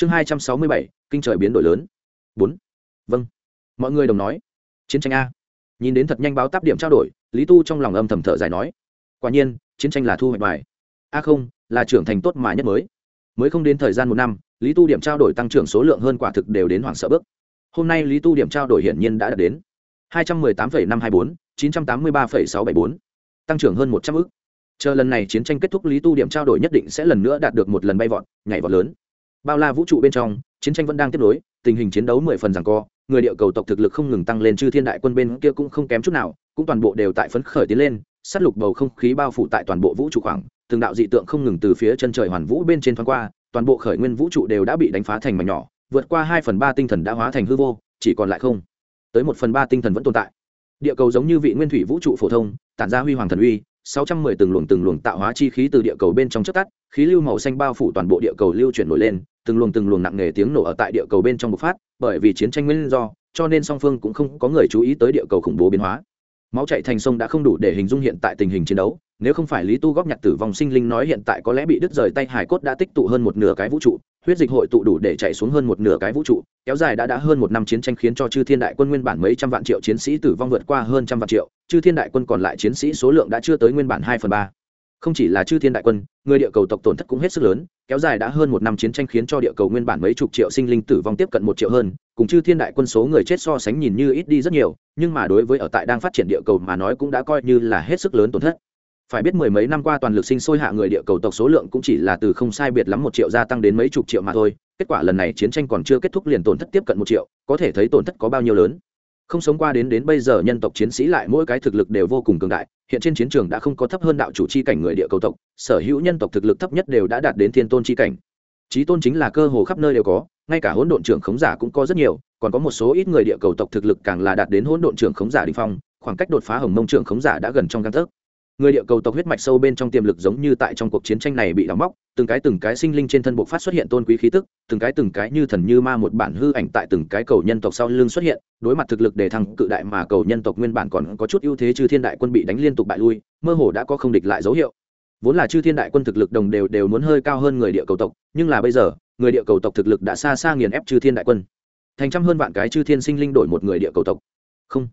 chương hai trăm sáu mươi bảy, kinh trời biến đổi lớn. Bốn. Vâng. Mọi người đồng nói. Chiến tranh a. Nhìn đến thật nhanh báo táp điểm trao đổi, lý tu trong lòng âm thầm thở dài nói. Quả nhiên, chiến tranh là thu hoạch bài. A không, là trưởng thành tốt mà nhất mới. Mới không đến thời gian một năm, lý tu điểm trao đổi tăng trưởng số lượng hơn quả thực đều đến hoảng sợ bước. Hôm nay lý tu điểm trao đổi hiển nhiên đã đạt đến hai trăm mười tám năm hai bốn, chín trăm tám mươi ba sáu bảy bốn. Tăng trưởng hơn một trăm ước. Chờ lần này chiến tranh kết thúc, lý tu điểm trao đổi nhất định sẽ lần nữa đạt được một lần bay vọt, nhảy vọt lớn bao la vũ trụ bên trong, chiến tranh vẫn đang tiếp nối, tình hình chiến đấu mười phần rằng co, người địa cầu tộc thực lực không ngừng tăng lên chư thiên đại quân bên kia cũng không kém chút nào, cũng toàn bộ đều tại phấn khởi tiến lên, sát lục bầu không khí bao phủ tại toàn bộ vũ trụ khoảng, từng đạo dị tượng không ngừng từ phía chân trời hoàn vũ bên trên thoáng qua, toàn bộ khởi nguyên vũ trụ đều đã bị đánh phá thành mảnh nhỏ, vượt qua hai phần ba tinh thần đã hóa thành hư vô, chỉ còn lại không, tới một phần ba tinh thần vẫn tồn tại. Địa cầu giống như vị nguyên thủy vũ trụ phổ thông, tản ra huy hoàng thần uy, sáu trăm mười từng luồng từng luồng tạo hóa chi khí từ địa cầu bên trong chất tắt, khí lưu màu xanh bao phủ toàn bộ địa cầu lưu chuyển nổi lên từng luồng từng luồng nặng nề tiếng nổ ở tại địa cầu bên trong bộc phát, bởi vì chiến tranh nguyên do, cho nên song phương cũng không có người chú ý tới địa cầu khủng bố biến hóa. Máu chạy thành sông đã không đủ để hình dung hiện tại tình hình chiến đấu, nếu không phải lý tu góp nhặt tử vong sinh linh nói hiện tại có lẽ bị đứt rời tay hải cốt đã tích tụ hơn một nửa cái vũ trụ, huyết dịch hội tụ đủ để chạy xuống hơn một nửa cái vũ trụ, kéo dài đã đã hơn một năm chiến tranh khiến cho chư thiên đại quân nguyên bản mấy trăm vạn triệu chiến sĩ tử vong vượt qua hơn trăm vạn triệu, chư thiên đại quân còn lại chiến sĩ số lượng đã chưa tới nguyên bản hai phần ba không chỉ là chư thiên đại quân, người địa cầu tộc tổn thất cũng hết sức lớn, kéo dài đã hơn một năm chiến tranh khiến cho địa cầu nguyên bản mấy chục triệu sinh linh tử vong tiếp cận một triệu hơn, cùng chư thiên đại quân số người chết so sánh nhìn như ít đi rất nhiều, nhưng mà đối với ở tại đang phát triển địa cầu mà nói cũng đã coi như là hết sức lớn tổn thất. Phải biết mười mấy năm qua toàn lực sinh sôi hạ người địa cầu tộc số lượng cũng chỉ là từ không sai biệt lắm một triệu gia tăng đến mấy chục triệu mà thôi, kết quả lần này chiến tranh còn chưa kết thúc liền tổn thất tiếp cận một triệu, có thể thấy tổn thất có bao nhiêu lớn không sống qua đến đến bây giờ nhân tộc chiến sĩ lại mỗi cái thực lực đều vô cùng cường đại, hiện trên chiến trường đã không có thấp hơn đạo chủ c h i cảnh người địa cầu tộc, sở hữu nhân tộc thực lực thấp nhất đều đã đạt đến thiên tôn c h i cảnh. Trí tôn chính là cơ hồ khắp nơi đều có, ngay cả hỗn độn trưởng khống giả cũng có rất nhiều, còn có một số ít người địa cầu tộc thực lực càng là đạt đến hỗn độn trưởng khống giả đình phong, khoảng cách đột phá hồng mông trưởng khống giả đã gần trong căn tấc. Người địa cầu tộc huyết mạch sâu bên trong tiềm lực giống như tại trong cuộc chiến tranh này bị đóng móc từng cái từng cái sinh linh trên thân bộ phát xuất hiện tôn quý khí tức, từng cái từng cái như thần như ma một bản hư ảnh tại từng cái cầu nhân tộc sau lưng xuất hiện, đối mặt thực lực đề thăng cự đại mà cầu nhân tộc nguyên bản còn có chút ưu thế chư thiên đại quân bị đánh liên tục bại lui, mơ hồ đã có không địch lại dấu hiệu. Vốn là chư thiên đại quân thực lực đồng đều đều muốn hơi cao hơn người địa cầu tộc, nhưng là bây giờ, người địa cầu tộc thực lực đã xa xa nghiền ép chư thiên đại quân. Thành trăm hơn vạn cái chư thiên sinh linh đổi một người địa cầu tộc. Không.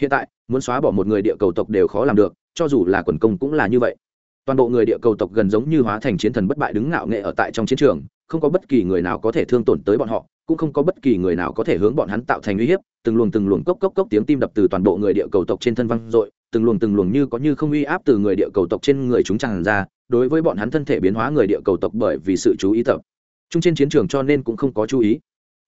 Hiện tại, muốn xóa bỏ một người địa cầu tộc đều khó làm được, cho dù là quần công cũng là như vậy toàn bộ người địa cầu tộc gần giống như hóa thành chiến thần bất bại đứng ngạo nghệ ở tại trong chiến trường, không có bất kỳ người nào có thể thương tổn tới bọn họ, cũng không có bất kỳ người nào có thể hướng bọn hắn tạo thành uy hiếp, từng luồng từng luồng cốc cốc cốc tiếng tim đập từ toàn bộ người địa cầu tộc trên thân văng dội, từng luồng từng luồng như có như không uy áp từ người địa cầu tộc trên người chúng tràn ra, đối với bọn hắn thân thể biến hóa người địa cầu tộc bởi vì sự chú ý tập trung trên chiến trường cho nên cũng không có chú ý.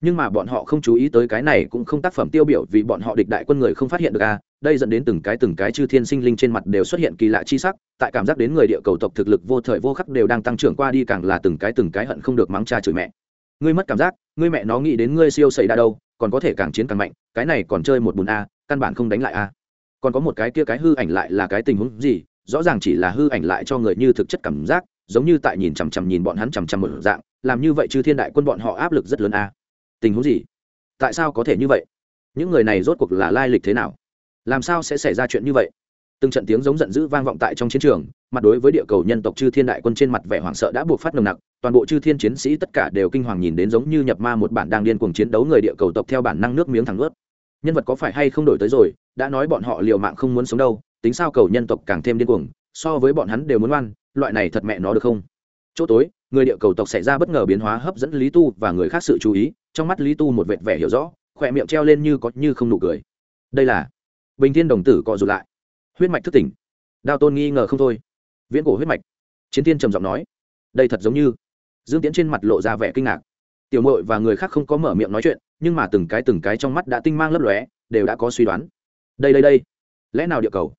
Nhưng mà bọn họ không chú ý tới cái này cũng không tác phẩm tiêu biểu vì bọn họ địch đại quân người không phát hiện được à đây dẫn đến từng cái từng cái chư thiên sinh linh trên mặt đều xuất hiện kỳ lạ chi sắc, tại cảm giác đến người địa cầu tộc thực lực vô thời vô khắc đều đang tăng trưởng qua đi càng là từng cái từng cái hận không được mắng cha chửi mẹ. Ngươi mất cảm giác, ngươi mẹ nó nghĩ đến ngươi siêu xảy ra đâu, còn có thể càng chiến càng mạnh, cái này còn chơi một bùn a, căn bản không đánh lại a. Còn có một cái kia cái hư ảnh lại là cái tình huống gì, rõ ràng chỉ là hư ảnh lại cho người như thực chất cảm giác, giống như tại nhìn chằm chằm nhìn bọn hắn chằm chằm một dạng, làm như vậy chứ thiên đại quân bọn họ áp lực rất lớn a. Tình huống gì? Tại sao có thể như vậy? Những người này rốt cuộc là lai lịch thế nào? Làm sao sẽ xảy ra chuyện như vậy? Từng trận tiếng giống giận dữ vang vọng tại trong chiến trường, mặt đối với địa cầu nhân tộc chư thiên đại quân trên mặt vẻ hoảng sợ đã buộc phát nồng nặc, toàn bộ chư thiên chiến sĩ tất cả đều kinh hoàng nhìn đến giống như nhập ma một bản đang điên cuồng chiến đấu người địa cầu tộc theo bản năng nước miếng thẳng ướt. Nhân vật có phải hay không đổi tới rồi, đã nói bọn họ liều mạng không muốn sống đâu, tính sao cầu nhân tộc càng thêm điên cuồng, so với bọn hắn đều muốn oan, loại này thật mẹ nó được không? Chỗ tối, người địa cầu tộc xảy ra bất ngờ biến hóa hấp dẫn lý tu và người khác sự chú ý, trong mắt lý tu một vệt vẻ hiểu rõ, khỏe miệng treo lên như có như không nụ cười. Đây là bình thiên đồng tử cọ rụt lại. Huyết mạch thức tỉnh. Đao tôn nghi ngờ không thôi. Viễn cổ huyết mạch. Chiến tiên trầm giọng nói. Đây thật giống như dương tiễn trên mặt lộ ra vẻ kinh ngạc. Tiểu mội và người khác không có mở miệng nói chuyện, nhưng mà từng cái từng cái trong mắt đã tinh mang lấp lóe, đều đã có suy đoán. Đây đây đây. Lẽ nào địa cầu?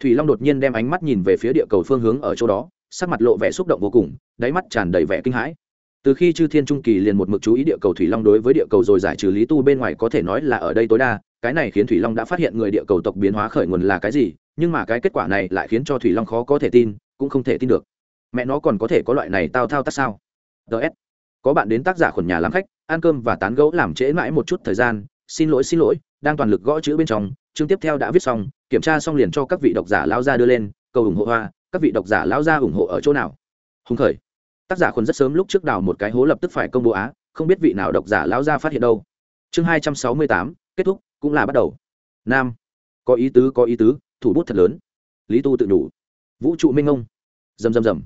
Thủy long đột nhiên đem ánh mắt nhìn về phía địa cầu phương hướng ở chỗ đó, sắc mặt lộ vẻ xúc động vô cùng, đáy mắt tràn đầy vẻ kinh hãi. Từ khi chư thiên trung kỳ liền một mực chú ý địa cầu thủy long đối với địa cầu rồi giải trừ lý tu bên ngoài có thể nói là ở đây tối đa cái này khiến thủy long đã phát hiện người địa cầu tộc biến hóa khởi nguồn là cái gì, nhưng mà cái kết quả này lại khiến cho thủy long khó có thể tin, cũng không thể tin được. Mẹ nó còn có thể có loại này tao thao tác sao? Ts có bạn đến tác giả khuẩn nhà làm khách, ăn cơm và tán gẫu làm trễ mãi một chút thời gian, xin lỗi xin lỗi, đang toàn lực gõ chữ bên trong, chương tiếp theo đã viết xong, kiểm tra xong liền cho các vị độc giả lao ra đưa lên, cầu ủng hộ hoa, các vị độc giả lao ra ủng hộ ở chỗ nào? Hùng khởi. Tác giả khuẩn rất sớm lúc trước đào một cái hố lập tức phải công bố á, không biết vị nào độc giả lão gia phát hiện đâu. Chương hai trăm sáu mươi tám, kết thúc cũng là bắt đầu. Nam. Có ý tứ, có ý tứ, thủ bút thật lớn. Lý tu tự đủ vũ trụ minh ông rầm rầm rầm.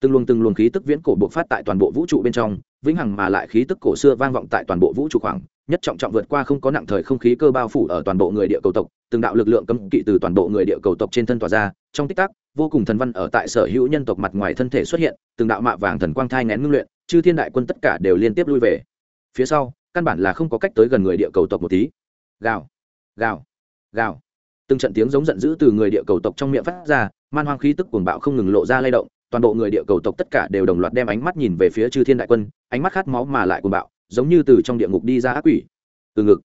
Từng luồng từng luồng khí tức viễn cổ bộc phát tại toàn bộ vũ trụ bên trong, vĩnh hằng mà lại khí tức cổ xưa vang vọng tại toàn bộ vũ trụ khoảng, nhất trọng trọng vượt qua không có nặng thời không khí cơ bao phủ ở toàn bộ người địa cầu tộc, từng đạo lực lượng cấm kỵ từ toàn bộ người địa cầu tộc trên thân tỏa ra, trong tích tắc, vô cùng thần văn ở tại sở hữu nhân tộc mặt ngoài thân thể xuất hiện, từng đạo mạ vàng thần quang thai ngén ngưng luyện, chư thiên đại quân tất cả đều liên tiếp lui về. Phía sau, căn bản là không có cách tới gần người địa cầu tộc một tí gào gào gào. Từng trận tiếng giống giận dữ từ người địa cầu tộc trong miệng phát ra, man hoang khí tức cuồng bạo không ngừng lộ ra lay động, toàn bộ người địa cầu tộc tất cả đều đồng loạt đem ánh mắt nhìn về phía chư thiên đại quân, ánh mắt khát máu mà lại cuồng bạo, giống như từ trong địa ngục đi ra ác quỷ. Từ ngực,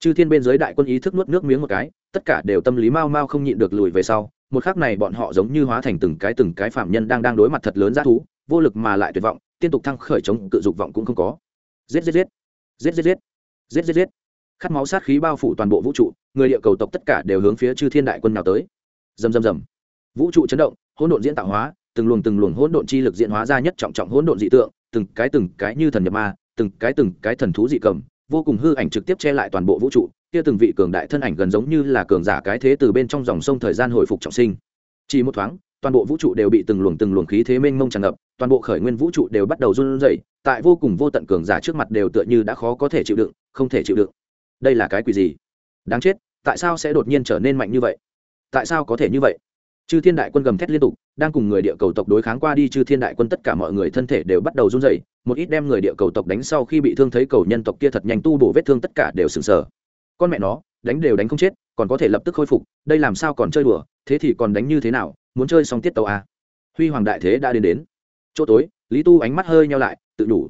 chư thiên bên dưới đại quân ý thức nuốt nước miếng một cái, tất cả đều tâm lý mau mau không nhịn được lùi về sau, một khắc này bọn họ giống như hóa thành từng cái từng cái phạm nhân đang đang đối mặt thật lớn g thú, vô lực mà lại tuyệt vọng tiếp tục thăng khởi chống cự dục vọng cũng không có. Giết giết giết. Giết giết giết. Giết giết giết khát máu sát khí bao phủ toàn bộ vũ trụ, người địa cầu tộc tất cả đều hướng phía chư thiên đại quân nào tới. Dầm dầm dầm vũ trụ chấn động, hỗn độn diễn tạo hóa, từng luồng từng luồng hỗn độn chi lực diễn hóa ra nhất trọng trọng hỗn độn dị tượng, từng cái từng cái như thần nhập ma, từng cái từng cái thần thú dị cầm, vô cùng hư ảnh trực tiếp che lại toàn bộ vũ trụ, kia từng vị cường đại thân ảnh gần giống như là cường giả cái thế từ bên trong dòng sông thời gian hồi phục trọng sinh. Chỉ một thoáng, toàn bộ vũ trụ đều bị từng luồng từng luồng khí thế mênh mông tràn ngập, toàn bộ khởi nguyên vũ trụ đều bắt đầu run rẩy, tại vô cùng vô tận cường giả trước mặt đều tựa như đã khó có thể chịu đựng, không thể chịu đựng đây là cái quỷ gì? Đáng chết, tại sao sẽ đột nhiên trở nên mạnh như vậy? Tại sao có thể như vậy? Chư thiên đại quân gầm thét liên tục, đang cùng người địa cầu tộc đối kháng qua đi, chư thiên đại quân tất cả mọi người thân thể đều bắt đầu run rẩy, một ít đem người địa cầu tộc đánh sau khi bị thương thấy cầu nhân tộc kia thật nhanh tu bổ vết thương tất cả đều sừng sờ. Con mẹ nó, đánh đều đánh không chết, còn có thể lập tức khôi phục, đây làm sao còn chơi đùa, thế thì còn đánh như thế nào, muốn chơi xong tiết tàu à? huy hoàng đại thế đã đến đến. Chỗ tối, lý tu ánh mắt hơi nhau lại, tự đủ.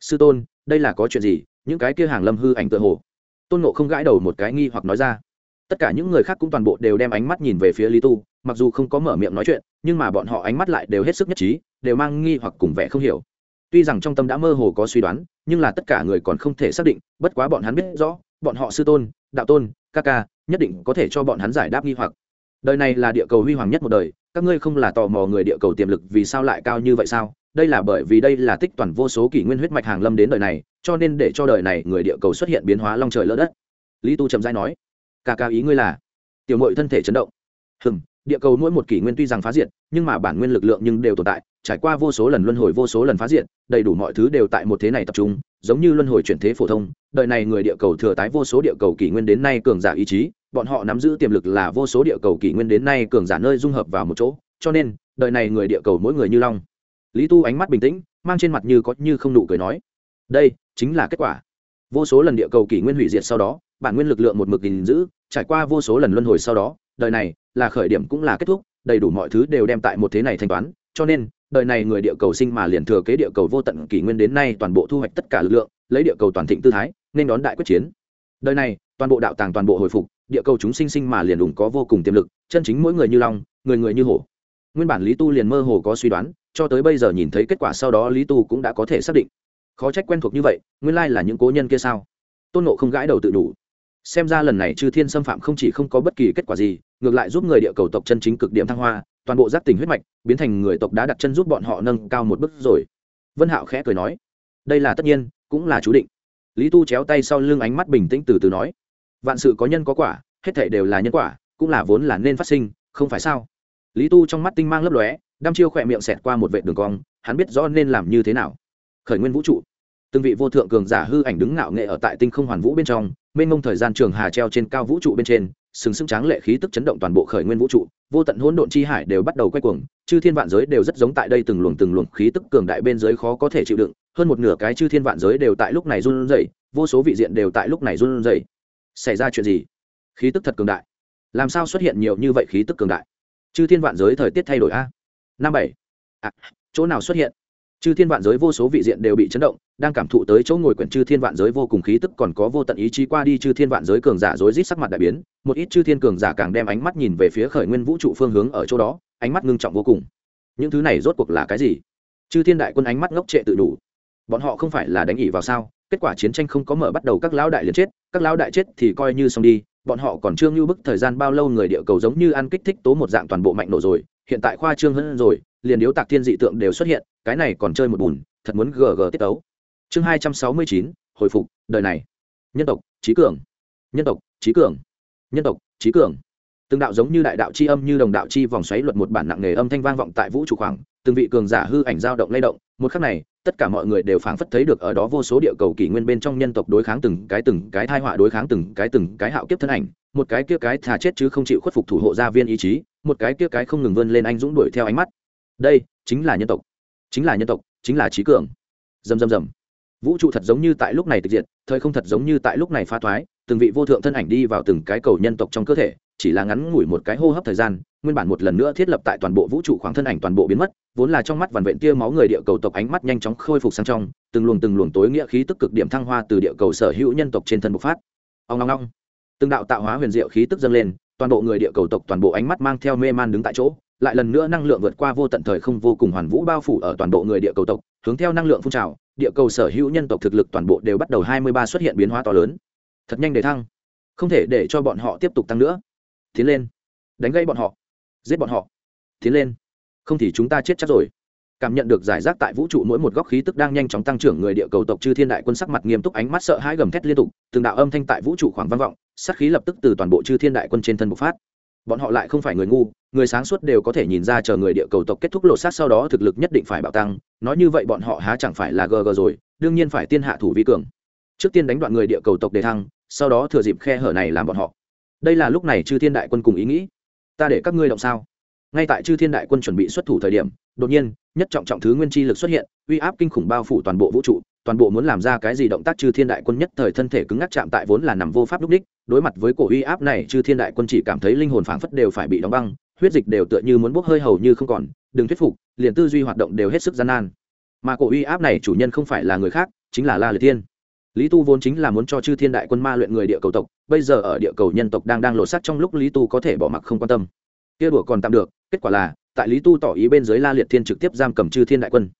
Sư tôn, đây là có chuyện gì? Những cái kia hàng lâm hư ảnh tự hồ tôn nộ không gãi đầu một cái nghi hoặc nói ra. Tất cả những người khác cũng toàn bộ đều đem ánh mắt nhìn về phía lý tu, mặc dù không có mở miệng nói chuyện, nhưng mà bọn họ ánh mắt lại đều hết sức nhất trí, đều mang nghi hoặc cùng vẻ không hiểu. Tuy rằng trong tâm đã mơ hồ có suy đoán, nhưng là tất cả người còn không thể xác định, bất quá bọn hắn biết rõ, bọn họ sư tôn, đạo tôn, ca ca, nhất định có thể cho bọn hắn giải đáp nghi hoặc. Đời này là địa cầu huy hoàng nhất một đời, các ngươi không là tò mò người địa cầu tiềm lực vì sao lại cao như vậy sao? Đây là bởi vì đây là tích toàn vô số kỷ nguyên huyết mạch hàng lâm đến đời này, cho nên để cho đời này người địa cầu xuất hiện biến hóa long trời lỡ đất. Lý tu trầm dai nói ca ca ý ngươi là? Tiểu mội thân thể chấn động. Hừng địa cầu mỗi một kỷ nguyên tuy rằng phá diệt, nhưng mà bản nguyên lực lượng nhưng đều tồn tại, trải qua vô số lần luân hồi vô số lần phá diệt, đầy đủ mọi thứ đều tại một thế này tập trung, giống như luân hồi chuyển thế phổ thông, đời này người địa cầu thừa tái vô số địa cầu kỷ nguyên đến nay cường giả ý chí, bọn họ nắm giữ tiềm lực là vô số địa cầu kỷ nguyên đến nay cường giả nơi dung hợp vào một chỗ, cho nên, đời này người địa cầu mỗi người như long lý tu ánh mắt bình tĩnh, mang trên mặt như có như không nụ cười nói, đây chính là kết quả. Vô số lần địa cầu kỷ nguyên hủy diệt sau đó, bản nguyên lực lượng một mực gìn giữ, trải qua vô số lần luân hồi sau đó, đời này là khởi điểm cũng là kết thúc, đầy đủ mọi thứ đều đem tại một thế này thanh toán, cho nên, đời này người địa cầu sinh mà liền thừa kế địa cầu vô tận kỷ nguyên đến nay toàn bộ thu hoạch tất cả lực lượng, lấy địa cầu toàn thịnh tư thái, nên đón đại quyết chiến. Đời này, toàn bộ đạo tàng toàn bộ hồi phục, địa cầu chúng sinh sinh mà liền đủng có vô cùng tiềm lực, chân chính mỗi người như long, người người như hổ. Nguyên bản lý tu liền mơ hồ có suy đoán cho tới bây giờ nhìn thấy kết quả sau đó lý tu cũng đã có thể xác định. Khó trách quen thuộc như vậy, nguyên lai là những cố nhân kia sao? Tôn nộ không gãi đầu tự đủ. Xem ra lần này chư thiên xâm phạm không chỉ không có bất kỳ kết quả gì, ngược lại giúp người địa cầu tộc chân chính cực điểm thăng hoa, toàn bộ giác tình huyết mạch, biến thành người tộc đã đặt chân giúp bọn họ nâng cao một bước rồi. Vân hạo khẽ cười nói, đây là tất nhiên, cũng là chú định. Lý tu chéo tay sau lưng ánh mắt bình tĩnh từ từ nói, vạn sự có nhân có quả, hết thể đều là nhân quả, cũng là vốn là nên phát sinh, không phải sao? Lý tu trong mắt tinh mang lấp lóe đăm chiêu khỏe miệng xẹt qua một vệ đường cong, hắn biết rõ nên làm như thế nào. Khởi nguyên vũ trụ. Từng vị vô thượng cường giả hư ảnh đứng ngạo nghệ ở tại tinh không hoàn vũ bên trong, mênh mông thời gian trường hà treo trên cao vũ trụ bên trên, sừng sững tráng lệ khí tức chấn động toàn bộ khởi nguyên vũ trụ, vô tận hỗn độn chi hải đều bắt đầu quay cuồng, chư thiên vạn giới đều rất giống tại đây từng luồng từng luồng khí tức cường đại bên giới khó có thể chịu đựng, hơn một nửa cái chư thiên vạn giới đều tại lúc này run rẩy, vô số vị diện đều tại lúc này run rẩy. Xảy ra chuyện gì? Khí tức thật cường đại. Làm sao xuất hiện nhiều như vậy khí tức cường đại? Chư thiên vạn giới thời tiết thay đổi a năm bảy. À, chỗ nào xuất hiện? Chư thiên vạn giới vô số vị diện đều bị chấn động đang cảm thụ tới chỗ ngồi quyển chư thiên vạn giới vô cùng khí tức còn có vô tận ý chí qua đi chư thiên vạn giới cường giả rối rít sắc mặt đại biến một ít chư thiên cường giả càng đem ánh mắt nhìn về phía khởi nguyên vũ trụ phương hướng ở chỗ đó ánh mắt ngưng trọng vô cùng. Những thứ này rốt cuộc là cái gì? Chư thiên đại quân ánh mắt ngốc trệ tự đủ. Bọn họ không phải là đánh ỉ vào sao? Kết quả chiến tranh không có mở bắt đầu các lão đại liền chết các lão đại chết thì coi như xong đi bọn họ còn chưa ngưu bức thời gian bao lâu người địa cầu giống như ăn kích thích tố một dạng toàn bộ mạnh nổ rồi hiện tại khoa trương hơn rồi, liền điếu tạc thiên dị tượng đều xuất hiện, cái này còn chơi một bùn, thật muốn gg tiết tấu. Chương hai trăm sáu mươi chín, hồi phục, đời này. Nhân tộc trí cường. Nhân tộc trí cường. Nhân tộc trí cường từng đạo giống như đại đạo chi âm như đồng đạo chi vòng xoáy luật một bản nặng nghề âm thanh vang vọng tại vũ trụ khoảng, từng vị cường giả hư ảnh dao động lay động. Một khắc này, tất cả mọi người đều phảng phất thấy được ở đó vô số địa cầu kỷ nguyên bên trong nhân tộc đối kháng từng cái từng cái thai họa đối kháng từng cái từng cái hạo kiếp thân ảnh. Một cái kia cái thà chết chứ không chịu khuất phục thủ hộ gia viên ý chí, một cái kia cái không ngừng vươn lên anh dũng đuổi theo ánh mắt. Đây chính là nhân tộc, chính là nhân tộc, chính là trí cường. Dầm dầm dầm vũ trụ thật giống như tại lúc này tịch diệt, thời không thật giống như tại lúc này pha thoái, từng vị vô thượng thân ảnh đi vào từng cái cầu nhân tộc trong cơ thể chỉ là ngắn ngủi một cái hô hấp thời gian, nguyên bản một lần nữa thiết lập tại toàn bộ vũ trụ khoảng thân ảnh toàn bộ biến mất, vốn là trong mắt vằn vện tia máu người địa cầu tộc ánh mắt nhanh chóng khôi phục sang trong, từng luồng từng luồng tối nghĩa khí tức cực điểm thăng hoa từ địa cầu sở hữu nhân tộc trên thân bộc phát. Ông long long từng đạo tạo hóa huyền diệu khí tức dâng lên, toàn bộ người địa cầu tộc toàn bộ ánh mắt mang theo mê man đứng tại chỗ, lại lần nữa năng lượng vượt qua vô tận thời không vô cùng hoàn vũ bao phủ ở toàn bộ người địa cầu tộc, hướng theo năng lượng phun trào, địa cầu sở hữu nhân tộc thực lực toàn bộ đều bắt đầu hai mươi ba xuất hiện biến hóa to lớn. Thật nhanh để thăng. Không thể để cho bọn họ tiếp tục tăng nữa tiến lên. Đánh gây bọn họ. Giết bọn họ. Tiến lên. Không thì chúng ta chết chắc rồi. Cảm nhận được giải rác tại vũ trụ mỗi một góc khí tức đang nhanh chóng tăng trưởng, người địa cầu tộc chư thiên đại quân sắc mặt nghiêm túc, ánh mắt sợ hãi gầm thét liên tục, từng đạo âm thanh tại vũ trụ khoảng vang vọng, sát khí lập tức từ toàn bộ chư thiên đại quân trên thân bộc phát. Bọn họ lại không phải người ngu, người sáng suốt đều có thể nhìn ra chờ người địa cầu tộc kết thúc lột xác sau đó thực lực nhất định phải bạo tăng. Nói như vậy bọn họ há chẳng phải là gg rồi, đương nhiên phải tiên hạ thủ vi cường. Trước tiên đánh đoạn người địa cầu tộc đề thăng, sau đó thừa dịp khe hở này làm bọn họ đây là lúc này chư thiên đại quân cùng ý nghĩ. Ta để các ngươi động sao? Ngay tại chư thiên đại quân chuẩn bị xuất thủ thời điểm, đột nhiên, nhất trọng trọng thứ nguyên chi lực xuất hiện, uy áp kinh khủng bao phủ toàn bộ vũ trụ, toàn bộ muốn làm ra cái gì động tác chư thiên đại quân nhất thời thân thể cứng ngắc chạm tại vốn là nằm vô pháp lúc đích, đối mặt với cổ uy áp này, chư thiên đại quân chỉ cảm thấy linh hồn phảng phất đều phải bị đóng băng, huyết dịch đều tựa như muốn bốc hơi hầu như không còn, đừng thuyết phục, liền tư duy hoạt động đều hết sức gian nan. Mà cổ uy áp này chủ nhân không phải là người khác, chính là la liệt thiên lý tu vốn chính là muốn cho chư thiên đại quân ma luyện người địa cầu tộc, bây giờ ở địa cầu nhân tộc đang đang lộ sắc trong lúc lý tu có thể bỏ mặc không quan tâm. Kia đùa còn tạm được, kết quả là, tại lý tu tỏ ý bên dưới la liệt thiên trực tiếp giam cầm chư thiên đại quân.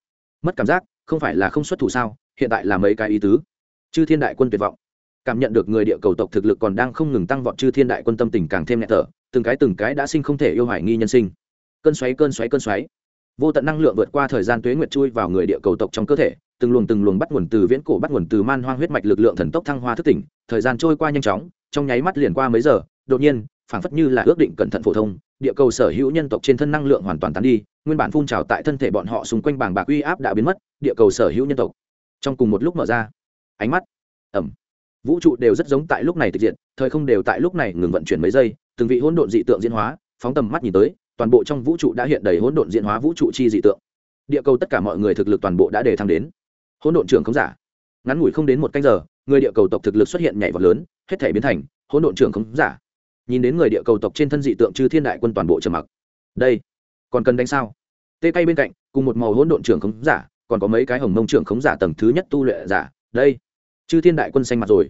Mất cảm giác, không phải là không xuất thủ sao, hiện tại là mấy cái ý tứ. Chư thiên đại quân tuyệt vọng. Cảm nhận được người địa cầu tộc thực lực còn đang không ngừng tăng vọt chư thiên đại quân tâm tình càng thêm nhẹ thở, từng cái từng cái đã sinh không thể yêu hoài nghi nhân sinh. Cơn xoáy cơn xoáy cơn xoáy. Vô tận năng lượng vượt qua thời gian tuế nguyệt chui vào người địa cầu tộc trong cơ thể từng luồng từng luồng bắt nguồn từ viễn cổ, bắt nguồn từ man hoang huyết mạch lực lượng thần tốc thăng hoa thức tỉnh, thời gian trôi qua nhanh chóng, trong nháy mắt liền qua mấy giờ, đột nhiên, phảng phất như là ước định cẩn thận phổ thông, địa cầu sở hữu nhân tộc trên thân năng lượng hoàn toàn tán đi, nguyên bản phun trào tại thân thể bọn họ xung quanh bảng bạc uy áp đã biến mất, địa cầu sở hữu nhân tộc. Trong cùng một lúc mở ra, ánh mắt, ẩm, vũ trụ đều rất giống tại lúc này thực diện thời không đều tại lúc này ngừng vận chuyển mấy giây, từng vị hỗn độn dị tượng diễn hóa, phóng tầm mắt nhìn tới, toàn bộ trong vũ trụ đã hiện đầy hỗn độn diễn hóa vũ trụ chi dị tượng. Địa cầu tất cả mọi người thực lực toàn bộ đã đề thăng đến hỗn độn trưởng không giả. Ngắn ngủi không đến một canh giờ, người địa cầu tộc thực lực xuất hiện nhảy vọt lớn, hết thể biến thành hỗn độn trưởng không giả. Nhìn đến người địa cầu tộc trên thân dị tượng chư thiên đại quân toàn bộ trầm mặc. Đây, còn cần đánh sao? Tê cây bên cạnh, cùng một màu hỗn độn trưởng khống giả, còn có mấy cái hồng mông trưởng khống giả tầng thứ nhất tu luyện giả. Đây, chư thiên đại quân xanh mặt rồi.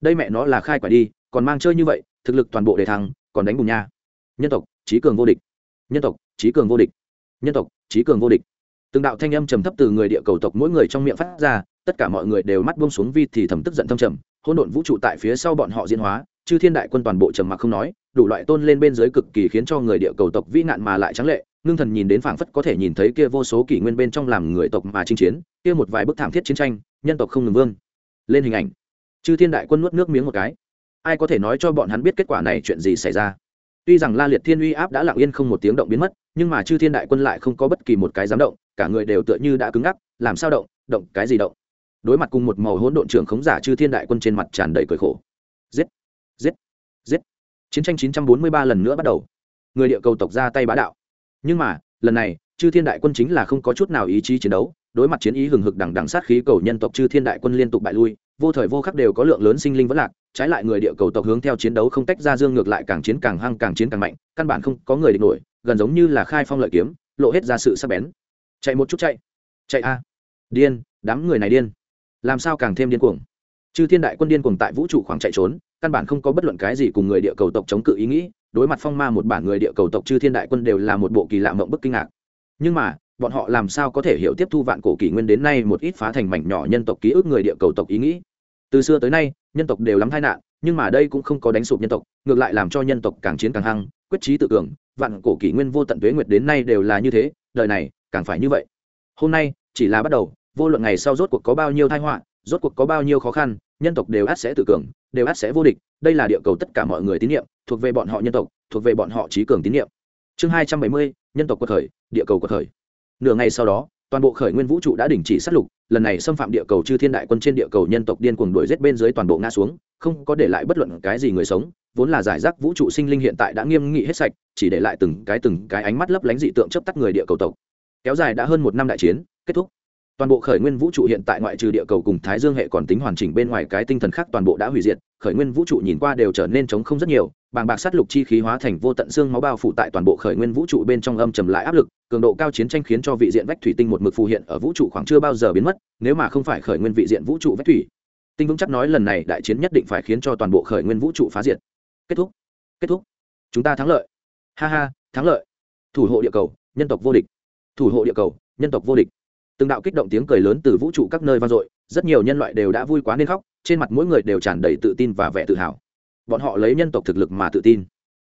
Đây mẹ nó là khai quả đi, còn mang chơi như vậy, thực lực toàn bộ đề thăng, còn đánh bùng nha. Nhân tộc, trí cường vô địch. Nhân tộc, trí cường vô địch. Nhân tộc, trí cường vô địch từng đạo thanh âm trầm thấp từ người địa cầu tộc mỗi người trong miệng phát ra, tất cả mọi người đều mắt buông xuống vi thì thầm tức giận thâm trầm. Hỗn độn vũ trụ tại phía sau bọn họ diễn hóa, chư thiên đại quân toàn bộ trầm mặc không nói, đủ loại tôn lên bên dưới cực kỳ khiến cho người địa cầu tộc vĩ nạn mà lại trắng lệ. Ngưng thần nhìn đến phảng phất có thể nhìn thấy kia vô số kỷ nguyên bên trong làm người tộc mà chinh chiến, kia một vài bức thảm thiết chiến tranh, nhân tộc không ngừng vương lên hình ảnh. Chư thiên đại quân nuốt nước miếng một cái. Ai có thể nói cho bọn hắn biết kết quả này chuyện gì xảy ra? Tuy rằng la liệt thiên uy áp đã lặng yên không một tiếng động biến mất nhưng mà chư thiên đại quân lại không có bất kỳ một cái dám động, cả người đều tựa như đã cứng ngắc, làm sao động động cái gì động? Đối mặt cùng một màu hỗn độn trưởng khống giả chư thiên đại quân trên mặt tràn đầy cười khổ. Giết giết giết. Chiến tranh 943 lần nữa bắt đầu. Người địa cầu tộc ra tay bá đạo. Nhưng mà, lần này, chư thiên đại quân chính là không có chút nào ý chí chiến đấu, đối mặt chiến ý hừng hực đằng đằng sát khí cầu nhân tộc chư thiên đại quân liên tục bại lui, vô thời vô khắc đều có lượng lớn sinh linh vẫn lạc, trái lại người địa cầu tộc hướng theo chiến đấu không tách ra dương ngược lại càng chiến càng hăng càng chiến càng mạnh, căn bản không có người địch nổi gần giống như là khai phong lợi kiếm, lộ hết ra sự sắc bén. Chạy một chút chạy. Chạy a. Điên, đám người này điên. Làm sao càng thêm điên cuồng? Chư thiên đại quân điên cuồng tại vũ trụ khoảng chạy trốn, căn bản không có bất luận cái gì cùng người địa cầu tộc chống cự ý nghĩ, đối mặt phong ma một bản người địa cầu tộc chư thiên đại quân đều là một bộ kỳ lạ mộng bức kinh ngạc. Nhưng mà, bọn họ làm sao có thể hiểu tiếp thu vạn cổ kỷ nguyên đến nay một ít phá thành mảnh nhỏ nhân tộc ký ức người địa cầu tộc ý nghĩ? Từ xưa tới nay nhân tộc đều lắm tai nạn, nhưng mà đây cũng không có đánh sụp nhân tộc, ngược lại làm cho nhân tộc càng chiến càng hăng, quyết trí tự cường, vạn cổ kỷ nguyên vô tận tuế nguyệt đến nay đều là như thế, đời này càng phải như vậy. Hôm nay, chỉ là bắt đầu, vô luận ngày sau rốt cuộc có bao nhiêu tai họa, rốt cuộc có bao nhiêu khó khăn, nhân tộc đều át sẽ tự cường, đều át sẽ vô địch, đây là địa cầu tất cả mọi người tín nhiệm thuộc về bọn họ nhân tộc, thuộc về bọn họ trí cường tín nhiệm chương hai trăm bảy mươi, nhân tộc quật khởi, địa cầu quật khởi. Nửa ngày sau đó toàn bộ khởi nguyên vũ trụ đã đình chỉ sát lục, lần này xâm phạm địa cầu chư thiên đại quân trên địa cầu nhân tộc điên cuồng đuổi giết bên dưới toàn bộ ngã xuống, không có để lại bất luận cái gì người sống, vốn là giải rác vũ trụ sinh linh hiện tại đã nghiêm nghị hết sạch, chỉ để lại từng cái từng cái ánh mắt lấp lánh dị tượng chấp tắt người địa cầu tộc. Kéo dài đã hơn một năm đại chiến, kết thúc. Toàn bộ khởi nguyên vũ trụ hiện tại ngoại trừ địa cầu cùng thái dương hệ còn tính hoàn chỉnh bên ngoài cái tinh thần khác toàn bộ đã hủy diệt khởi nguyên vũ trụ nhìn qua đều trở nên trống không rất nhiều, bàng bạc sát lục chi khí hóa thành vô tận xương máu bao phủ tại toàn bộ khởi nguyên vũ trụ bên trong âm trầm lại áp lực, cường độ cao chiến tranh khiến cho vị diện vách thủy tinh một mực phù hiện ở vũ trụ khoảng chưa bao giờ biến mất, nếu mà không phải khởi nguyên vị diện vũ trụ vách thủy. Tinh vững chắc nói lần này đại chiến nhất định phải khiến cho toàn bộ khởi nguyên vũ trụ phá diệt. Kết thúc. Kết thúc. Chúng ta thắng lợi. Ha ha, thắng lợi. Thủ hộ địa cầu, nhân tộc vô địch. Thủ hộ địa cầu, nhân tộc vô địch từng đạo kích động tiếng cười lớn từ vũ trụ các nơi vang dội, rất nhiều nhân loại đều đã vui quá nên khóc, trên mặt mỗi người đều tràn đầy tự tin và vẻ tự hào. Bọn họ lấy nhân tộc thực lực mà tự tin.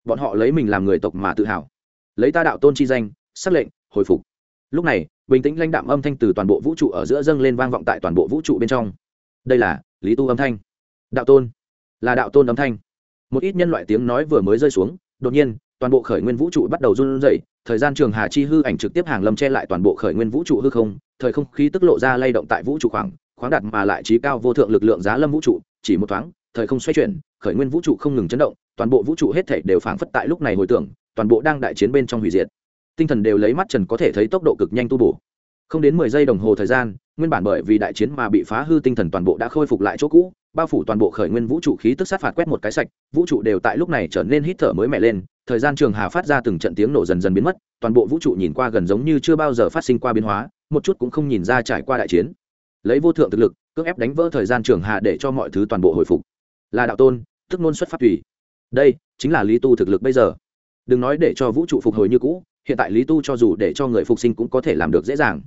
Bọn họ lấy mình làm người tộc mà tự hào. Lấy ta đạo tôn chi danh xác lệnh, hồi phục. Lúc này, bình tĩnh lãnh đạm âm thanh từ toàn bộ vũ trụ ở giữa dâng lên vang vọng tại toàn bộ vũ trụ bên trong. Đây là lý tu âm thanh. Đạo tôn. Là đạo tôn âm thanh. Một ít nhân loại tiếng nói vừa mới rơi xuống, đột nhiên, toàn bộ khởi nguyên vũ trụ bắt đầu run rẩy, thời gian trường hà chi hư ảnh trực tiếp hàng lâm che lại toàn bộ khởi nguyên vũ trụ hư không thời không khí tức lộ ra lay động tại vũ trụ khoảng, khoáng đạt mà lại trí cao vô thượng lực lượng giá lâm vũ trụ, chỉ một thoáng, thời không xoay chuyển, khởi nguyên vũ trụ không ngừng chấn động, toàn bộ vũ trụ hết thể đều phảng phất tại lúc này hồi tưởng, toàn bộ đang đại chiến bên trong hủy diệt. Tinh thần đều lấy mắt trần có thể thấy tốc độ cực nhanh tu bổ. Không đến mười giây đồng hồ thời gian, nguyên bản bởi vì đại chiến mà bị phá hư tinh thần toàn bộ đã khôi phục lại chỗ cũ, bao phủ toàn bộ khởi nguyên vũ trụ khí tức sát phạt quét một cái sạch, vũ trụ đều tại lúc này trở nên hít thở mới mẻ lên, thời gian trường hà phát ra từng trận tiếng nổ dần dần biến mất, toàn bộ vũ trụ nhìn qua gần giống như chưa bao giờ phát sinh qua biến hóa một chút cũng không nhìn ra trải qua đại chiến. Lấy vô thượng thực lực, cưỡng ép đánh vỡ thời gian trường hạ để cho mọi thứ toàn bộ hồi phục. Là đạo tôn tức nôn xuất phát tùy. Đây chính là lý tu thực lực bây giờ. Đừng nói để cho vũ trụ phục hồi như cũ, hiện tại lý tu cho dù để cho người phục sinh cũng có thể làm được dễ dàng.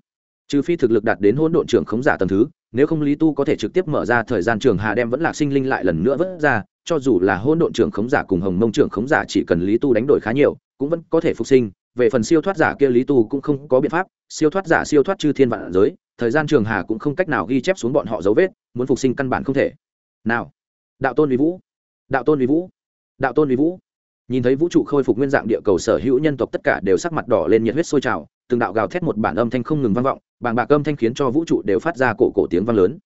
Trừ phi thực lực đạt đến hỗn độn trưởng khống giả tầng thứ, nếu không lý tu có thể trực tiếp mở ra thời gian trường hà đem vẫn là sinh linh lại lần nữa vớt ra, cho dù là hỗn độn trưởng khống giả cùng hồng mông trưởng khống giả chỉ cần lý tu đánh đổi khá nhiều, cũng vẫn có thể phục sinh về phần siêu thoát giả kia lý tu cũng không có biện pháp, siêu thoát giả siêu thoát chư thiên vạn giới, thời gian trường hà cũng không cách nào ghi chép xuống bọn họ dấu vết, muốn phục sinh căn bản không thể. Nào, đạo tôn vi vũ, đạo tôn vi vũ, đạo tôn vi vũ. Nhìn thấy vũ trụ khôi phục nguyên dạng địa cầu sở hữu nhân tộc tất cả đều sắc mặt đỏ lên nhiệt huyết sôi trào, từng đạo gào thét một bản âm thanh không ngừng vang vọng, bàng bạc âm thanh khiến cho vũ trụ đều phát ra cổ cổ tiếng vang lớn.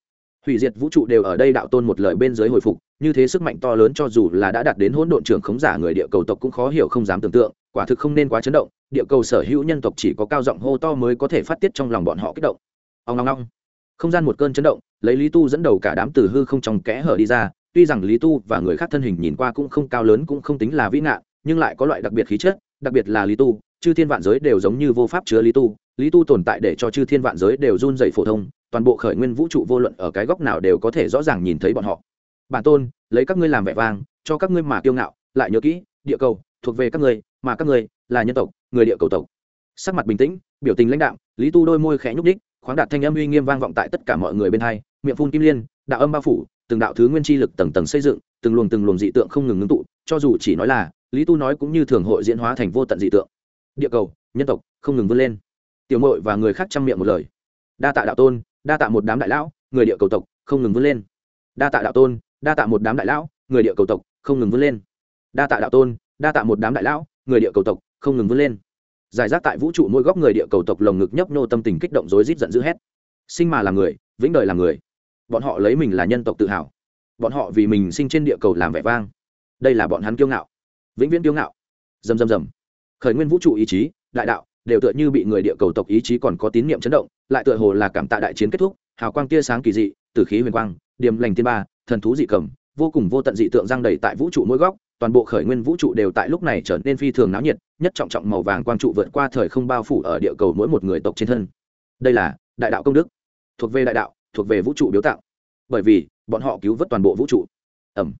Hủy diệt vũ trụ đều ở đây đạo tôn một lời bên dưới hồi phục, như thế sức mạnh to lớn cho dù là đã đạt đến hỗn độn trưởng khống giả người địa cầu tộc cũng khó hiểu không dám tưởng tượng quả thực không nên quá chấn động, địa cầu sở hữu nhân tộc chỉ có cao giọng hô to mới có thể phát tiết trong lòng bọn họ kích động. Ông long long không gian một cơn chấn động, lấy lý tu dẫn đầu cả đám từ hư không trong kẽ hở đi ra, tuy rằng lý tu và người khác thân hình nhìn qua cũng không cao lớn cũng không tính là vĩ ngạn nhưng lại có loại đặc biệt khí chất, đặc biệt là lý tu, chư thiên vạn giới đều giống như vô pháp chứa lý tu lý tu tồn tại để cho chư thiên vạn giới đều run dày phổ thông, toàn bộ khởi nguyên vũ trụ vô luận ở cái góc nào đều có thể rõ ràng nhìn thấy bọn họ. Bản tôn, lấy các ngươi làm vẻ vang, cho các ngươi mà kiêu ngạo, lại nhớ kỹ, địa cầu thuộc về các người, mà các người là nhân tộc người địa cầu tộc. Sắc mặt bình tĩnh biểu tình lãnh đạo lý tu đôi môi khẽ nhúc đích khoáng đạt thanh âm uy nghiêm vang vọng tại tất cả mọi người bên hai miệng phun kim liên đạo âm bao phủ từng đạo thứ nguyên chi lực tầng tầng xây dựng từng luồng từng luồng dị tượng không ngừng ngưng tụ cho dù chỉ nói là lý tu nói cũng như thường hội diễn hóa thành vô tận dị tượng. Địa cầu nhân tộc không ngừng vươn lên. Tiểu mội và người khác chăm miệng một lời. Đa tạ đạo tôn đa tạ một đám đại lão người địa cầu tộc không ngừng vươn lên. Đa tạ đạo tôn đa tạ một đám đại lão người địa cầu tộc không ngừng vươn lên. Đa tạ đạo tôn đa tạ một đám đại lão, người địa cầu tộc, không ngừng vươn lên. Giải rác tại vũ trụ mỗi góc người địa cầu tộc lồng ngực nhấp nô tâm tình kích động rối rít giận dữ hét. Sinh mà là người, vĩnh đời là người. Bọn họ lấy mình là nhân tộc tự hào. Bọn họ vì mình sinh trên địa cầu làm vẻ vang. Đây là bọn hắn kiêu ngạo. Vĩnh viễn kiêu ngạo. Dầm dầm dầm khởi nguyên vũ trụ ý chí, đại đạo, đều tựa như bị người địa cầu tộc ý chí còn có tín niệm chấn động, lại tựa hồ là cảm tạ đại chiến kết thúc, hào quang tia sáng kỳ dị, tử khí huyền quang, điềm lành tiên ba, thần thú dị cầm, vô cùng vô tận dị tượng giang đầy tại vũ trụ mỗi góc toàn bộ khởi nguyên vũ trụ đều tại lúc này trở nên phi thường náo nhiệt, nhất trọng trọng màu vàng quang trụ vượt qua thời không bao phủ ở địa cầu mỗi một người tộc trên thân. Đây là đại đạo công đức, thuộc về đại đạo, thuộc về vũ trụ biếu tạo bởi vì, bọn họ cứu vớt toàn bộ vũ trụ. Ẩm.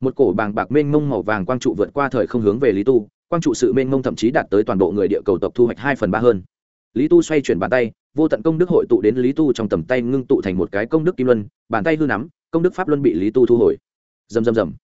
Một cổ bàng bạc mênh mông màu vàng quang trụ vượt qua thời không hướng về lý tu, quang trụ sự mênh mông thậm chí đạt tới toàn bộ người địa cầu tộc thu hoạch hai phần ba hơn. Lý tu xoay chuyển bàn tay, vô tận công đức hội tụ đến lý tu trong tầm tay ngưng tụ thành một cái công đức kim luân, bàn tay hư nắm, công đức pháp luân bị lý tu thu hồi. Dầm dầm dầm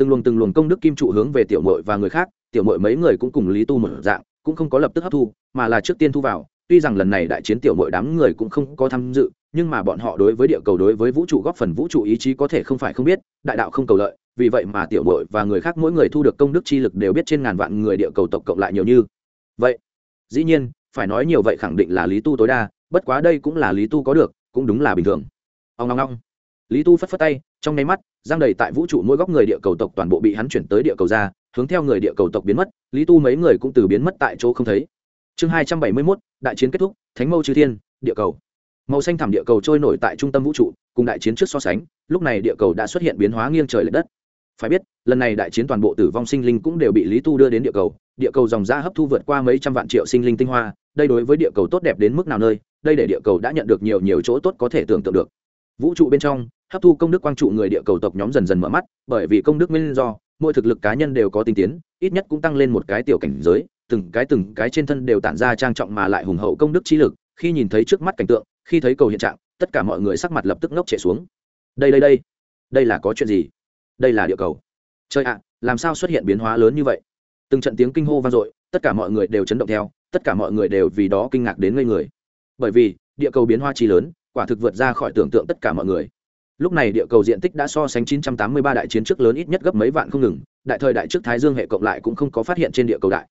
từng luồng từng luồng công đức kim trụ hướng về tiểu mội và người khác, tiểu mội mấy người cũng cùng lý tu một dạng, cũng không có lập tức hấp thu, mà là trước tiên thu vào. Tuy rằng lần này đại chiến tiểu mội đám người cũng không có tham dự, nhưng mà bọn họ đối với địa cầu, đối với vũ trụ góp phần vũ trụ ý chí có thể không phải không biết, đại đạo không cầu lợi, vì vậy mà tiểu mội và người khác mỗi người thu được công đức chi lực đều biết trên ngàn vạn người địa cầu tộc cộng lại nhiều như vậy. Dĩ nhiên, phải nói nhiều vậy khẳng định là lý tu tối đa, bất quá đây cũng là lý tu có được, cũng đúng là bình thường. Ông ngong ngong lý tu phất phất tay trong nháy mắt, giang đầy tại vũ trụ mỗi góc người địa cầu tộc toàn bộ bị hắn chuyển tới địa cầu ra, hướng theo người địa cầu tộc biến mất, lý tu mấy người cũng từ biến mất tại chỗ không thấy. Chương hai trăm bảy mươi mốt, đại chiến kết thúc, thánh mâu chư thiên, địa cầu. Màu xanh thảm địa cầu trôi nổi tại trung tâm vũ trụ, cùng đại chiến trước so sánh, lúc này địa cầu đã xuất hiện biến hóa nghiêng trời l ệ đất. Phải biết, lần này đại chiến toàn bộ tử vong sinh linh cũng đều bị lý tu đưa đến địa cầu địa cầu dòng ra hấp thu vượt qua mấy trăm vạn triệu sinh linh tinh hoa, đây đối với địa cầu tốt đẹp đến mức nào nơi, đây để địa cầu đã nhận được nhiều nhiều chỗ tốt có thể tưởng tượng được vũ trụ bên trong, hấp thu công đức quang trụ người địa cầu tộc nhóm dần dần mở mắt, bởi vì công đức nguyên do, mỗi thực lực cá nhân đều có tinh tiến, ít nhất cũng tăng lên một cái tiểu cảnh giới, từng cái từng cái trên thân đều tản ra trang trọng mà lại hùng hậu công đức trí lực, khi nhìn thấy trước mắt cảnh tượng, khi thấy cầu hiện trạng, tất cả mọi người sắc mặt lập tức ngốc chạy xuống. Đây đây đây đây là có chuyện gì? Đây là địa cầu. Trời ạ, làm sao xuất hiện biến hóa lớn như vậy? Từng trận tiếng kinh hô vang dội, tất cả mọi người đều chấn động theo, tất cả mọi người đều vì đó kinh ngạc đến ngây người. Bởi vì, địa cầu biến hoa chi lớn quả thực vượt ra khỏi tưởng tượng tất cả mọi người. Lúc này địa cầu diện tích đã so sánh 983 đại chiến trước lớn ít nhất gấp mấy vạn không ngừng, đại thời đại trước thái dương hệ cộng lại cũng không có phát hiện trên địa cầu đại.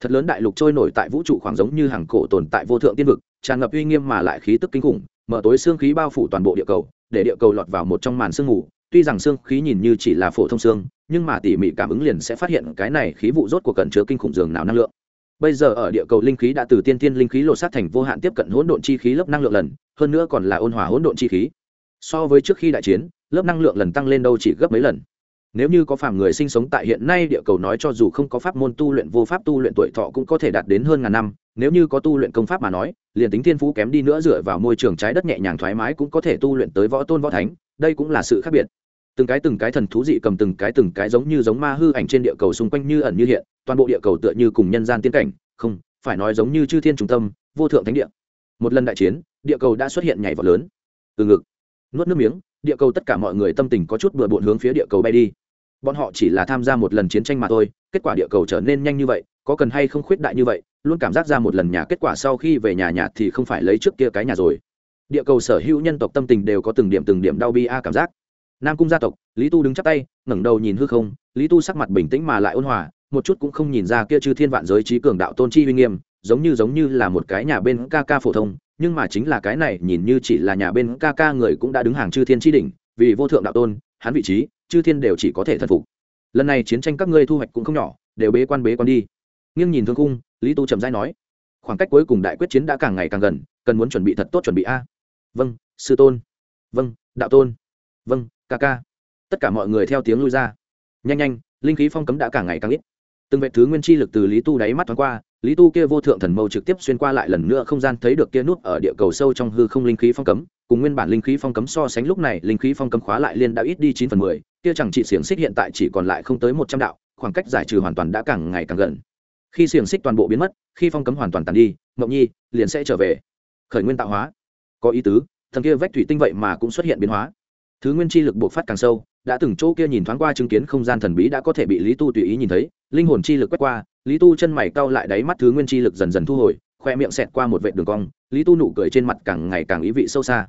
Thật lớn đại lục trôi nổi tại vũ trụ khoảng giống như hàng cổ tồn tại vô thượng tiên vực, tràn ngập uy nghiêm mà lại khí tức kinh khủng, mở tối xương khí bao phủ toàn bộ địa cầu, để địa cầu lọt vào một trong màn sương mù. Tuy rằng xương khí nhìn như chỉ là phổ thông xương, nhưng mà tỉ mỉ cảm ứng liền sẽ phát hiện cái này khí vụ rốt của cẩn chứa kinh khủng dường nào năng lượng. Bây giờ ở địa cầu linh khí đã từ tiên tiên linh khí lột sát thành vô hạn tiếp cận hỗn độn chi khí lớp năng lượng lần hơn nữa còn là ôn hòa hỗn độn chi khí. So với trước khi đại chiến, lớp năng lượng lần tăng lên đâu chỉ gấp mấy lần. Nếu như có phàm người sinh sống tại hiện nay, địa cầu nói cho dù không có pháp môn tu luyện, vô pháp tu luyện tuổi thọ cũng có thể đạt đến hơn ngàn năm. Nếu như có tu luyện công pháp mà nói, liền tính thiên phú kém đi nữa dựa vào môi trường trái đất nhẹ nhàng thoải mái cũng có thể tu luyện tới võ tôn võ thánh. Đây cũng là sự khác biệt. Từng cái từng cái thần thú dị cầm, từng cái từng cái giống như giống ma hư ảnh trên địa cầu xung quanh như ẩn như hiện, toàn bộ địa cầu tựa như cùng nhân gian tiên cảnh. Không, phải nói giống như chư thiên trung tâm, vô thượng thánh địa một lần đại chiến, địa cầu đã xuất hiện nhảy vọt lớn. Từ ngực, nuốt nước miếng, địa cầu tất cả mọi người tâm tình có chút bừa bộn hướng phía địa cầu bay đi. Bọn họ chỉ là tham gia một lần chiến tranh mà thôi, kết quả địa cầu trở nên nhanh như vậy, có cần hay không khuyết đại như vậy, luôn cảm giác ra một lần nhà kết quả sau khi về nhà nhà thì không phải lấy trước kia cái nhà rồi. Địa cầu sở hữu nhân tộc tâm tình đều có từng điểm từng điểm đau bi a cảm giác. Nam cung gia tộc, lý tu đứng chắp tay, ngẩng đầu nhìn hư không, lý tu sắc mặt bình tĩnh mà lại ôn hòa, một chút cũng không nhìn ra kia chư thiên vạn giới trí cường đạo tôn chi uy nghiêm giống như giống như là một cái nhà bên ca ca phổ thông, nhưng mà chính là cái này nhìn như chỉ là nhà bên ca ca người cũng đã đứng hàng chư thiên tri đỉnh, vì vô thượng đạo tôn, hắn vị trí, chư thiên đều chỉ có thể thần phục. Lần này chiến tranh các ngươi thu hoạch cũng không nhỏ, đều bế quan bế quan đi. Nghiêng nhìn thương cung, lý tu trầm dai nói, khoảng cách cuối cùng đại quyết chiến đã càng ngày càng gần, cần muốn chuẩn bị thật tốt chuẩn bị a. Vâng sư tôn. Vâng đạo tôn. Vâng ca ca. Tất cả mọi người theo tiếng lui ra. Nhanh nhanh, linh khí phong cấm đã càng ngày càng ít. Từng vệ thứ nguyên chi lực từ lý tu đáy mắt thoáng qua lý tu kia vô thượng thần mâu trực tiếp xuyên qua lại lần nữa không gian thấy được kia nút ở địa cầu sâu trong hư không linh khí phong cấm, cùng nguyên bản linh khí phong cấm so sánh lúc này linh khí phong cấm khóa lại liên đã ít đi chín phần mười, kia chẳng trị xiềng xích hiện tại chỉ còn lại không tới một trăm đạo, khoảng cách giải trừ hoàn toàn đã càng ngày càng gần. Khi xiềng xích toàn bộ biến mất, khi phong cấm hoàn toàn tàn đi, mộng nhi liền sẽ trở về. Khởi nguyên tạo hóa. Có ý tứ, thần kia vách thủy tinh vậy mà cũng xuất hiện biến hóa. Thứ nguyên chi lực buộc phát càng sâu, đã từng chỗ kia nhìn thoáng qua chứng kiến không gian thần bí đã có thể bị lý tu tùy ý nhìn thấy linh hồn chi lực quét qua, lý tu chân mày cau lại đáy mắt thứ nguyên chi lực dần dần thu hồi, khoe miệng xẹt qua một vệ đường cong, lý tu nụ cười trên mặt càng ngày càng ý vị sâu xa.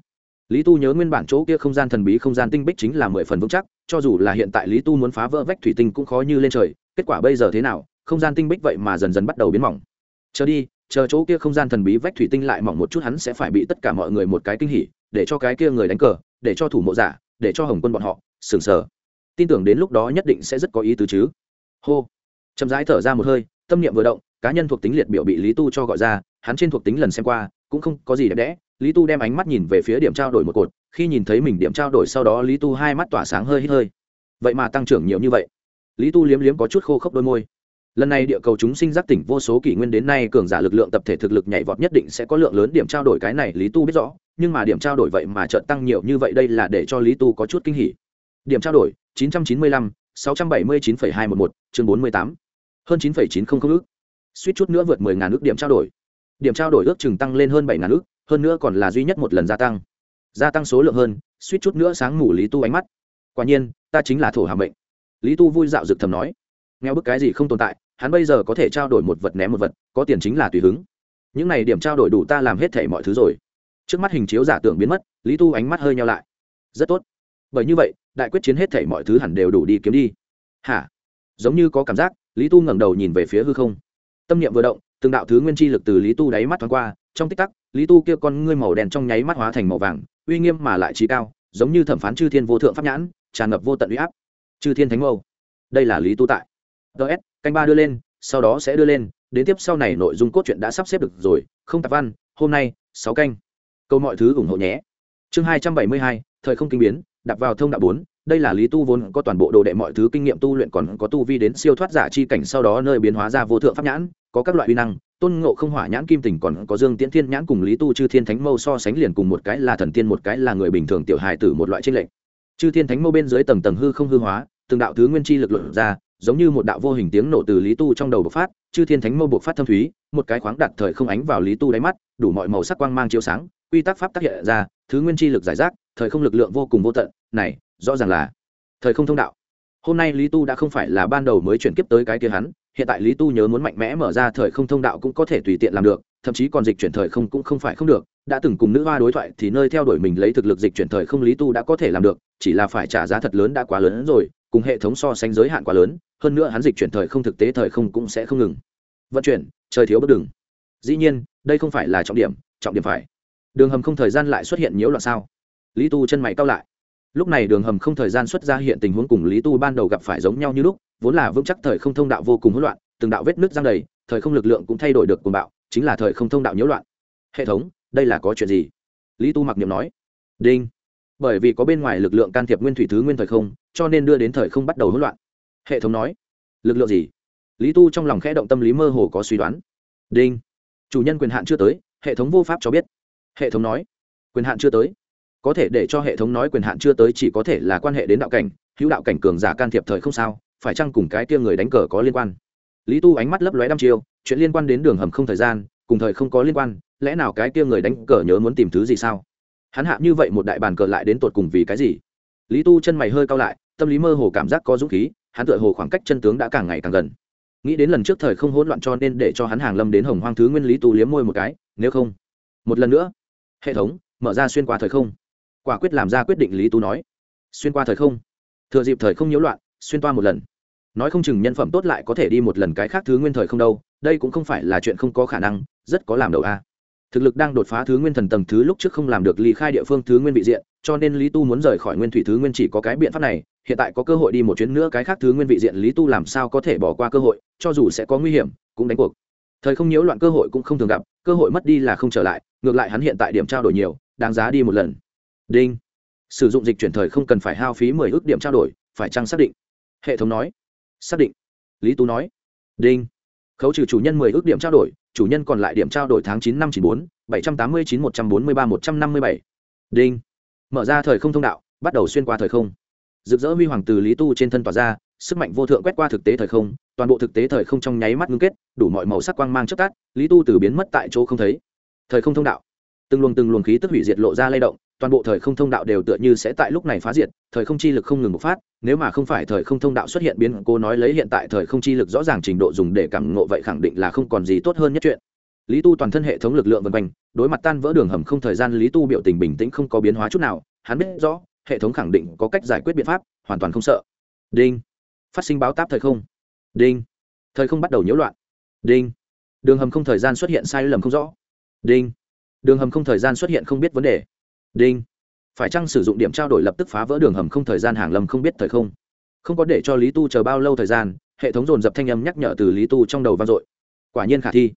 Lý tu nhớ nguyên bản chỗ kia không gian thần bí, không gian tinh bích chính là mười phần vững chắc, cho dù là hiện tại lý tu muốn phá vỡ vách thủy tinh cũng khó như lên trời, kết quả bây giờ thế nào, không gian tinh bích vậy mà dần dần bắt đầu biến mỏng. Chờ đi, chờ chỗ kia không gian thần bí vách thủy tinh lại mỏng một chút hắn sẽ phải bị tất cả mọi người một cái kinh hỉ, để cho cái kia người đánh cờ, để cho thủ mộ giả, để cho hồng quân bọn họ, sừng sờ. Tin tưởng đến lúc đó nhất định sẽ rất có ý tứ chứ. Hô chậm rãi thở ra một hơi tâm niệm vừa động cá nhân thuộc tính liệt biểu bị lý tu cho gọi ra hắn trên thuộc tính lần xem qua cũng không có gì đẹp đẽ. Lý tu đem ánh mắt nhìn về phía điểm trao đổi một cột khi nhìn thấy mình điểm trao đổi sau đó lý tu hai mắt tỏa sáng hơi hít hơi. Vậy mà tăng trưởng nhiều như vậy. Lý tu liếm liếm có chút khô khốc đôi môi. Lần này địa cầu chúng sinh giác tỉnh vô số kỷ nguyên đến nay cường giả lực lượng tập thể thực lực nhảy vọt nhất định sẽ có lượng lớn điểm trao đổi cái này lý tu biết rõ nhưng mà điểm trao đổi vậy mà chợt tăng nhiều như vậy đây là để cho lý tu có chút kinh hỉ. Điểm trao đổi 995, 679,211, chương 48 hơn 9,900 ước. Suýt chút nữa vượt 10 ngàn ước điểm trao đổi. Điểm trao đổi ước chừng tăng lên hơn 7 ngàn ước hơn nữa còn là duy nhất một lần gia tăng. Gia tăng số lượng hơn suýt chút nữa sáng ngủ lý tu ánh mắt. Quả nhiên ta chính là thổ hàm mệnh. Lý tu vui dạo dực thầm nói. Nghèo bức cái gì không tồn tại hắn bây giờ có thể trao đổi một vật ném một vật có tiền chính là tùy hứng. Những này điểm trao đổi đủ ta làm hết thể mọi thứ rồi. Trước mắt hình chiếu giả tưởng biến mất lý tu ánh mắt hơi nhau lại. Rất tốt. Bởi như vậy đại quyết chiến hết thể mọi thứ hẳn đều đủ đi kiếm đi. Hả? Giống như có cảm giác lý tu ngẩng đầu nhìn về phía hư không. Tâm niệm vừa động, từng đạo thứ nguyên chi lực từ lý tu đáy mắt thoáng qua, trong tích tắc, lý tu kia con ngươi màu đen trong nháy mắt hóa thành màu vàng, uy nghiêm mà lại trí cao, giống như thẩm phán chư thiên vô thượng pháp nhãn, tràn ngập vô tận uy áp. Chư thiên thánh mâu. Đây là lý tu tại. Ts canh ba đưa lên, sau đó sẽ đưa lên, đến tiếp sau này nội dung cốt truyện đã sắp xếp được rồi, không tạp văn, hôm nay, sáu canh. Câu mọi thứ ủng hộ nhé. Chương hai trăm bảy mươi hai, thời không kinh biến đặt vào thông đạo bốn đây là lý tu vốn có toàn bộ đồ đệ mọi thứ kinh nghiệm tu luyện còn có tu vi đến siêu thoát giả chi cảnh sau đó nơi biến hóa ra vô thượng pháp nhãn, có các loại uy năng, tôn ngộ không hỏa nhãn kim tỉnh còn có dương tiễn thiên nhãn cùng lý tu chư thiên thánh mâu so sánh liền cùng một cái là thần tiên một cái là người bình thường tiểu hài tử một loại trên lệnh chư thiên thánh mâu bên dưới tầng tầng hư không hư hóa, từng đạo thứ nguyên chi lực luận ra, giống như một đạo vô hình tiếng nổ từ lý tu trong đầu bộc phát, chư thiên thánh mâu bộc phát thâm thúy, một cái khoáng đặt thời không ánh vào lý tu đáy mắt, đủ mọi màu sắc quang mang chiếu sáng, quy tắc pháp tác hiện ra, thứ nguyên chi lực giải rác, thời không lực lượng vô cùng vô tận, này rõ ràng là thời không thông đạo. Hôm nay lý tu đã không phải là ban đầu mới chuyển kiếp tới cái kia hắn, hiện tại lý tu nhớ muốn mạnh mẽ mở ra thời không thông đạo cũng có thể tùy tiện làm được, thậm chí còn dịch chuyển thời không cũng không phải không được, đã từng cùng nữ hoa đối thoại thì nơi theo đuổi mình lấy thực lực dịch chuyển thời không lý tu đã có thể làm được, chỉ là phải trả giá thật lớn đã quá lớn hơn rồi, cùng hệ thống so sánh giới hạn quá lớn, hơn nữa hắn dịch chuyển thời không thực tế thời không cũng sẽ không ngừng. Vận chuyển, trời thiếu bất đừng dĩ nhiên, đây không phải là trọng điểm trọng điểm phải. Đường hầm không thời gian lại xuất hiện nhiễu loạn sao? Lý tu chân mày cao lại lúc này đường hầm không thời gian xuất ra hiện tình huống cùng lý tu ban đầu gặp phải giống nhau như lúc, vốn là vững chắc thời không thông đạo vô cùng hỗn loạn, từng đạo vết nước giang đầy, thời không lực lượng cũng thay đổi được cuồng bạo, chính là thời không thông đạo nhiễu loạn. Hệ thống, đây là có chuyện gì? Lý tu mặc niệm nói. Đinh, bởi vì có bên ngoài lực lượng can thiệp nguyên thủy thứ nguyên thời không, cho nên đưa đến thời không bắt đầu hỗn loạn. Hệ thống nói. Lực lượng gì? Lý tu trong lòng khẽ động tâm lý mơ hồ có suy đoán. Đinh, chủ nhân quyền hạn chưa tới, hệ thống vô pháp cho biết. Hệ thống nói. Quyền hạn chưa tới có thể để cho hệ thống nói quyền hạn chưa tới chỉ có thể là quan hệ đến đạo cảnh, hữu đạo cảnh cường giả can thiệp thời không sao, phải chăng cùng cái kia người đánh cờ có liên quan? Lý tu ánh mắt lấp lóe đăm chiêu, chuyện liên quan đến đường hầm không thời gian, cùng thời không có liên quan, lẽ nào cái kia người đánh cờ nhớ muốn tìm thứ gì sao? Hắn hạ như vậy một đại bàn cờ lại đến tột cùng vì cái gì? Lý tu chân mày hơi cao lại, tâm lý mơ hồ cảm giác có dũng khí, hắn tựa hồ khoảng cách chân tướng đã càng ngày càng gần. Nghĩ đến lần trước thời không hỗn loạn cho nên để cho hắn hàng lâm đến hồng hoang thứ nguyên lý tu liếm môi một cái, nếu không, một lần nữa, hệ thống, mở ra xuyên qua thời không quả quyết làm ra quyết định lý tu nói. Xuyên qua thời không, thừa dịp thời không nhiễu loạn, xuyên toa một lần. Nói không chừng nhân phẩm tốt lại có thể đi một lần cái khác thứ nguyên thời không đâu, đây cũng không phải là chuyện không có khả năng, rất có làm đầu a. Thực lực đang đột phá thứ nguyên thần tầng thứ lúc trước không làm được ly khai địa phương thứ nguyên vị diện, cho nên lý tu muốn rời khỏi nguyên thủy thứ nguyên chỉ có cái biện pháp này, hiện tại có cơ hội đi một chuyến nữa cái khác thứ nguyên vị diện, lý tu làm sao có thể bỏ qua cơ hội, cho dù sẽ có nguy hiểm, cũng đánh cuộc. Thời không nhiễu loạn cơ hội cũng không thường gặp, cơ hội mất đi là không trở lại, ngược lại hắn hiện tại điểm trao đổi nhiều, đáng giá đi một lần đinh. Sử dụng dịch chuyển thời không cần phải hao phí mười ước điểm trao đổi, phải chăng xác định? Hệ thống nói. Xác định. Lý tú nói. Đinh. Khấu trừ chủ nhân mười ước điểm trao đổi, chủ nhân còn lại điểm trao đổi tháng chín năm chín bốn, bảy trăm tám mươi chín, một trăm bốn mươi ba, một trăm năm mươi bảy. Đinh. Mở ra thời không thông đạo, bắt đầu xuyên qua thời không. Rực rỡ huy hoàng từ lý tu trên thân tỏa ra, sức mạnh vô thượng quét qua thực tế thời không, toàn bộ thực tế thời không trong nháy mắt ngưng kết, đủ mọi màu sắc quang mang chất tát lý tu từ biến mất tại chỗ không thấy. Thời không thông đạo. Từng luồng từng luồng khí tức hủy diệt lộ ra lay động toàn bộ thời không thông đạo đều tựa như sẽ tại lúc này phá diệt, thời không chi lực không ngừng bộc phát, nếu mà không phải thời không thông đạo xuất hiện biến, cô nói lấy hiện tại thời không chi lực rõ ràng trình độ dùng để cảm ngộ vậy khẳng định là không còn gì tốt hơn nhất chuyện. Lý tu toàn thân hệ thống lực lượng vân quanh, đối mặt tan vỡ đường hầm không thời gian, lý tu biểu tình bình tĩnh không có biến hóa chút nào, hắn biết rõ, hệ thống khẳng định có cách giải quyết biện pháp, hoàn toàn không sợ. Đinh. Phát sinh báo táp thời không. Đinh. Thời không bắt đầu nhiễu loạn. Đinh. Đường hầm không thời gian xuất hiện sai lầm không rõ. Đinh. Đường hầm không thời gian xuất hiện không biết vấn đề đinh. Phải chăng sử dụng điểm trao đổi lập tức phá vỡ đường hầm không thời gian hàng lâm không biết thời không? Không có để cho lý tu chờ bao lâu thời gian, hệ thống dồn dập thanh âm nhắc nhở từ lý tu trong đầu vang dội. Quả nhiên khả thi.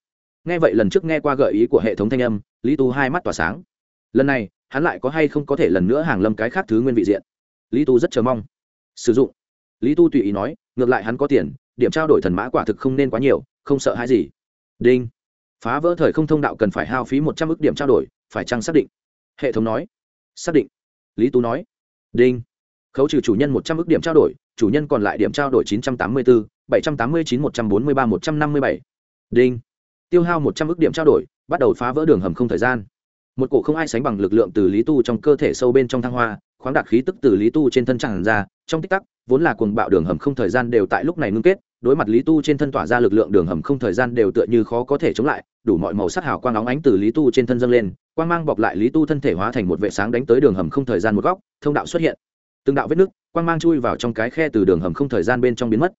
Nghe vậy lần trước nghe qua gợi ý của hệ thống thanh âm, lý tu hai mắt tỏa sáng. Lần này, hắn lại có hay không có thể lần nữa hàng lâm cái khác thứ nguyên vị diện? Lý tu rất chờ mong. Sử dụng. Lý tu tùy ý nói, ngược lại hắn có tiền, điểm trao đổi thần mã quả thực không nên quá nhiều, không sợ hãi gì. Đinh. Phá vỡ thời không thông đạo cần phải hao phí một trăm ước điểm trao đổi, phải chăng xác định? Hệ thống nói. Xác định. Lý tú nói. Đinh. Khấu trừ chủ nhân một trăm ước điểm trao đổi, chủ nhân còn lại điểm trao đổi chín trăm tám mươi bốn bảy trăm tám mươi chín, một trăm bốn mươi ba, một trăm năm mươi bảy. Đinh. Tiêu hao một trăm ước điểm trao đổi, bắt đầu phá vỡ đường hầm không thời gian. Một cổ không ai sánh bằng lực lượng từ lý tu trong cơ thể sâu bên trong thăng hoa, khoáng đạt khí tức từ lý tu trên thân tràn ra, trong tích tắc, vốn là cuồng bạo đường hầm không thời gian đều tại lúc này ngưng kết, đối mặt lý tu trên thân tỏa ra lực lượng đường hầm không thời gian đều tựa như khó có thể chống lại, đủ mọi màu sắc hào quang óng ánh từ lý tu trên thân dâng lên quang mang bọc lại lý tu thân thể hóa thành một vệ sáng đánh tới đường hầm không thời gian một góc, thông đạo xuất hiện. Từng đạo vết nước, quang mang chui vào trong cái khe từ đường hầm không thời gian bên trong biến mất.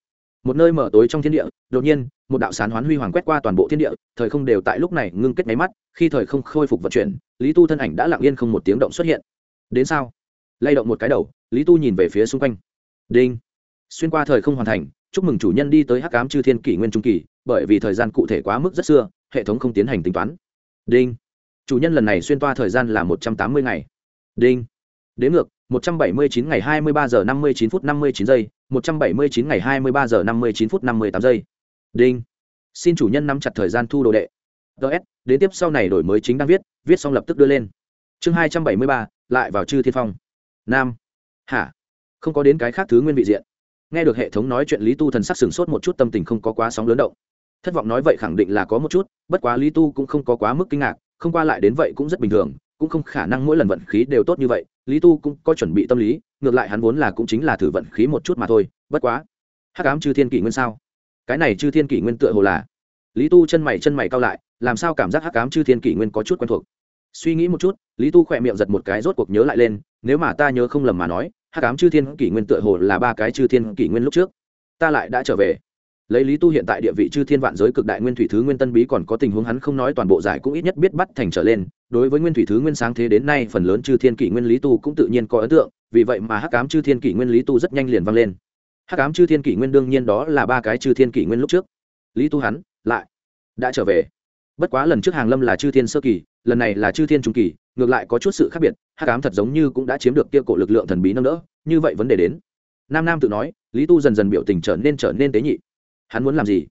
Một nơi mở tối trong thiên địa, đột nhiên, một đạo sán hoán huy hoàng quét qua toàn bộ thiên địa, thời không đều tại lúc này ngưng kết máy mắt, khi thời không khôi phục vận chuyển, lý tu thân ảnh đã lặng yên không một tiếng động xuất hiện. Đến sao? Lay động một cái đầu, lý tu nhìn về phía xung quanh. Đinh! Xuyên qua thời không hoàn thành, chúc mừng chủ nhân đi tới hắc cám chư thiên kỷ nguyên trung kỳ, bởi vì thời gian cụ thể quá mức rất xưa, hệ thống không tiến hành tính toán. Đinh! Chủ nhân lần này xuyên toa thời gian là một trăm tám mươi ngày. Đinh. Đến ngược, một trăm bảy mươi chín ngày hai mươi ba giờ năm mươi chín phút năm mươi chín giây, một trăm bảy mươi chín ngày hai mươi ba giờ năm mươi chín phút năm mươi tám giây. Đinh. Xin chủ nhân nắm chặt thời gian thu đồ đệ. Ts đến tiếp sau này đổi mới chính đang viết viết xong lập tức đưa lên. Chương hai trăm bảy mươi ba, lại vào chư thiên phong. Nam. Hả? Không có đến cái khác thứ nguyên vị diện. Nghe được hệ thống nói chuyện lý tu thần sắc sừng sốt một chút, tâm tình không có quá sóng lớn động. Thất vọng nói vậy khẳng định là có một chút, bất quá lý tu cũng không có quá mức kinh ngạc không qua lại đến vậy cũng rất bình thường, cũng không khả năng mỗi lần vận khí đều tốt như vậy, lý tu cũng có chuẩn bị tâm lý, ngược lại hắn vốn là cũng chính là thử vận khí một chút mà thôi, bất quá. Hắc ám chư thiên kỷ nguyên sao? Cái này chư thiên kỷ nguyên tựa hồ là. Lý tu chân mày chân mày cao lại, làm sao cảm giác hắc ám chư thiên kỷ nguyên có chút quen thuộc? Suy nghĩ một chút, lý tu khỏe miệng giật một cái rốt cuộc nhớ lại lên, nếu mà ta nhớ không lầm mà nói, hắc ám chư thiên kỷ nguyên tựa hồ là ba cái chư thiên kỷ nguyên lúc trước. Ta lại đã trở về lấy lý tu hiện tại địa vị chư thiên vạn giới cực đại nguyên thủy thứ nguyên tân bí còn có tình huống hắn không nói toàn bộ giải cũng ít nhất biết bắt thành trở lên. Đối với nguyên thủy thứ nguyên sáng thế đến nay, phần lớn chư thiên kỷ nguyên lý tu cũng tự nhiên có ấn tượng, vì vậy mà hắc cám chư thiên kỷ nguyên lý tu rất nhanh liền vang lên. Hắc cám chư thiên kỷ nguyên đương nhiên đó là ba cái chư thiên kỷ nguyên lúc trước. Lý tu hắn, lại đã trở về. Bất quá lần trước hàng lâm là chư thiên sơ kỳ, lần này là chư thiên trung kỳ, ngược lại có chút sự khác biệt, hắc cám thật giống như cũng đã chiếm được kia cổ lực lượng thần bí nâng đỡ, như vậy vấn đề đến. Nam nam tự nói, lý tu dần dần biểu tình trở nên trở nên tế nhị hắn muốn làm gì?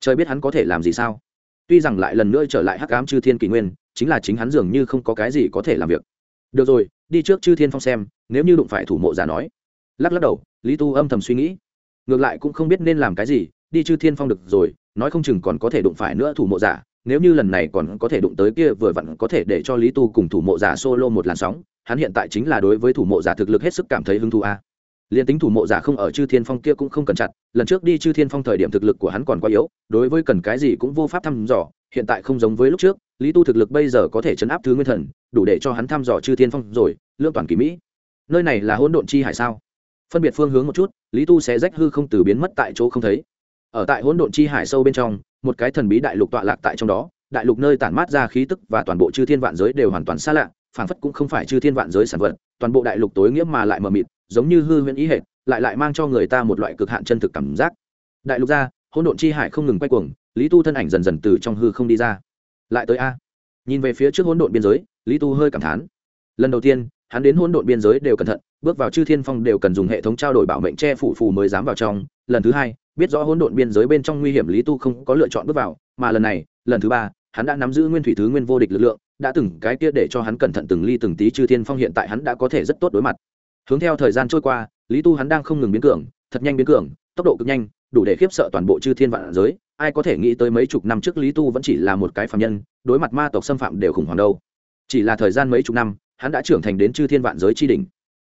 Trời biết hắn có thể làm gì sao? Tuy rằng lại lần nữa trở lại hắc ám chư thiên kỷ nguyên, chính là chính hắn dường như không có cái gì có thể làm việc. Được rồi, đi trước chư thiên phong xem, nếu như đụng phải thủ mộ giả nói. Lắc lắc đầu, lý tu âm thầm suy nghĩ. Ngược lại cũng không biết nên làm cái gì, đi chư thiên phong được rồi, nói không chừng còn có thể đụng phải nữa thủ mộ giả, nếu như lần này còn có thể đụng tới kia vừa vặn có thể để cho lý tu cùng thủ mộ giả solo một làn sóng, hắn hiện tại chính là đối với thủ mộ giả thực lực hết sức cảm thấy hứng thú a liền tính thủ mộ giả không ở chư thiên phong kia cũng không cần chặt, lần trước đi chư thiên phong thời điểm thực lực của hắn còn quá yếu, đối với cần cái gì cũng vô pháp thăm dò, hiện tại không giống với lúc trước, lý tu thực lực bây giờ có thể chấn áp thứ nguyên thần, đủ để cho hắn thăm dò chư thiên phong rồi lương toàn kỳ mỹ. Nơi này là hỗn độn chi hải sao? Phân biệt phương hướng một chút, lý tu sẽ rách hư không từ biến mất tại chỗ không thấy. Ở tại hỗn độn chi hải sâu bên trong, một cái thần bí đại lục tọa lạc tại trong đó, đại lục nơi tản mát ra khí tức và toàn bộ chư thiên vạn giới đều hoàn toàn xa lạ phảng phất cũng không phải chư thiên vạn giới sản vật, toàn bộ đại lục tối nghĩa mà lại mờ mịt, giống như hư huyễn ý hệt, lại lại mang cho người ta một loại cực hạn chân thực cảm giác. Đại lục ra, hỗn độn chi hải không ngừng quay cuồng, lý tu thân ảnh dần dần từ trong hư không đi ra. Lại tới a. Nhìn về phía trước hỗn độn biên giới, lý tu hơi cảm thán. Lần đầu tiên, hắn đến hỗn độn biên giới đều cẩn thận, bước vào chư thiên phong đều cần dùng hệ thống trao đổi bảo mệnh che phủ phù mới dám vào trong. Lần thứ hai, biết rõ hỗn độn biên giới bên trong nguy hiểm, lý tu không có lựa chọn bước vào, mà lần này, lần thứ ba, hắn đã nắm giữ nguyên thủy thứ nguyên vô địch lực lượng đã từng cái kia để cho hắn cẩn thận từng ly từng tí chư thiên phong hiện tại hắn đã có thể rất tốt đối mặt. Hướng theo thời gian trôi qua, lý tu hắn đang không ngừng biến cường, thật nhanh biến cường, tốc độ cực nhanh, đủ để khiếp sợ toàn bộ chư thiên vạn giới. Ai có thể nghĩ tới mấy chục năm trước lý tu vẫn chỉ là một cái phạm nhân, đối mặt ma tộc xâm phạm đều khủng hoảng đâu. Chỉ là thời gian mấy chục năm, hắn đã trưởng thành đến chư thiên vạn giới tri đỉnh.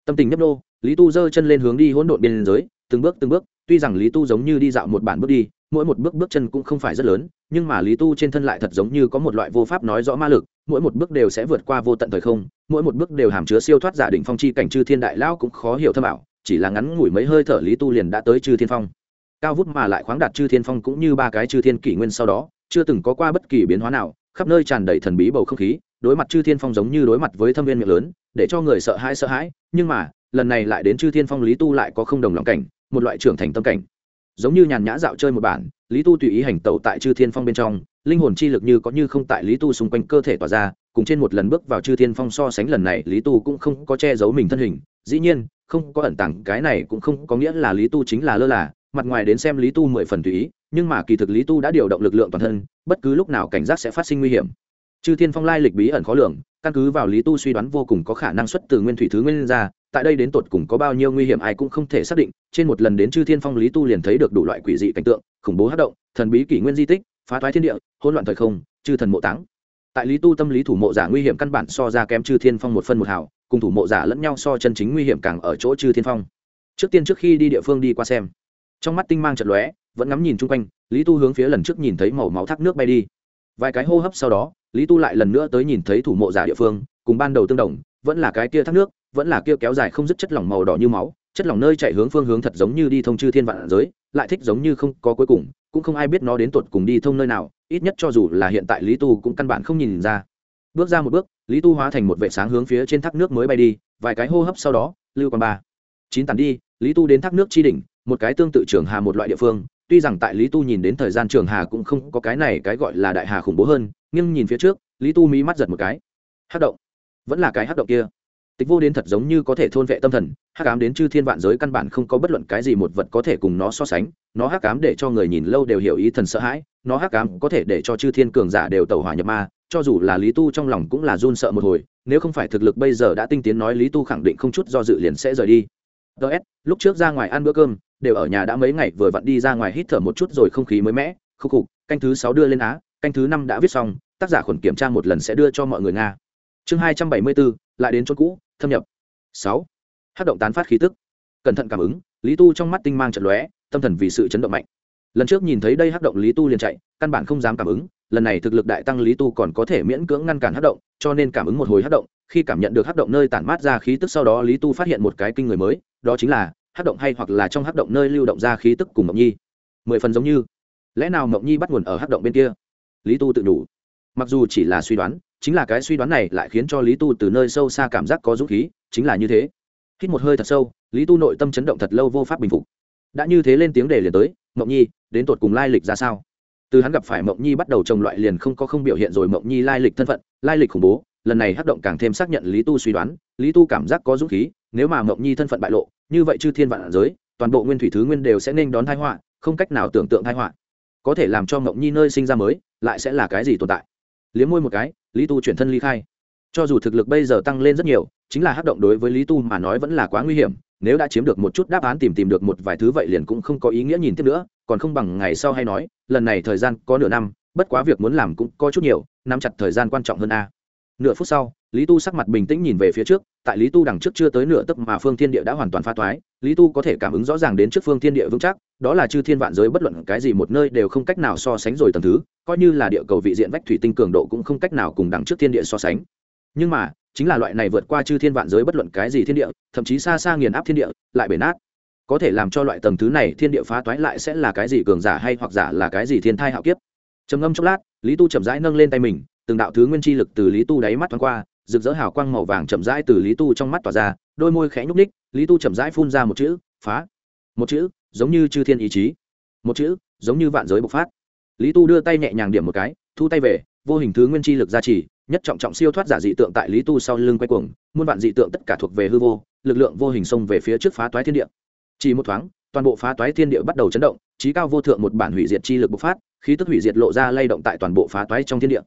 Tâm tình nhấp nô, lý tu giơ chân lên hướng đi hỗn độn biên giới, từng bước từng bước, tuy rằng lý tu giống như đi dạo một bản bước đi, mỗi một bước bước chân cũng không phải rất lớn, nhưng mà lý tu trên thân lại thật giống như có một loại vô pháp nói rõ ma lực mỗi một bước đều sẽ vượt qua vô tận thời không, mỗi một bước đều hàm chứa siêu thoát giả định phong chi cảnh chư thiên đại lão cũng khó hiểu thâm ảo, chỉ là ngắn ngủi mấy hơi thở lý tu liền đã tới chư thiên phong. Cao vút mà lại khoáng đạt chư thiên phong cũng như ba cái chư thiên kỷ nguyên sau đó, chưa từng có qua bất kỳ biến hóa nào, khắp nơi tràn đầy thần bí bầu không khí, đối mặt chư thiên phong giống như đối mặt với thâm viên miệng lớn, để cho người sợ hãi sợ hãi, nhưng mà, lần này lại đến chư thiên phong lý tu lại có không đồng lòng cảnh, một loại trưởng thành tâm cảnh giống như nhàn nhã dạo chơi một bản, lý tu tùy ý hành tẩu tại chư thiên phong bên trong, linh hồn chi lực như có như không tại lý tu xung quanh cơ thể tỏa ra, cùng trên một lần bước vào chư thiên phong so sánh lần này, lý tu cũng không có che giấu mình thân hình. Dĩ nhiên, không có ẩn tàng, cái này cũng không có nghĩa là lý tu chính là lơ là, mặt ngoài đến xem lý tu mười phần tùy ý, nhưng mà kỳ thực lý tu đã điều động lực lượng toàn thân, bất cứ lúc nào cảnh giác sẽ phát sinh nguy hiểm. Chư thiên phong lai lịch bí ẩn khó lường, căn cứ vào lý tu suy đoán vô cùng có khả năng xuất từ nguyên thủy thứ nguyên ra tại đây đến tột cùng có bao nhiêu nguy hiểm ai cũng không thể xác định, trên một lần đến chư thiên phong lý tu liền thấy được đủ loại quỷ dị cảnh tượng, khủng bố hát động, thần bí kỷ nguyên di tích, phá thoái thiên địa, hỗn loạn thời không, chư thần mộ táng. Tại lý tu tâm lý thủ mộ giả nguy hiểm căn bản so ra kém chư thiên phong một phân một hào, cùng thủ mộ giả lẫn nhau so chân chính nguy hiểm càng ở chỗ chư thiên phong. Trước tiên trước khi đi địa phương đi qua xem. Trong mắt tinh mang trận lóe, vẫn ngắm nhìn chung quanh, lý tu hướng phía lần trước nhìn thấy màu máu thác nước bay đi. Vài cái hô hấp sau đó, lý tu lại lần nữa tới nhìn thấy thủ mộ giả địa phương, cùng ban đầu tương đồng vẫn là cái kia thác nước, vẫn là kia kéo dài không dứt chất lỏng màu đỏ như máu, chất lỏng nơi chạy hướng phương hướng thật giống như đi thông chư thiên vạn giới, lại thích giống như không có cuối cùng, cũng không ai biết nó đến tột cùng đi thông nơi nào, ít nhất cho dù là hiện tại lý tu cũng căn bản không nhìn ra. Bước ra một bước, lý tu hóa thành một vệ sáng hướng phía trên thác nước mới bay đi, vài cái hô hấp sau đó, lưu quan ba. Chín tàn đi, lý tu đến thác nước chi đỉnh, một cái tương tự trường hà một loại địa phương, tuy rằng tại lý tu nhìn đến thời gian trường hà cũng không có cái này cái gọi là đại hà khủng bố hơn, nhưng nhìn phía trước, lý tu mí mắt giật một cái. Hát động vẫn là cái hắc động kia. Tịch vô đến thật giống như có thể thôn vệ tâm thần, hắc ám đến chư thiên vạn giới căn bản không có bất luận cái gì một vật có thể cùng nó so sánh, nó hắc ám để cho người nhìn lâu đều hiểu ý thần sợ hãi, nó hắc ám có thể để cho chư thiên cường giả đều tẩu hỏa nhập ma, cho dù là lý tu trong lòng cũng là run sợ một hồi, nếu không phải thực lực bây giờ đã tinh tiến nói lý tu khẳng định không chút do dự liền sẽ rời đi. Ts lúc trước ra ngoài ăn bữa cơm, đều ở nhà đã mấy ngày, vừa vặn đi ra ngoài hít thở một chút rồi không khí mới mẻ, khúc khục, canh thứ sáu đưa lên á, canh thứ năm đã viết xong, tác giả khuẩn kiểm tra một lần sẽ đưa cho mọi người nga chương hai trăm bảy mươi bốn, lại đến chỗ cũ, thâm nhập. Sáu. Hát động tán phát khí tức. Cẩn thận cảm ứng, lý tu trong mắt tinh mang trận lóe, tâm thần vì sự chấn động mạnh. Lần trước nhìn thấy đây hát động lý tu liền chạy, căn bản không dám cảm ứng, lần này thực lực đại tăng lý tu còn có thể miễn cưỡng ngăn cản hát động, cho nên cảm ứng một hồi hát động, khi cảm nhận được hát động nơi tản mát ra khí tức sau đó lý tu phát hiện một cái kinh người mới, đó chính là hát động hay hoặc là trong hát động nơi lưu động ra khí tức cùng mộng nhi. Mười phần giống như, lẽ nào mộng nhi bắt nguồn ở hát động bên kia? Lý tu tự đủ mặc dù chỉ là suy đoán chính là cái suy đoán này lại khiến cho lý tu từ nơi sâu xa cảm giác có dũng khí, chính là như thế. Hít một hơi thật sâu, lý tu nội tâm chấn động thật lâu vô pháp bình phục. Đã như thế lên tiếng để liền tới, mộng nhi, đến tột cùng lai lịch ra sao? Từ hắn gặp phải mộng nhi bắt đầu trồng loại liền không có không biểu hiện rồi mộng nhi lai lịch thân phận, lai lịch khủng bố, lần này hắc động càng thêm xác nhận lý tu suy đoán, lý tu cảm giác có dũng khí, nếu mà mộng nhi thân phận bại lộ, như vậy chư thiên vạn giới, toàn bộ nguyên thủy thứ nguyên đều sẽ nên đón thái họa, không cách nào tưởng tượng thái họa. Có thể làm cho mộng nhi nơi sinh ra mới, lại sẽ là cái gì tồn tại? Liếm môi một cái lý tu chuyển thân ly khai. Cho dù thực lực bây giờ tăng lên rất nhiều, chính là hát động đối với lý tu mà nói vẫn là quá nguy hiểm, nếu đã chiếm được một chút đáp án tìm tìm được một vài thứ vậy liền cũng không có ý nghĩa nhìn tiếp nữa, còn không bằng ngày sau hay nói, lần này thời gian có nửa năm, bất quá việc muốn làm cũng có chút nhiều, nắm chặt thời gian quan trọng hơn a. Nửa phút sau, lý tu sắc mặt bình tĩnh nhìn về phía trước tại lý tu đằng trước chưa tới nửa tấc mà phương thiên địa đã hoàn toàn pha toái, lý tu có thể cảm ứng rõ ràng đến trước phương thiên địa vững chắc, đó là chư thiên vạn giới bất luận cái gì một nơi đều không cách nào so sánh rồi tầm thứ, coi như là địa cầu vị diện vách thủy tinh cường độ cũng không cách nào cùng đằng trước thiên địa so sánh. Nhưng mà, chính là loại này vượt qua chư thiên vạn giới bất luận cái gì thiên địa, thậm chí xa xa nghiền áp thiên địa, lại bể nát. Có thể làm cho loại tầng thứ này thiên địa phá toái lại sẽ là cái gì cường giả hay hoặc giả là cái gì thiên thai hạo kiếp? Trầm ngâm chốc lát, lý tu chậm rãi nâng lên tay mình, từng đạo thứ nguyên chi lực từ lý tu đáy mắt thoáng qua rực rỡ hào quang màu vàng chậm rãi từ lý tu trong mắt tỏa ra, đôi môi khẽ nhúc ních lý tu chậm rãi phun ra một chữ, phá. Một chữ, giống như chư thiên ý chí. Một chữ, giống như vạn giới bộc phát. Lý tu đưa tay nhẹ nhàng điểm một cái, thu tay về, vô hình thứ nguyên chi lực gia trì, nhất trọng trọng siêu thoát giả dị tượng tại lý tu sau lưng quay cuồng, muôn vạn dị tượng tất cả thuộc về hư vô, lực lượng vô hình xông về phía trước phá toái thiên địa. Chỉ một thoáng, toàn bộ phá toái thiên địa bắt đầu chấn động trí cao vô thượng một bản hủy diệt chi lực bộc phát, khí tức hủy diệt lộ ra lay động tại toàn bộ phá toái trong thiên địa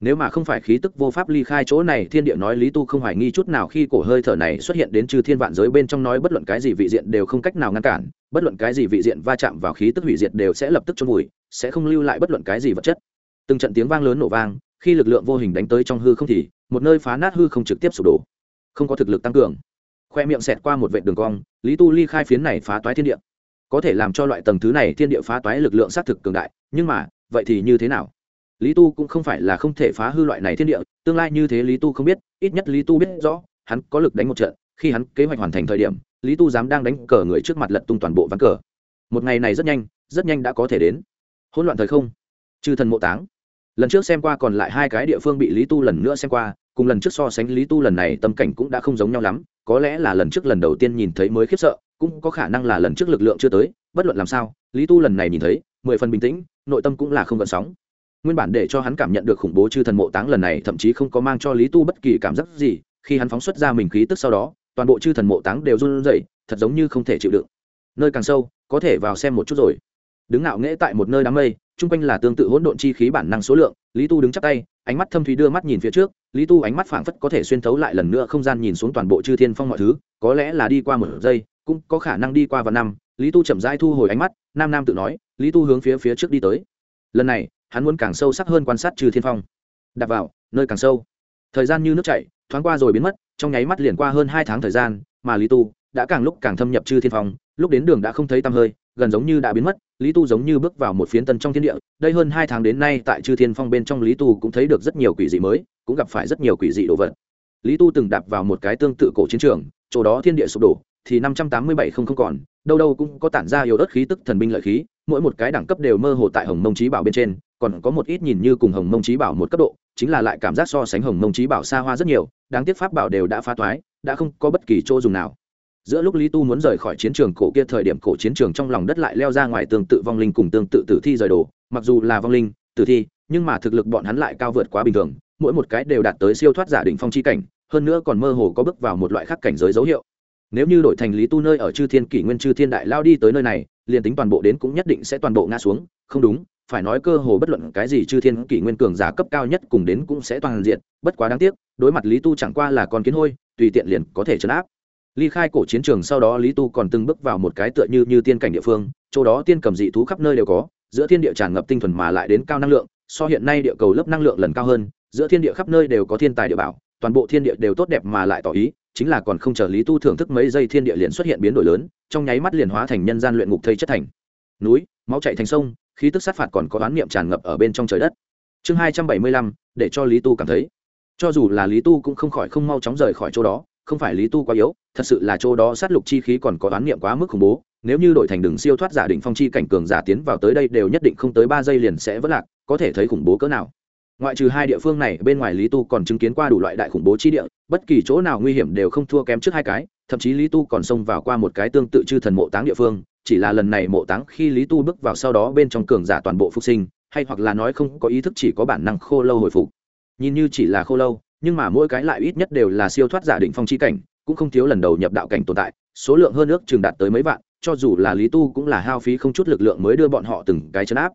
nếu mà không phải khí tức vô pháp ly khai chỗ này, thiên địa nói lý tu không hoài nghi chút nào khi cổ hơi thở này xuất hiện đến trừ thiên vạn giới bên trong nói bất luận cái gì vị diện đều không cách nào ngăn cản, bất luận cái gì vị diện va chạm vào khí tức hủy diệt đều sẽ lập tức trôn vùi, sẽ không lưu lại bất luận cái gì vật chất. Từng trận tiếng vang lớn nổ vang, khi lực lượng vô hình đánh tới trong hư không thì, một nơi phá nát hư không trực tiếp sụp đổ. Không có thực lực tăng cường. Khoe miệng xẹt qua một vệ đường cong, lý tu ly khai phiến này phá toái thiên địa. Có thể làm cho loại tầng thứ này thiên địa phá toái lực lượng xác thực cường đại, nhưng mà, vậy thì như thế nào? Lý tu cũng không phải là không thể phá hư loại này thiên địa, tương lai như thế lý tu không biết, ít nhất lý tu biết rõ, hắn có lực đánh một trận, khi hắn kế hoạch hoàn thành thời điểm, lý tu dám đang đánh cờ người trước mặt lật tung toàn bộ ván cờ. Một ngày này rất nhanh rất nhanh đã có thể đến. Hỗn loạn thời không. Chư thần mộ táng. Lần trước xem qua còn lại hai cái địa phương bị lý tu lần nữa xem qua, cùng lần trước so sánh lý tu lần này tâm cảnh cũng đã không giống nhau lắm, có lẽ là lần trước lần đầu tiên nhìn thấy mới khiếp sợ, cũng có khả năng là lần trước lực lượng chưa tới, bất luận làm sao, lý tu lần này nhìn thấy, mười phần bình tĩnh, nội tâm cũng là không gợn sóng nguyên bản để cho hắn cảm nhận được khủng bố chư thần mộ táng lần này thậm chí không có mang cho lý tu bất kỳ cảm giác gì, khi hắn phóng xuất ra mình khí tức sau đó, toàn bộ chư thần mộ táng đều run rẩy, thật giống như không thể chịu đựng. Nơi càng sâu, có thể vào xem một chút rồi. Đứng ngạo nghễ tại một nơi đám mây, chung quanh là tương tự hỗn độn chi khí bản năng số lượng, lý tu đứng chắp tay, ánh mắt thâm thúy đưa mắt nhìn phía trước, lý tu ánh mắt phảng phất có thể xuyên thấu lại lần nữa không gian nhìn xuống toàn bộ chư thiên phong mọi thứ, có lẽ là đi qua một giây, cũng có khả năng đi qua vài năm, lý tu chậm rãi thu hồi ánh mắt, nam nam tự nói, lý tu hướng phía phía trước đi tới. Lần này hắn muốn càng sâu sắc hơn quan sát trừ thiên phong. Đặt vào, nơi càng sâu. Thời gian như nước chảy, thoáng qua rồi biến mất, trong nháy mắt liền qua hơn hai tháng thời gian, mà lý tu đã càng lúc càng thâm nhập chư thiên phong, lúc đến đường đã không thấy tăm hơi, gần giống như đã biến mất, lý tu giống như bước vào một phiến tân trong thiên địa, đây hơn hai tháng đến nay tại chư thiên phong bên trong lý tu cũng thấy được rất nhiều quỷ dị mới, cũng gặp phải rất nhiều quỷ dị đồ vật. Lý tu từng đạp vào một cái tương tự cổ chiến trường, chỗ đó thiên địa sụp đổ, thì năm trăm tám mươi bảy không không còn, đâu đâu cũng có tản ra yếu ớt khí tức thần binh lợi khí, mỗi một cái đẳng cấp đều mơ hồ tại hồng mông trí bảo bên trên còn có một ít nhìn như cùng hồng mông trí bảo một cấp độ, chính là lại cảm giác so sánh hồng mông trí bảo xa hoa rất nhiều, đáng tiếc pháp bảo đều đã phá toái đã không có bất kỳ chỗ dùng nào. Giữa lúc lý tu muốn rời khỏi chiến trường, cổ kia thời điểm cổ chiến trường trong lòng đất lại leo ra ngoài tương tự vong linh cùng tương tự tử thi rời đồ, mặc dù là vong linh, tử thi, nhưng mà thực lực bọn hắn lại cao vượt quá bình thường, mỗi một cái đều đạt tới siêu thoát giả định phong chi cảnh, hơn nữa còn mơ hồ có bước vào một loại khác cảnh giới dấu hiệu. Nếu như đổi thành lý tu nơi ở chư thiên kỷ nguyên chư thiên đại lao đi tới nơi này, liền tính toàn bộ đến cũng nhất định sẽ toàn bộ ngã xuống, không đúng phải nói cơ hồ bất luận cái gì chư thiên kỷ nguyên cường giả cấp cao nhất cùng đến cũng sẽ toàn diện, bất quá đáng tiếc, đối mặt lý tu chẳng qua là con kiến hôi, tùy tiện liền có thể chấn áp. Ly khai cổ chiến trường sau đó lý tu còn từng bước vào một cái tựa như như tiên cảnh địa phương, chỗ đó tiên cầm dị thú khắp nơi đều có, giữa thiên địa tràn ngập tinh thuần mà lại đến cao năng lượng, so hiện nay địa cầu lớp năng lượng lần cao hơn, giữa thiên địa khắp nơi đều có thiên tài địa bảo, toàn bộ thiên địa đều tốt đẹp mà lại tỏ ý, chính là còn không chờ lý tu thưởng thức mấy giây thiên địa liền xuất hiện biến đổi lớn, trong nháy mắt liền hóa thành nhân gian luyện ngục thây chất thành núi, máu chạy thành sông, khí tức sát phạt còn có oán niệm tràn ngập ở bên trong trời đất. Chương hai trăm bảy mươi lăm, để cho lý tu cảm thấy. Cho dù là lý tu cũng không khỏi không mau chóng rời khỏi chỗ đó, không phải lý tu quá yếu, thật sự là chỗ đó sát lục chi khí còn có oán niệm quá mức khủng bố, nếu như đổi thành đường siêu thoát giả định phong chi cảnh cường giả tiến vào tới đây đều nhất định không tới ba giây liền sẽ vất lạc, có thể thấy khủng bố cỡ nào. Ngoại trừ hai địa phương này, bên ngoài lý tu còn chứng kiến qua đủ loại đại khủng bố chi địa, bất kỳ chỗ nào nguy hiểm đều không thua kém trước hai cái, thậm chí lý tu còn xông vào qua một cái tương tự chư thần mộ táng địa phương chỉ là lần này mộ táng khi lý tu bước vào sau đó bên trong cường giả toàn bộ phục sinh, hay hoặc là nói không có ý thức chỉ có bản năng khô lâu hồi phục. Nhìn như chỉ là khô lâu, nhưng mà mỗi cái lại ít nhất đều là siêu thoát giả định phong chi cảnh, cũng không thiếu lần đầu nhập đạo cảnh tồn tại, số lượng hơn ước chừng đạt tới mấy vạn, cho dù là lý tu cũng là hao phí không chút lực lượng mới đưa bọn họ từng cái chấn áp.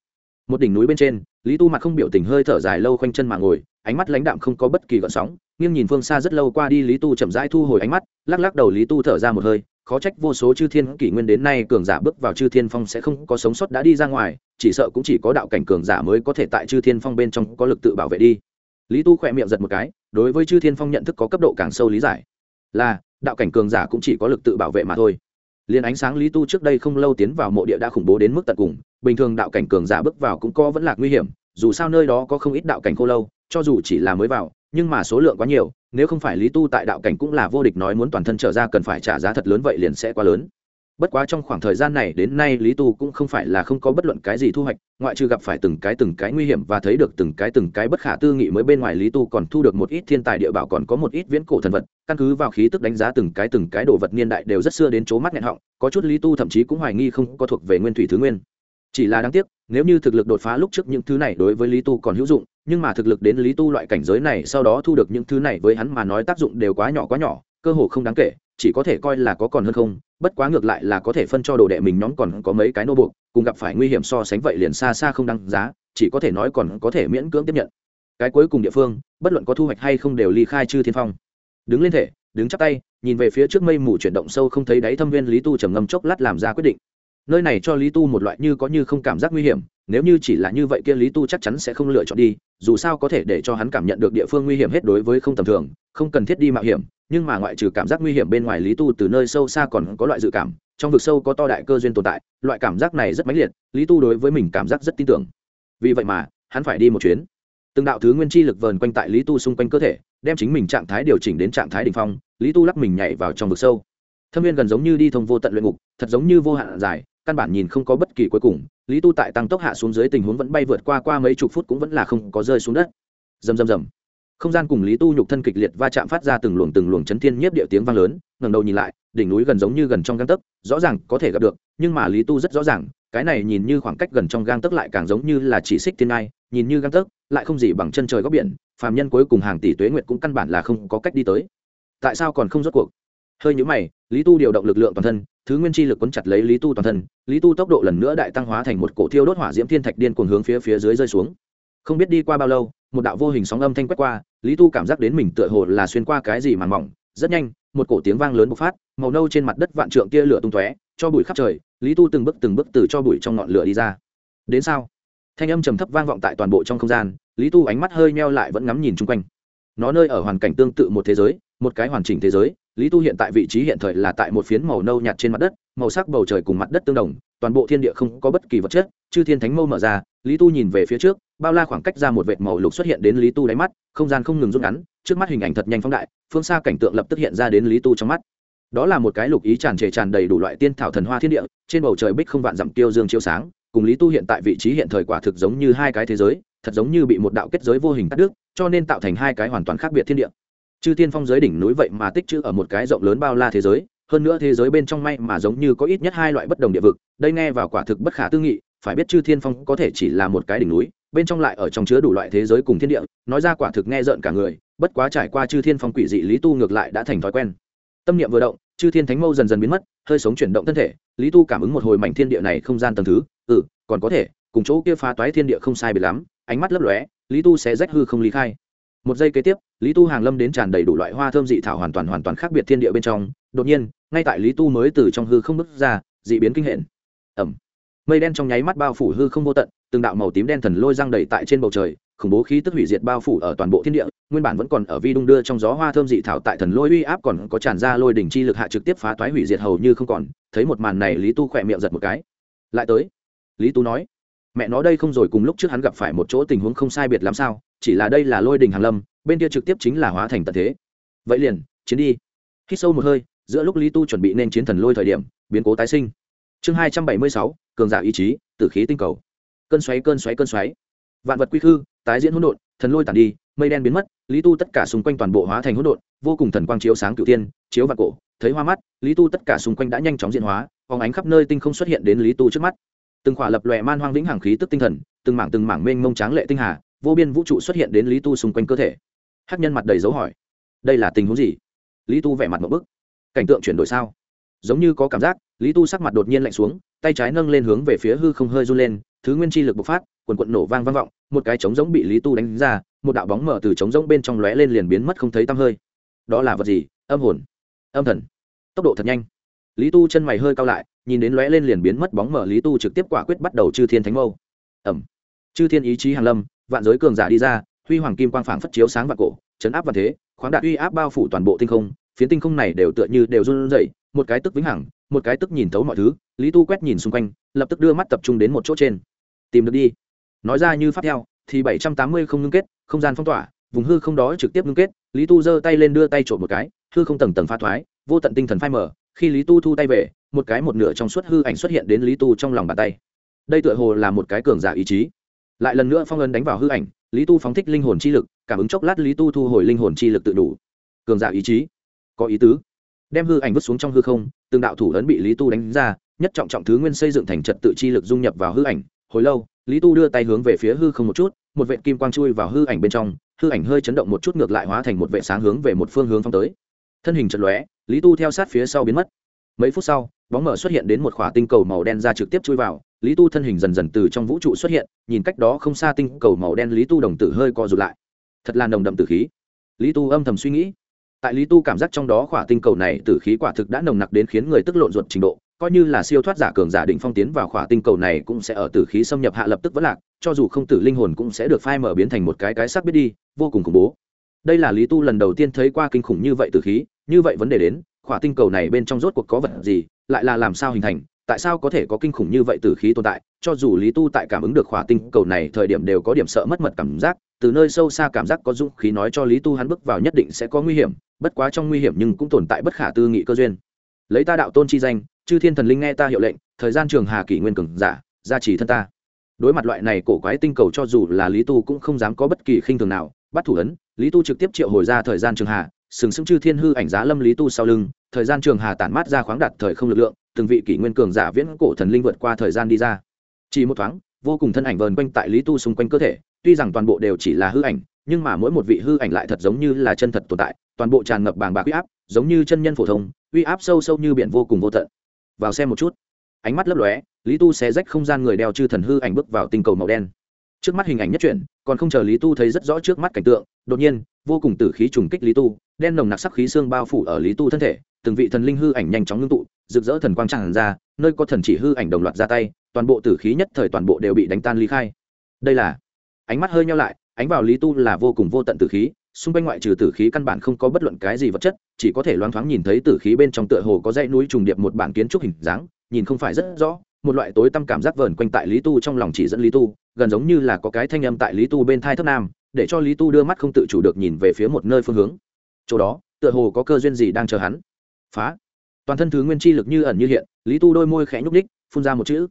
Một đỉnh núi bên trên, lý tu mặt không biểu tình hơi thở dài lâu khoanh chân mà ngồi, ánh mắt lãnh đạm không có bất kỳ gợn sóng, nghiêng nhìn phương xa rất lâu qua đi lý tu chậm rãi thu hồi ánh mắt, lắc lắc đầu lý tu thở ra một hơi khó trách vô số chư thiên kỷ nguyên đến nay cường giả bước vào chư thiên phong sẽ không có sống sót đã đi ra ngoài, chỉ sợ cũng chỉ có đạo cảnh cường giả mới có thể tại chư thiên phong bên trong có lực tự bảo vệ đi. Lý tu khỏe miệng giật một cái, đối với chư thiên phong nhận thức có cấp độ càng sâu lý giải. Là, đạo cảnh cường giả cũng chỉ có lực tự bảo vệ mà thôi. Liền ánh sáng lý tu trước đây không lâu tiến vào mộ địa đã khủng bố đến mức tận cùng, bình thường đạo cảnh cường giả bước vào cũng có vẫn là nguy hiểm, dù sao nơi đó có không ít đạo cảnh khô lâu, cho dù chỉ là mới vào nhưng mà số lượng quá nhiều, nếu không phải lý tu tại đạo cảnh cũng là vô địch nói muốn toàn thân trở ra cần phải trả giá thật lớn vậy liền sẽ quá lớn. Bất quá trong khoảng thời gian này đến nay lý tu cũng không phải là không có bất luận cái gì thu hoạch, ngoại trừ gặp phải từng cái từng cái nguy hiểm và thấy được từng cái từng cái bất khả tư nghị mới bên ngoài lý tu còn thu được một ít thiên tài địa bảo còn có một ít viễn cổ thần vật, căn cứ vào khí tức đánh giá từng cái từng cái đồ vật niên đại đều rất xưa đến chỗ mắt nghẹn họng, có chút lý tu thậm chí cũng hoài nghi không có thuộc về nguyên thủy thứ nguyên. Chỉ là đáng tiếc, nếu như thực lực đột phá lúc trước những thứ này đối với lý tu còn hữu dụng nhưng mà thực lực đến lý tu loại cảnh giới này sau đó thu được những thứ này với hắn mà nói tác dụng đều quá nhỏ quá nhỏ, cơ hồ không đáng kể, chỉ có thể coi là có còn hơn không, bất quá ngược lại là có thể phân cho đồ đệ mình nhóm còn có mấy cái nô buộc, cùng gặp phải nguy hiểm so sánh vậy liền xa xa không đáng giá, chỉ có thể nói còn có thể miễn cưỡng tiếp nhận. Cái cuối cùng địa phương, bất luận có thu hoạch hay không đều ly khai chư thiên phong. Đứng lên thể, đứng chắp tay, nhìn về phía trước mây mù chuyển động sâu không thấy đáy thâm viên lý tu trầm ngâm chốc lát làm ra quyết định. Nơi này cho lý tu một loại như có như không cảm giác nguy hiểm nếu như chỉ là như vậy kia lý tu chắc chắn sẽ không lựa chọn đi, dù sao có thể để cho hắn cảm nhận được địa phương nguy hiểm hết đối với không tầm thường, không cần thiết đi mạo hiểm, nhưng mà ngoại trừ cảm giác nguy hiểm bên ngoài lý tu từ nơi sâu xa còn có loại dự cảm, trong vực sâu có to đại cơ duyên tồn tại, loại cảm giác này rất mãnh liệt, lý tu đối với mình cảm giác rất tin tưởng. Vì vậy mà, hắn phải đi một chuyến. Từng đạo thứ nguyên chi lực vờn quanh tại lý tu xung quanh cơ thể, đem chính mình trạng thái điều chỉnh đến trạng thái đ ỉ n h phong, lý tu lắc mình nhảy vào trong vực sâu. Thâm viên gần giống như đi thông vô tận luyện ngục, thật giống như vô hạn dài căn bản nhìn không có bất kỳ cuối cùng, lý tu tại tăng tốc hạ xuống dưới tình huống vẫn bay vượt qua qua mấy chục phút cũng vẫn là không có rơi xuống đất. Rầm rầm rầm. Không gian cùng lý tu nhục thân kịch liệt va chạm phát ra từng luồng từng luồng chấn thiên nhiếp địa tiếng vang lớn, ngẩng đầu nhìn lại, đỉnh núi gần giống như gần trong gang tấc, rõ ràng có thể gặp được, nhưng mà lý tu rất rõ ràng, cái này nhìn như khoảng cách gần trong gang tấc lại càng giống như là chỉ xích thiên ai nhìn như gang tấc, lại không gì bằng chân trời góc biển, phàm nhân cuối cùng hàng tỷ tuế nguyệt cũng căn bản là không có cách đi tới. Tại sao còn không rốt cuộc? Hơi nhũ mày, lý tu điều động lực lượng toàn thân thứ nguyên chi lực quấn chặt lấy lý tu toàn thân, lý tu tốc độ lần nữa đại tăng hóa thành một cổ thiêu đốt hỏa diễm thiên thạch điên cuồng hướng phía phía dưới rơi xuống. Không biết đi qua bao lâu, một đạo vô hình sóng âm thanh quét qua, lý tu cảm giác đến mình tựa hồ là xuyên qua cái gì màn mỏng, rất nhanh, một cổ tiếng vang lớn bộc phát, màu nâu trên mặt đất vạn trượng kia lửa tung tóe, cho bụi khắp trời, lý tu từng bước từng bước từ cho bụi trong ngọn lửa đi ra. Đến sao? Thanh âm trầm thấp vang vọng tại toàn bộ trong không gian, lý tu ánh mắt hơi meo lại vẫn ngắm nhìn chung quanh. Nó nơi ở hoàn cảnh tương tự một thế giới, một cái hoàn chỉnh thế giới lý tu hiện tại vị trí hiện thời là tại một phiến màu nâu nhạt trên mặt đất, màu sắc bầu trời cùng mặt đất tương đồng, toàn bộ thiên địa không có bất kỳ vật chất, chư thiên thánh mâu mở ra, lý tu nhìn về phía trước, bao la khoảng cách ra một vệt màu lục xuất hiện đến lý tu đáy mắt, không gian không ngừng rút ngắn, trước mắt hình ảnh thật nhanh phóng đại, phương xa cảnh tượng lập tức hiện ra đến lý tu trong mắt. Đó là một cái lục ý tràn trề tràn đầy đủ loại tiên thảo thần hoa thiên địa, trên bầu trời bích không vạn dặm tiêu dương chiếu sáng, cùng lý tu hiện tại vị trí hiện thời quả thực giống như hai cái thế giới, thật giống như bị một đạo kết giới vô hình cắt đứt, cho nên tạo thành hai cái hoàn toàn khác biệt thiên địa chư Thiên phong giới đỉnh núi vậy mà tích chữ ở một cái rộng lớn bao la thế giới, hơn nữa thế giới bên trong may mà giống như có ít nhất hai loại bất đồng địa vực, đây nghe vào quả thực bất khả tư nghị, phải biết chư thiên phong có thể chỉ là một cái đỉnh núi, bên trong lại ở trong chứa đủ loại thế giới cùng thiên địa, nói ra quả thực nghe rợn cả người, bất quá trải qua chư thiên phong quỷ dị lý tu ngược lại đã thành thói quen. Tâm niệm vừa động, chư thiên thánh mâu dần dần biến mất, hơi sống chuyển động thân thể, lý tu cảm ứng một hồi mảnh thiên địa này không gian tầng thứ ừ còn có thể, cùng chỗ kia phá toái thiên địa không sai biệt lắm, ánh mắt lấp lóe, lý tu sẽ rách hư không lý khai. Một giây kế tiếp lý tu hàng lâm đến tràn đầy đủ loại hoa thơm dị thảo hoàn toàn hoàn toàn khác biệt thiên địa bên trong. Đột nhiên, ngay tại lý tu mới từ trong hư không bước ra, dị biến kinh hển. Ẩm. Mây đen trong nháy mắt bao phủ hư không vô tận, từng đạo màu tím đen thần lôi răng đầy tại trên bầu trời, khủng bố khí tức hủy diệt bao phủ ở toàn bộ thiên địa, nguyên bản vẫn còn ở vi đung đưa trong gió hoa thơm dị thảo tại thần lôi uy áp còn có tràn ra lôi đỉnh chi lực hạ trực tiếp phá toái hủy diệt hầu như không còn, thấy một màn này lý tu khỏe miệng giật một cái. Lại tới, lý tu nói, mẹ nó đây không rồi, cùng lúc trước hắn gặp phải một chỗ tình huống không sai biệt làm sao? Chỉ là đây là lôi đình hàn lâm bên kia trực tiếp chính là hóa thành tận thế. Vậy liền, chiến đi. Hít sâu một hơi, giữa lúc lý tu chuẩn bị nên chiến thần lôi thời điểm, biến cố tái sinh. Chương hai trăm bảy mươi sáu, cường giả ý chí, tử khí tinh cầu. Cơn xoáy cơn xoáy cơn xoáy. Vạn vật quy khư, tái diễn hỗn độn, thần lôi tàn đi, mây đen biến mất, lý tu tất cả xung quanh toàn bộ hóa thành hỗn độn, vô cùng thần quang chiếu sáng cựu tiên chiếu vạn cổ, thấy hoa mắt, lý tu tất cả xung quanh đã nhanh chóng diễn hóa, phóng ánh khắp nơi tinh không xuất hiện đến lý tu trước mắt. Từng khỏa lập lòe man hoang vĩnh hàng khí tức tinh thần, từng mảng từng mảng mênh mông tráng lệ tinh hà, vô biên vũ trụ xuất hiện đến lý tu xung quanh cơ thể hát nhân mặt đầy dấu hỏi. Đây là tình huống gì? Lý tu vẻ mặt một bức. Cảnh tượng chuyển đổi sao? Giống như có cảm giác, lý tu sắc mặt đột nhiên lạnh xuống, tay trái nâng lên hướng về phía hư không hơi run lên, thứ nguyên chi lực bộc phát, quần quận nổ vang vang vọng, một cái trống giống bị lý tu đánh ra, một đạo bóng mở từ trống giống bên trong lóe lên liền biến mất không thấy tăm hơi. Đó là vật gì? Âm hồn. Âm thần. Tốc độ thật nhanh. Lý tu chân mày hơi cao lại, nhìn đến lóe lên liền biến mất bóng mở lý tu trực tiếp quả quyết bắt đầu chư thiên thánh mâu. Ẩm. Chư thiên ý chí hàn lâm, vạn giới cường giả đi ra huy hoàng kim quang phảng phất chiếu sáng vạn cổ, chấn áp vạn thế, khoáng đạt uy áp bao phủ toàn bộ tinh không, phiến tinh không này đều tựa như đều run rẩy, một cái tức vĩnh hằng, một cái tức nhìn thấu mọi thứ, lý tu quét nhìn xung quanh, lập tức đưa mắt tập trung đến một chỗ trên. Tìm được đi. Nói ra như phát theo, thì bảy trăm tám mươi không ngưng kết, không gian phong tỏa, vùng hư không đó trực tiếp ngưng kết, lý tu giơ tay lên đưa tay trộm một cái, hư không tầng tầng pha thoái, vô tận tinh thần phai mở khi lý tu thu tay về, một cái một nửa trong suốt hư ảnh xuất hiện đến lý tu trong lòng bàn tay. Đây tựa hồ là một cái cường giả ý chí. Lại lần nữa phong ấn đánh vào hư ảnh lý tu phóng thích linh hồn chi lực, cảm ứng chốc lát lý tu thu hồi linh hồn chi lực tự đủ. Cường giả ý chí, có ý tứ. Đem hư ảnh vứt xuống trong hư không, từng đạo thủ ấn bị lý tu đánh ra, nhất trọng trọng thứ nguyên xây dựng thành trật tự chi lực dung nhập vào hư ảnh. Hồi lâu, lý tu đưa tay hướng về phía hư không một chút, một vệ kim quang chui vào hư ảnh bên trong, hư ảnh hơi chấn động một chút ngược lại hóa thành một vệ sáng hướng về một phương hướng phong tới. Thân hình chật lóe, lý tu theo sát phía sau biến mất. Mấy phút sau, bóng mở xuất hiện đến một khỏa tinh cầu màu đen ra trực tiếp chui vào lý tu thân hình dần dần từ trong vũ trụ xuất hiện, nhìn cách đó không xa tinh cầu màu đen lý tu đồng tử hơi co rụt lại. Thật là nồng đậm tử khí. Lý tu âm thầm suy nghĩ. Tại lý tu cảm giác trong đó khỏa tinh cầu này, tử khí quả thực đã nồng nặc đến khiến người tức lộn ruột trình độ, coi như là siêu thoát giả cường giả định phong tiến vào khỏa tinh cầu này cũng sẽ ở tử khí xâm nhập hạ lập tức vẫn lạc, cho dù không tử linh hồn cũng sẽ được phai mở biến thành một cái cái sắc biết đi, vô cùng khủng bố. Đây là lý tu lần đầu tiên thấy qua kinh khủng như vậy tử khí, như vậy vấn đề đến, khỏa tinh cầu này bên trong rốt cuộc có vật gì, lại là làm sao hình thành tại sao có thể có kinh khủng như vậy từ khí tồn tại? Cho dù lý tu tại cảm ứng được khỏa tinh cầu này, thời điểm đều có điểm sợ mất mật cảm giác. Từ nơi sâu xa cảm giác có dũng khí nói cho lý tu hắn bước vào nhất định sẽ có nguy hiểm, bất quá trong nguy hiểm nhưng cũng tồn tại bất khả tư nghị cơ duyên. Lấy ta đạo tôn chi danh, chư thiên thần linh nghe ta hiệu lệnh, thời gian trường hà kỷ nguyên cường giả, gia trì thân ta. Đối mặt loại này cổ quái tinh cầu cho dù là lý tu cũng không dám có bất kỳ khinh thường nào, bắt thủ ấn, lý tu trực tiếp triệu hồi ra thời gian trường hà, sừng sững chư thiên hư ảnh giá lâm lý tu sau lưng, thời gian trường hà tản mát ra khoáng đạt thời không lực lượng từng vị kỷ nguyên cường giả viễn cổ thần linh vượt qua thời gian đi ra. Chỉ một thoáng, vô cùng thân ảnh vờn quanh tại lý tu xung quanh cơ thể, tuy rằng toàn bộ đều chỉ là hư ảnh, nhưng mà mỗi một vị hư ảnh lại thật giống như là chân thật tồn tại, toàn bộ tràn ngập bàng bạc uy áp, giống như chân nhân phổ thông, uy áp sâu sâu như biển vô cùng vô tận. Vào xem một chút. Ánh mắt lấp lóe, lý tu xé rách không gian người đeo chư thần hư ảnh bước vào tinh cầu màu đen. Trước mắt hình ảnh nhất chuyển, còn không chờ lý tu thấy rất rõ trước mắt cảnh tượng, đột nhiên, vô cùng tử khí trùng kích lý tu, đen nồng nặc sắc khí xương bao phủ ở lý tu thân thể, từng vị thần linh hư ảnh nhanh chóng ngưng tụ rực rỡ thần quang tràn ra, nơi có thần chỉ hư ảnh đồng loạt ra tay, toàn bộ tử khí nhất thời toàn bộ đều bị đánh tan ly khai. Đây là, ánh mắt hơi nhau lại, ánh vào lý tu là vô cùng vô tận tử khí, xung quanh ngoại trừ tử khí căn bản không có bất luận cái gì vật chất, chỉ có thể loáng thoáng nhìn thấy tử khí bên trong tựa hồ có dãy núi trùng điệp một bản kiến trúc hình dáng, nhìn không phải rất rõ, một loại tối tăm cảm giác vờn quanh tại lý tu trong lòng chỉ dẫn lý tu, gần giống như là có cái thanh âm tại lý tu bên thai thấp nam, để cho lý tu đưa mắt không tự chủ được nhìn về phía một nơi phương hướng. Chỗ đó, tựa hồ có cơ duyên gì đang chờ hắn. Phá toàn thân thứ nguyên chi lực như ẩn như hiện, lý tu đôi môi khẽ nhúc ních phun ra một chữ.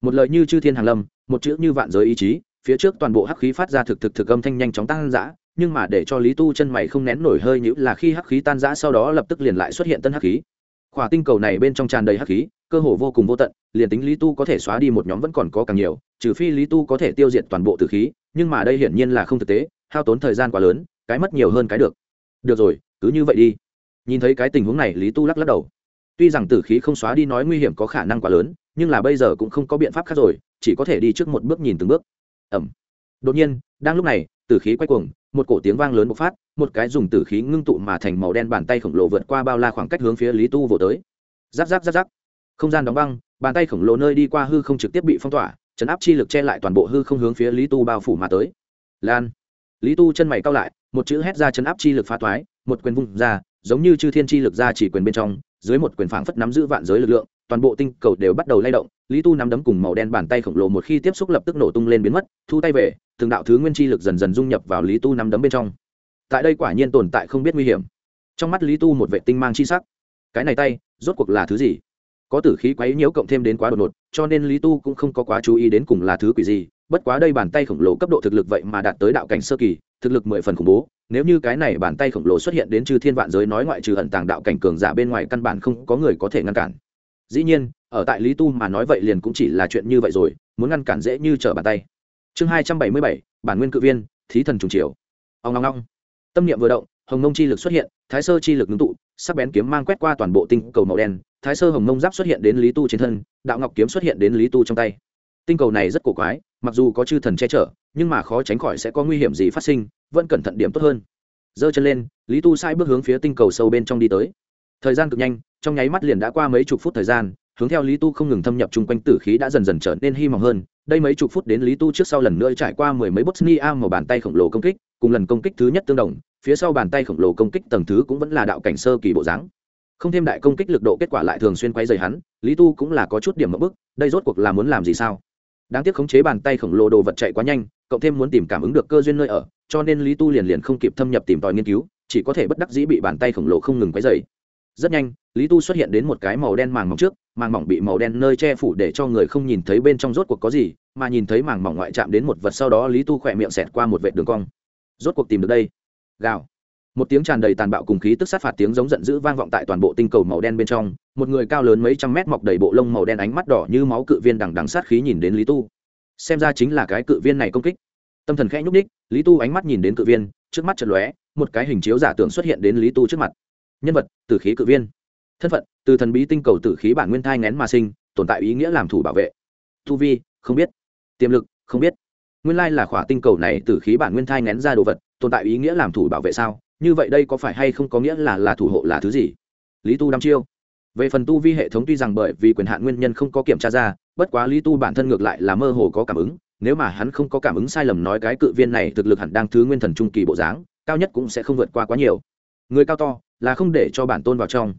Một lời như chư thiên hàng lâm, một chữ như vạn giới ý chí, phía trước toàn bộ hắc khí phát ra thực thực thực âm thanh nhanh chóng tăng dã nhưng mà để cho lý tu chân mày không nén nổi hơi nhữ là khi hắc khí tan rã sau đó lập tức liền lại xuất hiện tân hắc khí. Khỏa tinh cầu này bên trong tràn đầy hắc khí, cơ hồ vô cùng vô tận, liền tính lý tu có thể xóa đi một nhóm vẫn còn có càng nhiều, trừ phi lý tu có thể tiêu diệt toàn bộ tử khí, nhưng mà đây hiển nhiên là không thực tế, hao tốn thời gian quá lớn, cái mất nhiều hơn cái được. Được rồi, cứ như vậy đi. Nhìn thấy cái tình huống này, lý tu lắc lắc đầu tuy rằng tử khí không xóa đi nói nguy hiểm có khả năng quá lớn, nhưng là bây giờ cũng không có biện pháp khác rồi, chỉ có thể đi trước một bước nhìn từng bước. Ẩm. Đột nhiên, đang lúc này, tử khí quay cuồng, một cổ tiếng vang lớn bộc phát, một cái dùng tử khí ngưng tụ mà thành màu đen bàn tay khổng lồ vượt qua bao la khoảng cách hướng phía lý tu vỗ tới. Giáp giáp giáp giáp. Không gian đóng băng, bàn tay khổng lồ nơi đi qua hư không trực tiếp bị phong tỏa, chấn áp chi lực che lại toàn bộ hư không hướng phía lý tu bao phủ mà tới. Lan. Lý tu chân mày cao lại, một chữ hét ra chấn áp chi lực phá toái, một quyền vung ra, giống như chư thiên chi lực ra chỉ quyền bên trong dưới một quyền phảng phất nắm giữ vạn giới lực lượng, toàn bộ tinh cầu đều bắt đầu lay động, lý tu nắm đấm cùng màu đen bàn tay khổng lồ một khi tiếp xúc lập tức nổ tung lên biến mất, thu tay về, từng đạo thứ nguyên chi lực dần dần dung nhập vào lý tu nắm đấm bên trong. Tại đây quả nhiên tồn tại không biết nguy hiểm. Trong mắt lý tu một vệ tinh mang chi sắc. Cái này tay, rốt cuộc là thứ gì? Có tử khí quấy nhiễu cộng thêm đến quá đột ngột, cho nên lý tu cũng không có quá chú ý đến cùng là thứ quỷ gì, bất quá đây bàn tay khổng lồ cấp độ thực lực vậy mà đạt tới đạo cảnh sơ kỳ, thực lực mười phần khủng bố nếu như cái này bàn tay khổng lồ xuất hiện đến chư thiên vạn giới nói ngoại trừ ẩn tàng đạo cảnh cường giả bên ngoài căn bản không có người có thể ngăn cản. Dĩ nhiên, ở tại lý tu mà nói vậy liền cũng chỉ là chuyện như vậy rồi, muốn ngăn cản dễ như trở bàn tay. Chương hai trăm bảy mươi bảy, bản nguyên cự viên, thí thần trùng triều. Ông long long tâm niệm vừa động, hồng mông chi lực xuất hiện, thái sơ chi lực ngưng tụ, sắc bén kiếm mang quét qua toàn bộ tinh cầu màu đen, thái sơ hồng mông giáp xuất hiện đến lý tu trên thân, đạo ngọc kiếm xuất hiện đến lý tu trong tay tinh cầu này rất cổ quái, mặc dù có chư thần che chở, nhưng mà khó tránh khỏi sẽ có nguy hiểm gì phát sinh, vẫn cẩn thận điểm tốt hơn. Giơ chân lên, lý tu sai bước hướng phía tinh cầu sâu bên trong đi tới. Thời gian cực nhanh, trong nháy mắt liền đã qua mấy chục phút thời gian, hướng theo lý tu không ngừng thâm nhập chung quanh tử khí đã dần dần trở nên hy vọng hơn. Đây mấy chục phút đến lý tu trước sau lần nữa trải qua mười mấy bosnia màu bàn tay khổng lồ công kích, cùng lần công kích thứ nhất tương đồng, phía sau bàn tay khổng lồ công kích tầng thứ cũng vẫn là đạo cảnh sơ kỳ bộ dáng. Không thêm đại công kích lực độ kết quả lại thường xuyên quay dày hắn, lý tu cũng là có chút điểm mẫu bức, đây rốt cuộc là muốn làm gì sao? Đáng tiếc khống chế bàn tay khổng lồ đồ vật chạy quá nhanh, cộng thêm muốn tìm cảm ứng được cơ duyên nơi ở, cho nên lý tu liền liền không kịp thâm nhập tìm tòi nghiên cứu, chỉ có thể bất đắc dĩ bị bàn tay khổng lồ không ngừng quấy dày rất nhanh, lý tu xuất hiện đến một cái màu đen màng mỏng trước, màng mỏng bị màu đen nơi che phủ để cho người không nhìn thấy bên trong rốt cuộc có gì, mà nhìn thấy màng mỏng ngoại chạm đến một vật sau đó lý tu khỏe miệng xẹt qua một vệ đường cong. Rốt cuộc tìm được đây. Gào một tiếng tràn đầy tàn bạo cùng khí tức sát phạt tiếng giống giận dữ vang vọng tại toàn bộ tinh cầu màu đen bên trong. Một người cao lớn mấy trăm mét mọc đầy bộ lông màu đen ánh mắt đỏ như máu cự viên đằng đằng sát khí nhìn đến lý tu. Xem ra chính là cái cự viên này công kích. Tâm thần khẽ nhúc ních lý tu ánh mắt nhìn đến cự viên, trước mắt chật lóe, một cái hình chiếu giả tưởng xuất hiện đến lý tu trước mặt. Nhân vật, tử khí cự viên. Thân phận, từ thần bí tinh cầu tử khí bản nguyên thai ngén mà sinh, tồn tại ý nghĩa làm thủ bảo vệ. Tu vi, không biết. Tiềm lực, không biết. Nguyên lai là khỏa tinh cầu này tử khí bản nguyên thai ngén ra đồ vật, tồn tại ý nghĩa làm thủ bảo vệ sao? Như vậy đây có phải hay không có nghĩa là là thủ hộ là thứ gì? Lý tu đăm chiêu. Về phần tu vi hệ thống tuy rằng bởi vì quyền hạn nguyên nhân không có kiểm tra ra, bất quá lý tu bản thân ngược lại là mơ hồ có cảm ứng, nếu mà hắn không có cảm ứng sai lầm nói cái cự viên này thực lực hẳn đang thứ nguyên thần trung kỳ bộ dáng, cao nhất cũng sẽ không vượt qua quá nhiều. Người cao to là không để cho bản tôn vào trong.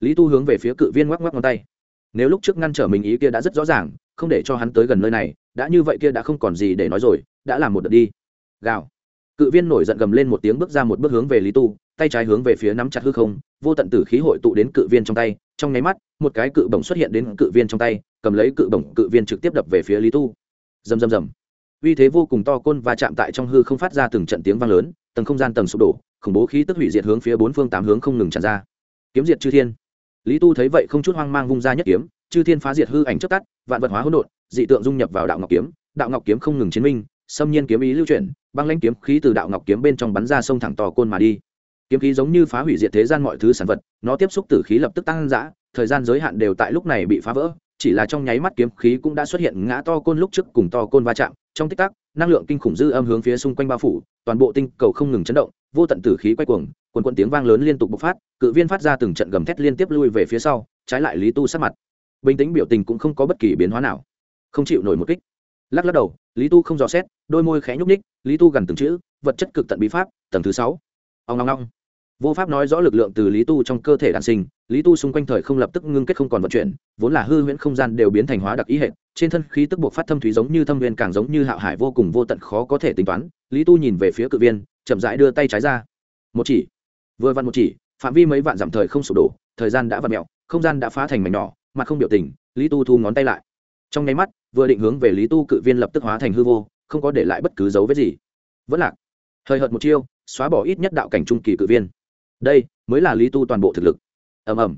Lý tu hướng về phía cự viên ngoắc ngoắc ngón tay. Nếu lúc trước ngăn trở mình ý kia đã rất rõ ràng, không để cho hắn tới gần nơi này, đã như vậy kia đã không còn gì để nói rồi, đã làm một đợt đi. Gào cự viên nổi giận gầm lên một tiếng bước ra một bước hướng về lý tu, tay trái hướng về phía nắm chặt hư không, vô tận tử khí hội tụ đến cự viên trong tay. Trong nháy mắt, một cái cự bổng xuất hiện đến cự viên trong tay, cầm lấy cự bổng, cự viên trực tiếp đập về phía lý tu. Rầm rầm rầm. Uy thế vô cùng to côn và chạm tại trong hư không phát ra từng trận tiếng vang lớn, tầng không gian tầng sụp đổ, khủng bố khí tức hủy diệt hướng phía bốn phương tám hướng không ngừng tràn ra. Kiếm diệt chư thiên. Lý tu thấy vậy không chút hoang mang vung ra nhất kiếm, chư thiên phá diệt hư ảnh chất tắt, vạn vật hóa hỗn độn, dị tượng dung nhập vào đạo ngọc kiếm, đạo ngọc kiếm không ngừng chiến minh xâm nhiên kiếm ý lưu chuyển, băng lãnh kiếm khí từ đạo ngọc kiếm bên trong bắn ra sông thẳng tò côn mà đi. Kiếm khí giống như phá hủy diệt thế gian mọi thứ sản vật, nó tiếp xúc tử khí lập tức tăng giã thời gian giới hạn đều tại lúc này bị phá vỡ, chỉ là trong nháy mắt kiếm khí cũng đã xuất hiện ngã to côn lúc trước cùng to côn va chạm, trong tích tắc, năng lượng kinh khủng dư âm hướng phía xung quanh bao phủ, toàn bộ tinh cầu không ngừng chấn động, vô tận tử khí quay cuồng, quần quần tiếng vang lớn liên tục bộc phát, cự viên phát ra từng trận gầm thét liên tiếp lui về phía sau, trái lại lý tu sát mặt. Bình tĩnh biểu tình cũng không có bất kỳ biến hóa nào. Không chịu nổi một kích lắc lắc đầu, lý tu không dò xét, đôi môi khẽ nhúc ních lý tu gần từng chữ, vật chất cực tận bí pháp, tầng thứ sáu. Ông long long vô pháp nói rõ lực lượng từ lý tu trong cơ thể đàn sinh, lý tu xung quanh thời không lập tức ngưng kết không còn vận chuyển, vốn là hư huyễn không gian đều biến thành hóa đặc ý hệ trên thân khí tức buộc phát thâm thúy giống như thâm viên càng giống như hạo hải vô cùng vô tận khó có thể tính toán, lý tu nhìn về phía cự viên, chậm rãi đưa tay trái ra. Một chỉ. Vừa vặn một chỉ, phạm vi mấy vạn dặm thời không sụp đổ, thời gian đã vặn mẹo, không gian đã phá thành mảnh nhỏ, mặt không biểu tình, lý tu thu ngón tay lại. Trong nháy mắt vừa định hướng về lý tu cự viên lập tức hóa thành hư vô, không có để lại bất cứ dấu vết gì. Vẫn lạc. Hời hợt một chiêu, xóa bỏ ít nhất đạo cảnh trung kỳ cự viên. Đây mới là lý tu toàn bộ thực lực. Ầm ầm.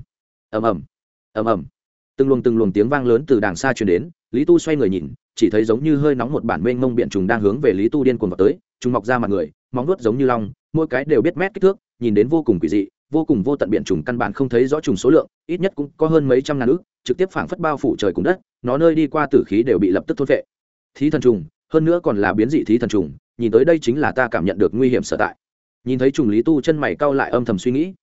Ầm ầm. Ầm ầm. Từng luồng từng luồng tiếng vang lớn từ đàng xa truyền đến, lý tu xoay người nhìn, chỉ thấy giống như hơi nóng một bản mênh mông biện trùng đang hướng về lý tu điên cuồng vào tới chúng mọc ra mặt người, móng nuốt giống như long, mỗi cái đều biết mét kích thước, nhìn đến vô cùng quỷ dị vô cùng vô tận biển trùng căn bản không thấy rõ trùng số lượng, ít nhất cũng có hơn mấy trăm ngàn ước trực tiếp phảng phất bao phủ trời cùng đất, nó nơi đi qua tử khí đều bị lập tức thốt vệ thí thần trùng, hơn nữa còn là biến dị thí thần trùng, nhìn tới đây chính là ta cảm nhận được nguy hiểm sở tại. Nhìn thấy trùng lý tu chân mày cau lại âm thầm suy nghĩ.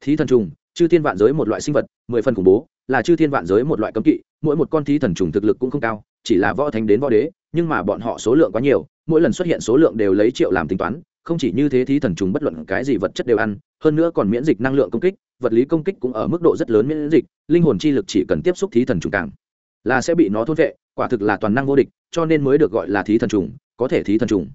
Thí thần trùng, chư thiên vạn giới một loại sinh vật, mười phần khủng bố, là chư thiên vạn giới một loại cấm kỵ, mỗi một con thí thần trùng thực lực cũng không cao, chỉ là võ thánh đến võ đế, nhưng mà bọn họ số lượng quá nhiều, mỗi lần xuất hiện số lượng đều lấy triệu làm tính toán, không chỉ như thế thí thần trùng bất luận cái gì vật chất đều ăn hơn nữa còn miễn dịch năng lượng công kích, vật lý công kích cũng ở mức độ rất lớn miễn dịch, linh hồn chi lực chỉ cần tiếp xúc thí thần trùng càng là sẽ bị nó thôn vệ, quả thực là toàn năng vô địch, cho nên mới được gọi là thí thần trùng, có thể thí thần trùng.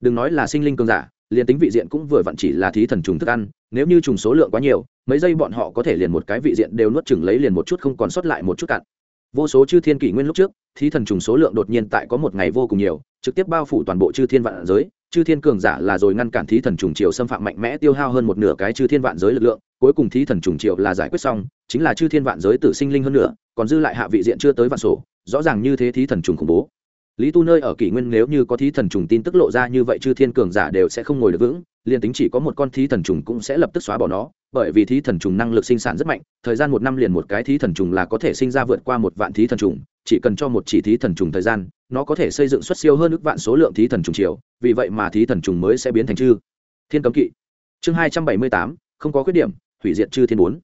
Đừng nói là sinh linh cường giả, liền tính vị diện cũng vừa vặn chỉ là thí thần trùng thức ăn, nếu như trùng số lượng quá nhiều, mấy giây bọn họ có thể liền một cái vị diện đều nuốt chừng lấy liền một chút không còn sót lại một chút cặn vô số chư thiên kỷ nguyên lúc trước, thí thần trùng số lượng đột nhiên tại có một ngày vô cùng nhiều, trực tiếp bao phủ toàn bộ chư thiên vạn giới chư thiên cường giả là rồi ngăn cản thí thần trùng triều xâm phạm mạnh mẽ tiêu hao hơn một nửa cái chư thiên vạn giới lực lượng, cuối cùng thí thần trùng triều là giải quyết xong, chính là chư thiên vạn giới tử sinh linh hơn nữa, còn dư lại hạ vị diện chưa tới vạn sổ, rõ ràng như thế thí thần trùng khủng bố. Lý tu nơi ở kỷ nguyên nếu như có thí thần trùng tin tức lộ ra như vậy chư thiên cường giả đều sẽ không ngồi được vững, liền tính chỉ có một con thí thần trùng cũng sẽ lập tức xóa bỏ nó, bởi vì thí thần trùng năng lực sinh sản rất mạnh, thời gian một năm liền một cái thí thần trùng là có thể sinh ra vượt qua một vạn thí thần trùng chỉ cần cho một chỉ thí thần trùng thời gian, nó có thể xây dựng xuất siêu hơn ước vạn số lượng thí thần trùng chiều, vì vậy mà thí thần trùng mới sẽ biến thành chư. Thiên cấm kỵ. Chương hai trăm bảy mươi tám, không có khuyết điểm, hủy diệt chư thiên bốn.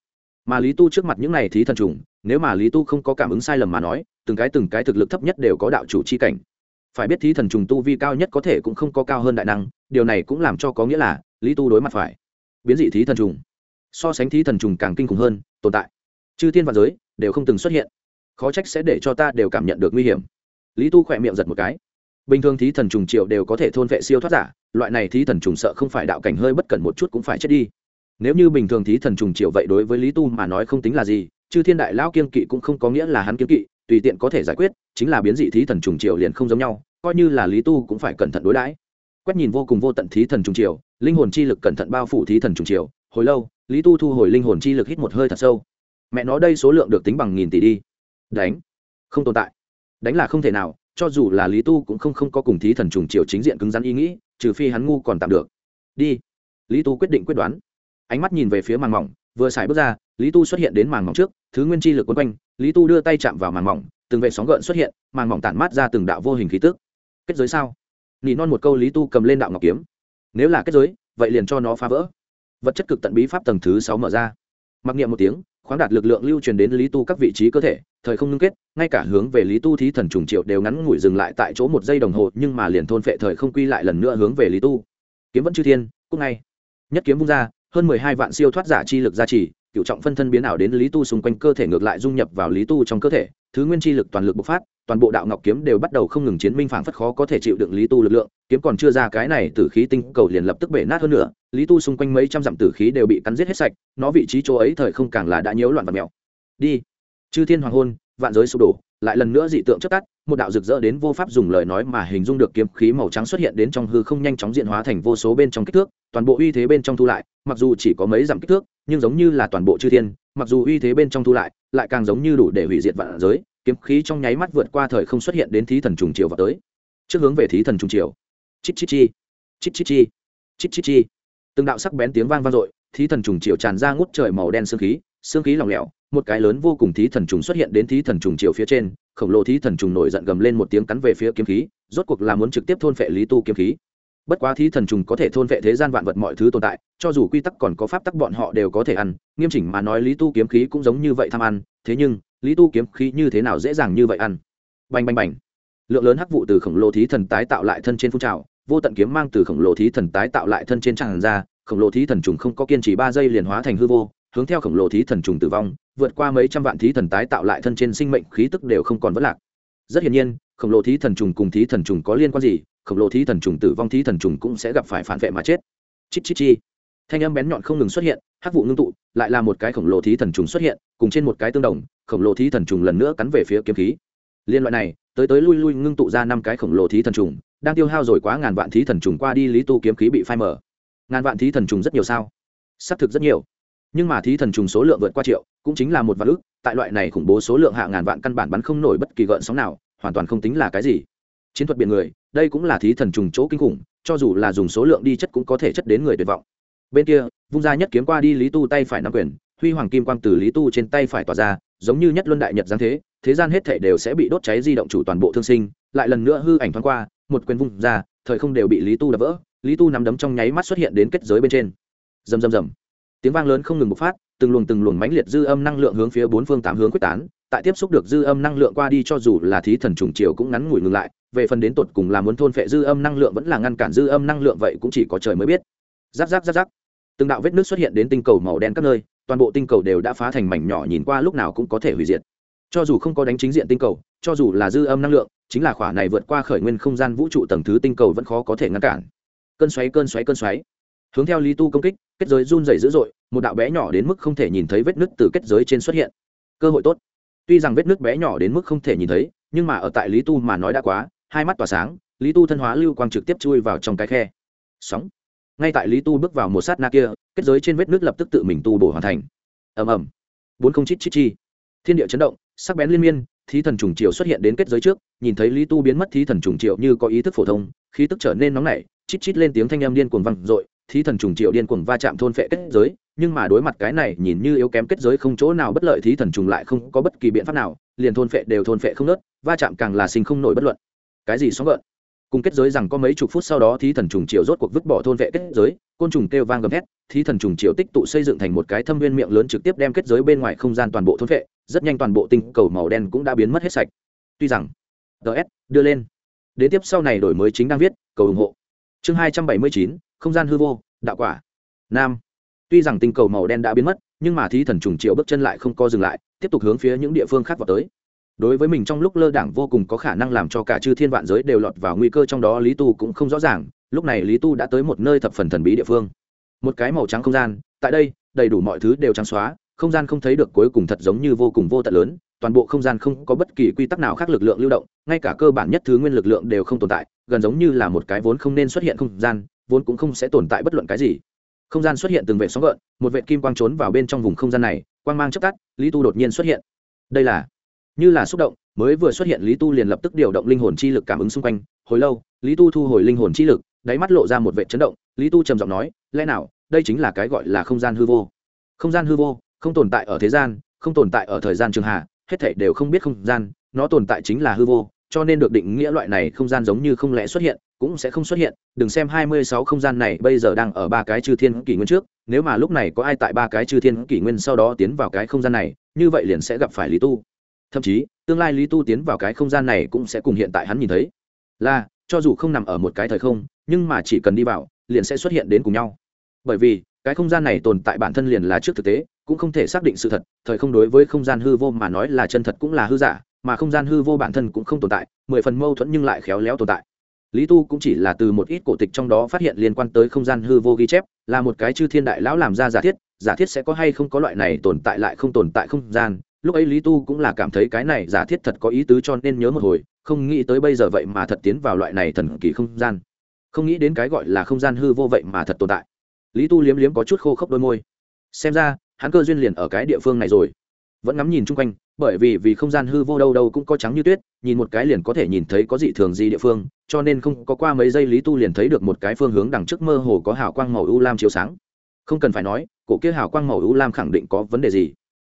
Mà lý tu trước mặt những này thí thần trùng, nếu mà lý tu không có cảm ứng sai lầm mà nói, từng cái từng cái thực lực thấp nhất đều có đạo chủ c h i cảnh. Phải biết thí thần trùng tu vi cao nhất có thể cũng không có cao hơn đại năng, điều này cũng làm cho có nghĩa là lý tu đối mặt phải. Biến dị thí thần trùng. So sánh thí thần trùng càng kinh khủng hơn, tồn tại. Chư thiên và giới đều không từng xuất hiện khó trách sẽ để cho ta đều cảm nhận được nguy hiểm. Lý tu khỏe miệng giật một cái. Bình thường thí thần trùng triệu đều có thể thôn vệ siêu thoát giả, loại này thí thần trùng sợ không phải đạo cảnh hơi bất cẩn một chút cũng phải chết đi. Nếu như bình thường thí thần trùng triệu vậy đối với lý tu mà nói không tính là gì chứ thiên đại lão kiên kỵ cũng không có nghĩa là hắn kiên kỵ, tùy tiện có thể giải quyết, chính là biến dị thí thần trùng triệu liền không giống nhau, coi như là lý tu cũng phải cẩn thận đối đãi. Quét nhìn vô cùng vô tận thí thần trùng triệu, linh hồn chi lực cẩn thận bao phủ thí thần trùng triệu, hồi lâu, lý tu thu hồi linh hồn chi lực hít một hơi thật sâu. Mẹ nói đây số lượng được tính bằng nghìn tỷ đi đánh. Không tồn tại. Đánh là không thể nào, cho dù là lý tu cũng không không có cùng thí thần trùng triều chính diện cứng rắn ý nghĩ, trừ phi hắn ngu còn tạm được. Đi. Lý tu quyết định quyết đoán. Ánh mắt nhìn về phía màn mỏng, vừa xài bước ra, lý tu xuất hiện đến màn mỏng trước, thứ nguyên chi lực quấn quanh, lý tu đưa tay chạm vào màn mỏng, từng vệ sóng gợn xuất hiện màn mỏng tản mát ra từng đạo vô hình khí tức. Kết giới sao? Nỉ non một câu lý tu cầm lên đạo ngọc kiếm. Nếu là kết giới, vậy liền cho nó phá vỡ. Vật chất cực tận bí pháp tầng thứ sáu mở ra. Mặc niệm một tiếng khoáng đạt lực lượng lưu truyền đến lý tu các vị trí cơ thể, thời không ngưng kết, ngay cả hướng về lý tu thí thần trùng triệu đều ngắn ngủi dừng lại tại chỗ một giây đồng hồ, nhưng mà liền thôn phệ thời không quy lại lần nữa hướng về lý tu. Kiếm vẫn chư thiên cúc ngay. Nhất kiếm vung ra, hơn mười hai vạn siêu thoát giả chi lực gia trì, cựu trọng phân thân biến ảo đến lý tu xung quanh cơ thể ngược lại dung nhập vào lý tu trong cơ thể, thứ nguyên chi lực toàn lực bộc phát toàn bộ đạo ngọc kiếm đều bắt đầu không ngừng chiến minh phảng phất khó có thể chịu đựng lý tu lực lượng, kiếm còn chưa ra cái này tử khí tinh cầu liền lập tức bể nát hơn nữa, lý tu xung quanh mấy trăm dặm tử khí đều bị cắn giết hết sạch, nó vị trí chỗ ấy thời không càng là đã nhiễu loạn và mèo. Đi. Chư thiên hoàng hôn, vạn giới sụp đổ, lại lần nữa dị tượng chất tắt, một đạo rực rỡ đến vô pháp dùng lời nói mà hình dung được kiếm khí màu trắng xuất hiện đến trong hư không nhanh chóng diện hóa thành vô số bên trong kích thước, toàn bộ uy thế bên trong thu lại, mặc dù chỉ có mấy dặm kích thước, nhưng giống như là toàn bộ chư thiên, mặc dù uy thế bên trong thu lại lại càng giống như đủ để hủy diệt vạn giới kiếm khí trong nháy mắt vượt qua thời không xuất hiện đến thí thần trùng triều vào tới. Trước hướng về thí thần trùng triều. Chít chít chi. Chít chít chi. Chít chít chi. Từng đạo sắc bén tiếng vang vang dội, thí thần trùng triều tràn ra ngút trời màu đen xương khí xương khí lỏng lẻo, một cái lớn vô cùng thí thần trùng xuất hiện đến thí thần trùng triều phía trên, khổng lồ thí thần trùng nổi giận gầm lên một tiếng cắn về phía kiếm khí, rốt cuộc là muốn trực tiếp thôn phệ lý tu kiếm khí bất quá thí thần trùng có thể thôn vệ thế gian vạn vật mọi thứ tồn tại, cho dù quy tắc còn có pháp tắc bọn họ đều có thể ăn. Nghiêm chỉnh mà nói lý tu kiếm khí cũng giống như vậy tham ăn, thế nhưng, lý tu kiếm khí như thế nào dễ dàng như vậy ăn? Bành bành bành. Lượng lớn hắc vụ từ khổng lồ thí thần tái tạo lại thân trên phun trào, vô tận kiếm mang từ khổng lồ thí thần tái tạo lại thân trên tràn ra, khổng lồ thí thần trùng không có kiên trì ba giây liền hóa thành hư vô, hướng theo khổng lồ thí thần trùng tử vong, vượt qua mấy trăm vạn thí thần tái tạo lại thân trên sinh mệnh, khí tức đều không còn vất lạc. Rất hiển nhiên, khổng lồ thí thần trùng cùng thí thần trùng có liên quan gì? Khổng lồ thí thần trùng tử vong thí thần trùng cũng sẽ gặp phải phản vệ mà chết. Chít chít chi. Thanh âm bén nhọn không ngừng xuất hiện, hắc vụ ngưng tụ, lại là một cái khổng lồ thí thần trùng xuất hiện, cùng trên một cái tương đồng, khổng lồ thí thần trùng lần nữa cắn về phía kiếm khí. Liên loại này, tới tới lui lui ngưng tụ ra năm cái khổng lồ thí thần trùng, đang tiêu hao rồi quá ngàn vạn thí thần trùng qua đi lý tu kiếm khí bị phai mở ngàn vạn thí thần trùng rất nhiều sao? Xác thực rất nhiều. Nhưng mà thí thần trùng số lượng vượt qua triệu, cũng chính là một vạn ước tại loại này khủng bố số lượng hạ ngàn vạn căn bản bắn không nổi bất kỳ gợn sóng nào, hoàn toàn không tính là cái gì chiến thuật biển người, đây cũng là thí thần trùng chỗ kinh khủng, cho dù là dùng số lượng đi chất cũng có thể chất đến người tuyệt vọng. Bên kia, vung ra nhất kiếm qua đi lý tu tay phải nắm quyền, huy hoàng kim quang từ lý tu trên tay phải tỏa ra, giống như nhất luân đại nhật giáng thế thế gian hết thể đều sẽ bị đốt cháy di động chủ toàn bộ thương sinh, lại lần nữa hư ảnh thoáng qua, một quyền vung ra, thời không đều bị lý tu đập vỡ, lý tu nắm đấm trong nháy mắt xuất hiện đến kết giới bên trên. Rầm rầm rầm. Tiếng vang lớn không ngừng bộc phát, từng luồng từng luồng mãnh liệt dư âm năng lượng hướng phía bốn phương tám hướng quyết tán tại tiếp xúc được dư âm năng lượng qua đi cho dù là thí thần trùng chiều cũng ngắn ngủi ngừng lại, về phần đến tột cùng là muốn thôn phệ dư âm năng lượng vẫn là ngăn cản dư âm năng lượng vậy cũng chỉ có trời mới biết. Giáp giáp giáp giáp từng đạo vết nước xuất hiện đến tinh cầu màu đen các nơi, toàn bộ tinh cầu đều đã phá thành mảnh nhỏ nhìn qua lúc nào cũng có thể hủy diệt. Cho dù không có đánh chính diện tinh cầu, cho dù là dư âm năng lượng, chính là khỏa này vượt qua khởi nguyên không gian vũ trụ tầng thứ tinh cầu vẫn khó có thể ngăn cản. Cơn xoáy cơn xoáy cơn xoáy. Hướng theo lý tu công kích, kết giới run dày dữ dội, một đạo bé nhỏ đến mức không thể nhìn thấy vết nứt từ kết giới trên xuất hiện. Cơ hội tốt tuy rằng vết nước bé nhỏ đến mức không thể nhìn thấy, nhưng mà ở tại lý tu mà nói đã quá, hai mắt tỏa sáng, lý tu thân hóa lưu quang trực tiếp chui vào trong cái khe. Sóng. Ngay tại lý tu bước vào một sát na kia, kết giới trên vết nước lập tức tự mình tu bổ hoàn thành. Ầm ầm. Bốn không chít chít chi. Thiên địa chấn động, sắc bén liên miên, thí thần trùng triệu xuất hiện đến kết giới trước, nhìn thấy lý tu biến mất, thí thần trùng triệu như có ý thức phổ thông, khí tức trở nên nóng nảy, chít chít lên tiếng thanh âm điên cuồng vang dội thí thần trùng triệu điên cuồng va chạm thôn phệ kết giới, nhưng mà đối mặt cái này nhìn như yếu kém kết giới không chỗ nào bất lợi thí thần trùng lại không có bất kỳ biện pháp nào, liền thôn phệ đều thôn phệ không nớt, va chạm càng là sinh không nổi bất luận. Cái gì sóng gợn? Cùng kết giới rằng có mấy chục phút sau đó thí thần trùng triệu rốt cuộc vứt bỏ thôn vệ kết giới, côn trùng kêu vang gầm hét thí thần trùng triệu tích tụ xây dựng thành một cái thâm viên miệng lớn trực tiếp đem kết giới bên ngoài không gian toàn bộ thôn vệ rất nhanh toàn bộ tinh cầu màu đen cũng đã biến mất hết sạch. Tuy rằng ts đưa lên. Đến tiếp sau này đổi mới chính đang viết, cầu ủng hộ. Chương hai trăm bảy mươi chín không gian hư vô, đạo quả. Nam. Tuy rằng tinh cầu màu đen đã biến mất, nhưng mà thí thần trùng triệu bước chân lại không co dừng lại, tiếp tục hướng phía những địa phương khác vào tới. Đối với mình trong lúc lơ đảng vô cùng có khả năng làm cho cả chư thiên vạn giới đều lọt vào nguy cơ trong đó, lý tu cũng không rõ ràng, lúc này lý tu đã tới một nơi thập phần thần bí địa phương. Một cái màu trắng không gian, tại đây, đầy đủ mọi thứ đều trắng xóa, không gian không thấy được cuối cùng thật giống như vô cùng vô tận lớn, toàn bộ không gian không có bất kỳ quy tắc nào khác lực lượng lưu động, ngay cả cơ bản nhất thứ nguyên lực lượng đều không tồn tại, gần giống như là một cái vốn không nên xuất hiện không gian vốn cũng không sẽ tồn tại bất luận cái gì. Không gian xuất hiện từng vệ sóng gợn, một vệ kim quang trốn vào bên trong vùng không gian này, quang mang chốc tắt, lý tu đột nhiên xuất hiện. Đây là, như là xúc động, mới vừa xuất hiện lý tu liền lập tức điều động linh hồn chi lực cảm ứng xung quanh. Hồi lâu, lý tu thu hồi linh hồn chi lực, đáy mắt lộ ra một vệ chấn động, lý tu trầm giọng nói, lẽ nào, đây chính là cái gọi là không gian hư vô? Không gian hư vô, không tồn tại ở thế gian, không tồn tại ở thời gian trường hạ, hết thảy đều không biết không gian, nó tồn tại chính là hư vô, cho nên được định nghĩa loại này không gian giống như không lẽ xuất hiện cũng sẽ không xuất hiện. Đừng xem hai mươi sáu không gian này bây giờ đang ở ba cái chư thiên kỷ nguyên trước, nếu mà lúc này có ai tại ba cái chư thiên kỷ nguyên sau đó tiến vào cái không gian này, như vậy liền sẽ gặp phải lý tu. Thậm chí, tương lai lý tu tiến vào cái không gian này cũng sẽ cùng hiện tại hắn nhìn thấy. Là, cho dù không nằm ở một cái thời không, nhưng mà chỉ cần đi vào, liền sẽ xuất hiện đến cùng nhau. Bởi vì, cái không gian này tồn tại bản thân liền là trước thực tế, cũng không thể xác định sự thật, thời không đối với không gian hư vô mà nói là chân thật cũng là hư giả, mà không gian hư vô bản thân cũng không tồn tại, mười phần mâu thuẫn nhưng lại khéo léo tồn tại lý tu cũng chỉ là từ một ít cổ tịch trong đó phát hiện liên quan tới không gian hư vô ghi chép, là một cái chư thiên đại lão làm ra giả thiết giả thiết sẽ có hay không có loại này tồn tại lại không tồn tại không gian. Lúc ấy lý tu cũng là cảm thấy cái này giả thiết thật có ý tứ cho nên nhớ một hồi, không nghĩ tới bây giờ vậy mà thật tiến vào loại này thần kỳ không gian. Không nghĩ đến cái gọi là không gian hư vô vậy mà thật tồn tại. Lý tu liếm liếm có chút khô khốc đôi môi. Xem ra, hắn cơ duyên liền ở cái địa phương này rồi. Vẫn ngắm nhìn chung quanh, bởi vì vì không gian hư vô đâu đâu cũng có trắng như tuyết, nhìn một cái liền có thể nhìn thấy có dị thường gì địa phương cho nên không có qua mấy giây lý tu liền thấy được một cái phương hướng đằng trước mơ hồ có hào quang màu u lam chiếu sáng. Không cần phải nói, cổ kia hào quang màu u lam khẳng định có vấn đề gì.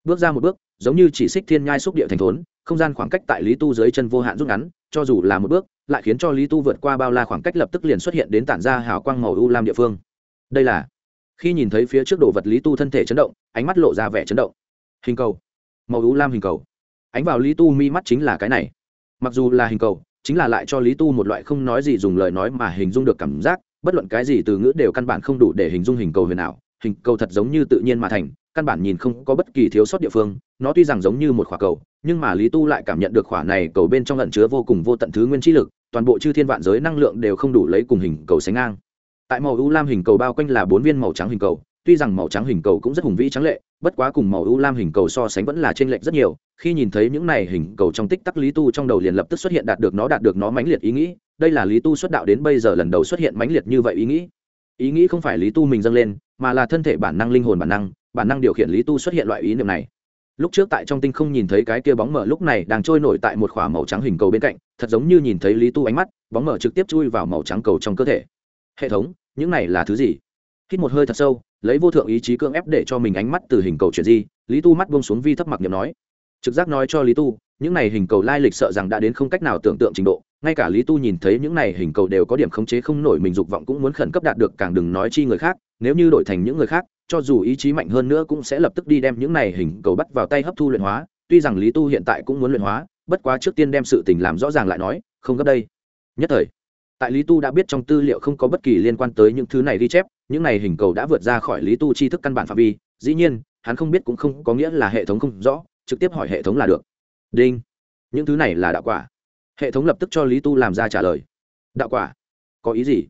Bước ra một bước, giống như chỉ xích thiên nhai xúc địa thành thốn, không gian khoảng cách tại lý tu dưới chân vô hạn rút ngắn, cho dù là một bước, lại khiến cho lý tu vượt qua bao la khoảng cách lập tức liền xuất hiện đến tản ra hào quang màu u lam địa phương. Đây là, khi nhìn thấy phía trước đồ vật lý tu thân thể chấn động, ánh mắt lộ ra vẻ chấn động. Hình cầu. Màu u lam hình cầu. Ánh vào lý tu mi mắt chính là cái này. Mặc dù là hình cầu chính là lại cho lý tu một loại không nói gì dùng lời nói mà hình dung được cảm giác, bất luận cái gì từ ngữ đều căn bản không đủ để hình dung hình cầu huyền ảo, hình cầu thật giống như tự nhiên mà thành, căn bản nhìn không có bất kỳ thiếu sót địa phương, nó tuy rằng giống như một khỏa cầu, nhưng mà lý tu lại cảm nhận được khỏa này cầu bên trong lận chứa vô cùng vô tận thứ nguyên trí lực, toàn bộ chư thiên vạn giới năng lượng đều không đủ lấy cùng hình cầu sánh ngang. Tại màu u lam hình cầu bao quanh là bốn viên màu trắng hình cầu, tuy rằng màu trắng hình cầu cũng rất hùng vĩ trắng lệ bất quá cùng màu u lam hình cầu so sánh vẫn là trên lệch rất nhiều, khi nhìn thấy những này hình cầu trong tích tắc lý tu trong đầu liền lập tức xuất hiện đạt được nó đạt được nó mãnh liệt ý nghĩ, đây là lý tu xuất đạo đến bây giờ lần đầu xuất hiện mãnh liệt như vậy ý nghĩ. Ý nghĩ không phải lý tu mình dâng lên, mà là thân thể bản năng linh hồn bản năng bản năng điều khiển lý tu xuất hiện loại ý niệm này. Lúc trước tại trong tinh không nhìn thấy cái kia bóng mở lúc này đang trôi nổi tại một k h ỏ a màu trắng hình cầu bên cạnh, thật giống như nhìn thấy lý tu ánh mắt, bóng mở trực tiếp chui vào màu trắng cầu trong cơ thể. Hệ thống, những này là thứ gì? Hít một hơi thật sâu lấy vô thượng ý chí cưỡng ép để cho mình ánh mắt từ hình cầu chuyển di, lý tu mắt buông xuống vi thấp mặc n i ệ m nói. Trực giác nói cho lý tu, những này hình cầu lai lịch sợ rằng đã đến không cách nào tưởng tượng trình độ, ngay cả lý tu nhìn thấy những này hình cầu đều có điểm khống chế không nổi mình dục vọng cũng muốn khẩn cấp đạt được càng đừng nói chi người khác, nếu như đổi thành những người khác, cho dù ý chí mạnh hơn nữa cũng sẽ lập tức đi đem những này hình cầu bắt vào tay hấp thu luyện hóa, tuy rằng lý tu hiện tại cũng muốn luyện hóa, bất quá trước tiên đem sự tình làm rõ ràng lại nói, không gấp đây. Nhất thời, tại lý tu đã biết trong tư liệu không có bất kỳ liên quan tới những thứ này ghi chép những này hình cầu đã vượt ra khỏi lý tu tri thức căn bản phạm vi, dĩ nhiên, hắn không biết cũng không có nghĩa là hệ thống không rõ, trực tiếp hỏi hệ thống là được. Đinh. Những thứ này là đạo quả. Hệ thống lập tức cho lý tu làm ra trả lời. Đạo quả? Có ý gì?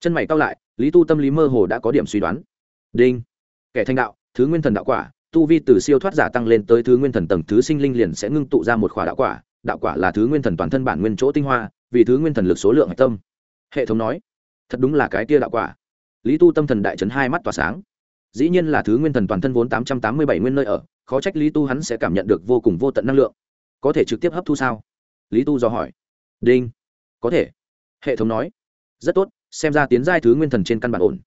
Chân mày cao lại, lý tu tâm lý mơ hồ đã có điểm suy đoán. Đinh. Kẻ thanh đạo, thứ nguyên thần đạo quả, tu vi từ siêu thoát giả tăng lên tới thứ nguyên thần tầng thứ sinh linh liền sẽ ngưng tụ ra một khỏa đạo quả. Đạo quả là thứ nguyên thần toàn thân bản nguyên chỗ tinh hoa, vì thứ nguyên thần lực số lượng hạch tâm. Hệ thống nói, thật đúng là cái tia đạo quả lý tu tâm thần đại trấn hai mắt tỏa sáng. Dĩ nhiên là thứ nguyên thần toàn thân vốn tám trăm tám mươi bảy nguyên nơi ở, khó trách lý tu hắn sẽ cảm nhận được vô cùng vô tận năng lượng. Có thể trực tiếp hấp thu sao? Lý tu do hỏi. Đinh. Có thể. Hệ thống nói. Rất tốt, xem ra tiến giai thứ nguyên thần trên căn bản ổn.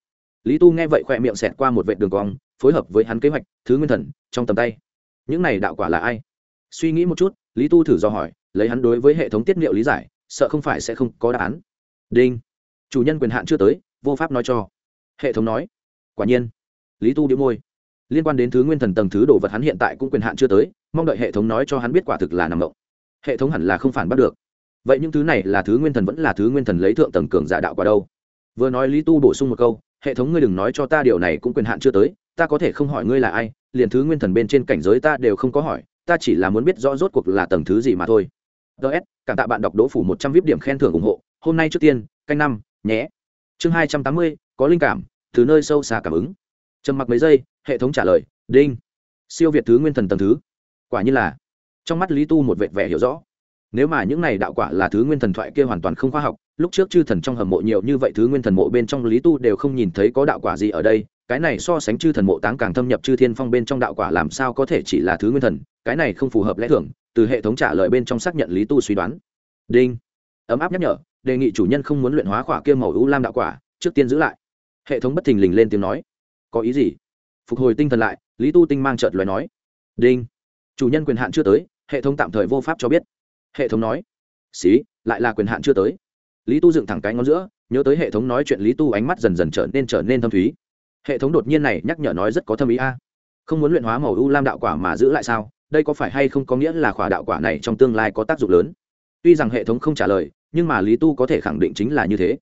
Lý tu nghe vậy khoe miệng xẹt qua một vệ đường cong, phối hợp với hắn kế hoạch, thứ nguyên thần, trong tầm tay. Những này đạo quả là ai? Suy nghĩ một chút, lý tu thử do hỏi, lấy hắn đối với hệ thống tiết liệu lý giải, sợ không phải sẽ không có đáp án. Đinh. Chủ nhân quyền hạn chưa tới, vô pháp nói cho hệ thống nói. Quả nhiên, lý tu đĩu môi. Liên quan đến thứ nguyên thần tầng thứ đồ vật hắn hiện tại cũng quyền hạn chưa tới, mong đợi hệ thống nói cho hắn biết quả thực là nằm động hệ thống hẳn là không phản bắt được. Vậy những thứ này là thứ nguyên thần vẫn là thứ nguyên thần lấy thượng tầng cường giả đạo qua đâu? Vừa nói lý tu bổ sung một câu, hệ thống ngươi đừng nói cho ta điều này cũng quyền hạn chưa tới, ta có thể không hỏi ngươi là ai, liền thứ nguyên thần bên trên cảnh giới ta đều không có hỏi, ta chỉ là muốn biết rõ rốt cuộc là tầng thứ gì mà thôi. Ts cảm tạ bạn đọc đỗ phủ một trăm vip điểm khen thưởng ủng hộ. Hôm nay trước tiên, canh năm, nhé. Chương hai trăm tám mươi, có linh cảm từ nơi sâu xa cảm ứng. Trầm mặc mấy giây, hệ thống trả lời, đinh. Siêu việt thứ nguyên thần tầng thứ. Quả như là, trong mắt lý tu một vẹn vẻ hiểu rõ. Nếu mà những này đạo quả là thứ nguyên thần thoại kia hoàn toàn không khoa học, lúc trước chư thần trong hầm mộ nhiều như vậy thứ nguyên thần mộ bên trong lý tu đều không nhìn thấy có đạo quả gì ở đây, cái này so sánh chư thần mộ táng càng thâm nhập chư thiên phong bên trong đạo quả làm sao có thể chỉ là thứ nguyên thần, cái này không phù hợp lẽ thường, từ hệ thống trả lời bên trong xác nhận lý tu suy đoán. Đinh. Ấm áp nhắc nhở, đề nghị chủ nhân không muốn luyện hóa quả kia màu ưu lam đạo quả, trước tiên giữ lại hệ thống bất thình lình lên tiếng nói, có ý gì? Phục hồi tinh thần lại, lý tu tinh mang trợt lời nói, đinh, chủ nhân quyền hạn chưa tới, hệ thống tạm thời vô pháp cho biết. Hệ thống nói, xí, lại là quyền hạn chưa tới. Lý tu dựng thẳng cái ngón giữa, nhớ tới hệ thống nói chuyện lý tu ánh mắt dần dần trở nên trở nên thâm thúy. Hệ thống đột nhiên này nhắc nhở nói rất có thâm ý a. Không muốn luyện hóa màu u lam đạo quả mà giữ lại sao? Đây có phải hay không có nghĩa là khỏa đạo quả này trong tương lai có tác dụng lớn? Tuy rằng hệ thống không trả lời, nhưng mà lý tu có thể khẳng định chính là như thế.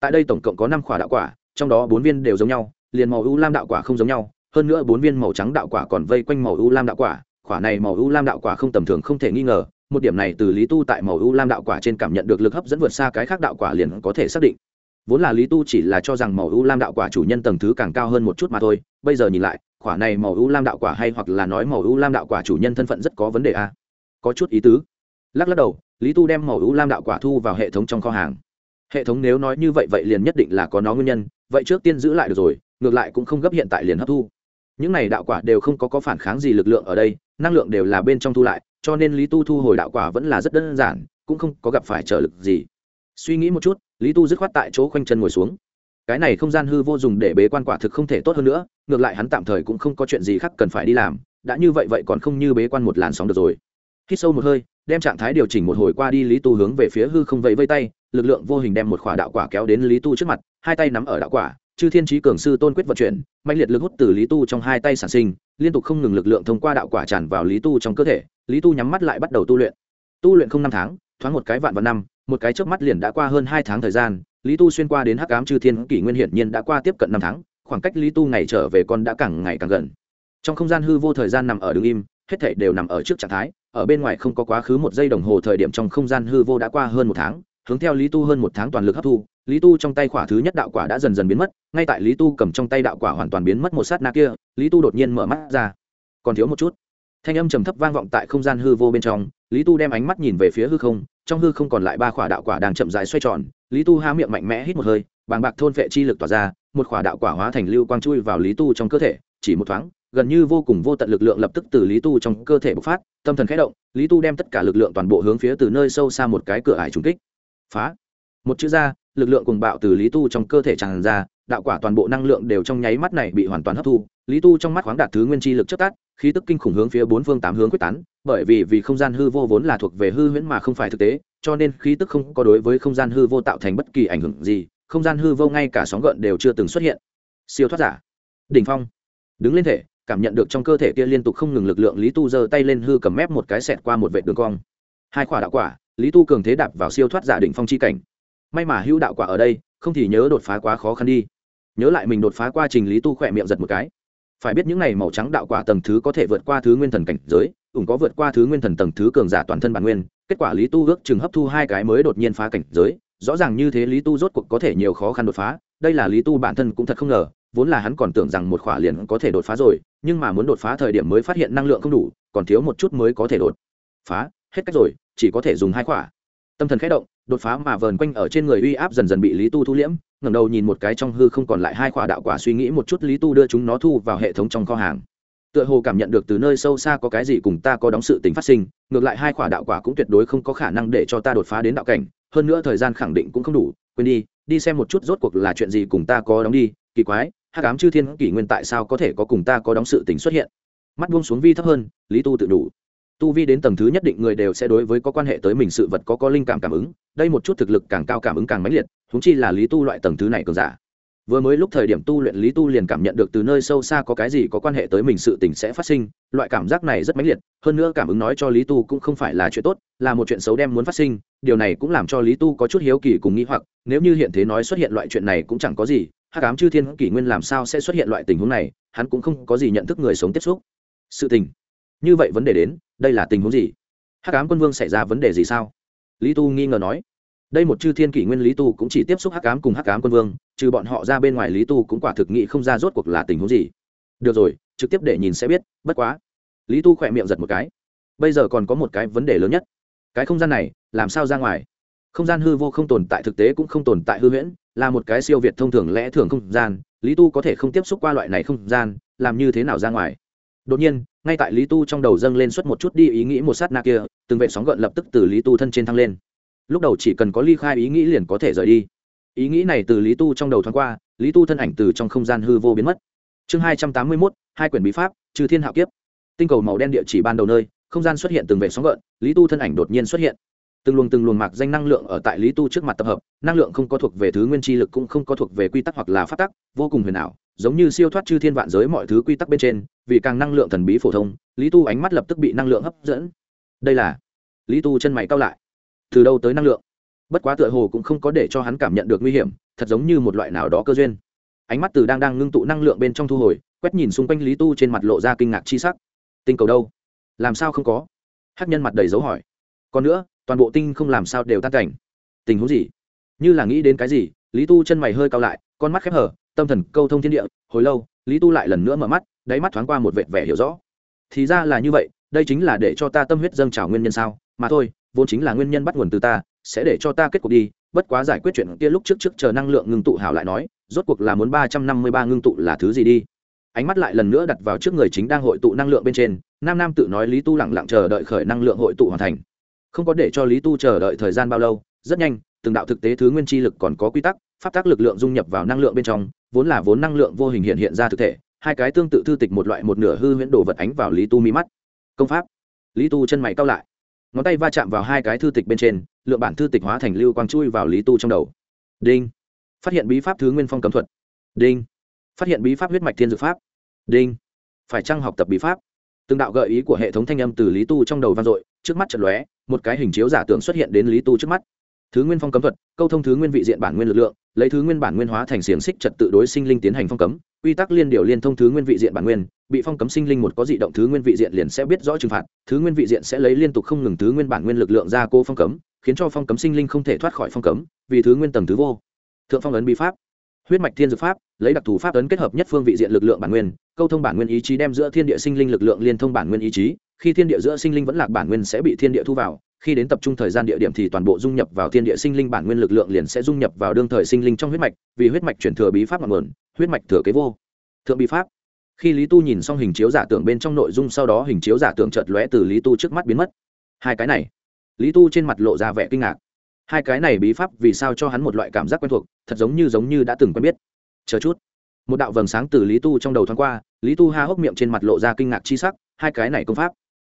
Tại đây tổng cộng có năm khỏa đạo quả trong đó bốn viên đều giống nhau, liền màu u lam đạo quả không giống nhau, hơn nữa bốn viên màu trắng đạo quả còn vây quanh màu u lam đạo quả Quả này màu u lam đạo quả không tầm thường không thể nghi ngờ, một điểm này từ lý tu tại màu u lam đạo quả trên cảm nhận được lực hấp dẫn vượt xa cái khác đạo quả liền có thể xác định. Vốn là lý tu chỉ là cho rằng màu u lam đạo quả chủ nhân tầng thứ càng cao hơn một chút mà thôi, bây giờ nhìn lại, quả này màu u lam đạo quả hay hoặc là nói màu u lam đạo quả chủ nhân thân phận rất có vấn đề a. À? có chút ý tứ. Lắc lắc đầu, lý tu đem màu u lam đạo quả thu vào hệ thống trong kho hàng. Hệ thống nếu nói như vậy vậy liền nhất định là có nó nguyên nhân vậy trước tiên giữ lại được rồi, ngược lại cũng không gấp hiện tại liền hấp thu. Những này đạo quả đều không có có phản kháng gì lực lượng ở đây, năng lượng đều là bên trong thu lại, cho nên lý tu thu hồi đạo quả vẫn là rất đơn giản, cũng không có gặp phải trở lực gì. Suy nghĩ một chút, lý tu dứt khoát tại chỗ khoanh chân ngồi xuống. Cái này không gian hư vô dùng để bế quan quả thực không thể tốt hơn nữa, ngược lại hắn tạm thời cũng không có chuyện gì khác cần phải đi làm, đã như vậy vậy còn không như bế quan một làn sóng được rồi. Hít sâu một hơi, đem trạng thái điều chỉnh một hồi qua đi, lý tu hướng về phía hư không vẫy vây tay lực lượng vô hình đem một khỏa đạo quả kéo đến lý tu trước mặt, hai tay nắm ở đạo quả, chư thiên trí cường sư tôn quyết vận chuyển mạnh liệt lực hút từ lý tu trong hai tay sản sinh, liên tục không ngừng lực lượng thông qua đạo quả tràn vào lý tu trong cơ thể, lý tu nhắm mắt lại bắt đầu tu luyện. Tu luyện không năm tháng, thoáng một cái vạn vạn năm, một cái trước mắt liền đã qua hơn hai tháng thời gian, lý tu xuyên qua đến hắc ám chư thiên kỷ nguyên hiển nhiên đã qua tiếp cận năm tháng, khoảng cách lý tu ngày trở về con đã càng ngày càng gần. Trong không gian hư vô thời gian nằm ở đứng im, hết thảy đều nằm ở trước trạng thái, ở bên ngoài không có quá khứ một giây đồng hồ thời điểm trong không gian hư vô đã qua hơn một tháng hướng theo lý tu hơn một tháng toàn lực hấp thu, lý tu trong tay quả thứ nhất đạo quả đã dần dần biến mất, ngay tại lý tu cầm trong tay đạo quả hoàn toàn biến mất một sát na kia, lý tu đột nhiên mở mắt ra. Còn thiếu một chút. Thanh âm trầm thấp vang vọng tại không gian hư vô bên trong, lý tu đem ánh mắt nhìn về phía hư không, trong hư không còn lại ba khỏa đạo quả đang chậm dài xoay tròn, lý tu há miệng mạnh mẽ hít một hơi, bàng bạc thôn vệ chi lực tỏa ra, một khỏa đạo quả hóa thành lưu quang chui vào lý tu trong cơ thể, chỉ một thoáng, gần như vô cùng vô tận lực lượng lập tức từ lý tu trong cơ thể bộc phát, tâm thần khẽ động, lý tu đem tất cả lực lượng toàn bộ hướng phía từ nơi sâu xa một cái cửa ải trùng kích phá. Một chữ ra, lực lượng cùng bạo từ lý tu trong cơ thể tràn ra, đạo quả toàn bộ năng lượng đều trong nháy mắt này bị hoàn toàn hấp thu. Lý tu trong mắt khoáng đạt thứ nguyên chi lực chất tát khí tức kinh khủng hướng phía bốn phương tám hướng quyết tán, bởi vì vì không gian hư vô vốn là thuộc về hư huyễn mà không phải thực tế, cho nên khí tức không có đối với không gian hư vô tạo thành bất kỳ ảnh hưởng gì, không gian hư vô ngay cả sóng gợn đều chưa từng xuất hiện. Siêu thoát giả. Đỉnh phong. Đứng lên thể, cảm nhận được trong cơ thể kia liên tục không ngừng lực lượng, lý tu giơ tay lên hư cầm mép một cái xẹt qua một vệ đường cong. Hai quả đạo quả lý tu cường thế đạp vào siêu thoát giả đỉnh phong chi cảnh. May mà hữu đạo quả ở đây, không thì nhớ đột phá quá khó khăn đi. Nhớ lại mình đột phá qua trình lý tu khỏe miệng giật một cái. Phải biết những này màu trắng đạo quả tầng thứ có thể vượt qua thứ nguyên thần cảnh giới ủng có vượt qua thứ nguyên thần tầng thứ cường giả toàn thân bản nguyên. Kết quả lý tu ước chừng hấp thu hai cái mới đột nhiên phá cảnh giới, rõ ràng như thế lý tu rốt cuộc có thể nhiều khó khăn đột phá. Đây là lý tu bản thân cũng thật không ngờ, vốn là hắn còn tưởng rằng một khỏa liền có thể đột phá rồi, nhưng mà muốn đột phá thời điểm mới phát hiện năng lượng không đủ, còn thiếu một chút mới có thể đột phá. Hết cách rồi chỉ có thể dùng hai khỏa. Tâm thần khẽ động, đột phá mà vờn quanh ở trên người uy áp dần dần bị lý tu thu liễm, ngẩng đầu nhìn một cái trong hư không còn lại hai khỏa đạo quả suy nghĩ một chút, lý tu đưa chúng nó thu vào hệ thống trong kho hàng. Tựa hồ cảm nhận được từ nơi sâu xa có cái gì cùng ta có đóng sự tình phát sinh, ngược lại hai khỏa đạo quả cũng tuyệt đối không có khả năng để cho ta đột phá đến đạo cảnh, hơn nữa thời gian khẳng định cũng không đủ, quên đi đi xem một chút rốt cuộc là chuyện gì cùng ta có đóng đi, kỳ quái, hắc ám chư thiên kỷ nguyên tại sao có thể có cùng ta có đóng sự tình xuất hiện? Mắt buông xuống vi thấp hơn, lý tu tự đủ tu vi đến tầng thứ nhất định người đều sẽ đối với có quan hệ tới mình sự vật có có linh cảm cảm ứng, đây một chút thực lực càng cao cảm ứng càng mãnh liệt húng chi là lý tu loại tầng thứ này cường giả. Vừa mới lúc thời điểm tu luyện lý tu liền cảm nhận được từ nơi sâu xa có cái gì có quan hệ tới mình sự tình sẽ phát sinh, loại cảm giác này rất mãnh liệt, hơn nữa cảm ứng nói cho lý tu cũng không phải là chuyện tốt, là một chuyện xấu đem muốn phát sinh, điều này cũng làm cho lý tu có chút hiếu kỳ cùng nghĩ hoặc, nếu như hiện thế nói xuất hiện loại chuyện này cũng chẳng có gì, hắc ám chư thiên kỷ nguyên làm sao sẽ xuất hiện loại tình huống này, hắn cũng không có gì nhận thức người sống tiếp xúc. Sự tình. Như vậy vấn đề đến đây là tình huống gì? Hắc ám quân vương xảy ra vấn đề gì sao? Lý tu nghi ngờ nói. Đây một chư thiên kỷ nguyên lý tu cũng chỉ tiếp xúc hắc ám cùng hắc ám quân vương, trừ bọn họ ra bên ngoài lý tu cũng quả thực nghị không ra rốt cuộc là tình huống gì. Được rồi, trực tiếp để nhìn sẽ biết, bất quá. Lý tu khỏe miệng giật một cái. Bây giờ còn có một cái vấn đề lớn nhất. Cái không gian này, làm sao ra ngoài? Không gian hư vô không tồn tại thực tế cũng không tồn tại hư huyễn, là một cái siêu việt thông thường lẽ thường không gian. Lý tu có thể không tiếp xúc qua loại này không gian, làm như thế nào ra ngoài? Đột nhiên ngay tại lý tu trong đầu dâng lên suốt một chút đi ý nghĩ một sát na kia, từng vệ sóng gợn lập tức từ lý tu thân trên thăng lên. Lúc đầu chỉ cần có ly khai ý nghĩ liền có thể rời đi. Ý nghĩ này từ lý tu trong đầu thoáng qua, lý tu thân ảnh từ trong không gian hư vô biến mất. Chương hai trăm tám mươi mốt, hai quyển bí pháp, trừ thiên hạo kiếp. Tinh cầu màu đen địa chỉ ban đầu nơi, không gian xuất hiện từng vệ sóng gợn, lý tu thân ảnh đột nhiên xuất hiện. Từng luồng từng luồng mạc danh năng lượng ở tại lý tu trước mặt tập hợp, năng lượng không có thuộc về thứ nguyên chi lực cũng không có thuộc về quy tắc hoặc là phát tắc, vô cùng huyền ảo giống như siêu thoát chư thiên vạn giới mọi thứ quy tắc bên trên, vì càng năng lượng thần bí phổ thông, lý tu ánh mắt lập tức bị năng lượng hấp dẫn. Đây là, lý tu chân mày cao lại. Từ đâu tới năng lượng? Bất quá tựa hồ cũng không có để cho hắn cảm nhận được nguy hiểm, thật giống như một loại nào đó cơ duyên. Ánh mắt từ đang đang ngưng tụ năng lượng bên trong thu hồi, quét nhìn xung quanh lý tu trên mặt lộ ra kinh ngạc chi sắc. Tinh cầu đâu? Làm sao không có? Hắc nhân mặt đầy dấu hỏi. Còn nữa, toàn bộ tinh không làm sao đều tan cảnh? Tình huống gì? Như là nghĩ đến cái gì, lý tu chân mày hơi cao lại, con mắt khép hở tâm thần câu thông thiên địa, hồi lâu, lý tu lại lần nữa mở mắt, đáy mắt thoáng qua một vệt vẻ hiểu rõ. Thì ra là như vậy, đây chính là để cho ta tâm huyết dâng trào nguyên nhân sao? Mà thôi, vốn chính là nguyên nhân bắt nguồn từ ta, sẽ để cho ta kết cuộc đi. Bất quá giải quyết chuyện kia lúc trước trước chờ năng lượng ngưng tụ hảo lại nói, rốt cuộc là muốn ba trăm năm mươi ba ngưng tụ là thứ gì đi? Ánh mắt lại lần nữa đặt vào trước người chính đang hội tụ năng lượng bên trên, nam nam tự nói lý tu lẳng lặng chờ đợi khởi năng lượng hội tụ hoàn thành. Không có để cho lý tu chờ đợi thời gian bao lâu, rất nhanh, từng đạo thực tế thứ nguyên chi lực còn có quy tắc pháp tác lực lượng dung nhập vào năng lượng bên trong, vốn là vốn năng lượng vô hình hiện hiện ra thực thể, hai cái tương tự thư tịch một loại một nửa hư huyễn đồ vật ánh vào lý tu mi mắt. Công pháp. Lý tu chân mày cao lại. Ngón tay va chạm vào hai cái thư tịch bên trên, lượng bản thư tịch hóa thành lưu quang chui vào lý tu trong đầu. Đinh. Phát hiện bí pháp thứ nguyên phong cấm thuật. Đinh. Phát hiện bí pháp huyết mạch thiên dược pháp. Đinh. Phải chăng học tập bí pháp? Từng đạo gợi ý của hệ thống thanh âm từ lý tu trong đầu vang dội, trước mắt trận lóe, một cái hình chiếu giả tưởng xuất hiện đến lý tu trước mắt thứ nguyên phong cấm thuật, câu thông thứ nguyên vị diện bản nguyên lực lượng, lấy thứ nguyên bản nguyên hóa thành xiềng xích trật tự đối sinh linh tiến hành phong cấm. Quy tắc liên điều liên thông thứ nguyên vị diện bản nguyên, bị phong cấm sinh linh một có dị động thứ nguyên vị diện liền sẽ biết rõ trừng phạt, thứ nguyên vị diện sẽ lấy liên tục không ngừng thứ nguyên bản nguyên lực lượng ra cô phong cấm, khiến cho phong cấm sinh linh không thể thoát khỏi phong cấm, vì thứ nguyên tầng thứ vô. Thượng phong ấn bi pháp, huyết mạch thiên dược pháp, lấy đặc thù pháp ấn kết hợp nhất phương vị diện lực lượng bản nguyên, câu thông bản nguyên ý chí đem giữa thiên địa sinh linh lực lượng liên thông bản nguyên ý chí, khi thiên địa giữa sinh linh vẫn lạc bản nguyên sẽ bị thiên địa thu vào khi đến tập trung thời gian địa điểm thì toàn bộ dung nhập vào thiên địa sinh linh bản nguyên lực lượng liền sẽ dung nhập vào đương thời sinh linh trong huyết mạch, vì huyết mạch chuyển thừa bí pháp ngọn nguồn, huyết mạch thừa kế vô. Thượng bí pháp. Khi lý tu nhìn xong hình chiếu giả tưởng bên trong nội dung sau đó hình chiếu giả tưởng chợt lóe từ lý tu trước mắt biến mất. Hai cái này. Lý tu trên mặt lộ ra vẻ kinh ngạc. Hai cái này bí pháp vì sao cho hắn một loại cảm giác quen thuộc, thật giống như giống như đã từng quen biết. Chờ chút. Một đạo vầng sáng từ lý tu trong đầu thoáng qua, lý tu ha hốc miệng trên mặt lộ ra kinh ngạc chi sắc, hai cái này công pháp.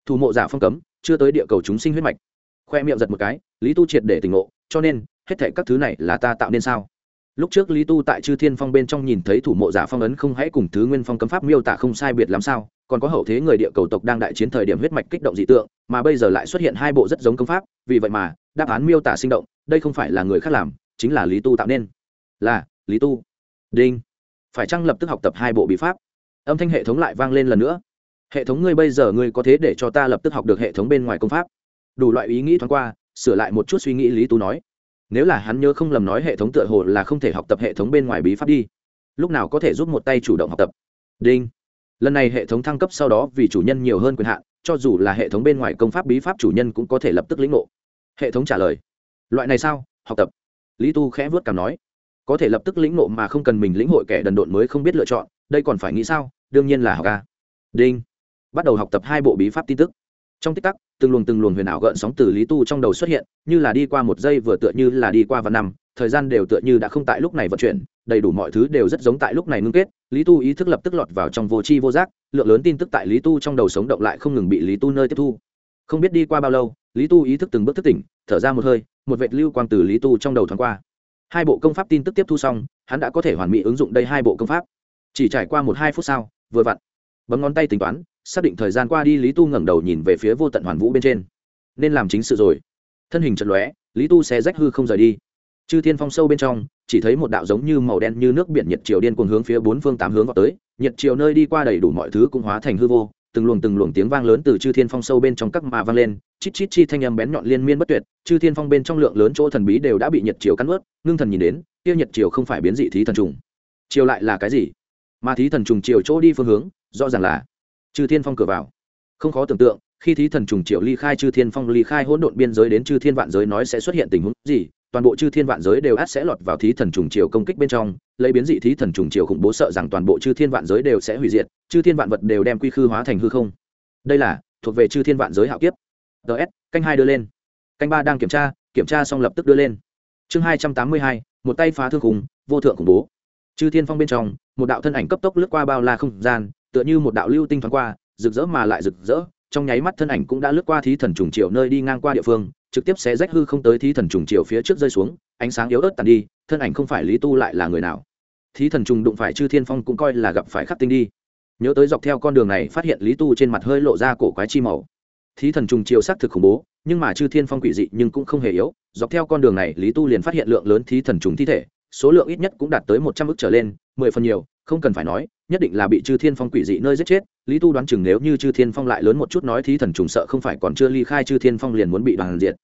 Thủ mộ giả phong cấm, chưa tới địa cầu chúng sinh huyết mạch khoe miệng giật một cái, lý tu triệt để tỉnh ngộ, cho nên, hết thể các thứ này là ta tạo nên sao? Lúc trước lý tu tại chư thiên phong bên trong nhìn thấy thủ mộ giả phong ấn không hãy cùng thứ nguyên phong cấm pháp miêu tả không sai biệt lắm sao, còn có hậu thế người địa cầu tộc đang đại chiến thời điểm huyết mạch kích động dị tượng, mà bây giờ lại xuất hiện hai bộ rất giống công pháp, vì vậy mà, đáp án miêu tả sinh động, đây không phải là người khác làm, chính là lý tu tạo nên. Là, lý tu. Đinh. Phải chăng lập tức học tập hai bộ bí pháp? Âm thanh hệ thống lại vang lên lần nữa. Hệ thống ngươi bây giờ ngươi có thế để cho ta lập tức học được hệ thống bên ngoài công pháp? Đủ loại ý nghĩ thoáng qua, sửa lại một chút suy nghĩ lý tú nói. Nếu là hắn nhớ không lầm nói hệ thống tựa hồ là không thể học tập hệ thống bên ngoài bí pháp đi, lúc nào có thể giúp một tay chủ động học tập. Đinh. Lần này hệ thống thăng cấp sau đó vì chủ nhân nhiều hơn quyền hạn, cho dù là hệ thống bên ngoài công pháp bí pháp chủ nhân cũng có thể lập tức lĩnh ngộ. Hệ thống trả lời. Loại này sao? Học tập. Lý tu khẽ vớt cảm nói. Có thể lập tức lĩnh ngộ mà không cần mình lĩnh hội kẻ đần độn mới không biết lựa chọn, đây còn phải nghĩ sao? Đương nhiên là học ca đinh. Bắt đầu học tập hai bộ bí pháp tin tức trong tích tắc, từng luồng từng luồng huyền ảo gợn sóng từ lý tu trong đầu xuất hiện, như là đi qua một giây vừa tựa như là đi qua và năm, thời gian đều tựa như đã không tại lúc này vận chuyển, đầy đủ mọi thứ đều rất giống tại lúc này ngưng kết, lý tu ý thức lập tức lọt vào trong vô tri vô giác, lượng lớn tin tức tại lý tu trong đầu sống động lại không ngừng bị lý tu nơi tiếp thu. Không biết đi qua bao lâu, lý tu ý thức từng bước thức tỉnh, thở ra một hơi, một vệt lưu quang từ lý tu trong đầu thoáng qua. Hai bộ công pháp tin tức tiếp thu xong, hắn đã có thể hoàn mỹ ứng dụng đây hai bộ công pháp. Chỉ trải qua một hai phút sau, vừa vặn, bấm ngón tay tính toán xác định thời gian qua đi lý tu ngẩng đầu nhìn về phía vô tận hoàn vũ bên trên. Nên làm chính sự rồi. Thân hình chật lóe, lý tu sẽ rách hư không rời đi. Chư thiên phong sâu bên trong, chỉ thấy một đạo giống như màu đen như nước biển nhiệt triều điên cuồng hướng phía bốn phương tám hướng vào tới. Nhiệt triều nơi đi qua đầy đủ mọi thứ cũng hóa thành hư vô, từng luồng từng luồng tiếng vang lớn từ chư thiên phong sâu bên trong các mà vang lên. Chít chít chi thanh âm bén nhọn liên miên bất tuyệt, chư thiên phong bên trong lượng lớn chỗ thần bí đều đã bị nhiệt triều cắn ướt, ngưng thần nhìn đến tiêu nhiệt triều không phải biến dị thí thần trùng. Triều lại là cái gì? Mà thí thần trùng triều chỗ đi phương hướng, rõ ràng là chư thiên phong cửa vào. Không khó tưởng tượng, khi thí thần trùng triệu ly khai chư thiên phong ly khai hỗn độn biên giới đến chư thiên vạn giới nói sẽ xuất hiện tình huống gì, toàn bộ chư thiên vạn giới đều át sẽ lọt vào thí thần trùng triều công kích bên trong, lấy biến dị thí thần trùng triều khủng bố sợ rằng toàn bộ chư thiên vạn giới đều sẽ hủy diệt, chư thiên vạn vật đều đem quy khư hóa thành hư không. Đây là, thuộc về chư thiên vạn giới hạo kiếp. Ts canh hai đưa lên. Canh ba đang kiểm tra kiểm tra xong lập tức đưa lên. Chương hai trăm tám mươi hai, một tay phá thương khủng vô thượng khủng bố. Chư thiên phong bên trong, một đạo thân ảnh cấp tốc lướt qua bao la không gian tựa như một đạo lưu tinh thoáng qua, rực rỡ mà lại rực rỡ, trong nháy mắt thân ảnh cũng đã lướt qua thí thần trùng triều nơi đi ngang qua địa phương, trực tiếp xé rách hư không tới thí thần trùng triều phía trước rơi xuống, ánh sáng yếu ớt tàn đi, thân ảnh không phải lý tu lại là người nào. Thí thần trùng đụng phải chư thiên phong cũng coi là gặp phải khắc tinh đi. Nhớ tới dọc theo con đường này phát hiện lý tu trên mặt hơi lộ ra cổ quái chi màu. Thí thần trùng triều xác thực khủng bố, nhưng mà chư thiên phong quỷ dị nhưng cũng không hề yếu, dọc theo con đường này lý tu liền phát hiện lượng lớn thí thần trùng thi thể, số lượng ít nhất cũng đạt tới một trăm ước trở lên, mười phần nhiều, không cần phải nói nhất định là bị chư thiên phong quỷ dị nơi giết chết, lý tu đoán chừng nếu như chư thiên phong lại lớn một chút nói thí thần trùng sợ không phải còn chưa ly khai chư thiên phong liền muốn bị đoàn diệt.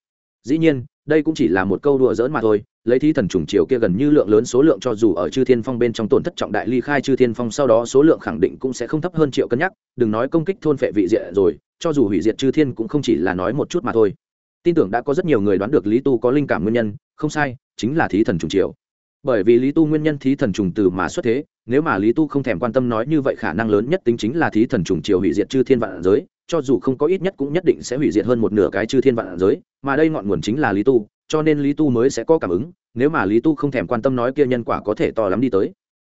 Dĩ nhiên, đây cũng chỉ là một câu đùa dỡn mà thôi, lấy thí thần trùng chiều kia gần như lượng lớn số lượng cho dù ở chư thiên phong bên trong tổn thất trọng đại ly khai chư thiên phong sau đó số lượng khẳng định cũng sẽ không thấp hơn triệu cân nhắc, đừng nói công kích thôn phệ vị diện rồi, cho dù hủy diệt chư thiên cũng không chỉ là nói một chút mà thôi. Tin tưởng đã có rất nhiều người đoán được lý tu có linh cảm nguyên nhân, không sai, chính là thí thần trùng chiều. Bởi vì lý tu nguyên nhân thí thần trùng từ mà xuất thế nếu mà lý tu không thèm quan tâm nói như vậy khả năng lớn nhất tính chính là thí thần trùng triều hủy diệt chư thiên vạn giới, cho dù không có ít nhất cũng nhất định sẽ hủy diệt hơn một nửa cái chư thiên vạn giới, mà đây ngọn nguồn chính là lý tu, cho nên lý tu mới sẽ có cảm ứng, nếu mà lý tu không thèm quan tâm nói kia nhân quả có thể to lắm đi tới.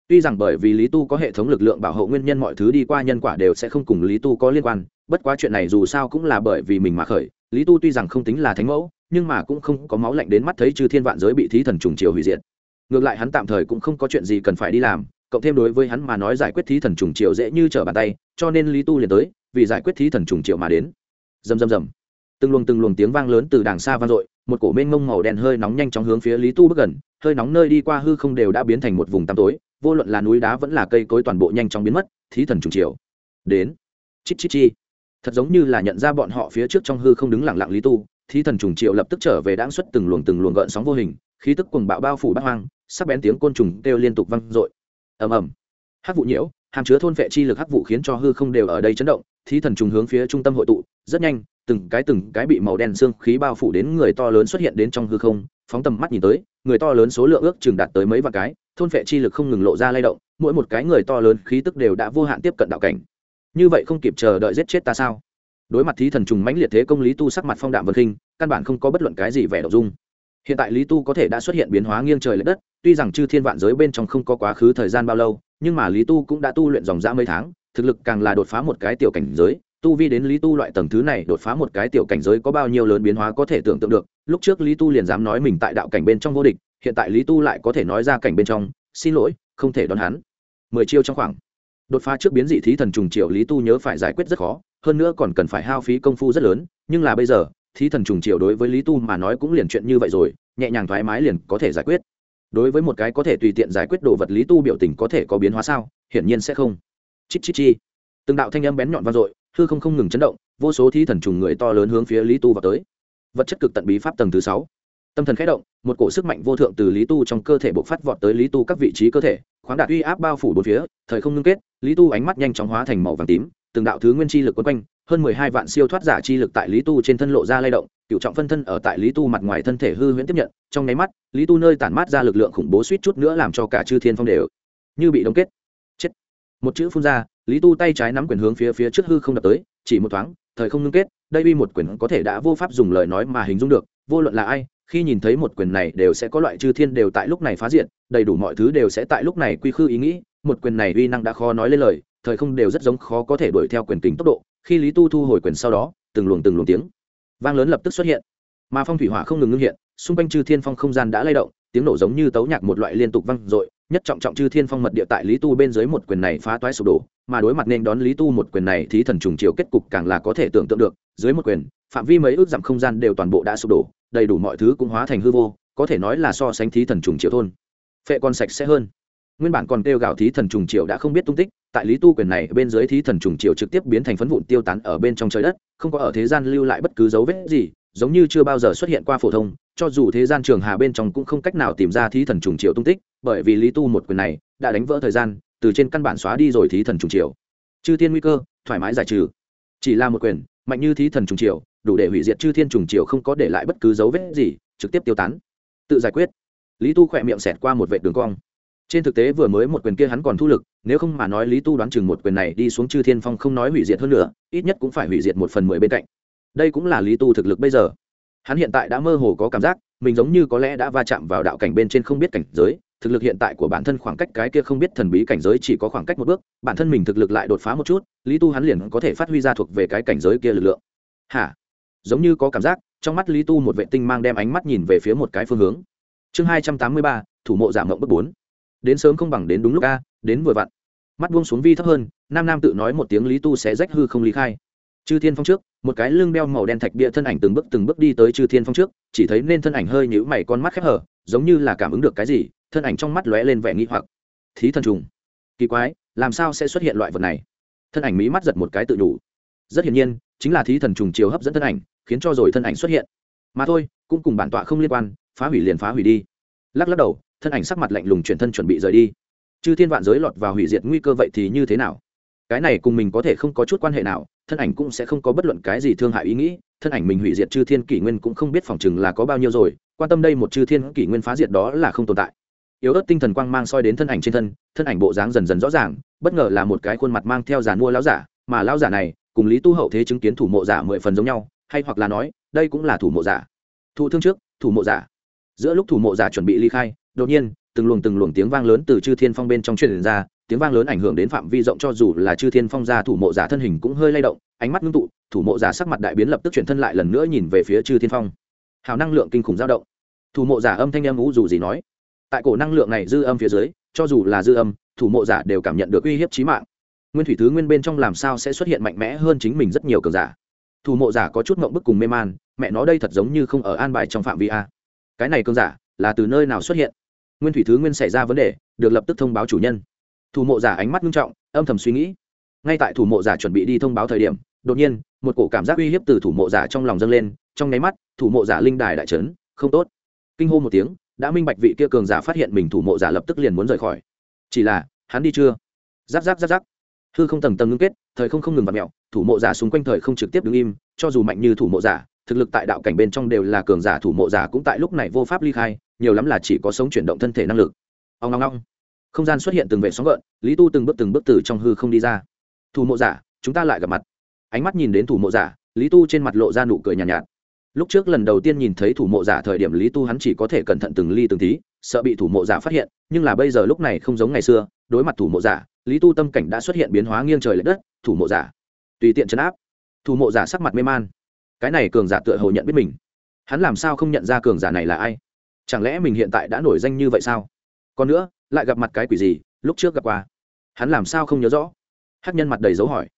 Tuy rằng bởi vì lý tu có hệ thống lực lượng bảo hộ nguyên nhân mọi thứ đi qua nhân quả đều sẽ không cùng lý tu có liên quan, bất quá chuyện này dù sao cũng là bởi vì mình mà khởi, lý tu tuy rằng không tính là thánh mẫu, nhưng mà cũng không có máu lạnh đến mắt thấy chư thiên vạn giới bị thí thần trùng triều hủy diệt. Ngược lại hắn tạm thời cũng không có chuyện gì cần phải đi làm cộng thêm đối với hắn mà nói giải quyết thí thần trùng triệu dễ như trở bàn tay, cho nên lý tu liền tới, vì giải quyết thí thần trùng triệu mà đến. Dầm dầm dầm từng luồng từng luồng tiếng vang lớn từ đàng xa vang dội, một cổ mênh mông màu đen hơi nóng nhanh chóng hướng phía lý tu bước gần, hơi nóng nơi đi qua hư không đều đã biến thành một vùng tăm tối, vô luận là núi đá vẫn là cây cối toàn bộ nhanh chóng biến mất, thí thần trùng triệu. đến. Chít chít chi. Thật giống như là nhận ra bọn họ phía trước trong hư không đứng lặng lặng lý tu, thí thần trùng triệu lập tức trở về đãng xuất từng luồng từng luồng gợn sóng vô hình, khí tức cuồng bạo bao phủ bát hoang, sắc bén tiếng côn trùng kêu liên tục vang dội ầm ầm. Hắc vụ nhiễu, hàm chứa thôn vệ chi lực hắc vụ khiến cho hư không đều ở đây chấn động, thí thần trùng hướng phía trung tâm hội tụ, rất nhanh, từng cái từng cái bị màu đen xương khí bao phủ đến người to lớn xuất hiện đến trong hư không, phóng tầm mắt nhìn tới, người to lớn số lượng ước chừng đạt tới mấy vạn cái, thôn vệ chi lực không ngừng lộ ra lay động, mỗi một cái người to lớn khí tức đều đã vô hạn tiếp cận đạo cảnh. Như vậy không kịp chờ đợi giết chết ta sao? Đối mặt thí thần trùng mãnh liệt thế công lý tu sắc mặt phong đạm vân khinh, căn bản không có bất luận cái gì vẻ đ dung hiện tại lý tu có thể đã xuất hiện biến hóa nghiêng trời l ệ đất, tuy rằng chư thiên vạn giới bên trong không có quá khứ thời gian bao lâu, nhưng mà lý tu cũng đã tu luyện dòng dã mấy tháng, thực lực càng là đột phá một cái tiểu cảnh giới. Tu vi đến lý tu loại tầng thứ này đột phá một cái tiểu cảnh giới có bao nhiêu lớn biến hóa có thể tưởng tượng được. Lúc trước lý tu liền dám nói mình tại đạo cảnh bên trong vô địch, hiện tại lý tu lại có thể nói ra cảnh bên trong. Xin lỗi, không thể đón hắn. Mười chiêu trong khoảng. Đột phá trước biến dị thí thần trùng triệu lý tu nhớ phải giải quyết rất khó, hơn nữa còn cần phải hao phí công phu rất lớn, nhưng là bây giờ thí thần trùng triều đối với lý tu mà nói cũng liền chuyện như vậy rồi, nhẹ nhàng thoải mái liền có thể giải quyết. Đối với một cái có thể tùy tiện giải quyết đồ vật lý tu biểu tình có thể có biến hóa sao, hiển nhiên sẽ không. Chít chít chi. Từng đạo thanh âm bén nhọn vang dội, hư không không ngừng chấn động, vô số thí thần trùng người to lớn hướng phía lý tu vào tới. Vật chất cực tận bí pháp tầng thứ sáu. Tâm thần khẽ động, một cổ sức mạnh vô thượng từ lý tu trong cơ thể bộc phát vọt tới lý tu các vị trí cơ thể, khoáng đạt uy áp bao phủ bốn phía, thời không ngưng kết, lý tu ánh mắt nhanh chóng hóa thành màu vàng tím, từng đạo thứ nguyên chi lực quấn quanh hơn mười hai vạn siêu thoát giả chi lực tại lý tu trên thân lộ ra lay động cựu trọng phân thân ở tại lý tu mặt ngoài thân thể hư huyễn tiếp nhận, trong nháy mắt, lý tu nơi tản mát ra lực lượng khủng bố suýt chút nữa làm cho cả chư thiên phong đều như bị đóng kết. Chết. Một chữ phun ra, lý tu tay trái nắm quyền hướng phía phía trước hư không đập tới, chỉ một thoáng, thời không ngưng kết, đây uy một quyền có thể đã vô pháp dùng lời nói mà hình dung được, vô luận là ai, khi nhìn thấy một quyền này đều sẽ có loại chư thiên đều tại lúc này phá diện đầy đủ mọi thứ đều sẽ tại lúc này quy khư ý nghĩ, một quyền này uy năng đã khó nói lên lời, thời không đều rất giống khó có thể đuổi theo quyền kính tốc độ khi lý tu thu hồi quyền sau đó, từng luồng từng luồng tiếng vang lớn lập tức xuất hiện. Mà phong thủy hỏa không ngừng ngưng hiện, xung quanh chư thiên phong không gian đã lay động, tiếng nổ giống như tấu nhạc một loại liên tục vang dội, nhất trọng trọng chư thiên phong mật địa tại lý tu bên dưới một quyền này phá toái sụp đổ, mà đối mặt nên đón lý tu một quyền này thì thần trùng chiều kết cục càng là có thể tưởng tượng được, dưới một quyền, phạm vi mấy ước dặm không gian đều toàn bộ đã sụp đổ, đầy đủ mọi thứ cũng hóa thành hư vô, có thể nói là so sánh thí thần trùng chiều thôn, phệ còn sạch sẽ hơn nguyên bản còn kêu gào thí thần trùng triều đã không biết tung tích, tại lý tu quyền này bên dưới thí thần trùng triều trực tiếp biến thành phấn vụn tiêu tán ở bên trong trời đất, không có ở thế gian lưu lại bất cứ dấu vết gì, giống như chưa bao giờ xuất hiện qua phổ thông, cho dù thế gian trường hà bên trong cũng không cách nào tìm ra thí thần trùng triều tung tích, bởi vì lý tu một quyền này đã đánh vỡ thời gian, từ trên căn bản xóa đi rồi thí thần trùng triều. Chư thiên nguy cơ, thoải mái giải trừ. Chỉ là một quyền, mạnh như thí thần trùng triều, đủ để hủy diệt chư thiên trùng triều không có để lại bất cứ dấu vết gì, trực tiếp tiêu tán. Tự giải quyết. Lý tu khỏe miệng xẹt qua một vệ đường cong trên thực tế vừa mới một quyền kia hắn còn thu lực, nếu không mà nói lý tu đoán chừng một quyền này đi xuống chư thiên phong không nói hủy diệt hơn nữa, ít nhất cũng phải hủy diệt một phần mười bên cạnh. Đây cũng là lý tu thực lực bây giờ. Hắn hiện tại đã mơ hồ có cảm giác, mình giống như có lẽ đã va chạm vào đạo cảnh bên trên không biết cảnh giới, thực lực hiện tại của bản thân khoảng cách cái kia không biết thần bí cảnh giới chỉ có khoảng cách một bước, bản thân mình thực lực lại đột phá một chút, lý tu hắn liền có thể phát huy ra thuộc về cái cảnh giới kia lực lượng. Hả? Giống như có cảm giác, trong mắt lý tu một vệ tinh mang đem ánh mắt nhìn về phía một cái phương hướng. Chương hai trăm tám mươi ba, thủ mộ giảm mộng bước bốn đến sớm không bằng đến đúng lúc a, đến vừa vặn. Mắt buông xuống vi thấp hơn, nam nam tự nói một tiếng lý tu sẽ rách hư không lý khai. Chư thiên phong trước, một cái lưng đeo màu đen thạch bia thân ảnh từng bước từng bước đi tới chư thiên phong trước, chỉ thấy nên thân ảnh hơi nhữ mày con mắt khép hở, giống như là cảm ứng được cái gì, thân ảnh trong mắt lóe lên vẻ nghi hoặc. Thí thần trùng. Kỳ quái, làm sao sẽ xuất hiện loại vật này? Thân ảnh mỹ mắt giật một cái tự đủ rất hiển nhiên, chính là thí thần trùng chiều hấp dẫn thân ảnh, khiến cho rồi thân ảnh xuất hiện. Mà thôi, cũng cùng bản tọa không liên quan, phá hủy liền phá hủy đi. Lắc lắc đầu thân ảnh sắc mặt lạnh lùng chuyển thân chuẩn bị rời đi. Chư thiên vạn giới lọt vào hủy diệt nguy cơ vậy thì như thế nào? Cái này cùng mình có thể không có chút quan hệ nào, thân ảnh cũng sẽ không có bất luận cái gì thương hại ý nghĩ. Thân ảnh mình hủy diệt chư thiên kỷ nguyên cũng không biết phòng chừng là có bao nhiêu rồi, quan tâm đây một chư thiên kỷ nguyên phá diệt đó là không tồn tại. Yếu ớt tinh thần quang mang soi đến thân ảnh trên thân thân ảnh bộ dáng dần dần rõ ràng, bất ngờ là một cái khuôn mặt mang theo giàn mua lão giả, mà lão giả này cùng lý tu hậu thế chứng kiến thủ mộ giả mười phần giống nhau, hay hoặc là nói, đây cũng là thủ mộ giả. Thụ thương trước, thủ mộ giả. Giữa lúc thủ mộ giả chuẩn bị ly khai đột nhiên, từng luồng từng luồng tiếng vang lớn từ chư thiên phong bên trong truyền ra, tiếng vang lớn ảnh hưởng đến phạm vi rộng cho dù là chư thiên phong gia thủ mộ giả thân hình cũng hơi lay động, ánh mắt ngưng tụ, thủ mộ giả sắc mặt đại biến lập tức chuyển thân lại lần nữa nhìn về phía chư thiên phong. Hào năng lượng kinh khủng dao động. Thủ mộ giả âm thanh âm ú dù gì nói. Tại cổ năng lượng này dư âm phía dưới, cho dù là dư âm, thủ mộ giả đều cảm nhận được uy hiếp trí mạng. Nguyên thủy thứ nguyên bên trong làm sao sẽ xuất hiện mạnh mẽ hơn chính mình rất nhiều cường giả? Thủ mộ giả có chút mộng bức cùng mê man, mẹ nó đây thật giống như không ở an bài trong phạm vi a. Cái này cường giả là từ nơi nào xuất hiện? Nguyên thủy thứ nguyên xảy ra vấn đề, được lập tức thông báo chủ nhân. Thủ mộ giả ánh mắt nghiêm trọng, âm thầm suy nghĩ. Ngay tại thủ mộ giả chuẩn bị đi thông báo thời điểm, đột nhiên, một cổ cảm giác uy hiếp từ thủ mộ giả trong lòng dâng lên, trong nháy mắt, thủ mộ giả linh đài đại trấn, không tốt. Kinh hô một tiếng, đã minh bạch vị kia cường giả phát hiện mình thủ mộ giả lập tức liền muốn rời khỏi. Chỉ là, hắn đi chưa? Giáp giáp giáp giáp hư không tầng tầng ngưng kết, thời không không ngừng vặt mẹo thủ mộ giả xung quanh thời không trực tiếp đứng im, cho dù mạnh như thủ mộ giả thực lực tại đạo cảnh bên trong đều là cường giả thủ mộ giả cũng tại lúc này vô pháp ly khai nhiều lắm là chỉ có sống chuyển động thân thể năng lực. Ông long long không gian xuất hiện từng vệ sóng gợn lý tu từng bước từng bước từ trong hư không đi ra. Thủ mộ giả chúng ta lại gặp mặt. Ánh mắt nhìn đến thủ mộ giả lý tu trên mặt lộ ra nụ cười nhàn nhạt, nhạt. Lúc trước lần đầu tiên nhìn thấy thủ mộ giả thời điểm lý tu hắn chỉ có thể cẩn thận từng ly từng tí sợ bị thủ mộ giả phát hiện nhưng là bây giờ lúc này không giống ngày xưa đối mặt thủ mộ giả lý tu tâm cảnh đã xuất hiện biến hóa nghiêng trời l ệ đất thủ mộ giả tùy tiện chấn áp. Thủ mộ giả sắc mặt mê man cái này cường giả tựa hồ nhận biết mình. Hắn làm sao không nhận ra cường giả này là ai? Chẳng lẽ mình hiện tại đã nổi danh như vậy sao? Còn nữa, lại gặp mặt cái quỷ gì, lúc trước gặp qua. Hắn làm sao không nhớ rõ? Hắc nhân mặt đầy dấu hỏi.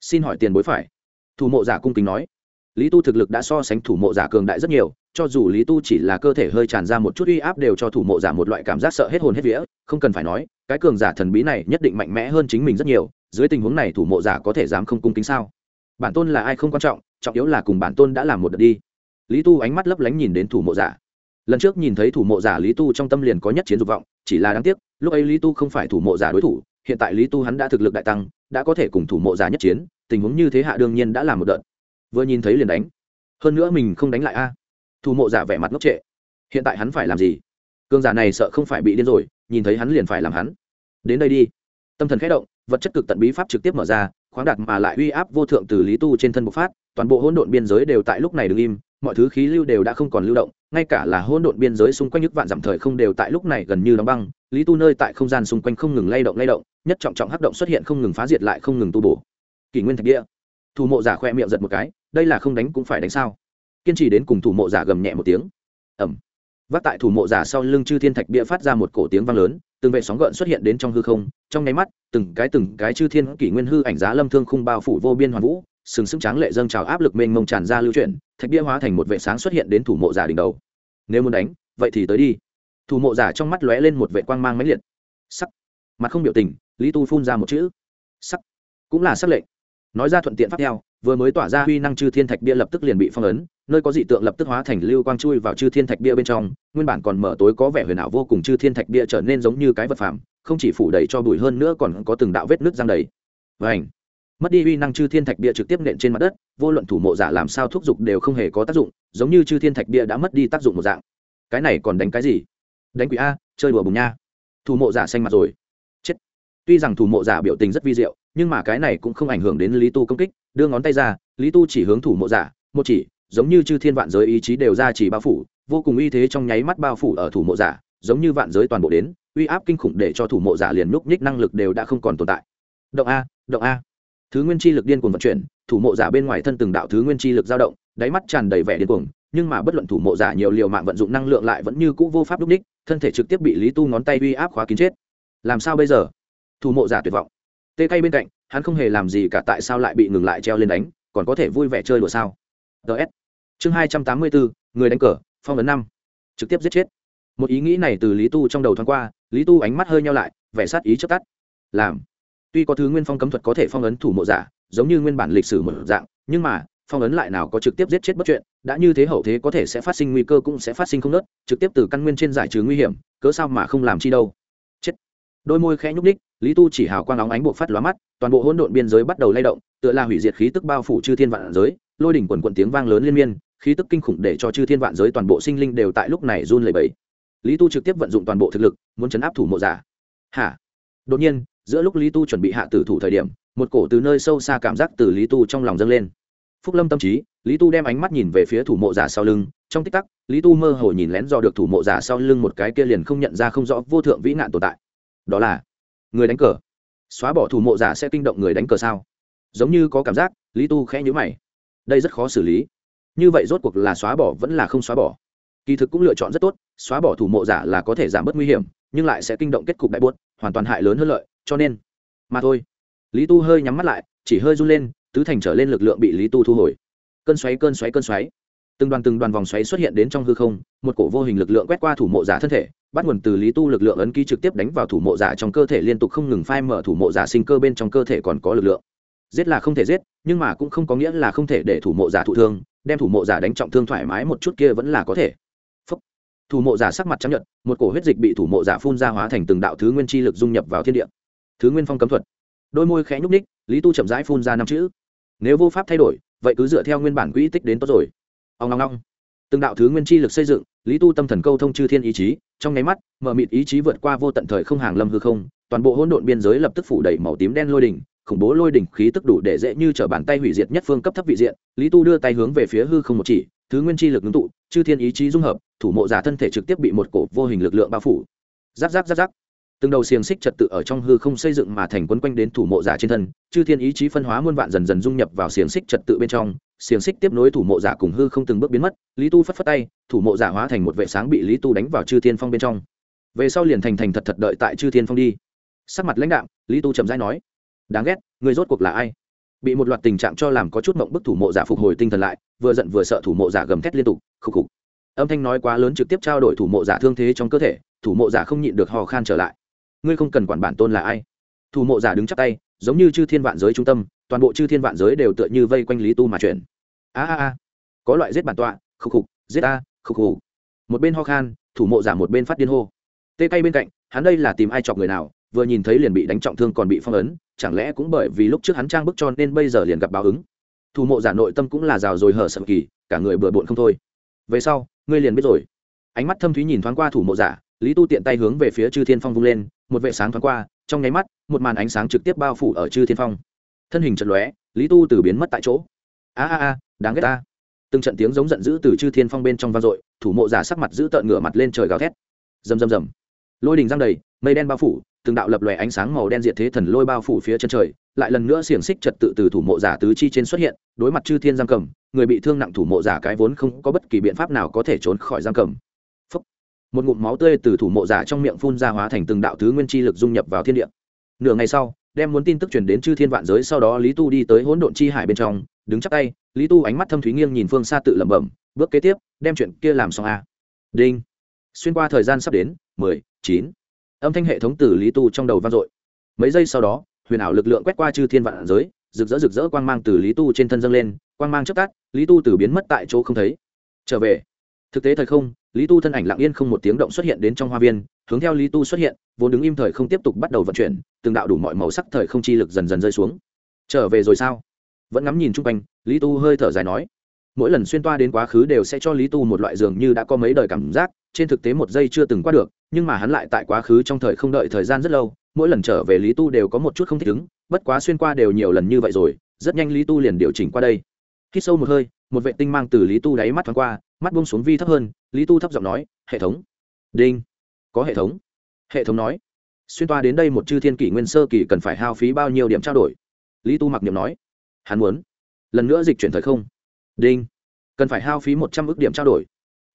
Xin hỏi tiền bối phải. Thủ mộ giả cung kính nói. Lý tu thực lực đã so sánh thủ mộ giả cường đại rất nhiều, cho dù lý tu chỉ là cơ thể hơi tràn ra một chút uy áp đều cho thủ mộ giả một loại cảm giác sợ hết hồn hết vía, không cần phải nói, cái cường giả thần bí này nhất định mạnh mẽ hơn chính mình rất nhiều, dưới tình huống này thủ mộ giả có thể dám không cung kính sao? Bản tôn là ai không quan trọng trọng yếu là cùng bản tôn đã làm một đợt đi. Lý tu ánh mắt lấp lánh nhìn đến thủ mộ giả. Lần trước nhìn thấy thủ mộ giả lý tu trong tâm liền có nhất chiến dục vọng, chỉ là đáng tiếc, lúc ấy lý tu không phải thủ mộ giả đối thủ, hiện tại lý tu hắn đã thực lực đại tăng, đã có thể cùng thủ mộ giả nhất chiến, tình huống như thế hạ đương nhiên đã làm một đợt. Vừa nhìn thấy liền đánh. Hơn nữa mình không đánh lại a. Thủ mộ giả vẻ mặt ngốc trệ. Hiện tại hắn phải làm gì? Cương giả này sợ không phải bị điên rồi, nhìn thấy hắn liền phải làm hắn. Đến đây đi. Tâm thần khẽ động, vật chất cực tận bí pháp trực tiếp mở ra khoáng đạt mà lại uy áp vô thượng từ lý tu trên thân bộc phát, toàn bộ hỗn độn biên giới đều tại lúc này đứng im, mọi thứ khí lưu đều đã không còn lưu động, ngay cả là hỗn độn biên giới xung quanh nhức vạn dặm thời không đều tại lúc này gần như đóng băng, lý tu nơi tại không gian xung quanh không ngừng lay động lay động, nhất trọng trọng hắc động xuất hiện không ngừng phá diệt lại không ngừng tu bổ. Kỷ nguyên thạch địa. Thủ mộ giả khoe miệng giật một cái, đây là không đánh cũng phải đánh sao? Kiên trì đến cùng thủ mộ giả gầm nhẹ một tiếng. Ẩm vác tại thủ mộ giả sau lưng chư thiên thạch bia phát ra một cổ tiếng vang lớn, từng vệ sóng gợn xuất hiện đến trong hư không, trong nháy mắt từng cái từng cái chư thiên kỷ nguyên hư ảnh giá lâm thương khung bao phủ vô biên hoàn vũ, sừng sững tráng lệ dâng trào áp lực mênh mông tràn ra lưu chuyển, thạch bia hóa thành một vệ sáng xuất hiện đến thủ mộ giả đỉnh đầu. Nếu muốn đánh, vậy thì tới đi. Thủ mộ giả trong mắt lóe lên một vệ quang mang mãnh liệt. Sắc. Mặt không biểu tình, lý tu phun ra một chữ. Sắc. Cũng là sắc lệnh. Nói ra thuận tiện pháp theo, vừa mới tỏa ra huy năng chư thiên thạch bia lập tức liền bị phong ấn, nơi có dị tượng lập tức hóa thành lưu quang chui vào chư thiên thạch bia bên trong, nguyên bản còn mở tối có vẻ huyền ảo vô cùng chư thiên thạch bia trở nên giống như cái vật phẩm không chỉ phủ đầy cho bụi hơn nữa còn có từng đạo vết nước răng đầy. Vảnh mất đi uy năng chư thiên thạch bia trực tiếp nện trên mặt đất, vô luận thủ mộ giả làm sao thúc giục đều không hề có tác dụng, giống như chư thiên thạch bia đã mất đi tác dụng một dạng. Cái này còn đánh cái gì? Đánh quỷ a, chơi đùa bùng nha. Thủ mộ giả xanh mặt rồi. Chết. Tuy rằng thủ mộ giả biểu tình rất vi diệu, nhưng mà cái này cũng không ảnh hưởng đến lý tu công kích, đưa ngón tay ra, lý tu chỉ hướng thủ mộ giả, một chỉ, giống như chư thiên vạn giới ý chí đều ra chỉ bao phủ, vô cùng uy thế trong nháy mắt bao phủ ở thủ mộ giả, giống như vạn giới toàn bộ đến uy áp kinh khủng để cho thủ mộ giả liền núp nhích năng lực đều đã không còn tồn tại. Động a động a. Thứ nguyên chi lực điên cuồng vận chuyển, thủ mộ giả bên ngoài thân từng đạo thứ nguyên chi lực dao động, đáy mắt tràn đầy vẻ điên cuồng, nhưng mà bất luận thủ mộ giả nhiều liều mạng vận dụng năng lượng lại vẫn như cũ vô pháp lúc ních thân thể trực tiếp bị lý tu ngón tay uy áp khóa kín chết. Làm sao bây giờ? Thủ mộ giả tuyệt vọng. Tê cay bên cạnh, hắn không hề làm gì cả tại sao lại bị ngừng lại treo lên đánh, còn có thể vui vẻ chơi đùa sao? Ts chương hai trăm tám mươi bốn, người đánh cờ, phong ấn năm. Trực tiếp giết chết một ý nghĩ này từ lý tu trong đầu thoáng qua, lý tu ánh mắt hơi nhau lại, vẻ sát ý chất tắt. Làm. Tuy có thứ nguyên phong cấm thuật có thể phong ấn thủ mộ giả, giống như nguyên bản lịch sử một dạng, nhưng mà, phong ấn lại nào có trực tiếp giết chết bất chuyện, đã như thế hậu thế có thể sẽ phát sinh nguy cơ cũng sẽ phát sinh không nớt, trực tiếp từ căn nguyên trên giải trừ nguy hiểm, cớ sao mà không làm chi đâu. Chết. Đôi môi khẽ nhúc ních lý tu chỉ hào quang óng ánh buộc phát lóa mắt, toàn bộ hỗn độn biên giới bắt đầu lay động, tựa là hủy diệt khí tức bao phủ chư thiên vạn giới, lôi đỉnh quần quần tiếng vang lớn liên miên, khí tức kinh khủng để cho chư thiên vạn giới toàn bộ sinh linh đều tại lúc này run lẩy bẩy lý tu trực tiếp vận dụng toàn bộ thực lực, muốn chấn áp thủ mộ giả. Hả? Đột nhiên, giữa lúc lý tu chuẩn bị hạ tử thủ thời điểm, một cổ từ nơi sâu xa cảm giác từ lý tu trong lòng dâng lên. Phúc lâm tâm trí, lý tu đem ánh mắt nhìn về phía thủ mộ giả sau lưng, trong tích tắc, lý tu mơ hồ nhìn lén do được thủ mộ giả sau lưng một cái kia liền không nhận ra không rõ vô thượng vĩ nạn tồn tại. Đó là, người đánh cờ. Xóa bỏ thủ mộ giả sẽ kinh động người đánh cờ sao? Giống như có cảm giác, lý tu khẽ nhữ mày. Đây rất khó xử lý. Như vậy rốt cuộc là xóa bỏ vẫn là không xóa bỏ? Kỳ thực cũng lựa chọn rất tốt, xóa bỏ thủ mộ giả là có thể giảm bớt nguy hiểm, nhưng lại sẽ kinh động kết cục đại buốt, hoàn toàn hại lớn hơn lợi, cho nên, mà thôi. Lý tu hơi nhắm mắt lại, chỉ hơi run lên, tứ thành trở lên lực lượng bị lý tu thu hồi. Cơn xoáy cơn xoáy cơn xoáy. Từng đoàn từng đoàn vòng xoáy xuất hiện đến trong hư không, một cổ vô hình lực lượng quét qua thủ mộ giả thân thể, bắt nguồn từ lý tu lực lượng ấn ký trực tiếp đánh vào thủ mộ giả trong cơ thể liên tục không ngừng phai mở thủ mộ giả sinh cơ bên trong cơ thể còn có lực lượng. Giết là không thể giết, nhưng mà cũng không có nghĩa là không thể để thủ mộ giả thụ thương, đem thủ mộ giả đánh trọng thương thoải mái một chút kia vẫn là có thể thủ mộ giả sắc mặt chấp nhận một cổ huyết dịch bị thủ mộ giả phun ra hóa thành từng đạo thứ nguyên chi lực dung nhập vào thiên địa. Thứ nguyên phong cấm thuật. Đôi môi khẽ nhúc ních lý tu chậm rãi phun ra năm chữ. Nếu vô pháp thay đổi, vậy cứ dựa theo nguyên bản quỹ tích đến tốt rồi. Ông long long từng đạo thứ nguyên chi lực xây dựng, lý tu tâm thần câu thông chư thiên ý chí, trong nháy mắt, mở mịt ý chí vượt qua vô tận thời không hàng lâm hư không, toàn bộ hỗn độn biên giới lập tức phủ đầy màu tím đen lôi đỉnh, khủng bố lôi đỉnh khí tức đủ để dễ như trở bàn tay hủy diệt nhất phương cấp thấp vị diện. Lý tu đưa tay hướng về phía hư không một chỉ thứ nguyên chi lực ngưng tụ, chư thiên ý chí dung hợp, thủ mộ giả thân thể trực tiếp bị một cổ vô hình lực lượng bao phủ. Giáp giáp giáp giáp. Từng đầu xiềng xích trật tự ở trong hư không xây dựng mà thành quấn quanh đến thủ mộ giả trên thân, chư thiên ý chí phân hóa muôn vạn dần dần dung nhập vào xiềng xích trật tự bên trong, xiềng xích tiếp nối thủ mộ giả cùng hư không từng bước biến mất, lý tu phất phất tay, thủ mộ giả hóa thành một vệ sáng bị lý tu đánh vào chư thiên phong bên trong. Về sau liền thành thành thật thật đợi tại chư thiên phong đi. Sắc mặt lãnh đạo lý tu chậm rãi nói, đáng ghét người rốt cuộc là ai? Bị một loạt tình trạng cho làm có chút mộng bức thủ mộ giả phục hồi tinh thần lại, vừa giận vừa sợ thủ mộ giả gầm thét liên tục, khục khục. Âm thanh nói quá lớn trực tiếp trao đổi thủ mộ giả thương thế trong cơ thể, thủ mộ giả không nhịn được hò khan trở lại. Ngươi không cần quản bản tôn là ai? Thủ mộ giả đứng chắp tay, giống như chư thiên vạn giới trung tâm, toàn bộ chư thiên vạn giới đều tựa như vây quanh lý tu mà chuyển. A a a. Có loại giết bản tọa, khục khục, giết a khục khục. Một bên ho khan, thủ mộ giả một bên phát điên hô. Tê cay bên cạnh, hắn đây là tìm ai chọc người nào, vừa nhìn thấy liền bị đánh trọng thương còn bị phong ấn chẳng lẽ cũng bởi vì lúc trước hắn trang bức cho nên bây giờ liền gặp báo ứng? Thủ mộ giả nội tâm cũng là rào rồi hở sợ kỳ, cả người bừa bộn không thôi. Về sau, ngươi liền biết rồi. Ánh mắt thâm thúy nhìn thoáng qua thủ mộ giả, lý tu tiện tay hướng về phía chư thiên phong vung lên, một vệ sáng thoáng qua, trong nháy mắt, một màn ánh sáng trực tiếp bao phủ ở chư thiên phong. Thân hình trận lóe, lý tu từ biến mất tại chỗ. A a a, đáng ghét ta. Từng trận tiếng giống giận dữ từ chư thiên phong bên trong vang dội, thủ mộ giả sắc mặt giữ tợn ngửa mặt lên trời gào thét. Rầm rầm rầm. Lôi đình giang đầy, mây đen bao phủ từng đạo lập lòe ánh sáng màu đen diệt thế thần lôi bao phủ phía chân trời, lại lần nữa xiềng xích trật tự từ thủ mộ giả tứ chi trên xuất hiện, đối mặt chư thiên giam cầm, người bị thương nặng thủ mộ giả cái vốn không có bất kỳ biện pháp nào có thể trốn khỏi giam cầm. Phúc. một ngụm máu tươi từ thủ mộ giả trong miệng phun ra hóa thành từng đạo thứ nguyên chi lực dung nhập vào thiên địa. Nửa ngày sau, đem muốn tin tức truyền đến chư thiên vạn giới, sau đó lý tu đi tới hỗn độn chi hải bên trong, đứng chắc tay, lý tu ánh mắt thâm thúy nghiêng nhìn phương xa tự lẩm bẩm, bước kế tiếp, đem chuyện kia làm xong a đinh. Xuyên qua thời gian sắp đến, mười, chín âm thanh hệ thống từ lý tu trong đầu vang dội. Mấy giây sau đó, huyền ảo lực lượng quét qua chư thiên vạn giới, rực rỡ rực rỡ quang mang từ lý tu trên thân dâng lên, quang mang chớp tắt, lý tu từ biến mất tại chỗ không thấy. Trở về. Thực tế thời không, lý tu thân ảnh lặng yên không một tiếng động xuất hiện đến trong hoa viên, hướng theo lý tu xuất hiện, vốn đứng im thời không tiếp tục bắt đầu vận chuyển, từng đạo đủ mọi màu sắc thời không chi lực dần dần rơi xuống. Trở về rồi sao? Vẫn ngắm nhìn chung quanh, lý tu hơi thở dài nói mỗi lần xuyên toa đến quá khứ đều sẽ cho lý tu một loại dường như đã có mấy đời cảm giác, trên thực tế một giây chưa từng qua được, nhưng mà hắn lại tại quá khứ trong thời không đợi thời gian rất lâu, mỗi lần trở về lý tu đều có một chút không thích ứng, bất quá xuyên qua đều nhiều lần như vậy rồi, rất nhanh lý tu liền điều chỉnh qua đây. Khi sâu một hơi, một vệ tinh mang từ lý tu đáy mắt thoáng qua, mắt buông xuống vi thấp hơn, lý tu thấp giọng nói, hệ thống. Đinh. Có hệ thống. Hệ thống nói. Xuyên toa đến đây một chư thiên kỷ nguyên sơ kỳ cần phải hao phí bao nhiêu điểm trao đổi? Lý tu mặc niệm nói. Hắn muốn lần nữa dịch chuyển thời không đinh. Cần phải hao phí một trăm ước điểm trao đổi.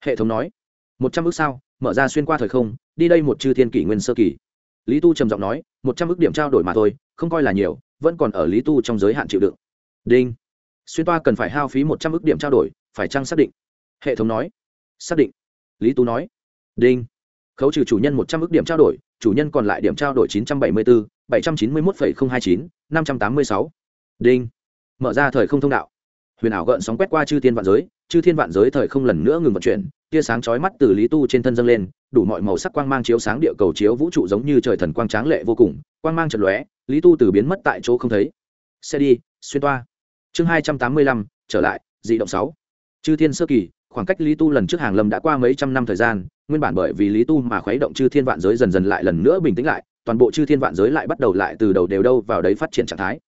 Hệ thống nói. Một trăm ước sao? Mở ra xuyên qua thời không, đi đây một chư thiên kỷ nguyên sơ kỳ. Lý tu trầm giọng nói, một trăm ước điểm trao đổi mà thôi, không coi là nhiều, vẫn còn ở lý tu trong giới hạn chịu đựng. Đinh. Xuyên toa cần phải hao phí một trăm ước điểm trao đổi, phải chăng xác định? Hệ thống nói. Xác định. Lý tu nói. Đinh. Khấu trừ chủ nhân một trăm ước điểm trao đổi, chủ nhân còn lại điểm trao đổi chín trăm bảy mươi bốn bảy trăm chín mươi một hai chín, năm trăm tám mươi sáu. Đinh. Mở ra thời không thông đạo huyền ảo gợn sóng quét qua chư thiên vạn giới, chư thiên vạn giới thời không lần nữa ngừng vận chuyển, tia sáng chói mắt từ lý tu trên thân dâng lên, đủ mọi màu sắc quang mang chiếu sáng địa cầu chiếu vũ trụ giống như trời thần quang tráng lệ vô cùng, quang mang chật lóe, lý tu từ biến mất tại chỗ không thấy. Xe đi, xuyên toa. Chương hai trăm tám mươi lăm, trở lại, dị động sáu. Chư thiên sơ kỳ, khoảng cách lý tu lần trước hàng lâm đã qua mấy trăm năm thời gian, nguyên bản bởi vì lý tu mà khuấy động chư thiên vạn giới dần dần lại lần nữa bình tĩnh lại, toàn bộ chư thiên vạn giới lại bắt đầu lại từ đầu đều đâu vào đấy phát triển trạng thái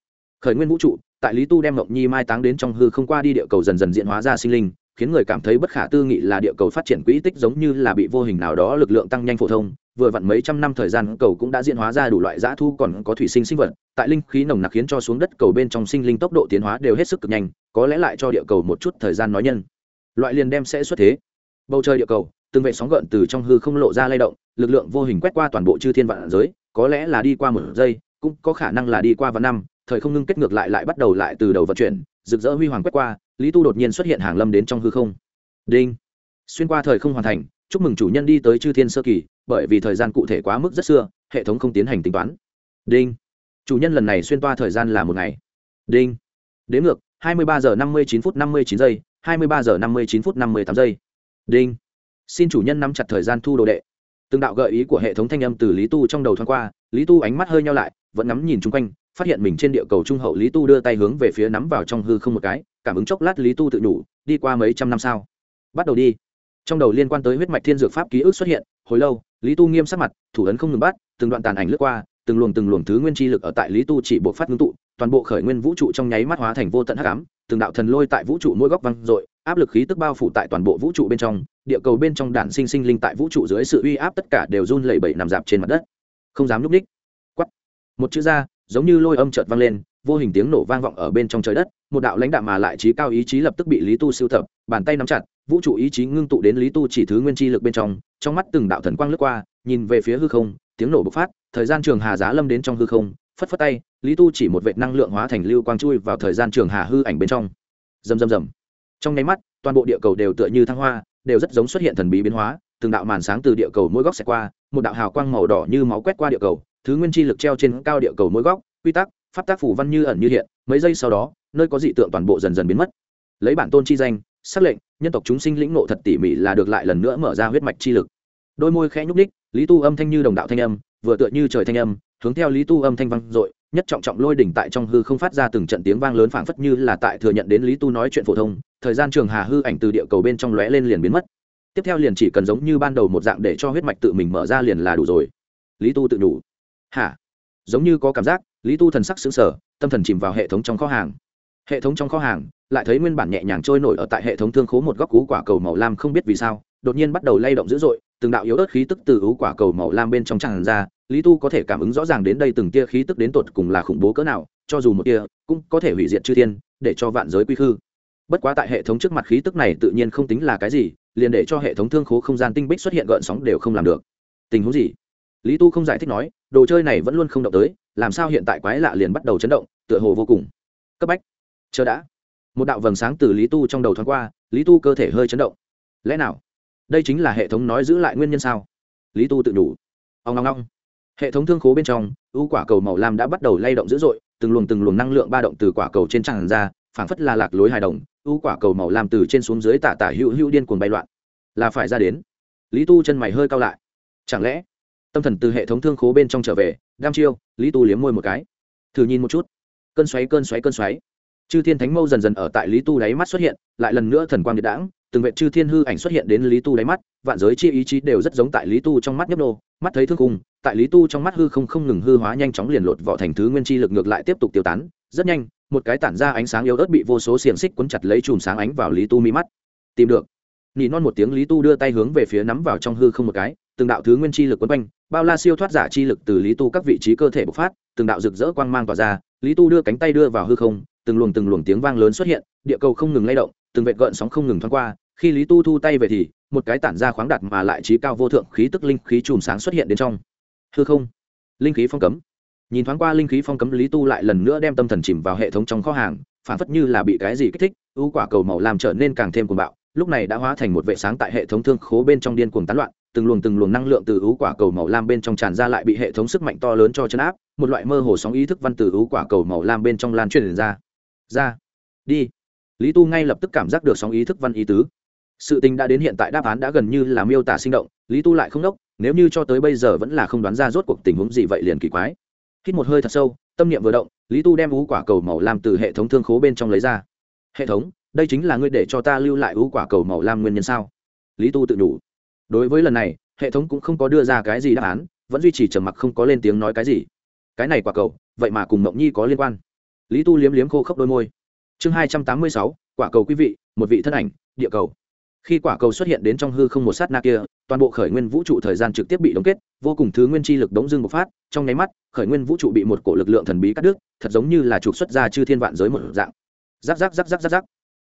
khởi nguyên vũ trụ, tại lý tu đem ngọc nhi mai táng đến trong hư không qua đi địa cầu dần dần diễn hóa ra sinh linh, khiến người cảm thấy bất khả tư nghị là địa cầu phát triển quỹ tích giống như là bị vô hình nào đó lực lượng tăng nhanh phổ thông, vừa vặn mấy trăm năm thời gian cầu cũng đã diễn hóa ra đủ loại dã thu còn có thủy sinh sinh vật, tại linh khí nồng nặc khiến cho xuống đất cầu bên trong sinh linh tốc độ tiến hóa đều hết sức cực nhanh, có lẽ lại cho địa cầu một chút thời gian nói nhân. Loại liền đem sẽ xuất thế. Bầu trời địa cầu, từng vệ sóng gợn từ trong hư không lộ ra lay động, lực lượng vô hình quét qua toàn bộ chư thiên vạn giới, có lẽ là đi qua một giây, cũng có khả năng là đi qua vạn năm thời không ngưng kết ngược lại lại bắt đầu lại từ đầu vận chuyển, rực rỡ huy hoàng quét qua, lý tu đột nhiên xuất hiện hàng lâm đến trong hư không. Đinh! Xuyên qua thời không hoàn thành, chúc mừng chủ nhân đi tới chư thiên sơ kỳ, bởi vì thời gian cụ thể quá mức rất xưa, hệ thống không tiến hành tính toán. Đinh! Chủ nhân lần này xuyên toa thời gian là một ngày. Đinh! Đến ngược 23 giờ 59 phút 59 giây 23 giờ 59 phút 58 giây. Đinh! Xin chủ nhân nắm chặt thời gian thu đồ đệ. Từng đạo gợi ý của hệ thống thanh âm từ lý tu trong đầu thoáng qua, lý tu ánh mắt hơi nhau lại, vẫn ngắm nhìn chung quanh phát hiện mình trên địa cầu trung hậu lý tu đưa tay hướng về phía nắm vào trong hư không một cái, cảm ứng chốc lát lý tu tự nhủ, đi qua mấy trăm năm sao? Bắt đầu đi. Trong đầu liên quan tới huyết mạch thiên dược pháp ký ức xuất hiện, hồi lâu, lý tu nghiêm sắc mặt, thủ ấn không ngừng bắt, từng đoạn tàn ảnh lướt qua, từng luồng từng luồng thứ nguyên chi lực ở tại lý tu chỉ buộc phát ngưng tụ, toàn bộ khởi nguyên vũ trụ trong nháy mắt hóa thành vô tận hắc ám, từng đạo thần lôi tại vũ trụ mỗi góc văng dội, áp lực khí tức bao phủ tại toàn bộ vũ trụ bên trong, địa cầu bên trong đản sinh sinh linh tại vũ trụ dưới sự uy áp tất cả đều run lẩy bẩy nằm dạp trên mặt đất. Không dám núp ních. Quắt một chữ ra giống như lôi âm chợt vang lên, vô hình tiếng nổ vang vọng ở bên trong trời đất, một đạo lãnh đạo mà lại trí cao ý chí lập tức bị lý tu siêu thập bàn tay nắm chặt, vũ trụ ý chí ngưng tụ đến lý tu chỉ thứ nguyên chi lực bên trong trong mắt từng đạo thần quang lướt qua, nhìn về phía hư không, tiếng nổ bộc phát, thời gian trường hà giá lâm đến trong hư không, phất phất tay, lý tu chỉ một vệ năng lượng hóa thành lưu quang chui vào thời gian trường hà hư ảnh bên trong. Rầm rầm rầm. Trong nháy mắt, toàn bộ địa cầu đều tựa như thăng hoa, đều rất giống xuất hiện thần bí biến hóa, từng đạo màn sáng từ địa cầu mỗi góc xẹt qua, một đạo hào quang màu đỏ như máu quét qua địa cầu thứ nguyên chi lực treo trên cao địa cầu mỗi góc, quy tắc, pháp tác phủ văn như ẩn như hiện, mấy giây sau đó, nơi có dị tượng toàn bộ dần dần biến mất. Lấy bản tôn chi danh, xác lệnh, nhân tộc chúng sinh lĩnh nộ thật tỉ mỉ là được lại lần nữa mở ra huyết mạch chi lực. Đôi môi khẽ nhúc ních lý tu âm thanh như đồng đạo thanh âm, vừa tựa như trời thanh âm, hướng theo lý tu âm thanh vang dội, nhất trọng trọng lôi đỉnh tại trong hư không phát ra từng trận tiếng vang lớn phảng phất như là tại thừa nhận đến lý tu nói chuyện phổ thông, thời gian trường hà hư ảnh từ địa cầu bên trong lóe lên liền biến mất. Tiếp theo liền chỉ cần giống như ban đầu một dạng để cho huyết mạch tự mình mở ra liền là đủ rồi. Lý tu tự đủ hả? Giống như có cảm giác, lý tu thần sắc xứng sở tâm thần chìm vào hệ thống trong kho hàng. Hệ thống trong kho hàng, lại thấy nguyên bản nhẹ nhàng trôi nổi ở tại hệ thống thương khố một góc cú quả cầu màu lam không biết vì sao, đột nhiên bắt đầu lay động dữ dội, từng đạo yếu ớt khí tức từ ú quả cầu màu lam bên trong tràn ra, lý tu có thể cảm ứng rõ ràng đến đây từng tia khí tức đến tột cùng là khủng bố cỡ nào, cho dù một tia, cũng có thể hủy diệt chư thiên, để cho vạn giới quy khư. Bất quá tại hệ thống trước mặt khí tức này tự nhiên không tính là cái gì, liền để cho hệ thống thương khố không gian tinh bích xuất hiện gợn sóng đều không làm được. Tình huống gì? Lý tu không giải thích nói, đồ chơi này vẫn luôn không động tới, làm sao hiện tại quái lạ liền bắt đầu chấn động, tựa hồ vô cùng. Cấp bách. Chờ đã. Một đạo vầng sáng từ lý tu trong đầu thoáng qua, lý tu cơ thể hơi chấn động. Lẽ nào? Đây chính là hệ thống nói giữ lại nguyên nhân sao? Lý tu tự đủ. Ông ngong ngong hệ thống thương khố bên trong, ưu quả cầu màu lam đã bắt đầu lay động dữ dội, từng luồng từng luồng năng lượng ba động từ quả cầu trên tràn ra, phảng phất là lạc lối hài đồng, ưu quả cầu màu lam từ trên xuống dưới tả tả hữu hữu điên cuồng bay loạn. Là phải ra đến. Lý tu chân mày hơi cao lại. Chẳng lẽ tâm thần từ hệ thống thương khố bên trong trở về đam chiêu lý tu liếm môi một cái. Thử nhìn một chút. Cơn xoáy cơn xoáy cơn xoáy. Chư thiên thánh mâu dần dần ở tại lý tu đáy mắt xuất hiện lại lần nữa thần quang điện đãng từng vệ chư thiên hư ảnh xuất hiện đến lý tu đáy mắt vạn giới chi ý chí đều rất giống tại lý tu trong mắt nhấp nô mắt thấy thương khung, tại lý tu trong mắt hư không không ngừng hư hóa nhanh chóng liền lột vỏ thành thứ nguyên chi lực ngược lại tiếp tục tiêu tán rất nhanh một cái tản ra ánh sáng yếu ớt bị vô số xiềng xích cuốn chặt lấy chùm sáng ánh vào lý tu mi mắt. Tìm được. Nỉ non một tiếng lý tu đưa tay hướng về phía nắm vào trong hư không một cái từng đạo thứ nguyên chi lực quấn quanh, bao la siêu thoát giả chi lực từ lý tu các vị trí cơ thể bộc phát, từng đạo rực rỡ quang mang tỏa ra, lý tu đưa cánh tay đưa vào hư không, từng luồng từng luồng tiếng vang lớn xuất hiện, địa cầu không ngừng lay động, từng vệt gợn sóng không ngừng thoáng qua, khi lý tu thu tay về thì, một cái tản ra khoáng đạt mà lại trí cao vô thượng khí tức linh khí chùm sáng xuất hiện đến trong hư không. Linh khí phong cấm. Nhìn thoáng qua linh khí phong cấm, lý tu lại lần nữa đem tâm thần chìm vào hệ thống trong kho hàng, phản phất như là bị cái gì kích thích u quả cầu màu làm trở nên càng thêm cuồng bạo, lúc này đã hóa thành một vệ sáng tại hệ thống thương khố bên trong điên cuồng tán loạn từng luồng từng luồng năng lượng từ ứ quả cầu màu lam bên trong tràn ra lại bị hệ thống sức mạnh to lớn cho chấn áp, một loại mơ hồ sóng ý thức văn từ ứ quả cầu màu lam bên trong lan truyền ra. Ra. Đi. Lý tu ngay lập tức cảm giác được sóng ý thức văn ý tứ. Sự tình đã đến hiện tại đáp án đã gần như là miêu tả sinh động, lý tu lại không đốc, nếu như cho tới bây giờ vẫn là không đoán ra rốt cuộc tình huống gì vậy liền kỳ quái. Hít một hơi thật sâu, tâm niệm vừa động, lý tu đem ú quả cầu màu lam từ hệ thống thương khố bên trong lấy ra. Hệ thống, đây chính là ngươi để cho ta lưu lại ú quả cầu màu lam nguyên nhân sao? Lý tu tự đủ đối với lần này, hệ thống cũng không có đưa ra cái gì đáp án, vẫn duy trì trầm mặc không có lên tiếng nói cái gì. Cái này quả cầu, vậy mà cùng mộng nhi có liên quan. Lý tu liếm liếm khô khốc đôi môi. Chương hai trăm tám mươi sáu, quả cầu quý vị, một vị thân ảnh, địa cầu. Khi quả cầu xuất hiện đến trong hư không một sát na kia, toàn bộ khởi nguyên vũ trụ thời gian trực tiếp bị đóng kết, vô cùng thứ nguyên chi lực đống dương bộc phát, trong nháy mắt, khởi nguyên vũ trụ bị một cổ lực lượng thần bí cắt đứt, thật giống như là trục xuất ra chư thiên vạn giới một dạng. Rắc rắc rắc rắc rắc rắc.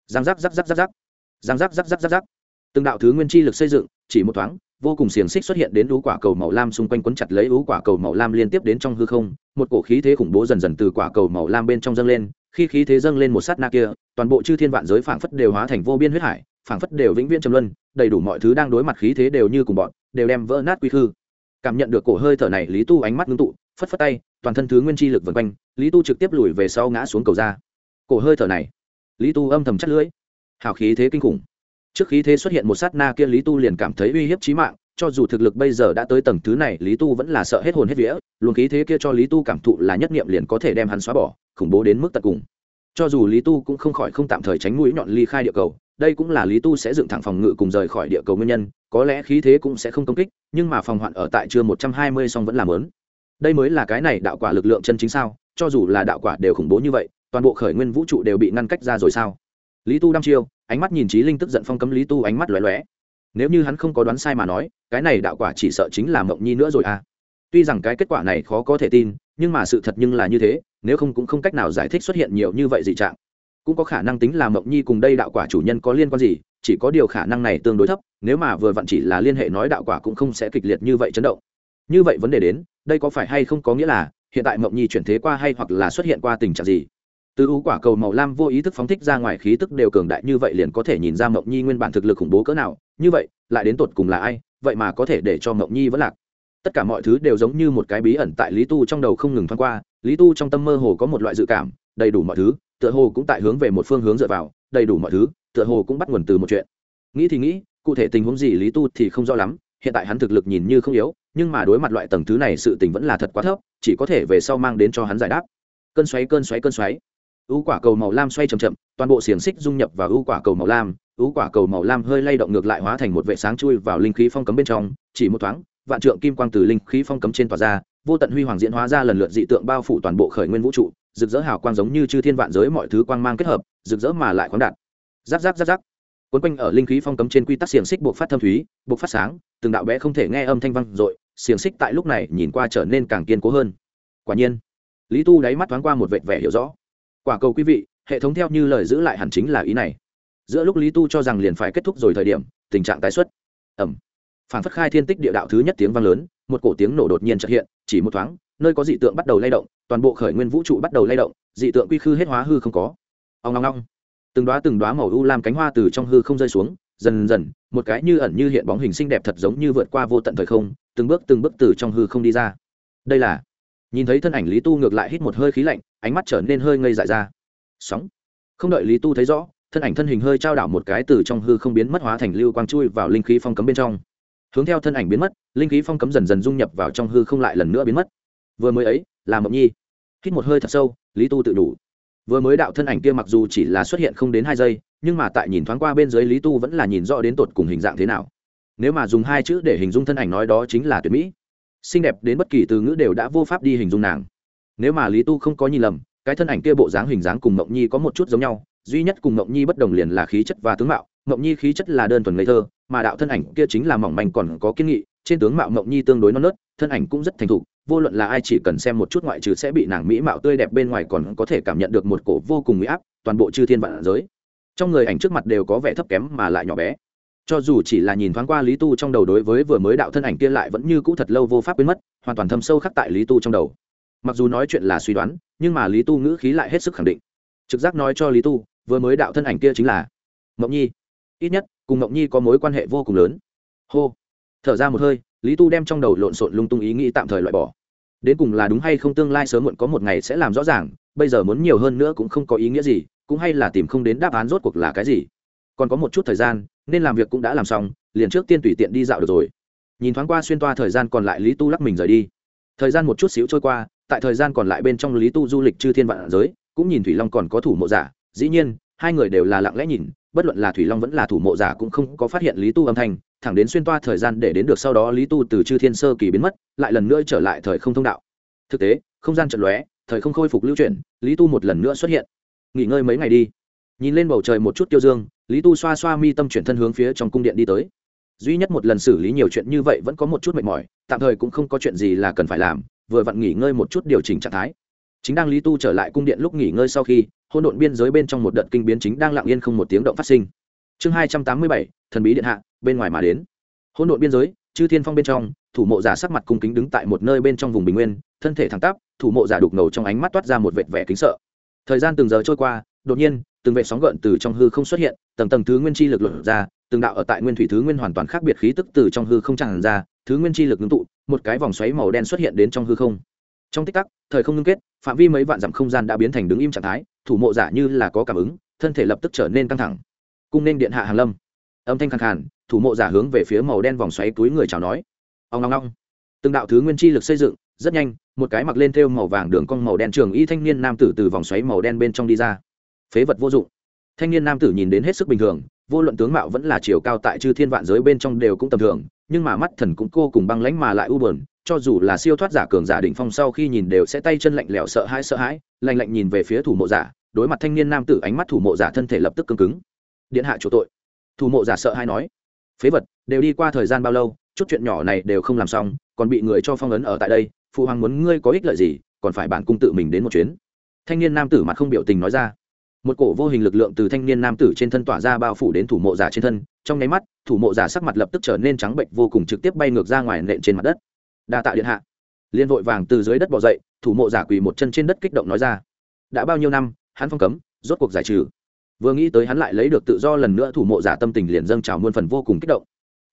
Giang rắc rắc rắc rắc rắc. Răng rắc rắc rắc rắc rắc từng đạo thứ nguyên chi lực xây dựng, chỉ một thoáng, vô cùng xiềng xích xuất hiện đến ú quả cầu màu lam xung quanh quấn chặt lấy ú quả cầu màu lam liên tiếp đến trong hư không. Một cổ khí thế khủng bố dần dần từ quả cầu màu lam bên trong dâng lên. Khi khí thế dâng lên một sát na kia, toàn bộ chư thiên vạn giới phảng phất đều hóa thành vô biên huyết hải, phảng phất đều vĩnh viễn trầm luân, đầy đủ mọi thứ đang đối mặt khí thế đều như cùng bọn, đều đem vỡ nát quy khư. Cảm nhận được cổ hơi thở này, lý tu ánh mắt ngưng tụ, phất phất tay, toàn thân thứ nguyên chi lực vần quanh, lý tu trực tiếp lùi về sau ngã xuống cầu ra. Cổ hơi thở này, lý tu âm thầm chắt lưỡi. Hào khí thế kinh khủng trước khí thế xuất hiện một sát na kia, lý tu liền cảm thấy uy hiếp chí mạng, cho dù thực lực bây giờ đã tới tầng thứ này, lý tu vẫn là sợ hết hồn hết vía, luồng khí thế kia cho lý tu cảm thụ là nhất nghiệm liền có thể đem hắn xóa bỏ, khủng bố đến mức tận cùng. Cho dù lý tu cũng không khỏi không tạm thời tránh mũi nhọn ly khai địa cầu, đây cũng là lý tu sẽ dựng thẳng phòng ngự cùng rời khỏi địa cầu nguyên nhân, có lẽ khí thế cũng sẽ không công kích, nhưng mà phòng hoạn ở tại chưa một trăm hai mươi song vẫn làm lớn đây mới là cái này đạo quả lực lượng chân chính sao, cho dù là đạo quả đều khủng bố như vậy, toàn bộ khởi nguyên vũ trụ đều bị ngăn cách ra rồi sao? Lý tu đăm chiêu ánh mắt nhìn trí linh tức giận phong cấm lý tu ánh mắt lóe lóe. Nếu như hắn không có đoán sai mà nói, cái này đạo quả chỉ sợ chính là mộng nhi nữa rồi à. Tuy rằng cái kết quả này khó có thể tin, nhưng mà sự thật nhưng là như thế, nếu không cũng không cách nào giải thích xuất hiện nhiều như vậy dị trạng. Cũng có khả năng tính là mộng nhi cùng đây đạo quả chủ nhân có liên quan gì, chỉ có điều khả năng này tương đối thấp, nếu mà vừa vặn chỉ là liên hệ nói đạo quả cũng không sẽ kịch liệt như vậy chấn động. Như vậy vấn đề đến, đây có phải hay không có nghĩa là, hiện tại mộng nhi chuyển thế qua hay hoặc là xuất hiện qua tình trạng gì? Từ ưu quả cầu màu lam vô ý thức phóng thích ra ngoài khí tức đều cường đại như vậy liền có thể nhìn ra mộng nhi nguyên bản thực lực khủng bố cỡ nào. Như vậy, lại đến tột cùng là ai? Vậy mà có thể để cho mộng nhi vẫn lạc. Tất cả mọi thứ đều giống như một cái bí ẩn tại lý tu trong đầu không ngừng thoáng qua. Lý tu trong tâm mơ hồ có một loại dự cảm, đầy đủ mọi thứ, tựa hồ cũng tại hướng về một phương hướng dựa vào, đầy đủ mọi thứ, tựa hồ cũng bắt nguồn từ một chuyện. Nghĩ thì nghĩ, cụ thể tình huống gì lý tu thì không rõ lắm, hiện tại hắn thực lực nhìn như không yếu, nhưng mà đối mặt loại tầng thứ này sự tình vẫn là thật quá thấp, chỉ có thể về sau mang đến cho hắn giải đáp. Cơn xoáy cơn xoáy cơn xoáy. U quả cầu màu lam xoay chậm chậm, toàn bộ xiềng xích dung nhập vào u quả cầu màu lam. U quả cầu màu lam hơi lay động ngược lại hóa thành một vệ sáng chui vào linh khí phong cấm bên trong, chỉ một thoáng, vạn trượng kim quang từ linh khí phong cấm trên tòa ra, vô tận huy hoàng diễn hóa ra lần lượt dị tượng bao phủ toàn bộ khởi nguyên vũ trụ, rực rỡ hào quang giống như chư thiên vạn giới mọi thứ quang mang kết hợp, rực rỡ mà lại khoáng đạt. Giáp giáp giáp giáp quấn quanh ở linh khí phong cấm trên quy tắc xiềng xích buộc phát thâm thúy, buộc phát sáng, từng đạo bé không thể nghe âm thanh vang dội, xiềng xích tại lúc này nhìn qua trở nên càng kiên cố hơn. Quả nhiên, lý tu đáy mắt thoáng qua một vệt vẻ hiểu rõ quả cầu quý vị, hệ thống theo như lời giữ lại hẳn chính là ý này. Giữa lúc lý tu cho rằng liền phải kết thúc rồi thời điểm, tình trạng tái xuất. Ẩm phản phất khai thiên tích địa đạo thứ nhất tiếng vang lớn, một cổ tiếng nổ đột nhiên trật hiện, chỉ một thoáng, nơi có dị tượng bắt đầu lay động, toàn bộ khởi nguyên vũ trụ bắt đầu lay động, dị tượng quy khư hết hóa hư không có. Ông ngong ngong từng đoá từng đoá màu u làm cánh hoa từ trong hư không rơi xuống, dần dần, một cái như ẩn như hiện bóng hình xinh đẹp thật giống như vượt qua vô tận thời không, từng bước từng bước từ trong hư không đi ra. Đây là nhìn thấy thân ảnh lý tu ngược lại hít một hơi khí lạnh, ánh mắt trở nên hơi ngây dại ra. Sóng. Không đợi lý tu thấy rõ, thân ảnh thân hình hơi trao đảo một cái từ trong hư không biến mất hóa thành lưu quang chui vào linh khí phong cấm bên trong. Hướng theo thân ảnh biến mất, linh khí phong cấm dần dần dung nhập vào trong hư không lại lần nữa biến mất. Vừa mới ấy, là mộng nhi. Hít một hơi thật sâu, lý tu tự đủ. Vừa mới đạo thân ảnh kia mặc dù chỉ là xuất hiện không đến hai giây, nhưng mà tại nhìn thoáng qua bên dưới lý tu vẫn là nhìn rõ đến tột cùng hình dạng thế nào. Nếu mà dùng hai chữ để hình dung thân ảnh nói đó chính là tuyệt mỹ xinh đẹp đến bất kỳ từ ngữ đều đã vô pháp đi hình dung nàng. Nếu mà lý tu không có nhìn lầm, cái thân ảnh kia bộ dáng hình dáng cùng mộng nhi có một chút giống nhau, duy nhất cùng mộng nhi bất đồng liền là khí chất và tướng mạo. Mộng nhi khí chất là đơn thuần ngây thơ, mà đạo thân ảnh kia chính là mỏng manh còn có kiên nghị, trên tướng mạo mộng nhi tương đối non nớt, thân ảnh cũng rất thành thục, vô luận là ai chỉ cần xem một chút ngoại trừ sẽ bị nàng mỹ mạo tươi đẹp bên ngoài còn có thể cảm nhận được một cổ vô cùng mỹ áp, toàn bộ chư thiên vạn giới. Trong người ảnh trước mặt đều có vẻ thấp kém mà lại nhỏ bé cho dù chỉ là nhìn thoáng qua lý tu trong đầu đối với vừa mới đạo thân ảnh kia lại vẫn như cũ thật lâu vô pháp biến mất, hoàn toàn thâm sâu khắc tại lý tu trong đầu. Mặc dù nói chuyện là suy đoán, nhưng mà lý tu ngữ khí lại hết sức khẳng định. Trực giác nói cho lý tu, vừa mới đạo thân ảnh kia chính là mộng nhi. Ít nhất, cùng mộng nhi có mối quan hệ vô cùng lớn. Hô. Thở ra một hơi, lý tu đem trong đầu lộn xộn lung tung ý nghĩ tạm thời loại bỏ. Đến cùng là đúng hay không tương lai sớm muộn có một ngày sẽ làm rõ ràng, bây giờ muốn nhiều hơn nữa cũng không có ý nghĩa gì, cũng hay là tìm không đến đáp án rốt cuộc là cái gì còn có một chút thời gian, nên làm việc cũng đã làm xong, liền trước tiên tùy tiện đi dạo được rồi. Nhìn thoáng qua xuyên toa thời gian còn lại lý tu lắc mình rời đi. Thời gian một chút xíu trôi qua, tại thời gian còn lại bên trong lý tu du lịch chư thiên vạn giới, cũng nhìn thủy long còn có thủ mộ giả. Dĩ nhiên, hai người đều là lặng lẽ nhìn, bất luận là thủy long vẫn là thủ mộ giả cũng không có phát hiện lý tu âm thanh. Thẳng đến xuyên toa thời gian để đến được sau đó lý tu từ chư thiên sơ kỳ biến mất, lại lần nữa trở lại thời không thông đạo. Thực tế, không gian trận lóe, thời không khôi phục lưu chuyển, lý tu một lần nữa xuất hiện. Nghỉ ngơi mấy ngày đi. Nhìn lên bầu trời một chút tiêu dương lý tu xoa xoa mi tâm chuyển thân hướng phía trong cung điện đi tới. Duy nhất một lần xử lý nhiều chuyện như vậy vẫn có một chút mệt mỏi, tạm thời cũng không có chuyện gì là cần phải làm, vừa vặn nghỉ ngơi một chút điều chỉnh trạng thái. Chính đang lý tu trở lại cung điện lúc nghỉ ngơi sau khi hôn độn biên giới bên trong một đợt kinh biến chính đang lặng yên không một tiếng động phát sinh. Chương hai trăm tám mươi bảy, thần bí điện hạ, bên ngoài mà đến. Hôn độn biên giới, chư thiên phong bên trong, thủ mộ giả sắc mặt cung kính đứng tại một nơi bên trong vùng bình nguyên, thân thể thẳng tắp, thủ mộ giả đục ngầu trong ánh mắt toát ra một vệt vẻ kính sợ. Thời gian từng giờ trôi qua, đột nhiên từng vệ sóng gợn từ trong hư không xuất hiện, tầng tầng thứ nguyên chi lực luận ra, từng đạo ở tại nguyên thủy thứ nguyên hoàn toàn khác biệt khí tức từ trong hư không tràn ra, thứ nguyên chi lực ngưng tụ, một cái vòng xoáy màu đen xuất hiện đến trong hư không. Trong tích tắc, thời không ngưng kết, phạm vi mấy vạn dặm không gian đã biến thành đứng im trạng thái, thủ mộ giả như là có cảm ứng, thân thể lập tức trở nên căng thẳng. Cung nên điện hạ hàn lâm. Âm thanh khàn khàn, thủ mộ giả hướng về phía màu đen vòng xoáy túi người chào nói. Ông long long từng đạo thứ nguyên chi lực xây dựng, rất nhanh, một cái mặc lên thêu màu vàng đường cong màu đen trường y thanh niên nam tử từ vòng xoáy màu đen bên trong đi ra phế vật vô dụng. Thanh niên nam tử nhìn đến hết sức bình thường, vô luận tướng mạo vẫn là chiều cao tại chư thiên vạn giới bên trong đều cũng tầm thường, nhưng mà mắt thần cũng cô cùng băng lãnh mà lại u buồn, cho dù là siêu thoát giả cường giả đỉnh phong sau khi nhìn đều sẽ tay chân lạnh lẽo sợ hãi sợ hãi, lạnh lạnh nhìn về phía thủ mộ giả, đối mặt thanh niên nam tử ánh mắt thủ mộ giả thân thể lập tức cứng cứng. Điện hạ chủ tội. Thủ mộ giả sợ hãi nói, phế vật, đều đi qua thời gian bao lâu, chút chuyện nhỏ này đều không làm xong, còn bị người cho phong ấn ở tại đây, phụ hoàng muốn ngươi có ích lợi gì, còn phải bản cung tự mình đến một chuyến. Thanh niên nam tử mặt không biểu tình nói ra một cổ vô hình lực lượng từ thanh niên nam tử trên thân tỏa ra bao phủ đến thủ mộ giả trên thân, trong nháy mắt, thủ mộ giả sắc mặt lập tức trở nên trắng bệnh vô cùng trực tiếp bay ngược ra ngoài nện trên mặt đất. Đa tạ điện hạ. Liên vội vàng từ dưới đất bỏ dậy, thủ mộ giả quỳ một chân trên đất kích động nói ra. Đã bao nhiêu năm, hắn phong cấm, rốt cuộc giải trừ. Vừa nghĩ tới hắn lại lấy được tự do lần nữa, thủ mộ giả tâm tình liền dâng trào muôn phần vô cùng kích động.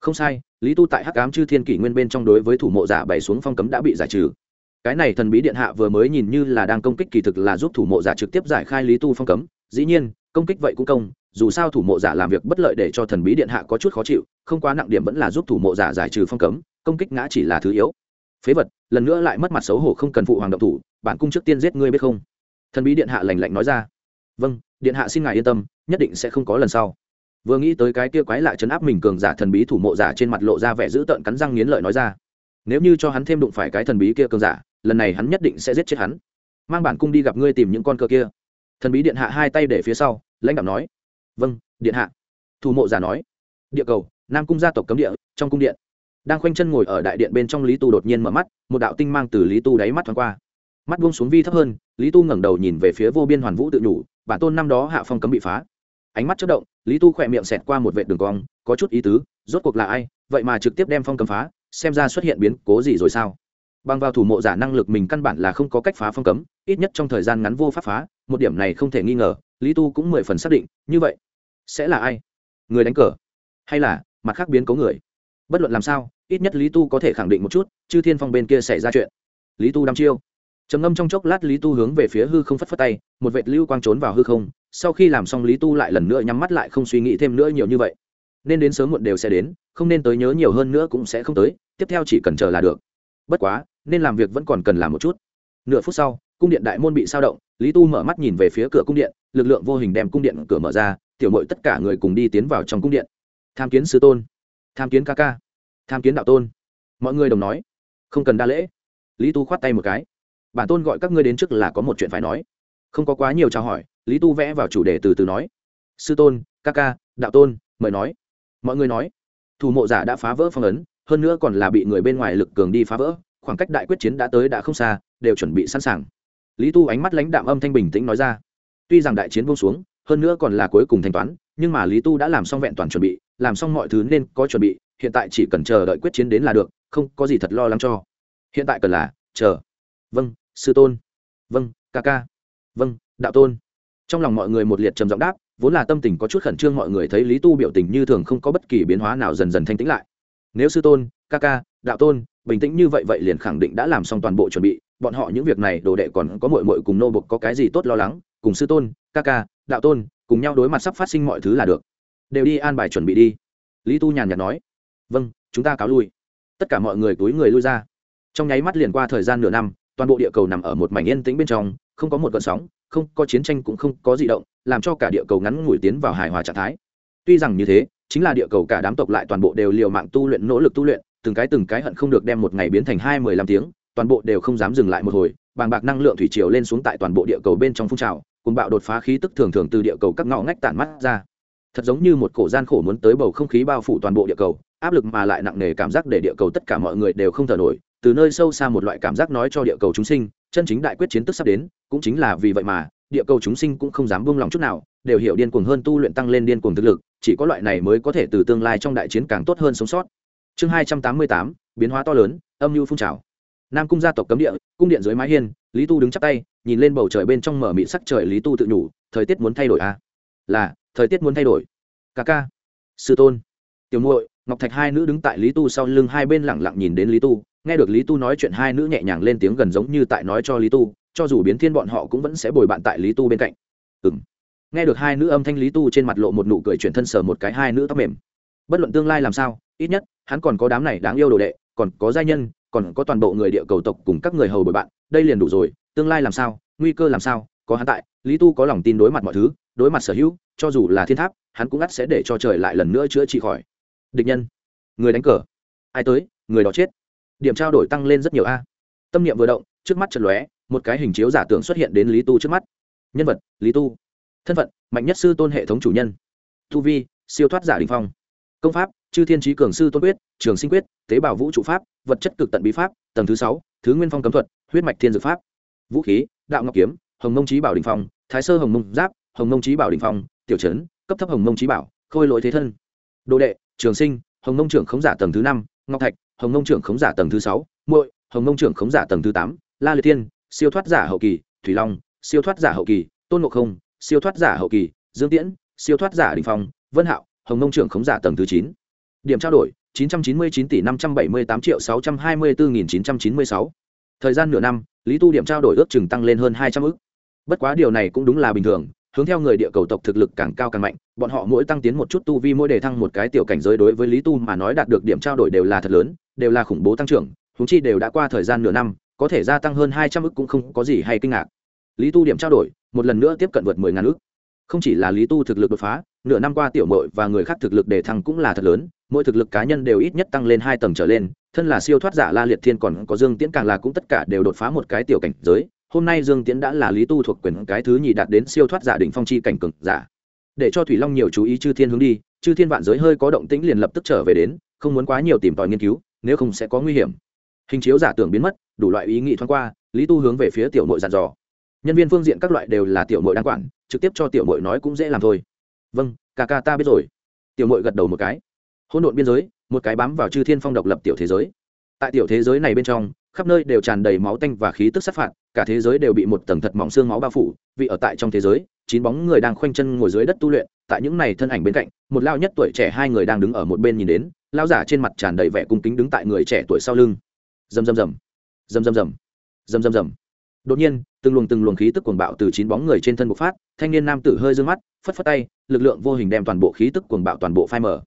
Không sai, lý tu tại hắc ám chư thiên kỷ nguyên bên trong đối với thủ mộ giả bày xuống phong cấm đã bị giải trừ. Cái này thần bí điện hạ vừa mới nhìn như là đang công kích kỳ thực là giúp thủ mộ giả trực tiếp giải khai lý tu phong cấm dĩ nhiên, công kích vậy cũng công, dù sao thủ mộ giả làm việc bất lợi để cho thần bí điện hạ có chút khó chịu, không quá nặng điểm vẫn là giúp thủ mộ giả giải trừ phong cấm, công kích ngã chỉ là thứ yếu. Phế vật, lần nữa lại mất mặt xấu hổ không cần phụ hoàng động thủ, bản cung trước tiên giết ngươi biết không? Thần bí điện hạ lành lạnh nói ra. Vâng điện hạ xin ngài yên tâm, nhất định sẽ không có lần sau. Vừa nghĩ tới cái kia quái lại chấn áp mình cường giả thần bí thủ mộ giả trên mặt lộ ra vẻ dữ tợn cắn răng nghiến lợi nói ra. Nếu như cho hắn thêm đụng phải cái thần bí kia cường giả, lần này hắn nhất định sẽ giết chết hắn. Mang bản cung đi gặp ngươi tìm những con cờ kia thần bí điện hạ hai tay để phía sau, lãnh đạo nói vâng điện hạ. Thủ mộ giả nói, địa cầu, nam cung gia tộc cấm địa, trong cung điện. Đang khoanh chân ngồi ở đại điện bên trong lý tu đột nhiên mở mắt, một đạo tinh mang từ lý tu đáy mắt thoáng qua. Mắt buông xuống vi thấp hơn, lý tu ngẩng đầu nhìn về phía vô biên hoàn vũ tự nhủ, bản tôn năm đó hạ phong cấm bị phá. Ánh mắt chất động, lý tu khỏe miệng xẹt qua một vệ đường cong, có chút ý tứ, rốt cuộc là ai? Vậy mà trực tiếp đem phong cấm phá, xem ra xuất hiện biến cố gì rồi sao? Bằng vào thủ mộ giả năng lực mình căn bản là không có cách phá phong cấm, ít nhất trong thời gian ngắn vô pháp phá một điểm này không thể nghi ngờ, lý tu cũng mười phần xác định, như vậy, sẽ là ai? Người đánh cờ? Hay là, mặt khác biến cố người? Bất luận làm sao, ít nhất lý tu có thể khẳng định một chút chư thiên phong bên kia xảy ra chuyện. Lý tu đăm chiêu. Trầm ngâm trong chốc lát lý tu hướng về phía hư không phất phất tay, một vệt lưu quang trốn vào hư không, sau khi làm xong lý tu lại lần nữa nhắm mắt lại không suy nghĩ thêm nữa nhiều như vậy. Nên đến sớm muộn đều sẽ đến, không nên tới nhớ nhiều hơn nữa cũng sẽ không tới, tiếp theo chỉ cần chờ là được. Bất quá, nên làm việc vẫn còn cần làm một chút. Nửa phút sau, cung điện đại môn bị sao động lý tu mở mắt nhìn về phía cửa cung điện, lực lượng vô hình đem cung điện cửa mở ra, tiểu mội tất cả người cùng đi tiến vào trong cung điện. Tham kiến sư tôn, tham kiến ca ca, tham kiến đạo tôn. Mọi người đồng nói, không cần đa lễ. Lý tu khoát tay một cái. Bản tôn gọi các ngươi đến trước là có một chuyện phải nói. Không có quá nhiều trao hỏi, lý tu vẽ vào chủ đề từ từ nói. Sư tôn, ca ca, đạo tôn, mời nói. Mọi người nói, thủ mộ giả đã phá vỡ phong ấn, hơn nữa còn là bị người bên ngoài lực cường đi phá vỡ, khoảng cách đại quyết chiến đã tới đã không xa, đều chuẩn bị sẵn sàng lý tu ánh mắt lãnh đạm âm thanh bình tĩnh nói ra. Tuy rằng đại chiến buông xuống, hơn nữa còn là cuối cùng thanh toán, nhưng mà lý tu đã làm xong vẹn toàn chuẩn bị, làm xong mọi thứ nên có chuẩn bị, hiện tại chỉ cần chờ đợi quyết chiến đến là được, không có gì thật lo lắng cho. Hiện tại cần là, chờ. Vâng sư tôn. Vâng ca ca. Vâng đạo tôn. Trong lòng mọi người một liệt trầm giọng đáp, vốn là tâm tình có chút khẩn trương mọi người thấy lý tu biểu tình như thường không có bất kỳ biến hóa nào dần dần thanh tĩnh lại. Nếu sư tôn, ca ca, đạo tôn, bình tĩnh như vậy vậy liền khẳng định đã làm xong toàn bộ chuẩn bị bọn họ những việc này đồ đệ còn có mội mội cùng nô bộc có cái gì tốt lo lắng, cùng sư tôn, ca ca, đạo tôn, cùng nhau đối mặt sắp phát sinh mọi thứ là được. Đều đi an bài chuẩn bị đi. Lý tu nhàn nhạt nói. Vâng chúng ta cáo lui. Tất cả mọi người túi người lui ra. Trong nháy mắt liền qua thời gian nửa năm, toàn bộ địa cầu nằm ở một mảnh yên tĩnh bên trong, không có một cơn sóng, không có chiến tranh cũng không có di động, làm cho cả địa cầu ngắn ngủi tiến vào hài hòa trạng thái. Tuy rằng như thế, chính là địa cầu cả đám tộc lại toàn bộ đều liều mạng tu luyện, nỗ lực tu luyện, từng cái từng cái hận không được đem một ngày biến thành hai mười lăm tiếng toàn bộ đều không dám dừng lại một hồi, bàng bạc năng lượng thủy triều lên xuống tại toàn bộ địa cầu bên trong phun trào cùng bạo đột phá khí tức thường thường từ địa cầu các ngõ ngách tản mắt ra. Thật giống như một cổ gian khổ muốn tới bầu không khí bao phủ toàn bộ địa cầu, áp lực mà lại nặng nề cảm giác để địa cầu tất cả mọi người đều không thở nổi, từ nơi sâu xa một loại cảm giác nói cho địa cầu chúng sinh, chân chính đại quyết chiến tức sắp đến, cũng chính là vì vậy mà, địa cầu chúng sinh cũng không dám buông lòng chút nào, đều hiểu điên cuồng hơn tu luyện tăng lên điên cuồng thực lực, chỉ có loại này mới có thể từ tương lai trong đại chiến càng tốt hơn sống sót. Chương hai trăm tám mươi tám, biến hóa to lớn, âm mưu phun trào nam cung gia tộc cấm địa, cung điện dưới mái hiên, lý tu đứng chắp tay, nhìn lên bầu trời bên trong mở mịn sắc trời lý tu tự nhủ, thời tiết muốn thay đổi à. là, thời tiết muốn thay đổi. Ca ca. Sư tôn. Tiểu muội, ngọc thạch hai nữ đứng tại lý tu sau lưng hai bên lẳng lặng nhìn đến lý tu, nghe được lý tu nói chuyện hai nữ nhẹ nhàng lên tiếng gần giống như tại nói cho lý tu, cho dù biến thiên bọn họ cũng vẫn sẽ bồi bạn tại lý tu bên cạnh. Ừ m nghe được hai nữ âm thanh lý tu trên mặt lộ một nụ cười chuyển thân sờ một cái hai nữ tóc mềm. Bất luận tương lai làm sao, ít nhất, hắn còn có đám này đáng yêu đồ đệ, còn có giai nhân còn có toàn bộ người địa cầu tộc cùng các người hầu bồi bạn, đây liền đủ rồi, tương lai làm sao, nguy cơ làm sao, có hắn tại, lý tu có lòng tin đối mặt mọi thứ, đối mặt sở hữu, cho dù là thiên tháp, hắn cũng ắt sẽ để cho trời lại lần nữa chữa trị khỏi. Địch nhân, người đánh cờ, ai tới, người đó chết. Điểm trao đổi tăng lên rất nhiều a. Tâm niệm vừa động, trước mắt chật lóe, một cái hình chiếu giả tưởng xuất hiện đến lý tu trước mắt. Nhân vật, lý tu. Thân phận, mạnh nhất sư tôn hệ thống chủ nhân. Thu vi, siêu thoát giả đình phong. Công pháp chư thiên trí cường sư tôn quyết, trường sinh quyết, tế bào vũ trụ pháp, vật chất cực tận bí pháp, tầng thứ sáu, thứ nguyên phong cấm thuật, huyết mạch thiên dược pháp. Vũ khí, đạo ngọc kiếm, hồng mông trí bảo đình phong, thái sơ hồng mông giáp, hồng mông trí bảo đình phong, tiểu trấn, cấp thấp hồng mông trí bảo, khôi lỗi thế thân. Đồ đệ, trường sinh, hồng mông trưởng khống giả tầng thứ năm, ngọc thạch, hồng mông trưởng khống giả tầng thứ sáu, muội, hồng mông trưởng khống giả tầng thứ tám, la liệt tiên siêu thoát giả hậu kỳ, thủy long, siêu thoát giả hậu kỳ, tôn ngộ không, siêu thoát giả hậu kỳ, dương tiễn, siêu thoát giả đình phong, vân hạo, hồng mông trưởng khống giả tầng thứ chín điểm trao đổi 999 tỷ 578 triệu 624.996. thời gian nửa năm, lý tu điểm trao đổi ước chừng tăng lên hơn hai trăm ước. Bất quá điều này cũng đúng là bình thường, hướng theo người địa cầu tộc thực lực càng cao càng mạnh, bọn họ mỗi tăng tiến một chút tu vi mỗi đề thăng một cái tiểu cảnh giới đối với lý tu mà nói đạt được điểm trao đổi đều là thật lớn, đều là khủng bố tăng trưởng húng chi đều đã qua thời gian nửa năm, có thể gia tăng hơn hai trăm ước cũng không có gì hay kinh ngạc. Lý tu điểm trao đổi, một lần nữa tiếp cận vượt mười ngàn ước. Không chỉ là lý tu thực lực đột phá nửa năm qua tiểu mội và người khác thực lực đề thăng cũng là thật lớn, mỗi thực lực cá nhân đều ít nhất tăng lên hai tầng trở lên, thân là siêu thoát giả la liệt thiên còn có dương tiễn càng là cũng tất cả đều đột phá một cái tiểu cảnh giới, hôm nay dương tiễn đã là lý tu thuộc quyền cái thứ nhì đạt đến siêu thoát giả đỉnh phong chi cảnh cực giả. Để cho thủy long nhiều chú ý chư thiên hướng đi, chư thiên vạn giới hơi có động tĩnh liền lập tức trở về đến, không muốn quá nhiều tìm tòi nghiên cứu, nếu không sẽ có nguy hiểm. Hình chiếu giả tưởng biến mất, đủ loại ý nghĩ thoáng qua, lý tu hướng về phía tiểu nội dàn dò. Nhân viên phương diện các loại đều là tiểu nội đang quản, trực tiếp cho tiểu nội nói cũng dễ làm thôi vâng ca ca ta biết rồi. Tiểu nội gật đầu một cái. Hỗn độn biên giới một cái bám vào chư thiên phong độc lập tiểu thế giới. Tại tiểu thế giới này bên trong khắp nơi đều tràn đầy máu tanh và khí tức sát phạt cả thế giới đều bị một tầng thật mỏng xương máu bao phủ vì ở tại trong thế giới chín bóng người đang khoanh chân ngồi dưới đất tu luyện tại những này thân ảnh bên cạnh một lao nhất tuổi trẻ hai người đang đứng ở một bên nhìn đến lao giả trên mặt tràn đầy vẻ cung kính đứng tại người trẻ tuổi sau lưng. Dầm dầm dầm, dầm dầm dầm, dầm dầm dầm. đột nhiên từng luồng từng luồng khí tức cuồng bạo từ chín bóng người trên thân bộc phát thanh niên nam tử hơi d mắt, phất phất tay, lực lượng vô hình đem toàn bộ khí tức cuồng bạo toàn bộ phai mở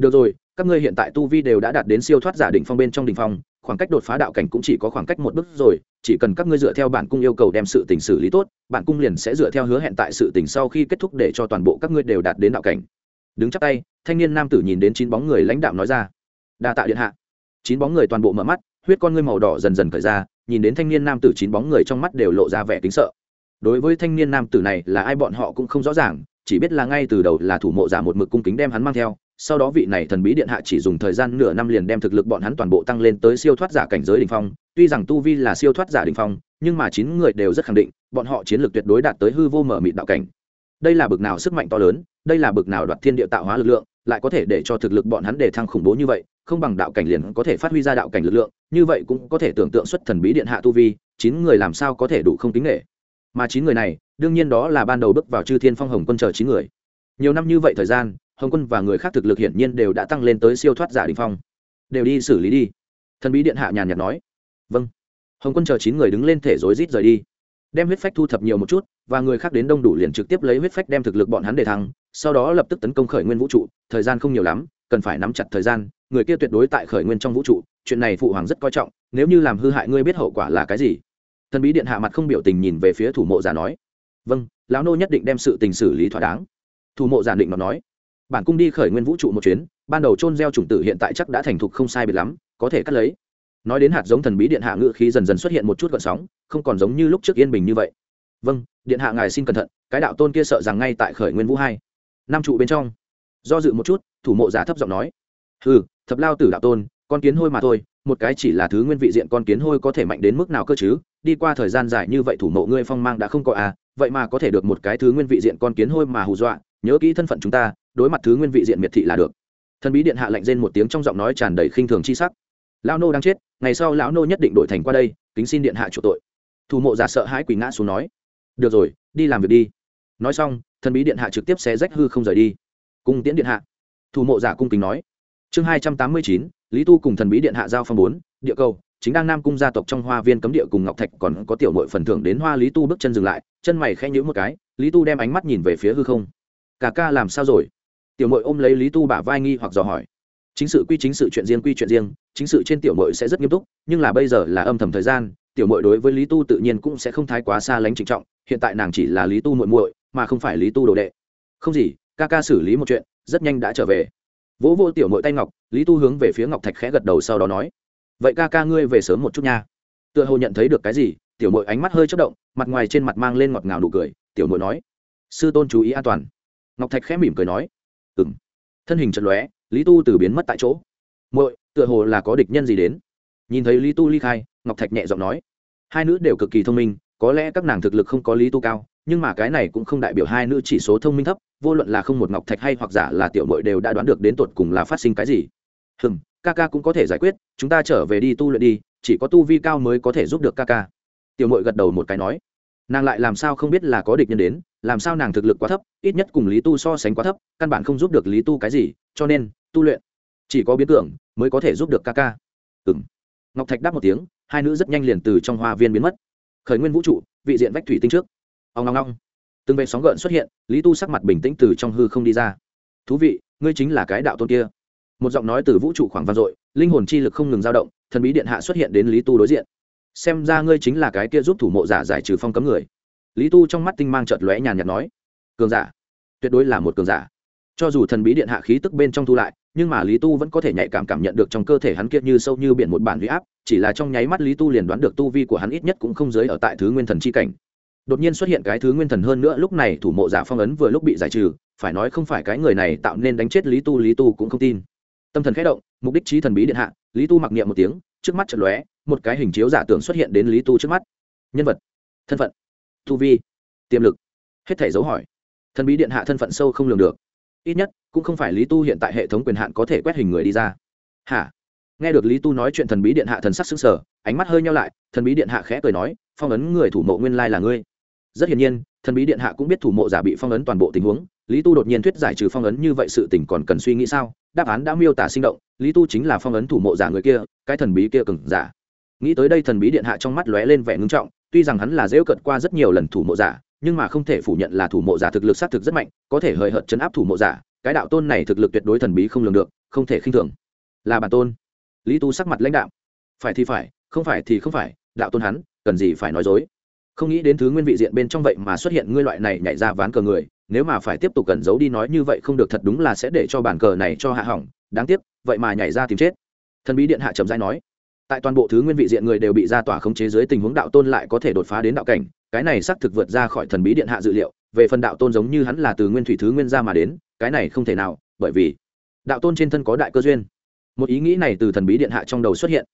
được rồi, các ngươi hiện tại tu vi đều đã đạt đến siêu thoát giả định phong bên trong đỉnh phong, khoảng cách đột phá đạo cảnh cũng chỉ có khoảng cách một bước rồi, chỉ cần các ngươi dựa theo bản cung yêu cầu đem sự tình xử lý tốt, bản cung liền sẽ dựa theo hứa hẹn tại sự tình sau khi kết thúc để cho toàn bộ các ngươi đều đạt đến đạo cảnh. Đứng chắc tay, thanh niên nam tử nhìn đến chín bóng người lãnh đạo nói ra, đa tạ điện hạ. Chín bóng người toàn bộ mở mắt, huyết con ngươi màu đỏ dần dần khởi ra, nhìn đến thanh niên nam tử chín bóng người trong mắt đều lộ ra vẻ kính sợ đối với thanh niên nam tử này là ai bọn họ cũng không rõ ràng, chỉ biết là ngay từ đầu là thủ mộ giả một mực cung kính đem hắn mang theo, sau đó vị này thần bí điện hạ chỉ dùng thời gian nửa năm liền đem thực lực bọn hắn toàn bộ tăng lên tới siêu thoát giả cảnh giới đ ỉ n h phong. Tuy rằng tu vi là siêu thoát giả đ ỉ n h phong, nhưng mà chín người đều rất khẳng định, bọn họ chiến lược tuyệt đối đạt tới hư vô mở mịt đạo cảnh. Đây là bực nào sức mạnh to lớn, đây là bực nào đoạt thiên địa tạo hóa lực lượng, lại có thể để cho thực lực bọn hắn để thăng khủng bố như vậy, không bằng đạo cảnh liền có thể phát huy ra đạo cảnh lực lượng, như vậy cũng có thể tưởng tượng xuất thần bí điện hạ tu vi, chín người làm sao có thể đủ không tính nghệ mà chín người này, đương nhiên đó là ban đầu bước vào chư thiên phong hồng quân chờ chín người. Nhiều năm như vậy thời gian, hồng quân và người khác thực lực hiển nhiên đều đã tăng lên tới siêu thoát giả đình phong. Đều đi xử lý đi. Thần bí điện hạ nhàn nhạt nói. Vâng. Hồng quân chờ chín người đứng lên thể rối rít rời đi. Đem huyết phách thu thập nhiều một chút, và người khác đến đông đủ liền trực tiếp lấy huyết phách đem thực lực bọn hắn để thăng, sau đó lập tức tấn công khởi nguyên vũ trụ. Thời gian không nhiều lắm, cần phải nắm chặt thời gian, người kia tuyệt đối tại khởi nguyên trong vũ trụ. Chuyện này phụ hoàng rất coi trọng, nếu như làm hư hại ngươi biết hậu quả là cái gì? Thần bí điện hạ mặt không biểu tình nhìn về phía thủ mộ giả nói vâng lão nô nhất định đem sự tình xử lý thỏa đáng. Thủ mộ giả định nó nói, bản cung đi khởi nguyên vũ trụ một chuyến, ban đầu trôn gieo chủng tử hiện tại chắc đã thành thục không sai biệt lắm, có thể cắt lấy. Nói đến hạt giống thần bí điện hạ ngự khí dần dần xuất hiện một chút gợn sóng, không còn giống như lúc trước yên bình như vậy. Vâng điện hạ ngài xin cẩn thận, cái đạo tôn kia sợ rằng ngay tại khởi nguyên vũ hai, năm trụ bên trong. Do dự một chút, thủ mộ giả thấp giọng nói ừ thập lao tử đạo tôn, con kiến hôi mà thôi một cái chỉ là thứ nguyên vị diện con kiến hôi có thể mạnh đến mức nào cơ chứ? Đi qua thời gian dài như vậy thủ mộ ngươi phong mang đã không có à vậy mà có thể được một cái thứ nguyên vị diện con kiến hôi mà hù dọa, nhớ kỹ thân phận chúng ta, đối mặt thứ nguyên vị diện miệt thị là được. Thần bí điện hạ lạnh rên một tiếng trong giọng nói tràn đầy khinh thường chi sắc. Lão nô đang chết, ngày sau lão nô nhất định đổi thành qua đây, kính xin điện hạ chủ tội. Thủ mộ giả sợ hãi quỳ ngã xuống nói. Được rồi, đi làm việc đi. Nói xong, thần bí điện hạ trực tiếp xé rách hư không rời đi. Cung tiễn điện hạ. Thủ mộ giả cung kính nói. Chương hai trăm tám mươi chín lý tu cùng thần bí điện hạ giao phong bốn, địa cầu, chính đang nam cung gia tộc trong hoa viên cấm địa cùng ngọc thạch còn có tiểu mội phần thưởng đến hoa, lý tu bước chân dừng lại, chân mày khẽ nhữ một cái, lý tu đem ánh mắt nhìn về phía hư không. Cả ca làm sao rồi? Tiểu mội ôm lấy lý tu bả vai nghi hoặc dò hỏi. Chính sự quy chính sự chuyện riêng quy chuyện riêng, chính sự trên tiểu mội sẽ rất nghiêm túc, nhưng là bây giờ là âm thầm thời gian, tiểu mội đối với lý tu tự nhiên cũng sẽ không thái quá xa lánh trịnh trọng, hiện tại nàng chỉ là lý tu muội muội, mà không phải lý tu đồ đệ. Không gì, ca ca xử lý một chuyện, rất nhanh đã trở về vỗ vô tiểu mội tay ngọc, lý tu hướng về phía ngọc thạch khẽ gật đầu sau đó nói, vậy ca ca ngươi về sớm một chút nha. Tựa hồ nhận thấy được cái gì, tiểu mội ánh mắt hơi chất động, mặt ngoài trên mặt mang lên ngọt ngào nụ cười, tiểu mội nói, sư tôn chú ý an toàn. Ngọc thạch khẽ mỉm cười nói ừ m thân hình chật lóe, lý tu từ biến mất tại chỗ. Mội tựa hồ là có địch nhân gì đến? Nhìn thấy lý tu ly khai, ngọc thạch nhẹ giọng nói, hai nữ đều cực kỳ thông minh, có lẽ các nàng thực lực không có lý tu cao nhưng mà cái này cũng không đại biểu hai nữ chỉ số thông minh thấp, vô luận là không một ngọc thạch hay hoặc giả là tiểu mội đều đã đoán được đến tột cùng là phát sinh cái gì. Hừm, ca ca cũng có thể giải quyết, chúng ta trở về đi tu luyện đi, chỉ có tu vi cao mới có thể giúp được ca ca. Tiểu mội gật đầu một cái nói. Nàng lại làm sao không biết là có địch nhân đến, làm sao nàng thực lực quá thấp, ít nhất cùng lý tu so sánh quá thấp, căn bản không giúp được lý tu cái gì, cho nên, tu luyện. Chỉ có biến tưởng mới có thể giúp được ca ca. Ừ m ngọc thạch đáp một tiếng, hai nữ rất nhanh liền từ trong hoa viên biến mất. Khởi nguyên vũ trụ, vị diện vách thủy tinh trước ông ngong ngong từng vệ sóng gợn xuất hiện, lý tu sắc mặt bình tĩnh từ trong hư không đi ra. Thú vị, ngươi chính là cái đạo tôn kia. Một giọng nói từ vũ trụ khoảng vang dội, linh hồn chi lực không ngừng dao động, thần bí điện hạ xuất hiện đến lý tu đối diện. Xem ra ngươi chính là cái kia giúp thủ mộ giả giải trừ phong cấm người. Lý tu trong mắt tinh mang chợt lóe nhàn nhạt nói, cường giả, tuyệt đối là một cường giả. Cho dù thần bí điện hạ khí tức bên trong thu lại, nhưng mà lý tu vẫn có thể nhạy cảm cảm nhận được trong cơ thể hắn kia như sâu như biển một bản huy áp, chỉ là trong nháy mắt lý tu liền đoán được tu vi của hắn ít nhất cũng không giới ở tại thứ nguyên thần c h i cảnh đột nhiên xuất hiện cái thứ nguyên thần hơn nữa, lúc này thủ mộ giả phong ấn vừa lúc bị giải trừ, phải nói không phải cái người này tạo nên đánh chết lý tu lý tu cũng không tin. Tâm thần khẽ động, mục đích trí thần bí điện hạ, lý tu mặc niệm một tiếng, trước mắt chật lóe, một cái hình chiếu giả tưởng xuất hiện đến lý tu trước mắt. Nhân vật, thân phận, tu vi, tiềm lực, hết thể dấu hỏi. Thần bí điện hạ thân phận sâu không lường được. Ít nhất, cũng không phải lý tu hiện tại hệ thống quyền hạn có thể quét hình người đi ra. Hả? Nghe được lý tu nói chuyện thần bí điện hạ thần sắc xứng sở ánh mắt hơi nhau lại, thần bí điện hạ khẽ cười nói, phong ấn người thủ mộ nguyên lai là ngươi rất hiển nhiên, thần bí điện hạ cũng biết thủ mộ giả bị phong ấn toàn bộ tình huống, lý tu đột nhiên thuyết giải trừ phong ấn như vậy sự tình còn cần suy nghĩ sao? Đáp án đã miêu tả sinh động, lý tu chính là phong ấn thủ mộ giả người kia, cái thần bí kia cừng giả. Nghĩ tới đây thần bí điện hạ trong mắt lóe lên vẻ ngưng trọng, tuy rằng hắn là dễu cận qua rất nhiều lần thủ mộ giả, nhưng mà không thể phủ nhận là thủ mộ giả thực lực xác thực rất mạnh, có thể hời hợt chấn áp thủ mộ giả, cái đạo tôn này thực lực tuyệt đối thần bí không lường được, không thể khinh thường. Là bản tôn. Lý tu sắc mặt lãnh đạo phải thì phải, không phải thì không phải, đạo tôn hắn, cần gì phải nói dối? Không nghĩ đến thứ nguyên vị diện bên trong vậy mà xuất hiện ngươi loại này nhảy ra ván cờ người, nếu mà phải tiếp tục cẩn giấu đi nói như vậy không được thật đúng là sẽ để cho bản cờ này cho hạ hỏng, đáng tiếc, vậy mà nhảy ra tìm chết. Thần bí điện hạ trầm giai nói, tại toàn bộ thứ nguyên vị diện người đều bị ra tỏa khống chế dưới tình huống đạo tôn lại có thể đột phá đến đạo cảnh, cái này xác thực vượt ra khỏi thần bí điện hạ dự liệu, về phần đạo tôn giống như hắn là từ nguyên thủy thứ nguyên ra mà đến, cái này không thể nào, bởi vì đạo tôn trên thân có đại cơ duyên. Một ý nghĩ này từ thần bí điện hạ trong đầu xuất hiện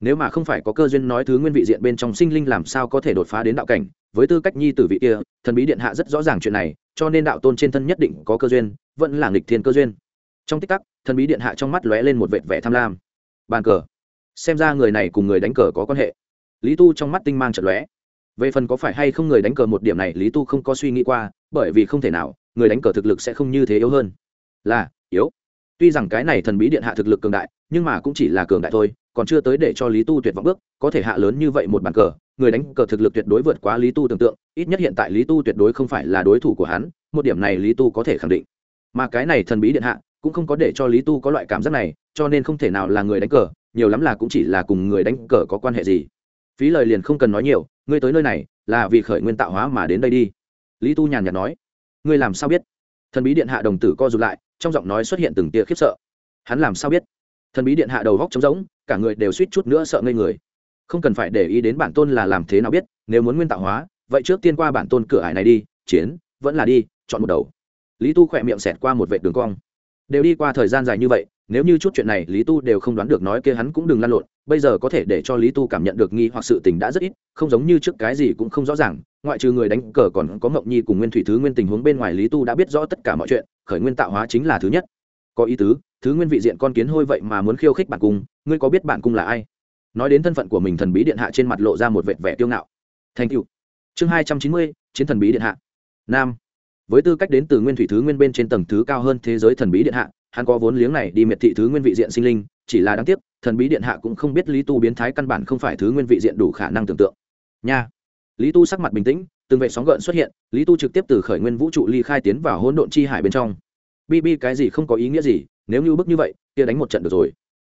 nếu mà không phải có cơ duyên nói thứ nguyên vị diện bên trong sinh linh làm sao có thể đột phá đến đạo cảnh, với tư cách nhi tử vị kia, thần bí điện hạ rất rõ ràng chuyện này, cho nên đạo tôn trên thân nhất định có cơ duyên, vẫn là nghịch thiên cơ duyên. Trong tích tắc, thần bí điện hạ trong mắt lóe lên một vệt vẻ tham lam. Bàn cờ. Xem ra người này cùng người đánh cờ có quan hệ. Lý tu trong mắt tinh mang trận lóe. Về phần có phải hay không người đánh cờ một điểm này, lý tu không có suy nghĩ qua, bởi vì không thể nào, người đánh cờ thực lực sẽ không như thế yếu hơn. Là, yếu tuy rằng cái này thần bí điện hạ thực lực cường đại, nhưng mà cũng chỉ là cường đại thôi, còn chưa tới để cho lý tu tuyệt vọng bước, có thể hạ lớn như vậy một bàn cờ, người đánh cờ thực lực tuyệt đối vượt quá lý tu tưởng tượng, ít nhất hiện tại lý tu tuyệt đối không phải là đối thủ của hắn, một điểm này lý tu có thể khẳng định. Mà cái này thần bí điện hạ cũng không có để cho lý tu có loại cảm giác này, cho nên không thể nào là người đánh cờ, nhiều lắm là cũng chỉ là cùng người đánh cờ có quan hệ gì. Phí lời liền không cần nói nhiều, ngươi tới nơi này là vì khởi nguyên tạo hóa mà đến đây đi. Lý tu nhàn nhạt nói, ngươi làm sao biết? Thần bí điện hạ đồng tử co rụt lại trong giọng nói xuất hiện từng tia khiếp sợ. Hắn làm sao biết? Thần bí điện hạ đầu góc trống rỗng, cả người đều suýt chút nữa sợ ngây người. Không cần phải để ý đến bản tôn là làm thế nào biết, nếu muốn nguyên tạo hóa, vậy trước tiên qua bản tôn cửa ải này đi, chiến, vẫn là đi, chọn một đầu. Lý tu khỏe miệng xẹt qua một vệ đường cong. Đều đi qua thời gian dài như vậy nếu như chút chuyện này lý tu đều không đoán được nói kia hắn cũng đừng lăn lộn, bây giờ có thể để cho lý tu cảm nhận được nghi hoặc sự tình đã rất ít, không giống như trước cái gì cũng không rõ ràng, ngoại trừ người đánh cờ còn có mộng nhi cùng nguyên thủy thứ nguyên tình huống bên ngoài lý tu đã biết rõ tất cả mọi chuyện, khởi nguyên tạo hóa chính là thứ nhất. Có ý tứ, thứ nguyên vị diện con kiến hôi vậy mà muốn khiêu khích bản cung, ngươi có biết bản cung là ai? Nói đến thân phận của mình thần bí điện hạ trên mặt lộ ra một vệt vẻ kiêu ngạo. Thành cựu chương hai trăm chín mươi, chiến thần bí điện hạ. Nam. Với tư cách đến từ nguyên thủy thứ nguyên bên trên tầng thứ cao hơn thế giới thần bí điện hạ hắn có vốn liếng này đi miệt thị thứ nguyên vị diện sinh linh, chỉ là đáng tiếc, thần bí điện hạ cũng không biết lý tu biến thái căn bản không phải thứ nguyên vị diện đủ khả năng tưởng tượng. Nha. Lý tu sắc mặt bình tĩnh, từng vệ sóng gợn xuất hiện, lý tu trực tiếp từ khởi nguyên vũ trụ ly khai tiến vào hỗn độn chi hải bên trong. Bi bi, cái gì không có ý nghĩa gì, nếu như bức như vậy, kia đánh một trận được rồi.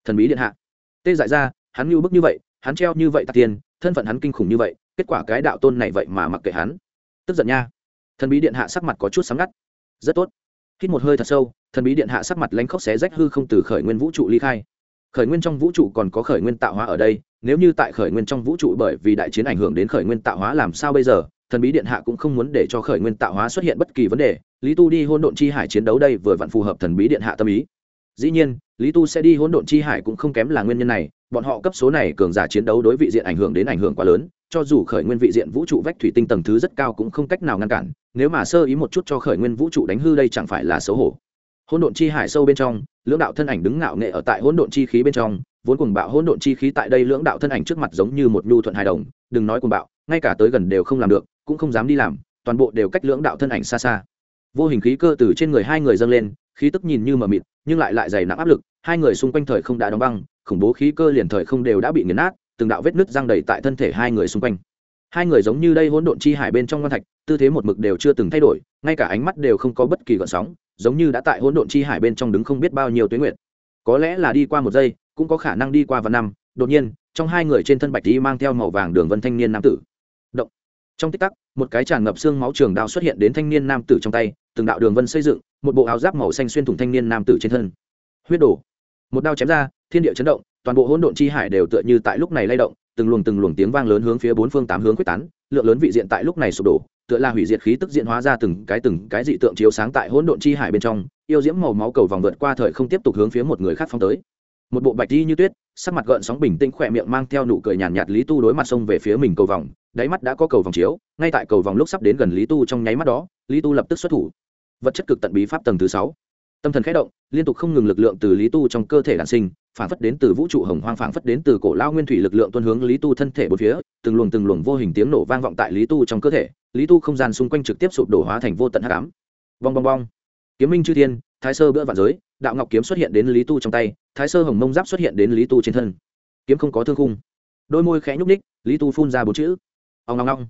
Thần bí điện hạ. Tê dại ra, hắn như bức như vậy, hắn treo như vậy tạc tiền, thân phận hắn kinh khủng như vậy, kết quả cái đạo tôn này vậy mà mặc kệ hắn. Tức giận nha. Thần bí điện hạ sắc mặt có chút sáng ngắt. Rất tốt hít một hơi thật sâu, thần bí điện hạ sắc mặt lánh khóc xé rách hư không từ khởi nguyên vũ trụ ly khai. Khởi nguyên trong vũ trụ còn có khởi nguyên tạo hóa ở đây, nếu như tại khởi nguyên trong vũ trụ bởi vì đại chiến ảnh hưởng đến khởi nguyên tạo hóa làm sao bây giờ, thần bí điện hạ cũng không muốn để cho khởi nguyên tạo hóa xuất hiện bất kỳ vấn đề. Lý tu đi hôn độn chi hải chiến đấu đây vừa vặn phù hợp thần bí điện hạ tâm ý. Dĩ nhiên, lý tu sẽ đi hôn độn chi hải cũng không kém là nguyên nhân này, bọn họ cấp số này cường giả chiến đấu đối vị diện ảnh hưởng đến ảnh hưởng quá lớn, cho dù khởi nguyên vị diện vũ trụ vách thủy tinh tầng thứ rất cao cũng không cách nào ngăn cản nếu mà sơ ý một chút cho khởi nguyên vũ trụ đánh hư đây chẳng phải là xấu hổ. Hỗn độn chi hải sâu bên trong, lưỡng đạo thân ảnh đứng ngạo nghệ ở tại hỗn độn chi khí bên trong, vốn cùng bạo hỗn độn chi khí tại đây lưỡng đạo thân ảnh trước mặt giống như một nhu thuận hài đồng, đừng nói cùng bạo, ngay cả tới gần đều không làm được, cũng không dám đi làm, toàn bộ đều cách lưỡng đạo thân ảnh xa xa. Vô hình khí cơ từ trên người hai người dâng lên, khí tức nhìn như mờ mịt, nhưng lại lại dày nặng áp lực, hai người xung quanh thời không đã đóng băng, khủng bố khí cơ liền thời không đều đã bị nghiền nát, từng đạo vết nứt răng đầy tại thân thể hai người xung quanh hai người giống như đây hỗn độn chi hải bên trong ngon thạch, tư thế một mực đều chưa từng thay đổi, ngay cả ánh mắt đều không có bất kỳ gợn sóng, giống như đã tại hỗn độn chi hải bên trong đứng không biết bao nhiêu tuyến nguyện có lẽ là đi qua một giây, cũng có khả năng đi qua vài năm, đột nhiên, trong hai người trên thân bạch đi mang theo màu vàng đường vân thanh niên nam tử. Động. Trong tích tắc, một cái tràn ngập xương máu trường đao xuất hiện đến thanh niên nam tử trong tay, từng đạo đường vân xây dựng, một bộ áo giáp màu xanh xuyên thủng thanh niên nam tử trên thân. Huyết đổ. Một đao chém ra, thiên địa chấn động, toàn bộ hỗn độn chi hải đều tựa như tại lúc này lay động từng luồng từng luồng tiếng vang lớn hướng phía bốn phương tám hướng quyết tán lượng lớn vị diện tại lúc này sụp đổ tựa là hủy diệt khí tức diện hóa ra từng cái từng cái dị tượng chiếu sáng tại hỗn độn chi hải bên trong yêu diễm màu máu cầu vòng vượt qua thời không tiếp tục hướng phía một người khác phong tới. Một bộ bạch đi như tuyết sắc mặt gợn sóng bình tĩnh khỏe miệng mang theo nụ cười nhàn nhạt, nhạt lý tu đối mặt sông về phía mình cầu vòng đáy mắt đã có cầu vòng chiếu ngay tại cầu vòng lúc sắp đến gần lý tu trong nháy mắt đó lý tu lập tức xuất thủ. Vật chất cực tận bí pháp tầng thứ sáu. Tâm thần khẽ động liên tục không ngừng lực lượng từ lý tu trong cơ thể đản sinh phản phất đến từ vũ trụ hồng hoang phản phất đến từ cổ lao nguyên thủy lực lượng tuân hướng lý tu thân thể bốn phía, từng luồng từng luồng vô hình tiếng nổ vang vọng tại lý tu trong cơ thể. Lý tu không gian xung quanh trực tiếp sụp đổ hóa thành vô tận hắc ám. Bong bong bong. Kiếm minh chư thiên, thái sơ bữa vạn giới, đạo ngọc kiếm xuất hiện đến lý tu trong tay, thái sơ hồng mông giáp xuất hiện đến lý tu trên thân. Kiếm không có thương khung. Đôi môi khẽ nhúc ních lý tu phun ra bốn chữ. Ông ngong ngong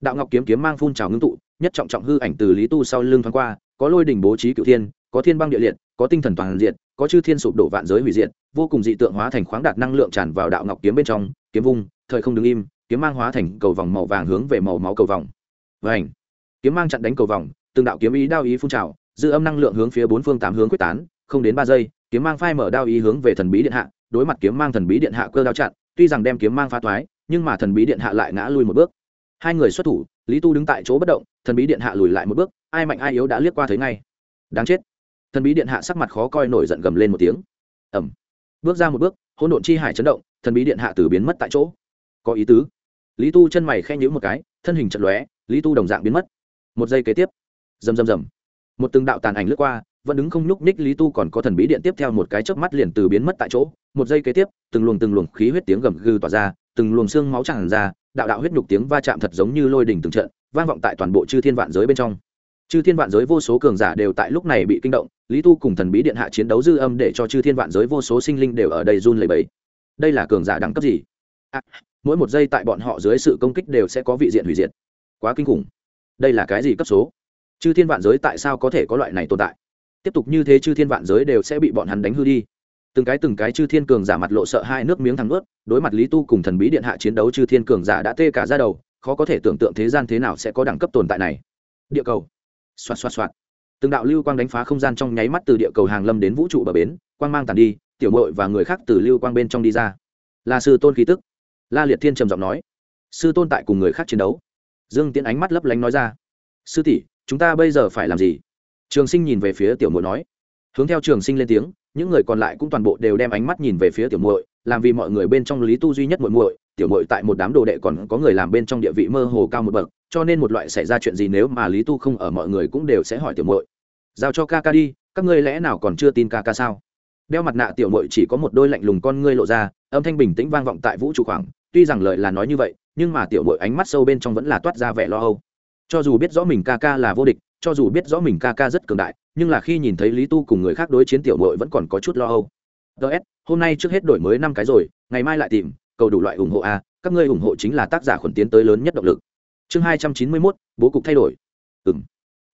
đạo ngọc kiếm kiếm mang phun trào ngưng tụ, nhất trọng trọng hư ảnh từ lý tu sau lưng thoáng qua, có lôi đỉnh bố trí cựu thiên có thiên băng địa liệt, có tinh thần toàn diện, có chư thiên sụp đổ vạn giới hủy diệt, vô cùng dị tượng hóa thành khoáng đạt năng lượng tràn vào đạo ngọc kiếm bên trong, kiếm vung, thời không đứng im, kiếm mang hóa thành cầu vòng màu vàng hướng về màu máu cầu vòng. Vành. Kiếm mang chặn đánh cầu vòng, từng đạo kiếm ý đao ý phun trào, dư âm năng lượng hướng phía bốn phương tám hướng quyết tán, không đến ba giây, kiếm mang phai mở đao ý hướng về thần bí điện hạ, đối mặt kiếm mang thần bí điện hạ cơ đao chặn, tuy rằng đem kiếm mang phá thoái, nhưng mà thần bí điện hạ lại ngã lui một bước. Hai người xuất thủ, lý tu đứng tại chỗ bất động, thần bí điện hạ lùi lại một bước, ai mạnh ai yếu đã liếc qua thấy ngay. Đáng chết thần bí điện hạ sắc mặt khó coi nổi giận gầm lên một tiếng. Ẩm bước ra một bước, hỗn độn chi hải chấn động, thần bí điện hạ từ biến mất tại chỗ. Có ý tứ. Lý tu chân mày khen nhữ một cái, thân hình chật lóe, lý tu đồng dạng biến mất. Một giây kế tiếp. Rầm rầm rầm. Một từng đạo tàn ảnh lướt qua, vẫn đứng không nhúc ních lý tu còn có thần bí điện tiếp theo một cái chớp mắt liền từ biến mất tại chỗ. Một giây kế tiếp, từng luồng từng luồng khí huyết tiếng gầm gừ tỏa ra, từng luồng xương máu tràn ra, đạo đạo huyết nhục tiếng va chạm thật giống như lôi đỉnh từng trận, vang vọng tại toàn bộ chư thiên vạn giới bên trong chư thiên vạn giới vô số cường giả đều tại lúc này bị kinh động lý tu cùng thần bí điện hạ chiến đấu dư âm để cho chư thiên vạn giới vô số sinh linh đều ở đây run lẩy bẩy. Đây là cường giả đẳng cấp gì? À, mỗi một giây tại bọn họ dưới sự công kích đều sẽ có vị diện hủy diệt. Quá kinh khủng. Đây là cái gì cấp số? Chư thiên vạn giới tại sao có thể có loại này tồn tại? Tiếp tục như thế chư thiên vạn giới đều sẽ bị bọn hắn đánh hư đi. Từng cái từng cái chư thiên cường giả mặt lộ sợ hai nước miếng thắng ướt đối mặt lý tu cùng thần bí điện hạ chiến đấu chư thiên cường giả đã tê cả ra đầu khó có thể tưởng tượng thế gian thế nào sẽ có đẳng cấp tồn tại này. Địa cầu xoạt xoạt xoạt. Từng đạo lưu quang đánh phá không gian trong nháy mắt từ địa cầu hàng lâm đến vũ trụ bờ bến, quang mang tàn đi, tiểu mội và người khác từ lưu quang bên trong đi ra. Là sư tôn khí tức. La liệt thiên trầm giọng nói. Sư tôn tại cùng người khác chiến đấu. Dương tiễn ánh mắt lấp lánh nói ra. Sư tỷ, chúng ta bây giờ phải làm gì? Trường sinh nhìn về phía tiểu mội nói. Hướng theo trường sinh lên tiếng, những người còn lại cũng toàn bộ đều đem ánh mắt nhìn về phía tiểu muội, làm vì mọi người bên trong lý tu duy nhất muội muội, tiểu muội tại một đám đồ đệ còn có người làm bên trong địa vị mơ hồ cao một bậc cho nên một loại xảy ra chuyện gì nếu mà lý tu không ở mọi người cũng đều sẽ hỏi tiểu Mội. giao cho ca ca đi, các ngươi lẽ nào còn chưa tin ca ca sao? Đeo mặt nạ tiểu Mội chỉ có một đôi lạnh lùng con ngươi lộ ra, âm thanh bình tĩnh vang vọng tại vũ trụ khoảng. Tuy rằng lời là nói như vậy, nhưng mà tiểu Mội ánh mắt sâu bên trong vẫn là toát ra vẻ lo âu. Cho dù biết rõ mình ca ca là vô địch, cho dù biết rõ mình ca ca rất cường đại, nhưng là khi nhìn thấy lý tu cùng người khác đối chiến tiểu mội vẫn còn có chút lo âu. Ts hôm nay trước hết đổi mới năm cái rồi, ngày mai lại tìm, cầu đủ loại ủng hộ a, các ngươi ủng hộ chính là tác giả khuẩn tiến tới lớn nhất động lực chương hai trăm chín mươi mốt, bố cục thay đổi. Ừ m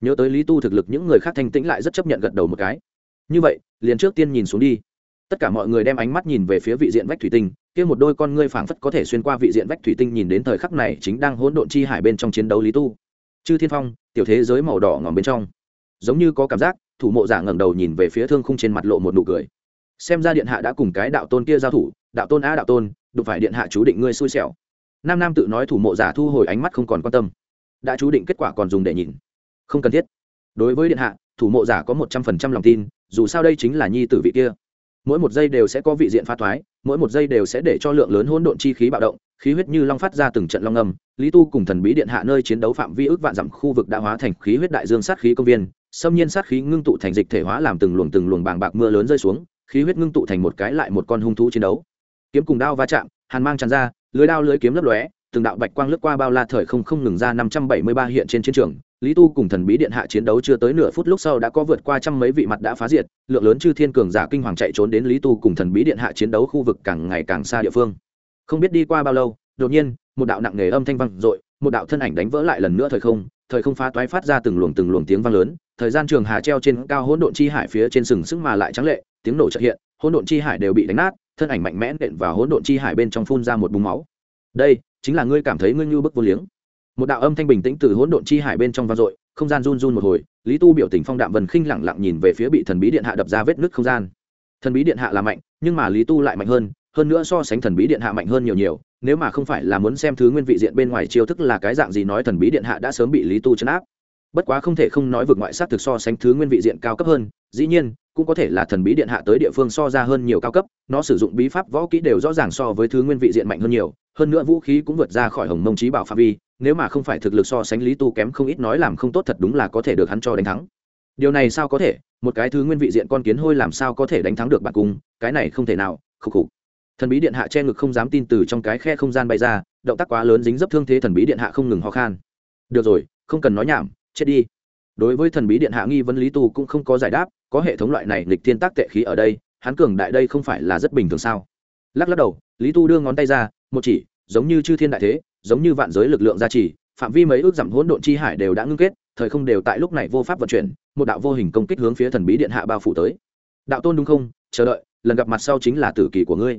nhớ tới lý tu thực lực những người khác thanh tĩnh lại rất chấp nhận gật đầu một cái. Như vậy, liền trước tiên nhìn xuống đi. Tất cả mọi người đem ánh mắt nhìn về phía vị diện vách thủy tinh, kia một đôi con ngươi phảng phất có thể xuyên qua vị diện vách thủy tinh nhìn đến thời khắc này chính đang hỗn độn chi hải bên trong chiến đấu lý tu. Chư thiên phong, tiểu thế giới màu đỏ ngòm bên trong. Giống như có cảm giác, thủ mộ giả ngẩng đầu nhìn về phía thương khung trên mặt lộ một nụ cười. Xem ra điện hạ đã cùng cái đạo tôn kia giao thủ, đạo tôn a đạo tôn, đụng phải điện hạ chú định ngươi xui xẻo nam nam tự nói thủ mộ giả thu hồi ánh mắt không còn quan tâm. Đã chú định kết quả còn dùng để nhìn. Không cần thiết. Đối với điện hạ, thủ mộ giả có một trăm phần trăm lòng tin, dù sao đây chính là nhi tử vị kia. Mỗi một giây đều sẽ có vị diện phá thoái, mỗi một giây đều sẽ để cho lượng lớn hỗn độn chi khí bạo động, khí huyết như long phát ra từng trận long âm, lý tu cùng thần bí điện hạ nơi chiến đấu phạm vi ước vạn dặm khu vực đã hóa thành khí huyết đại dương sát khí công viên, xâm nhiên sát khí ngưng tụ thành dịch thể hóa làm từng luồng từng luồng bàng bạc mưa lớn rơi xuống, khí huyết ngưng tụ thành một cái lại một con hung thú chiến đấu. Kiếm cùng đao va chạm, hàn mang tràn ra lưới đao lưới kiếm lấp lóe, từng đạo bạch quang lướt qua bao la thời không không ngừng ra năm trăm bảy mươi ba hiện trên chiến trường. Lý tu cùng thần bí điện hạ chiến đấu chưa tới nửa phút lúc sau đã có vượt qua trăm mấy vị mặt đã phá diệt, lượng lớn chư thiên cường giả kinh hoàng chạy trốn đến lý tu cùng thần bí điện hạ chiến đấu khu vực càng ngày càng xa địa phương. Không biết đi qua bao lâu, đột nhiên, một đạo nặng nề âm thanh vang dội, một đạo thân ảnh đánh vỡ lại lần nữa thời không thời không phá toái phát ra từng luồng từng luồng tiếng vang lớn, thời gian trường hà treo trên cao hỗn độn chi hải phía trên sừng sững mà lại trắng lệ, tiếng nổ trợ hiện, hỗn độn chi hải đều bị đánh nát thân ảnh mạnh mẽ nện vào hỗn độn chi hải bên trong phun ra một búng máu. Đây, chính là ngươi cảm thấy ngươi như bức vô liếng. Một đạo âm thanh bình tĩnh từ hỗn độn chi hải bên trong vang dội, không gian run run một hồi, lý tu biểu tình phong đạm vần khinh lẳng lặng nhìn về phía bị thần bí điện hạ đập ra vết nứt không gian. Thần bí điện hạ là mạnh, nhưng mà lý tu lại mạnh hơn hơn nữa so sánh thần bí điện hạ mạnh hơn nhiều nhiều, nếu mà không phải là muốn xem thứ nguyên vị diện bên ngoài chiêu thức là cái dạng gì nói thần bí điện hạ đã sớm bị lý tu chấn áp bất quá không thể không nói vượt ngoại sát thực so sánh thứ nguyên vị diện cao cấp hơn, dĩ nhiên, cũng có thể là thần bí điện hạ tới địa phương so ra hơn nhiều cao cấp, nó sử dụng bí pháp võ kỹ đều rõ ràng so với thứ nguyên vị diện mạnh hơn nhiều, hơn nữa vũ khí cũng vượt ra khỏi hồng mông trí bảo phạm vi, nếu mà không phải thực lực so sánh lý tu kém không ít nói làm không tốt thật đúng là có thể được hắn cho đánh thắng. Điều này sao có thể? Một cái thứ nguyên vị diện con kiến hôi làm sao có thể đánh thắng được bạn cùng cái này không thể nào khục khục thần bí điện hạ che ngực không dám tin từ trong cái khe không gian bay ra, động tác quá lớn dính dấp thương thế thần bí điện hạ không ngừng ho khan. Được rồi, không cần nói nhảm chết đi. Đối với thần bí điện hạ nghi vấn lý tu cũng không có giải đáp, có hệ thống loại này lịch thiên tác tệ khí ở đây, hắn cường đại đây không phải là rất bình thường sao? Lắc lắc đầu, lý tu đưa ngón tay ra, một chỉ, giống như chư thiên đại thế, giống như vạn giới lực lượng gia trì, phạm vi mấy ước giảm hỗn độn chi hải đều đã ngưng kết, thời không đều tại lúc này vô pháp vận chuyển, một đạo vô hình công kích hướng phía thần bí điện hạ bao phủ tới. Đạo tôn đúng không? Chờ đợi, lần gặp mặt sau chính là tử kỳ của ngươi.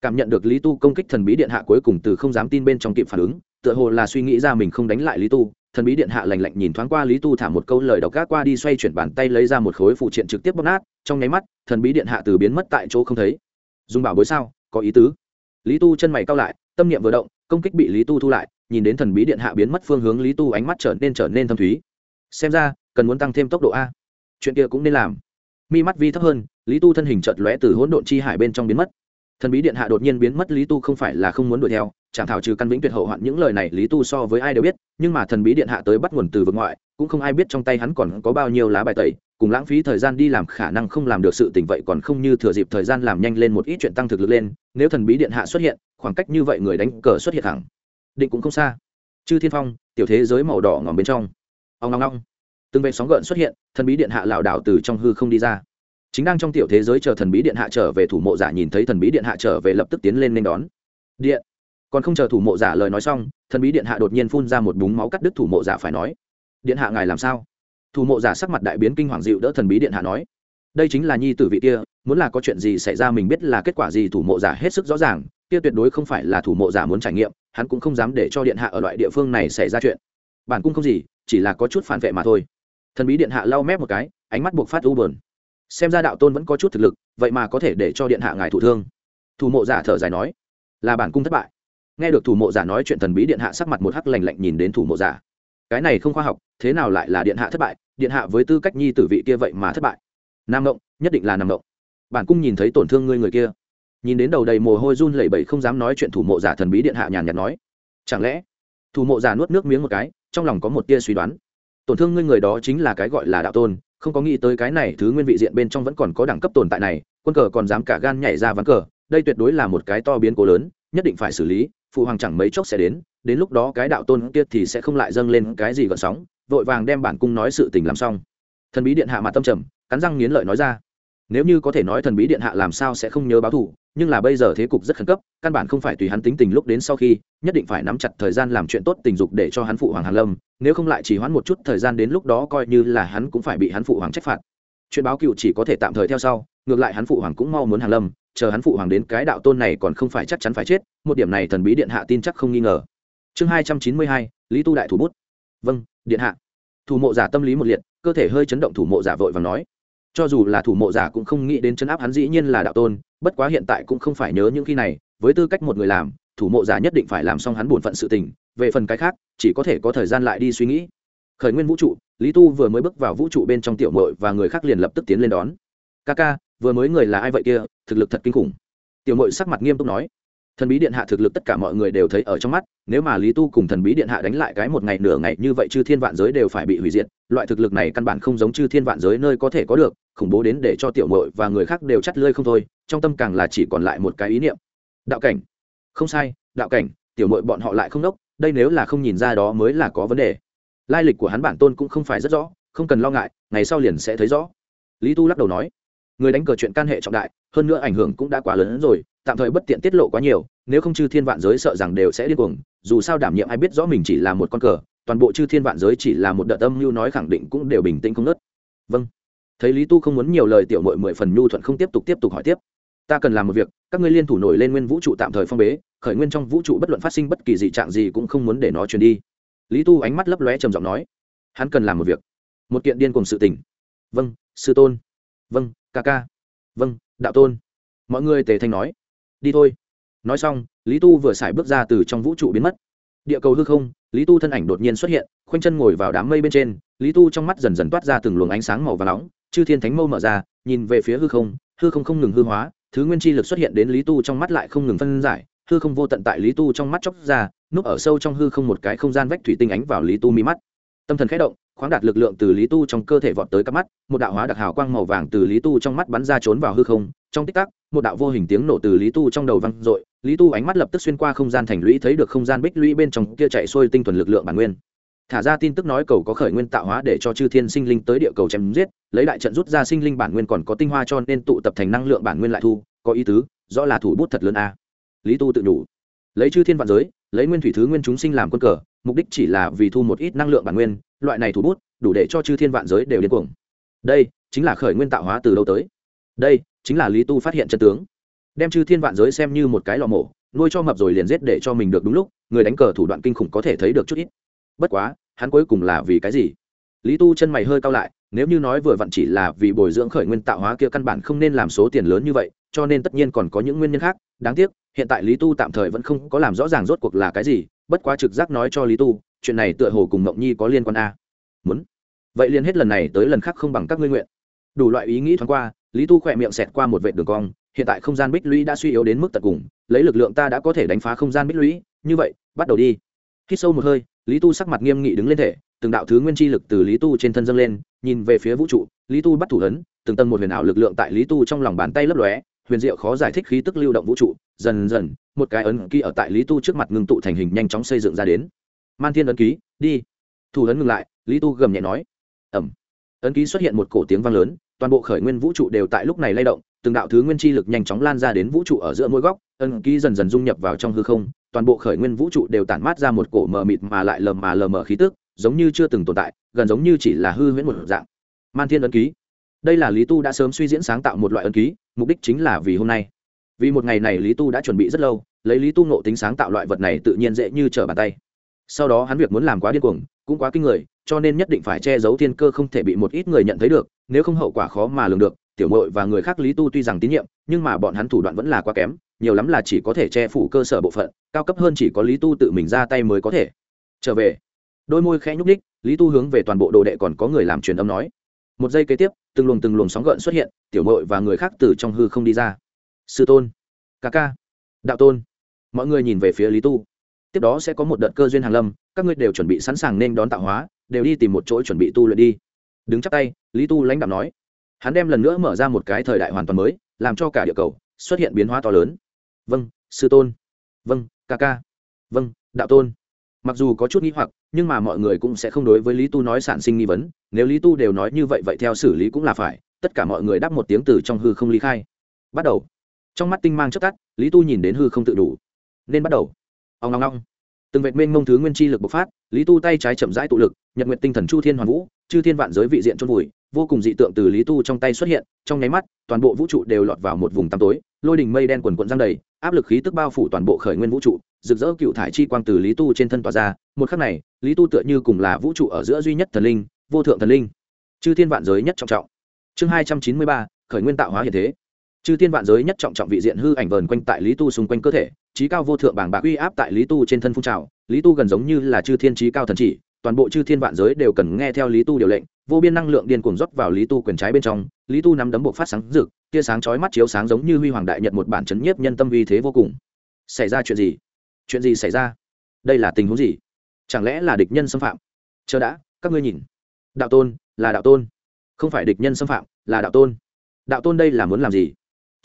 Cảm nhận được lý tu công kích thần bí điện hạ cuối cùng từ không dám tin bên trong kịp phản ứng tựa hồ là suy nghĩ ra mình không đánh lại lý tu, thần bí điện hạ lành lạnh nhìn thoáng qua lý tu thả một câu lời độc gác qua đi xoay chuyển bàn tay lấy ra một khối phụ triện trực tiếp bóp nát, trong nháy mắt, thần bí điện hạ từ biến mất tại chỗ không thấy. Dùng bảo bối sao? Có ý tứ. Lý tu chân mày cao lại, tâm niệm vừa động, công kích bị lý tu thu lại, nhìn đến thần bí điện hạ biến mất phương hướng lý tu ánh mắt trở nên trở nên thâm thúy. Xem ra, cần muốn tăng thêm tốc độ a. Chuyện kia cũng nên làm. Mi mắt vi thấp hơn, lý tu thân hình chợt lóe từ hỗn độn chi hải bên trong biến mất. Thần bí điện hạ đột nhiên biến mất, lý tu không phải là không muốn đuổi theo chẳng thảo trừ căn vĩnh tuyệt hậu hoạn, những lời này lý tu so với ai đều biết, nhưng mà thần bí điện hạ tới bắt nguồn từ vực ngoại, cũng không ai biết trong tay hắn còn có bao nhiêu lá bài tẩy, cùng lãng phí thời gian đi làm khả năng không làm được sự tình vậy còn không như thừa dịp thời gian làm nhanh lên một ít chuyện tăng thực lực lên, nếu thần bí điện hạ xuất hiện, khoảng cách như vậy người đánh cờ xuất hiện thẳng, định cũng không xa. Chư thiên phong, tiểu thế giới màu đỏ ngòm bên trong. Ông ngong ngong. Từng vệ sóng gợn xuất hiện, thần bí điện hạ lảo đảo từ trong hư không đi ra. Chính đang trong tiểu thế giới chờ thần bí điện hạ trở về, thủ mộ giả nhìn thấy thần bí điện hạ trở về lập tức tiến lên nên đón. Điện còn không chờ thủ mộ giả lời nói xong, thần bí điện hạ đột nhiên phun ra một búng máu cắt đứt thủ mộ giả phải nói, điện hạ ngài làm sao? Thủ mộ giả sắc mặt đại biến kinh hoàng dịu đỡ thần bí điện hạ nói, đây chính là nhi tử vị kia, muốn là có chuyện gì xảy ra mình biết là kết quả gì thủ mộ giả hết sức rõ ràng, kia tuyệt đối không phải là thủ mộ giả muốn trải nghiệm, hắn cũng không dám để cho điện hạ ở loại địa phương này xảy ra chuyện. Bản cung không gì, chỉ là có chút phản vệ mà thôi. Thần bí điện hạ lau mép một cái, ánh mắt buộc phát u bờn xem ra đạo tôn vẫn có chút thực lực, vậy mà có thể để cho điện hạ ngài thụ thương. Thủ mộ giả thở dài nói, là bản cung thất bại nghe được thủ mộ giả nói chuyện thần bí điện hạ sắc mặt một hắc lành lạnh nhìn đến thủ mộ giả. Cái này không khoa học, thế nào lại là điện hạ thất bại? Điện hạ với tư cách nhi tử vị kia vậy mà thất bại. Nam ngộng, nhất định là nam ngộng. Bản cung nhìn thấy tổn thương ngươi người kia. Nhìn đến đầu đầy mồ hôi run lẩy bẩy không dám nói chuyện thủ mộ giả thần bí điện hạ nhàn nhạt nói. Chẳng lẽ, thủ mộ giả nuốt nước miếng một cái, trong lòng có một tia suy đoán. Tổn thương ngươi người đó chính là cái gọi là đạo tôn, không có nghĩ tới cái này thứ nguyên vị diện bên trong vẫn còn có đẳng cấp tồn tại này, quân cờ còn dám cả gan nhảy ra ván cờ, đây tuyệt đối là một cái to biến cố lớn, nhất định phải xử lý phụ hoàng chẳng mấy chốc sẽ đến đến lúc đó cái đạo tôn kia thì sẽ không lại dâng lên cái gì gợn sóng, vội vàng đem bản cung nói sự tình làm xong. Thần bí điện hạ mặt tâm trầm, cắn răng nghiến lợi nói ra. Nếu như có thể nói thần bí điện hạ làm sao sẽ không nhớ báo thù, nhưng là bây giờ thế cục rất khẩn cấp, căn bản không phải tùy hắn tính tình lúc đến sau khi, nhất định phải nắm chặt thời gian làm chuyện tốt tình dục để cho hắn phụ hoàng hàn lâm, nếu không lại chỉ hoãn một chút thời gian đến lúc đó coi như là hắn cũng phải bị hắn phụ hoàng trách phạt. Chuyện báo cựu chỉ có thể tạm thời theo sau, ngược lại hắn phụ hoàng cũng mau muốn hàn lâm chờ hắn phụ hoàng đến cái đạo tôn này còn không phải chắc chắn phải chết, một điểm này thần bí điện hạ tin chắc không nghi ngờ. Chương hai trăm chín mươi hai, lý tu đại thủ bút. Vâng điện hạ. Thủ mộ giả tâm lý một liệt, cơ thể hơi chấn động thủ mộ giả vội và nói. Cho dù là thủ mộ giả cũng không nghĩ đến chấn áp hắn dĩ nhiên là đạo tôn, bất quá hiện tại cũng không phải nhớ những khi này, với tư cách một người làm, thủ mộ giả nhất định phải làm xong hắn bổn phận sự tình, về phần cái khác, chỉ có thể có thời gian lại đi suy nghĩ. Khởi nguyên vũ trụ, lý tu vừa mới bước vào vũ trụ bên trong tiểu mội và người khác liền lập tức tiến lên đón. Ca ca vừa mới người là ai vậy kia, thực lực thật kinh khủng. Tiểu mội sắc mặt nghiêm túc nói. Thần bí điện hạ thực lực tất cả mọi người đều thấy ở trong mắt, nếu mà lý tu cùng thần bí điện hạ đánh lại cái một ngày nửa ngày như vậy chư thiên vạn giới đều phải bị hủy diệt, loại thực lực này căn bản không giống chư thiên vạn giới nơi có thể có được, khủng bố đến để cho tiểu mội và người khác đều chắt lơi không thôi, trong tâm càng là chỉ còn lại một cái ý niệm. Đạo cảnh. Không sai, đạo cảnh, tiểu mội bọn họ lại không đốc, đây nếu là không nhìn ra đó mới là có vấn đề. Lai lịch của hắn bản tôn cũng không phải rất rõ, không cần lo ngại, ngày sau liền sẽ thấy rõ. Lý tu lắc đầu nói người đánh cờ chuyện can hệ trọng đại, hơn nữa ảnh hưởng cũng đã quá lớn hơn rồi, tạm thời bất tiện tiết lộ quá nhiều, nếu không chư thiên vạn giới sợ rằng đều sẽ điên cuồng, dù sao đảm nhiệm ai biết rõ mình chỉ là một con cờ, toàn bộ chư thiên vạn giới chỉ là một đợt âm mưu nói khẳng định cũng đều bình tĩnh không nớt. Vâng. Thấy lý tu không muốn nhiều lời, tiểu mội mười phần nhu thuận không tiếp tục tiếp tục hỏi tiếp. Ta cần làm một việc, các ngươi liên thủ nổi lên nguyên vũ trụ tạm thời phong bế, khởi nguyên trong vũ trụ bất luận phát sinh bất kỳ dị trạng gì cũng không muốn để nó truyền đi. Lý tu ánh mắt lấp lóe trầm giọng nói. Hắn cần làm một việc. Một kiện điên cùng sự tình. Vâng sư tôn. Vâng ca ca. Vâng đạo tôn. Mọi người tề thanh nói. Đi thôi. Nói xong, lý tu vừa xài bước ra từ trong vũ trụ biến mất. Địa cầu hư không, lý tu thân ảnh đột nhiên xuất hiện, khoanh chân ngồi vào đám mây bên trên, lý tu trong mắt dần dần toát ra từng luồng ánh sáng màu và nóng, chư thiên thánh mâu mở ra, nhìn về phía hư không hư không không ngừng hư hóa, thứ nguyên chi lực xuất hiện đến lý tu trong mắt lại không ngừng phân giải, hư không vô tận tại lý tu trong mắt chóc ra, núp ở sâu trong hư không một cái không gian vách thủy tinh ánh vào lý tu mi mắt. Tâm thần khẽ động khoáng đạt lực lượng từ lý tu trong cơ thể vọt tới các mắt, một đạo hóa đặc hào quang màu vàng từ lý tu trong mắt bắn ra trốn vào hư không, trong tích tắc, một đạo vô hình tiếng nổ từ lý tu trong đầu văng r lý tu ánh mắt lập tức xuyên qua không gian thành lũy thấy được không gian bích lũy bên trong kia chạy xuôi tinh thuần lực lượng bản nguyên. Thả ra tin tức nói cầu có khởi nguyên tạo hóa để cho chư thiên sinh linh tới địa cầu chém giết, lấy đại trận rút ra sinh linh bản nguyên còn có tinh hoa cho nên tụ tập thành năng lượng bản nguyên lại thu, có ý tứ, rõ là thủ bút thật lớn a. Lý tu tự đủ lấy chư thiên vạn giới, lấy nguyên thủy thứ nguyên chúng sinh làm quân cờ mục đích chỉ là vì thu một ít năng lượng bản nguyên, loại này thủ bút, đủ để cho chư thiên vạn giới đều điên cuồng. Đây chính là khởi nguyên tạo hóa từ đâu tới? Đây chính là lý tu phát hiện chân tướng. Đem chư thiên vạn giới xem như một cái lò mổ, nuôi cho mập rồi liền giết để cho mình được đúng lúc, người đánh cờ thủ đoạn kinh khủng có thể thấy được chút ít. Bất quá, hắn cuối cùng là vì cái gì? Lý tu chân mày hơi cao lại, nếu như nói vừa vặn chỉ là vì bồi dưỡng khởi nguyên tạo hóa kia căn bản không nên làm số tiền lớn như vậy, cho nên tất nhiên còn có những nguyên nhân khác. Đáng tiếc, hiện tại lý tu tạm thời vẫn không có làm rõ ràng rốt cuộc là cái gì bất quá trực giác nói cho lý tu, chuyện này tựa hồ cùng mộng nhi có liên quan a. Muốn. Vậy liền hết lần này tới lần khác không bằng các ngươi nguyện. Đủ loại ý nghĩ thoáng qua, lý tu khỏe miệng xẹt qua một vệ đường cong, hiện tại không gian bích lũy đã suy yếu đến mức tận cùng, lấy lực lượng ta đã có thể đánh phá không gian bích lũy, như vậy, bắt đầu đi. Khi sâu một hơi, lý tu sắc mặt nghiêm nghị đứng lên thể, từng đạo thứ nguyên chi lực từ lý tu trên thân dâng lên, nhìn về phía vũ trụ, lý tu bắt thủ hấn từng tầng một huyền ảo lực lượng tại lý tu trong lòng bàn tay lấp lóe, huyền diệu khó giải thích khí tức lưu động vũ trụ, dần dần một cái ấn ký ở tại lý tu trước mặt ngưng tụ thành hình nhanh chóng xây dựng ra đến. Man thiên ấn ký, đi. Thủ ấn ngừng lại, lý tu gầm nhẹ nói. Ẩm. Ấn ký xuất hiện một cổ tiếng vang lớn, toàn bộ khởi nguyên vũ trụ đều tại lúc này lay động, từng đạo thứ nguyên chi lực nhanh chóng lan ra đến vũ trụ ở giữa mỗi góc, ấn ký dần dần dung nhập vào trong hư không, toàn bộ khởi nguyên vũ trụ đều tản mát ra một cổ mờ mịt mà lại lờ mà lờ mờ khí tức, giống như chưa từng tồn tại, gần giống như chỉ là hư huyễn một dạng. Man thiên ấn ký. Đây là lý tu đã sớm suy diễn sáng tạo một loại ấn ký, mục đích chính là vì hôm nay vì một ngày này lý tu đã chuẩn bị rất lâu, lấy lý tu nộ tính sáng tạo loại vật này tự nhiên dễ như trở bàn tay. Sau đó hắn việc muốn làm quá điên cuồng, cũng quá kinh người, cho nên nhất định phải che giấu thiên cơ không thể bị một ít người nhận thấy được, nếu không hậu quả khó mà lường được, tiểu mội và người khác lý tu tuy rằng tín nhiệm, nhưng mà bọn hắn thủ đoạn vẫn là quá kém, nhiều lắm là chỉ có thể che phủ cơ sở bộ phận, cao cấp hơn chỉ có lý tu tự mình ra tay mới có thể. Trở về. Đôi môi khẽ nhúc ních lý tu hướng về toàn bộ đồ đệ còn có người làm truyền âm nói. Một giây kế tiếp, từng luồng từng luồng sóng gợn xuất hiện, tiểu mội và người khác từ trong hư không đi ra sư tôn, ca ca, đạo tôn, mọi người nhìn về phía lý tu. Tiếp đó sẽ có một đợt cơ duyên hàng lâm, các ngươi đều chuẩn bị sẵn sàng nên đón tạo hóa, đều đi tìm một chỗ chuẩn bị tu luyện đi. Đứng chắc tay, lý tu lãnh đạo nói. Hắn đem lần nữa mở ra một cái thời đại hoàn toàn mới, làm cho cả địa cầu xuất hiện biến hóa to lớn. Vâng sư tôn. Vâng ca ca. Vâng đạo tôn. Mặc dù có chút nghi hoặc, nhưng mà mọi người cũng sẽ không đối với lý tu nói sản sinh nghi vấn. Nếu lý tu đều nói như vậy vậy theo xử lý cũng là phải. Tất cả mọi người đáp một tiếng từ trong hư không ly khai. Bắt đầu trong mắt tinh mang chất tắt, lý tu nhìn đến hư không tự đủ. Nên bắt đầu. Ông ngong ngong. Từng vệt mênh mông thứ nguyên chi lực bộc phát, lý tu tay trái chậm rãi tụ lực, nhật nguyện tinh thần chu thiên hoàn vũ, chư thiên vạn giới vị diện chôn vùi, vô cùng dị tượng từ lý tu trong tay xuất hiện, trong nháy mắt, toàn bộ vũ trụ đều lọt vào một vùng tăm tối, lôi đình mây đen quần quận giang đầy, áp lực khí tức bao phủ toàn bộ khởi nguyên vũ trụ, rực rỡ cựu thải chi quang từ lý tu trên thân tỏa ra, một khắc này, lý tu tựa như cùng là vũ trụ ở giữa duy nhất thần linh, vô thượng thần linh. Chư thiên vạn giới nhất trọng trọng. Chương hai trăm chín mươi ba, khởi nguyên tạo hóa hiện thế chư thiên vạn giới nhất trọng trọng vị diện hư ảnh vờn quanh tại lý tu xung quanh cơ thể, trí cao vô thượng bảng bạc uy áp tại lý tu trên thân phun trào. Lý tu gần giống như là chư thiên trí cao thần chỉ, toàn bộ chư thiên vạn giới đều cần nghe theo lý tu điều lệnh, vô biên năng lượng điên cuồng rót vào lý tu quyền trái bên trong. Lý tu nắm đấm bộ phát sáng rực, tia sáng chói mắt chiếu sáng giống như huy hoàng đại nhật một bản chấn nhiếp nhân tâm vi thế vô cùng. Xảy ra chuyện gì? Chuyện gì xảy ra? Đây là tình huống gì? Chẳng lẽ là địch nhân xâm phạm? Chờ đã, các ngươi nhìn. Đạo tôn, là đạo tôn. Không phải địch nhân xâm phạm, là đạo tôn. Đạo tôn đây là muốn làm gì?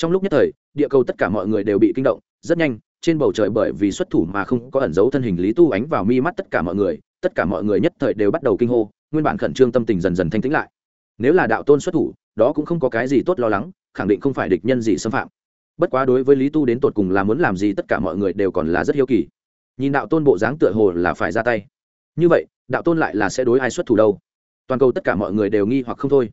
Trong lúc nhất thời, địa cầu tất cả mọi người đều bị kinh động, rất nhanh, trên bầu trời bởi vì xuất thủ mà không có ẩn dấu thân hình lý tu ánh vào mi mắt tất cả mọi người, tất cả mọi người nhất thời đều bắt đầu kinh hô, nguyên bản khẩn trương tâm tình dần dần thanh tĩnh lại. Nếu là đạo tôn xuất thủ, đó cũng không có cái gì tốt lo lắng, khẳng định không phải địch nhân gì xâm phạm. Bất quá đối với lý tu đến tột cùng là muốn làm gì tất cả mọi người đều còn là rất hiếu kỳ. Nhìn đạo tôn bộ dáng tựa hồ là phải ra tay. Như vậy, đạo tôn lại là sẽ đối ai xuất thủ đâu? Toàn cầu tất cả mọi người đều nghi hoặc không thôi.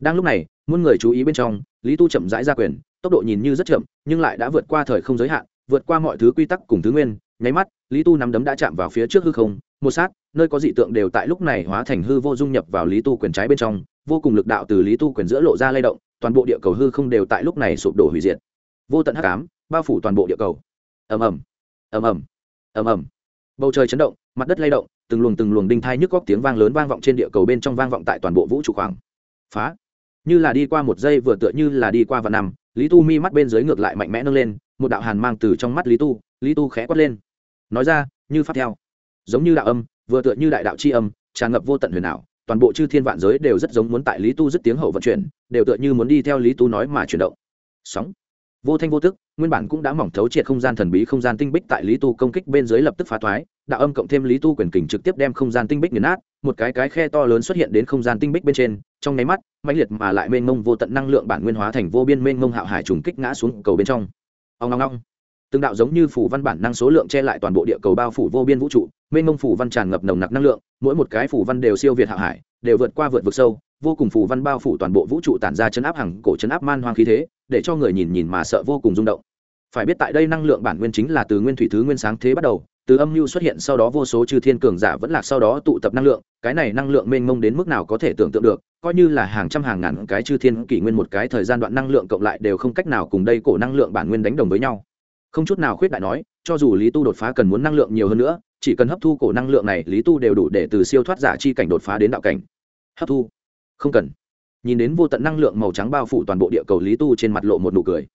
Đang lúc này muôn người chú ý bên trong, lý tu chậm rãi ra quyền, tốc độ nhìn như rất chậm, nhưng lại đã vượt qua thời không giới hạn, vượt qua mọi thứ quy tắc cùng thứ nguyên. Nháy mắt, lý tu nắm đấm đã chạm vào phía trước hư không, một sát, nơi có dị tượng đều tại lúc này hóa thành hư vô dung nhập vào lý tu quyền trái bên trong, vô cùng lực đạo từ lý tu quyền giữa lộ ra lay động, toàn bộ địa cầu hư không đều tại lúc này sụp đổ hủy diệt. Vô tận hắc ám, bao phủ toàn bộ địa cầu. Ầm ầm ầm ầm ầm ầm. Bầu trời chấn động, mặt đất lay động, từng luồng từng luồng đinh thai nhức góc tiếng vang lớn vang vọng trên địa cầu bên trong vang vọng tại toàn bộ vũ trụ khoảng. Phá như là đi qua một giây vừa tựa như là đi qua vạn năm, lý tu mi mắt bên dưới ngược lại mạnh mẽ nâng lên, một đạo hàn mang từ trong mắt lý tu lý tu khẽ quát lên. Nói ra, như phát theo. Giống như đạo âm, vừa tựa như đại đạo c h i âm, tràn ngập vô tận huyền ảo, toàn bộ chư thiên vạn giới đều rất giống muốn tại lý tu dứt tiếng hậu vận chuyển, đều tựa như muốn đi theo lý tu nói mà chuyển động. Sóng. Vô thanh vô tức, nguyên bản cũng đã mỏng thấu triệt không gian thần bí không gian tinh bích tại lý tu công kích bên dưới lập tức phá thoái, đạo âm cộng thêm lý tu quyền kình trực tiếp đem không gian tinh bích nghiền nát một cái cái khe to lớn xuất hiện đến không gian tinh bích bên trên, trong nháy mắt, mãnh liệt mà lại mênh mông vô tận năng lượng bản nguyên hóa thành vô biên mênh mông hạo hải trùng kích ngã xuống cầu bên trong. Ông ngong ngong từng đạo giống như phủ văn bản năng số lượng che lại toàn bộ địa cầu bao phủ vô biên vũ trụ, mênh mông phủ văn tràn ngập nồng nặc năng lượng, mỗi một cái phủ văn đều siêu việt hạo hải, đều vượt qua vượt vực sâu, vô cùng phủ văn bao phủ toàn bộ vũ trụ tản ra chấn áp hàng cổ chấn áp man hoang khí thế, để cho người nhìn nhìn mà sợ vô cùng rung động. Phải biết tại đây năng lượng bản nguyên chính là từ nguyên thủy thứ nguyên sáng thế bắt đầu từ âm mưu xuất hiện sau đó vô số chư thiên cường giả vẫn lạc sau đó tụ tập năng lượng, cái này năng lượng mênh mông đến mức nào có thể tưởng tượng được, coi như là hàng trăm hàng ngàn cái chư thiên kỷ nguyên một cái thời gian đoạn năng lượng cộng lại đều không cách nào cùng đây cổ năng lượng bản nguyên đánh đồng với nhau. Không chút nào khuyết đại nói, cho dù lý tu đột phá cần muốn năng lượng nhiều hơn nữa, chỉ cần hấp thu cổ năng lượng này, lý tu đều đủ để từ siêu thoát giả chi cảnh đột phá đến đạo cảnh. Hấp thu? Không cần. Nhìn đến vô tận năng lượng màu trắng bao phủ toàn bộ địa cầu lý tu trên mặt lộ một nụ cười.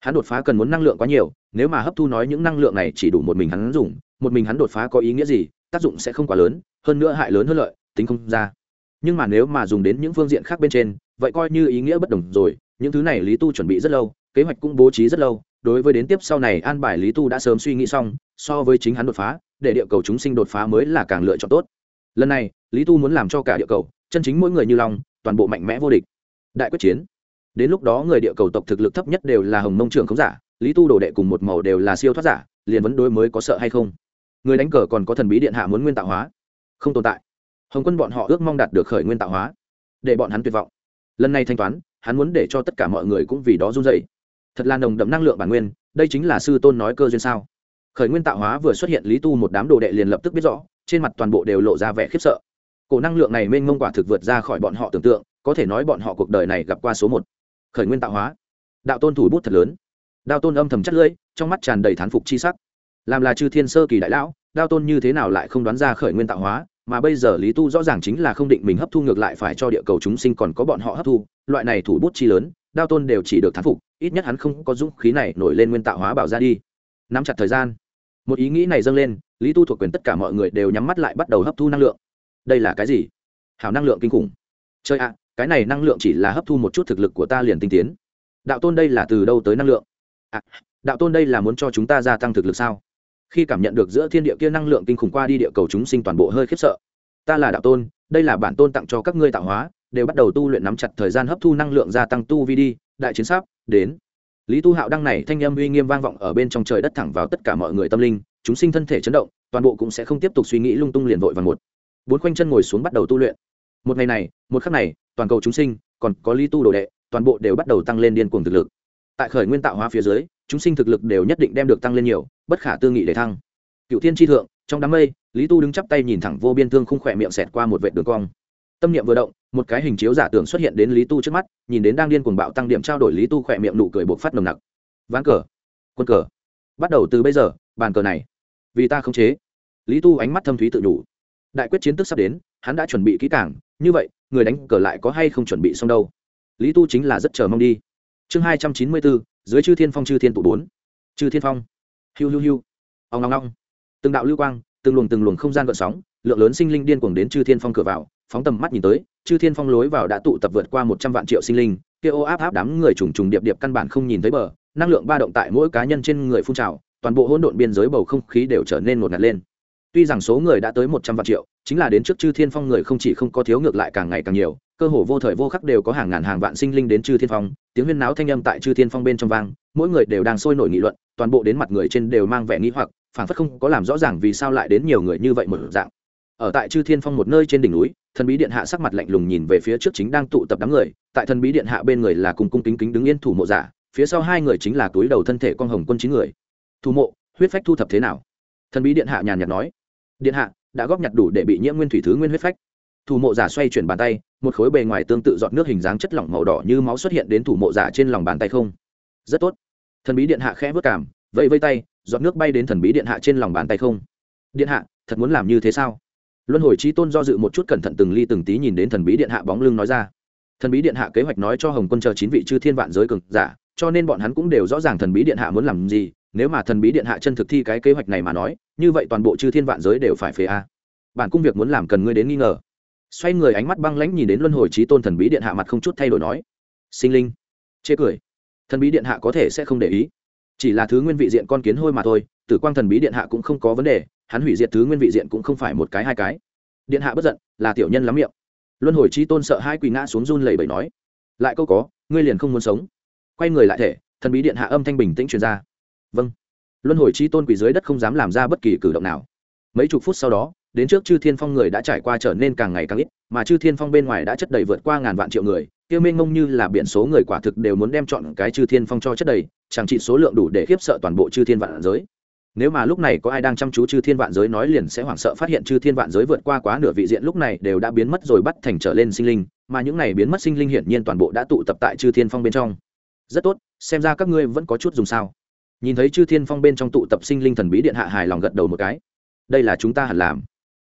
Hắn đột phá cần muốn năng lượng quá nhiều, nếu mà hấp thu nói những năng lượng này chỉ đủ một mình hắn dùng một mình hắn đột phá có ý nghĩa gì, tác dụng sẽ không quá lớn, hơn nữa hại lớn hơn lợi, tính không ra. Nhưng mà nếu mà dùng đến những phương diện khác bên trên, vậy coi như ý nghĩa bất đồng rồi, những thứ này lý tu chuẩn bị rất lâu, kế hoạch cũng bố trí rất lâu, đối với đến tiếp sau này an bài lý tu đã sớm suy nghĩ xong, so với chính hắn đột phá, để địa cầu chúng sinh đột phá mới là càng lựa chọn tốt. Lần này, lý tu muốn làm cho cả địa cầu, chân chính mỗi người như lòng toàn bộ mạnh mẽ vô địch. Đại quyết chiến. Đến lúc đó người địa cầu tộc thực lực thấp nhất đều là hồng mông trưởng không giả, lý tu đồ đệ cùng một màu đều là siêu thoát giả, liền vấn đối mới có sợ hay không? Người đánh cờ còn có thần bí điện hạ muốn nguyên tạo hóa. Không tồn tại. Hồng quân bọn họ ước mong đạt được khởi nguyên tạo hóa, để bọn hắn tuyệt vọng. Lần này thanh toán, hắn muốn để cho tất cả mọi người cũng vì đó run dậy thật là nồng đậm năng lượng bản nguyên, đây chính là sư tôn nói cơ duyên sao. Khởi nguyên tạo hóa vừa xuất hiện, lý tu một đám đồ đệ liền lập tức biết rõ, trên mặt toàn bộ đều lộ ra vẻ khiếp sợ. Cổ năng lượng này mênh mông quả thực vượt ra khỏi bọn họ tưởng tượng, có thể nói bọn họ cuộc đời này gặp qua số một. Khởi nguyên tạo hóa. Đạo tôn thủ bút thật lớn. Đạo tôn âm thầm chất lưỡi, trong mắt tràn đầy thán phục chi sắc làm là chư thiên sơ kỳ đại lão đạo tôn như thế nào lại không đoán ra khởi nguyên tạo hóa mà bây giờ lý tu rõ ràng chính là không định mình hấp thu ngược lại phải cho địa cầu chúng sinh còn có bọn họ hấp thu loại này thủ bút chi lớn đao tôn đều chỉ được thán phục ít nhất hắn không có dũng khí này nổi lên nguyên tạo hóa bảo ra đi. Nắm chặt thời gian. Một ý nghĩ này dâng lên lý tu thuộc quyền tất cả mọi người đều nhắm mắt lại bắt đầu hấp thu năng lượng. Đây là cái gì? Hảo năng lượng kinh khủng. Chơi ạ à, cái này năng lượng chỉ là hấp thu một chút thực lực của ta liền tinh tiến. Đạo tôn đây là từ đâu tới năng lượng? À, đạo tôn đây là muốn cho chúng ta gia tăng thực lực sao? Khi cảm nhận được giữa thiên địa kia năng lượng kinh khủng qua đi địa cầu chúng sinh toàn bộ hơi khiếp sợ. Ta là đạo tôn, đây là bản tôn tặng cho các ngươi tạo hóa, đều bắt đầu tu luyện nắm chặt thời gian hấp thu năng lượng gia tăng tu vi đi, đại chiến sắp đến. Lý tu hạo đăng này thanh âm uy nghiêm vang vọng ở bên trong trời đất thẳng vào tất cả mọi người tâm linh, chúng sinh thân thể chấn động, toàn bộ cũng sẽ không tiếp tục suy nghĩ lung tung liền vội và một. Bốn khoanh chân ngồi xuống bắt đầu tu luyện. Một ngày này, một khắc này, toàn cầu chúng sinh, còn có lý tu đồ đệ, toàn bộ đều bắt đầu tăng lên điên cuồng thực lực. Tại khởi nguyên tạo hóa phía dưới, chúng sinh thực lực đều nhất định đem được tăng lên nhiều bất khả tư nghị để thăng. Cựu thiên tri thượng, trong đám mây, lý tu đứng chắp tay nhìn thẳng vô biên thương không khỏe miệng xẹt qua một vệ đường cong. Tâm niệm vừa động, một cái hình chiếu giả tưởng xuất hiện đến lý tu trước mắt, nhìn đến đang điên cuồng bạo tăng điểm trao đổi lý tu khỏe miệng nụ cười buộc phát nồng nặc. Ván cờ. Quân cờ. Bắt đầu từ bây giờ, bàn cờ này. Vì ta không chế. Lý tu ánh mắt thâm thúy tự đủ đại quyết chiến tức sắp đến, hắn đã chuẩn bị kỹ cảng như vậy, người đánh cờ lại có hay không chuẩn bị xong đâu? Lý tu chính là rất chờ mong đi. Chương hai trăm chín mươi bốn, dưới chư thiên phong, chư thiên tụ bốn. Chư thiên phong hiu hiu hiu. Ông ngong ngong từng đạo lưu quang, từng luồng từng luồng không gian gợn sóng, lượng lớn sinh linh điên cuồng đến chư thiên phong cửa vào, phóng tầm mắt nhìn tới, chư thiên phong lối vào đã tụ tập vượt qua một trăm vạn triệu sinh linh, kia ô áp áp đám người trùng trùng điệp điệp căn bản không nhìn thấy bờ, năng lượng ba động tại mỗi cá nhân trên người phun trào, toàn bộ hỗn độn biên giới bầu không khí đều trở nên ngột ngạt lên tuy rằng số người đã tới một trăm vạn triệu, chính là đến trước chư thiên phong người không chỉ không có thiếu ngược lại càng ngày càng nhiều, cơ hồ vô thời vô khắc đều có hàng ngàn hàng vạn sinh linh đến chư thiên phong, tiếng huyên náo thanh âm tại chư thiên phong bên trong vang, mỗi người đều đang sôi nổi nghị luận, toàn bộ đến mặt người trên đều mang vẻ nghĩ hoặc phản phất không có làm rõ ràng vì sao lại đến nhiều người như vậy một dạng. Ở tại chư thiên phong một nơi trên đỉnh núi, thần bí điện hạ sắc mặt lạnh lùng nhìn về phía trước chính đang tụ tập đám người, tại thần bí điện hạ bên người là cùng cung kính kính đứng yên thủ mộ giả, phía sau hai người chính là túi đầu thân thể con hồng quân chín người. Thủ mộ, huyết phách thu thập thế nào? Thần bí điện hạ nhàn nhạt nói điện hạ đã góp nhặt đủ để bị nhiễm nguyên thủy thứ nguyên huyết phách. Thủ mộ giả xoay chuyển bàn tay, một khối bề ngoài tương tự giọt nước hình dáng chất lỏng màu đỏ như máu xuất hiện đến thủ mộ giả trên lòng bàn tay không. Rất tốt. Thần bí điện hạ khẽ vất cảm, vẫy vây tay, giọt nước bay đến thần bí điện hạ trên lòng bàn tay không. Điện hạ, thật muốn làm như thế sao? Luân hồi trí tôn do dự một chút cẩn thận từng ly từng tí nhìn đến thần bí điện hạ bóng lưng nói ra. Thần bí điện hạ kế hoạch nói cho hồng quân chờ chín vị chư thiên vạn giới cực giả, cho nên bọn hắn cũng đều rõ ràng thần bí điện hạ muốn làm gì nếu mà thần bí điện hạ chân thực thi cái kế hoạch này mà nói, như vậy toàn bộ chư thiên vạn giới đều phải phế a. Bản cung việc muốn làm cần ngươi đến nghi ngờ. Xoay người ánh mắt băng lãnh nhìn đến luân hồi trí tôn thần bí điện hạ mặt không chút thay đổi nói, sinh linh. Chê cười. Thần bí điện hạ có thể sẽ không để ý. Chỉ là thứ nguyên vị diện con kiến hôi mà thôi, tử quang thần bí điện hạ cũng không có vấn đề, hắn hủy diệt thứ nguyên vị diện cũng không phải một cái hai cái. Điện hạ bất giận, là tiểu nhân lắm miệng. Luân hồi trí tôn sợ hai quỳ ngã xuống run lẩy bẩy nói, lại câu có, ngươi liền không muốn sống. Quay người lại thể, thần bí điện hạ âm thanh bình tĩnh truyền ra vâng. Luân hồi chi tôn quỷ dưới đất không dám làm ra bất kỳ cử động nào. Mấy chục phút sau đó, đến trước chư thiên phong người đã trải qua trở nên càng ngày càng ít, mà chư thiên phong bên ngoài đã chất đầy vượt qua ngàn vạn triệu người tiêu mênh mông như là biển số người quả thực đều muốn đem chọn cái chư thiên phong cho chất đầy, chẳng trị số lượng đủ để khiếp sợ toàn bộ chư thiên vạn giới. Nếu mà lúc này có ai đang chăm chú chư thiên vạn giới nói liền sẽ hoảng sợ phát hiện chư thiên vạn giới vượt qua quá nửa vị diện lúc này đều đã biến mất rồi bắt thành trở lên sinh linh, mà những này biến mất sinh linh hiển nhiên toàn bộ đã tụ tập tại chư thiên phong bên trong. Rất tốt, xem ra các ngươi vẫn có chút dùng sao nhìn thấy chư thiên phong bên trong tụ tập sinh linh thần bí điện hạ hài lòng gật đầu một cái. Đây là chúng ta hẳn làm.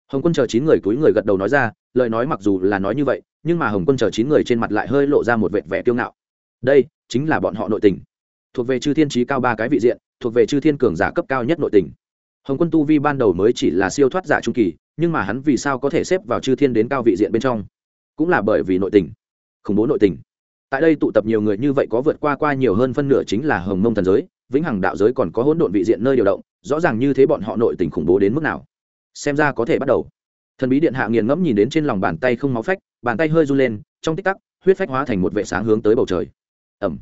Hồng quân chờ chín người túi người gật đầu nói ra, lời nói mặc dù là nói như vậy, nhưng mà hồng quân chờ chín người trên mặt lại hơi lộ ra một vệt vẻ kiêu ngạo. Đây chính là bọn họ nội tình. Thuộc về chư thiên trí cao ba cái vị diện, thuộc về chư thiên cường giả cấp cao nhất nội tình. Hồng quân tu vi ban đầu mới chỉ là siêu thoát giả trung kỳ, nhưng mà hắn vì sao có thể xếp vào chư thiên đến cao vị diện bên trong? Cũng là bởi vì nội tình. Khủng bố nội tình. Tại đây tụ tập nhiều người như vậy có vượt qua qua nhiều hơn phân nửa chính là hồng mông thần giới vĩnh hằng đạo giới còn có hỗn độn vị diện nơi điều động, rõ ràng như thế bọn họ nội tình khủng bố đến mức nào. Xem ra có thể bắt đầu. Thần bí điện hạ nghiền ngẫm nhìn đến trên lòng bàn tay không máu phách, bàn tay hơi run lên, trong tích tắc, huyết phách hóa thành một vệ sáng hướng tới bầu trời. Ẩm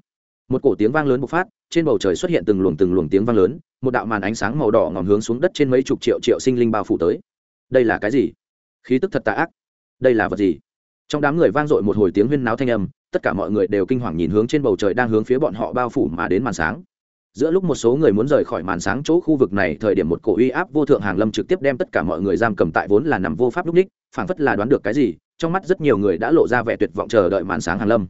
một cổ tiếng vang lớn bộc phát, trên bầu trời xuất hiện từng luồng từng luồng tiếng vang lớn, một đạo màn ánh sáng màu đỏ ngòm hướng xuống đất trên mấy chục triệu triệu sinh linh bao phủ tới. Đây là cái gì? Khí tức thật tà ác. Đây là vật gì? Trong đám người vang dội một hồi tiếng huyên náo thanh âm, tất cả mọi người đều kinh hoàng nhìn hướng trên bầu trời đang hướng phía bọn họ bao phủ mà đến màn sáng giữa lúc một số người muốn rời khỏi màn sáng chỗ khu vực này, thời điểm một cổ uy áp vô thượng hàng lâm trực tiếp đem tất cả mọi người giam cầm tại vốn là nằm vô pháp lúc ních, phảng phất là đoán được cái gì, trong mắt rất nhiều người đã lộ ra vẻ tuyệt vọng chờ đợi màn sáng hàng lâm.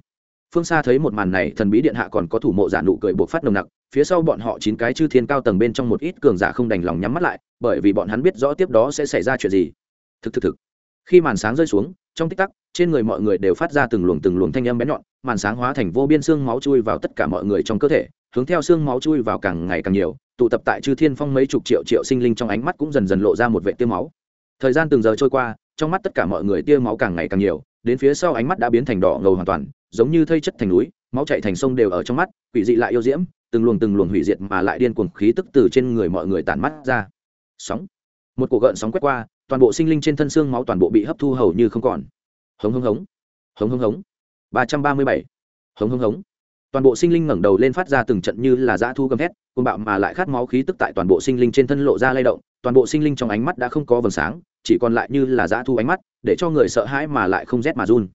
Phương xa thấy một màn này, thần bí điện hạ còn có thủ mộ giả nụ cười buộc phát nồng nặc, phía sau bọn họ chín cái chư thiên cao tầng bên trong một ít cường giả không đành lòng nhắm mắt lại, bởi vì bọn hắn biết rõ tiếp đó sẽ xảy ra chuyện gì. Thực thực thực. Khi màn sáng rơi xuống, trong tích tắc, trên người mọi người đều phát ra từng luồng từng luồng thanh âm bén nhọn, màn sáng hóa thành vô biên xương máu chui vào tất cả mọi người trong cơ thể hướng theo xương máu chui vào càng ngày càng nhiều, tụ tập tại chư thiên phong mấy chục triệu triệu sinh linh trong ánh mắt cũng dần dần lộ ra một vệ tiêu máu. Thời gian từng giờ trôi qua, trong mắt tất cả mọi người tia máu càng ngày càng nhiều, đến phía sau ánh mắt đã biến thành đỏ ngầu hoàn toàn, giống như thây chất thành núi, máu chạy thành sông đều ở trong mắt, quỷ dị lại yêu diễm, từng luồng từng luồng hủy diệt mà lại điên cuồng khí tức từ trên người mọi người tản mắt ra. Sóng. Một cuộc gợn sóng quét qua, toàn bộ sinh linh trên thân xương máu toàn bộ bị hấp thu hầu như không còn. Hống hống hống. Hống hống hống. Ba trăm ba mươi bảy. Hống hống hống toàn bộ sinh linh ngẩng đầu lên phát ra từng trận như là dã thu gầm thét côn bạo mà lại khát máu khí tức tại toàn bộ sinh linh trên thân lộ ra lay động, toàn bộ sinh linh trong ánh mắt đã không có vầng sáng, chỉ còn lại như là dã thu ánh mắt, để cho người sợ hãi mà lại không rét mà run.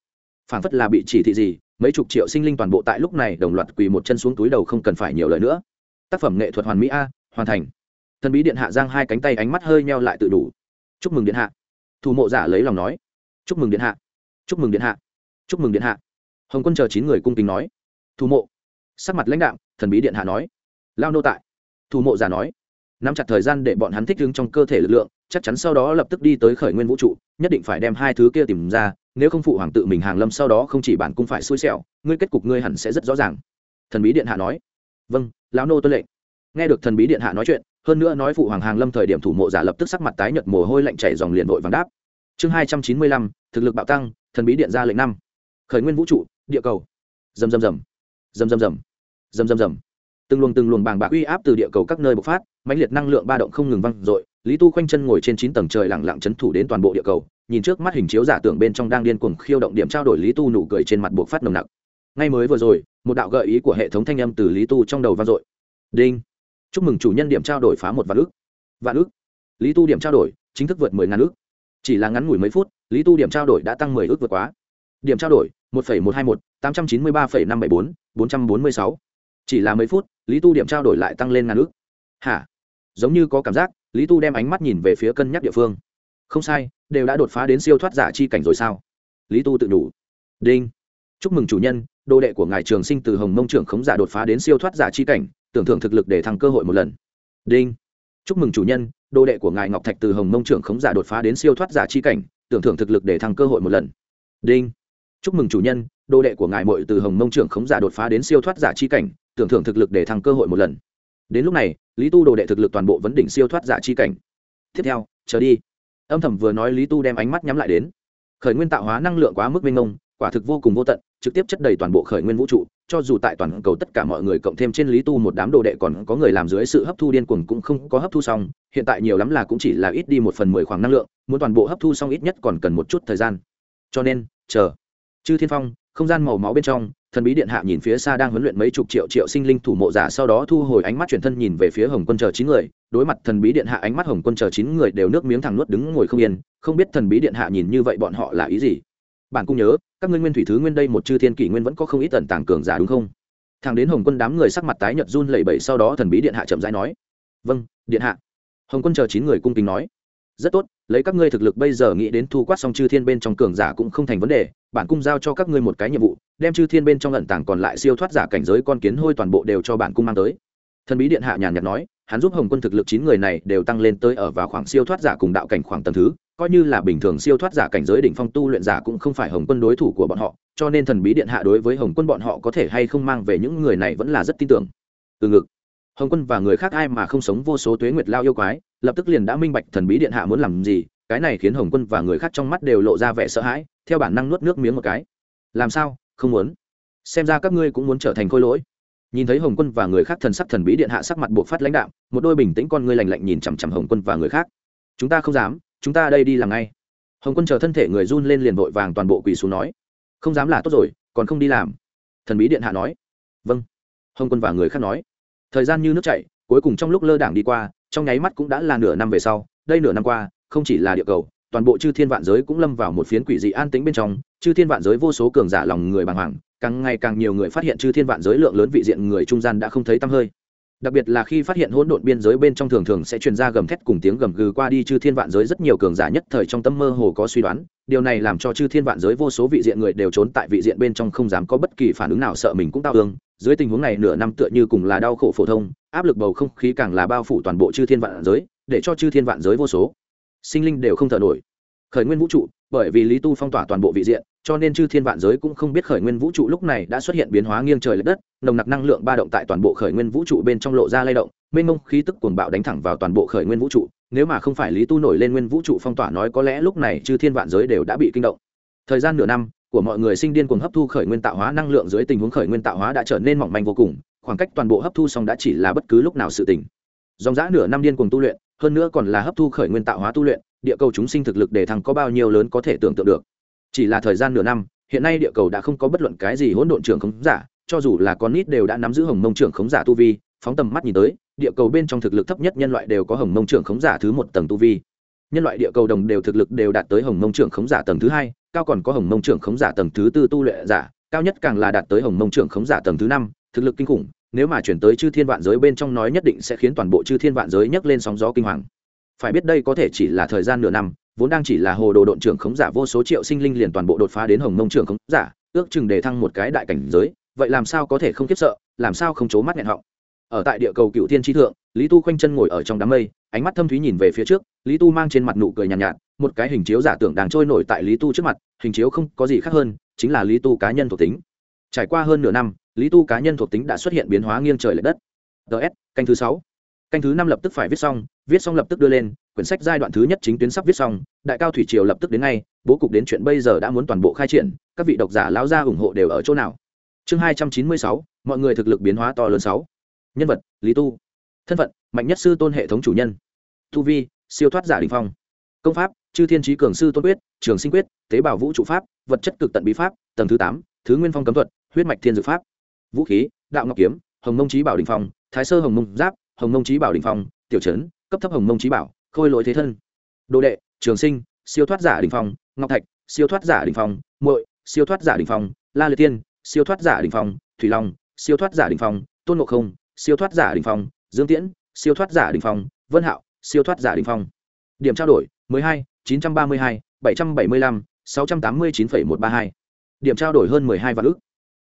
Phảng phất là bị chỉ thị gì, mấy chục triệu sinh linh toàn bộ tại lúc này đồng loạt quỳ một chân xuống túi đầu không cần phải nhiều lời nữa. Tác phẩm nghệ thuật hoàn mỹ a, hoàn thành. Thần bí điện hạ giang hai cánh tay ánh mắt hơi meo lại tự đủ. Chúc mừng điện hạ. Thủ mộ giả lấy lòng nói. Chúc mừng điện hạ. Chúc mừng điện hạ. Chúc mừng điện hạ. Hồng quân chờ chín người cung kính nói thủ mộ. Sắc mặt lãnh đạo thần bí điện hạ nói. Lao nô tại. Thủ mộ giả nói. Nắm chặt thời gian để bọn hắn thích ứng trong cơ thể lực lượng, chắc chắn sau đó lập tức đi tới khởi nguyên vũ trụ, nhất định phải đem hai thứ kia tìm ra, nếu không phụ hoàng tự mình hàng lâm sau đó không chỉ bản cung phải xui xẻo, ngươi kết cục ngươi hẳn sẽ rất rõ ràng. Thần bí điện hạ nói. Vâng lão nô tuân lệnh. Nghe được thần bí điện hạ nói chuyện, hơn nữa nói phụ hoàng hàng lâm thời điểm thủ mộ giả lập tức sắc mặt tái nhợt, mồ hôi lạnh chảy dòng liền vội vàng đáp. Chương hai trăm chín mươi lăm, thực lực bạo tăng, thần bí điện ra lệnh năm. Khởi nguyên vũ trụ, địa cầu. Rầm rầm rầm rầm rầm rầm. Rầm rầm rầm. Từng luồng từng luồng bàng bạc uy áp từ địa cầu các nơi bộc phát, mãnh liệt năng lượng ba động không ngừng văng dội. Lý tu khoanh chân ngồi trên chín tầng trời lẳng lặng chấn thủ đến toàn bộ địa cầu, nhìn trước mắt hình chiếu giả tưởng bên trong đang điên cuồng khiêu động điểm trao đổi lý tu nụ cười trên mặt bộc phát nồng nặc. Ngay mới vừa rồi, một đạo gợi ý của hệ thống thanh âm từ lý tu trong đầu vang dội. Đinh. Chúc mừng chủ nhân điểm trao đổi phá một vạn ước vạn ước lý tu điểm trao đổi, chính thức vượt mười ngàn ước chỉ là ngắn ngủi mấy phút, lý tu điểm trao đổi đã tăng mười ước vượt quá điểm trao đổi, một phẩy một hai một, tám trăm chín mươi ba phẩy năm bảy bốn bốn trăm bốn mươi sáu. Chỉ là mấy phút, lý tu điểm trao đổi lại tăng lên ngàn ước hả? Giống như có cảm giác, lý tu đem ánh mắt nhìn về phía cân nhắc địa phương. Không sai, đều đã đột phá đến siêu thoát giả chi cảnh rồi sao? Lý tu tự đủ đinh. Chúc mừng chủ nhân đô đệ của ngài trường sinh từ hồng mông trưởng khống giả đột phá đến siêu thoát giả chi cảnh, tưởng thưởng thực lực để thăng cơ hội một lần. Đinh. Chúc mừng chủ nhân đô đệ của ngài ngọc thạch từ hồng mông trưởng khống giả đột phá đến siêu thoát giả chi cảnh, tưởng thưởng thực lực để thăng cơ hội một lần. Đinh chúc mừng chủ nhân đô đệ của ngài mội từ hồng mông trưởng khống giả đột phá đến siêu thoát giả chi cảnh, tưởng thưởng thực lực để thăng cơ hội một lần. Đến lúc này, lý tu đồ đệ thực lực toàn bộ vấn đỉnh siêu thoát giả chi cảnh. Tiếp theo, chờ đi. Âm thầm vừa nói lý tu đem ánh mắt nhắm lại đến. Khởi nguyên tạo hóa năng lượng quá mức mênh mông, quả thực vô cùng vô tận, trực tiếp chất đầy toàn bộ khởi nguyên vũ trụ, cho dù tại toàn cầu tất cả mọi người cộng thêm trên lý tu một đám đồ đệ còn có người làm dưới sự hấp thu điên cuồng cũng không có hấp thu xong, hiện tại nhiều lắm là cũng chỉ là ít đi một phần mười khoảng năng lượng, muốn toàn bộ hấp thu xong ít nhất còn cần một chút thời gian. Cho nên, chờ chư thiên phong, không gian màu máu bên trong, thần bí điện hạ nhìn phía xa đang huấn luyện mấy chục triệu triệu sinh linh thủ mộ giả sau đó thu hồi ánh mắt chuyển thân nhìn về phía hồng quân chờ chín người. Đối mặt thần bí điện hạ ánh mắt hồng quân chờ chín người đều nước miếng thẳng nuốt đứng ngồi không yên, không biết thần bí điện hạ nhìn như vậy bọn họ là ý gì. Bạn cũng nhớ, các ngươi nguyên thủy thứ nguyên đây một chư thiên kỷ nguyên vẫn có không ít tần tàng cường giả đúng không? Thằng đến hồng quân đám người sắc mặt tái nhợt run lẩy bẩy sau đó thần bí điện hạ chậm rãi nói vâng điện hạ. Hồng quân chờ chín người cung kính nói, rất tốt, lấy các ngươi thực lực bây giờ nghĩ đến thu quát xong chư thiên bên trong cường giả cũng không thành vấn đề bản cung giao cho các ngươi một cái nhiệm vụ, đem chư thiên bên trong lận tảng còn lại siêu thoát giả cảnh giới con kiến hôi toàn bộ đều cho bản cung mang tới. Thần bí điện hạ nhàn nhạt nói, hắn giúp hồng quân thực lực chín người này đều tăng lên tới ở vào khoảng siêu thoát giả cùng đạo cảnh khoảng tầm thứ, coi như là bình thường siêu thoát giả cảnh giới đỉnh phong tu luyện giả cũng không phải hồng quân đối thủ của bọn họ, cho nên thần bí điện hạ đối với hồng quân bọn họ có thể hay không mang về những người này vẫn là rất tin tưởng. Từ ngực, hồng quân và người khác ai mà không sống vô số tuế nguyệt lao yêu quái, lập tức liền đã minh bạch thần bí điện hạ muốn làm gì cái này khiến hồng quân và người khác trong mắt đều lộ ra vẻ sợ hãi, theo bản năng nuốt nước miếng một cái. Làm sao? Không muốn. Xem ra các ngươi cũng muốn trở thành khôi lỗi. Nhìn thấy hồng quân và người khác thần sắc thần bí điện hạ sắc mặt buộc phát lãnh đạo một đôi bình tĩnh con ngươi lành lạnh nhìn chằm chằm hồng quân và người khác. Chúng ta không dám, chúng ta đây đi làm ngay. Hồng quân chờ thân thể người run lên liền vội vàng toàn bộ quỳ xuống nói. Không dám là tốt rồi, còn không đi làm. Thần bí điện hạ nói. Vâng. Hồng quân và người khác nói. Thời gian như nước chảy, cuối cùng trong lúc lơ đảng đi qua, trong nháy mắt cũng đã là nửa năm về sau, đây nửa năm qua không chỉ là địa cầu, toàn bộ chư thiên vạn giới cũng lâm vào một phiến quỷ dị an tĩnh bên trong. Chư thiên vạn giới vô số cường giả lòng người bàng hoàng, càng ngày càng nhiều người phát hiện chư thiên vạn giới lượng lớn vị diện người trung gian đã không thấy tăm hơi. Đặc biệt là khi phát hiện hỗn độn biên giới bên trong thường thường sẽ truyền ra gầm thét cùng tiếng gầm gừ qua đi, chư thiên vạn giới rất nhiều cường giả nhất thời trong tâm mơ hồ có suy đoán. Điều này làm cho chư thiên vạn giới vô số vị diện người đều trốn tại vị diện bên trong không dám có bất kỳ phản ứng nào sợ mình cũng tao ương. Dưới tình huống này, nửa năm tựa như cùng là đau khổ phổ thông, áp lực bầu không khí càng là bao phủ toàn bộ chư thiên vạn giới, để cho chư thiên vạn giới vô số sinh linh đều không thở nổi. Khởi nguyên vũ trụ, bởi vì lý tu phong tỏa toàn bộ vị diện, cho nên chư thiên vạn giới cũng không biết khởi nguyên vũ trụ lúc này đã xuất hiện biến hóa nghiêng trời l ệ đất, nồng nặc năng lượng ba động tại toàn bộ khởi nguyên vũ trụ bên trong lộ ra lay động, mênh mông khí tức cuồng bạo đánh thẳng vào toàn bộ khởi nguyên vũ trụ, nếu mà không phải lý tu nổi lên nguyên vũ trụ phong tỏa nói có lẽ lúc này chư thiên vạn giới đều đã bị kinh động. Thời gian nửa năm, của mọi người sinh điên cuồng hấp thu khởi nguyên tạo hóa năng lượng dưới tình huống khởi nguyên tạo hóa đã trở nên mỏng manh vô cùng, khoảng cách toàn bộ hấp thu xong đã chỉ là bất cứ lúc nào sự tỉnh dòng dã nửa năm điên cuồng tu luyện hơn nữa còn là hấp thu khởi nguyên tạo hóa tu luyện, địa cầu chúng sinh thực lực để thăng có bao nhiêu lớn có thể tưởng tượng được. Chỉ là thời gian nửa năm, hiện nay địa cầu đã không có bất luận cái gì hỗn độn trưởng khống giả, cho dù là con nít đều đã nắm giữ hồng mông trưởng khống giả tu vi, phóng tầm mắt nhìn tới, địa cầu bên trong thực lực thấp nhất nhân loại đều có hồng mông trưởng khống giả thứ một tầng tu vi. Nhân loại địa cầu đồng đều thực lực đều đạt tới hồng mông trưởng khống giả tầng thứ hai, cao còn có hồng mông trưởng khống giả tầng thứ tư tu luyện giả, cao nhất càng là đạt tới hồng mông trưởng khống giả tầng thứ năm, thực lực kinh khủng nếu mà chuyển tới chư thiên vạn giới bên trong nói nhất định sẽ khiến toàn bộ chư thiên vạn giới nhấc lên sóng gió kinh hoàng. Phải biết đây có thể chỉ là thời gian nửa năm vốn đang chỉ là hồ đồ độn trưởng khống giả vô số triệu sinh linh liền toàn bộ đột phá đến hồng mông trưởng khống giả ước chừng để thăng một cái đại cảnh giới vậy làm sao có thể không khiếp sợ làm sao không chố mắt nghẹn họng? Ở tại địa cầu cựu thiên tri thượng lý tu khoanh chân ngồi ở trong đám mây ánh mắt thâm thúy nhìn về phía trước lý tu mang trên mặt nụ cười nhàn nhạt, nhạt một cái hình chiếu giả tưởng đang trôi nổi tại lý tu trước mặt hình chiếu không có gì khác hơn chính là lý tu cá nhân thuộc tính. Trải qua hơn nửa năm lý tu cá nhân thuộc tính đã xuất hiện biến hóa nghiêng trời l ệ đất ts canh thứ sáu. Canh thứ năm lập tức phải viết xong viết xong lập tức đưa lên, quyển sách giai đoạn thứ nhất chính tuyến sắp viết xong, đại cao thủy triều lập tức đến ngay, bố cục đến chuyện bây giờ đã muốn toàn bộ khai triển, các vị độc giả lao ra ủng hộ đều ở chỗ nào? Chương hai trăm chín mươi sáu, mọi người thực lực biến hóa to lớn sáu. Nhân vật, lý tu. Thân phận, mạnh nhất sư tôn hệ thống chủ nhân. Tu vi, siêu thoát giả đình phong. Công pháp, chư thiên trí cường sư tôn quyết, trường sinh quyết, tế bào vũ trụ pháp, vật chất cực tận bí pháp, tầng thứ tám, thứ nguyên phong cấm thuật, huyết mạch thiên dược pháp vũ khí đạo ngọc kiếm hồng mông trí bảo đình phong thái sơ hồng mông giáp hồng mông trí bảo đình phong tiểu trấn cấp thấp hồng mông trí bảo khôi lỗi thế thân. Đồ đệ trường sinh siêu thoát giả đình phong ngọc thạch siêu thoát giả đình phong muội siêu thoát giả đình phong la liệt tiên siêu thoát giả đình phong thủy long siêu thoát giả đình phong tôn ngộ không siêu thoát giả đình phong dương tiễn siêu thoát giả đình phong vân hạo siêu thoát giả đình phong. Điểm trao đổi 12, 932, 775, 689,132. điểm trao đổi hơn 12 vạn ước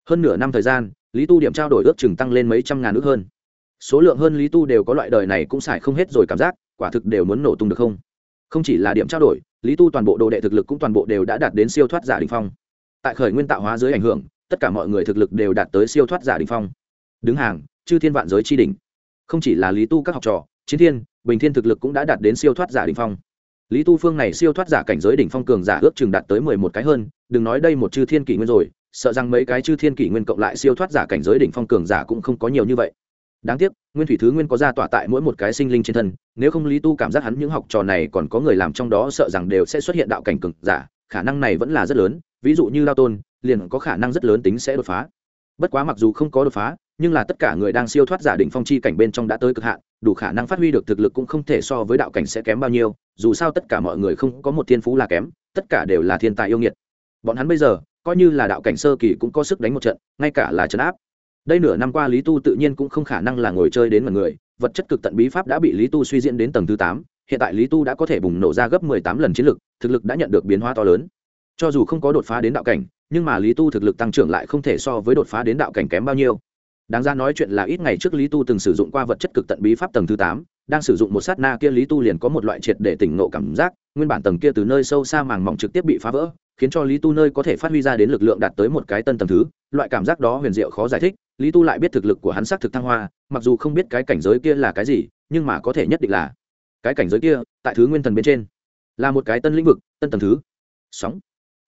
hơn nửa năm thời gian lý tu điểm trao đổi ước chừng tăng lên mấy trăm ngàn ước hơn. Số lượng hơn lý tu đều có loại đời này cũng xài không hết rồi cảm giác, quả thực đều muốn nổ tung được không? Không chỉ là điểm trao đổi, lý tu toàn bộ đồ đệ thực lực cũng toàn bộ đều đã đạt đến siêu thoát giả đình phong. Tại khởi nguyên tạo hóa dưới ảnh hưởng, tất cả mọi người thực lực đều đạt tới siêu thoát giả đình phong. Đứng hàng, chư thiên vạn giới tri đình không chỉ là lý tu các học trò, chiến thiên, bình thiên thực lực cũng đã đạt đến siêu thoát giả đình phong. Lý tu phương này siêu thoát giả cảnh giới đỉnh phong cường giả ước chừng đạt tới mười một cái hơn, đừng nói đây một chư thiên kỷ nguyên rồi sợ rằng mấy cái chư thiên kỷ nguyên cộng lại siêu thoát giả cảnh giới đỉnh phong cường giả cũng không có nhiều như vậy. Đáng tiếc, nguyên thủy thứ nguyên có ra tỏa tại mỗi một cái sinh linh trên thân, nếu không lý tu cảm giác hắn những học trò này còn có người làm trong đó sợ rằng đều sẽ xuất hiện đạo cảnh cực giả, khả năng này vẫn là rất lớn, ví dụ như lao tôn, liền có khả năng rất lớn tính sẽ đột phá. Bất quá mặc dù không có đột phá, nhưng là tất cả người đang siêu thoát giả định phong chi cảnh bên trong đã tới cực hạn, đủ khả năng phát huy được thực lực cũng không thể so với đạo cảnh sẽ kém bao nhiêu, dù sao tất cả mọi người không có một thiên phú là kém, tất cả đều là thiên tài yêu nghiệt. Bọn hắn bây giờ coi như là đạo cảnh sơ kỳ cũng có sức đánh một trận, ngay cả là trấn áp. Đây nửa năm qua lý tu tự nhiên cũng không khả năng là ngồi chơi đến mọi người, vật chất cực tận bí pháp đã bị lý tu suy diễn đến tầng thứ tám, hiện tại lý tu đã có thể bùng nổ ra gấp mười tám lần chiến lực, thực lực đã nhận được biến hóa to lớn. Cho dù không có đột phá đến đạo cảnh, nhưng mà lý tu thực lực tăng trưởng lại không thể so với đột phá đến đạo cảnh kém bao nhiêu. Đáng ra nói chuyện là ít ngày trước lý tu từng sử dụng qua vật chất cực tận bí pháp tầng thứ tám, đang sử dụng một sát na kia lý tu liền có một loại triệt để tỉnh ngộ cảm giác, nguyên bản tầng kia từ nơi sâu xa màng mỏng trực tiếp bị phá vỡ khiến cho lý tu nơi có thể phát huy ra đến lực lượng đạt tới một cái tân tầng thứ. Loại cảm giác đó huyền diệu khó giải thích, lý tu lại biết thực lực của hắn xác thực thăng hoa, mặc dù không biết cái cảnh giới kia là cái gì, nhưng mà có thể nhất định là cái cảnh giới kia tại thứ nguyên thần bên trên, là một cái tân lĩnh vực, tân tầng thứ. Sóng.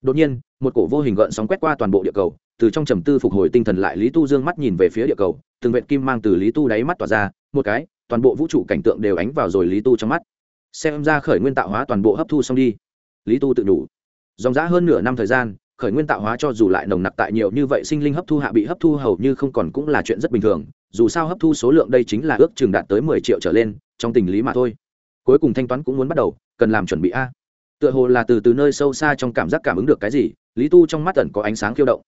Đột nhiên, một cổ vô hình gợn sóng quét qua toàn bộ địa cầu, từ trong trầm tư phục hồi tinh thần lại lý tu dương mắt nhìn về phía địa cầu, từng vệt kim mang từ lý tu đáy mắt tỏa ra, một cái, toàn bộ vũ trụ cảnh tượng đều ánh vào rồi lý tu trong mắt. Xem ra khởi nguyên tạo hóa toàn bộ hấp thu xong đi. Lý tu tự đủ dòng dã hơn nửa năm thời gian, khởi nguyên tạo hóa cho dù lại nồng nặc tại nhiều như vậy sinh linh hấp thu hạ bị hấp thu hầu như không còn cũng là chuyện rất bình thường, dù sao hấp thu số lượng đây chính là ước chừng đạt tới mười triệu trở lên, trong tình lý mà thôi. Cuối cùng thanh toán cũng muốn bắt đầu, cần làm chuẩn bị a. Tựa hồ là từ từ nơi sâu xa trong cảm giác cảm ứng được cái gì, lý tu trong mắt tần có ánh sáng khiêu động.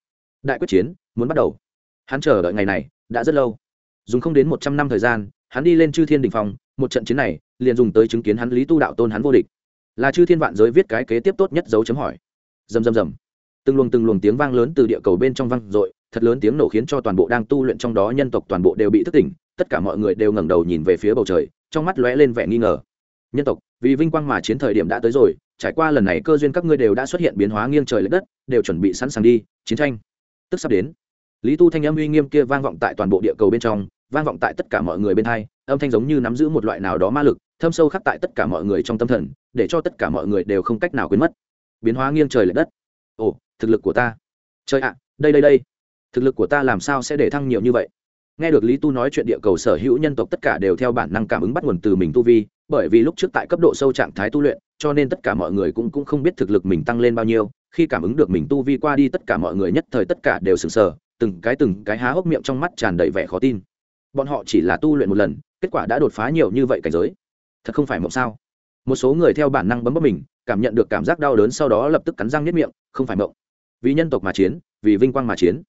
Đại quyết chiến, muốn bắt đầu. Hắn chờ đợi ngày này, đã rất lâu. Dùng không đến một trăm năm thời gian, hắn đi lên chư thiên đình phòng một trận chiến này, liền dùng tới chứng kiến hắn lý tu đạo tôn hắn vô địch là chư thiên vạn giới viết cái kế tiếp tốt nhất dấu chấm hỏi. Dầm dầm dầm từng luồng từng luồng tiếng vang lớn từ địa cầu bên trong vang dội, thật lớn tiếng nổ khiến cho toàn bộ đang tu luyện trong đó nhân tộc toàn bộ đều bị thức tỉnh, tất cả mọi người đều ngẩng đầu nhìn về phía bầu trời, trong mắt lóe lên vẻ nghi ngờ. Nhân tộc, vì vinh quang mà chiến thời điểm đã tới rồi, trải qua lần này cơ duyên các ngươi đều đã xuất hiện biến hóa nghiêng trời l ệ đất, đều chuẩn bị sẵn sàng đi, chiến tranh. Tức sắp đến. Lý tu thanh âm uy nghiêm kia vang vọng tại toàn bộ địa cầu bên trong vang vọng tại tất cả mọi người bên hai, âm thanh giống như nắm giữ một loại nào đó ma lực, thâm sâu khắc tại tất cả mọi người trong tâm thần, để cho tất cả mọi người đều không cách nào quên mất. Biến hóa nghiêng trời l ệ đất. Ồ, thực lực của ta. Trời ạ, đây đây đây. Thực lực của ta làm sao sẽ để thăng nhiều như vậy? Nghe được lý tu nói chuyện địa cầu sở hữu nhân tộc tất cả đều theo bản năng cảm ứng bắt nguồn từ mình tu vi, bởi vì lúc trước tại cấp độ sâu trạng thái tu luyện, cho nên tất cả mọi người cũng cũng không biết thực lực mình tăng lên bao nhiêu, khi cảm ứng được mình tu vi qua đi tất cả mọi người nhất thời tất cả đều sừng sờ, từng cái từng cái há hốc miệng trong mắt tràn đầy vẻ khó tin bọn họ chỉ là tu luyện một lần, kết quả đã đột phá nhiều như vậy cảnh giới. Thật không phải mộng sao? Một số người theo bản năng bấm bấm mình, cảm nhận được cảm giác đau đớn sau đó lập tức cắn răng nhất miệng, không phải mộng. Vì nhân tộc mà chiến, vì vinh quang mà chiến.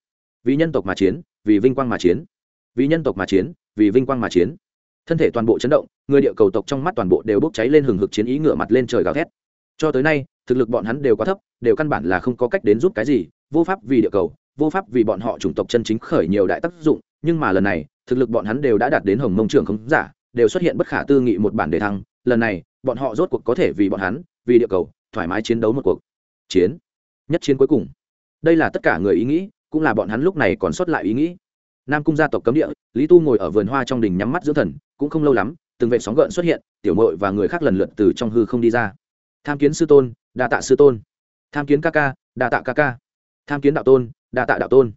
Vì nhân tộc mà chiến, vì vinh quang mà chiến. Vì nhân tộc mà chiến, vì vinh quang mà chiến. Thân thể toàn bộ chấn động, người địa cầu tộc trong mắt toàn bộ đều bốc cháy lên hừng hực chiến ý ngửa mặt lên trời gào thét. Cho tới nay, thực lực bọn hắn đều quá thấp, đều căn bản là không có cách đến giúp cái gì, vô pháp vì địa cầu, vô pháp vì bọn họ chủng tộc chân chính khởi nhiều đại tác dụng, nhưng mà lần này thực lực bọn hắn đều đã đạt đến hồng mông trưởng không giả, đều xuất hiện bất khả tư nghị một bản đề thăng. Lần này, bọn họ rốt cuộc có thể vì bọn hắn, vì địa cầu, thoải mái chiến đấu một cuộc. Chiến. Nhất chiến cuối cùng. Đây là tất cả người ý nghĩ, cũng là bọn hắn lúc này còn sót lại ý nghĩ. Nam cung gia tộc cấm địa, lý tu ngồi ở vườn hoa trong đình nhắm mắt dưỡng thần, cũng không lâu lắm, từng vệ sóng gợn xuất hiện, tiểu mội và người khác lần lượt từ trong hư không đi ra. Tham kiến sư tôn, đa tạ sư tôn. Tham kiến ca ca, đa tạ ca ca. Tham kiến đạo tôn, đa tạ đạo tôn.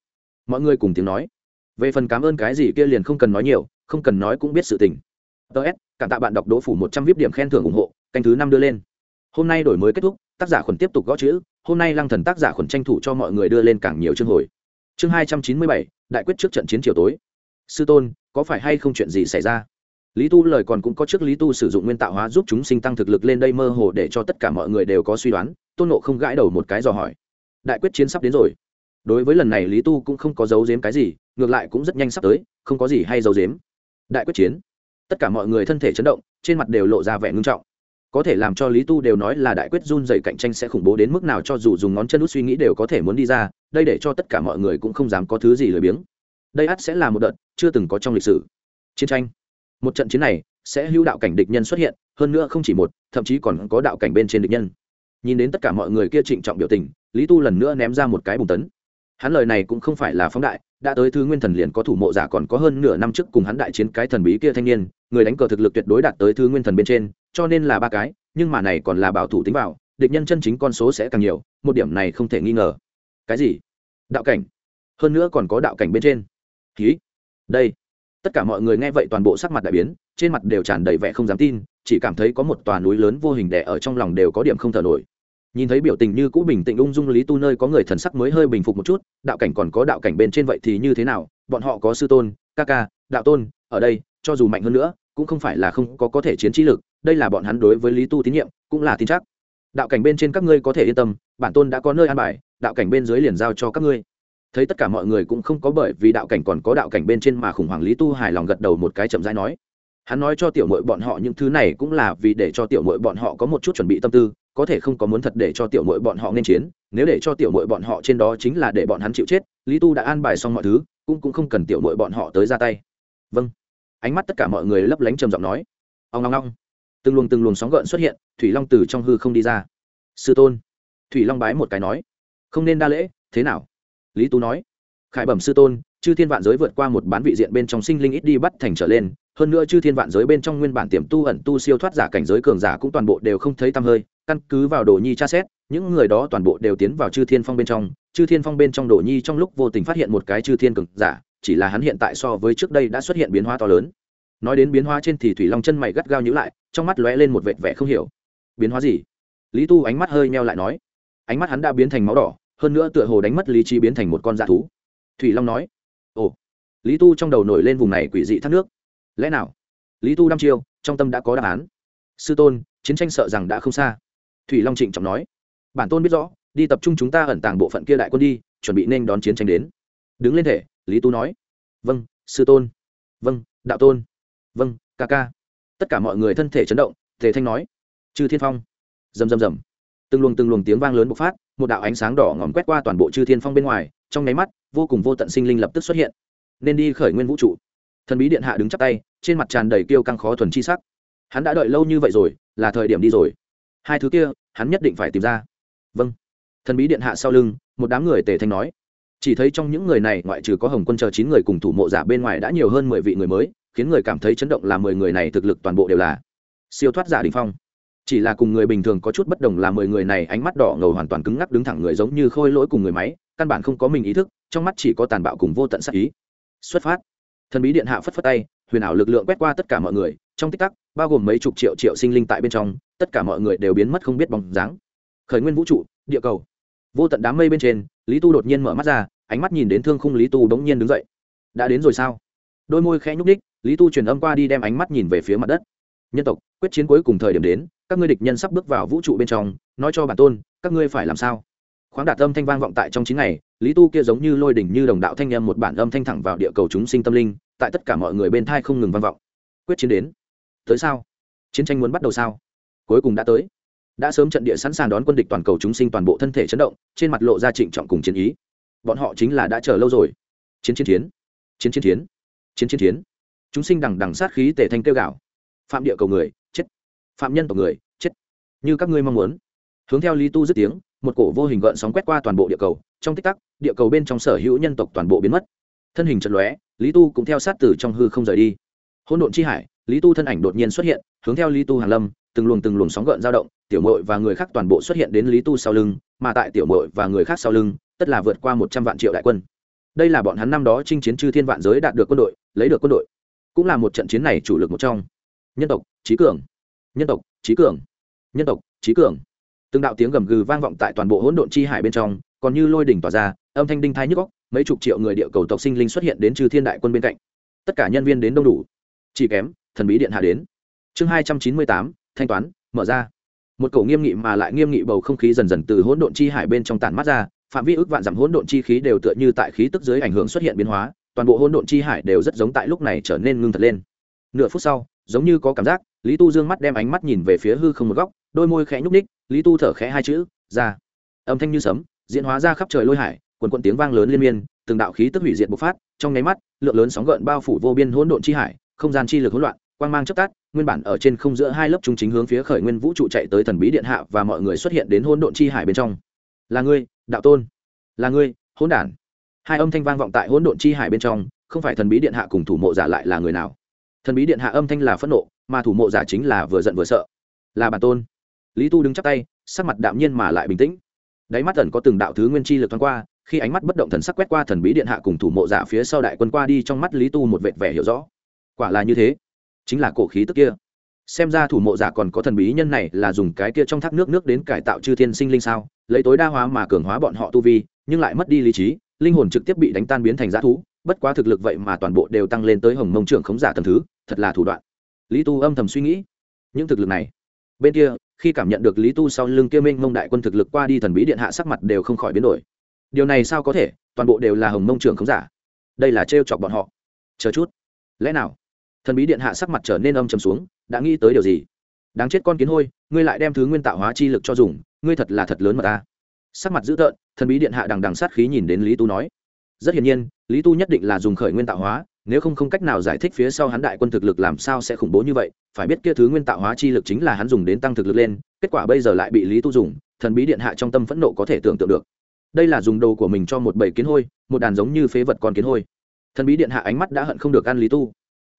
Mọi người cùng tiếng nói về phần cảm ơn cái gì kia liền không cần nói nhiều, không cần nói cũng biết sự tình. Ts cảm tạ bạn đọc đỗ phủ một trăm vip điểm khen thưởng ủng hộ, canh thứ năm đưa lên. Hôm nay đổi mới kết thúc, tác giả khuẩn tiếp tục gõ chữ, hôm nay lăng thần tác giả khuẩn tranh thủ cho mọi người đưa lên càng nhiều chương hồi. Chương hai trăm chín mươi bảy, đại quyết trước trận chiến chiều tối. Sư tôn, có phải hay không chuyện gì xảy ra? Lý tu lời còn cũng có trước lý tu sử dụng nguyên tạo hóa giúp chúng sinh tăng thực lực lên đây mơ hồ để cho tất cả mọi người đều có suy đoán, tôn nộ không gãi đầu một cái dò hỏi. Đại quyết chiến sắp đến rồi đối với lần này lý tu cũng không có giấu giếm cái gì, ngược lại cũng rất nhanh sắp tới, không có gì hay giấu giếm. Đại quyết chiến. Tất cả mọi người thân thể chấn động, trên mặt đều lộ ra vẻ ngưng trọng. Có thể làm cho lý tu đều nói là đại quyết run dày cạnh tranh sẽ khủng bố đến mức nào cho dù dùng ngón chân út suy nghĩ đều có thể muốn đi ra, đây để cho tất cả mọi người cũng không dám có thứ gì lười biếng. Đây ắt sẽ là một đợt chưa từng có trong lịch sử. Chiến tranh. Một trận chiến này sẽ hữu đạo cảnh địch nhân xuất hiện, hơn nữa không chỉ một, thậm chí còn có đạo cảnh bên trên địch nhân. Nhìn đến tất cả mọi người kia trịnh trọng biểu tình, lý tu lần nữa ném ra một cái bùng tấn hắn lời này cũng không phải là phóng đại, đã tới thứ nguyên thần liền có thủ mộ giả còn có hơn nửa năm trước cùng hắn đại chiến cái thần bí kia thanh niên, người đánh cờ thực lực tuyệt đối đạt tới thứ nguyên thần bên trên, cho nên là ba cái, nhưng mà này còn là bảo thủ tính vào, địch nhân chân chính con số sẽ càng nhiều, một điểm này không thể nghi ngờ. Cái gì? Đạo cảnh. Hơn nữa còn có đạo cảnh bên trên. Ký đây. Tất cả mọi người nghe vậy toàn bộ sắc mặt đại biến, trên mặt đều tràn đầy vẻ không dám tin, chỉ cảm thấy có một tòa núi lớn vô hình đẻ ở trong lòng đều có điểm không thở nổi nhìn thấy biểu tình như cũ bình tĩnh ung dung lý tu nơi có người thần sắc mới hơi bình phục một chút, đạo cảnh còn có đạo cảnh bên trên vậy thì như thế nào? Bọn họ có sư tôn, ca ca, đạo tôn, ở đây, cho dù mạnh hơn nữa, cũng không phải là không có có thể chiến trí lực, đây là bọn hắn đối với lý tu tín nhiệm, cũng là tin chắc. Đạo cảnh bên trên các ngươi có thể yên tâm, bản tôn đã có nơi an bài, đạo cảnh bên dưới liền giao cho các ngươi. Thấy tất cả mọi người cũng không có bởi vì đạo cảnh còn có đạo cảnh bên trên mà khủng hoảng, lý tu hài lòng gật đầu một cái chậm rãi nói. Hắn nói cho tiểu mội bọn họ những thứ này cũng là vì để cho tiểu mội bọn họ có một chút chuẩn bị tâm tư có thể không có muốn thật để cho tiểu mội bọn họ nên chiến, nếu để cho tiểu mội bọn họ trên đó chính là để bọn hắn chịu chết, lý tu đã an bài xong mọi thứ, cũng cũng không cần tiểu mội bọn họ tới ra tay. Vâng. Ánh mắt tất cả mọi người lấp lánh trầm giọng nói. Ông ngong ngong từng luồng từng luồng sóng gợn xuất hiện, thủy long từ trong hư không đi ra. Sư tôn. Thủy long bái một cái nói. Không nên đa lễ, thế nào? Lý tú nói. Khải bẩm sư tôn, chư thiên vạn giới vượt qua một bán vị diện bên trong sinh linh ít đi bắt thành trở lên, hơn nữa chư thiên vạn giới bên trong nguyên bản tiềm tu ẩn tu siêu thoát giả cảnh giới cường giả cũng toàn bộ đều không thấy tăm hơi căn cứ vào đồ nhi tra xét, những người đó toàn bộ đều tiến vào chư thiên phong bên trong. Chư thiên phong bên trong đồ nhi trong lúc vô tình phát hiện một cái chư thiên cường giả, chỉ là hắn hiện tại so với trước đây đã xuất hiện biến hóa to lớn. Nói đến biến hóa trên thì thủy long chân mày gắt gao nhữ lại, trong mắt lóe lên một vệt vẻ không hiểu. Biến hóa gì? Lý tu ánh mắt hơi meo lại nói. Ánh mắt hắn đã biến thành máu đỏ, hơn nữa tựa hồ đánh mất lý trí biến thành một con dạ thú. Thủy long nói. Ồ. Lý tu trong đầu nổi lên vùng này quỷ dị thác nước. Lẽ nào? Lý tu đăm chiêu, trong tâm đã có đáp án. Sư tôn, chiến tranh sợ rằng đã không xa thủy long trịnh trọng nói, bản tôn biết rõ, đi tập trung chúng ta ẩn tàng bộ phận kia đại quân đi, chuẩn bị nên đón chiến tranh đến. Đứng lên thể, lý tu nói vâng sư tôn. Vâng đạo tôn. Vâng ca ca. Tất cả mọi người thân thể chấn động thể thanh nói, chư thiên phong. Rầm rầm rầm. Từng luồng từng luồng tiếng vang lớn bộc phát, một đạo ánh sáng đỏ ngòm quét qua toàn bộ chư thiên phong bên ngoài, trong nháy mắt, vô cùng vô tận sinh linh lập tức xuất hiện. Nên đi khởi nguyên vũ trụ. Thần bí điện hạ đứng chắp tay, trên mặt tràn đầy kiêu căng khó thuần chi sắc. Hắn đã đợi lâu như vậy rồi, là thời điểm đi rồi hai thứ kia, hắn nhất định phải tìm ra. Vâng. Thần bí điện hạ sau lưng, một đám người tề thanh nói. Chỉ thấy trong những người này, ngoại trừ có hồng quân chờ chín người cùng thủ mộ giả bên ngoài đã nhiều hơn mười vị người mới, khiến người cảm thấy chấn động là mười người này thực lực toàn bộ đều là siêu thoát giả đình phong. Chỉ là cùng người bình thường có chút bất đồng là mười người này ánh mắt đỏ ngầu hoàn toàn cứng ngắc đứng thẳng người giống như khôi lỗi cùng người máy, căn bản không có mình ý thức, trong mắt chỉ có tàn bạo cùng vô tận sắc ý. Xuất phát. Thần bí điện hạ phất phất tay huyền ảo lực lượng quét qua tất cả mọi người, trong tích tắc, bao gồm mấy chục triệu triệu sinh linh tại bên trong, tất cả mọi người đều biến mất không biết bóng dáng. Khởi nguyên vũ trụ, địa cầu. Vô tận đám mây bên trên, lý tu đột nhiên mở mắt ra, ánh mắt nhìn đến thương khung lý tu bỗng nhiên đứng dậy. Đã đến rồi sao? Đôi môi khẽ nhúc ních lý tu truyền âm qua đi đem ánh mắt nhìn về phía mặt đất. Nhân tộc, quyết chiến cuối cùng thời điểm đến, các ngươi địch nhân sắp bước vào vũ trụ bên trong, nói cho bản tôn, các ngươi phải làm sao? Khoáng đạt âm thanh vang vọng tại trong chín ngày, lý tu kia giống như lôi đỉnh như đồng đạo thanh â một bản âm thanh thẳng vào địa cầu chúng sinh tâm linh tại tất cả mọi người bên thai không ngừng vang vọng. Quyết chiến đến. Tới sao? Chiến tranh muốn bắt đầu sao? Cuối cùng đã tới. Đã sớm trận địa sẵn sàng đón quân địch toàn cầu chúng sinh toàn bộ thân thể chấn động, trên mặt lộ ra trịnh trọng cùng chiến ý. Bọn họ chính là đã chờ lâu rồi. Chiến chiến chiến. Chiến chiến chiến. Chiến chiến chiến. Chúng sinh đằng đằng sát khí tề thanh kêu gạo phạm địa cầu người, chết. Phạm nhân tộc người, chết. Như các ngươi mong muốn. Hướng theo lý tu dứt tiếng, một cổ vô hình gợn sóng quét qua toàn bộ địa cầu. Trong tích tắc, địa cầu bên trong sở hữu nhân tộc toàn bộ biến mất thân hình trận lóe, lý tu cũng theo sát từ trong hư không rời đi. Hỗn độn chi hải, lý tu thân ảnh đột nhiên xuất hiện, hướng theo lý tu hàn lâm, từng luồng từng luồng sóng gợn dao động, tiểu mội và người khác toàn bộ xuất hiện đến lý tu sau lưng, mà tại tiểu mội và người khác sau lưng, tất là vượt qua một trăm vạn triệu đại quân. Đây là bọn hắn năm đó chinh chiến chư thiên vạn giới đạt được quân đội, lấy được quân đội. Cũng là một trận chiến này chủ lực một trong. Nhân tộc trí cường. Nhân tộc trí cường. Nhân tộc trí cường. Từng đạo tiếng gầm gừ vang vọng tại toàn bộ hỗn độn chi hải bên trong, còn như lôi đỉnh tỏa ra, âm thanh đinh thái nhức góc mấy chục triệu người địa cầu tộc sinh linh xuất hiện đến trừ thiên đại quân bên cạnh. Tất cả nhân viên đến đông đủ. Chỉ kém, thần bí điện hạ đến. Chương hai trăm chín mươi tám, thanh toán, mở ra. Một cầu nghiêm nghị mà lại nghiêm nghị bầu không khí dần dần từ hỗn độn chi hải bên trong tản mắt ra, phạm vi ước vạn dặm hỗn độn chi khí đều tựa như tại khí tức dưới ảnh hưởng xuất hiện biến hóa, toàn bộ hỗn độn chi hải đều rất giống tại lúc này trở nên ngưng thật lên. Nửa phút sau, giống như có cảm giác, lý tu dương mắt đem ánh mắt nhìn về phía hư không một góc, đôi môi khẽ nhúc ních lý tu thở khẽ hai chữ, ra. Âm thanh như sấm, diễn hóa ra khắp trời lôi hải quần quận tiếng vang lớn liên miên, từng đạo khí tức hủy diệt bộc phát, trong nháy mắt, lượng lớn sóng gợn bao phủ vô biên hỗn độn chi hải, không gian chi lực hỗn loạn, quang mang chớp tắt, nguyên bản ở trên không giữa hai lớp trung chính hướng phía khởi nguyên vũ trụ chạy tới thần bí điện hạ và mọi người xuất hiện đến hỗn độn chi hải bên trong. Là ngươi, đạo tôn. Là ngươi, hỗn đản. Hai âm thanh vang vọng tại hỗn độn chi hải bên trong, không phải thần bí điện hạ cùng thủ mộ giả lại là người nào. Thần bí điện hạ âm thanh là phẫn nộ, mà thủ mộ giả chính là vừa giận vừa sợ. Là bản tôn. Lý tu đứng chắp tay, sắc mặt đạm nhiên mà lại bình tĩnh. Đáy mắt ẩn có từng đạo thứ nguyên chi lực thoáng qua khi ánh mắt bất động thần sắc quét qua thần bí điện hạ cùng thủ mộ giả phía sau đại quân qua đi trong mắt lý tu một vệt vẻ hiểu rõ. Quả là như thế. Chính là cổ khí tức kia. Xem ra thủ mộ giả còn có thần bí nhân này là dùng cái kia trong thác nước nước đến cải tạo chư thiên sinh linh sao? Lấy tối đa hóa mà cường hóa bọn họ tu vi, nhưng lại mất đi lý trí, linh hồn trực tiếp bị đánh tan biến thành g thú. Bất quá thực lực vậy mà toàn bộ đều tăng lên tới hồng mông trưởng khống giả tầm thứ, thật là thủ đoạn. Lý tu âm thầm suy nghĩ, những thực lực này. Bên kia, khi cảm nhận được lý tu sau lưng kia minh mông đại quân thực lực qua đi thần bí điện hạ sắc mặt đều không khỏi biến đổi điều này sao có thể? Toàn bộ đều là hồng mông trưởng khống giả. Đây là trêu chọc bọn họ. Chờ chút. Lẽ nào? Thần bí điện hạ sắc mặt trở nên âm trầm xuống, đã nghĩ tới điều gì? Đáng chết con kiến hôi, ngươi lại đem thứ nguyên tạo hóa chi lực cho dùng, ngươi thật là thật lớn mà ta. Sắc mặt dữ tợn, thần bí điện hạ đằng đằng sát khí nhìn đến lý tu nói. Rất hiển nhiên, lý tu nhất định là dùng khởi nguyên tạo hóa, nếu không không cách nào giải thích phía sau hắn đại quân thực lực làm sao sẽ khủng bố như vậy, phải biết kia thứ nguyên tạo hóa chi lực chính là hắn dùng đến tăng thực lực lên, kết quả bây giờ lại bị lý tu dùng, thần bí điện hạ trong tâm phẫn nộ có thể tưởng tượng được đây là dùng đồ của mình cho một bầy kiến hôi, một đàn giống như phế vật con kiến hôi. Thần bí điện hạ ánh mắt đã hận không được ăn lý tu.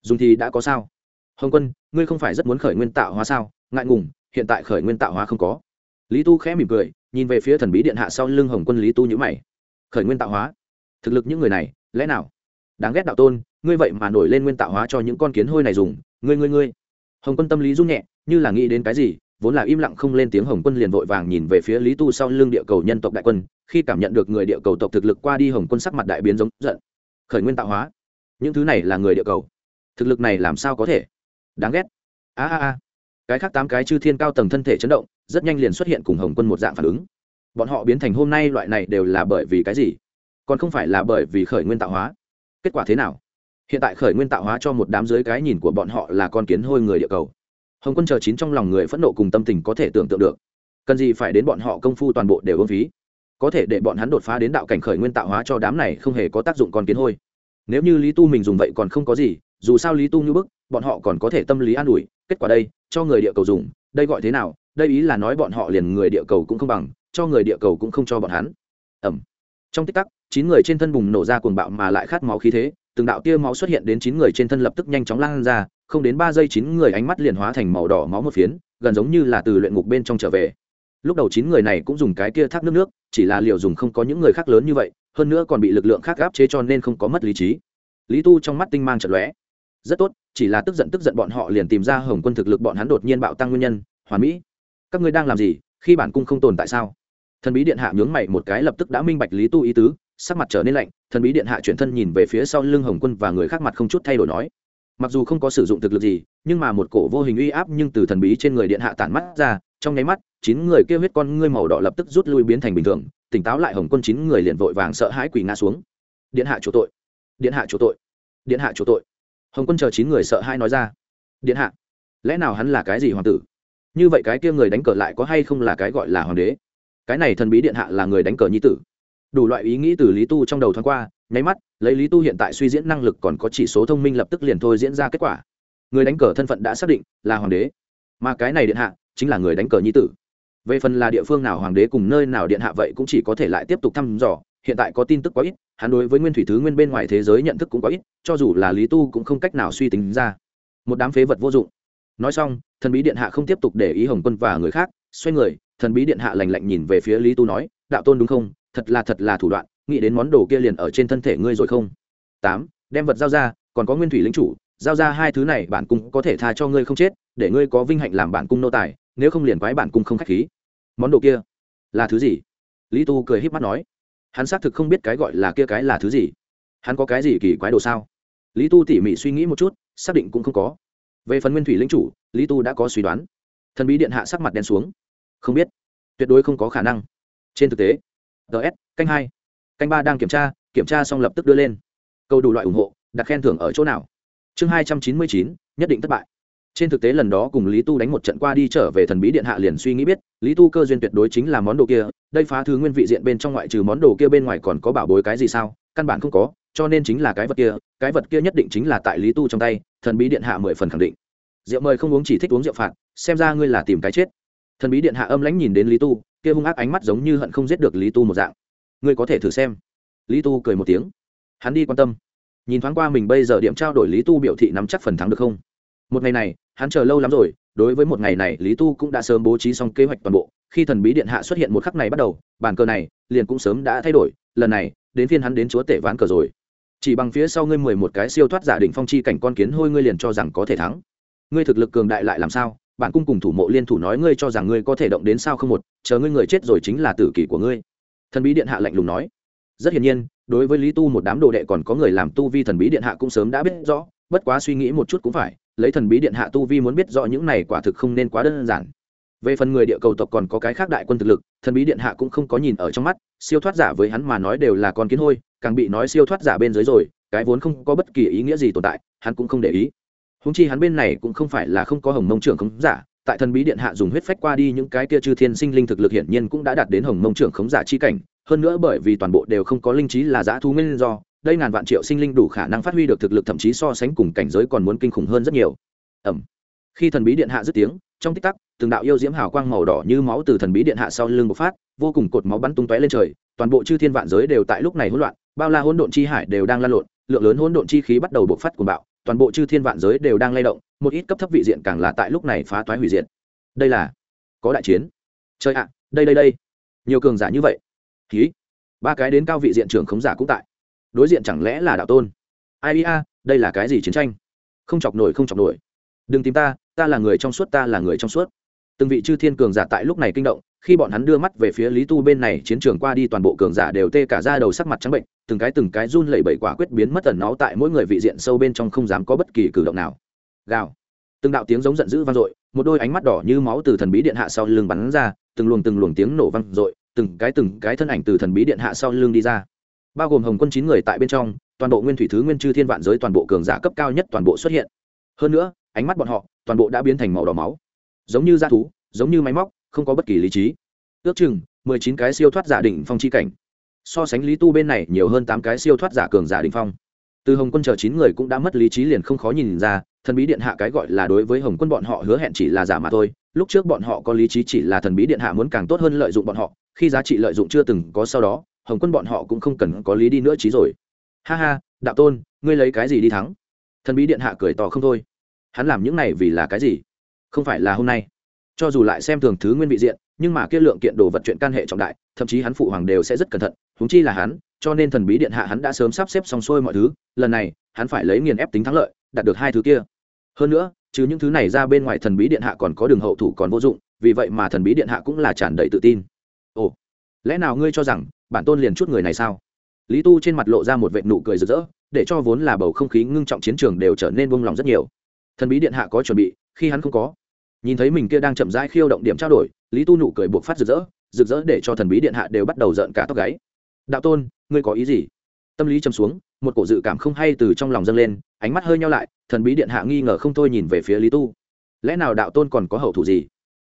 Dùng thì đã có sao? Hồng quân, ngươi không phải rất muốn khởi nguyên tạo hóa sao? Ngại ngùng, hiện tại khởi nguyên tạo hóa không có. Lý tu khẽ mỉm cười, nhìn về phía thần bí điện hạ sau lưng hồng quân lý tu nhữ mày. Khởi nguyên tạo hóa? Thực lực những người này, lẽ nào? Đáng ghét đạo tôn, ngươi vậy mà nổi lên nguyên tạo hóa cho những con kiến hôi này dùng. Ngươi ngươi ngươi. Hồng quân tâm lý rung nhẹ, như là nghĩ đến cái gì vốn là im lặng không lên tiếng hồng quân liền vội vàng nhìn về phía lý tu sau lưng địa cầu nhân tộc đại quân, khi cảm nhận được người địa cầu tộc thực lực qua đi hồng quân sắc mặt đại biến giống giận. Khởi nguyên tạo hóa. Những thứ này là người địa cầu. Thực lực này làm sao có thể? Đáng ghét. A a a. Cái khác tám cái chư thiên cao tầng thân thể chấn động, rất nhanh liền xuất hiện cùng hồng quân một dạng phản ứng. Bọn họ biến thành hôm nay loại này đều là bởi vì cái gì? Còn không phải là bởi vì khởi nguyên tạo hóa. Kết quả thế nào? Hiện tại khởi nguyên tạo hóa cho một đám dưới cái nhìn của bọn họ là con kiến hôi người địa cầu hồng quân chờ chín trong lòng người phẫn nộ cùng tâm tình có thể tưởng tượng được. Cần gì phải đến bọn họ công phu toàn bộ đều ưng phí? Có thể để bọn hắn đột phá đến đạo cảnh khởi nguyên tạo hóa cho đám này không hề có tác dụng con kiến hôi. Nếu như lý tu mình dùng vậy còn không có gì, dù sao lý tu như bức, bọn họ còn có thể tâm lý an ủi, kết quả đây, cho người địa cầu dùng, đây gọi thế nào? Đây ý là nói bọn họ liền người địa cầu cũng không bằng, cho người địa cầu cũng không cho bọn hắn. Ẩm trong tích tắc, chín người trên thân bùng nổ ra cuồng bạo mà lại khát máu khí thế, từng đạo tia máu xuất hiện đến chín người trên thân lập tức nhanh chóng lan ra không đến ba giây chín người ánh mắt liền hóa thành màu đỏ máu một phiến, gần giống như là từ luyện ngục bên trong trở về. Lúc đầu chín người này cũng dùng cái kia thác nước nước, chỉ là liệu dùng không có những người khác lớn như vậy, hơn nữa còn bị lực lượng khác gáp chế cho nên không có mất lý trí. Lý tu trong mắt tinh mang trận lóe. Rất tốt, chỉ là tức giận tức giận bọn họ liền tìm ra hồng quân thực lực bọn hắn đột nhiên bạo tăng nguyên nhân, hoàn mỹ. Các ngươi đang làm gì, khi bản cung không tồn tại sao? Thần bí điện hạ nhướng mày một cái lập tức đã minh bạch lý tu ý tứ, sắc mặt trở nên lạnh, thần bí điện hạ chuyển thân nhìn về phía sau lưng hồng quân và người khác mặt không chút thay đổi nói mặc dù không có sử dụng thực lực gì, nhưng mà một cổ vô hình uy áp nhưng từ thần bí trên người điện hạ tản mắt ra, trong nháy mắt, chín người kêu huyết con ngươi màu đỏ lập tức rút lui biến thành bình thường, tỉnh táo lại hồng quân chín người liền vội vàng sợ hãi quỳ ngã xuống. Điện hạ chủ tội! Điện hạ chủ tội! Điện hạ chủ tội! Hồng quân chờ chín người sợ hãi nói ra. Điện hạ, lẽ nào hắn là cái gì hoàng tử? Như vậy cái kia người đánh cờ lại có hay không là cái gọi là hoàng đế? Cái này thần bí điện hạ là người đánh cờ nhi tử. Đủ loại ý nghĩ từ lý tu trong đầu thoáng qua, nháy mắt lấy lý tu hiện tại suy diễn năng lực còn có chỉ số thông minh lập tức liền thôi diễn ra kết quả. Người đánh cờ thân phận đã xác định là hoàng đế. Mà cái này điện hạ chính là người đánh cờ nhi tử. Về phần là địa phương nào hoàng đế cùng nơi nào điện hạ vậy cũng chỉ có thể lại tiếp tục thăm dò. Hiện tại có tin tức quá ít, hắn đối với nguyên thủy thứ nguyên bên ngoài thế giới nhận thức cũng quá ít, cho dù là lý tu cũng không cách nào suy tính ra. Một đám phế vật vô dụng. Nói xong, thần bí điện hạ không tiếp tục để ý hồng quân và người khác, xoay người, thần bí điện hạ lành lạnh nhìn về phía lý tu nói, đạo tôn đúng không? Thật là thật là thủ đoạn nghĩ đến món đồ kia liền ở trên thân thể ngươi rồi không? Tám, đem vật giao ra, còn có nguyên thủy lính chủ, giao ra hai thứ này bản cung có thể tha cho ngươi không chết, để ngươi có vinh hạnh làm bản cung nô tài, nếu không liền quái bản cung không khách khí. Món đồ kia là thứ gì? Lý tu cười híp mắt nói. Hắn xác thực không biết cái gọi là kia cái là thứ gì. Hắn có cái gì kỳ quái đồ sao? Lý tu tỉ mỉ suy nghĩ một chút, xác định cũng không có. Về phần nguyên thủy lính chủ, lý tu đã có suy đoán. Thần bí điện hạ sắc mặt đen xuống. Không biết. Tuyệt đối không có khả năng. Trên thực tế ts canh hai canh ba đang kiểm tra kiểm tra xong lập tức đưa lên. Câu đủ loại ủng hộ, đặt khen thưởng ở chỗ nào? Chương hai trăm chín mươi chín, nhất định thất bại. Trên thực tế lần đó cùng lý tu đánh một trận qua đi trở về thần bí điện hạ liền suy nghĩ biết, lý tu cơ duyên tuyệt đối chính là món đồ kia, đây phá thứ nguyên vị diện bên trong ngoại trừ món đồ kia bên ngoài còn có bảo bối cái gì sao? Căn bản không có, cho nên chính là cái vật kia, cái vật kia nhất định chính là tại lý tu trong tay, thần bí điện hạ mười phần khẳng định. Rượu mời không uống chỉ thích uống rượu phạt, xem ra ngươi là tìm cái chết. Thần bí điện hạ âm lãnh nhìn đến lý tu, kia hung ác ánh mắt giống như hận không giết được lý tu một dạng ngươi có thể thử xem. Lý tu cười một tiếng. Hắn đi quan tâm. Nhìn thoáng qua mình bây giờ điểm trao đổi lý tu biểu thị nắm chắc phần thắng được không? Một ngày này, hắn chờ lâu lắm rồi, đối với một ngày này, lý tu cũng đã sớm bố trí xong kế hoạch toàn bộ. Khi thần bí điện hạ xuất hiện một khắc này bắt đầu, bàn cờ này liền cũng sớm đã thay đổi. Lần này, đến phiên hắn đến chúa tể ván cờ rồi. Chỉ bằng phía sau ngươi mười một cái siêu thoát giả định phong chi cảnh con kiến hôi ngươi liền cho rằng có thể thắng. Ngươi thực lực cường đại lại làm sao? Bạn cung cùng thủ mộ liên thủ nói ngươi cho rằng ngươi có thể động đến sao không một, chờ ngươi người chết rồi chính là tử kỷ của ngươi thần bí điện hạ lạnh lùng nói. Rất hiển nhiên, đối với lý tu một đám đồ đệ còn có người làm tu vi thần bí điện hạ cũng sớm đã biết rõ, bất quá suy nghĩ một chút cũng phải, lấy thần bí điện hạ tu vi muốn biết rõ những này quả thực không nên quá đơn giản. Về phần người địa cầu tộc còn có cái khác đại quân thực lực, thần bí điện hạ cũng không có nhìn ở trong mắt, siêu thoát giả với hắn mà nói đều là con kiến hôi, càng bị nói siêu thoát giả bên dưới rồi, cái vốn không có bất kỳ ý nghĩa gì tồn tại, hắn cũng không để ý. Húng chi hắn bên này cũng không phải là không có hồng mông trưởng không giả tại thần bí điện hạ dùng huyết phách qua đi, những cái kia chư thiên sinh linh thực lực hiển nhiên cũng đã đạt đến hồng mông trưởng khống giả chi cảnh. Hơn nữa bởi vì toàn bộ đều không có linh trí là giã thu nguyên do, đây ngàn vạn triệu sinh linh đủ khả năng phát huy được thực lực, thậm chí so sánh cùng cảnh giới còn muốn kinh khủng hơn rất nhiều. Ẩm khi thần bí điện hạ dứt tiếng, trong tích tắc, từng đạo yêu diễm hào quang màu đỏ như máu từ thần bí điện hạ sau lưng bộc phát, vô cùng cột máu bắn tung tóe lên trời, toàn bộ chư thiên vạn giới đều tại lúc này hỗn loạn, bao la hỗn độn chi hải đều đang lan lộn, lượng lớn hỗn độn chi khí bắt đầu bộc phát cuồng bạo toàn bộ chư thiên vạn giới đều đang lay động, một ít cấp thấp vị diện càng là tại lúc này phá toái hủy diệt. Đây là, có đại chiến. Chơi ạ, đây đây đây. Nhiều cường giả như vậy. Ký ba cái đến cao vị diện trưởng khống giả cũng tại. Đối diện chẳng lẽ là đạo tôn? Ai ia đây là cái gì chiến tranh? Không chọc nổi, không chọc nổi. Đừng tìm ta ta là người trong suốt, ta là người trong suốt. Từng vị chư thiên cường giả tại lúc này kinh động khi bọn hắn đưa mắt về phía lý tu bên này, chiến trường qua đi toàn bộ cường giả đều tê cả ra đầu sắc mặt trắng bệnh, từng cái từng cái run lẩy bẩy quả quyết biến mất tần náu tại mỗi người vị diện sâu bên trong không dám có bất kỳ cử động nào. Gào. Từng đạo tiếng giống giận dữ vang dội, một đôi ánh mắt đỏ như máu từ thần bí điện hạ sau lưng bắn ra, từng luồng từng luồng tiếng nổ vang dội, từng cái từng cái thân ảnh từ thần bí điện hạ sau lưng đi ra. Bao gồm hồng quân chín người tại bên trong, toàn bộ nguyên thủy thứ nguyên chư thiên vạn giới toàn bộ cường giả cấp cao nhất toàn bộ xuất hiện. Hơn nữa, ánh mắt bọn họ toàn bộ đã biến thành màu đỏ máu. Giống như da thú, giống như máy móc không có bất kỳ lý trí. Ước chừng, mười chín cái siêu thoát giả đỉnh phong chi cảnh. So sánh lý tu bên này nhiều hơn tám cái siêu thoát giả cường giả đỉnh phong. Từ hồng quân chờ chín người cũng đã mất lý trí liền không khó nhìn ra, thần bí điện hạ cái gọi là đối với hồng quân bọn họ hứa hẹn chỉ là giả mà thôi. Lúc trước bọn họ có lý trí chỉ là thần bí điện hạ muốn càng tốt hơn lợi dụng bọn họ, khi giá trị lợi dụng chưa từng có sau đó, hồng quân bọn họ cũng không cần có lý đi nữa trí rồi. Ha ha, đạo tôn, ngươi lấy cái gì đi thắng? Thần bí điện hạ cười tỏ không thôi. Hắn làm những này vì là cái gì? Không phải là hôm nay cho dù lại xem thường thứ nguyên vị diện, nhưng mà kia lượng kiện đồ vật chuyện can hệ trọng đại, thậm chí hắn phụ hoàng đều sẽ rất cẩn thận húng chi là hắn, cho nên thần bí điện hạ hắn đã sớm sắp xếp xong xuôi mọi thứ, lần này, hắn phải lấy nghiền ép tính thắng lợi, đạt được hai thứ kia. Hơn nữa chứ những thứ này ra bên ngoài thần bí điện hạ còn có đường hậu thủ còn vô dụng, vì vậy mà thần bí điện hạ cũng là tràn đầy tự tin. Ồ, lẽ nào ngươi cho rằng, bản tôn liền chút người này sao? Lý tu trên mặt lộ ra một vệ nụ cười rực rỡ, để cho vốn là bầu không khí ngưng trọng chiến trường đều trở nên buông lòng rất nhiều. Thần bí điện hạ có chuẩn bị, khi hắn không có nhìn thấy mình kia đang chậm rãi khiêu động điểm trao đổi, lý tu nụ cười buộc phát rực rỡ rực rỡ để cho thần bí điện hạ đều bắt đầu giận cả tóc gáy. Đạo tôn, ngươi có ý gì? Tâm lý châm xuống, một cổ dự cảm không hay từ trong lòng dâng lên, ánh mắt hơi nhau lại, thần bí điện hạ nghi ngờ không thôi nhìn về phía lý tu. Lẽ nào đạo tôn còn có hậu thủ gì?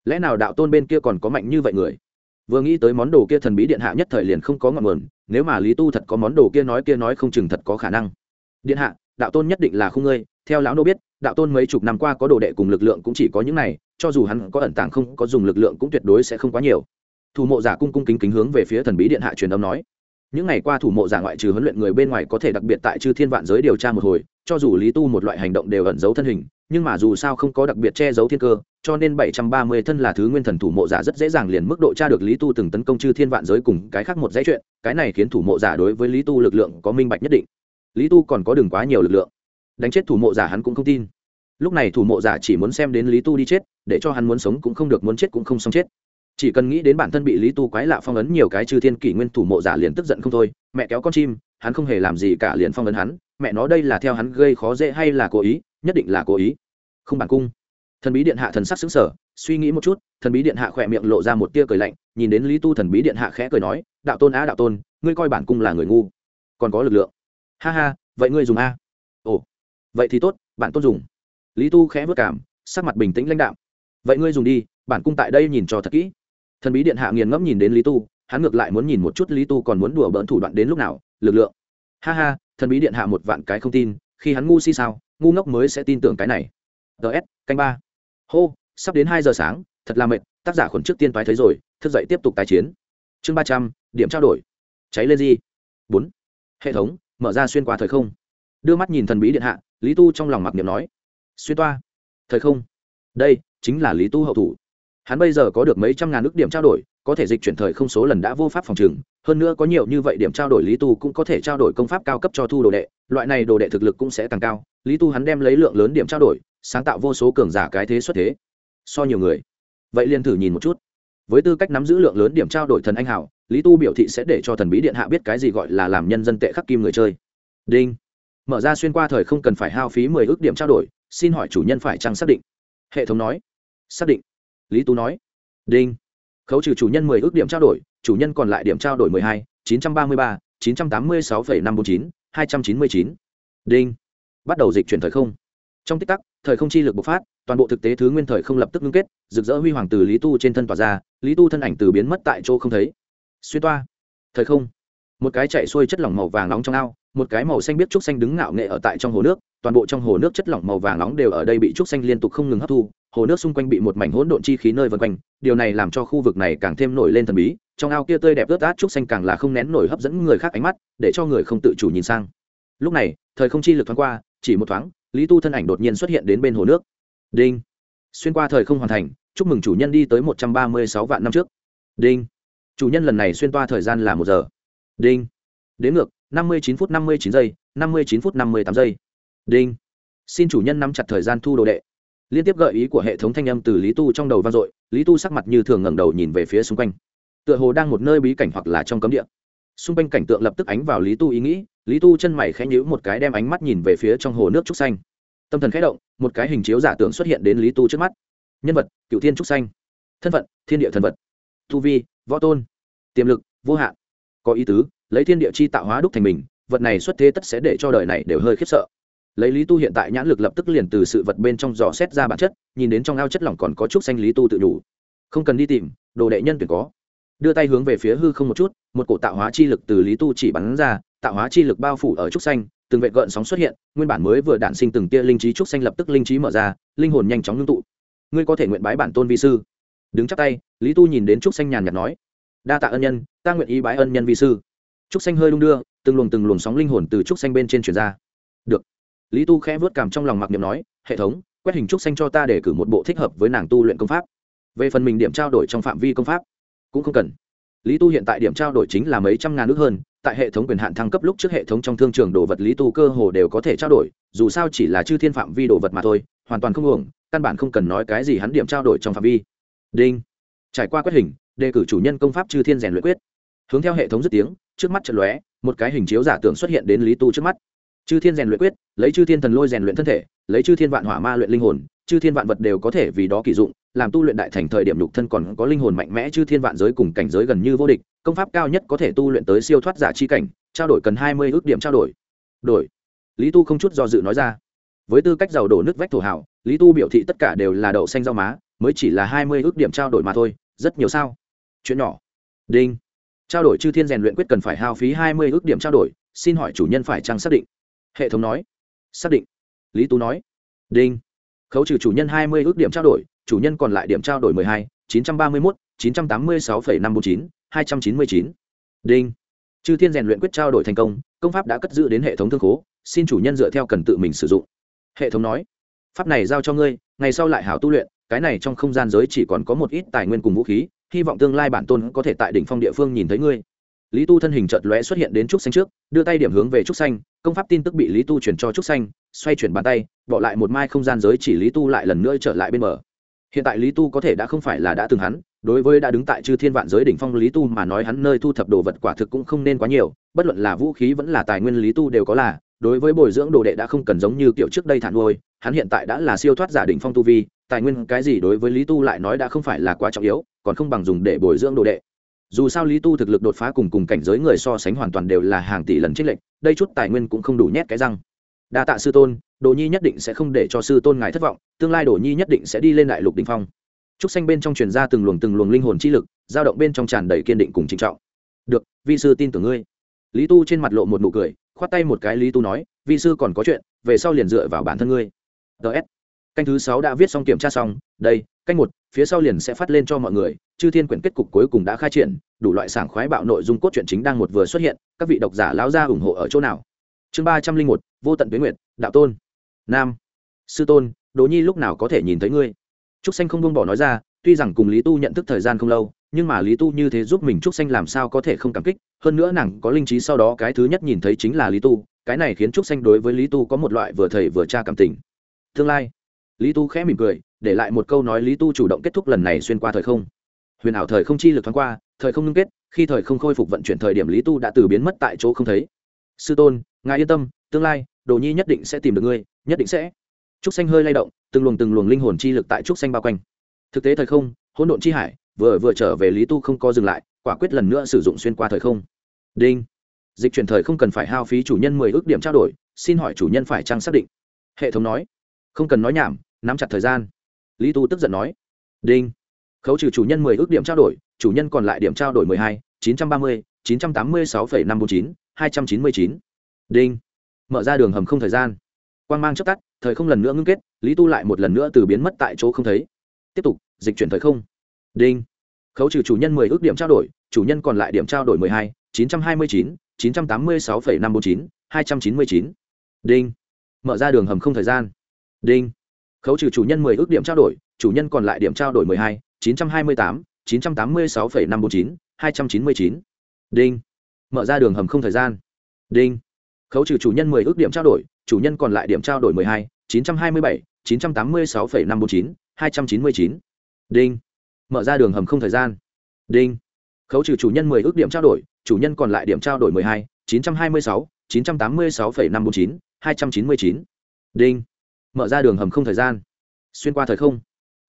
Lẽ nào đạo tôn bên kia còn có mạnh như vậy người? Vừa nghĩ tới món đồ kia thần bí điện hạ nhất thời liền không có ngọn nguồn, nếu mà lý tu thật có món đồ kia nói kia nói không chừng thật có khả năng. Điện hạ, đạo tôn nhất định là không ngươi, theo lão nô biết đạo tôn mấy chục năm qua có đồ đệ cùng lực lượng cũng chỉ có những này, cho dù hắn có ẩn tàng không, có dùng lực lượng cũng tuyệt đối sẽ không quá nhiều. Thủ mộ giả cung cung kính kính hướng về phía thần bí điện hạ truyền âm nói. Những ngày qua thủ mộ giả ngoại trừ huấn luyện người bên ngoài có thể đặc biệt tại chư thiên vạn giới điều tra một hồi, cho dù lý tu một loại hành động đều ẩn giấu thân hình, nhưng mà dù sao không có đặc biệt che giấu thiên cơ, cho nên bảy trăm ba mươi thân là thứ nguyên thần thủ mộ giả rất dễ dàng liền mức độ tra được lý tu từng tấn công chư thiên vạn giới cùng cái khác một dãy chuyện, cái này khiến thủ mộ giả đối với lý tu lực lượng có minh bạch nhất định. Lý tu còn có đừng quá nhiều lực lượng đánh chết thủ mộ giả hắn cũng không tin. Lúc này thủ mộ giả chỉ muốn xem đến lý tu đi chết, để cho hắn muốn sống cũng không được, muốn chết cũng không xong chết. Chỉ cần nghĩ đến bản thân bị lý tu quái lạ phong ấn nhiều cái chư thiên kỷ nguyên thủ mộ giả liền tức giận không thôi. Mẹ kéo con chim, hắn không hề làm gì cả liền phong ấn hắn. Mẹ nó đây là theo hắn gây khó dễ hay là cố ý? Nhất định là cố ý. Không bản cung. Thần bí điện hạ thần sắc xứng sở suy nghĩ một chút, thần bí điện hạ khỏe miệng lộ ra một tia cười lạnh, nhìn đến lý tu thần bí điện hạ khẽ cười nói, đạo tôn á đạo tôn, ngươi coi bản cung là người ngu, còn có lực lượng. Ha ha, vậy ngươi dùng a vậy thì tốt, bạn tốt dùng. Lý tu khẽ vất cảm, sắc mặt bình tĩnh lãnh đạo vậy ngươi dùng đi, bản cung tại đây nhìn cho thật kỹ. Thần bí điện hạ nghiền ngẫm nhìn đến lý tu, hắn ngược lại muốn nhìn một chút lý tu còn muốn đùa bỡn thủ đoạn đến lúc nào, lực lượng. Ha ha, thần bí điện hạ một vạn cái không tin, khi hắn ngu si sao, ngu ngốc mới sẽ tin tưởng cái này. Ts canh ba. Hô, sắp đến hai giờ sáng, thật là mệt, tác giả khuẩn trước tiên toái thấy rồi, thức dậy tiếp tục tái chiến. Chương ba trăm, điểm trao đổi. Cháy lên gì? Bốn. Hệ thống, mở ra xuyên qua thời không. Đưa mắt nhìn thần bí điện hạ lý tu trong lòng mặc niệm nói, xuyên toa. Thời không? Đây chính là lý tu hậu thủ. Hắn bây giờ có được mấy trăm ngàn ước điểm trao đổi, có thể dịch chuyển thời không số lần đã vô pháp phòng trừng. Hơn nữa có nhiều như vậy điểm trao đổi lý tu cũng có thể trao đổi công pháp cao cấp cho thu đồ đệ. Loại này đồ đệ thực lực cũng sẽ tăng cao. Lý tu hắn đem lấy lượng lớn điểm trao đổi, sáng tạo vô số cường giả cái thế xuất thế. So nhiều người. Vậy liền thử nhìn một chút. Với tư cách nắm giữ lượng lớn điểm trao đổi thần anh hảo lý tu biểu thị sẽ để cho thần bí điện hạ biết cái gì gọi là làm nhân dân tệ khắc kim người chơi. Đinh mở ra xuyên qua thời không cần phải hao phí mười ước điểm trao đổi, xin hỏi chủ nhân phải chăng xác định? Hệ thống nói. Xác định. Lý tú nói. Đinh. Khấu trừ chủ nhân mười ước điểm trao đổi, chủ nhân còn lại điểm trao đổi mười hai, chín trăm ba mươi ba, chín trăm tám mươi sáu phẩy năm bốn chín, hai trăm chín mươi chín. Đinh. Bắt đầu dịch chuyển thời không. Trong tích tắc, thời không chi lực bộc phát, toàn bộ thực tế thứ nguyên thời không lập tức ngưng kết, rực rỡ huy hoàng từ lý tu trên thân tỏa ra, lý tu thân ảnh từ biến mất tại chỗ không thấy. Xuyên toa. Thời không một cái chạy xuôi chất lỏng màu vàng nóng trong ao, một cái màu xanh biết trúc xanh đứng ngạo nghệ ở tại trong hồ nước, toàn bộ trong hồ nước chất lỏng màu vàng nóng đều ở đây bị trúc xanh liên tục không ngừng hấp thu, hồ nước xung quanh bị một mảnh hỗn độn chi khí nơi vân quanh, điều này làm cho khu vực này càng thêm nổi lên thần bí, trong ao kia tươi đẹp ướt át trúc xanh càng là không nén nổi hấp dẫn người khác ánh mắt, để cho người không tự chủ nhìn sang. Lúc này, thời không chi lực thoáng qua, chỉ một thoáng, lý tu thân ảnh đột nhiên xuất hiện đến bên hồ nước. Đinh! Xuyên qua thời không hoàn thành, chúc mừng chủ nhân đi tới một trăm ba mươi sáu vạn năm trước. Đinh! Chủ nhân lần này xuyên toa thời gian là một giờ đinh. Đến ngược, năm mươi chín phút năm mươi chín giây, năm mươi chín phút năm mươi tám giây. Đinh. Xin chủ nhân nắm chặt thời gian thu đồ đệ. Liên tiếp gợi ý của hệ thống thanh âm từ lý tu trong đầu vang dội, lý tu sắc mặt như thường ngẩng đầu nhìn về phía xung quanh. Tựa hồ đang một nơi bí cảnh hoặc là trong cấm địa. Xung quanh cảnh tượng lập tức ánh vào lý tu ý nghĩ, lý tu chân mày khẽ nhíu một cái đem ánh mắt nhìn về phía trong hồ nước trúc xanh. Tâm thần khẽ động, một cái hình chiếu giả tưởng xuất hiện đến lý tu trước mắt. Nhân vật, cựu thiên trúc xanh. Thân phận, thiên địa thần vật. Tu vi, võ tôn. Tiềm lực, vô hạn có ý tứ, lấy thiên địa chi tạo hóa đúc thành mình, vật này xuất thế tất sẽ để cho đời này đều hơi khiếp sợ. Lấy lý tu hiện tại nhãn lực lập tức liền từ sự vật bên trong dò xét ra bản chất, nhìn đến trong ao chất lỏng còn có chút xanh lý tu tự đủ không cần đi tìm, đồ đệ nhân tuyển có. Đưa tay hướng về phía hư không một chút, một cổ tạo hóa chi lực từ lý tu chỉ bắn ra, tạo hóa chi lực bao phủ ở trúc xanh, từng vệ gợn sóng xuất hiện, nguyên bản mới vừa đản sinh từng tia linh trí trúc xanh lập tức linh trí mở ra, linh hồn nhanh chóng ngưng tụ. Ngươi có thể nguyện bái bản tôn vi sư. Đứng chắc tay, lý tu nhìn đến trúc xanh nhàn nhạt nói đa tạ ân nhân, ta nguyện ý bái ân nhân vi sư. Trúc xanh hơi đung đưa, từng luồng từng luồng sóng linh hồn từ trúc xanh bên trên truyền ra. Được. Lý tu khẽ vớt cảm trong lòng mặc niệm nói, hệ thống, quét hình trúc xanh cho ta để cử một bộ thích hợp với nàng tu luyện công pháp. Về phần mình điểm trao đổi trong phạm vi công pháp, cũng không cần. Lý tu hiện tại điểm trao đổi chính là mấy trăm ngàn nước hơn, tại hệ thống quyền hạn thăng cấp lúc trước hệ thống trong thương trường đồ vật lý tu cơ hồ đều có thể trao đổi, dù sao chỉ là chư thiên phạm vi đồ vật mà thôi, hoàn toàn không uổng, căn bản không cần nói cái gì hắn điểm trao đổi trong phạm vi. Đinh. Trải qua quét hình đề cử chủ nhân công pháp chư thiên rèn luyện quyết. Hướng theo hệ thống dứt tiếng, trước mắt trận lóe, một cái hình chiếu giả tưởng xuất hiện đến lý tu trước mắt. Chư thiên rèn luyện quyết, lấy chư thiên thần lôi rèn luyện thân thể, lấy chư thiên vạn hỏa ma luyện linh hồn, chư thiên vạn vật đều có thể vì đó kỳ dụng, làm tu luyện đại thành thời điểm lục thân còn có linh hồn mạnh mẽ chư thiên vạn giới cùng cảnh giới gần như vô địch, công pháp cao nhất có thể tu luyện tới siêu thoát giả chi cảnh, trao đổi cần hai mươi ước điểm trao đổi. Đổi. Lý tu không chút do dự nói ra. Với tư cách giàu đổ nước vách thổ hảo lý tu biểu thị tất cả đều là đậu xanh rau má, mới chỉ là hai mươi ước điểm trao đổi mà thôi, rất nhiều sao? Chuyện nhỏ. Đinh. Trao đổi chư thiên rèn luyện quyết cần phải hao phí hai mươi ước điểm trao đổi, xin hỏi chủ nhân phải trang xác định? Hệ thống nói. Xác định. Lý tú nói. Đinh. Khấu trừ chủ nhân hai mươi ước điểm trao đổi, chủ nhân còn lại điểm trao đổi mười hai, chín trăm ba mươi mốt, chín trăm tám mươi sáu phẩy năm bốn chín, hai trăm chín mươi chín. Đinh. Chư thiên rèn luyện quyết trao đổi thành công công pháp đã cất giữ đến hệ thống thương khố, xin chủ nhân dựa theo cần tự mình sử dụng. Hệ thống nói. Pháp này giao cho ngươi, ngày sau lại hảo tu luyện, cái này trong không gian giới chỉ còn có một ít tài nguyên cùng vũ khí hy vọng tương lai bản tôn có thể tại đỉnh phong địa phương nhìn thấy ngươi. Lý tu thân hình chợt lóe xuất hiện đến trúc xanh trước, đưa tay điểm hướng về trúc xanh, công pháp tin tức bị lý tu chuyển cho trúc xanh, xoay chuyển bàn tay, bỏ lại một mai không gian giới chỉ lý tu lại lần nữa trở lại bên bờ. Hiện tại lý tu có thể đã không phải là đã từng hắn, đối với đã đứng tại chư thiên vạn giới đỉnh phong lý tu mà nói hắn nơi thu thập đồ vật quả thực cũng không nên quá nhiều, bất luận là vũ khí vẫn là tài nguyên lý tu đều có là, đối với bồi dưỡng đồ đệ đã không cần giống như kiểu trước đây thản nuôi, hắn hiện tại đã là siêu thoát giả đỉnh phong tu vi, tài nguyên cái gì đối với lý tu lại nói đã không phải là quá trọng yếu còn không bằng dùng để bồi dưỡng đồ đệ. Dù sao lý tu thực lực đột phá cùng cùng cảnh giới người so sánh hoàn toàn đều là hàng tỷ lần trích lệnh đây chút tài nguyên cũng không đủ nhét cái răng. Đa tạ sư tôn, đồ nhi nhất định sẽ không để cho sư tôn ngài thất vọng, tương lai đồ nhi nhất định sẽ đi lên đại lục đình phong. Trúc xanh bên trong truyền ra từng luồng từng luồng linh hồn chi lực, dao động bên trong tràn đầy kiên định cùng trinh trọng. Được, vi sư tin tưởng ngươi. Lý tu trên mặt lộ một nụ cười, khoát tay một cái lý tu nói, vi sư còn có chuyện, về sau liền dựa vào bản thân ngươi. Ts canh thứ sáu đã viết xong kiểm tra xong, đây, canh một phía sau liền sẽ phát lên cho mọi người, chư thiên quyển kết cục cuối cùng đã khai triển, đủ loại sảng khoái bạo nội dung cốt truyện chính đang một vừa xuất hiện, các vị độc giả lão gia ủng hộ ở chỗ nào? Chương ba trăm linh một, vô tận tuyến nguyện đạo tôn. Nam. Sư tôn, đỗ nhi lúc nào có thể nhìn thấy ngươi? Trúc xanh không buông bỏ nói ra, tuy rằng cùng lý tu nhận thức thời gian không lâu, nhưng mà lý tu như thế giúp mình trúc xanh làm sao có thể không cảm kích, hơn nữa nàng có linh trí sau đó cái thứ nhất nhìn thấy chính là lý tu, cái này khiến trúc xanh đối với lý tu có một loại vừa thầy vừa cha cảm tình. Tương lai. Lý tu khẽ mỉm cười để lại một câu nói lý tu chủ động kết thúc lần này xuyên qua thời không. Huyền ảo thời không chi lực thoáng qua, thời không ngưng kết, khi thời không khôi phục vận chuyển thời điểm lý tu đã từ biến mất tại chỗ không thấy. Sư tôn, ngài yên tâm, tương lai, đồ nhi nhất định sẽ tìm được ngươi, nhất định sẽ. Trúc xanh hơi lay động, từng luồng từng luồng linh hồn chi lực tại trúc xanh bao quanh. Thực tế thời không, hỗn độn chi hải, vừa vừa trở về lý tu không co dừng lại, quả quyết lần nữa sử dụng xuyên qua thời không. Đinh. Dịch chuyển thời không cần phải hao phí chủ nhân mười ước điểm trao đổi, xin hỏi chủ nhân phải trang xác định? Hệ thống nói. Không cần nói nhảm, nắm chặt thời gian lý tu tức giận nói, đinh, khấu trừ chủ nhân mười ước điểm trao đổi, chủ nhân còn lại điểm trao đổi mười hai, chín trăm ba mươi, chín trăm tám mươi sáu phẩy năm bốn chín, hai trăm chín mươi chín. Đinh, mở ra đường hầm không thời gian. Quan g mang chấp tắt, thời không lần nữa ngưng kết, lý tu lại một lần nữa từ biến mất tại chỗ không thấy. Tiếp tục, dịch chuyển thời không. Đinh, khấu trừ chủ nhân mười ước điểm trao đổi, chủ nhân còn lại điểm trao đổi mười hai, chín trăm hai mươi chín chín trăm tám mươi sáu phẩy năm bốn chín, hai trăm chín mươi chín. Đinh, mở ra đường hầm không thời gian. Đinh khấu trừ chủ nhân mười ước điểm trao đổi, chủ nhân còn lại điểm trao đổi mười hai, chín trăm hai mươi tám, chín trăm tám mươi sáu phẩy năm bốn chín, hai trăm chín mươi chín. Đinh. Mở ra đường hầm không thời gian. Đinh. Khấu trừ chủ nhân mười ước điểm trao đổi, chủ nhân còn lại điểm trao đổi mười hai, chín trăm hai mươi bảy, chín trăm tám mươi sáu phẩy năm bốn chín, hai trăm chín mươi chín. Đinh. Mở ra đường hầm không thời gian. Đinh. Khấu trừ chủ nhân mười ước điểm trao đổi, chủ nhân còn lại điểm trao đổi mười hai, chín trăm hai mươi sáu, chín trăm tám mươi sáu phẩy năm bốn chín, hai trăm chín mươi chín. Đinh mở ra đường hầm không thời gian. Xuyên qua thời không.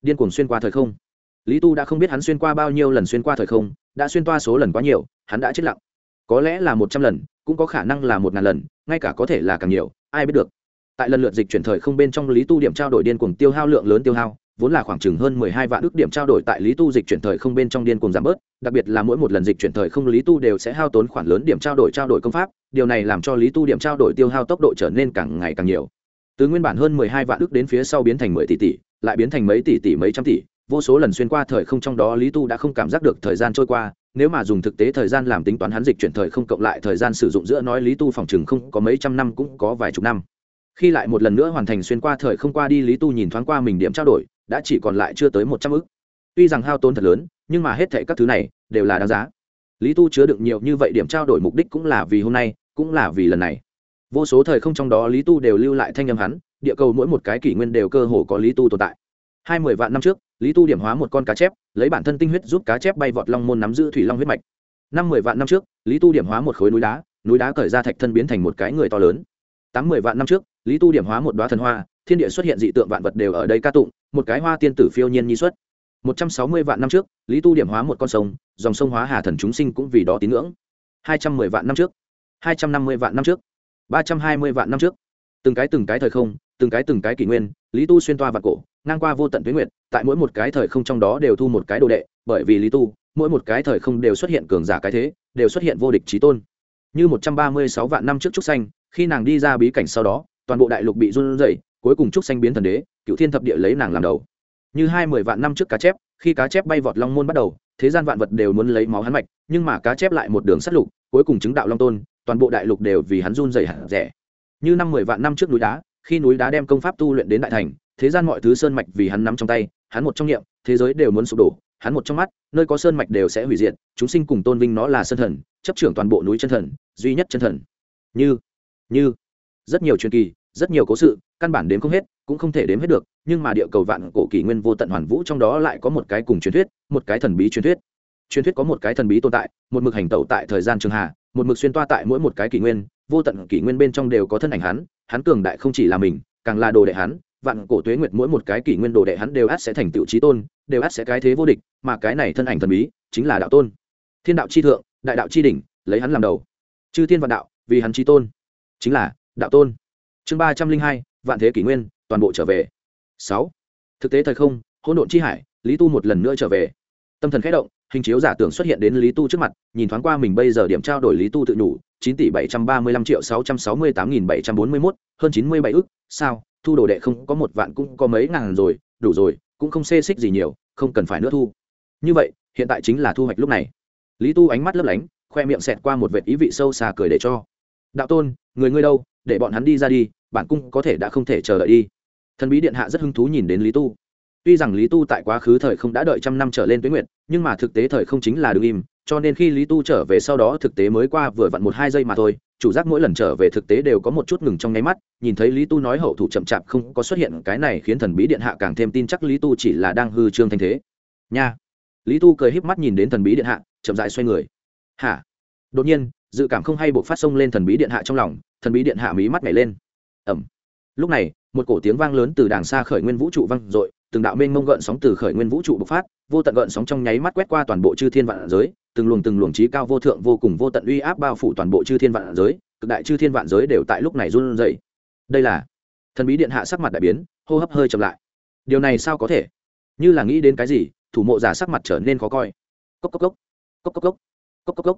Điên cuồng xuyên qua thời không. Lý tu đã không biết hắn xuyên qua bao nhiêu lần xuyên qua thời không, đã xuyên qua số lần quá nhiều, hắn đã chết lặng. Có lẽ là một trăm lần, cũng có khả năng là một ngàn lần, ngay cả có thể là càng nhiều, ai biết được. Tại lần lượt dịch chuyển thời không bên trong, lý tu điểm trao đổi điên cuồng tiêu hao lượng lớn tiêu hao, vốn là khoảng chừng hơn mười hai vạn ước điểm trao đổi tại lý tu dịch chuyển thời không bên trong điên cuồng giảm bớt, đặc biệt là mỗi một lần dịch chuyển thời không, lý tu đều sẽ hao tốn khoản lớn điểm trao đổi trao đổi công pháp, điều này làm cho lý tu điểm trao đổi tiêu hao tốc độ trở nên càng ngày càng nhiều từ nguyên bản hơn mười hai vạn ước đến phía sau biến thành mười tỷ tỷ, lại biến thành mấy tỷ tỷ mấy trăm tỷ. Vô số lần xuyên qua thời không trong đó, lý tu đã không cảm giác được thời gian trôi qua. Nếu mà dùng thực tế thời gian làm tính toán hắn dịch chuyển thời không cộng lại thời gian sử dụng giữa nói lý tu phòng chừng không có mấy trăm năm cũng có vài chục năm. Khi lại một lần nữa hoàn thành xuyên qua thời không qua đi, lý tu nhìn thoáng qua mình điểm trao đổi, đã chỉ còn lại chưa tới một trăm ước. Tuy rằng hao tốn thật lớn, nhưng mà hết thệ các thứ này đều là đáng giá. Lý tu chứa đựng nhiều như vậy điểm trao đổi mục đích cũng là vì hôm nay, cũng là vì lần này vô số thời không trong đó lý tu đều lưu lại thanh âm hắn, địa cầu mỗi một cái kỷ nguyên đều cơ hồ có lý tu tồn tại. Hai mươi vạn năm trước, lý tu điểm hóa một con cá chép, lấy bản thân tinh huyết giúp cá chép bay vọt long môn nắm giữ thủy long huyết mạch. Năm mươi vạn năm trước, lý tu điểm hóa một khối núi đá núi đá cởi ra thạch thân biến thành một cái người to lớn. Tám mươi vạn năm trước, lý tu điểm hóa một đoá thần hoa, thiên địa xuất hiện dị tượng vạn vật đều ở đây ca tụng, một cái hoa tiên tử phiêu nhiên nhi xuất. Một trăm sáu mươi vạn năm trước, lý tu điểm hóa một con sông, dòng sông hóa hà thần chúng sinh cũng vì đó tín ngưỡng. Hai trăm mười vạn năm trước, hai trăm năm mươi vạn năm trước ba trăm hai mươi vạn năm trước. Từng cái từng cái thời không, từng cái từng cái kỷ nguyên, lý tu xuyên toa vạn cổ, ngang qua vô tận tuyến nguyện tại mỗi một cái thời không trong đó đều thu một cái đồ đệ, bởi vì lý tu, mỗi một cái thời không đều xuất hiện cường giả cái thế, đều xuất hiện vô địch trí tôn. Như một trăm ba mươi sáu vạn năm trước trúc xanh, khi nàng đi ra bí cảnh sau đó, toàn bộ đại lục bị run rẩy, cuối cùng trúc xanh biến thần đế cựu thiên thập địa lấy nàng làm đầu. Như hai mươi vạn năm trước cá chép, khi cá chép bay vọt long môn bắt đầu, thế gian vạn vật đều muốn lấy máu hắn mạch, nhưng mà cá chép lại một đường sắt lục, cuối cùng chứng đạo long tôn toàn bộ đại lục đều vì hắn run rẩy hẳn rẻ. Như năm mười vạn năm trước núi đá, khi núi đá đem công pháp tu luyện đến đại thành, thế gian mọi thứ sơn mạch vì hắn nắm trong tay, hắn một trong niệm, thế giới đều muốn sụp đổ, hắn một trong mắt, nơi có sơn mạch đều sẽ hủy diệt, chúng sinh cùng tôn vinh nó là sơn thần, chấp trưởng toàn bộ núi chân thần, duy nhất chân thần. Như như, rất nhiều truyền kỳ, rất nhiều cố sự, căn bản đếm không hết, cũng không thể đếm hết được, nhưng mà địa cầu vạn cổ kỷ nguyên vô tận hoàn vũ trong đó lại có một cái cùng truyền thuyết, một cái thần bí truyền thuyết. Truyền thuyết có một cái thần bí tồn tại, một mực hành tẩu tại thời gian trường hà một mực xuyên toa tại mỗi một cái kỷ nguyên, vô tận kỷ nguyên bên trong đều có thân ảnh hắn hắn cường đại không chỉ là mình, càng là đồ đệ hắn, vạn cổ tuế nguyệt mỗi một cái kỷ nguyên đồ đệ hắn đều ắt sẽ thành tựu trí tôn, đều ắt sẽ cái thế vô địch, mà cái này thân ảnh thần bí chính là đạo tôn. Thiên đạo chi thượng, đại đạo chi đỉnh, lấy hắn làm đầu. Chư thiên vạn đạo, vì hắn trí tôn, chính là đạo tôn. Chương ba trăm linh hai, vạn thế kỷ nguyên, toàn bộ trở về. Sáu. Thực tế thời không, hỗn độn chi hải, lý tu một lần nữa trở về. Tâm thần khẽ động hình chiếu giả tưởng xuất hiện đến lý tu trước mặt, nhìn thoáng qua mình bây giờ điểm trao đổi lý tu tự nhủ, chín tỷ bảy trăm ba mươi lăm triệu sáu trăm sáu mươi tám nghìn bảy trăm bốn mươi mốt, hơn chín mươi bảy ức, sao, thu đồ đệ không có một vạn cũng có mấy ngàn rồi, đủ rồi, cũng không xê xích gì nhiều, không cần phải nữa thu. Như vậy, hiện tại chính là thu hoạch lúc này. Lý tu ánh mắt lấp lánh, khoe miệng xẹt qua một vệt ý vị sâu xa cười để cho. Đạo tôn, người ngươi đâu, để bọn hắn đi ra đi bản cung có thể đã không thể chờ đợi đi. Thần bí điện hạ rất hứng thú nhìn đến lý tu tuy rằng lý tu tại quá khứ thời không đã đợi trăm năm trở lên tuyến nguyện nhưng mà thực tế thời không chính là đ ứ n g im, cho nên khi lý tu trở về sau đó thực tế mới qua vừa vặn một hai giây mà thôi, chủ giác mỗi lần trở về thực tế đều có một chút ngừng trong nháy mắt, nhìn thấy lý tu nói hậu thủ chậm chạp không có xuất hiện, cái này khiến thần bí điện hạ càng thêm tin chắc lý tu chỉ là đang hư trương thanh thế. Nha! Lý tu cười híp mắt nhìn đến thần bí điện hạ, chậm dại xoay người. Hả? Đột nhiên, dự cảm không hay buộc phát sông lên thần bí điện hạ trong lòng, thần bí điện hạ mí mắt nhảy lên. Ẩm. Lúc này, một cổ tiếng vang lớn từ đàng xa khởi nguyên vũ trụ vang dội từng đạo mênh mông gợn sóng từ khởi nguyên vũ trụ bộc phát, vô tận gợn sóng trong nháy mắt quét qua toàn bộ chư thiên vạn giới, từng luồng từng luồng trí cao vô thượng vô cùng vô tận uy áp bao phủ toàn bộ chư thiên vạn giới, cực đại chư thiên vạn giới đều tại lúc này run rẩy. Đây là, thần bí điện hạ sắc mặt đại biến, hô hấp hơi chậm lại. Điều này sao có thể? Như là nghĩ đến cái gì, thủ mộ giả sắc mặt trở nên khó coi. Cốc cốc cốc cốc cốc cốc cốc cốc cốc.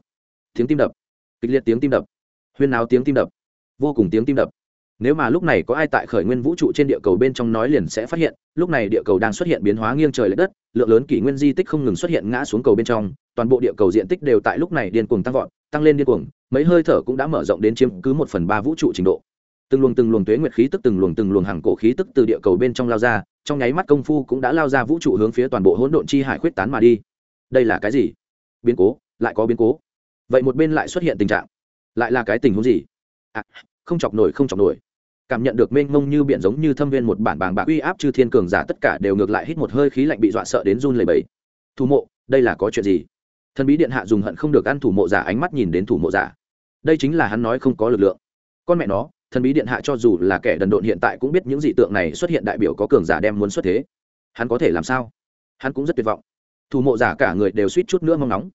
Tiếng tim đập, kịch liệt tiếng tim đập, huyên náo tiếng tim đập, vô cùng tiếng tim đập nếu mà lúc này có ai tại khởi nguyên vũ trụ trên địa cầu bên trong nói liền sẽ phát hiện lúc này địa cầu đang xuất hiện biến hóa nghiêng trời l ệ đất lượng lớn kỷ nguyên di tích không ngừng xuất hiện ngã xuống cầu bên trong toàn bộ địa cầu diện tích đều tại lúc này điên cuồng tăng vọt tăng lên điên cuồng mấy hơi thở cũng đã mở rộng đến chiếm cứ một phần ba vũ trụ trình độ. Từng luồng từng luồng tuế nguyệt khí tức từng luồng từng luồng hàng cổ khí tức từ địa cầu bên trong lao ra trong nháy mắt công phu cũng đã lao ra vũ trụ hướng phía toàn bộ hỗn độn chi hải khuyết tán mà đi. Đây là cái gì? Biến cố lại có biến cố. Vậy một bên lại xuất hiện tình trạng. Lại là cái tình huống gì? À, không chọc nổi không chọc nổi cảm nhận được mênh mông như biển giống như thâm viên một bản bàng bạc uy áp chư thiên cường giả tất cả đều ngược lại hít một hơi khí lạnh bị dọa sợ đến run lẩy bẩy. Thủ mộ, đây là có chuyện gì? Thần bí điện hạ dùng hận không được ăn thủ mộ giả ánh mắt nhìn đến thủ mộ giả. Đây chính là hắn nói không có lực lượng. Con mẹ nó, thần bí điện hạ cho dù là kẻ đần độn hiện tại cũng biết những dị tượng này xuất hiện đại biểu có cường giả đem muốn xuất thế. Hắn có thể làm sao? Hắn cũng rất tuyệt vọng. Thủ mộ giả cả người đều suýt chút nữa mong nóng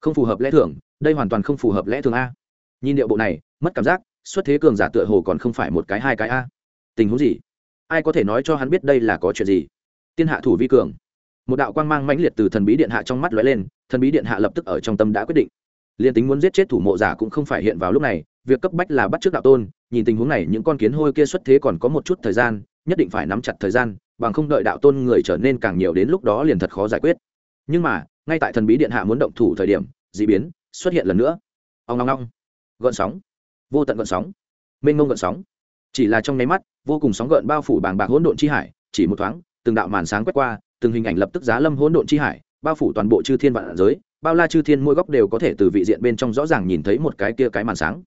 không phù hợp lẽ thường, đây hoàn toàn không phù hợp lẽ thường a. Nhìn điệu bộ này, mất cảm giác xuất thế cường giả tựa hồ còn không phải một cái hai cái a. Tình huống gì? Ai có thể nói cho hắn biết đây là có chuyện gì? Tiên hạ thủ vi cường. Một đạo quang mang mãnh liệt từ thần bí điện hạ trong mắt lóe lên, thần bí điện hạ lập tức ở trong tâm đã quyết định. Liền tính muốn giết chết thủ mộ giả cũng không phải hiện vào lúc này, việc cấp bách là bắt trước đạo tôn, nhìn tình huống này những con kiến hôi kia xuất thế còn có một chút thời gian, nhất định phải nắm chặt thời gian, bằng không đợi đạo tôn người trở nên càng nhiều đến lúc đó liền thật khó giải quyết. Nhưng mà, ngay tại thần bí điện hạ muốn động thủ thời điểm d ị biến xuất hiện lần nữa. Ông long long gợn sóng vô tận gợn sóng, mênh mông gợn sóng. Chỉ là trong nháy mắt, vô cùng sóng gợn bao phủ bàng bạc hỗn độn chi hải, chỉ một thoáng, từng đạo màn sáng quét qua, từng hình ảnh lập tức giá lâm hỗn độn chi hải, bao phủ toàn bộ chư thiên vạn giới, bao la chư thiên mỗi góc đều có thể từ vị diện bên trong rõ ràng nhìn thấy một cái kia cái màn sáng.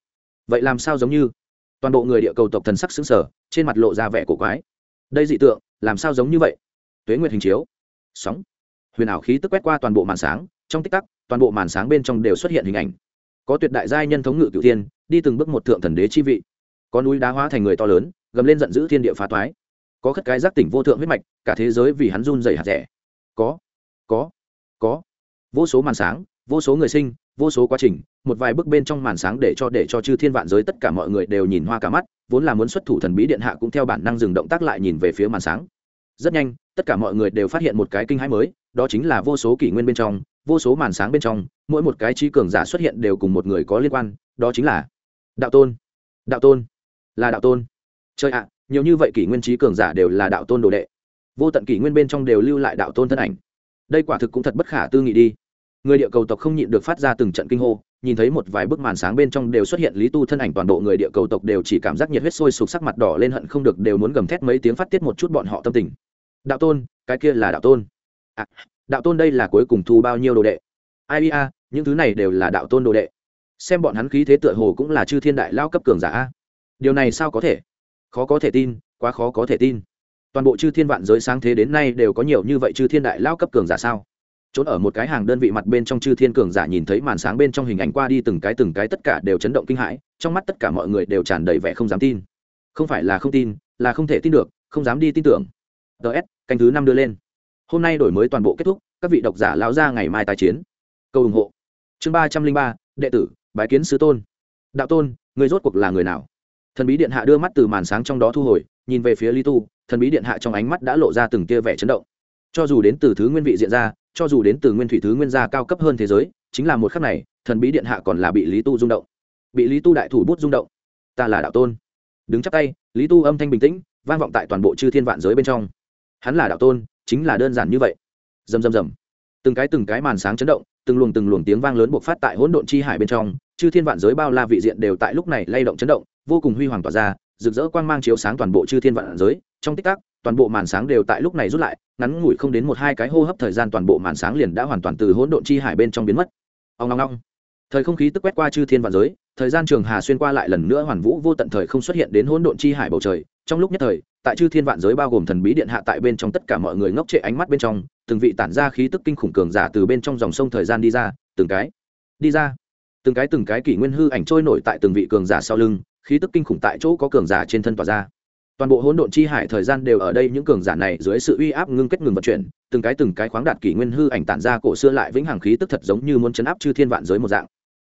Vậy làm sao giống như? Toàn bộ người địa cầu tộc thần sắc xứng sở trên mặt lộ ra vẻ cổ quái. Đây dị tượng, làm sao giống như vậy? Tuế nguyệt hình chiếu. Sóng. Huyền ảo khí tức quét qua toàn bộ màn sáng, trong tích tắc, toàn bộ màn sáng bên trong đều xuất hiện hình ảnh. Có tuyệt đại giai nhân thống ngự cựu tiên đi từng bước một thượng thần đế chi vị. Có núi đá hóa thành người to lớn, gầm lên giận dữ thiên địa phá toái. Có khất cái giác tỉnh vô thượng huyết mạch, cả thế giới vì hắn run dày hạt rẻ. Có có có. Vô số màn sáng, vô số người sinh, vô số quá trình, một vài bước bên trong màn sáng để cho để cho chư thiên vạn giới tất cả mọi người đều nhìn hoa cả mắt, vốn là muốn xuất thủ thần bí điện hạ cũng theo bản năng dừng động tác lại nhìn về phía màn sáng. Rất nhanh, tất cả mọi người đều phát hiện một cái kinh hãi mới, đó chính là vô số kỷ nguyên bên trong, vô số màn sáng bên trong, mỗi một cái trí cường giả xuất hiện đều cùng một người có liên quan, đó chính là đạo tôn. Đạo tôn. Là đạo tôn. Chơi ạ nhiều như vậy kỷ nguyên trí cường giả đều là đạo tôn đồ đệ. Vô tận kỷ nguyên bên trong đều lưu lại đạo tôn thân ảnh. Đây quả thực cũng thật bất khả tư nghị đi. Người địa cầu tộc không nhịn được phát ra từng trận kinh hô nhìn thấy một vài bức màn sáng bên trong đều xuất hiện lý tu thân ảnh toàn bộ người địa cầu tộc đều chỉ cảm giác nhiệt huyết sôi sục sắc mặt đỏ lên hận không được đều muốn gầm thét mấy tiếng phát tiết một chút bọn họ tâm tình. Đạo tôn cái kia là đạo tôn. À, đạo tôn đây là cuối cùng thu bao nhiêu đồ đệ? Ai a những thứ này đều là đạo tôn đồ đệ xem bọn hắn khí thế tựa hồ cũng là chư thiên đại lao cấp cường giả điều này sao có thể? Khó có thể tin, quá khó có thể tin. Toàn bộ chư thiên vạn giới sáng thế đến nay đều có nhiều như vậy chư thiên đại lao cấp cường giả sao? Trốn ở một cái hàng đơn vị mặt bên trong chư thiên cường giả nhìn thấy màn sáng bên trong hình ảnh qua đi từng cái từng cái tất cả đều chấn động kinh hãi, trong mắt tất cả mọi người đều tràn đầy vẻ không dám tin. Không phải là không tin, là không thể tin được, không dám đi tin tưởng. Ts canh thứ năm đưa lên. Hôm nay đổi mới toàn bộ kết thúc, các vị độc giả lao ra ngày mai tái chiến. Câu ủng hộ. Chương ba trăm linh ba, đệ tử bái kiến sứ tôn. Đạo tôn người rốt cuộc là người nào? Thần bí điện hạ đưa mắt từ màn sáng trong đó thu hồi, nhìn về phía lý tu, thần bí điện hạ trong ánh mắt đã lộ ra từng tia vẻ chấn động. Cho dù đến từ thứ nguyên vị diện ra, cho dù đến từ nguyên thủy thứ nguyên gia cao cấp hơn thế giới, chính là một khắc này, thần bí điện hạ còn là bị lý tu rung động. Bị lý tu đại thủ bút rung động. Ta là đạo tôn. Đứng chắp tay, lý tu âm thanh bình tĩnh, vang vọng tại toàn bộ chư thiên vạn giới bên trong. Hắn là đạo tôn, chính là đơn giản như vậy. Rầm rầm rầm. Từng cái từng cái màn sáng chấn động, từng luồng từng luồng tiếng vang lớn buộc phát tại hỗn độn chi hải bên trong chư thiên vạn giới bao la vị diện đều tại lúc này lay động chấn động, vô cùng huy hoàng tỏa ra, rực rỡ quang mang chiếu sáng toàn bộ chư thiên vạn giới. Trong tích tắc, toàn bộ màn sáng đều tại lúc này rút lại, ngắn ngủi không đến một hai cái hô hấp thời gian toàn bộ màn sáng liền đã hoàn toàn từ hỗn độn chi hải bên trong biến mất. Ông ngong ngong thời không khí tức quét qua chư thiên vạn giới, thời gian trường hà xuyên qua lại lần nữa hoàn vũ vô tận thời không xuất hiện đến hỗn độn chi hải bầu trời. Trong lúc nhất thời, tại chư thiên vạn giới bao gồm thần bí điện hạ tại bên trong tất cả mọi người ngốc trệ ánh mắt bên trong, từng vị tản ra khí tức kinh khủng cường giả từ bên trong dòng sông thời gian đi ra, từng cái, đi ra từng cái từng cái kỷ nguyên hư ảnh trôi nổi tại từng vị cường giả sau lưng, khí tức kinh khủng tại chỗ có cường giả trên thân tỏa ra. Toàn bộ hỗn độn chi hải thời gian đều ở đây những cường giả này dưới sự uy áp ngưng kết ngừng vận chuyển, từng cái từng cái khoáng đạt kỷ nguyên hư ảnh tản ra cổ xưa lại vĩnh hằng khí tức thật giống như muốn chấn áp chư thiên vạn giới một dạng.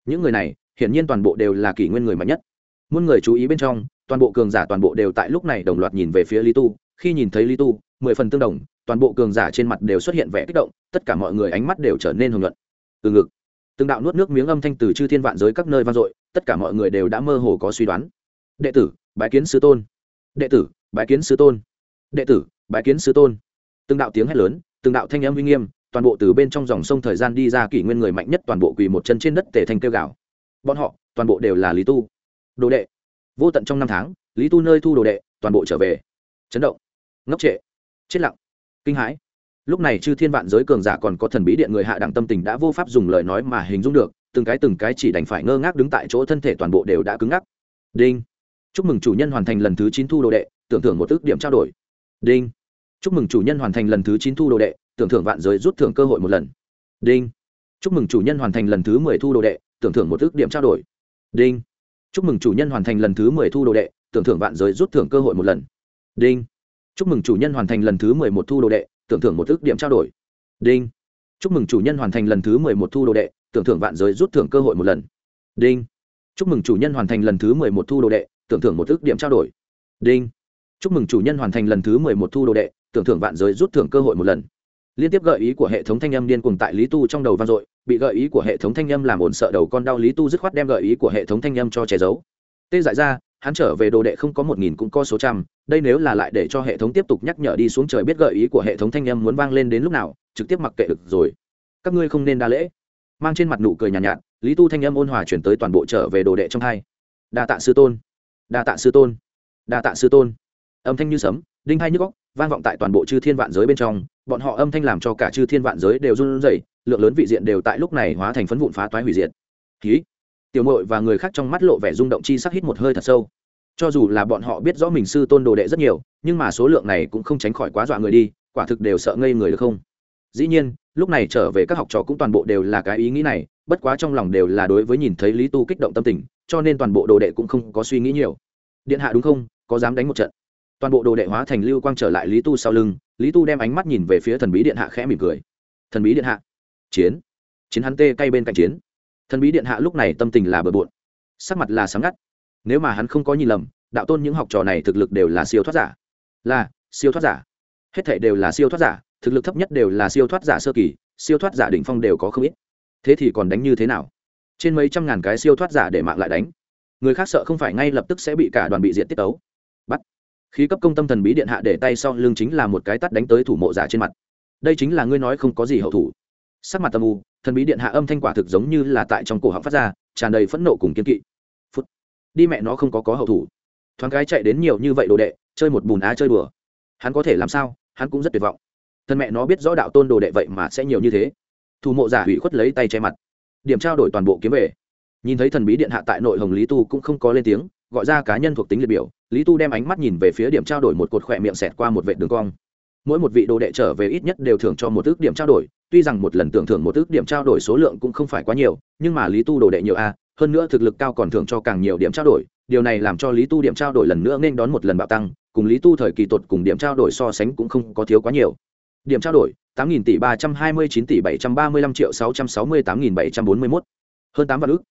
Những người này, hiển nhiên toàn bộ đều là kỷ nguyên người mạnh nhất. Muôn người chú ý bên trong, toàn bộ cường giả toàn bộ đều tại lúc này đồng loạt nhìn về phía lý tu. Khi nhìn thấy lý tu, mười phần tương đồng, toàn bộ cường giả trên mặt đều xuất hiện vẻ kích động, tất cả mọi người ánh mắt đều trở nên hồng luận từ ngực từng đạo nuốt nước miếng âm thanh từ chư thiên vạn giới các nơi vang dội, tất cả mọi người đều đã mơ hồ có suy đoán. Đệ tử, bái kiến sư tôn. Đệ tử, bái kiến sư tôn. Đệ tử, bái kiến sư tôn. Từng đạo tiếng hét lớn, từng đạo thanh âm uy nghiêm, toàn bộ từ bên trong dòng sông thời gian đi ra kỷ nguyên người mạnh nhất toàn bộ quỳ một chân trên đất tề thành kêu gào. Bọn họ, toàn bộ đều là lý tu. Đồ đệ. Vô tận trong năm tháng, lý tu nơi thu đồ đệ, toàn bộ trở về. Chấn động. Ngốc trệ. Chết lặng. Kinh hãi lúc này chư thiên vạn giới cường giả còn có thần bí điện người hạ đẳng tâm tình đã vô pháp dùng lời nói mà hình dung được, từng cái từng cái chỉ đành phải ngơ ngác đứng tại chỗ thân thể toàn bộ đều đã cứng ngắc. Đinh. Chúc mừng chủ nhân hoàn thành lần thứ chín thu đồ đệ, tưởng thưởng một ước điểm trao đổi. Đinh. Chúc mừng chủ nhân hoàn thành lần thứ chín thu đồ đệ, tưởng thưởng vạn giới rút thưởng cơ hội một lần. Đinh. Chúc mừng chủ nhân hoàn thành lần thứ mười thu đồ đệ, tưởng thưởng một ước điểm trao đổi. Đinh. Chúc mừng chủ nhân hoàn thành lần thứ mười thu đồ đệ, tưởng thưởng vạn giới rút thưởng cơ hội một lần. Đinh. Chúc mừng chủ nhân hoàn thành lần thứ mười một thu đồ đệ tưởng thưởng một ước điểm trao đổi. Đinh. Chúc mừng chủ nhân hoàn thành lần thứ mười một thu đồ đệ, tưởng thưởng vạn giới rút thưởng cơ hội một lần. Đinh. Chúc mừng chủ nhân hoàn thành lần thứ mười một thu đồ đệ, tưởng thưởng một ước điểm trao đổi. Đinh. Chúc mừng chủ nhân hoàn thành lần thứ mười một thu đồ đệ, tưởng thưởng vạn giới rút thưởng cơ hội một lần. Liên tiếp gợi ý của hệ thống thanh âm điên cuồng tại lý tu trong đầu vang dội, bị gợi ý của hệ thống thanh âm làm ổn sợ đầu con đau, lý tu dứt khoát đem gợi ý của hệ thống thanh âm cho che giấu. Tê dại ra hắn trở về đồ đệ không có một nghìn cũng có số trăm đây nếu là lại để cho hệ thống tiếp tục nhắc nhở đi xuống trời biết gợi ý của hệ thống thanh âm muốn vang lên đến lúc nào trực tiếp mặc kệ được rồi. Các ngươi không nên đa lễ. Mang trên mặt nụ cười nhàn nhạt, nhạt lý tu thanh âm ôn hòa chuyển tới toàn bộ trở về đồ đệ trong hai. Đa tạ sư tôn. Đa tạ sư tôn. Đa tạ sư tôn. Âm thanh như sấm đinh hay nhức góc vang vọng tại toàn bộ chư thiên vạn giới bên trong. Bọn họ âm thanh làm cho cả chư thiên vạn giới đều run rẩy lượng lớn vị diện đều tại lúc này hóa thành phấn vụn phá toái hủy diệt. Ký tiểu mội và người khác trong mắt lộ vẻ rung động chi sắc hít một hơi thật sâu. Cho dù là bọn họ biết rõ mình sư tôn đồ đệ rất nhiều, nhưng mà số lượng này cũng không tránh khỏi quá dọa người đi, quả thực đều sợ ngây người được không? Dĩ nhiên, lúc này trở về các học trò cũng toàn bộ đều là cái ý nghĩ này, bất quá trong lòng đều là đối với nhìn thấy lý tu kích động tâm tình, cho nên toàn bộ đồ đệ cũng không có suy nghĩ nhiều. Điện hạ đúng không? Có dám đánh một trận? Toàn bộ đồ đệ hóa thành lưu quang trở lại lý tu sau lưng, lý tu đem ánh mắt nhìn về phía thần bí điện hạ khẽ mỉm cười. Thần bí điện hạ? Chiến. Chiến hắn tê cay bên cạnh chiến thần bí điện hạ lúc này tâm tình là bừa bộn, sắc mặt là sáng ngắt. Nếu mà hắn không có nhìn lầm, đạo tôn những học trò này thực lực đều là siêu thoát giả. Là, siêu thoát giả. Hết thể đều là siêu thoát giả, thực lực thấp nhất đều là siêu thoát giả sơ kỳ, siêu thoát giả đỉnh phong đều có không ít. Thế thì còn đánh như thế nào? Trên mấy trăm ngàn cái siêu thoát giả để mạng lại đánh. Người khác sợ không phải ngay lập tức sẽ bị cả đoàn bị diện tiết tấu. Bắt. Khí cấp công tâm thần bí điện hạ để tay sau lưng chính là một cái tắt đánh tới thủ mộ giả trên mặt. Đây chính là ngươi nói không có gì hậu thủ sắc mặt tâm u, thần bí điện hạ âm thanh quả thực giống như là tại trong cổ họng phát ra, tràn đầy phẫn nộ cùng kiên kỵ. Phút. Đi mẹ nó không có có hậu thủ. Thoáng cái chạy đến nhiều như vậy đồ đệ, chơi một bùn á chơi đùa. Hắn có thể làm sao? Hắn cũng rất tuyệt vọng. Thân mẹ nó biết rõ đạo tôn đồ đệ vậy mà sẽ nhiều như thế. Thủ mộ giả hủy khuất lấy tay che mặt. Điểm trao đổi toàn bộ kiếm về. Nhìn thấy thần bí điện hạ tại nội hồng lý tu cũng không có lên tiếng, gọi ra cá nhân thuộc tính liệt biểu. Lý tu đem ánh mắt nhìn về phía điểm trao đổi một cột khỏe miệng xẹt qua một vệ đường cong mỗi một vị đồ đệ trở về ít nhất đều thưởng cho một ước điểm trao đổi. Tuy rằng một lần tưởng thưởng một ước điểm trao đổi số lượng cũng không phải quá nhiều, nhưng mà lý tu đồ đệ nhiều a, hơn nữa thực lực cao còn thưởng cho càng nhiều điểm trao đổi. Điều này làm cho lý tu điểm trao đổi lần nữa nên đón một lần bạo tăng, cùng lý tu thời kỳ tột cùng điểm trao đổi so sánh cũng không có thiếu quá nhiều. Điểm trao đổi, tám nghìn tỷ ba trăm hai mươi chín tỷ bảy trăm ba mươi lăm triệu sáu trăm sáu mươi tám nghìn bảy trăm bốn mươi mốt. Hơn tám vạn ước.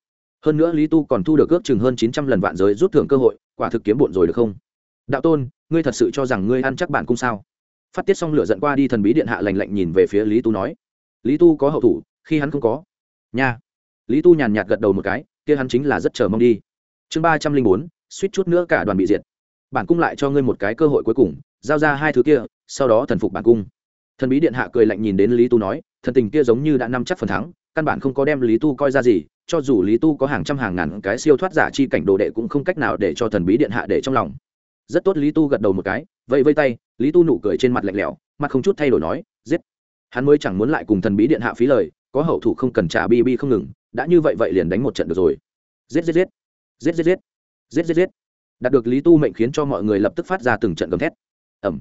Hơn nữa lý tu còn thu được ước chừng hơn chín trăm lần vạn giới rút thưởng cơ hội, quả thực kiếm bộn rồi được không? Đạo tôn, ngươi thật sự cho rằng ngươi ăn chắc bản cung sao? Phát tiết xong lửa giận qua đi thần bí điện hạ lành lạnh nhìn về phía lý tu nói. Lý tu có hậu thủ, khi hắn không có. Nha. Lý tu nhàn nhạt gật đầu một cái, kia hắn chính là rất chờ mong đi. Chương ba trăm linh bốn, suýt chút nữa cả đoàn bị diệt. Bản cung lại cho ngươi một cái cơ hội cuối cùng, giao ra hai thứ kia, sau đó thần phục bản cung. Thần bí điện hạ cười lạnh nhìn đến lý tu nói, thần tình kia giống như đã nắm chắc phần thắng, căn bản không có đem lý tu coi ra gì, cho dù lý tu có hàng trăm hàng ngàn cái siêu thoát giả chi cảnh đồ đệ cũng không cách nào để cho thần bí điện hạ để trong lòng. Rất tốt, lý tu gật đầu một cái vẫy vây tay, lý tu nụ cười trên mặt lạnh lẽo, mặt không chút thay đổi nói, giết. Hắn mới chẳng muốn lại cùng thần bí điện hạ phí lời, có hậu thủ không cần trả bi bi không ngừng, đã như vậy vậy liền đánh một trận được rồi. Giết giết giết. Giết giết giết. Giết giết giết. Đạt được lý tu mệnh khiến cho mọi người lập tức phát ra từng trận gầm thét. Ẩm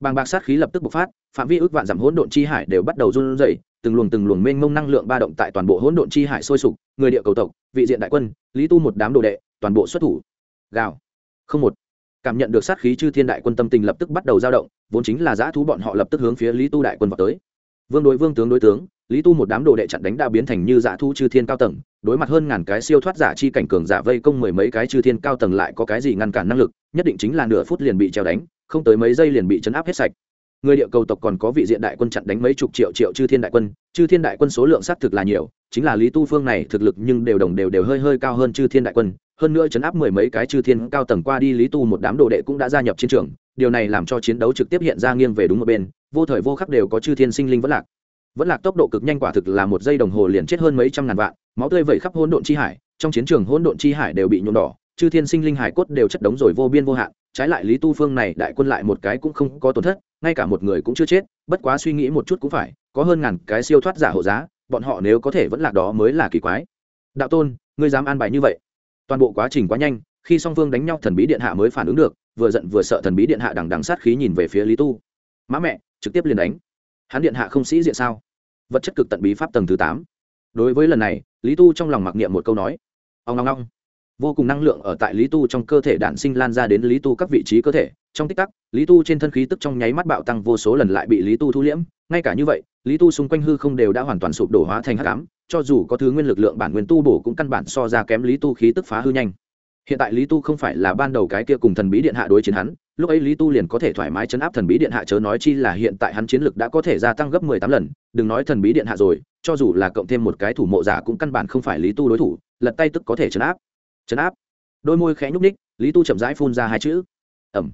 bàng bạc sát khí lập tức bộc phát, phạm vi ước vạn giảm hỗn độn chi hải đều bắt đầu run rẩy, từng luồng từng luồng mênh mông năng lượng ba động tại toàn bộ hỗn độn chi hải sôi sục, người địa cầu tộc, vị diện đại quân, lý tu một đám đồ đệ, toàn bộ xuất thủ. Gào. Không một cảm nhận được sát khí chư thiên đại quân tâm tình lập tức bắt đầu dao động, vốn chính là giã thú bọn họ lập tức hướng phía lý tu đại quân vào tới. Vương đối vương tướng đối tướng, lý tu một đám đồ đệ chặn đánh đã biến thành như giả thu chư thiên cao tầng, đối mặt hơn ngàn cái siêu thoát giả chi cảnh cường giả vây công mười mấy cái chư thiên cao tầng lại có cái gì ngăn cản năng lực, nhất định chính là nửa phút liền bị treo đánh, không tới mấy giây liền bị chấn áp hết sạch người địa cầu tộc còn có vị diện đại quân chặn đánh mấy chục triệu triệu chư thiên đại quân, chư thiên đại quân số lượng xác thực là nhiều, chính là lý tu phương này thực lực nhưng đều đồng đều đều hơi hơi cao hơn chư thiên đại quân, hơn nữa chấn áp mười mấy cái chư thiên cao tầng qua đi lý tu một đám đồ đệ cũng đã gia nhập chiến trường, điều này làm cho chiến đấu trực tiếp hiện ra nghiêng về đúng một bên, vô thời vô khắc đều có chư thiên sinh linh vẫn lạc. Vẫn lạc tốc độ cực nhanh quả thực là một giây đồng hồ liền chết hơn mấy trăm ngàn vạn, máu tươi vẩy khắp hỗn độn chi hải, trong chiến trường hỗn độn chi hải đều bị nhuộm đỏ, chư thiên sinh linh hải cốt đều chất đống rồi vô biên vô hạn, trái lại lý tu phương này đại quân lại một cái cũng không có tổn thất ngay cả một người cũng chưa chết, bất quá suy nghĩ một chút cũng phải, có hơn ngàn cái siêu thoát giả hộ giá, bọn họ nếu có thể vẫn lạc đó mới là kỳ quái. Đạo tôn, ngươi dám an bài như vậy? Toàn bộ quá trình quá nhanh, khi song phương đánh nhau thần bí điện hạ mới phản ứng được, vừa giận vừa sợ thần bí điện hạ đằng đằng sát khí nhìn về phía lý tu. Mã mẹ, trực tiếp liền đánh. Hắn điện hạ không sĩ diện sao? Vật chất cực tận bí pháp tầng thứ tám. Đối với lần này, lý tu trong lòng mặc niệm một câu nói. Ông ngong ngong vô cùng năng lượng ở tại lý tu trong cơ thể đản sinh lan ra đến lý tu các vị trí cơ thể trong tích tắc, lý tu trên thân khí tức trong nháy mắt bạo tăng vô số lần lại bị lý tu thu liễm. Ngay cả như vậy, lý tu xung quanh hư không đều đã hoàn toàn sụp đổ hóa thành hắc ám, cho dù có thứ nguyên lực lượng bản nguyên tu bổ cũng căn bản so ra kém lý tu khí tức phá hư nhanh. Hiện tại lý tu không phải là ban đầu cái kia cùng thần bí điện hạ đối chiến hắn, lúc ấy lý tu liền có thể thoải mái chấn áp thần bí điện hạ chớ nói chi là hiện tại hắn chiến lực đã có thể gia tăng gấp mười tám lần, đừng nói thần bí điện hạ rồi, cho dù là cộng thêm một cái thủ mộ giả cũng căn bản không phải lý tu đối thủ, lật tay tức có thể chấn áp. Chấn áp. Đôi môi khẽ nhúc ních lý tu chậm rãi phun ra hai chữ. Ẩm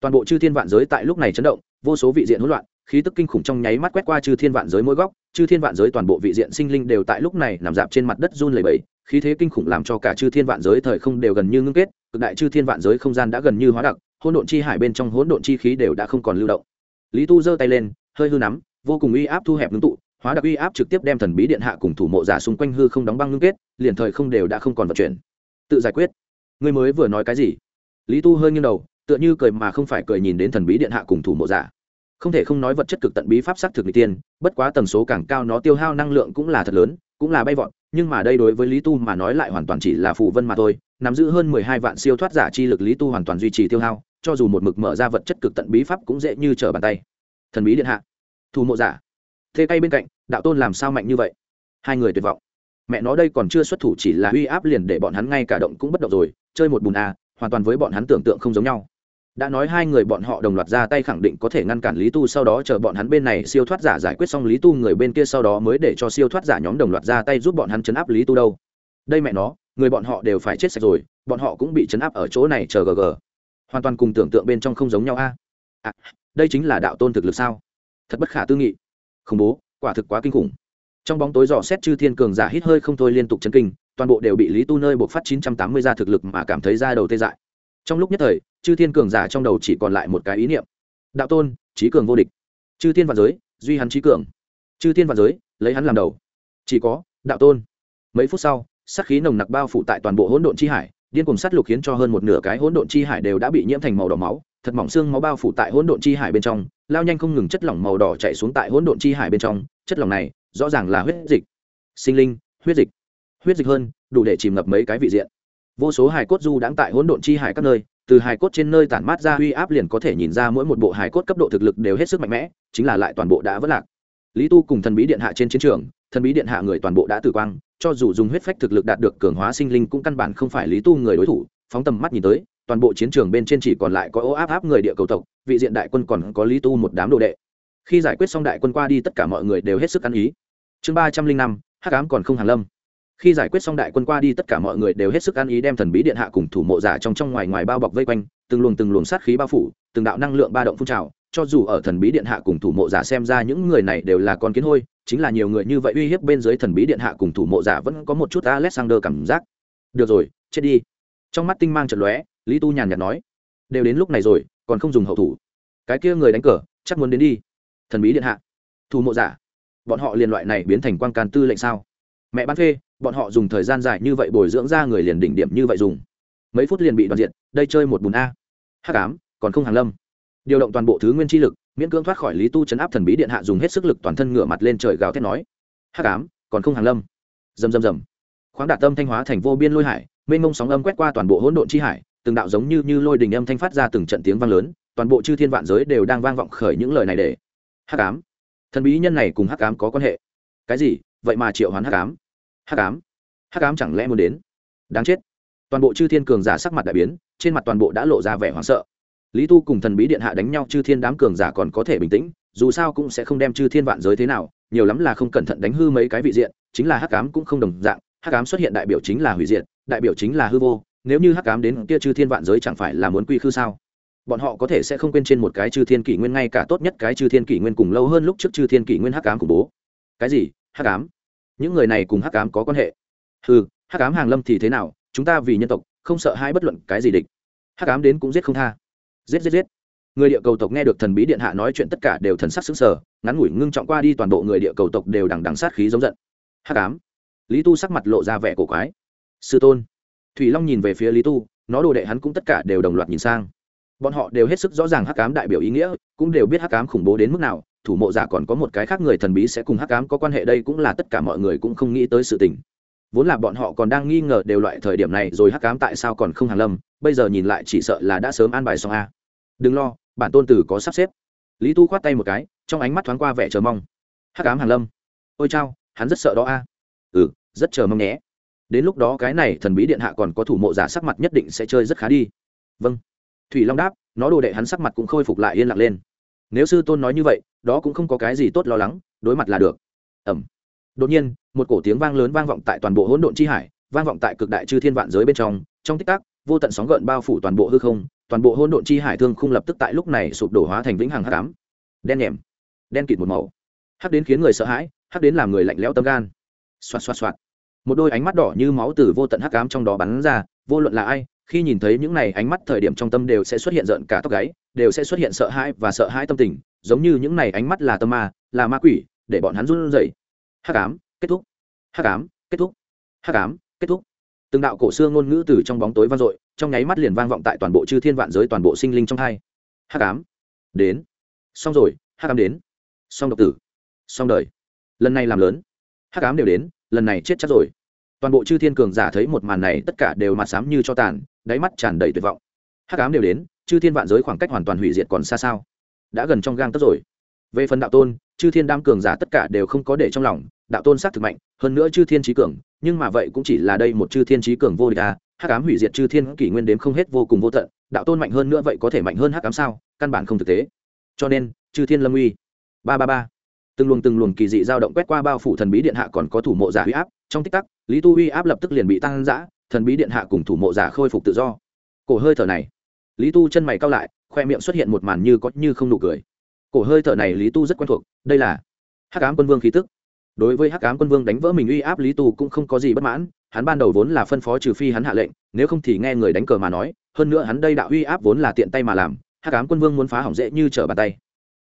toàn bộ chư thiên vạn giới tại lúc này chấn động, vô số vị diện hỗn loạn, khí tức kinh khủng trong nháy mắt quét qua chư thiên vạn giới mỗi góc, chư thiên vạn giới toàn bộ vị diện sinh linh đều tại lúc này nằm dạp trên mặt đất run lẩy bẩy, khí thế kinh khủng làm cho cả chư thiên vạn giới thời không đều gần như ngưng kết, cực đại chư thiên vạn giới không gian đã gần như hóa đặc, hỗn độn chi hải bên trong hỗn độn chi khí đều đã không còn lưu động. Lý tu giơ tay lên, hơi hư nắm, vô cùng uy áp thu hẹp ngưng tụ, hóa đặc uy áp trực tiếp đem thần bí điện hạ cùng thủ mộ giả xung quanh hư không đóng băng ngưng kết, liền thời không đều đã không còn vận chuyển. Tự giải quyết. Ngươi mới vừa nói cái gì? Lý tu hơi nghiêng đầu tựa như cười mà không phải cười nhìn đến thần bí điện hạ cùng thủ mộ giả. Không thể không nói vật chất cực tận bí pháp sắc thực n tiên, bất quá tần số càng cao nó tiêu hao năng lượng cũng là thật lớn, cũng là bay vọt, nhưng mà đây đối với lý tu mà nói lại hoàn toàn chỉ là phù vân mà thôi, nắm giữ hơn mười hai vạn siêu thoát giả chi lực lý tu hoàn toàn duy trì tiêu hao, cho dù một mực mở ra vật chất cực tận bí pháp cũng dễ như trở bàn tay. Thần bí điện hạ, thủ mộ giả, thế tay bên cạnh, đạo tôn làm sao mạnh như vậy? Hai người tuyệt vọng. Mẹ nó đây còn chưa xuất thủ chỉ là uy áp liền để bọn hắn ngay cả động cũng bất động rồi, chơi một bùn à hoàn toàn với bọn hắn tưởng tượng không giống nhau đã nói hai người bọn họ đồng loạt ra tay khẳng định có thể ngăn cản lý tu sau đó chờ bọn hắn bên này siêu thoát giả giải quyết xong lý tu người bên kia sau đó mới để cho siêu thoát giả nhóm đồng loạt ra tay giúp bọn hắn chấn áp lý tu đâu. Đây mẹ nó người bọn họ đều phải chết sạch rồi bọn họ cũng bị chấn áp ở chỗ này chờ gg hoàn toàn cùng tưởng tượng bên trong không giống nhau a. À, đây chính là đạo tôn thực lực sao? Thật bất khả tư nghị. Khủng bố quả thực quá kinh khủng. Trong bóng tối dò xét chư thiên cường giả hít hơi không thôi liên tục chấn kinh toàn bộ đều bị lý tu nơi buộc phát chín trăm tám mươi ra thực lực mà cảm thấy ra đầu tê dại trong lúc nhất thời, chư thiên cường giả trong đầu chỉ còn lại một cái ý niệm. Đạo tôn, trí cường vô địch. Chư thiên và giới, duy hắn trí cường. Chư thiên và giới, lấy hắn làm đầu. Chỉ có, đạo tôn. Mấy phút sau, sát khí nồng nặc bao phủ tại toàn bộ hỗn độn chi hải, điên cùng sát lục khiến cho hơn một nửa cái hỗn độn chi hải đều đã bị nhiễm thành màu đỏ máu, thật mỏng xương máu bao phủ tại hỗn độn chi hải bên trong, lao nhanh không ngừng chất lỏng màu đỏ chạy xuống tại hỗn độn chi hải bên trong, chất lỏng này, rõ ràng là huyết dịch. Sinh linh, huyết dịch. Huyết dịch hơn, đủ để chìm ngập mấy cái vị diện vô số hài cốt du đãng tại hỗn độn chi hải các nơi, từ hài cốt trên nơi tản mát ra uy áp liền có thể nhìn ra mỗi một bộ hài cốt cấp độ thực lực đều hết sức mạnh mẽ, chính là lại toàn bộ đã vất lạc. Lý tu cùng thần bí điện hạ trên chiến trường, thần bí điện hạ người toàn bộ đã tử quang, cho dù dùng huyết phách thực lực đạt được cường hóa sinh linh cũng căn bản không phải lý tu người đối thủ, phóng tầm mắt nhìn tới, toàn bộ chiến trường bên trên chỉ còn lại có ô áp áp người địa cầu tộc, vị diện đại quân còn có lý tu một đám đồ đệ. Khi giải quyết xong đại quân qua đi tất cả mọi người đều hết sức ăn ý. Chương ba trăm linh năm, hắc ám còn không hàn lâm khi giải quyết xong đại quân qua đi, tất cả mọi người đều hết sức ăn ý đem thần bí điện hạ cùng thủ mộ giả trong trong ngoài ngoài bao bọc vây quanh, từng luồng từng luồng sát khí bao phủ, từng đạo năng lượng ba động phun trào. Cho dù ở thần bí điện hạ cùng thủ mộ giả xem ra những người này đều là con kiến hôi, chính là nhiều người như vậy uy hiếp bên dưới thần bí điện hạ cùng thủ mộ giả vẫn có một chút alexander cảm giác. Được rồi, chết đi. Trong mắt tinh mang trận lóe, lý tu nhàn nhạt nói. Đều đến lúc này rồi, còn không dùng hậu thủ. Cái kia người đánh cờ, chắc muốn đến đi. Thần bí điện hạ. Thủ mộ giả, bọn họ liền loại này biến thành quan can tư lệnh sao? Mẹ bán phê bọn họ dùng thời gian dài như vậy bồi dưỡng ra người liền đỉnh điểm như vậy dùng. Mấy phút liền bị đoạn diện đây chơi một bùn a. Hắc ám, còn không hàng lâm. Điều động toàn bộ thứ nguyên chi lực, miễn cưỡng thoát khỏi lý tu chấn áp thần bí điện hạ dùng hết sức lực toàn thân ngửa mặt lên trời gào thét nói. Hắc ám, còn không hàng lâm. Rầm rầm rầm. Khoáng đạt tâm thanh hóa thành vô biên lôi hải, mênh mông sóng âm quét qua toàn bộ hỗn độn chi hải, từng đạo giống như như lôi đình âm thanh phát ra từng trận tiếng vang lớn, toàn bộ chư thiên vạn giới đều đang vang vọng khởi những lời này để. Hắc ám. Thần bí nhân này cùng hắc ám có quan hệ. Cái gì? Vậy mà triệu hoán hắc ám hắc ám. Hắc ám chẳng lẽ muốn đến? Đáng chết. Toàn bộ chư thiên cường giả sắc mặt đại biến, trên mặt toàn bộ đã lộ ra vẻ hoảng sợ. Lý tu cùng thần bí điện hạ đánh nhau, chư thiên đám cường giả còn có thể bình tĩnh, dù sao cũng sẽ không đem chư thiên vạn giới thế nào, nhiều lắm là không cẩn thận đánh hư mấy cái vị diện, chính là hắc ám cũng không đồng dạng, hắc ám xuất hiện đại biểu chính là hủy diện đại biểu chính là hư vô, nếu như hắc ám đến kia chư thiên vạn giới chẳng phải là muốn quy khư sao? Bọn họ có thể sẽ không quên trên một cái chư thiên kỷ nguyên ngay cả tốt nhất cái chư thiên kỷ nguyên cùng lâu hơn lúc trước chư thiên kỷ nguyên hắc ám của bố. Cái gì? Hắc ám? Những người này cùng hắc ám có quan hệ. Ừ hắc ám hàng lâm thì thế nào? Chúng ta vì nhân tộc, không sợ hai bất luận cái gì địch. Hắc ám đến cũng giết không tha. Giết giết giết. Người địa cầu tộc nghe được thần bí điện hạ nói chuyện tất cả đều thần sắc xứng sở ngắn ngủi ngưng trọng qua đi toàn bộ người địa cầu tộc đều đằng đằng sát khí giống giận. Hắc ám. Lý tu sắc mặt lộ ra vẻ cổ quái. Sư tôn. Thủy long nhìn về phía lý tu, nó đồ đệ hắn cũng tất cả đều đồng loạt nhìn sang. Bọn họ đều hết sức rõ ràng hắc ám đại biểu ý nghĩa, cũng đều biết hắc ám khủng bố đến mức nào thủ mộ giả còn có một cái khác người thần bí sẽ cùng hắc ám có quan hệ, đây cũng là tất cả mọi người cũng không nghĩ tới sự tình. Vốn là bọn họ còn đang nghi ngờ đều loại thời điểm này, rồi hắc ám tại sao còn không hàng lâm, bây giờ nhìn lại chỉ sợ là đã sớm an bài xong a. Đừng lo, bản tôn tử có sắp xếp. Lý tu khoát tay một cái, trong ánh mắt thoáng qua vẻ chờ mong. Hắc ám hàng lâm. Ôi chao, hắn rất sợ đó a. Ừ rất chờ mong nhé. Đến lúc đó cái này thần bí điện hạ còn có thủ mộ giả sắc mặt nhất định sẽ chơi rất khá đi. Vâng. Thủy long đáp, nó đồ đệ hắn sắc mặt cũng khôi phục lại yên lặng lên nếu sư tôn nói như vậy, đó cũng không có cái gì tốt lo lắng, đối mặt là được. Ẩm đột nhiên, một cổ tiếng vang lớn vang vọng tại toàn bộ hỗn độn chi hải, vang vọng tại cực đại chư thiên vạn giới bên trong. Trong tích tắc, vô tận sóng gợn bao phủ toàn bộ hư không, toàn bộ hỗn độn chi hải thương không lập tức tại lúc này sụp đổ hóa thành vĩnh hằng hắc ám. Đen nhèm, đen kịt một màu. Hắc đến khiến người sợ hãi, hắc đến làm người lạnh lẽo tâm gan. Xoạt xoạt xoạt. Một đôi ánh mắt đỏ như máu từ vô tận hắc ám trong đó bắn ra, vô luận là ai khi nhìn thấy những này ánh mắt thời điểm trong tâm đều sẽ xuất hiện giận cả tóc gáy, đều sẽ xuất hiện sợ hãi và sợ hãi tâm tình, giống như những này ánh mắt là tâm ma, là ma quỷ, để bọn hắn run rẩy. Hắc ám, kết thúc. Hắc ám, kết thúc. Hắc ám, kết thúc. Từng đạo cổ xưa ngôn ngữ từ trong bóng tối vang dội, trong nháy mắt liền vang vọng tại toàn bộ chư thiên vạn giới, toàn bộ sinh linh trong hai. Hắc ám. Đến. Xong rồi, hắc ám đến. Xong độc tử. Xong đời. Lần này làm lớn. Hắc ám đều đến, lần này chết chắc rồi. Toàn bộ chư thiên cường giả thấy một màn này, tất cả đều mặt sám như cho tàn đáy mắt tràn đầy tuyệt vọng. Hắc ám đều đến, chư thiên vạn giới khoảng cách hoàn toàn hủy diệt còn xa sao? Đã gần trong gang tất rồi. Về phần đạo tôn, chư thiên đam cường giả tất cả đều không có để trong lòng, đạo tôn xác thực mạnh, hơn nữa chư thiên trí cường, nhưng mà vậy cũng chỉ là đây một chư thiên trí cường vô địch à hắc ám hủy diệt chư thiên kỷ nguyên đếm không hết vô cùng vô tận, đạo tôn mạnh hơn nữa vậy có thể mạnh hơn hắc ám sao? Căn bản không thực tế. Cho nên, chư thiên lâm uy. Ba ba ba. Từng luồng từng luồng kỳ dị dao động quét qua bao phủ thần bí điện hạ còn có thủ mộ giả huy áp, trong tích tắc, lý tu huy áp lập tức liền bị tăng giã thần bí điện hạ cùng thủ mộ giả khôi phục tự do. Cổ hơi thở này. Lý tu chân mày cao lại, khoe miệng xuất hiện một màn như có như không nụ cười. Cổ hơi thở này lý tu rất quen thuộc, đây là hắc ám quân vương khí tức. Đối với hắc ám quân vương đánh vỡ mình uy áp, lý tu cũng không có gì bất mãn, hắn ban đầu vốn là phân phó trừ phi hắn hạ lệnh, nếu không thì nghe người đánh cờ mà nói, hơn nữa hắn đây đạo uy áp vốn là tiện tay mà làm, hắc ám quân vương muốn phá hỏng dễ như trở bàn tay.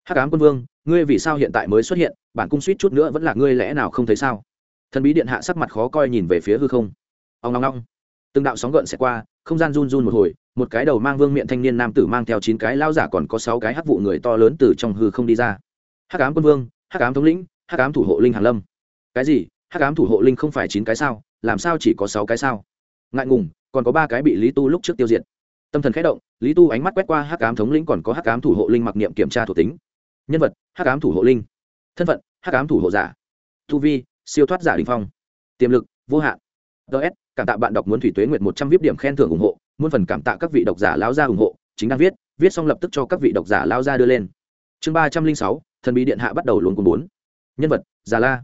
Hắc ám quân vương, ngươi vì sao hiện tại mới xuất hiện, bản cung suýt chút nữa vẫn là ngươi lẽ nào không thấy sao? Thần bí điện hạ sắc mặt khó coi nhìn về phía hư không. Ông long long từng đạo sóng gợn sẽ qua, không gian run run một hồi, một cái đầu mang vương miệng thanh niên nam tử mang theo chín cái lao giả còn có sáu cái hắc vụ người to lớn từ trong hư không đi ra. Hắc ám quân vương, hắc ám thống lĩnh, hắc ám thủ hộ linh hàn lâm. Cái gì? Hắc ám thủ hộ linh không phải chín cái sao? Làm sao chỉ có sáu cái sao? Ngại ngùng, còn có ba cái bị lý tu lúc trước tiêu diệt. Tâm thần khẽ động, lý tu ánh mắt quét qua hắc ám thống lĩnh còn có hắc ám thủ hộ linh mặc niệm kiểm tra thuộc tính. Nhân vật, hắc ám thủ hộ linh. Thân phận, hắc ám thủ hộ giả. Thu vi, siêu thoát giả đình phong. Tiềm lực, vô hạn ts cảm tạ bạn đọc muốn thủy tuế nguyệt một trăm vip điểm khen thưởng ủng hộ, muôn phần cảm tạ các vị độc giả lao ra ủng hộ, chính đang viết viết xong lập tức cho các vị độc giả lao ra đưa lên. Chương ba trăm linh sáu, thần bí điện hạ bắt đầu luôn cùng bốn. Nhân vật, già la.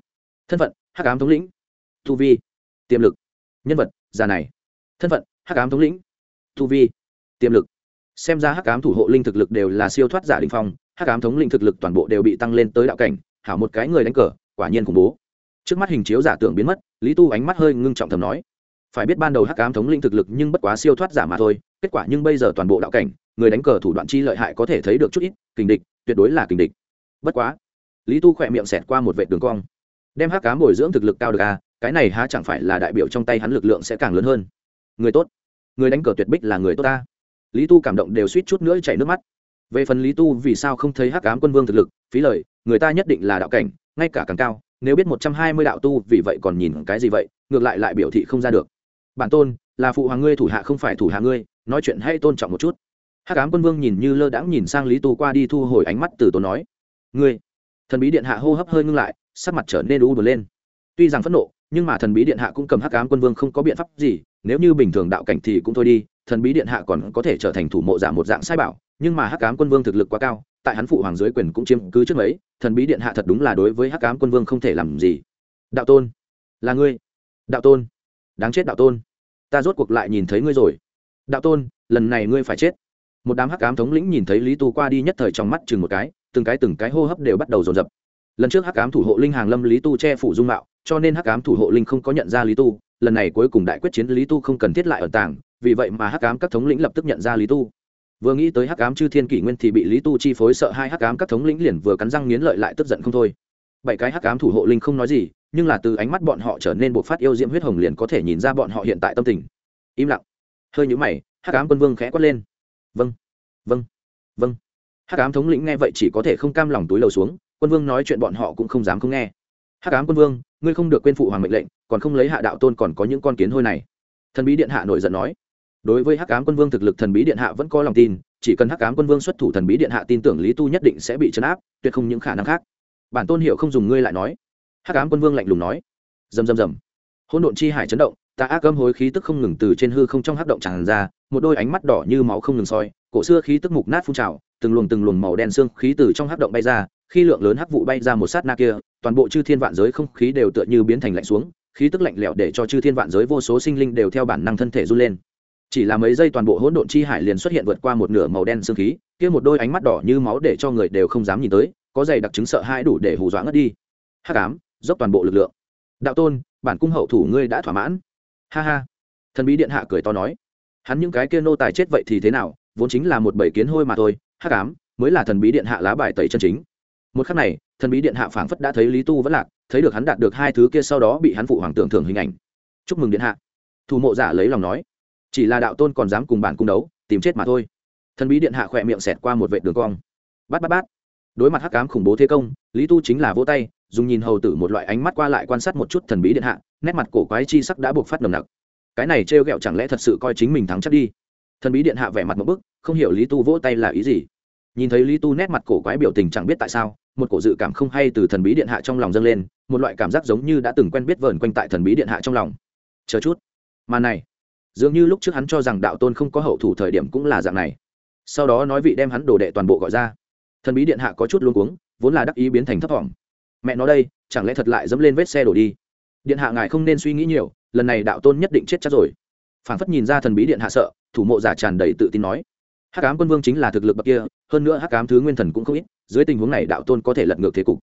Thân phận, hắc ám thống lĩnh. Thu vi, tiềm lực. Nhân vật, già này. Thân phận, hắc ám thống lĩnh. Thu vi, tiềm lực. Xem ra hắc ám thủ hộ linh thực lực đều là siêu thoát giả đình phong, hắc ám thống lĩnh thực lực toàn bộ đều bị tăng lên tới đạo cảnh, hảo một cái người đánh cờ, quả nhiên khủng bố trước mắt hình chiếu giả tưởng biến mất, lý tu ánh mắt hơi ngưng trọng thầm nói. Phải biết ban đầu hắc ám thống linh thực lực nhưng bất quá siêu thoát giả mà thôi, kết quả nhưng bây giờ toàn bộ đạo cảnh, người đánh cờ thủ đoạn chi lợi hại có thể thấy được chút ít, kình địch, tuyệt đối là kình địch. Bất quá, lý tu khỏe miệng xẹt qua một vệ đường cong. Đem hắc cám bồi dưỡng thực lực cao được à cái này há chẳng phải là đại biểu trong tay hắn lực lượng sẽ càng lớn hơn. Người tốt. Người đánh cờ tuyệt bích là người tốt ta. Lý tu cảm động đều suýt chút nữa chảy nước mắt. Về phần lý tu vì sao không thấy hắc cám quân vương thực lực, phí lời, người ta nhất định là đạo cảnh, ngay cả càng cao nếu biết một trăm hai mươi đạo tu vì vậy còn nhìn cái gì vậy, ngược lại lại biểu thị không ra được. Bản tôn, là phụ hoàng ngươi thủ hạ không phải thủ hạ ngươi, nói chuyện hay tôn trọng một chút. Hắc ám quân vương nhìn như lơ đãng nhìn sang lý tu qua đi thu hồi ánh mắt từ tốn nói, ngươi. Thần bí điện hạ hô hấp hơi ngưng lại, sắc mặt trở nên u buồn lên. Tuy rằng phẫn nộ, nhưng mà thần bí điện hạ cũng cầm hắc ám quân vương không có biện pháp gì, nếu như bình thường đạo cảnh thì cũng thôi đi, thần bí điện hạ còn có thể trở thành thủ mộ giả một dạng sai bảo, nhưng mà hắc ám quân vương thực lực quá cao tại hắn phụ hoàng dưới quyền cũng chiếm cứ trước mấy, thần bí điện hạ thật đúng là đối với hắc ám quân vương không thể làm gì. Đạo tôn, là ngươi. Đạo tôn, đáng chết đạo tôn. Ta rốt cuộc lại nhìn thấy ngươi rồi. Đạo tôn, lần này ngươi phải chết. Một đám hắc ám thống lĩnh nhìn thấy lý tu qua đi nhất thời trong mắt chừng một cái, từng cái từng cái hô hấp đều bắt đầu dồn dập. Lần trước hắc ám thủ hộ linh hàng lâm lý tu che phủ dung mạo, cho nên hắc ám thủ hộ linh không có nhận ra lý tu. Lần này cuối cùng đại quyết chiến lý tu không cần thiết lại ở tảng, vì vậy mà hắc ám các thống lĩnh lập tức nhận ra lý tu vừa nghĩ tới hắc ám chư thiên kỷ nguyên thì bị lý tu chi phối sợ hai hắc ám các thống lĩnh liền vừa cắn răng nghiến lợi lại tức giận không thôi. Bảy cái hắc ám thủ hộ linh không nói gì, nhưng là từ ánh mắt bọn họ trở nên bộc phát yêu diễm huyết hồng liền có thể nhìn ra bọn họ hiện tại tâm tình. Im lặng. Hơi nhũ mày, hắc ám quân vương khẽ quát lên. Vâng vâng vâng. Hắc ám thống lĩnh nghe vậy chỉ có thể không cam lòng túi lầu xuống, quân vương nói chuyện bọn họ cũng không dám không nghe. Hắc ám quân vương, ngươi không được quên phụ hoàng mệnh lệnh, còn không lấy hạ đạo tôn còn có những con kiến hôi này. Thần bí điện hạ nổi giận nói đối với hắc ám quân vương thực lực thần bí điện hạ vẫn có lòng tin, chỉ cần hắc ám quân vương xuất thủ thần bí điện hạ tin tưởng lý tu nhất định sẽ bị chấn áp, tuyệt không những khả năng khác. Bản tôn hiệu không dùng ngươi lại nói. Hắc ám quân vương lạnh lùng nói. Rầm rầm rầm. Hỗn độn chi hải chấn động ta ác âm hối khí tức không ngừng từ trên hư không trong hắc động tràn ra, một đôi ánh mắt đỏ như máu không ngừng soi, cổ xưa khí tức mục nát phun trào, từng luồng từng luồng màu đen xương khí từ trong hắc động bay ra, khi lượng lớn hắc vụ bay ra một sát na kia, toàn bộ chư thiên vạn giới không khí đều tựa như biến thành lạnh xuống, khí tức lạnh lẽo để cho chư thiên vạn giới vô số sinh linh đều theo bản năng thân thể run lên chỉ là mấy giây toàn bộ hỗn độn chi hải liền xuất hiện vượt qua một nửa màu đen xương khí, kia một đôi ánh mắt đỏ như máu để cho người đều không dám nhìn tới, có dày đặc chứng sợ hãi đủ để hù dọa ngất đi. Hắc ám, dốc toàn bộ lực lượng. Đạo tôn, bản cung hậu thủ ngươi đã thỏa mãn. Ha ha. Thần bí điện hạ cười to nói. Hắn những cái kia nô tài chết vậy thì thế nào, vốn chính là một bầy kiến hôi mà thôi, hắc ám, mới là thần bí điện hạ lá bài tẩy chân chính. Một khắc này, thần bí điện hạ phảng phất đã thấy lý tu vẫn lạc, thấy được hắn đạt được hai thứ kia sau đó bị hắn phụ hoàng tưởng thưởng hình ảnh. Chúc mừng điện hạ. Thủ mộ giả lấy lòng nói chỉ là đạo tôn còn dám cùng bản cung đấu, tìm chết mà thôi. Thần bí điện hạ khỏe miệng xẹt qua một vệ đường cong. Bát bát bát. Đối mặt hắc ám khủng bố thế công, lý tu chính là vỗ tay, dùng nhìn hầu tử một loại ánh mắt qua lại quan sát một chút thần bí điện hạ, nét mặt cổ quái chi sắc đã buộc phát nồng nặc. Cái này trêu ghẹo chẳng lẽ thật sự coi chính mình thắng chắc đi? Thần bí điện hạ vẻ mặt một bức, không hiểu lý tu vỗ tay là ý gì. Nhìn thấy lý tu nét mặt cổ quái biểu tình chẳng biết tại sao, một cổ dự cảm không hay từ thần bí điện hạ trong lòng dâng lên, một loại cảm giác giống như đã từng quen biết vờn quanh tại thần bí điện hạ trong lòng. Chờ chút. Mà này dường như lúc trước hắn cho rằng đạo tôn không có hậu thủ thời điểm cũng là dạng này. Sau đó nói vị đem hắn đồ đệ toàn bộ gọi ra. Thần bí điện hạ có chút luôn cuống, vốn là đắc ý biến thành thấp thỏm. Mẹ nó đây, chẳng lẽ thật lại dẫm lên vết xe đổ đi? Điện hạ ngài không nên suy nghĩ nhiều, lần này đạo tôn nhất định chết chắc rồi. Phản phất nhìn ra thần bí điện hạ sợ, thủ mộ giả tràn đầy tự tin nói. Hắc ám quân vương chính là thực lực bậc kia, hơn nữa hắc ám thứ nguyên thần cũng không ít, dưới tình huống này đạo tôn có thể lật ngược thế cục.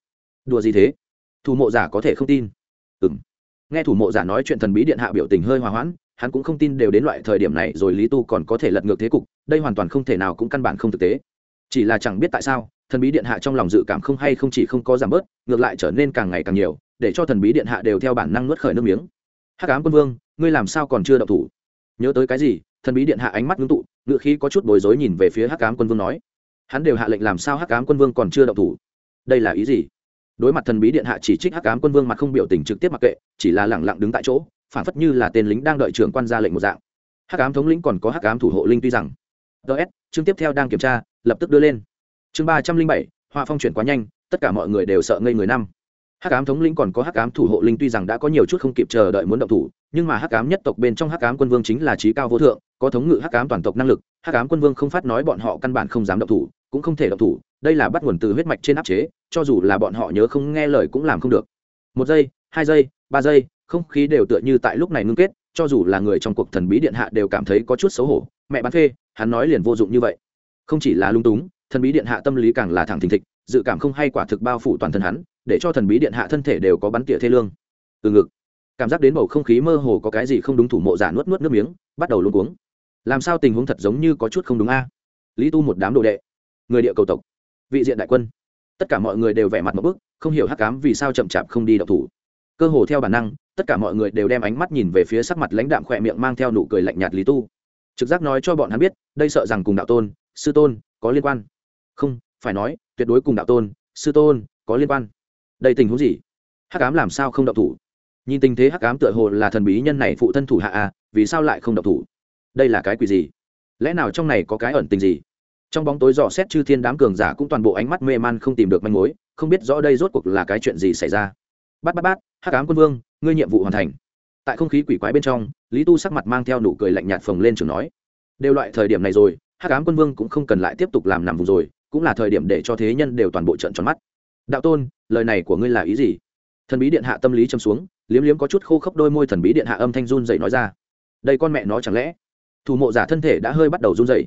Đùa gì thế? Thủ mộ giả có thể không tin. Ừ nghe thủ mộ giả nói chuyện thần bí điện hạ biểu tình hơi hòa hoãn hắn cũng không tin đều đến loại thời điểm này rồi lý tu còn có thể lật ngược thế cục, đây hoàn toàn không thể nào cũng căn bản không thực tế. Chỉ là chẳng biết tại sao, thần bí điện hạ trong lòng dự cảm không hay không chỉ không có giảm bớt, ngược lại trở nên càng ngày càng nhiều, để cho thần bí điện hạ đều theo bản năng nuốt khởi nước miếng. Hắc ám quân vương, ngươi làm sao còn chưa đậu thủ? Nhớ tới cái gì? Thần bí điện hạ ánh mắt ngưng tụ ngự khí có chút bối rối nhìn về phía hắc ám quân vương nói. Hắn đều hạ lệnh làm sao hắc ám quân vương còn chưa đậu thủ? Đây là ý gì? Đối mặt thần bí điện hạ chỉ trích hắc ám quân vương mặt không biểu tình trực tiếp mặc kệ, chỉ là lẳng lặng đứng tại chỗ phản phất như là tên lính đang đợi trưởng quan ra lệnh một dạng. Hắc ám thống lĩnh còn có hắc ám thủ hộ linh tuy rằng. Ts chương tiếp theo đang kiểm tra, lập tức đưa lên. Chương ba trăm linh bảy hoa phong chuyển quá nhanh, tất cả mọi người đều sợ ngây người năm. Hắc ám thống lĩnh còn có hắc ám thủ hộ linh tuy rằng đã có nhiều chút không kịp chờ đợi muốn động thủ, nhưng mà hắc ám nhất tộc bên trong hắc ám quân vương chính là trí cao vô thượng, có thống ngự hắc ám toàn tộc năng lực, hắc ám quân vương không phát nói bọn họ căn bản không dám động thủ, cũng không thể động thủ, đây là bắt nguồn từ huyết mạch trên áp chế, cho dù là bọn họ nhớ không nghe lời cũng làm không được. Một giây, hai giây, ba giây không khí đều tựa như tại lúc này ngưng kết, cho dù là người trong cuộc thần bí điện hạ đều cảm thấy có chút xấu hổ, mẹ bán phê, hắn nói liền vô dụng như vậy. Không chỉ là lung túng, thần bí điện hạ tâm lý càng là thẳng thình thịch, dự cảm không hay quả thực bao phủ toàn thân hắn, để cho thần bí điện hạ thân thể đều có bắn tỉa thê lương. Từ ngực, cảm giác đến bầu không khí mơ hồ có cái gì không đúng thủ mộ giả nuốt nuốt nước miếng, bắt đầu luôn cuống. Làm sao tình huống thật giống như có chút không đúng a? Lý tu một đám đồ đệ, người địa cầu tộc, vị diện đại quân, tất cả mọi người đều vẻ mặt một bức, không hiểu hắc cám vì sao chậm chạp không đi đậu thủ. Cơ hồ theo bản năng tất cả mọi người đều đem ánh mắt nhìn về phía sắc mặt lãnh đạm khỏe miệng mang theo nụ cười lạnh nhạt lý tu. Trực giác nói cho bọn hắn biết, đây sợ rằng cùng đạo tôn, sư tôn có liên quan. Không, phải nói, tuyệt đối cùng đạo tôn, sư tôn có liên quan. Đây tình huống gì? Hắc ám làm sao không động thủ? Nhìn tình thế hắc ám tựa hồ là thần bí nhân này phụ thân thủ hạ à vì sao lại không động thủ? Đây là cái quỷ gì? Lẽ nào trong này có cái ẩn tình gì? Trong bóng tối dò xét chư thiên đám cường giả cũng toàn bộ ánh mắt mê man không tìm được manh mối, không biết rõ đây rốt cuộc là cái chuyện gì xảy ra. Bát bát bát, hắc ám quân vương ngươi nhiệm vụ hoàn thành. Tại không khí quỷ quái bên trong lý tu sắc mặt mang theo nụ cười lạnh nhạt phồng lên trường nói đều loại thời điểm này rồi hắc ám quân vương cũng không cần lại tiếp tục làm nằm vùng rồi cũng là thời điểm để cho thế nhân đều toàn bộ trận tròn mắt. Đạo tôn lời này của ngươi là ý gì? Thần bí điện hạ tâm lý châm xuống liếm liếm có chút khô khốc đôi môi thần bí điện hạ âm thanh run dậy nói ra đây con mẹ nó chẳng lẽ thủ mộ giả thân thể đã hơi bắt đầu run dậy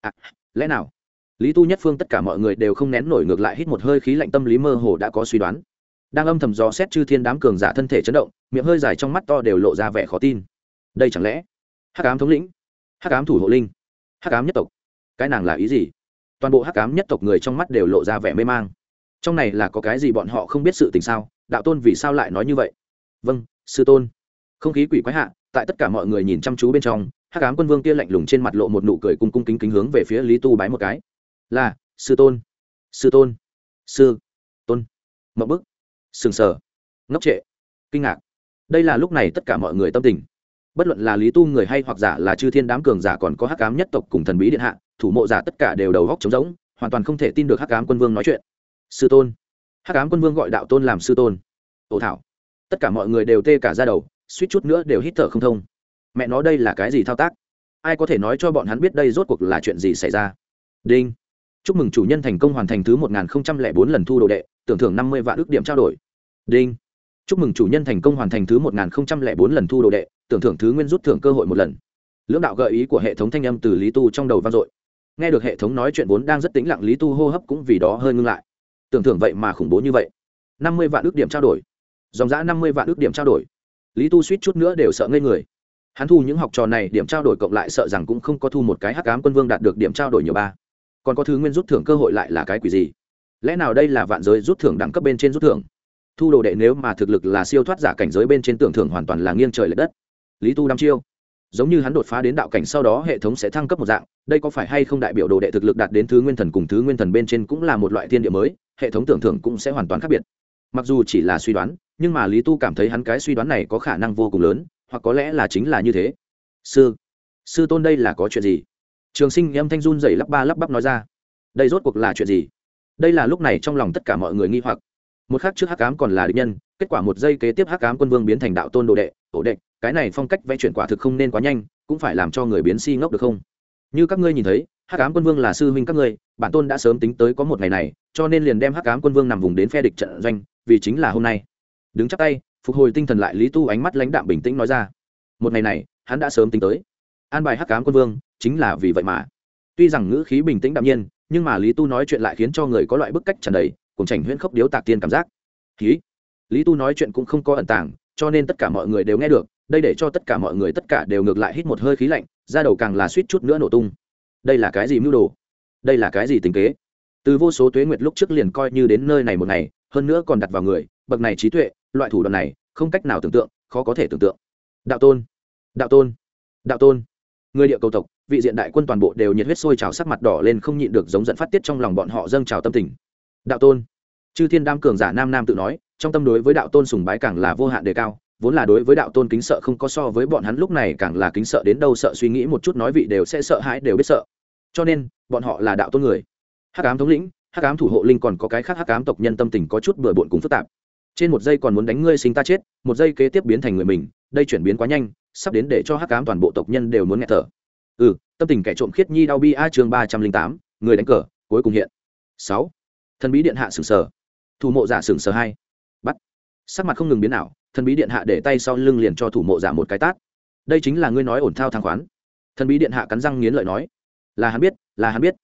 à, lẽ nào? Lý tu nhất phương tất cả mọi người đều không nén nổi ngược lại hít một hơi khí lạnh tâm lý mơ hồ đã có suy đoán đang âm thầm dò xét chư thiên đám cường giả thân thể chấn động, miệng hơi dài trong mắt to đều lộ ra vẻ khó tin. Đây chẳng lẽ hắc ám thống lĩnh? Hắc ám thủ hộ linh? Hắc ám nhất tộc? Cái nàng là ý gì? Toàn bộ hắc ám nhất tộc người trong mắt đều lộ ra vẻ mê mang. Trong này là có cái gì bọn họ không biết sự tình sao? Đạo tôn vì sao lại nói như vậy? Vâng sư tôn. Không khí quỷ quái hạ, tại tất cả mọi người nhìn chăm chú bên trong, hắc ám quân vương kia lạnh lùng trên mặt lộ một nụ cười cung cung kính kính hướng về phía lý tu bái một cái. Là, sư tôn. Sư tôn. Sư tôn. Mậu bức sừng sờ. Ngốc trệ. Kinh ngạc. Đây là lúc này tất cả mọi người tâm tình. Bất luận là lý tu người hay hoặc giả là chư thiên đám cường giả còn có hắc ám nhất tộc cùng thần bí điện hạ, thủ mộ giả tất cả đều đầu góc trống rỗng, hoàn toàn không thể tin được hắc ám quân vương nói chuyện. Sư tôn. Hắc ám quân vương gọi đạo tôn làm sư tôn. Ồ thảo. Tất cả mọi người đều tê cả ra đầu, suýt chút nữa đều hít thở không thông. Mẹ nói đây là cái gì thao tác? Ai có thể nói cho bọn hắn biết đây rốt cuộc là chuyện gì xảy ra? Đinh. Chúc mừng chủ nhân thành công hoàn thành thứ một nghìn bốn lần thu đồ đệ, tưởng thưởng năm mươi vạn ước điểm trao đổi đinh. Chúc mừng chủ nhân thành công hoàn thành thứ một nghìn bốn lần thu đồ đệ, tưởng thưởng thứ nguyên rút thưởng cơ hội một lần. Lưỡng đạo gợi ý của hệ thống thanh âm từ lý tu trong đầu vang dội. Nghe được hệ thống nói chuyện vốn đang rất tĩnh lặng, lý tu hô hấp cũng vì đó hơi ngưng lại. Tưởng thưởng vậy mà khủng bố như vậy. năm mươi vạn ước điểm trao đổi. Dòng giã năm mươi vạn ước điểm trao đổi. Lý tu suýt chút nữa đều sợ ngây người. Hắn thu những học trò này, điểm trao đổi cộng lại sợ rằng cũng không có thu một cái hắc cám quân vương đạt được điểm trao đổi nhiều ba. Còn có thứ nguyên rút thưởng cơ hội lại là cái quỷ gì? Lẽ nào đây là vạn giới rút thưởng đẳng cấp bên trên rút thưởng? Thu đồ đệ nếu mà thực lực là siêu thoát giả cảnh giới bên trên tưởng thưởng hoàn toàn là nghiêng trời l đất. Lý tu đăm chiêu. Giống như hắn đột phá đến đạo cảnh sau đó hệ thống sẽ thăng cấp một dạng, đây có phải hay không đại biểu đồ đệ thực lực đạt đến thứ nguyên thần cùng thứ nguyên thần bên trên cũng là một loại thiên địa mới, hệ thống tưởng thưởng cũng sẽ hoàn toàn khác biệt. Mặc dù chỉ là suy đoán, nhưng mà lý tu cảm thấy hắn cái suy đoán này có khả năng vô cùng lớn, hoặc có lẽ là chính là như thế. Sư sư tôn đây là có chuyện gì? Trường sinh em thanh run dày lắp ba lắp bắp nói ra. Đây rốt cuộc là chuyện gì? Đây là lúc này trong lòng tất cả mọi người nghi hoặc một khác trước hắc Ám còn là địch nhân, kết quả một giây kế tiếp hắc Ám quân vương biến thành đạo tôn đồ đệ ổ đệ, cái này phong cách vẽ chuyển quả thực không nên quá nhanh, cũng phải làm cho người biến si ngốc được không? Như các ngươi nhìn thấy, hắc ám quân vương là sư huynh các ngươi, bản tôn đã sớm tính tới có một ngày này, cho nên liền đem hắc ám quân vương nằm vùng đến phe địch trận doanh, vì chính là hôm nay. Đứng chắc tay, phục hồi tinh thần lại lý tu ánh mắt lãnh đạm bình tĩnh nói ra. Một ngày này, hắn đã sớm tính tới. An bài hắc ám quân vương, chính là vì vậy mà. Tuy rằng ngữ khí bình tĩnh đạm nhiên, nhưng mà lý tu nói chuyện lại khiến cho người có loại bức cách trần đầy cùng chảnh huyễn khốc điếu tạc tiên cảm giác. Khí lý tu nói chuyện cũng không có ẩn tàng, cho nên tất cả mọi người đều nghe được, đây để cho tất cả mọi người tất cả đều ngược lại hít một hơi khí lạnh ra đầu càng là suýt chút nữa nổ tung. Đây là cái gì mưu đồ? Đây là cái gì tình kế? Từ vô số tuế nguyệt lúc trước liền coi như đến nơi này một ngày, hơn nữa còn đặt vào người, bậc này trí tuệ, loại thủ đoạn này, không cách nào tưởng tượng, khó có thể tưởng tượng. Đạo tôn. Đạo tôn. Đạo tôn. Người địa cầu tộc, vị diện đại quân toàn bộ đều nhiệt huyết sôi trào sắc mặt đỏ lên không nhịn được giống giận phát tiết trong lòng bọn họ dâng trào tâm tình đạo tôn. Chư thiên đam cường giả nam nam tự nói, trong tâm đối với đạo tôn sùng bái càng là vô hạn đề cao, vốn là đối với đạo tôn kính sợ không có so với bọn hắn lúc này càng là kính sợ đến đâu sợ suy nghĩ một chút nói vị đều sẽ sợ hãi đều biết sợ. Cho nên, bọn họ là đạo tôn người. Hắc ám thống lĩnh, hắc ám thủ hộ linh còn có cái khác hắc ám tộc nhân tâm tình có chút bừa bộn cùng phức tạp. Trên một giây còn muốn đánh ngươi sinh ta chết, một giây kế tiếp biến thành người mình, đây chuyển biến quá nhanh, sắp đến để cho hắc ám toàn bộ tộc nhân đều muốn nghe thở. Ừ tâm tình kẻ trộm khiết nhi đau bi a chương ba trăm linh tám, người đánh cờ, cuối cùng hiện. Sáu thần bí điện hạ sừng sờ. Thủ mộ giả sừng sờ hai. Bắt. Sắc mặt không ngừng biến ảo, thần bí điện hạ để tay sau lưng liền cho thủ mộ giả một cái tát. Đây chính là ngươi nói ổn thao thang khoán. Thần bí điện hạ cắn răng nghiến lợi nói. Là hắn biết, là hắn biết.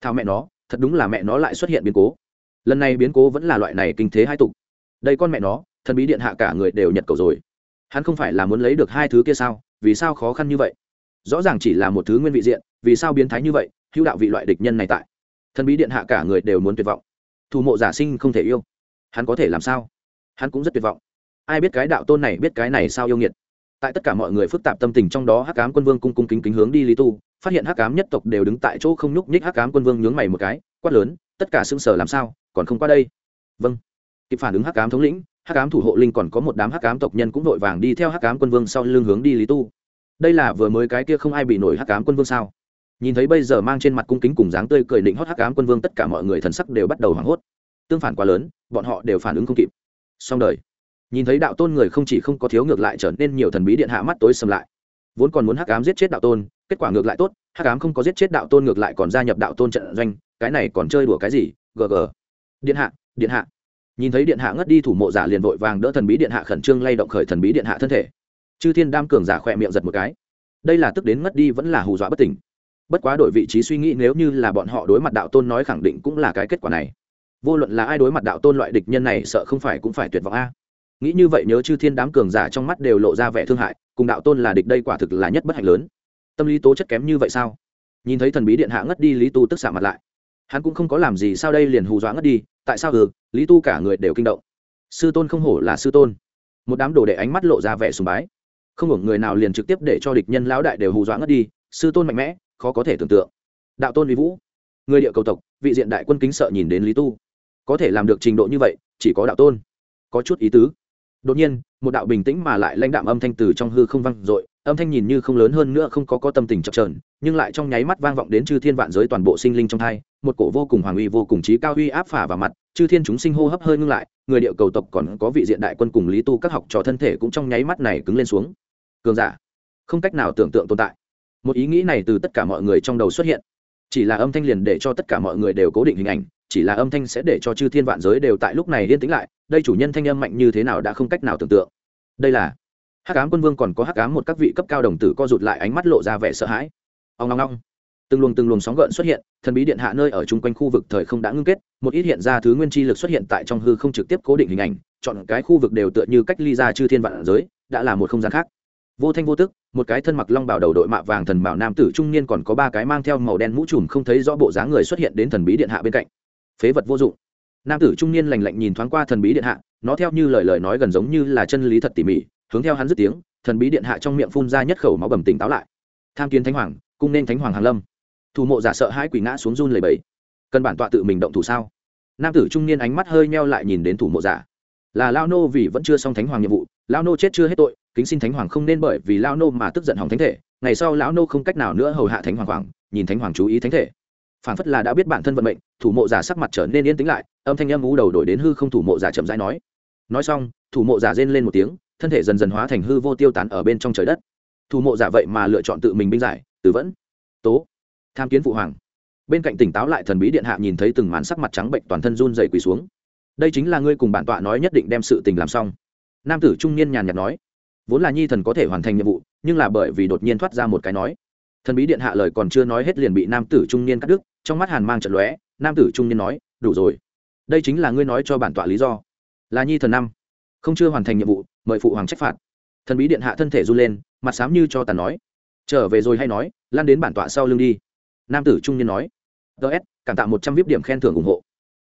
Thao mẹ nó, thật đúng là mẹ nó lại xuất hiện biến cố. Lần này biến cố vẫn là loại này kinh thế hai tục. Đây con mẹ nó, thần bí điện hạ cả người đều nhật cầu rồi. Hắn không phải là muốn lấy được hai thứ kia sao? Vì sao khó khăn như vậy? Rõ ràng chỉ là một thứ nguyên vị diện, vì sao biến thái như vậy? Hữu đạo vị loại địch nhân này tại. Thần bí điện hạ cả người đều muốn tuyệt vọng thủ mộ giả sinh không thể yêu. Hắn có thể làm sao? Hắn cũng rất tuyệt vọng. Ai biết cái đạo tôn này biết cái này sao yêu nghiệt? Tại tất cả mọi người phức tạp tâm tình trong đó hắc cám quân vương cung cung kính kính hướng đi lý tu, phát hiện hắc cám nhất tộc đều đứng tại chỗ không nhúc nhích hắc cám quân vương nhướng mày một cái, quát lớn, tất cả xương sở làm sao? Còn không qua đây? Vâng. Kịp phản ứng hắc cám thống lĩnh, hắc cám thủ hộ linh còn có một đám hắc cám tộc nhân cũng vội vàng đi theo hắc cám quân vương sau lưng hướng đi lý tu. Đây là vừa mới cái kia không ai bị nổi hắc cám quân vương sao? Nhìn thấy bây giờ mang trên mặt cung kính cùng dáng tươi cười định hót hắc ám quân vương, tất cả mọi người thần sắc đều bắt đầu hoảng hốt. Tương phản quá lớn, bọn họ đều phản ứng không kịp. Xong đời. Nhìn thấy đạo tôn người không chỉ không có thiếu ngược lại trở nên nhiều thần bí điện hạ mắt tối sầm lại. Vốn còn muốn hắc ám giết chết đạo tôn, kết quả ngược lại tốt, hắc ám không có giết chết đạo tôn ngược lại còn gia nhập đạo tôn trận doanh, cái này còn chơi đùa cái gì gg điện hạ điện hạ. Nhìn thấy điện hạ ngất đi thủ mộ giả liền vội vàng đỡ thần bí điện hạ khẩn trương lay động khởi thần bí điện hạ thân thể. Chư thiên đam cường giả khỏe miệng giật một cái. Đây là tức đến ngất đi vẫn là hù dọa bất tỉnh bất quá đổi vị trí suy nghĩ nếu như là bọn họ đối mặt đạo tôn nói khẳng định cũng là cái kết quả này. Vô luận là ai đối mặt đạo tôn loại địch nhân này sợ không phải cũng phải tuyệt vọng a. Nghĩ như vậy nhớ chư thiên đám cường giả trong mắt đều lộ ra vẻ thương hại, cùng đạo tôn là địch đây quả thực là nhất bất hạnh lớn. Tâm lý tố chất kém như vậy sao? Nhìn thấy thần bí điện hạ ngất đi, lý tu tức xạ mặt lại. Hắn cũng không có làm gì, sao đây liền hù dọa ngất đi, tại sao ừ lý tu cả người đều kinh động. Sư tôn không hổ là sư tôn. Một đám đồ đệ ánh mắt lộ ra vẻ sùng bái. Không hưởng người nào liền trực tiếp để cho địch nhân lão đại đều hù dọa ngất đi, sư tôn mạnh mẽ khó có thể tưởng tượng. Đạo tôn vi vũ. Người địa cầu tộc, vị diện đại quân kính sợ nhìn đến lý tu. Có thể làm được trình độ như vậy, chỉ có đạo tôn. Có chút ý tứ. Đột nhiên, một đạo bình tĩnh mà lại lãnh đạm âm thanh từ trong hư không vang dội, âm thanh nhìn như không lớn hơn nữa không có có tâm tình chập trờn nhưng lại trong nháy mắt vang vọng đến chư thiên vạn giới toàn bộ sinh linh trong thai một cổ vô cùng hoàng uy, vô cùng trí cao uy áp phả vào mặt, chư thiên chúng sinh hô hấp hơi ngưng lại, người địa cầu tộc còn có vị diện đại quân cùng lý tu các học trò thân thể cũng trong nháy mắt này cứng lên xuống. Cường giả, không cách nào tưởng tượng tồn tại một ý nghĩ này từ tất cả mọi người trong đầu xuất hiện. Chỉ là âm thanh liền để cho tất cả mọi người đều cố định hình ảnh, chỉ là âm thanh sẽ để cho chư thiên vạn giới đều tại lúc này yên tĩnh lại, đây chủ nhân thanh âm mạnh như thế nào đã không cách nào tưởng tượng. Đây là hắc ám quân vương còn có hắc ám một các vị cấp cao đồng tử co rụt lại ánh mắt lộ ra vẻ sợ hãi. Ông long long từng luồng từng luồng sóng gợn xuất hiện, thần bí điện hạ nơi ở chung quanh khu vực thời không đã ngưng kết, một ít hiện ra thứ nguyên chi lực xuất hiện tại trong hư không trực tiếp cố định hình ảnh, chọn cái khu vực đều tựa như cách ly ra chư thiên vạn giới, đã là một không gian khác vô thanh vô tức, một cái thân mặc long bảo đầu đội mạ vàng thần bảo nam tử trung niên còn có ba cái mang theo màu đen mũ trùm không thấy rõ bộ dáng người xuất hiện đến thần bí điện hạ bên cạnh. Phế vật vô dụng. Nam tử trung niên lành lạnh nhìn thoáng qua thần bí điện hạ, nó theo như lời lời nói gần giống như là chân lý thật tỉ mỉ, hướng theo hắn dứt tiếng, thần bí điện hạ trong miệng phun ra nhất khẩu máu bầm tỉnh táo lại. Tham kiến thánh hoàng, cung nên thánh hoàng hàn lâm. Thủ mộ giả sợ hãi quỷ ngã xuống run lầy bẫy cần bản tọa tự mình động thủ sao? Nam tử trung niên ánh mắt hơi meo lại nhìn đến thủ mộ giả. Là lao nô vì vẫn chưa xong thánh hoàng nhiệm vụ, lao nô chết chưa hết tội kính xin thánh hoàng không nên bởi vì Lão nô mà tức giận hỏng thánh thể, ngày sau lão nô không cách nào nữa hầu hạ thánh hoàng hoàng, nhìn thánh hoàng chú ý thánh thể. Phản phất là đã biết bản thân vận mệnh, thủ mộ giả sắc mặt trở nên yên tĩnh lại, âm thanh âm u đầu đổi đến hư không thủ mộ giả chậm rãi nói. Nói xong, thủ mộ giả rên lên một tiếng, thân thể dần dần hóa thành hư vô tiêu tán ở bên trong trời đất. Thủ mộ giả vậy mà lựa chọn tự mình binh giải, tử vẫn. Tố. Tham kiến phụ hoàng. Bên cạnh tỉnh táo lại thần bí điện hạ nhìn thấy từng màn sắc mặt trắng bệnh toàn thân run dày quỳ xuống. Đây chính là ngươi cùng bản tọa nói nhất định đem sự tình làm xong. Nam tử trung niên nhàn nhạt nói vốn là nhi thần có thể hoàn thành nhiệm vụ, nhưng là bởi vì đột nhiên thoát ra một cái nói. Thần bí điện hạ lời còn chưa nói hết liền bị nam tử trung niên cắt đứt, trong mắt hàn mang trận lóe, nam tử trung niên nói, đủ rồi. Đây chính là ngươi nói cho bản tọa lý do. Là nhi thần năm. Không chưa hoàn thành nhiệm vụ, mời phụ hoàng trách phạt. Thần bí điện hạ thân thể run lên, mặt xám như cho tàn nói. Trở về rồi hay nói, lan đến bản tọa sau lưng đi. Nam tử trung niên nói. Ts cảm tạ một trăm vip điểm khen thưởng ủng hộ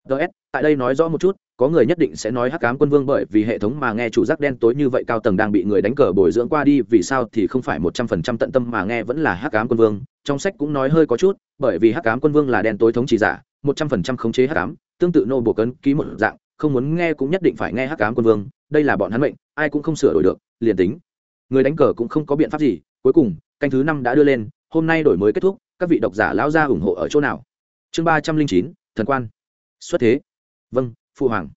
ts tại đây nói rõ một chút, có người nhất định sẽ nói hắc cám quân vương bởi vì hệ thống mà nghe chủ giác đen tối như vậy cao tầng đang bị người đánh cờ bồi dưỡng qua đi, vì sao thì không phải một trăm phần trăm tận tâm mà nghe vẫn là hắc cám quân vương? Trong sách cũng nói hơi có chút, bởi vì hắc cám quân vương là đen tối thống trị giả, một trăm phần trăm khống chế hắc cám tương tự nô bộ cấn ký một dạng, không muốn nghe cũng nhất định phải nghe hắc cám quân vương, đây là bọn hắn mệnh, ai cũng không sửa đổi được, liền tính. Người đánh cờ cũng không có biện pháp gì, cuối cùng, canh thứ năm đã đưa lên, hôm nay đổi mới kết thúc, các vị độc giả lão gia ủng hộ ở chỗ nào? Chương ba trăm linh chín, thần quan xuất thế. Vâng phụ hoàng.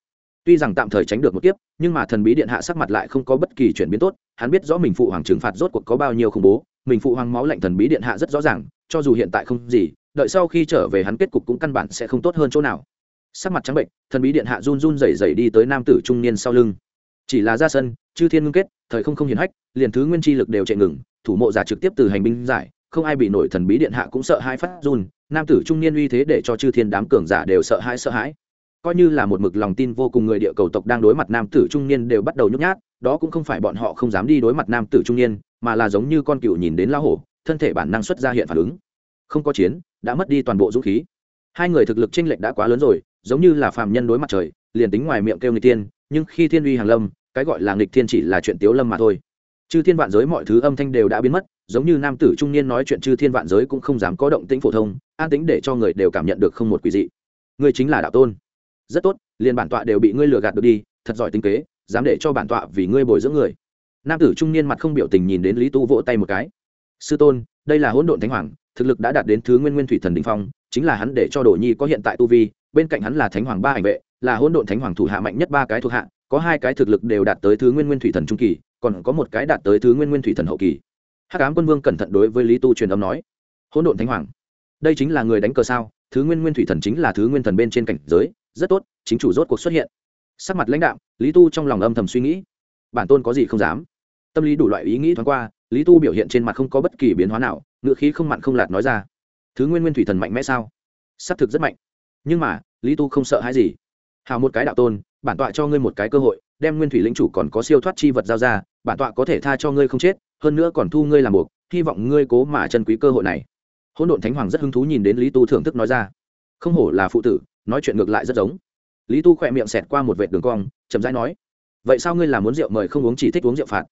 Tuy rằng tạm thời tránh được một kiếp, nhưng mà thần bí điện hạ sắc mặt lại không có bất kỳ chuyển biến tốt. Hắn biết rõ mình phụ hoàng trừng phạt rốt cuộc có bao nhiêu khủng bố. Mình phụ hoàng máu lạnh thần bí điện hạ rất rõ ràng, cho dù hiện tại không gì, đợi sau khi trở về hắn kết cục cũng căn bản sẽ không tốt hơn chỗ nào. Sắc mặt trắng bệnh, thần bí điện hạ run run rẩy rẩy đi tới nam tử trung niên sau lưng. Chỉ là ra sân, chư thiên ngưng kết, thời không không hiển hách, liền thứ nguyên chi lực đều chạy ngừng, thủ mộ giả trực tiếp từ hành binh giải, không ai bị nổi thần bí điện hạ cũng sợ hai phát run nam tử trung niên uy thế để cho chư thiên đám cường giả đều sợ hãi sợ hãi. Coi như là một mực lòng tin vô cùng người địa cầu tộc đang đối mặt nam tử trung niên đều bắt đầu nhút nhát, đó cũng không phải bọn họ không dám đi đối mặt nam tử trung niên, mà là giống như con cựu nhìn đến lao hổ, thân thể bản năng xuất ra hiện phản ứng. Không có chiến, đã mất đi toàn bộ dũng khí. Hai người thực lực chênh lệch đã quá lớn rồi, giống như là phàm nhân đối mặt trời, liền tính ngoài miệng kêu người tiên nhưng khi thiên uy hàng lâm, cái gọi là nghịch thiên chỉ là chuyện tiếu lâm mà thôi. Chư thiên vạn giới mọi thứ âm thanh đều đã biến mất, giống như nam tử trung niên nói chuyện chư thiên vạn giới cũng không dám có động tĩnh phổ thông an tĩnh để cho người đều cảm nhận được không một quỷ dị. Ngươi chính là đạo tôn. Rất tốt, liền bản tọa đều bị ngươi lừa gạt được đi, thật giỏi tính kế, dám để cho bản tọa vì ngươi bồi dưỡng người. Nam tử trung niên mặt không biểu tình nhìn đến lý tu vỗ tay một cái. Sư tôn, đây là hỗn độn thánh hoàng, thực lực đã đạt đến thứ nguyên nguyên thủy thần đình phong, chính là hắn để cho đồ nhi có hiện tại tu vi, bên cạnh hắn là thánh hoàng ba ảnh vệ, là hỗn độn thánh hoàng thủ hạ mạnh nhất ba cái thuộc hạ, có hai cái thực lực đều đạt tới thứ nguyên nguyên thủy thần trung kỳ, còn có một cái đạt tới thứ nguyên nguyên thủy thần hậu kỳ. Hắc ám quân vương cẩn thận đối với lý tu truyền âm nói. Hỗn độn thánh hoàng đây chính là người đánh cờ sao, thứ nguyên nguyên thủy thần chính là thứ nguyên thần bên trên cảnh giới, rất tốt, chính chủ rốt cuộc xuất hiện. Sắc mặt lãnh đạo, lý tu trong lòng âm thầm suy nghĩ. Bản tôn có gì không dám? Tâm lý đủ loại ý nghĩ thoáng qua, lý tu biểu hiện trên mặt không có bất kỳ biến hóa nào, ngựa khí không mặn không lạt nói ra. Thứ nguyên nguyên thủy thần mạnh mẽ sao? S ắ c thực rất mạnh. Nhưng mà, lý tu không sợ hãi gì. Hào một cái đạo tôn, bản tọa cho ngươi một cái cơ hội, đem nguyên thủy lĩnh chủ còn có siêu thoát chi vật giao ra, bản tọa có thể tha cho ngươi không chết, hơn nữa còn thu ngươi làm buộc, hy vọng ngươi cố mà chân quý cơ hội này hỗn độn thánh hoàng rất hứng thú nhìn đến lý tu thưởng thức nói ra. Không hổ là phụ tử, nói chuyện ngược lại rất giống. Lý tu khỏe miệng xẹt qua một vệt đường cong, chậm rãi nói, vậy sao ngươi làm muốn rượu mời không uống chỉ thích uống rượu phạt?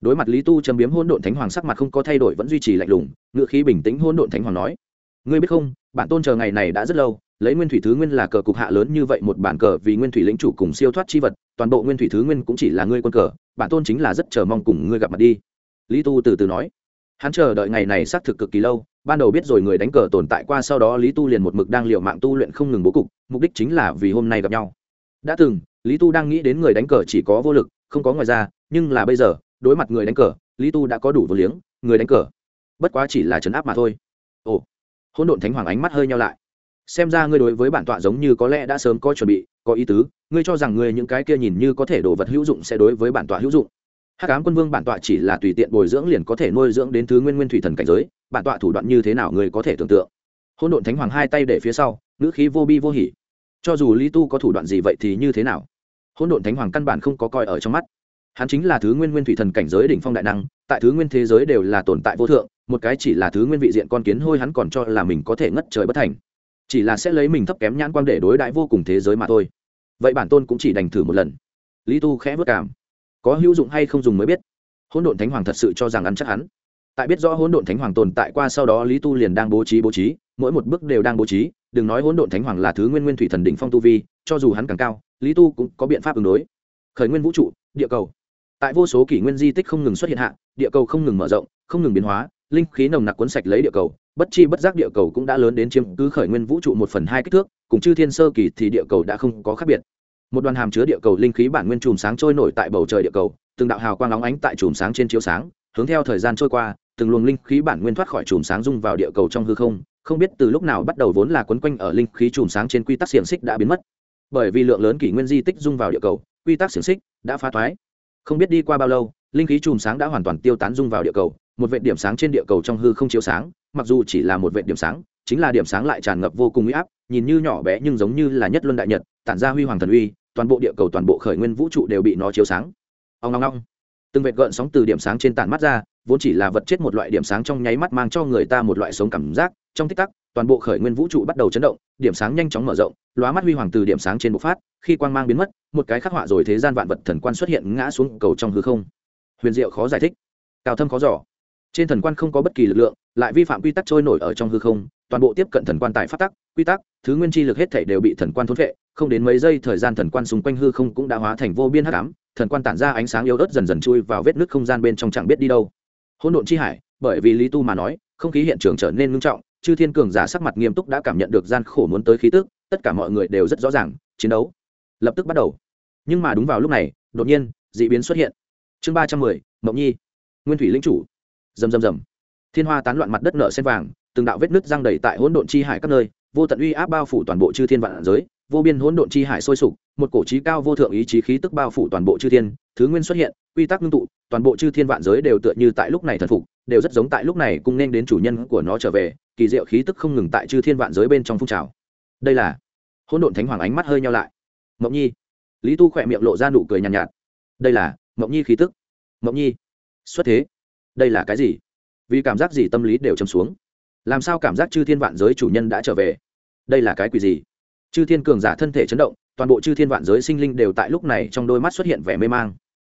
Đối mặt lý tu châm biếm hôn độn thánh hoàng sắc mặt không có thay đổi vẫn duy trì lạnh lùng, ngựa khí bình tĩnh hôn độn thánh hoàng nói, ngươi biết không, bản tôn chờ ngày này đã rất lâu, lấy nguyên thủy thứ nguyên là cờ cục hạ lớn như vậy một bản cờ vì nguyên thủy lĩnh chủ cùng siêu thoát chi vật, toàn bộ nguyên thủy thứ nguyên cũng chỉ là ngươi quân cờ, bản tôn chính là rất chờ mong cùng ngươi gặp mặt đi. Lý tu từ từ nói, hắn chờ đợi ngày này xác thực cực kỳ lâu ban đầu biết rồi người đánh cờ tồn tại qua sau đó lý tu liền một mực đang l i ề u mạng tu luyện không ngừng bố cục, mục đích chính là vì hôm nay gặp nhau. Đã từng, lý tu đang nghĩ đến người đánh cờ chỉ có vô lực, không có ngoài ra, nhưng là bây giờ, đối mặt người đánh cờ, lý tu đã có đủ vô liếng, người đánh cờ. Bất quá chỉ là trấn áp mà thôi. Ồ hôn độn thánh hoàng ánh mắt hơi nhau lại. Xem ra ngươi đối với bản tọa giống như có lẽ đã sớm có chuẩn bị, có ý tứ, ngươi cho rằng ngươi những cái kia nhìn như có thể đồ vật hữu dụng sẽ đối với bản tọa hữu dụng hắc ám quân vương bản tọa chỉ là tùy tiện bồi dưỡng liền có thể nuôi dưỡng đến thứ nguyên nguyên thủy thần cảnh giới, bản tọa thủ đoạn như thế nào người có thể tưởng tượng. Hôn độn thánh hoàng hai tay để phía sau, ngữ khí vô bi vô hỉ. Cho dù lý tu có thủ đoạn gì vậy thì như thế nào? Hôn độn thánh hoàng căn bản không có coi ở trong mắt. Hắn chính là thứ nguyên nguyên thủy thần cảnh giới đỉnh phong đại năng, tại thứ nguyên thế giới đều là tồn tại vô thượng, một cái chỉ là thứ nguyên vị diện con kiến hôi hắn còn cho là mình có thể ngất trời bất thành. Chỉ là sẽ lấy mình thấp kém nhãn quan để đối đãi vô cùng thế giới mà thôi. Vậy bản tôn cũng chỉ đành thử một lần. Lý tu khẽ vất cảm có hữu dụng hay không dùng mới biết. Hỗn độn thánh hoàng thật sự cho rằng ăn chắc hắn. Tại biết rõ hỗn độn thánh hoàng tồn tại qua sau đó, lý tu liền đang bố trí bố trí, mỗi một bước đều đang bố trí, đừng nói hỗn độn thánh hoàng là thứ nguyên nguyên thủy thần đỉnh phong tu vi, cho dù hắn càng cao, lý tu cũng có biện pháp ứng đối. Khởi nguyên vũ trụ, địa cầu. Tại vô số kỷ nguyên di tích không ngừng xuất hiện hạ, địa cầu không ngừng mở rộng, không ngừng biến hóa, linh khí nồng nặc cuốn sạch lấy địa cầu, bất chi bất giác địa cầu cũng đã lớn đến chiếm cứ khởi nguyên vũ trụ một phần hai kích thước, cùng chư thiên sơ kỳ thì địa cầu đã không có khác biệt một đoàn hàm chứa địa cầu linh khí bản nguyên chùm sáng trôi nổi tại bầu trời địa cầu, từng đạo hào quang óng ánh tại chùm sáng trên chiếu sáng, hướng theo thời gian trôi qua, từng luồng linh khí bản nguyên thoát khỏi chùm sáng dung vào địa cầu trong hư không không biết từ lúc nào bắt đầu vốn là quấn quanh ở linh khí chùm sáng trên quy tắc xiềng xích đã biến mất. Bởi vì lượng lớn kỷ nguyên di tích dung vào địa cầu, quy tắc xiềng xích đã phá thoái. Không biết đi qua bao lâu, linh khí chùm sáng đã hoàn toàn tiêu tán dung vào địa cầu, một vệ điểm sáng trên địa cầu trong hư không chiếu sáng, mặc dù chỉ là một vệ điểm sáng, chính là điểm sáng lại tràn ngập vô cùng uy áp, nhìn như nhỏ bé nhưng giống như là nhất luân đại nhật, tản ra huy hoàng thần uy toàn bộ địa cầu toàn bộ khởi nguyên vũ trụ đều bị nó chiếu sáng. Ông long long từng vệt gợn sóng từ điểm sáng trên tàn mắt ra, vốn chỉ là vật chết một loại điểm sáng trong nháy mắt mang cho người ta một loại sống cảm giác. Trong tích tắc, toàn bộ khởi nguyên vũ trụ bắt đầu chấn động, điểm sáng nhanh chóng mở rộng, lóa mắt huy hoàng từ điểm sáng trên bộc phát, khi quang mang biến mất, một cái khắc họa rồi thế gian vạn vật thần quan xuất hiện ngã xuống cầu trong hư không. Huyền diệu khó giải thích. Cao thâm khó giỏ trên thần quan không có bất kỳ lực lượng, lại vi phạm quy tắc trôi nổi ở trong hư không, toàn bộ tiếp cận thần quan tại phát tắc, quy tắc, thứ nguyên chi lực hết thể đều bị thần quan thôn vệ không đến mấy giây thời gian thần quan xung quanh hư không cũng đã hóa thành vô biên hắc ám, thần quan tản ra ánh sáng yếu ớt dần dần chui vào vết nứt không gian bên trong chẳng biết đi đâu. Hỗn độn chi hải, bởi vì lý tu mà nói, không khí hiện trường trở nên ngưng trọng, chư thiên cường giả sắc mặt nghiêm túc đã cảm nhận được gian khổ muốn tới khí tức, tất cả mọi người đều rất rõ ràng, chiến đấu lập tức bắt đầu. Nhưng mà đúng vào lúc này, đột nhiên, dị biến xuất hiện. Chương ba trăm mười, mộng nhi, nguyên thủy lĩnh chủ. Rầm rầm rầm. Thiên hoa tán loạn mặt đất nở sen vàng, từng đạo vết nứt răng đầy tại hỗn độn chi hải các nơi, vô tận uy áp bao phủ toàn bộ chư thiên vạn giới vô biên hỗn độn chi hải sôi sục một cổ chí cao vô thượng ý chí khí tức bao phủ toàn bộ chư thiên thứ nguyên xuất hiện quy tắc ngưng tụ toàn bộ chư thiên vạn giới đều tựa như tại lúc này thần phục đều rất giống tại lúc này cùng nên đến chủ nhân của nó trở về kỳ diệu khí tức không ngừng tại chư thiên vạn giới bên trong phun trào. Đây là hỗn độn thánh hoàng ánh mắt hơi nheo lại. Mộng nhi. Lý tu khẽ miệng lộ ra nụ cười nhàn nhạt, nhạt. Đây là mộng nhi khí tức. Mộng nhi. Xuất thế. Đây là cái gì? Vì cảm giác gì tâm lý đều trầm xuống. Làm sao cảm giác chư thiên vạn giới chủ nhân đã trở về? Đây là cái quỷ gì? Chư thiên cường giả thân thể chấn động, toàn bộ chư thiên vạn giới sinh linh đều tại lúc này trong đôi mắt xuất hiện vẻ mê mang.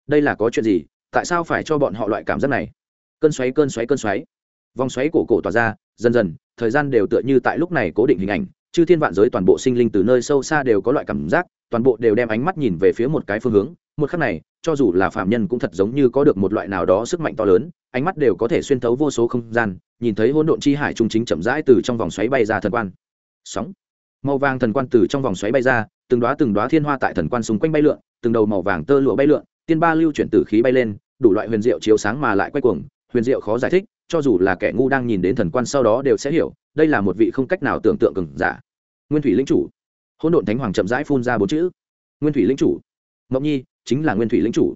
Đây là có chuyện gì? Tại sao phải cho bọn họ loại cảm giác này? Cơn xoáy cơn xoáy cơn xoáy. Vòng xoáy cổ cổ tỏa ra, dần dần, thời gian đều tựa như tại lúc này cố định hình ảnh. Chư thiên vạn giới toàn bộ sinh linh từ nơi sâu xa đều có loại cảm giác, toàn bộ đều đem ánh mắt nhìn về phía một cái phương hướng. Một khắc này, cho dù là phạm nhân cũng thật giống như có được một loại nào đó sức mạnh to lớn, ánh mắt đều có thể xuyên thấu vô số không gian, nhìn thấy hỗn độn chi hải trung chính chậm rãi từ trong vòng xoáy bay ra thần quan. Sóng màu vàng thần quan từ trong vòng xoáy bay ra, từng đoá từng đoá thiên hoa tại thần quan xung quanh bay lượn, từng đầu màu vàng tơ lụa bay lượn, tiên ba lưu chuyển tử khí bay lên, đủ loại huyền diệu chiếu sáng mà lại quay cuồng, huyền diệu khó giải thích, cho dù là kẻ ngu đang nhìn đến thần quan sau đó đều sẽ hiểu, đây là một vị không cách nào tưởng tượng cừng giả. Nguyên thủy lĩnh chủ. Hỗn độn thánh hoàng chậm rãi phun ra bốn chữ. Nguyên thủy lĩnh chủ. Mộng nhi, chính là nguyên thủy lĩnh chủ.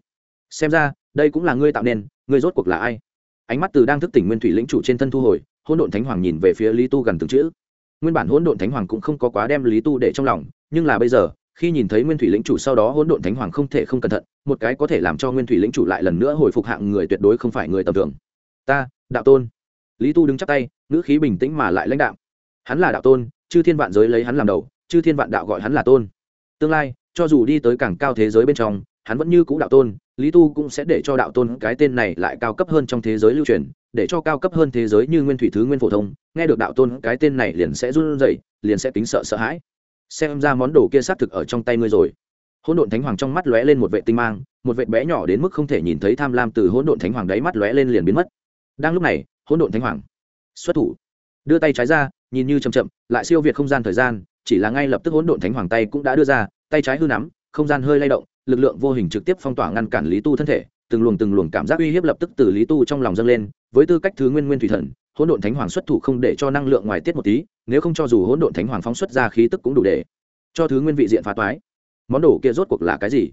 Xem ra, đây cũng là ngươi tạo nên, ngươi rốt cuộc là ai? Ánh mắt từ đang thức tỉnh nguyên thủy lĩnh chủ trên thân thu hồi, hỗn độn thánh hoàng nhìn về phía lý tu gần từng chữ nguyên bản hỗn độn thánh hoàng cũng không có quá đem lý tu để trong lòng, nhưng là bây giờ, khi nhìn thấy nguyên thủy lĩnh chủ sau đó hỗn độn thánh hoàng không thể không cẩn thận, một cái có thể làm cho nguyên thủy lĩnh chủ lại lần nữa hồi phục hạng người tuyệt đối không phải người tầm thường. Ta, đạo tôn. Lý tu đứng chắc tay, ngữ khí bình tĩnh mà lại lãnh đạo hắn là đạo tôn, chư thiên vạn giới lấy hắn làm đầu, chư thiên vạn đạo gọi hắn là tôn. Tương lai, cho dù đi tới càng cao thế giới bên trong, hắn vẫn như cũ đạo tôn, lý tu cũng sẽ để cho đạo tôn cái tên này lại cao cấp hơn trong thế giới lưu truyền để cho cao cấp hơn thế giới như nguyên thủy thứ nguyên phổ thông, nghe được đạo tôn cái tên này liền sẽ run rẩy, liền sẽ tính sợ sợ hãi. Xem ra món đồ kia xác thực ở trong tay ngươi rồi. Hỗn độn thánh hoàng trong mắt lóe lên một vệ tinh mang, một vệ bé nhỏ đến mức không thể nhìn thấy tham lam từ hỗn độn thánh hoàng đáy mắt lóe lên liền biến mất. Đang lúc này, hỗn độn thánh hoàng xuất thủ, đưa tay trái ra, nhìn như chậm chậm, lại siêu việt không gian thời gian, chỉ là ngay lập tức hỗn độn thánh hoàng tay cũng đã đưa ra, tay trái hư nắm, không gian hơi lay động, lực lượng vô hình trực tiếp phong tỏa ngăn cản lý tu thân thể, từng luồng từng luồng cảm giác uy hiếp lập tức từ lý tu trong lòng dâng lên với tư cách thứ nguyên nguyên thủy thần, hỗn độn thánh hoàng xuất thủ không để cho năng lượng ngoài tiết một tí, nếu không cho dù hỗn độn thánh hoàng phóng xuất ra khí tức cũng đủ để cho thứ nguyên vị diện phá toái. Món đồ kia rốt cuộc là cái gì?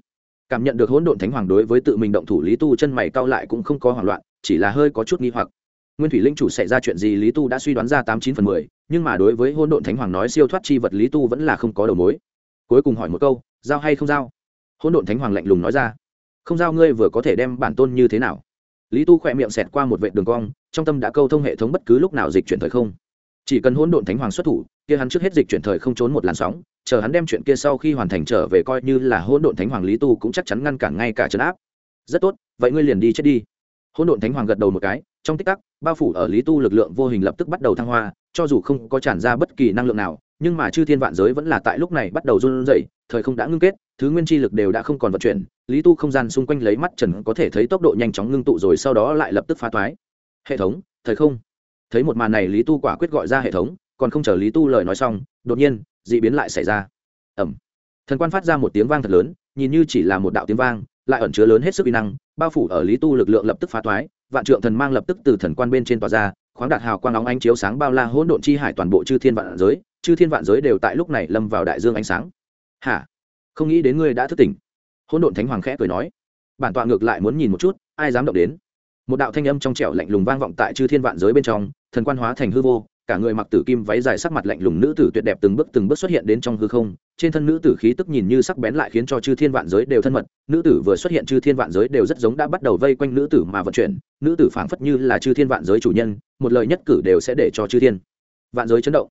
Cảm nhận được hỗn độn thánh hoàng đối với tự mình động thủ, lý tu chân mày cao lại cũng không có hoảng loạn, chỉ là hơi có chút nghi hoặc. Nguyên thủy linh chủ xảy ra chuyện gì lý tu đã suy đoán ra tám chín phần mười, nhưng mà đối với hỗn độn thánh hoàng nói siêu thoát chi vật lý tu vẫn là không có đầu mối. Cuối cùng hỏi một câu, giao hay không giao? Hỗn độn thánh hoàng lạnh lùng nói ra, không giao ngươi vừa có thể đem bản tôn như thế nào? Lý tu khỏe miệng xẹt qua một vệ đường cong, trong tâm đã câu thông hệ thống bất cứ lúc nào dịch chuyển thời không. Chỉ cần hỗn độn thánh hoàng xuất thủ, kia hắn trước hết dịch chuyển thời không trốn một làn sóng, chờ hắn đem chuyện kia sau khi hoàn thành trở về coi như là hỗn độn thánh hoàng lý tu cũng chắc chắn ngăn cản ngay cả trấn áp. Rất tốt, vậy ngươi liền đi chết đi. Hỗn độn thánh hoàng gật đầu một cái, trong tích tắc, bao phủ ở lý tu lực lượng vô hình lập tức bắt đầu thăng hoa, cho dù không có tràn ra bất kỳ năng lượng nào nhưng mà chư thiên vạn giới vẫn là tại lúc này bắt đầu run rẩy, thời không đã ngưng kết, thứ nguyên chi lực đều đã không còn vận chuyển, lý tu không gian xung quanh lấy mắt trần có thể thấy tốc độ nhanh chóng ngưng tụ rồi sau đó lại lập tức phá thoái. Hệ thống, thời không. Thấy một màn này lý tu quả quyết gọi ra hệ thống, còn không chờ lý tu lời nói xong, đột nhiên, d ị biến lại xảy ra. Ẩm. Thần quan phát ra một tiếng vang thật lớn, nhìn như chỉ là một đạo tiếng vang, lại ẩn chứa lớn hết sức uy năng, bao phủ ở lý tu lực lượng lập tức phá thoái, vạn trượng thần mang lập tức từ thần quan bên trên tòa ra khoáng đạt hào quang óng ánh chiếu sáng bao la hỗn độn chi hải toàn bộ chư thiên vạn giới, chư thiên vạn giới đều tại lúc này lâm vào đại dương ánh sáng. Hả? Không nghĩ đến ngươi đã thức tỉnh. Hỗn độn thánh hoàng khẽ cười nói. Bản tọa ngược lại muốn nhìn một chút, ai dám động đến? Một đạo thanh âm trong trẻo lạnh lùng vang vọng tại chư thiên vạn giới bên trong, thần quan hóa thành hư vô cả người mặc tử kim váy dài sắc mặt lạnh lùng nữ tử tuyệt đẹp từng bước từng bước xuất hiện đến trong hư không, trên thân nữ tử khí tức nhìn như sắc bén lại khiến cho chư thiên vạn giới đều thân mật, nữ tử vừa xuất hiện chư thiên vạn giới đều rất giống đã bắt đầu vây quanh nữ tử mà vận chuyển, nữ tử phảng phất như là chư thiên vạn giới chủ nhân, một lời nhất cử đều sẽ để cho chư thiên vạn giới chấn động.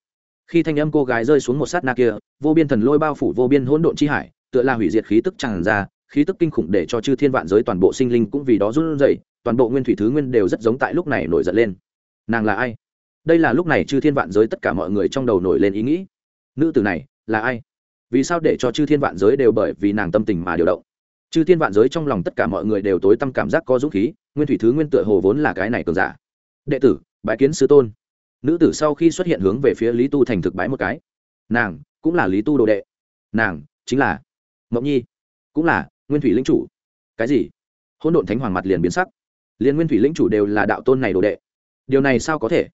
Khi thanh âm cô gái rơi xuống một sát na kia, vô biên thần lôi bao phủ vô biên hỗn độn chi hải, tựa là hủy diệt khí tức tràn ra, khí tức kinh khủng để cho chư thiên vạn giới toàn bộ sinh linh cũng vì đó run rẩy, toàn bộ nguyên thủy thứ nguyên đều rất giống tại lúc này nổi giận lên. Nàng là ai? Đây là lúc này chư thiên vạn giới tất cả mọi người trong đầu nổi lên ý nghĩ. Nữ tử này, là ai? Vì sao để cho chư thiên vạn giới đều bởi vì nàng tâm tình mà điều động? Chư thiên vạn giới trong lòng tất cả mọi người đều tối tâm cảm giác có dũng khí, nguyên thủy thứ nguyên tựa hồ vốn là cái này cường giả. Đệ tử, bái kiến sư tôn. Nữ tử sau khi xuất hiện hướng về phía lý tu thành thực bái một cái. Nàng, cũng là lý tu đồ đệ. Nàng, chính là mộng nhi. Cũng là nguyên thủy linh chủ. Cái gì? Hỗn độn thánh hoàng mặt liền biến sắc. Liền nguyên thủy linh chủ đều là đạo tôn này đồ đệ. Điều này sao có thể?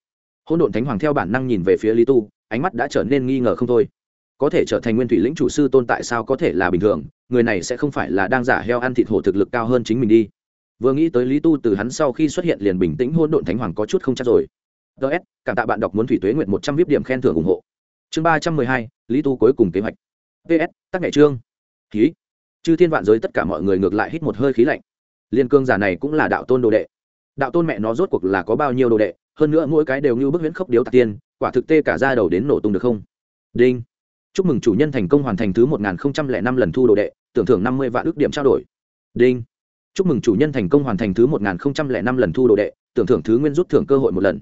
Hỗn độn thánh hoàng theo bản năng nhìn về phía lý tu, ánh mắt đã trở nên nghi ngờ không thôi. Có thể trở thành nguyên thủy lĩnh chủ sư tôn tại sao có thể là bình thường, người này sẽ không phải là đang giả heo ăn thịt hổ thực lực cao hơn chính mình đi. Vừa nghĩ tới lý tu từ hắn sau khi xuất hiện liền bình tĩnh hôn độn thánh hoàng có chút không chắc rồi. Ts cảm tạ bạn đọc muốn thủy tuế nguyện một trăm vip điểm khen thưởng ủng hộ. Chương ba trăm mười hai, lý tu cuối cùng kế hoạch. Ps tắc nghệ trương. Khí chư thiên vạn giới tất cả mọi người ngược lại hít một hơi khí lạnh. Liên cương giả này cũng là đạo tôn đồ đệ. Đạo tôn mẹ nó rốt cuộc là có bao nhiêu đồ đệ? Hơn nữa mỗi cái đều như bức huyễn khốc điếu tạc tiên, quả thực tê cả ra đầu đến nổ tung được không? Đinh. Chúc mừng chủ nhân thành công hoàn thành thứ một nghìn năm lần thu đồ đệ, tưởng thưởng năm mươi vạn ước điểm trao đổi. Đinh. Chúc mừng chủ nhân thành công hoàn thành thứ một nghìn năm lần thu đồ đệ, tưởng thưởng thứ nguyên rút thưởng cơ hội một lần.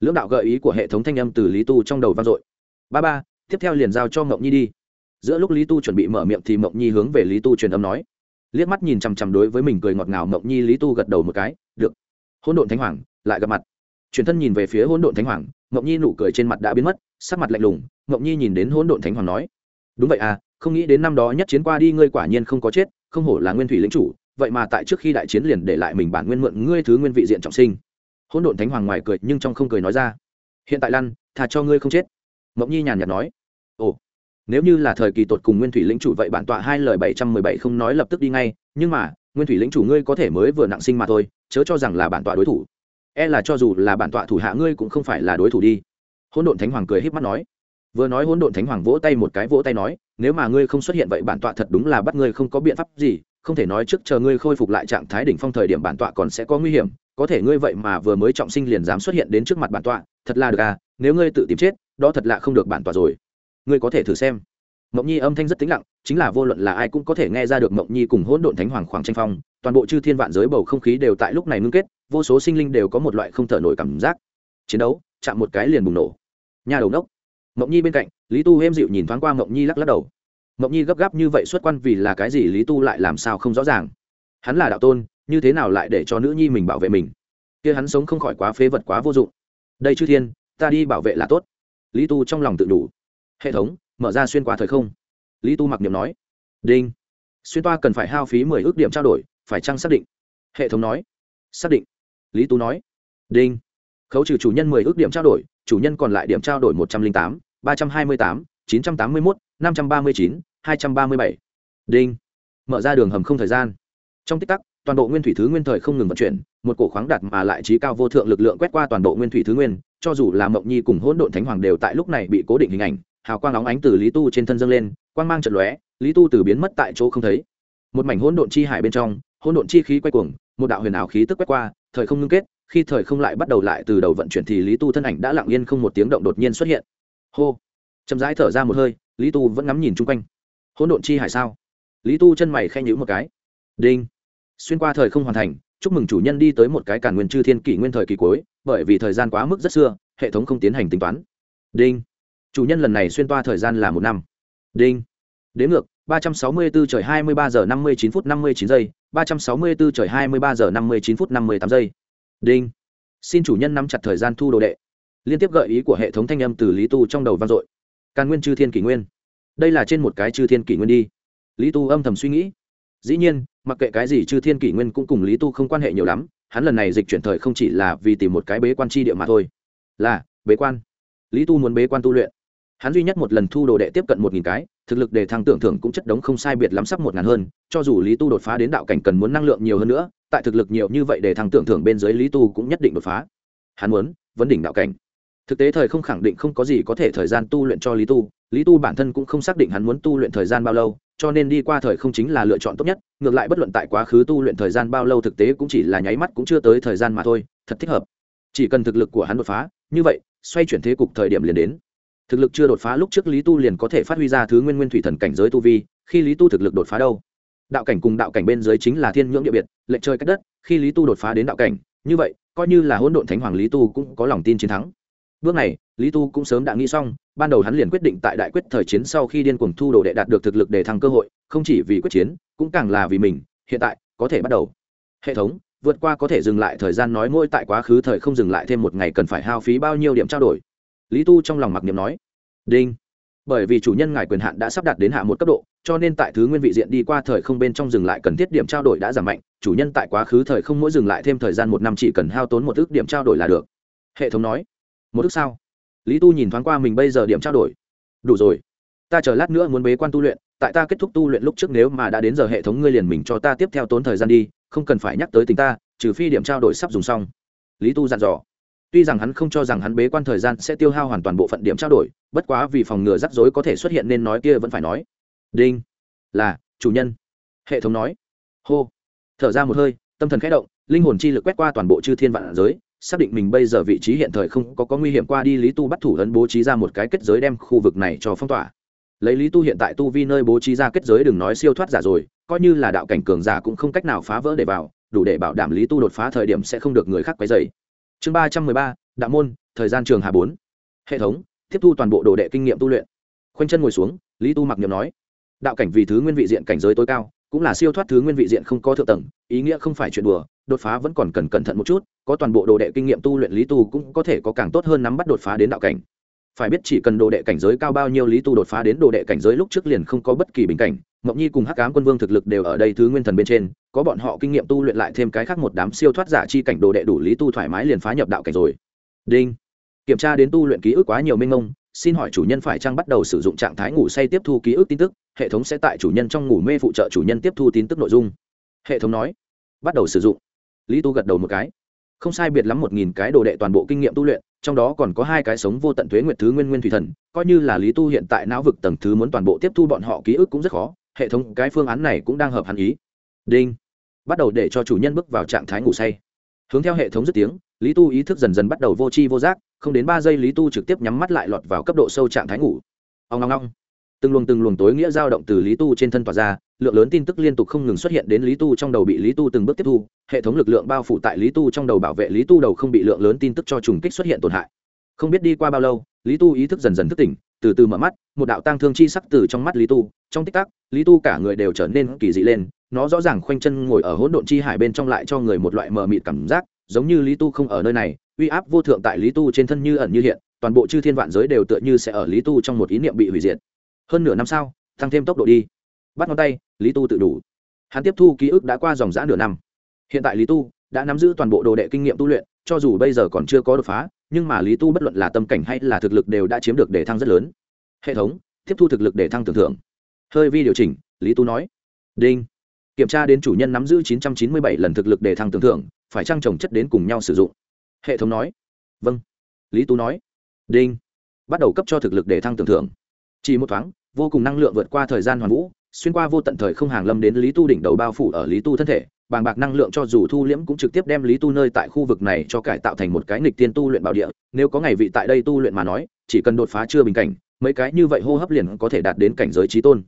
Lưỡng đạo gợi ý của hệ thống thanh âm từ lý tu trong đầu vang dội. Ba ba, tiếp theo liền giao cho mộng nhi đi. Giữa lúc lý tu chuẩn bị mở miệng thì mộng nhi hướng về lý tu truyền âm nói. Liếc mắt nhìn chằm chằm đối với mình cười ngọt ngào, mộng nhi lý tu gật đầu một cái, được. Hỗn độn thánh hoàng, lại gặp mặt chuyển thân nhìn về phía hỗn độn thánh hoàng, Ngọc nhi nụ cười trên mặt đã biến mất, sắc mặt lạnh lùng, Ngọc nhi nhìn đến hỗn độn thánh hoàng nói, đúng vậy à không nghĩ đến năm đó nhất chiến qua đi ngươi quả nhiên không có chết, không hổ là nguyên thủy lĩnh chủ, vậy mà tại trước khi đại chiến liền để lại mình bản nguyên mượn ngươi thứ nguyên vị diện trọng sinh. Hỗn độn thánh hoàng ngoài cười nhưng trong không cười nói ra, hiện tại lăn thà cho ngươi không chết. Mộng nhi nhàn nhạt nói, ồ, nếu như là thời kỳ tột cùng nguyên thủy lĩnh chủ vậy bản tọa hai lời bảy trăm mười bảy không nói lập tức đi ngay, nhưng mà, nguyên thủy lĩnh chủ ngươi có thể mới vừa nặng sinh mà thôi, chớ cho rằng là bản tọa đối thủ e là cho dù là bản tọa thủ hạ ngươi cũng không phải là đối thủ đi. Hỗn độn thánh hoàng cười híp mắt nói. Vừa nói hỗn độn thánh hoàng vỗ tay một cái vỗ tay nói, nếu mà ngươi không xuất hiện vậy bản tọa thật đúng là bắt ngươi không có biện pháp gì, không thể nói trước chờ ngươi khôi phục lại trạng thái đỉnh phong thời điểm bản tọa còn sẽ có nguy hiểm, có thể ngươi vậy mà vừa mới trọng sinh liền dám xuất hiện đến trước mặt bản tọa, thật là được à nếu ngươi tự tìm chết, đó thật là không được bản tọa rồi. Ngươi có thể thử xem. Mộng nhi âm thanh rất tĩnh lặng, chính là vô luận là ai cũng có thể nghe ra được mộng nhi cùng hỗn độn thánh hoàng khoảng tranh phong, toàn bộ chư thiên vạn giới bầu không khí đều tại lúc này ngưng kết vô số sinh linh đều có một loại không thở nổi cảm giác. Chiến đấu, chạm một cái liền bùng nổ. Nhà đầu nốc mộng nhi bên cạnh, lý tu êm dịu nhìn thoáng qua mộng nhi lắc lắc đầu. Mộng nhi gấp gáp như vậy xuất quan vì là cái gì lý tu lại làm sao không rõ ràng? Hắn là đạo tôn, như thế nào lại để cho nữ nhi mình bảo vệ mình? Kia hắn sống không khỏi quá phế vật quá vô dụng. Đây chư thiên, ta đi bảo vệ là tốt. Lý tu trong lòng tự đủ. Hệ thống, mở ra xuyên qua thời không. Lý tu mặc niệm nói. Đinh. Xuyên toa cần phải hao phí mười ước điểm trao đổi, phải chăng xác định? Hệ thống nói. Xác định lý tu nói. Đinh. Khấu trừ chủ nhân mười ước điểm trao đổi, chủ nhân còn lại điểm trao đổi một trăm linh tám, ba trăm hai mươi tám, chín trăm tám mươi mốt, năm trăm ba mươi chín, hai trăm ba mươi bảy. Đinh. Mở ra đường hầm không thời gian. Trong tích tắc, toàn bộ nguyên thủy thứ nguyên thời không ngừng vận chuyển, một cổ khoáng đặt mà lại trí cao vô thượng lực lượng quét qua toàn bộ nguyên thủy thứ nguyên, cho dù là mộng nhi cùng hỗn độn thánh hoàng đều tại lúc này bị cố định hình ảnh, hào quang óng ánh từ lý tu trên thân dâng lên, quang mang trận lóe, lý tu từ biến mất tại chỗ không thấy. Một mảnh hỗn độn chi hải bên trong, hỗn độn chi khí quay cuồng, một đạo huyền ảo khí tức quét qua thời không ngưng kết, khi thời không lại bắt đầu lại từ đầu vận chuyển thì lý tu thân ảnh đã lặng yên không một tiếng động đột nhiên xuất hiện. Hô! Chậm rãi thở ra một hơi, lý tu vẫn ngắm nhìn chung quanh. Hỗn độn chi hải sao? Lý tu chân mày khen nhữ một cái. Đinh! Xuyên qua thời không hoàn thành, chúc mừng chủ nhân đi tới một cái cản nguyên chư thiên kỷ nguyên thời kỳ cuối, bởi vì thời gian quá mức rất xưa, hệ thống không tiến hành tính toán. Đinh! Chủ nhân lần này xuyên toa thời gian là một năm. Đinh! Đến ngược ba trăm sáu mươi bốn trời hai mươi ba giờ năm mươi chín phút năm mươi chín giây, ba trăm sáu mươi bốn trời hai mươi ba giờ năm mươi chín phút năm mươi tám giây. Đinh. Xin chủ nhân nắm chặt thời gian thu đồ đệ. Liên tiếp gợi ý của hệ thống thanh âm từ lý tu trong đầu vang dội. Càn nguyên chư thiên kỷ nguyên. Đây là trên một cái chư thiên kỷ nguyên đi. Lý tu âm thầm suy nghĩ. Dĩ nhiên, mặc kệ cái gì chư thiên kỷ nguyên cũng cùng lý tu không quan hệ nhiều lắm, hắn lần này dịch chuyển thời không chỉ là vì tìm một cái bế quan chi địa mà thôi. Là, bế quan. Lý tu muốn bế quan tu luyện hắn duy nhất một lần thu đồ đệ tiếp cận một nghìn cái, thực lực để thăng tưởng thưởng cũng chất đống không sai biệt lắm sắp một ngàn hơn, cho dù lý tu đột phá đến đạo cảnh cần muốn năng lượng nhiều hơn nữa, tại thực lực nhiều như vậy để thăng tưởng thưởng bên dưới lý tu cũng nhất định đột phá. Hắn muốn, vấn đỉnh đạo cảnh. Thực tế thời không khẳng định không có gì có thể thời gian tu luyện cho lý tu lý tu bản thân cũng không xác định hắn muốn tu luyện thời gian bao lâu, cho nên đi qua thời không chính là lựa chọn tốt nhất, ngược lại bất luận tại quá khứ tu luyện thời gian bao lâu thực tế cũng chỉ là nháy mắt cũng chưa tới thời gian mà thôi, thật thích hợp. Chỉ cần thực lực của hắn đột phá, như vậy, xoay chuyển thế cục thời điểm liền đến thực lực chưa đột phá lúc trước lý tu liền có thể phát huy ra thứ nguyên nguyên thủy thần cảnh giới tu vi, khi lý tu thực lực đột phá đâu? Đạo cảnh cùng đạo cảnh bên dưới chính là thiên nhưỡng địa biệt lệnh chơi cách đất, khi lý tu đột phá đến đạo cảnh, như vậy, coi như là hỗn độn thánh hoàng lý tu cũng có lòng tin chiến thắng. Bước này, lý tu cũng sớm đã nghĩ xong, ban đầu hắn liền quyết định tại đại quyết thời chiến sau khi điên cuồng thu đồ đệ đạt được thực lực để thăng cơ hội, không chỉ vì quyết chiến, cũng càng là vì mình, hiện tại, có thể bắt đầu. Hệ thống, vượt qua có thể dừng lại thời gian nói mỗi tại quá khứ thời không dừng lại thêm một ngày cần phải hao phí bao nhiêu điểm trao đổi lý tu trong lòng mặc niệm nói, đinh, bởi vì chủ nhân ngài quyền hạn đã sắp đặt đến hạ một cấp độ, cho nên tại thứ nguyên vị diện đi qua thời không bên trong dừng lại cần thiết điểm trao đổi đã giảm mạnh, chủ nhân tại quá khứ thời không mỗi dừng lại thêm thời gian một năm chỉ cần hao tốn một ước điểm trao đổi là được. Hệ thống nói, một ước sao? Lý tu nhìn thoáng qua mình bây giờ điểm trao đổi, đủ rồi, ta chờ lát nữa muốn bế quan tu luyện, tại ta kết thúc tu luyện lúc trước nếu mà đã đến giờ hệ thống ngươi liền mình cho ta tiếp theo tốn thời gian đi, không cần phải nhắc tới tình ta, trừ phi điểm trao đổi sắp dùng xong. Lý tu dặn dò tuy rằng hắn không cho rằng hắn bế quan thời gian sẽ tiêu hao hoàn toàn bộ phận điểm trao đổi, bất quá vì phòng ngừa rắc rối có thể xuất hiện nên nói kia vẫn phải nói. Đinh, là, chủ nhân. Hệ thống nói. Hô. Thở ra một hơi, tâm thần khẽ động, linh hồn chi lực quét qua toàn bộ chư thiên vạn giới, xác định mình bây giờ vị trí hiện thời không có có nguy hiểm qua đi lý tu bắt thủ ấn bố trí ra một cái kết giới đem khu vực này cho phong tỏa. Lấy lý tu hiện tại tu vi nơi bố trí ra kết giới đừng nói siêu thoát giả rồi, coi như là đạo cảnh cường giả cũng không cách nào phá vỡ để vào, đủ để bảo đảm lý tu đột phá thời điểm sẽ không được người khác quấy dày chương ba trăm mười ba, đạo môn, thời gian trường hà bốn. Hệ thống, tiếp thu toàn bộ đồ đệ kinh nghiệm tu luyện. Khoanh chân ngồi xuống, lý tu mặc niệm nói. Đạo cảnh vì thứ nguyên vị diện cảnh giới tối cao, cũng là siêu thoát thứ nguyên vị diện không có thượng tầng, ý nghĩa không phải chuyện đùa, đột phá vẫn còn cần cẩn thận một chút, có toàn bộ đồ đệ kinh nghiệm tu luyện lý tu cũng có thể có càng tốt hơn nắm bắt đột phá đến đạo cảnh. Phải biết chỉ cần đồ đệ cảnh giới cao bao nhiêu lý tu đột phá đến đồ đệ cảnh giới lúc trước liền không có bất kỳ bình cảnh, mộng nhi cùng hắc cám quân vương thực lực đều ở đây thứ nguyên thần bên trên có bọn họ kinh nghiệm tu luyện lại thêm cái khác một đám siêu thoát giả chi cảnh đồ đệ đủ lý tu thoải mái liền phá nhập đạo cảnh rồi. Đinh. Kiểm tra đến tu luyện ký ức quá nhiều mênh mông, xin hỏi chủ nhân phải chăng bắt đầu sử dụng trạng thái ngủ say tiếp thu ký ức tin tức, hệ thống sẽ tại chủ nhân trong ngủ mê phụ trợ chủ nhân tiếp thu tin tức nội dung. Hệ thống nói. Bắt đầu sử dụng. Lý tu gật đầu một cái. Không sai biệt lắm một nghìn cái đồ đệ toàn bộ kinh nghiệm tu luyện, trong đó còn có hai cái sống vô tận thuế nguyệt thứ nguyên nguyên thủy thần, coi như là lý tu hiện tại não vực tầng thứ muốn toàn bộ tiếp thu bọn họ ký ức cũng rất khó, hệ thống cái phương án này cũng đang hợp hắn ý. Đinh bắt đầu để cho chủ nhân bước vào trạng thái ngủ say. Hướng theo hệ thống dứt tiếng, lý tu ý thức dần dần bắt đầu vô tri vô giác, không đến ba giây lý tu trực tiếp nhắm mắt lại lọt vào cấp độ sâu trạng thái ngủ. Ông ngong ngong từng luồng từng luồng tối nghĩa dao động từ lý tu trên thân tỏa ra, lượng lớn tin tức liên tục không ngừng xuất hiện đến lý tu trong đầu bị lý tu từng bước tiếp thu. Hệ thống lực lượng bao phủ tại lý tu trong đầu bảo vệ lý tu đầu không bị lượng lớn tin tức cho trùng kích xuất hiện tổn hại. Không biết đi qua bao lâu, lý tu ý thức dần dần thức tỉnh, từ từ mở mắt, một đạo tang thương chi sắc từ trong mắt lý tu. Trong tích tắc, lý tu cả người đều trở nên kỳ dị lên nó rõ ràng khoanh chân ngồi ở hỗn độn chi hải bên trong lại cho người một loại mờ mịt cảm giác, giống như lý tu không ở nơi này, uy áp vô thượng tại lý tu trên thân như ẩn như hiện, toàn bộ chư thiên vạn giới đều tựa như sẽ ở lý tu trong một ý niệm bị hủy diệt. Hơn nửa năm sau, tăng thêm tốc độ đi. Bắt ngón tay, lý tu tự đủ. Hắn tiếp thu ký ức đã qua dòng g nửa năm. Hiện tại lý tu đã nắm giữ toàn bộ đồ đệ kinh nghiệm tu luyện, cho dù bây giờ còn chưa có đột phá, nhưng mà lý tu bất luận là tâm cảnh hay là thực lực đều đã chiếm được để thăng rất lớn. Hệ thống, tiếp thu thực lực để thăng tưởng thưởng hơi vi điều chỉnh, lý tu nói. Đinh kiểm tra đến chủ nhân nắm giữ 997 lần thực lực để thăng tưởng thưởng, phải trang trồng chất đến cùng nhau sử dụng? Hệ thống nói. Vâng. Lý tu nói. Đinh. Bắt đầu cấp cho thực lực để thăng tưởng thưởng. Chỉ một thoáng, vô cùng năng lượng vượt qua thời gian hoàn vũ, xuyên qua vô tận thời không hàng lâm đến lý tu đỉnh đầu bao phủ ở lý tu thân thể, bàng bạc năng lượng cho dù thu liễm cũng trực tiếp đem lý tu nơi tại khu vực này cho cải tạo thành một cái nghịch tiên tu luyện bảo địa, nếu có ngày vị tại đây tu luyện mà nói, chỉ cần đột phá chưa bình cảnh, mấy cái như vậy hô hấp liền có thể đạt đến cảnh giới trí tôn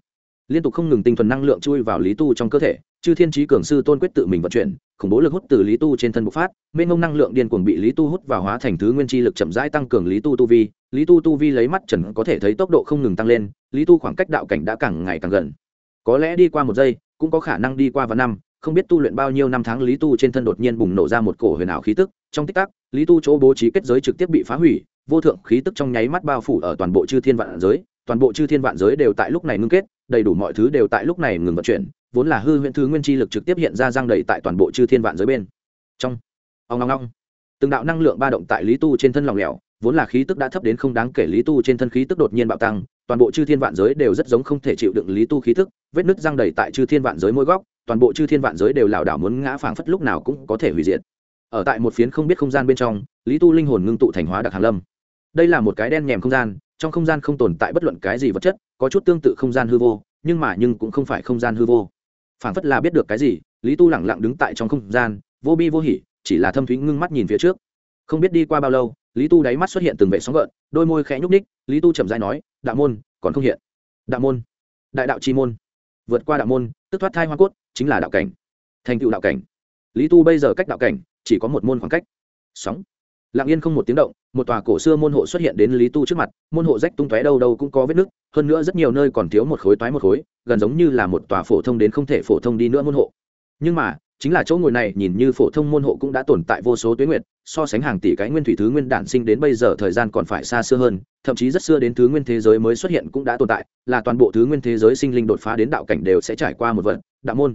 liên tục không ngừng tinh thuần năng lượng chui vào lý tu trong cơ thể, chư thiên trí cường sư tôn quyết tự mình vận chuyển, khủng bố lực hút từ lý tu trên thân bộc phát, mênh ngông năng lượng điên cuồng bị lý tu hút vào hóa thành thứ nguyên chi lực chậm rãi tăng cường lý tu tu vi, lý tu tu vi lấy mắt trần có thể thấy tốc độ không ngừng tăng lên, lý tu khoảng cách đạo cảnh đã càng ngày càng gần. Có lẽ đi qua một giây, cũng có khả năng đi qua vài năm, không biết tu luyện bao nhiêu năm tháng lý tu trên thân đột nhiên bùng nổ ra một cổ huyền ảo khí tức, trong tích tắc, lý tu chỗ bố trí kết giới trực tiếp bị phá hủy, vô thượng khí tức trong nháy mắt bao phủ ở toàn bộ chư thiên vạn giới, toàn bộ chư thiên vạn giới đều tại lúc này ngưng kết đầy đủ mọi thứ đều tại lúc này ngừng vận chuyển, vốn là hư huyễn thứ nguyên chi lực trực tiếp hiện ra giang đầy tại toàn bộ chư thiên vạn giới bên trong. Ông long long từng đạo năng lượng ba động tại lý tu trên thân lòng lẻo, vốn là khí tức đã thấp đến không đáng kể lý tu trên thân khí tức đột nhiên bạo tăng, toàn bộ chư thiên vạn giới đều rất giống không thể chịu đựng lý tu khí tức, vết nứt giang đầy tại chư thiên vạn giới mỗi góc, toàn bộ chư thiên vạn giới đều lảo đảo muốn ngã phảng phất lúc nào cũng có thể hủy diệt. Ở tại một phiến không biết không gian bên trong, lý tu linh hồn ngưng tụ thành hóa đặc hàn lâm. Đây là một cái đen nhèm không gian trong không gian không tồn tại bất luận cái gì vật chất, có chút tương tự không gian hư vô, nhưng mà nhưng cũng không phải không gian hư vô. Phản phất là biết được cái gì, lý tu lẳng lặng đứng tại trong không gian, vô bi vô hỉ, chỉ là thâm thúy ngưng mắt nhìn phía trước. Không biết đi qua bao lâu, lý tu đáy mắt xuất hiện từng vệ sóng gợn, đôi môi khẽ nhúc ních lý tu chậm dãi nói, đạo môn, còn không hiện. Đạo môn? Đại đạo chi môn. Vượt qua đạo môn, tức thoát thai hoa cốt, chính là đạo cảnh. Thành tựu đạo cảnh. Lý tu bây giờ cách đạo cảnh, chỉ có một môn khoảng cách. Sóng lặng yên không một tiếng động, một tòa cổ xưa môn hộ xuất hiện đến lý tu trước mặt, môn hộ rách tung tóe đâu đâu cũng có vết nứt, hơn nữa rất nhiều nơi còn thiếu một khối toái một khối, gần giống như là một tòa phổ thông đến không thể phổ thông đi nữa môn hộ. Nhưng mà, chính là chỗ ngồi này, nhìn như phổ thông môn hộ cũng đã tồn tại vô số tuyến nguyệt, so sánh hàng tỷ cái nguyên thủy thứ nguyên đản sinh đến bây giờ thời gian còn phải xa xưa hơn, thậm chí rất xưa đến thứ nguyên thế giới mới xuất hiện cũng đã tồn tại, là toàn bộ thứ nguyên thế giới sinh linh đột phá đến đạo cảnh đều sẽ trải qua một vận, đạo môn.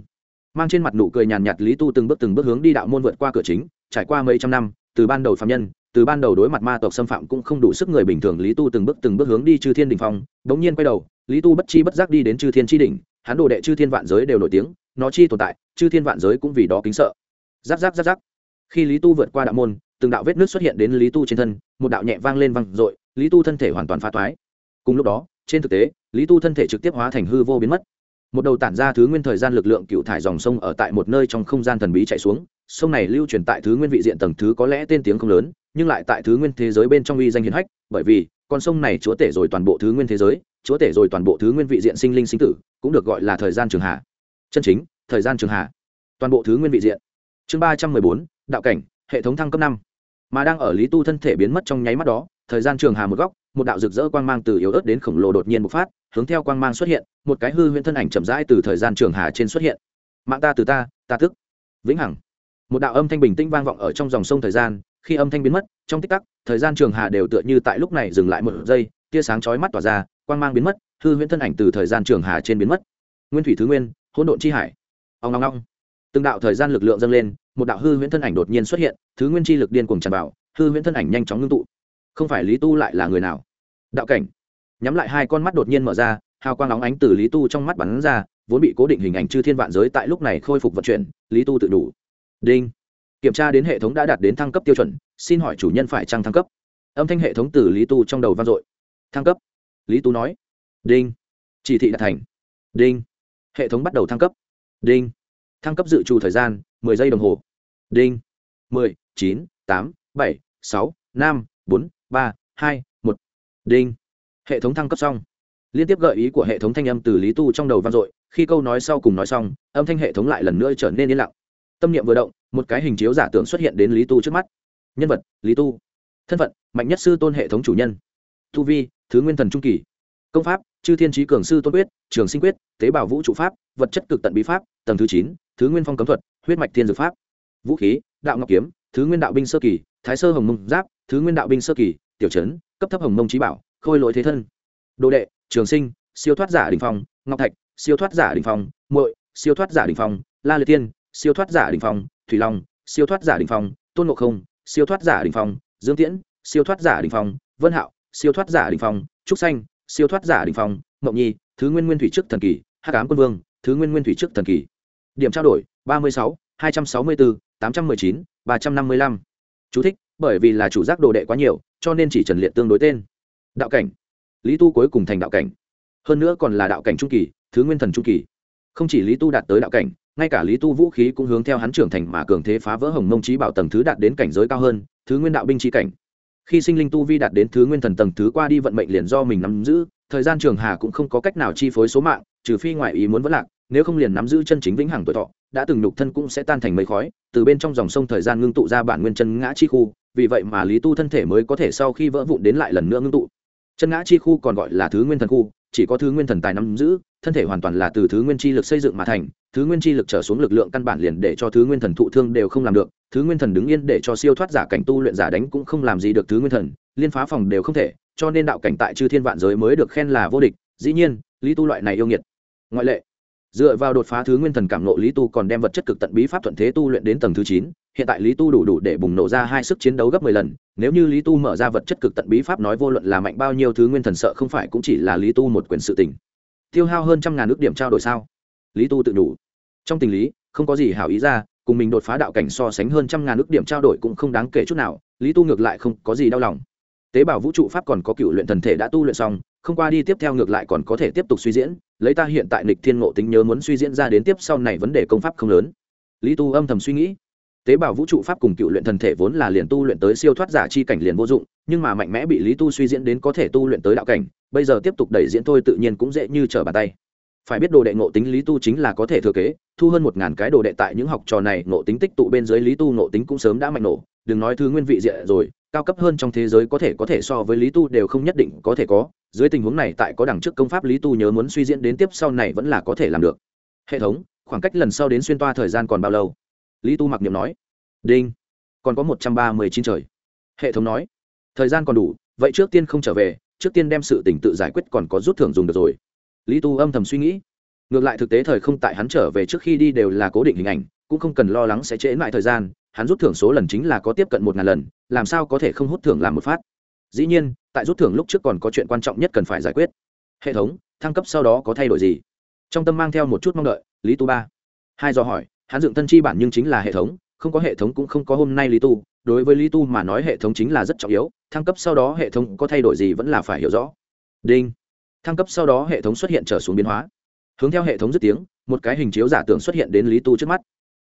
Mang trên mặt nụ cười nhàn nhạt, lý tu từng bước từng bước hướng đi đạo môn vượt qua cửa chính, trải qua mấy trăm năm từ ban đầu phạm nhân, từ ban đầu đối mặt ma tộc xâm phạm cũng không đủ sức người bình thường, lý tu từng bước từng bước hướng đi chư thiên đình phong, bỗng nhiên quay đầu, lý tu bất chi bất giác đi đến chư thiên tri đỉnh, hắn đồ đệ chư thiên vạn giới đều nổi tiếng, nó chi tồn tại, chư thiên vạn giới cũng vì đó kính sợ. Giáp giáp giáp giáp khi lý tu vượt qua đạo môn, từng đạo vết nước xuất hiện đến lý tu trên thân, một đạo nhẹ vang lên vang dội, lý tu thân thể hoàn toàn phá toái. Cùng lúc đó, trên thực tế, lý tu thân thể trực tiếp hóa thành hư vô biến mất một đầu tản ra thứ nguyên thời gian lực lượng cựu thải dòng sông ở tại một nơi trong không gian thần bí chạy xuống. Sông này lưu truyền tại thứ nguyên vị diện tầng thứ có lẽ tên tiếng không lớn, nhưng lại tại thứ nguyên thế giới bên trong uy danh hiển hách, bởi vì, con sông này chúa tể rồi toàn bộ thứ nguyên thế giới, chúa tể rồi toàn bộ thứ nguyên vị diện sinh linh sinh tử, cũng được gọi là thời gian trường hạ. Chân chính, thời gian trường hạ. Toàn bộ thứ nguyên vị diện. Chương ba trăm mười bốn, đạo cảnh, hệ thống thăng cấp năm. Mà đang ở lý tu thân thể biến mất trong nháy mắt đó, thời gian trường hà một góc một đạo rực rỡ quang mang từ yếu ớt đến khổng lồ đột nhiên bộc phát, hướng theo quang mang xuất hiện, một cái hư huyễn thân ảnh chậm rãi từ thời gian trường hà trên xuất hiện. Mạng ta từ ta ta thức vĩnh hằng. Một đạo âm thanh bình tĩnh vang vọng ở trong dòng sông thời gian, khi âm thanh biến mất, trong tích tắc, thời gian trường hà đều tựa như tại lúc này dừng lại một giây, tia sáng chói mắt tỏa ra, quang mang biến mất, hư huyễn thân ảnh từ thời gian trường hà trên biến mất. Nguyên thủy thứ nguyên, hỗn độn chi hải. Ông long long từng đạo thời gian lực lượng dâng lên, một đạo hư huyễn thân ảnh đột nhiên xuất hiện, thứ nguyên chi lực điên cuồng tràn vào, hư huyễn thân ảnh nhanh chóng ngưng tụ không phải lý tu lại là người nào? Đạo cảnh. Nhắm lại hai con mắt đột nhiên mở ra, hào quang óng ánh từ lý tu trong mắt bắn ra, vốn bị cố định hình ảnh chư thiên vạn giới tại lúc này khôi phục vận chuyển, lý tu tự đủ. Đinh. Kiểm tra đến hệ thống đã đạt đến thăng cấp tiêu chuẩn, xin hỏi chủ nhân phải trăng thăng cấp? Âm thanh hệ thống từ lý tu trong đầu vang dội. Thăng cấp. Lý tu nói. Đinh. Chỉ thị đạt thành. Đinh. Hệ thống bắt đầu thăng cấp. Đinh. Thăng cấp dự trù thời gian, mười giây đồng hồ. Đinh. Mười, chín, tám, bảy, sáu, năm, bốn ba, hai, một. Đinh. Hệ thống thăng cấp xong. Liên tiếp gợi ý của hệ thống thanh âm từ lý tu trong đầu vang dội, khi câu nói sau cùng nói xong, âm thanh hệ thống lại lần nữa trở nên yên lặng. Tâm niệm vừa động, một cái hình chiếu giả tưởng xuất hiện đến lý tu trước mắt. Nhân vật, lý tu. Thân phận, mạnh nhất sư tôn hệ thống chủ nhân. Tu vi, thứ nguyên thần trung kỳ. Công pháp, chư thiên trí cường sư tôn quyết, trường sinh quyết, tế bào vũ trụ pháp, vật chất cực tận bí pháp, tầng thứ chín, thứ nguyên phong cấm thuật, huyết mạch thiên dược pháp. Vũ khí, đạo ngọc kiếm, thứ nguyên đạo binh sơ kỳ, thái sơ hồng mông giáp thứ nguyên đạo binh sơ kỳ, tiểu trấn, cấp thấp hồng mông trí bảo, khôi lỗi thế thân. Đồ đệ, trường sinh, siêu thoát giả đình phong, ngọc thạch, siêu thoát giả đình phong, muội, siêu thoát giả đình phong, la liệt tiên siêu thoát giả đình phong, thủy long, siêu thoát giả đình phong, tôn ngộ không, siêu thoát giả đình phong, dương tiễn, siêu thoát giả đình phong, vân hạo, siêu thoát giả đình phong, trúc xanh, siêu thoát giả đình phong, mộng nhi, thứ nguyên nguyên thủy trước thần kỳ hát cám quân vương, thứ nguyên nguyên thủy trước thần kỳ. Điểm trao đổi, ba mươi sáu, hai trăm sáu mươi bốn, tám trăm mười chín, ba trăm năm mươi lăm. Chú thích bởi vì là chủ giác đồ đệ quá nhiều, cho nên chỉ trần liệt tương đối tên. Đạo cảnh. Lý tu cuối cùng thành đạo cảnh. Hơn nữa còn là đạo cảnh trung kỳ, thứ nguyên thần trung kỳ. Không chỉ lý tu đạt tới đạo cảnh, ngay cả lý tu vũ khí cũng hướng theo hắn trưởng thành mà cường thế phá vỡ hồng mông trí bảo tầng thứ đạt đến cảnh giới cao hơn, thứ nguyên đạo binh trí cảnh. Khi sinh linh tu vi đạt đến thứ nguyên thần tầng thứ qua đi vận mệnh liền do mình nắm giữ, thời gian trường hà cũng không có cách nào chi phối số mạng, trừ phi ngoại ý muốn vẫn lạc, nếu không liền nắm giữ chân chính vĩnh hằng tuổi thọ đã từng nhục thân cũng sẽ tan thành mây khói, từ bên trong dòng sông thời gian ngưng tụ ra bản nguyên chân ngã chi khu, vì vậy mà lý tu thân thể mới có thể sau khi vỡ vụn đến lại lần nữa ngưng tụ. Chân ngã chi khu còn gọi là thứ nguyên thần khu, chỉ có thứ nguyên thần tài nắm giữ, thân thể hoàn toàn là từ thứ nguyên chi lực xây dựng mà thành, thứ nguyên chi lực trở xuống lực lượng căn bản liền để cho thứ nguyên thần thụ thương đều không làm được, thứ nguyên thần đứng yên để cho siêu thoát giả cảnh tu luyện giả đánh cũng không làm gì được thứ nguyên thần, liên phá phòng đều không thể, cho nên đạo cảnh tại chư thiên vạn giới mới được khen là vô địch, dĩ nhiên, lý tu loại này yêu nghiệt. Ngoại lệ dựa vào đột phá thứ nguyên thần cảm nộ lý tu còn đem vật chất cực tận bí pháp thuận thế tu luyện đến tầng thứ chín, hiện tại lý tu đủ đủ để bùng nổ ra hai sức chiến đấu gấp mười lần. Nếu như lý tu mở ra vật chất cực tận bí pháp nói vô luận là mạnh bao nhiêu thứ nguyên thần sợ không phải cũng chỉ là lý tu một quyền sự tình. Tiêu hao hơn trăm ngàn ước điểm trao đổi sao? Lý tu tự đủ. Trong tình lý, không có gì hảo ý ra, cùng mình đột phá đạo cảnh so sánh hơn trăm ngàn ước điểm trao đổi cũng không đáng kể chút nào. Lý tu ngược lại không có gì đau lòng tế bào vũ trụ pháp còn có cựu luyện thần thể đã tu luyện xong, không qua đi tiếp theo ngược lại còn có thể tiếp tục suy diễn, lấy ta hiện tại nịch thiên ngộ tính nhớ muốn suy diễn ra đến tiếp sau này vấn đề công pháp không lớn. Lý tu âm thầm suy nghĩ. Tế bào vũ trụ pháp cùng cựu luyện thần thể vốn là liền tu luyện tới siêu thoát giả chi cảnh liền vô dụng, nhưng mà mạnh mẽ bị lý tu suy diễn đến có thể tu luyện tới đạo cảnh, bây giờ tiếp tục đẩy diễn thôi tự nhiên cũng dễ như trở bàn tay. Phải biết đồ đệ ngộ tính lý tu chính là có thể thừa kế, thu hơn một ngàn cái đồ đệ tại những học trò này ngộ tính tích tụ bên dưới lý tu ngộ tính cũng sớm đã mạnh nổ, đừng nói thứ nguyên vị diện rồi cao cấp hơn trong thế giới có thể có thể so với lý tu đều không nhất định có thể có. Dưới tình huống này tại có đẳng trước công pháp lý tu nhớ muốn suy diễn đến tiếp sau này vẫn là có thể làm được. Hệ thống, khoảng cách lần sau đến xuyên toa thời gian còn bao lâu? Lý tu mặc niệm nói. Đinh. Còn có một trăm ba mươi chín trời. Hệ thống nói. Thời gian còn đủ, vậy trước tiên không trở về, trước tiên đem sự tỉnh tự giải quyết còn có rút thưởng dùng được rồi. Lý tu âm thầm suy nghĩ. Ngược lại thực tế thời không tại hắn trở về trước khi đi đều là cố định hình ảnh, cũng không cần lo lắng sẽ trễ lại thời gian hắn rút thưởng số lần chính là có tiếp cận một ngàn lần, làm sao có thể không hút thưởng làm một phát? Dĩ nhiên, tại rút thưởng lúc trước còn có chuyện quan trọng nhất cần phải giải quyết. Hệ thống, thăng cấp sau đó có thay đổi gì? Trong tâm mang theo một chút mong đợi, lý tu ba. Hai do hỏi, hắn dựng thân chi bản nhưng chính là hệ thống, không có hệ thống cũng không có hôm nay lý tu. Đối với lý tu mà nói hệ thống chính là rất trọng yếu, thăng cấp sau đó hệ thống có thay đổi gì vẫn là phải hiểu rõ. Đinh. Thăng cấp sau đó hệ thống xuất hiện trở xuống biến hóa. Hướng theo hệ thống dứt tiếng, một cái hình chiếu giả tưởng xuất hiện đến lý tu trước mắt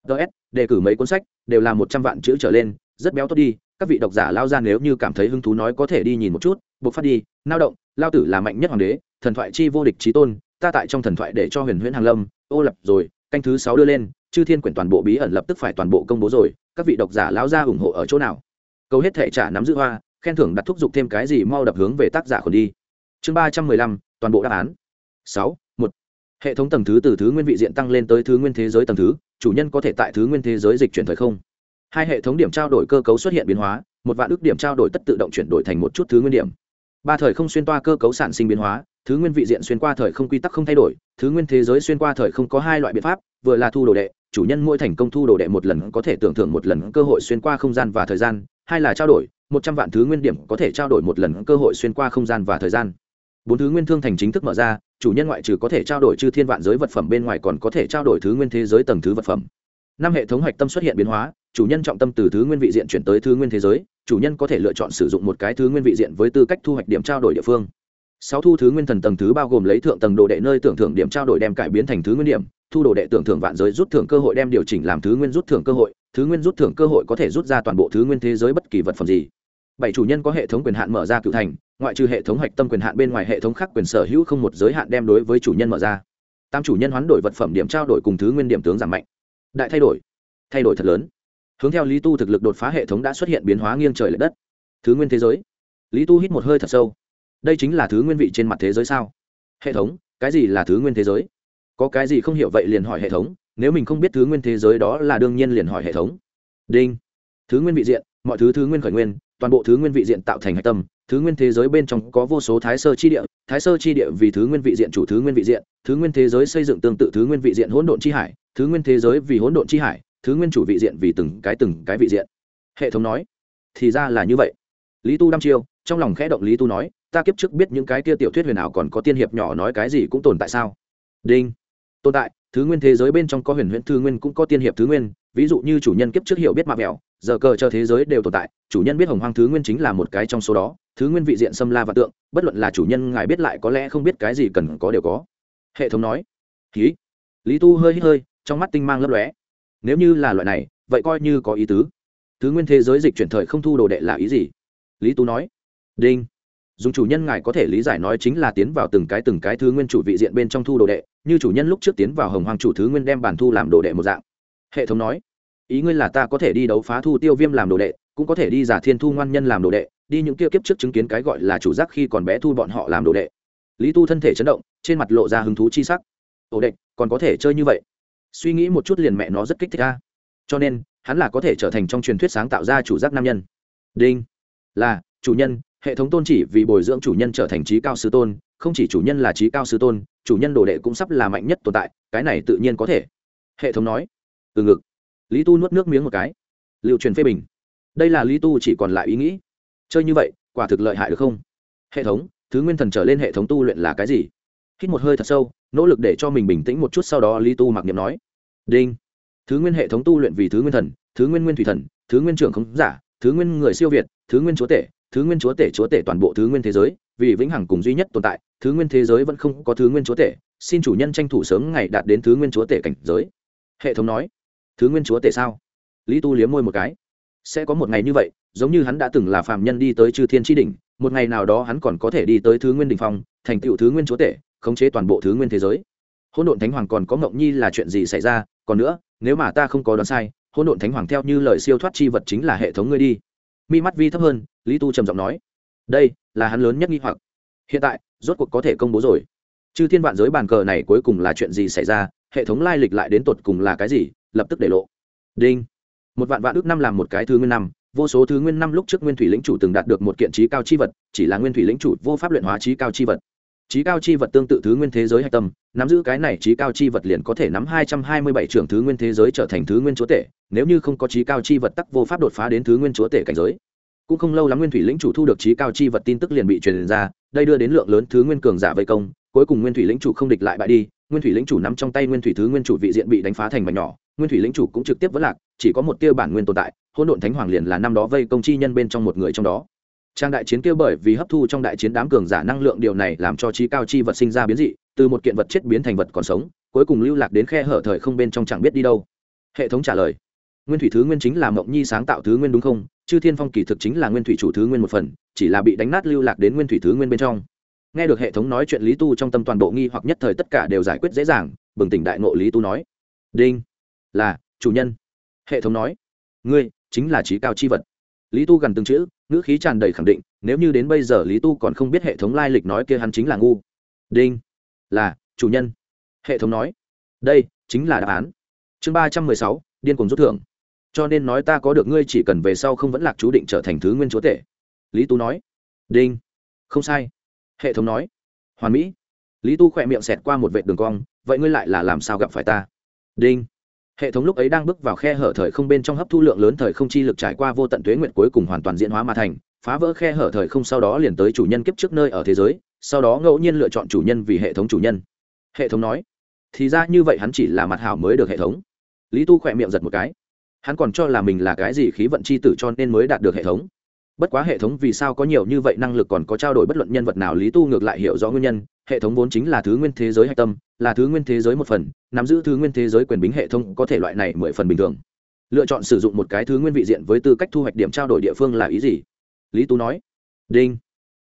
ts đề cử mấy cuốn sách, đều là một trăm vạn chữ trở lên, rất béo tốt đi. Các vị độc giả lao ra nếu như cảm thấy hứng thú nói có thể đi nhìn một chút buộc phát đi. Nao động, lao tử là mạnh nhất hoàng đế, thần thoại chi vô địch trí tôn, ta tại trong thần thoại để cho huyền huyễn hàng lâm, ô lập rồi, canh thứ sáu đưa lên, chư thiên quyển toàn bộ bí ẩn lập tức phải toàn bộ công bố rồi, các vị độc giả lao ra ủng hộ ở chỗ nào? Câu hết thể trả nắm giữ hoa, khen thưởng đặt thúc giục thêm cái gì mau đập hướng về tác giả còn đi. Chương ba trăm mười lăm, toàn bộ đáp án. Sáu, một. Hệ thống tầng thứ từ thứ nguyên vị diện tăng lên tới thứ nguyên thế giới tầng thứ chủ nhân có thể tại thứ nguyên thế giới dịch chuyển thời không. Hai hệ thống điểm trao đổi cơ cấu xuất hiện biến hóa, một vạn ước điểm trao đổi tất tự động chuyển đổi thành một chút thứ nguyên điểm. Ba thời không xuyên toa cơ cấu sản sinh biến hóa, thứ nguyên vị diện xuyên qua thời không quy tắc không thay đổi, thứ nguyên thế giới xuyên qua thời không có hai loại biện pháp, vừa là thu đồ đệ, chủ nhân mỗi thành công thu đồ đệ một lần có thể tưởng thưởng một lần cơ hội xuyên qua không gian và thời gian, hai là trao đổi, một trăm vạn thứ nguyên điểm có thể trao đổi một lần cơ hội xuyên qua không gian và thời gian. Bốn thứ nguyên thương thành chính thức mở ra chủ nhân ngoại trừ có thể trao đổi chư thiên vạn giới vật phẩm bên ngoài còn có thể trao đổi thứ nguyên thế giới tầng thứ vật phẩm. Năm hệ thống hạch tâm xuất hiện biến hóa, chủ nhân trọng tâm từ thứ nguyên vị diện chuyển tới thứ nguyên thế giới, chủ nhân có thể lựa chọn sử dụng một cái thứ nguyên vị diện với tư cách thu hoạch điểm trao đổi địa phương. Sáu thu thứ nguyên thần tầng thứ bao gồm lấy thượng tầng đồ đệ nơi tưởng thưởng điểm trao đổi đem cải biến thành thứ nguyên điểm, thu đồ đệ tưởng thưởng vạn giới rút thưởng cơ hội đem điều chỉnh làm thứ nguyên rút thưởng cơ hội, thứ nguyên rút thưởng cơ hội có thể rút ra toàn bộ thứ nguyên thế giới bất kỳ vật phẩm gì. Bảy chủ nhân có hệ thống quyền hạn mở ra cựu thành ngoại trừ hệ thống hạch tâm quyền hạn bên ngoài hệ thống khác quyền sở hữu không một giới hạn đem đối với chủ nhân mở ra. Tam chủ nhân hoán đổi vật phẩm điểm trao đổi cùng thứ nguyên điểm tướng giảm mạnh. Đại thay đổi. Thay đổi thật lớn. Hướng theo lý tu thực lực đột phá hệ thống đã xuất hiện biến hóa nghiêng trời l ệ đất. Thứ nguyên thế giới. Lý tu hít một hơi thật sâu. Đây chính là thứ nguyên vị trên mặt thế giới sao? Hệ thống, cái gì là thứ nguyên thế giới? Có cái gì không hiểu vậy liền hỏi hệ thống, nếu mình không biết thứ nguyên thế giới đó là đương nhiên liền hỏi hệ thống. Đinh. Thứ nguyên vị diện, mọi thứ thứ nguyên khởi nguyên toàn bộ thứ nguyên vị diện tạo thành hạch tâm thứ nguyên thế giới bên trong có vô số thái sơ chi địa thái sơ chi địa vì thứ nguyên vị diện chủ thứ nguyên vị diện thứ nguyên thế giới xây dựng tương tự thứ nguyên vị diện hỗn độn chi hải thứ nguyên thế giới vì hỗn độn chi hải thứ nguyên chủ vị diện vì từng cái từng cái vị diện hệ thống nói thì ra là như vậy lý tu đăm chiêu trong lòng khẽ động lý tu nói ta kiếp trước biết những cái kia tiểu thuyết huyền ảo còn có tiên hiệp nhỏ nói cái gì cũng tồn tại sao đinh tồn tại thứ nguyên thế giới bên trong có huyền huyễn thư nguyên cũng có tiên hiệp thứ nguyên ví dụ như chủ nhân kiếp trước hiểu biết mạng mèo giờ cờ cho thế giới đều tồn tại, chủ nhân biết hồng hoang thứ nguyên chính là một cái trong số đó, thứ nguyên vị diện xâm la và tượng, bất luận là chủ nhân ngài biết lại có lẽ không biết cái gì cần có đều có. Hệ thống nói ký lý tu hơi hít hơi, trong mắt tinh mang lấp lóe. Nếu như là loại này, vậy coi như có ý tứ. Thứ nguyên thế giới dịch chuyển thời không thu đồ đệ là ý gì? Lý tú nói. Đinh. Dùng chủ nhân ngài có thể lý giải nói chính là tiến vào từng cái từng cái thứ nguyên chủ vị diện bên trong thu đồ đệ, như chủ nhân lúc trước tiến vào hồng hoàng chủ thứ nguyên đem bản thu làm đồ đệ một dạng. Hệ thống nói ý ngươi là ta có thể đi đấu phá thu tiêu viêm làm đồ đệ, cũng có thể đi giả thiên thu ngoan nhân làm đồ đệ, đi những kia kiếp trước chứng kiến cái gọi là chủ giác khi còn bé thu bọn họ làm đồ đệ. Lý tu thân thể chấn động, trên mặt lộ ra hứng thú chi sắc. Ổ đệ, còn có thể chơi như vậy? Suy nghĩ một chút liền mẹ nó rất kích thích ra cho nên, hắn là có thể trở thành trong truyền thuyết sáng tạo ra chủ giác nam nhân. Đinh. Là, chủ nhân, hệ thống tôn chỉ vì bồi dưỡng chủ nhân trở thành trí cao sư tôn, không chỉ chủ nhân là trí cao sư tôn, chủ nhân đồ đệ cũng sắp là mạnh nhất tồn tại, cái này tự nhiên có thể. Hệ thống nói. Từ ngực lý tu nuốt nước miếng một cái liệu truyền phê bình đây là lý tu chỉ còn lại ý nghĩ chơi như vậy quả thực lợi hại được không hệ thống thứ nguyên thần trở lên hệ thống tu luyện là cái gì hít một hơi thật sâu nỗ lực để cho mình bình tĩnh một chút sau đó lý tu mặc niệm nói đinh thứ nguyên hệ thống tu luyện vì thứ nguyên thần thứ nguyên nguyên thủy thần thứ nguyên trưởng khống giả thứ nguyên người siêu việt thứ nguyên chúa tể thứ nguyên chúa tể chúa tể toàn bộ thứ nguyên thế giới vì vĩnh hằng cùng duy nhất tồn tại thứ nguyên thế giới vẫn không có thứ nguyên chúa tể xin chủ nhân tranh thủ sớm ngày đạt đến thứ nguyên chúa tể cảnh giới hệ thống nói thứ nguyên chúa tể sao? Lý tu liếm môi một cái. Sẽ có một ngày như vậy, giống như hắn đã từng là phạm nhân đi tới chư thiên tri đỉnh, một ngày nào đó hắn còn có thể đi tới thứ nguyên đình phong, thành tựu thứ nguyên chúa tể, khống chế toàn bộ thứ nguyên thế giới. Hỗn độn thánh hoàng còn có mộng nhi là chuyện gì xảy ra? Còn nữa, nếu mà ta không có đoán sai, hỗn độn thánh hoàng theo như lời siêu thoát chi vật chính là hệ thống ngươi đi. Mi mắt vi thấp hơn, lý tu trầm giọng nói. Đây, là hắn lớn nhất nghi hoặc. Hiện tại, rốt cuộc có thể công bố rồi. Chư thiên vạn giới bàn cờ này cuối cùng là chuyện gì xảy ra? Hệ thống lai lịch lại đến tột cùng là cái gì? Lập tức để lộ. Đinh. Một vạn vạn ước năm làm một cái thứ nguyên năm, vô số thứ nguyên năm lúc trước nguyên thủy lĩnh chủ từng đạt được một kiện trí cao chi vật, chỉ là nguyên thủy lĩnh chủ vô pháp luyện hóa trí cao chi vật. Trí cao chi vật tương tự thứ nguyên thế giới hạch tâm, nắm giữ cái này trí cao chi vật liền có thể nắm hai trăm hai mươi bảy trưởng thứ nguyên thế giới trở thành thứ nguyên chúa tể, nếu như không có trí cao chi vật tắc vô pháp đột phá đến thứ nguyên chúa tể cảnh giới. Cũng không lâu lắm nguyên thủy lĩnh chủ thu được trí cao chi vật tin tức liền bị truyền ra, đây đưa đến lượng lớn thứ nguyên cường giả vây công, cuối cùng nguyên thủy lĩnh chủ không địch lại bại đi nguyên thủy lĩnh chủ nắm trong tay nguyên thủy thứ nguyên chủ vị diện bị đánh phá thành mảnh nhỏ, nguyên thủy lĩnh chủ cũng trực tiếp vỡ lạc, chỉ có một tiêu bản nguyên tồn tại, hỗn độn thánh hoàng liền là năm đó vây công chi nhân bên trong một người trong đó. Trang đại chiến kia bởi vì hấp thu trong đại chiến đám cường giả năng lượng điều này làm cho trí cao chi vật sinh ra biến dị, từ một kiện vật chết biến thành vật còn sống, cuối cùng lưu lạc đến khe hở thời không bên trong chẳng biết đi đâu. Hệ thống trả lời. Nguyên thủy thứ nguyên chính là mộng nhi sáng tạo thứ nguyên đúng không? Chư thiên phong kỳ thực chính là nguyên thủy chủ thứ nguyên một phần, chỉ là bị đánh nát lưu lạc đến nguyên thủy thứ nguyên bên trong nghe được hệ thống nói chuyện lý tu trong tâm toàn bộ nghi hoặc nhất thời tất cả đều giải quyết dễ dàng, bừng tỉnh đại ngộ lý tu nói. Đinh, là, chủ nhân. Hệ thống nói. Ngươi, chính là trí cao chi vật. Lý tu gần từng chữ, ngữ khí tràn đầy khẳng định, nếu như đến bây giờ lý tu còn không biết hệ thống lai lịch nói kia hắn chính là ngu. Đinh, là, chủ nhân. Hệ thống nói. Đây, chính là đáp án. Chương ba trăm mười sáu, điên cuồng rút thưởng. Cho nên nói ta có được ngươi chỉ cần về sau không vẫn lạc chú định trở thành thứ nguyên chúa tể. Lý tu nói. Đinh, không sai hệ thống nói, hoàn mỹ. Lý tu khỏe miệng xẹt qua một vệ đường cong, vậy ngươi lại là làm sao gặp phải ta? Đinh. Hệ thống lúc ấy đang bước vào khe hở thời không bên trong hấp thu lượng lớn thời không chi lực trải qua vô tận tuế nguyện cuối cùng hoàn toàn diễn hóa mà thành, phá vỡ khe hở thời không sau đó liền tới chủ nhân kiếp trước nơi ở thế giới, sau đó ngẫu nhiên lựa chọn chủ nhân vì hệ thống chủ nhân. Hệ thống nói, thì ra như vậy hắn chỉ là mặt hảo mới được hệ thống. Lý tu khỏe miệng giật một cái, hắn còn cho là mình là cái gì khí vận c h i tử cho nên mới đạt được hệ thống bất quá hệ thống vì sao có nhiều như vậy năng lực còn có trao đổi bất luận nhân vật nào lý tu ngược lại hiểu rõ nguyên nhân. Hệ thống vốn chính là thứ nguyên thế giới hạch tâm, là thứ nguyên thế giới một phần, nắm giữ thứ nguyên thế giới quyền bính hệ thống có thể loại này mười phần bình thường. Lựa chọn sử dụng một cái thứ nguyên vị diện với tư cách thu hoạch điểm trao đổi địa phương là ý gì? Lý tu nói. Đinh.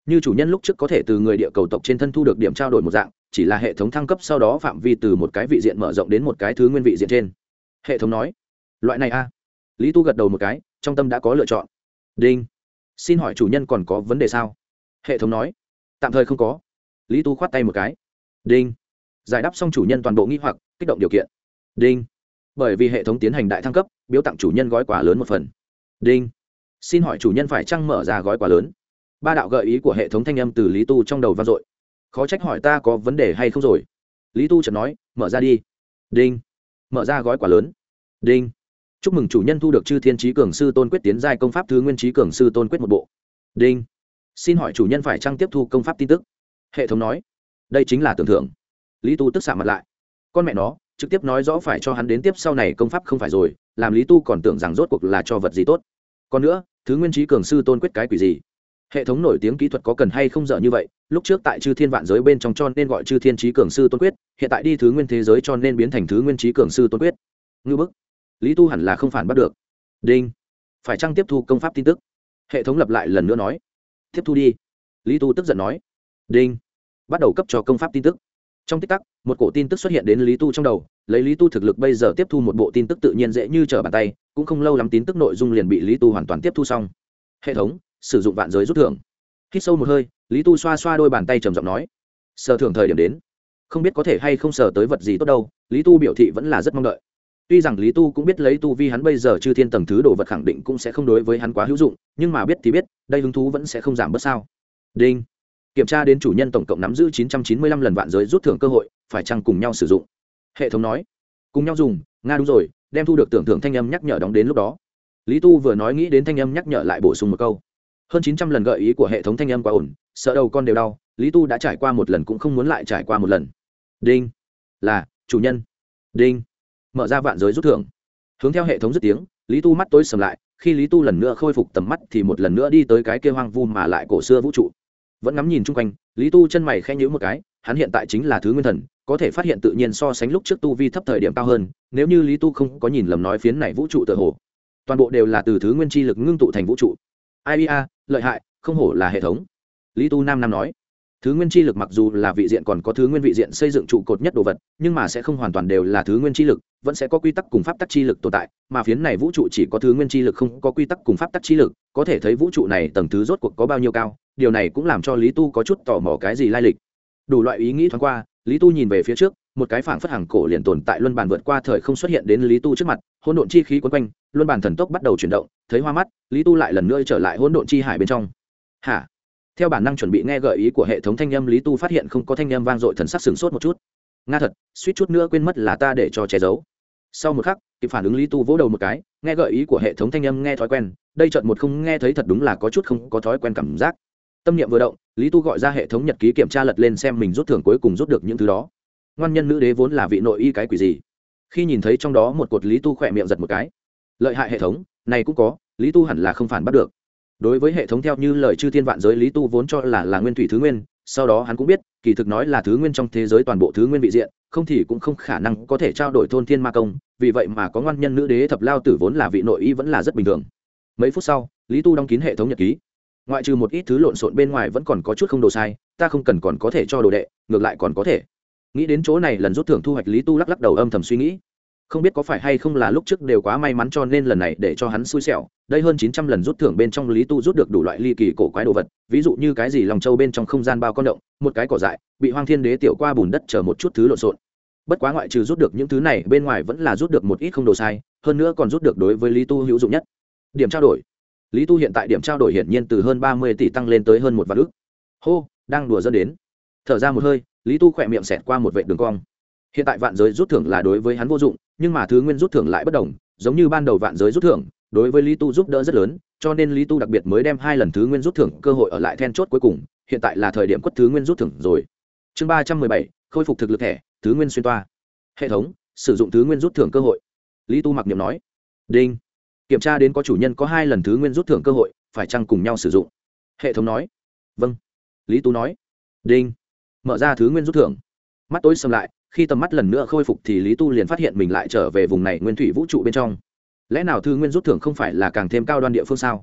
Như chủ nhân lúc trước có thể từ người địa cầu tộc trên thân thu được điểm trao đổi một dạng, chỉ là hệ thống thăng cấp sau đó phạm vi từ một cái vị diện mở rộng đến một cái thứ nguyên vị diện trên. Hệ thống nói. Loại này a. Lý tu gật đầu một cái, trong tâm đã có lựa chọn. Đinh xin hỏi chủ nhân còn có vấn đề sao? Hệ thống nói. Tạm thời không có. Lý tu khoát tay một cái. Đinh. Giải đáp xong chủ nhân toàn bộ nghi hoặc, kích động điều kiện. Đinh. Bởi vì hệ thống tiến hành đại thăng cấp, biếu tặng chủ nhân gói quà lớn một phần. Đinh. Xin hỏi chủ nhân phải chăng mở ra gói quà lớn? Ba đạo gợi ý của hệ thống thanh âm từ lý tu trong đầu vang dội. Khó trách hỏi ta có vấn đề hay không rồi. Lý tu chợt nói, mở ra đi. Đinh. Mở ra gói quà lớn. Đinh chúc mừng chủ nhân thu được chư thiên trí cường sư tôn quyết tiến giai công pháp thứ nguyên trí cường sư tôn quyết một bộ. Đinh. Xin hỏi chủ nhân phải trăng tiếp thu công pháp tin tức? Hệ thống nói. Đây chính là tưởng thưởng. Lý tu tức xạ mặt lại. Con mẹ nó, trực tiếp nói rõ phải cho hắn đến tiếp sau này công pháp không phải rồi, làm lý tu còn tưởng rằng rốt cuộc là cho vật gì tốt. Còn nữa, thứ nguyên trí cường sư tôn quyết cái quỷ gì? Hệ thống nổi tiếng kỹ thuật có cần hay không dở như vậy? Lúc trước tại chư thiên vạn giới bên trong cho nên gọi chư thiên trí cường sư tôn quyết, hiện tại đi thứ nguyên thế giới cho nên biến thành thứ nguyên trí cường sư tôn quyết. Ngư bức lý tu hẳn là không phản bắt được. Đinh. Phải chăng tiếp thu công pháp tin tức? Hệ thống lập lại lần nữa nói. Tiếp thu đi. Lý tu tức giận nói. Đinh. Bắt đầu cấp cho công pháp tin tức. Trong tích tắc, một cổ tin tức xuất hiện đến lý tu trong đầu, lấy lý tu thực lực bây giờ tiếp thu một bộ tin tức tự nhiên dễ như trở bàn tay, cũng không lâu lắm tin tức nội dung liền bị lý tu hoàn toàn tiếp thu xong. Hệ thống, sử dụng vạn giới rút thưởng. Hít sâu một hơi, lý tu xoa xoa đôi bàn tay trầm giọng nói. Sờ thưởng thời điểm đến. Không biết có thể hay không sờ tới vật gì tốt đâu, lý tu biểu thị vẫn là rất mong đợi tuy rằng lý tu cũng biết lấy tu vi hắn bây giờ chư thiên tầng thứ đồ vật khẳng định cũng sẽ không đối với hắn quá hữu dụng, nhưng mà biết thì biết, đây hứng thú vẫn sẽ không giảm bớt sao. Đinh. Kiểm tra đến chủ nhân tổng cộng nắm giữ 995 lần vạn giới rút thưởng cơ hội, phải chăng cùng nhau sử dụng? Hệ thống nói. Cùng nhau dùng, nga đúng rồi, đem thu được tưởng thưởng thanh âm nhắc nhở đóng đến lúc đó. Lý tu vừa nói nghĩ đến thanh âm nhắc nhở lại bổ sung một câu. Hơn 900 lần gợi ý của hệ thống thanh âm quá ổn, sợ đầu con đều đau, lý tu đã trải qua một lần cũng không muốn lại trải qua một lần. Đinh. Là, chủ nhân. Đinh mở ra vạn giới rút thưởng. Hướng theo hệ thống dứt tiếng, lý tu mắt tối sầm lại, khi lý tu lần nữa khôi phục tầm mắt thì một lần nữa đi tới cái kia hoang vu mà lại cổ xưa vũ trụ. Vẫn ngắm nhìn chung quanh, lý tu chân mày khen nhữ một cái, hắn hiện tại chính là thứ nguyên thần, có thể phát hiện tự nhiên so sánh lúc trước tu vi thấp thời điểm cao hơn, nếu như lý tu không có nhìn lầm nói phiến này vũ trụ tự hồ, toàn bộ đều là từ thứ nguyên chi lực ngưng tụ thành vũ trụ. Ia, lợi hại, không hổ là hệ thống. Lý tu nam nam nói thứ nguyên chi lực mặc dù là vị diện còn có thứ nguyên vị diện xây dựng trụ cột nhất đồ vật, nhưng mà sẽ không hoàn toàn đều là thứ nguyên chi lực, vẫn sẽ có quy tắc cùng pháp tắc chi lực tồn tại, mà phiến này vũ trụ chỉ có thứ nguyên chi lực không có quy tắc cùng pháp tắc chi lực, có thể thấy vũ trụ này tầng thứ rốt cuộc có bao nhiêu cao, điều này cũng làm cho lý tu có chút tò mò cái gì lai lịch. Đủ loại ý nghĩ thoáng qua, lý tu nhìn về phía trước, một cái phảng phất hàng cổ liền tồn tại luân bàn vượt qua thời không xuất hiện đến lý tu trước mặt, hỗn độn chi khí quấn quanh, luân bàn thần tốc bắt đầu chuyển động, thấy hoa mắt, lý tu lại lần nữa trở lại hỗn độn chi hải bên trong. Hả? Theo bản năng chuẩn bị nghe gợi ý của hệ thống thanh âm, lý tu phát hiện không có thanh âm vang dội thần sắc sửng sốt một chút. Nga thật, suýt chút nữa quên mất là ta để cho che giấu. Sau một khắc, kịp phản ứng lý tu vỗ đầu một cái, nghe gợi ý của hệ thống thanh âm, nghe thói quen. Đây trận một không nghe thấy thật đúng là có chút không có thói quen cảm giác. Tâm niệm vừa động, lý tu gọi ra hệ thống nhật ký kiểm tra lật lên xem mình rút thưởng cuối cùng rút được những thứ đó. Ngoan nhân nữ đế vốn là vị nội y cái quỷ gì? Khi nhìn thấy trong đó một cột, lý tu khỏe miệng giật một cái. Lợi hại hệ thống, này cũng có, lý tu hẳn là không phản bắt được đối với hệ thống theo như lời chư thiên vạn giới lý tu vốn cho là là nguyên thủy thứ nguyên, sau đó hắn cũng biết, kỳ thực nói là thứ nguyên trong thế giới toàn bộ thứ nguyên vị diện, không thì cũng không khả năng có thể trao đổi thôn thiên ma công, vì vậy mà có ngoan nhân nữ đế thập lao tử vốn là vị nội y vẫn là rất bình thường. Mấy phút sau, lý tu đóng kín hệ thống nhật ký. Ngoại trừ một ít thứ lộn xộn bên ngoài vẫn còn có chút không đồ sai, ta không cần còn có thể cho đồ đệ, ngược lại còn có thể. Nghĩ đến chỗ này lần rút thưởng thu hoạch lý tu lắc lắc đầu âm thầm suy nghĩ. Không biết có phải hay không là lúc trước đều quá may mắn cho nên lần này để cho hắn xui xẻo đây hơn chín trăm lần rút thưởng bên trong lý tu rút được đủ loại ly kỳ cổ quái đồ vật, ví dụ như cái gì lòng châu bên trong không gian bao con động, một cái cỏ dại, bị hoang thiên đế tiểu qua bùn đất chờ một chút thứ lộn xộn. Bất quá ngoại trừ rút được những thứ này, bên ngoài vẫn là rút được một ít không đồ sai, hơn nữa còn rút được đối với lý tu hữu dụng nhất. Điểm trao đổi. Lý tu hiện tại điểm trao đổi hiển nhiên từ hơn ba mươi tỷ tăng lên tới hơn một vạn ước hô, đang đùa dân đến. Thở ra một hơi, lý tu khỏe miệng xẹt qua một vệ đường cong. Hiện tại vạn giới rút thưởng là đối với hắn vô dụng, nhưng mà thứ nguyên rút thưởng lại bất đồng, giống như ban đầu vạn giới rút thưởng đối với lý tu giúp đỡ rất lớn, cho nên lý tu đặc biệt mới đem hai lần thứ nguyên rút thưởng cơ hội ở lại then chốt cuối cùng, hiện tại là thời điểm quất thứ nguyên rút thưởng rồi. Chương ba trăm mười bảy, khôi phục thực lực thẻ, thứ nguyên xuyên toa. Hệ thống, sử dụng thứ nguyên rút thưởng cơ hội. Lý tu mặc niệm nói. Đinh. Kiểm tra đến có chủ nhân có hai lần thứ nguyên rút thưởng cơ hội, phải chăng cùng nhau sử dụng? Hệ thống nói. Vâng. Lý tu nói. Đinh. Mở ra thứ nguyên rút thưởng. Mắt tối xâm lại, khi tầm mắt lần nữa khôi phục thì lý tu liền phát hiện mình lại trở về vùng này nguyên thủy vũ trụ bên trong lẽ nào thứ nguyên rút thưởng không phải là càng thêm cao đoan địa phương sao?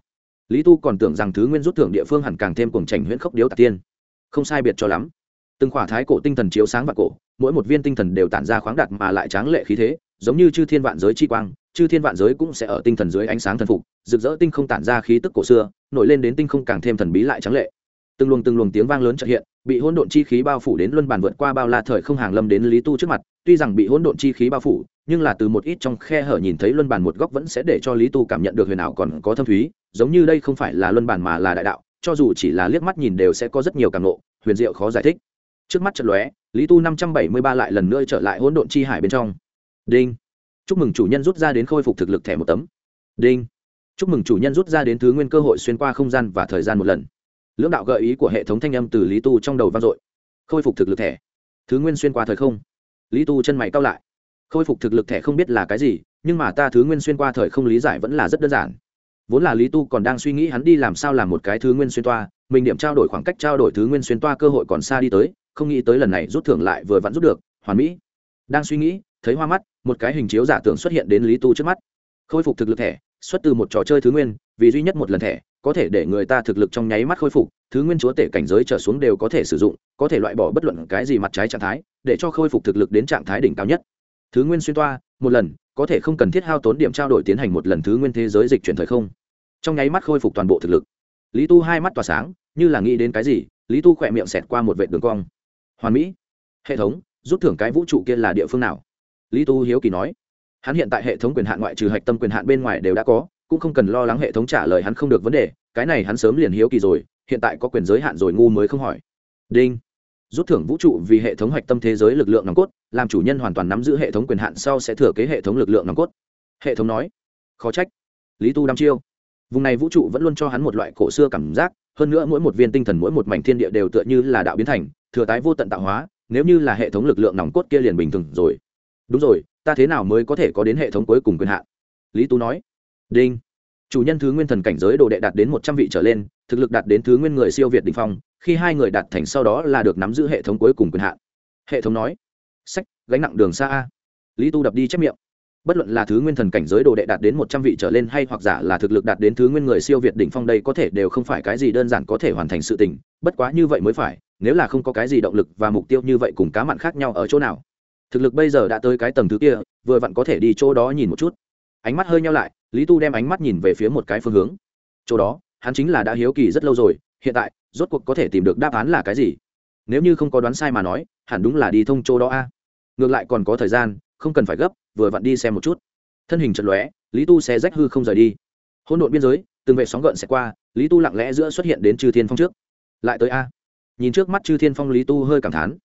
Lý tu còn tưởng rằng thứ nguyên rút thưởng địa phương hẳn càng thêm cùng trành huyễn khốc điếu tạc tiên. Không sai biệt cho lắm. Từng khỏa thái cổ tinh thần chiếu sáng và cổ, mỗi một viên tinh thần đều tản ra khoáng đạt mà lại tráng lệ khí thế, giống như chư thiên vạn giới chi quang, chư thiên vạn giới cũng sẽ ở tinh thần dưới ánh sáng thần phục, rực rỡ tinh không tản ra khí tức cổ xưa, nổi lên đến tinh không càng thêm thần bí lại tráng lệ. Từng luồng từng luồng tiếng vang lớn trợ hiện, bị hỗn độn chi khí bao phủ đến luân bàn vượt qua bao la thời không hàng lâm đến lý tu trước mặt tuy rằng bị hỗn độn chi khí bao phủ, nhưng là từ một ít trong khe hở nhìn thấy luân bàn một góc vẫn sẽ để cho lý tu cảm nhận được huyền ảo còn có thâm thúy, giống như đây không phải là luân bàn mà là đại đạo, cho dù chỉ là liếc mắt nhìn đều sẽ có rất nhiều cảm ngộ, huyền diệu khó giải thích. Trước mắt trận lóe, lý tu năm trăm bảy mươi ba lại lần nữa trở lại hỗn độn chi hải bên trong. Đinh. Chúc mừng chủ nhân rút ra đến khôi phục thực lực thẻ một tấm. Đinh. Chúc mừng chủ nhân rút ra đến thứ nguyên cơ hội xuyên qua không gian và thời gian một lần. Lưỡng đạo gợi ý của hệ thống thanh âm từ lý tu trong đầu vang dội. Khôi phục thực lực thẻ. Thứ nguyên xuyên qua thời không lý tu chân mày cao lại. Khôi phục thực lực thẻ không biết là cái gì, nhưng mà ta thứ nguyên xuyên qua thời không lý giải vẫn là rất đơn giản. Vốn là lý tu còn đang suy nghĩ hắn đi làm sao làm một cái thứ nguyên xuyên toa, mình điểm trao đổi khoảng cách trao đổi thứ nguyên xuyên toa cơ hội còn xa đi tới, không nghĩ tới lần này rút thưởng lại vừa vặn rút được, hoàn mỹ. Đang suy nghĩ, thấy hoa mắt, một cái hình chiếu giả tưởng xuất hiện đến lý tu trước mắt. Khôi phục thực lực thẻ xuất từ một trò chơi thứ nguyên, vì duy nhất một lần thẻ, có thể để người ta thực lực trong nháy mắt khôi phục, thứ nguyên chúa tể cảnh giới trở xuống đều có thể sử dụng, có thể loại bỏ bất luận cái gì mặt trái trạng thái, để cho khôi phục thực lực đến trạng thái đỉnh cao nhất. Thứ nguyên xuyên toa, một lần, có thể không cần thiết hao tốn điểm trao đổi tiến hành một lần thứ nguyên thế giới dịch chuyển thời không. Trong nháy mắt khôi phục toàn bộ thực lực. Lý tu hai mắt tỏa sáng, như là nghĩ đến cái gì, lý tu khỏe miệng xẹt qua một vệ đường cong. Hoàn mỹ. Hệ thống, rút thưởng cái vũ trụ kia là địa phương nào? Lý tu hiếu kỳ nói hắn hiện tại hệ thống quyền hạn ngoại trừ hạch tâm quyền hạn bên ngoài đều đã có, cũng không cần lo lắng hệ thống trả lời hắn không được vấn đề, cái này hắn sớm liền hiếu kỳ rồi, hiện tại có quyền giới hạn rồi ngu mới không hỏi. Đinh. Rút thưởng vũ trụ vì hệ thống hạch tâm thế giới lực lượng nòng cốt, làm chủ nhân hoàn toàn nắm giữ hệ thống quyền hạn sau sẽ thừa kế hệ thống lực lượng nòng cốt. Hệ thống nói. Khó trách. Lý tu đăm chiêu. Vùng này vũ trụ vẫn luôn cho hắn một loại cổ xưa cảm giác, hơn nữa mỗi một viên tinh thần mỗi một mảnh thiên địa đều tựa như là đạo biến thành, thừa tái vô tận tạo hóa, nếu như là hệ thống lực lượng nòng cốt kia liền bình thường rồi. Đúng rồi ta thế nào mới có thể có đến hệ thống cuối cùng quyền hạn? Lý tú nói. Đinh. Chủ nhân thứ nguyên thần cảnh giới đồ đệ đạt đến một trăm vị trở lên, thực lực đạt đến thứ nguyên người siêu việt đình phong, khi hai người đạt thành sau đó là được nắm giữ hệ thống cuối cùng quyền hạn. Hệ thống nói. Sách, gánh nặng đường xa a. Lý tu đập đi chép miệng. Bất luận là thứ nguyên thần cảnh giới đồ đệ đạt đến một trăm vị trở lên hay hoặc giả là thực lực đạt đến thứ nguyên người siêu việt đỉnh phong đây có thể đều không phải cái gì đơn giản có thể hoàn thành sự tình, bất quá như vậy mới phải, nếu là không có cái gì động lực và mục tiêu như vậy cùng cá mặn khác nhau ở chỗ nào thực lực bây giờ đã tới cái tầng thứ kia, vừa vặn có thể đi chỗ đó nhìn một chút. Ánh mắt hơi nhau lại, lý tu đem ánh mắt nhìn về phía một cái phương hướng. Chỗ đó, hắn chính là đã hiếu kỳ rất lâu rồi, hiện tại, rốt cuộc có thể tìm được đáp án là cái gì? Nếu như không có đoán sai mà nói, hẳn đúng là đi thông chỗ đó a. Ngược lại còn có thời gian, không cần phải gấp, vừa vặn đi xem một chút. Thân hình trận lóe, lý tu xe rách hư không rời đi. Hỗn độn biên giới, từng vệ sóng gợn sẽ qua, lý tu lặng lẽ giữa xuất hiện đến chư thiên phong trước. Lại tới a. Nhìn trước mắt chư thiên phong, lý tu hơi cảm thán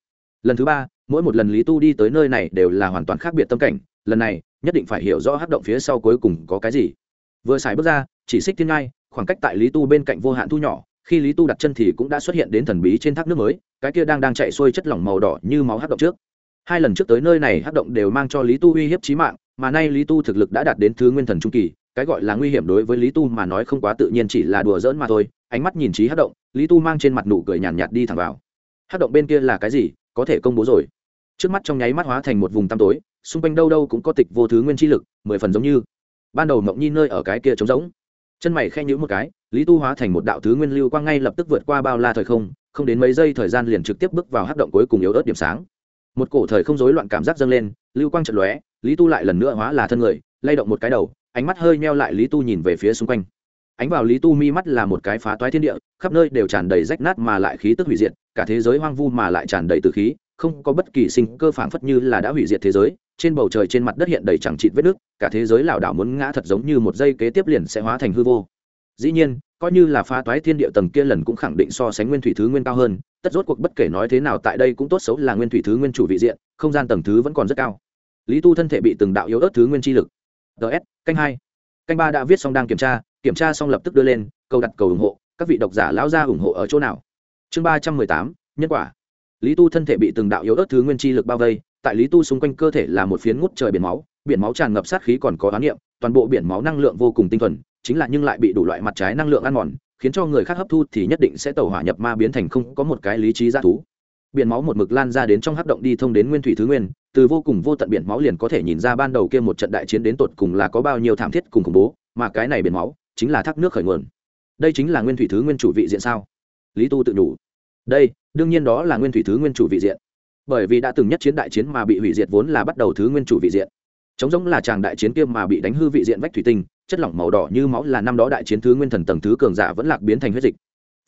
lần thứ ba mỗi một lần lý tu đi tới nơi này đều là hoàn toàn khác biệt tâm cảnh. Lần này nhất định phải hiểu rõ hát động phía sau cuối cùng có cái gì. Vừa xài bước ra chỉ xích thiên ngai khoảng cách tại lý tu bên cạnh vô hạn thu nhỏ. Khi lý tu đặt chân thì cũng đã xuất hiện đến thần bí trên thác nước mới. Cái kia đang đang chạy xuôi chất lỏng màu đỏ như máu hát động trước. Hai lần trước tới nơi này hát động đều mang cho lý tu uy hiếp trí mạng mà nay lý tu thực lực đã đạt đến thứ nguyên thần trung kỳ. Cái gọi là nguy hiểm đối với lý tu mà nói không quá tự nhiên chỉ là đùa giỡn mà thôi. Ánh mắt nhìn trí hát động lý tu mang trên mặt nụ cười nhàn nhạt, nhạt đi thẳng vào. Hát động bên kia là cái gì? Có thể công bố rồi. Trước mắt trong nháy mắt hóa thành một vùng tăm tối, xung quanh đâu đâu cũng có tịch vô thứ nguyên chi lực, mười phần giống như. Ban đầu mộng nhi nơi ở cái kia trống rỗng. Chân mày khen nhữ một cái, lý tu hóa thành một đạo thứ nguyên lưu quang ngay lập tức vượt qua bao la thời không không đến mấy giây thời gian liền trực tiếp bước vào hát động cuối cùng yếu ớt điểm sáng. Một cổ thời không rối loạn cảm giác dâng lên, lưu quang trận lóe, lý tu lại lần nữa hóa là thân người, lay động một cái đầu, ánh mắt hơi meo lại lý tu nhìn về phía xung quanh ánh vào lý tu mi mắt là một cái phá toái thiên địa, khắp nơi đều tràn đầy rách nát mà lại khí tức hủy diệt, cả thế giới hoang vu mà lại tràn đầy từ khí, không có bất kỳ sinh cơ phảng phất như là đã hủy diệt thế giới, trên bầu trời trên mặt đất hiện đầy chẳng chịt vết nước, cả thế giới lảo đảo muốn ngã thật giống như một giây kế tiếp liền sẽ hóa thành hư vô. Dĩ nhiên, coi như là phá toái thiên địa tầng kia lần cũng khẳng định so sánh nguyên thủy thứ nguyên cao hơn, tất rốt cuộc bất kể nói thế nào tại đây cũng tốt xấu là nguyên thủy thứ nguyên chủ vị diện, không gian tầng thứ vẫn còn rất cao. Lý tu thân thể bị từng đạo yếu ớt thứ nguyên chi lực. Ts canh hai. Canh ba đã viết xong đang kiểm tra kiểm tra xong lập tức đưa lên câu đặt cầu ủng hộ, các vị độc giả lão ra ủng hộ ở chỗ nào? Chương ba trăm mười tám, nhân quả. Lý tu thân thể bị từng đạo yếu ớt thứ nguyên chi lực bao vây, tại lý tu xung quanh cơ thể là một phiến ngút trời biển máu biển máu tràn ngập sát khí còn có oán niệm, toàn bộ biển máu năng lượng vô cùng tinh thuần, chính là nhưng lại bị đủ loại mặt trái năng lượng ăn mòn, khiến cho người khác hấp thu thì nhất định sẽ tẩu hỏa nhập ma biến thành không có một cái lý trí g thú. Biển máu một mực lan ra đến trong hắc động đi thông đến nguyên thủy thứ nguyên, từ vô cùng vô tận biển máu liền có thể nhìn ra ban đầu kia một trận đại chiến đến tột cùng là có bao nhiêu thảm thiết cùng khủng bố, mà cái này biển máu chính là thác nước khởi nguồn. Đây chính là nguyên thủy thứ nguyên chủ vị diện sao? Lý tu tự đủ đây, đương nhiên đó là nguyên thủy thứ nguyên chủ vị diện. Bởi vì đã từng nhất chiến đại chiến mà bị hủy diệt vốn là bắt đầu thứ nguyên chủ vị diện. Chống giống là chàng đại chiến kia mà bị đánh hư vị diện vách thủy tinh, chất lỏng màu đỏ như máu là năm đó đại chiến thứ nguyên thần tầng thứ cường giả vẫn lạc biến thành huyết dịch.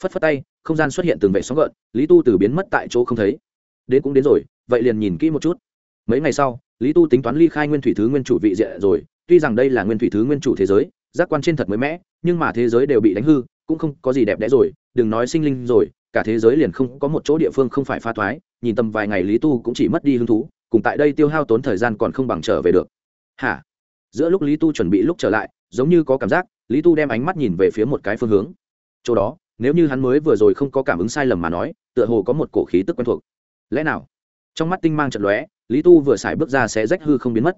Phất phất tay, không gian xuất hiện từng vệ sóng gợn, lý tu từ biến mất tại chỗ không thấy. Đến cũng đến rồi, vậy liền nhìn kỹ một chút. Mấy ngày sau, lý tu tính toán ly khai nguyên thủy thứ nguyên chủ vị diện rồi, tuy rằng đây là nguyên thủy thứ nguyên chủ thế giới giác quan trên thật mới mẽ nhưng mà thế giới đều bị đánh hư, cũng không có gì đẹp đẽ rồi, đừng nói sinh linh rồi, cả thế giới liền không có một chỗ địa phương không phải pha thoái, nhìn tầm vài ngày lý tu cũng chỉ mất đi hứng thú, cùng tại đây tiêu hao tốn thời gian còn không bằng trở về được. Hả? Giữa lúc lý tu chuẩn bị lúc trở lại, giống như có cảm giác, lý tu đem ánh mắt nhìn về phía một cái phương hướng. Chỗ đó, nếu như hắn mới vừa rồi không có cảm ứng sai lầm mà nói, tựa hồ có một cổ khí tức quen thuộc. Lẽ nào? Trong mắt tinh mang trận lóe, lý tu vừa xài bước ra sẽ rách hư không biến mất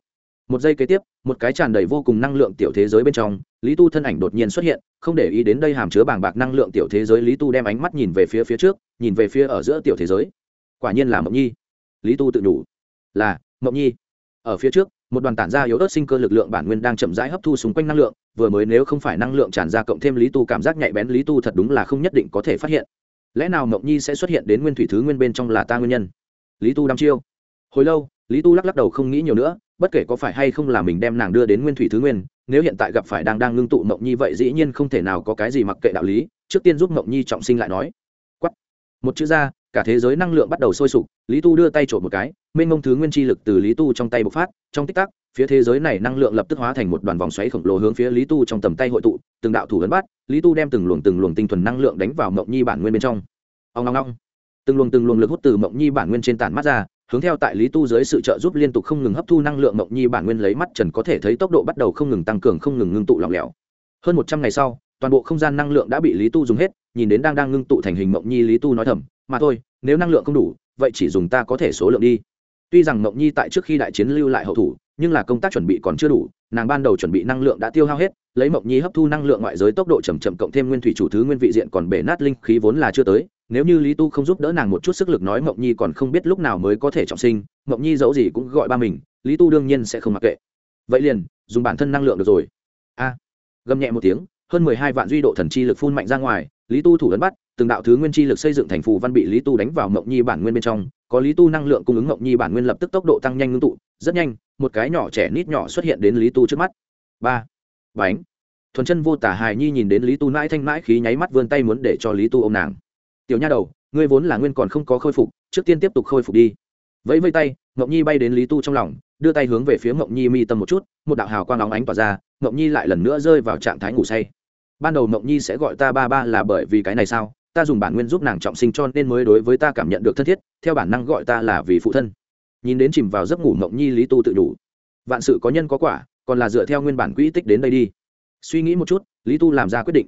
một giây kế tiếp một cái tràn đầy vô cùng năng lượng tiểu thế giới bên trong lý tu thân ảnh đột nhiên xuất hiện không để ý đến đây hàm chứa bàng bạc năng lượng tiểu thế giới lý tu đem ánh mắt nhìn về phía phía trước nhìn về phía ở giữa tiểu thế giới. Quả nhiên là mộng nhi. Lý tu tự nhủ, là mộng nhi. Ở phía trước một đoàn tản ra yếu ớt sinh cơ lực lượng bản nguyên đang chậm rãi hấp thu xung quanh năng lượng vừa mới nếu không phải năng lượng tràn ra cộng thêm lý tu cảm giác nhạy bén lý tu thật đúng là không nhất định có thể phát hiện. Lẽ nào mộng nhi sẽ xuất hiện đến nguyên thủy thứ nguyên bên trong là ta nguyên nhân? Lý tu đăm chiêu. Hồi lâu lý tu lắc lắc đầu không nghĩ nhiều nữa, bất kể có phải hay không là mình đem nàng đưa đến nguyên thủy thứ nguyên, nếu hiện tại gặp phải đang đang ngưng tụ mộng nhi vậy dĩ nhiên không thể nào có cái gì mặc kệ đạo lý, trước tiên giúp mộng nhi trọng sinh lại nói. Quắt một chữ ra, cả thế giới năng lượng bắt đầu sôi sục, lý tu đưa tay trộm một cái, mênh mông thứ nguyên chi lực từ lý tu trong tay bộc phát, trong tích tắc, phía thế giới này năng lượng lập tức hóa thành một đoàn vòng xoáy khổng lồ hướng phía lý tu trong tầm tay hội tụ, từng đạo thủ ấn bắt, lý tu đem từng luồng từng luồng tinh thuần năng lượng đánh vào mộng nhi bản nguyên bên trong. Ông ngong ngong từng luồng từng luồng lực hút từ mộng nhi bản nguyên trên tản mắt ra hướng theo tại lý tu dưới sự trợ giúp liên tục không ngừng hấp thu năng lượng mộng nhi bản nguyên lấy mắt trần có thể thấy tốc độ bắt đầu không ngừng tăng cường không ngừng ngưng tụ lỏng lẻo. Hơn một trăm ngày sau, toàn bộ không gian năng lượng đã bị lý tu dùng hết, nhìn đến đang đang ngưng tụ thành hình mộng nhi lý tu nói thầm, mà thôi, nếu năng lượng không đủ, vậy chỉ dùng ta có thể số lượng đi. Tuy rằng mộng nhi tại trước khi đại chiến lưu lại hậu thủ, nhưng là công tác chuẩn bị còn chưa đủ, nàng ban đầu chuẩn bị năng lượng đã tiêu hao hết lấy mộng nhi hấp thu năng lượng ngoại giới tốc độ chầm chậm cộng thêm nguyên thủy chủ thứ nguyên vị diện còn bể nát linh khí vốn là chưa tới nếu như lý tu không giúp đỡ nàng một chút sức lực nói mộng nhi còn không biết lúc nào mới có thể trọng sinh mộng nhi dẫu gì cũng gọi ba mình lý tu đương nhiên sẽ không mặc kệ. Vậy liền dùng bản thân năng lượng được rồi. A. À, gầm nhẹ một tiếng hơn mười hai vạn duy độ thần chi lực phun mạnh ra ngoài lý tu thủ ấn bắt từng đạo thứ nguyên chi lực xây dựng thành phù văn bị lý tu đánh vào mộng nhi bản nguyên bên trong có lý tu năng lượng cung ứng mộng nhi bản nguyên lập tức tốc độ tăng nhanh ngưng tụ rất nhanh một cái nhỏ trẻ nít nhỏ xuất hiện đến lý tu trước mắt. Ba bánh thuần chân vô tả hài nhi nhìn đến lý tu mãi thanh mãi khí nháy mắt vươn tay muốn để cho lý tu ô m nàng. Tiểu nha đầu, ngươi vốn là nguyên còn không có khôi phục, trước tiên tiếp tục khôi phục đi. Vẫy vây tay mộng nhi bay đến lý tu trong lòng, đưa tay hướng về phía mộng nhi mi tâm một chút, một đạo hào quang óng ánh tỏa ra mộng nhi lại lần nữa rơi vào trạng thái ngủ say. Ban đầu mộng nhi sẽ gọi ta ba ba là bởi vì cái này sao? Ta dùng bản nguyên giúp nàng trọng sinh cho nên mới đối với ta cảm nhận được thân thiết, theo bản năng gọi ta là vì phụ thân. Nhìn đến chìm vào giấc ngủ mộng nhi, lý tu tự đủ. Vạn sự có nhân có quả còn là dựa theo nguyên bản quỹ tích đến đây đi. Suy nghĩ một chút, lý tu làm ra quyết định.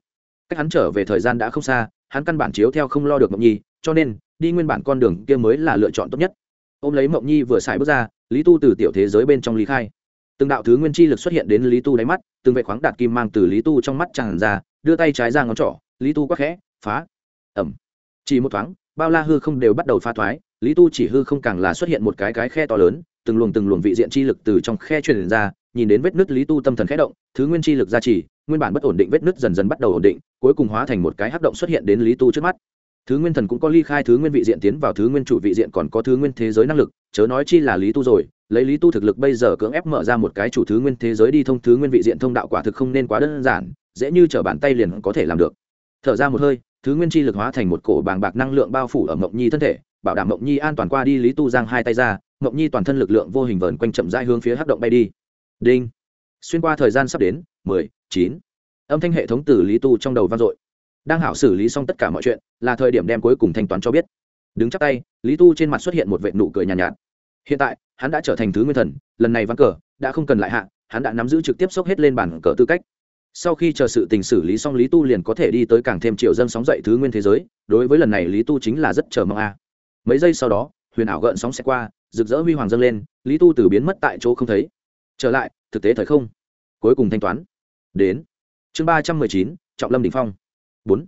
Cách hắn trở về thời gian đã không xa, hắn căn bản chiếu theo không lo được mộng nhi, cho nên, đi nguyên bản con đường kia mới là lựa chọn tốt nhất. Ôm lấy mộng nhi vừa xài bước ra, lý tu từ tiểu thế giới bên trong lý khai. Từng đạo thứ nguyên chi lực xuất hiện đến lý tu đáy mắt, từng vệ khoáng đạt kim mang từ lý tu trong mắt tràn ra, đưa tay trái ra ngón trỏ, lý tu quắc khẽ, phá. Ẩm chỉ một thoáng, bao la hư không đều bắt đầu pha thoái, lý tu chỉ hư không càng là xuất hiện một cái cái khe to lớn, từng luồng từng luồng vị diện chi lực từ trong khe truyền ra nhìn đến vết nứt lý tu tâm thần khẽ động, thứ nguyên chi lực gia trì, nguyên bản bất ổn định vết nứt dần dần bắt đầu ổn định, cuối cùng hóa thành một cái hắc động xuất hiện đến lý tu trước mắt. Thứ nguyên thần cũng có ly khai thứ nguyên vị diện tiến vào thứ nguyên chủ vị diện còn có thứ nguyên thế giới năng lực, chớ nói chi là lý tu rồi, lấy lý tu thực lực bây giờ cưỡng ép mở ra một cái chủ thứ nguyên thế giới đi thông thứ nguyên vị diện thông đạo quả thực không nên quá đơn giản, dễ như t bàn tay liền có thể làm được. Thở ra một hơi, thứ nguyên chi lực hóa thành một cổ bàng bạc năng lượng bao phủ ở mộng nhi thân thể, bảo đảm mộng nhi an toàn qua đi, lý tu giang hai tay ra, mộng nhi toàn thân lực lượng vô hình vờn quanh chậm rãi hướng phía hắc động bay đi đinh. Xuyên qua thời gian sắp đến mười chín. Âm thanh hệ thống từ lý tu trong đầu vang dội. Đang hảo xử lý xong tất cả mọi chuyện là thời điểm đem cuối cùng thanh toán cho biết. Đứng chắc tay lý tu trên mặt xuất hiện một vệ nụ cười nhàn nhạt, nhạt. Hiện tại hắn đã trở thành thứ nguyên thần lần này vắng cờ đã không cần lại hạ hắn đã nắm giữ trực tiếp sốc hết lên bản cờ tư cách. Sau khi chờ sự tình xử lý xong lý tu liền có thể đi tới càng thêm triệu dân sóng dậy thứ nguyên thế giới đối với lần này lý tu chính là rất chờ mong a. Mấy giây sau đó huyền ảo gợn sóng sẽ qua rực rỡ huy hoàng dâng lên lý tu từ biến mất tại chỗ không thấy trở lại, thực tế thời không. Cuối cùng thanh toán. Đến. Chương ba trăm mười chín, trọng lâm đình phong. Bốn.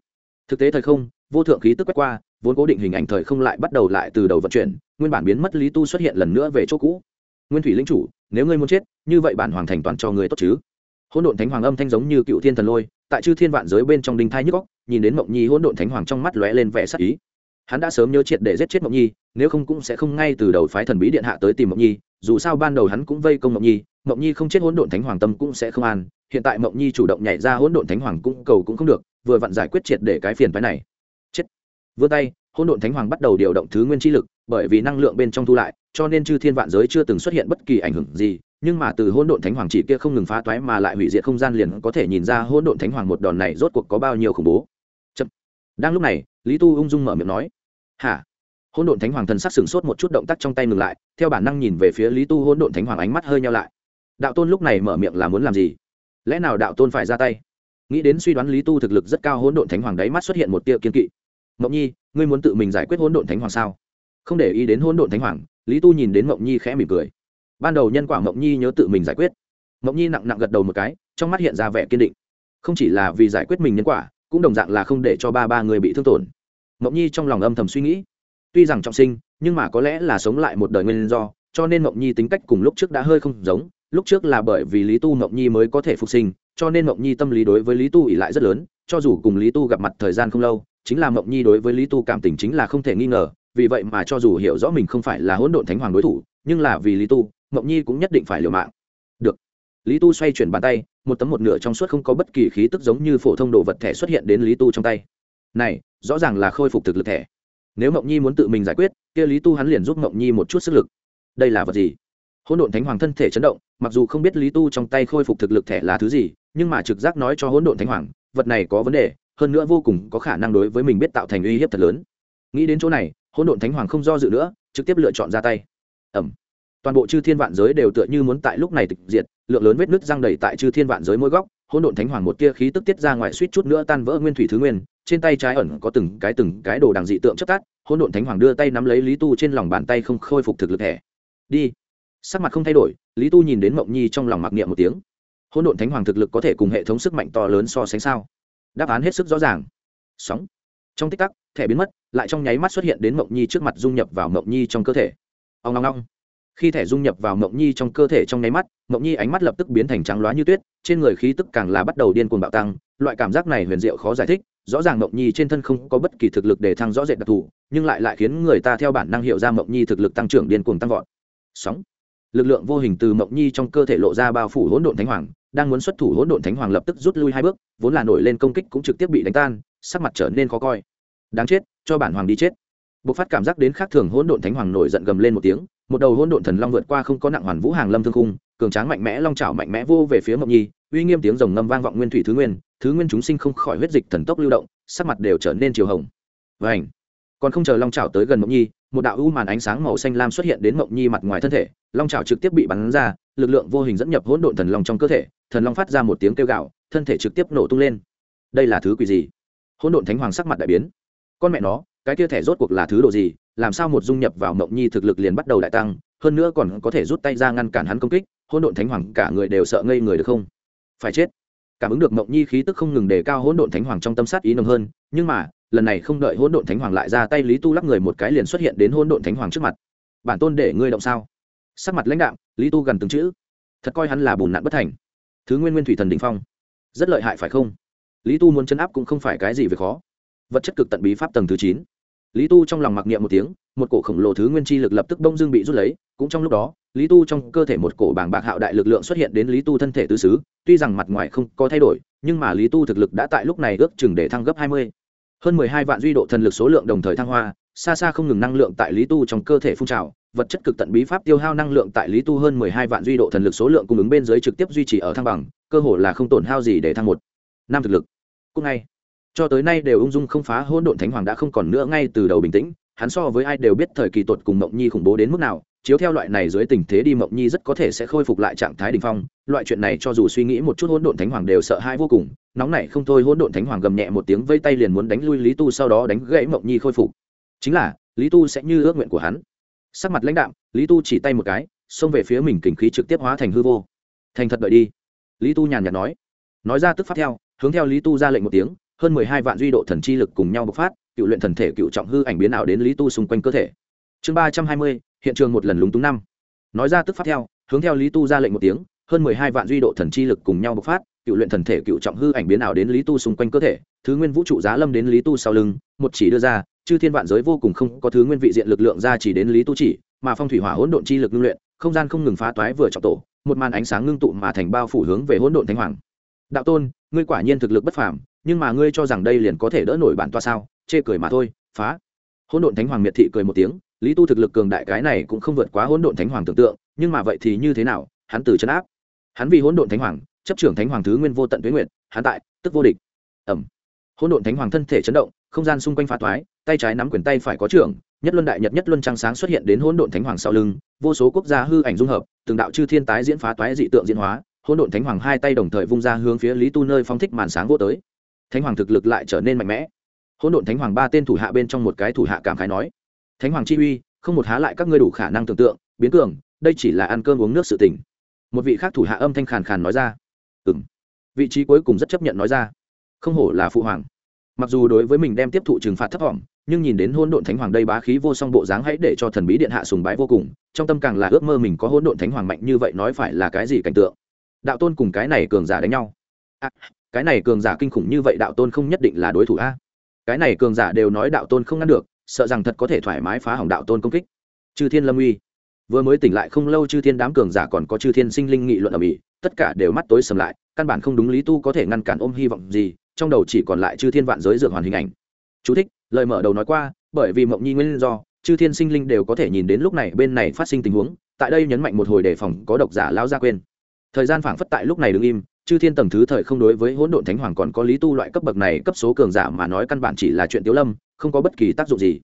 Thực tế thời không, vô thượng khí tức quét qua, vốn cố định hình ảnh thời không lại bắt đầu lại từ đầu vận chuyển, nguyên bản biến mất lý tu xuất hiện lần nữa về chỗ cũ. Nguyên thủy linh chủ, nếu ngươi muốn chết, như vậy bản hoàng thành toàn cho người tốt chứ. Hỗn độn thánh hoàng âm thanh giống như cựu thiên thần lôi, tại chư thiên vạn giới bên trong đinh thai nhức góc nhìn đến mộng nhi hỗn độn thánh hoàng trong mắt lóe lên vẻ sắc ý hắn đã sớm nhớ triệt để giết chết mộng nhi, nếu không cũng sẽ không ngay từ đầu phái thần bí điện hạ tới tìm mộng nhi, dù sao ban đầu hắn cũng vây công mộng nhi mộng nhi không chết hỗn độn thánh hoàng tâm cũng sẽ không an, hiện tại mộng nhi chủ động nhảy ra hỗn độn thánh hoàng cũng cầu cũng không được, vừa vặn giải quyết triệt để cái phiền phái này. Chết. Vươn tay, hỗn độn thánh hoàng bắt đầu điều động thứ nguyên chi lực, bởi vì năng lượng bên trong thu lại, cho nên chư thiên vạn giới chưa từng xuất hiện bất kỳ ảnh hưởng gì, nhưng mà từ hỗn độn thánh hoàng chỉ kia không ngừng phá toái mà lại hủy diệt không gian liền có thể nhìn ra hỗn độn thánh hoàng một đòn này rốt cuộc có bao nhiêu khủng bố đang lúc này, lý tu ung dung mở miệng nói, hả? Hôn độn thánh hoàng thần sắc sửng sốt một chút động tác trong tay ngừng lại, theo bản năng nhìn về phía lý tu hôn độn thánh hoàng ánh mắt hơi nhau lại. Đạo tôn lúc này mở miệng là muốn làm gì? Lẽ nào đạo tôn phải ra tay? Nghĩ đến suy đoán lý tu thực lực rất cao hôn độn thánh hoàng đáy mắt xuất hiện một tia kiên kỵ. Mộng nhi, ngươi muốn tự mình giải quyết hôn độn thánh hoàng sao? Không để ý đến hôn độn thánh hoàng, lý tu nhìn đến mộng nhi khẽ mỉm cười. Ban đầu nhân quả mộng nhi nhớ tự mình giải quyết. Mộng nhi nặng nặng gật đầu một cái, trong mắt hiện ra vẻ kiên định. Không chỉ là vì giải quyết mình nhân quả cũng đồng dạng là không để cho ba ba người bị thương tổn. Mộng nhi trong lòng âm thầm suy nghĩ. Tuy rằng trọng sinh, nhưng mà có lẽ là sống lại một đời nguyên do, cho nên mộng nhi tính cách cùng lúc trước đã hơi không giống, lúc trước là bởi vì lý tu mộng nhi mới có thể phục sinh, cho nên mộng nhi tâm lý đối với lý tu ỉ lại rất lớn, cho dù cùng lý tu gặp mặt thời gian không lâu, chính là mộng nhi đối với lý tu cảm tình chính là không thể nghi ngờ, vì vậy mà cho dù hiểu rõ mình không phải là hỗn độn thánh hoàng đối thủ, nhưng là vì lý tu, mộng nhi cũng nhất định phải liều mạng. Được. Lý tu xoay chuyển bàn tay một tấm một nửa trong suốt không có bất kỳ khí tức giống như phổ thông đồ vật thẻ xuất hiện đến lý tu trong tay. Này, rõ ràng là khôi phục thực lực thẻ. Nếu mộng nhi muốn tự mình giải quyết, kia lý tu hắn liền giúp mộng nhi một chút sức lực. Đây là vật gì? Hỗn độn thánh hoàng thân thể chấn động, mặc dù không biết lý tu trong tay khôi phục thực lực thẻ là thứ gì, nhưng mà trực giác nói cho hỗn độn thánh hoàng, vật này có vấn đề, hơn nữa vô cùng có khả năng đối với mình biết tạo thành uy hiếp thật lớn. Nghĩ đến chỗ này, hỗn độn thánh hoàng không do dự nữa, trực tiếp lựa chọn ra tay. Ẩm toàn bộ chư thiên vạn giới đều tựa như muốn tại lúc này tịch diệt, lượng lớn vết nứt răng đầy tại chư thiên vạn giới mỗi góc, hỗn độn thánh hoàng một tia khí tức tiết ra ngoài suýt chút nữa tan vỡ nguyên thủy thứ nguyên, trên tay trái ẩn có từng cái từng cái đồ đằng dị tượng chất tát hỗn độn thánh hoàng đưa tay nắm lấy lý tu trên lòng bàn tay không khôi phục thực lực thẻ đi. Sắc mặt không thay đổi, lý tu nhìn đến mộng nhi trong lòng mặc niệm một tiếng. Hỗn độn thánh hoàng thực lực có thể cùng hệ thống sức mạnh to lớn so sánh sao? Đáp án hết sức rõ ràng. Sóng. Trong tích tắc, thẻ biến mất, lại trong nháy mắt xuất hiện đến mộng nhi trước mặt dung nhập vào mộng nhi trong cơ thể. Ông long long khi thẻ dung nhập vào mộng nhi trong cơ thể trong nháy mắt, mộng nhi ánh mắt lập tức biến thành trắng loá như tuyết, trên người khí tức càng là bắt đầu điên cuồng bạo tăng, loại cảm giác này huyền diệu khó giải thích, rõ ràng mộng nhi trên thân không có bất kỳ thực lực để thăng rõ rệt đặc thù, nhưng lại lại khiến người ta theo bản năng hiệu ra mộng nhi thực lực tăng trưởng điên cuồng tăng vọt. Sóng. Lực lượng vô hình từ mộng nhi trong cơ thể lộ ra bao phủ hỗn độn thánh hoàng, đang muốn xuất thủ hỗn độn thánh hoàng lập tức rút lui hai bước, vốn là nổi lên công kích cũng trực tiếp bị đánh tan, sắc mặt trở nên khó coi. Đáng chết, cho bản hoàng đi chết. Bộc phát cảm giác đến khác thường hỗn độn thánh hoàng nổi giận gầm lên một tiếng một đầu hỗn độn thần long vượt qua không có nặng hoàn vũ hàng lâm thương khung, cường tráng mạnh mẽ long chảo mạnh mẽ vô về phía mộng nhi, uy nghiêm tiếng rồng ngâm vang vọng nguyên thủy thứ nguyên thứ nguyên chúng sinh không khỏi huyết dịch thần tốc lưu động, sắc mặt đều trở nên chiều hồng. Và ảnh còn không chờ long chảo tới gần mộng nhi, một đạo u màn ánh sáng màu xanh lam xuất hiện đến mộng nhi mặt ngoài thân thể, long chảo trực tiếp bị bắn ra, lực lượng vô hình dẫn nhập hỗn độn thần long trong cơ thể, thần long phát ra một tiếng kêu gạo, thân thể trực tiếp nổ tung lên. Đây là thứ quỷ gì? Hỗn độn thánh hoàng sắc mặt đại biến. Con mẹ nó, cái kia thẻ rốt cuộc là thứ đồ gì? Làm sao một dung nhập vào mộng nhi thực lực liền bắt đầu đại tăng, hơn nữa còn có thể rút tay ra ngăn cản hắn công kích, hỗn độn thánh hoàng cả người đều sợ ngây người được không? Phải chết. Cảm ứng được mộng nhi khí tức không ngừng đề cao hỗn độn thánh hoàng trong tâm sát ý nồng hơn, nhưng mà, lần này không đợi hỗn độn thánh hoàng lại ra tay, lý tu lắc người một cái liền xuất hiện đến hỗn độn thánh hoàng trước mặt. Bản tôn để ngươi động sao? Sắc mặt lãnh đạo lý tu gần từng chữ. Thật coi hắn là bùn nạn bất thành. Thứ nguyên nguyên thủy thần đình phong. Rất lợi hại phải không? Lý tu muốn chấn áp cũng không phải cái gì về khó. Vật chất cực tận bí pháp tầng thứ chín lý tu trong lòng mặc niệm một tiếng, một cổ khổng lồ thứ nguyên chi lực lập tức đông dương bị rút lấy, cũng trong lúc đó, lý tu trong cơ thể một cổ bảng bạc hạo đại lực lượng xuất hiện đến lý tu thân thể tứ xứ, tuy rằng mặt ngoài không có thay đổi, nhưng mà lý tu thực lực đã tại lúc này ước chừng để thăng gấp hai mươi. Hơn mười hai vạn duy độ thần lực số lượng đồng thời thăng hoa, xa xa không ngừng năng lượng tại lý tu trong cơ thể phun trào, vật chất cực tận bí pháp tiêu hao năng lượng tại lý tu hơn mười hai vạn duy độ thần lực số lượng cung ứng bên dưới trực tiếp duy trì ở thăng bằng, cơ hồ là không tổn hao gì để thăng một năm thực lực. Cũng ngay cho tới nay đều ung dung không phá, hỗn độn thánh hoàng đã không còn nữa ngay từ đầu bình tĩnh, hắn so với ai đều biết thời kỳ tột cùng mộng nhi khủng bố đến mức nào, chiếu theo loại này dưới tình thế đi mộng nhi rất có thể sẽ khôi phục lại trạng thái đ ỉ n h phong, loại chuyện này cho dù suy nghĩ một chút hỗn độn thánh hoàng đều sợ hãi vô cùng, nóng này không thôi hỗn độn thánh hoàng gầm nhẹ một tiếng vây tay liền muốn đánh lui lý tu sau đó đánh gãy mộng nhi khôi phục. Chính là, lý tu sẽ như ước nguyện của hắn. Sắc mặt lãnh đạm, lý tu chỉ tay một cái, xông về phía mình kình khí trực tiếp hóa thành hư vô. Thành thật đợi đi. Lý tu nhàn nhạt nói. Nói ra tức phát theo, hướng theo lý tu ra lệnh một tiếng hơn mười hai vạn duy độ thần chi lực cùng nhau bộc phát, cựu luyện thần thể, cựu trọng hư ảnh biến ảo đến lý tu xung quanh cơ thể. Chương ba trăm hai mươi, hiện trường một lần lúng túng năm. Nói ra tức phát theo, hướng theo lý tu ra lệnh một tiếng, hơn mười hai vạn duy độ thần chi lực cùng nhau bộc phát, cựu luyện thần thể, cựu trọng hư ảnh biến ảo đến lý tu xung quanh cơ thể, thứ nguyên vũ trụ giá lâm đến lý tu sau lưng, một chỉ đưa ra, chư thiên vạn giới vô cùng không có thứ nguyên vị diện lực lượng ra chỉ đến lý tu chỉ, mà phong thủy hỏa hỗn độn chi lực ngưng luyện, không gian không ngừng phá toái vừa trọng tổ, một màn ánh sáng ngưng tụ mà thành bao phủ hướng về hỗn độn thánh hoàng. Đạo tôn, ngươi quả nhiên thực lực bất phàm nhưng mà ngươi cho rằng đây liền có thể đỡ nổi bản toa sao? Chê cười mà thôi, phá. Hỗn độn thánh hoàng miệt thị cười một tiếng, lý tu thực lực cường đại cái này cũng không vượt quá hỗn độn thánh hoàng tưởng tượng, nhưng mà vậy thì như thế nào? Hắn từ chấn áp. Hắn vì hỗn độn thánh hoàng, chấp trưởng thánh hoàng thứ nguyên vô tận tuế nguyện hắn tại, tức vô địch. Ẩm hỗn độn thánh hoàng thân thể chấn động, không gian xung quanh phá toái, tay trái nắm quyền tay phải có trưởng, nhất luân đại nhật nhất luân trăng sáng xuất hiện đến hỗn độn thánh hoàng sau lưng, vô số quốc gia hư ảnh dung hợp, từng đạo chư thiên tái diễn phá toái dị tượng diễn hóa, hỗn độn thánh hoàng hai tay đồng thời vung ra hướng phía lý tu nơi phong thích màn sáng vô tới thánh hoàng thực lực lại trở nên mạnh mẽ. Hỗn độn thánh hoàng ba tên thủ hạ bên trong một cái thủ hạ cảm khái nói thánh hoàng chi uy không một há lại các ngươi đủ khả năng tưởng tượng biến cường đây chỉ là ăn cơm uống nước sự tình. Một vị khác thủ hạ âm thanh khàn khàn nói ra ừ m vị trí cuối cùng rất chấp nhận nói ra không hổ là phụ hoàng. Mặc dù đối với mình đem tiếp thụ trừng phạt thấp thỏm nhưng nhìn đến hôn độn thánh hoàng đây bá khí vô song bộ dáng hãy để cho thần bí điện hạ sùng bái vô cùng trong tâm càng là ước mơ mình có hôn độn thánh hoàng mạnh như vậy nói phải là cái gì cảnh tượng. Đạo tôn cùng cái này cường giả đánh nhau. À, cái này cường giả kinh khủng như vậy đạo tôn không nhất định là đối thủ a. Cái này cường giả đều nói đạo tôn không ngăn được sợ rằng thật có thể thoải mái phá hỏng đạo tôn công kích. Chư thiên lâm uy. Vừa mới tỉnh lại không lâu chư thiên đám cường giả còn có chư thiên sinh linh nghị luận ở mỹ tất cả đều mắt tối sầm lại căn bản không đúng lý tu có thể ngăn cản ôm hy vọng gì trong đầu chỉ còn lại chư thiên vạn giới dược hoàn hình ảnh. Chú thích, lời mở đầu nói qua bởi vì mộng nhi nguyên do chư thiên sinh linh đều có thể nhìn đến lúc này bên này phát sinh tình huống tại đây nhấn mạnh một hồi đề phòng có độc giả lao ra quên thời gian phảng phất tại lúc này đứng im chư thiên tầng thứ thời không đối với hỗn độn thánh hoàng còn có lý tu loại cấp bậc này cấp số cường giả mà nói căn bản chỉ là chuyện tiếu lâm, không có bất kỳ tác dụng gì.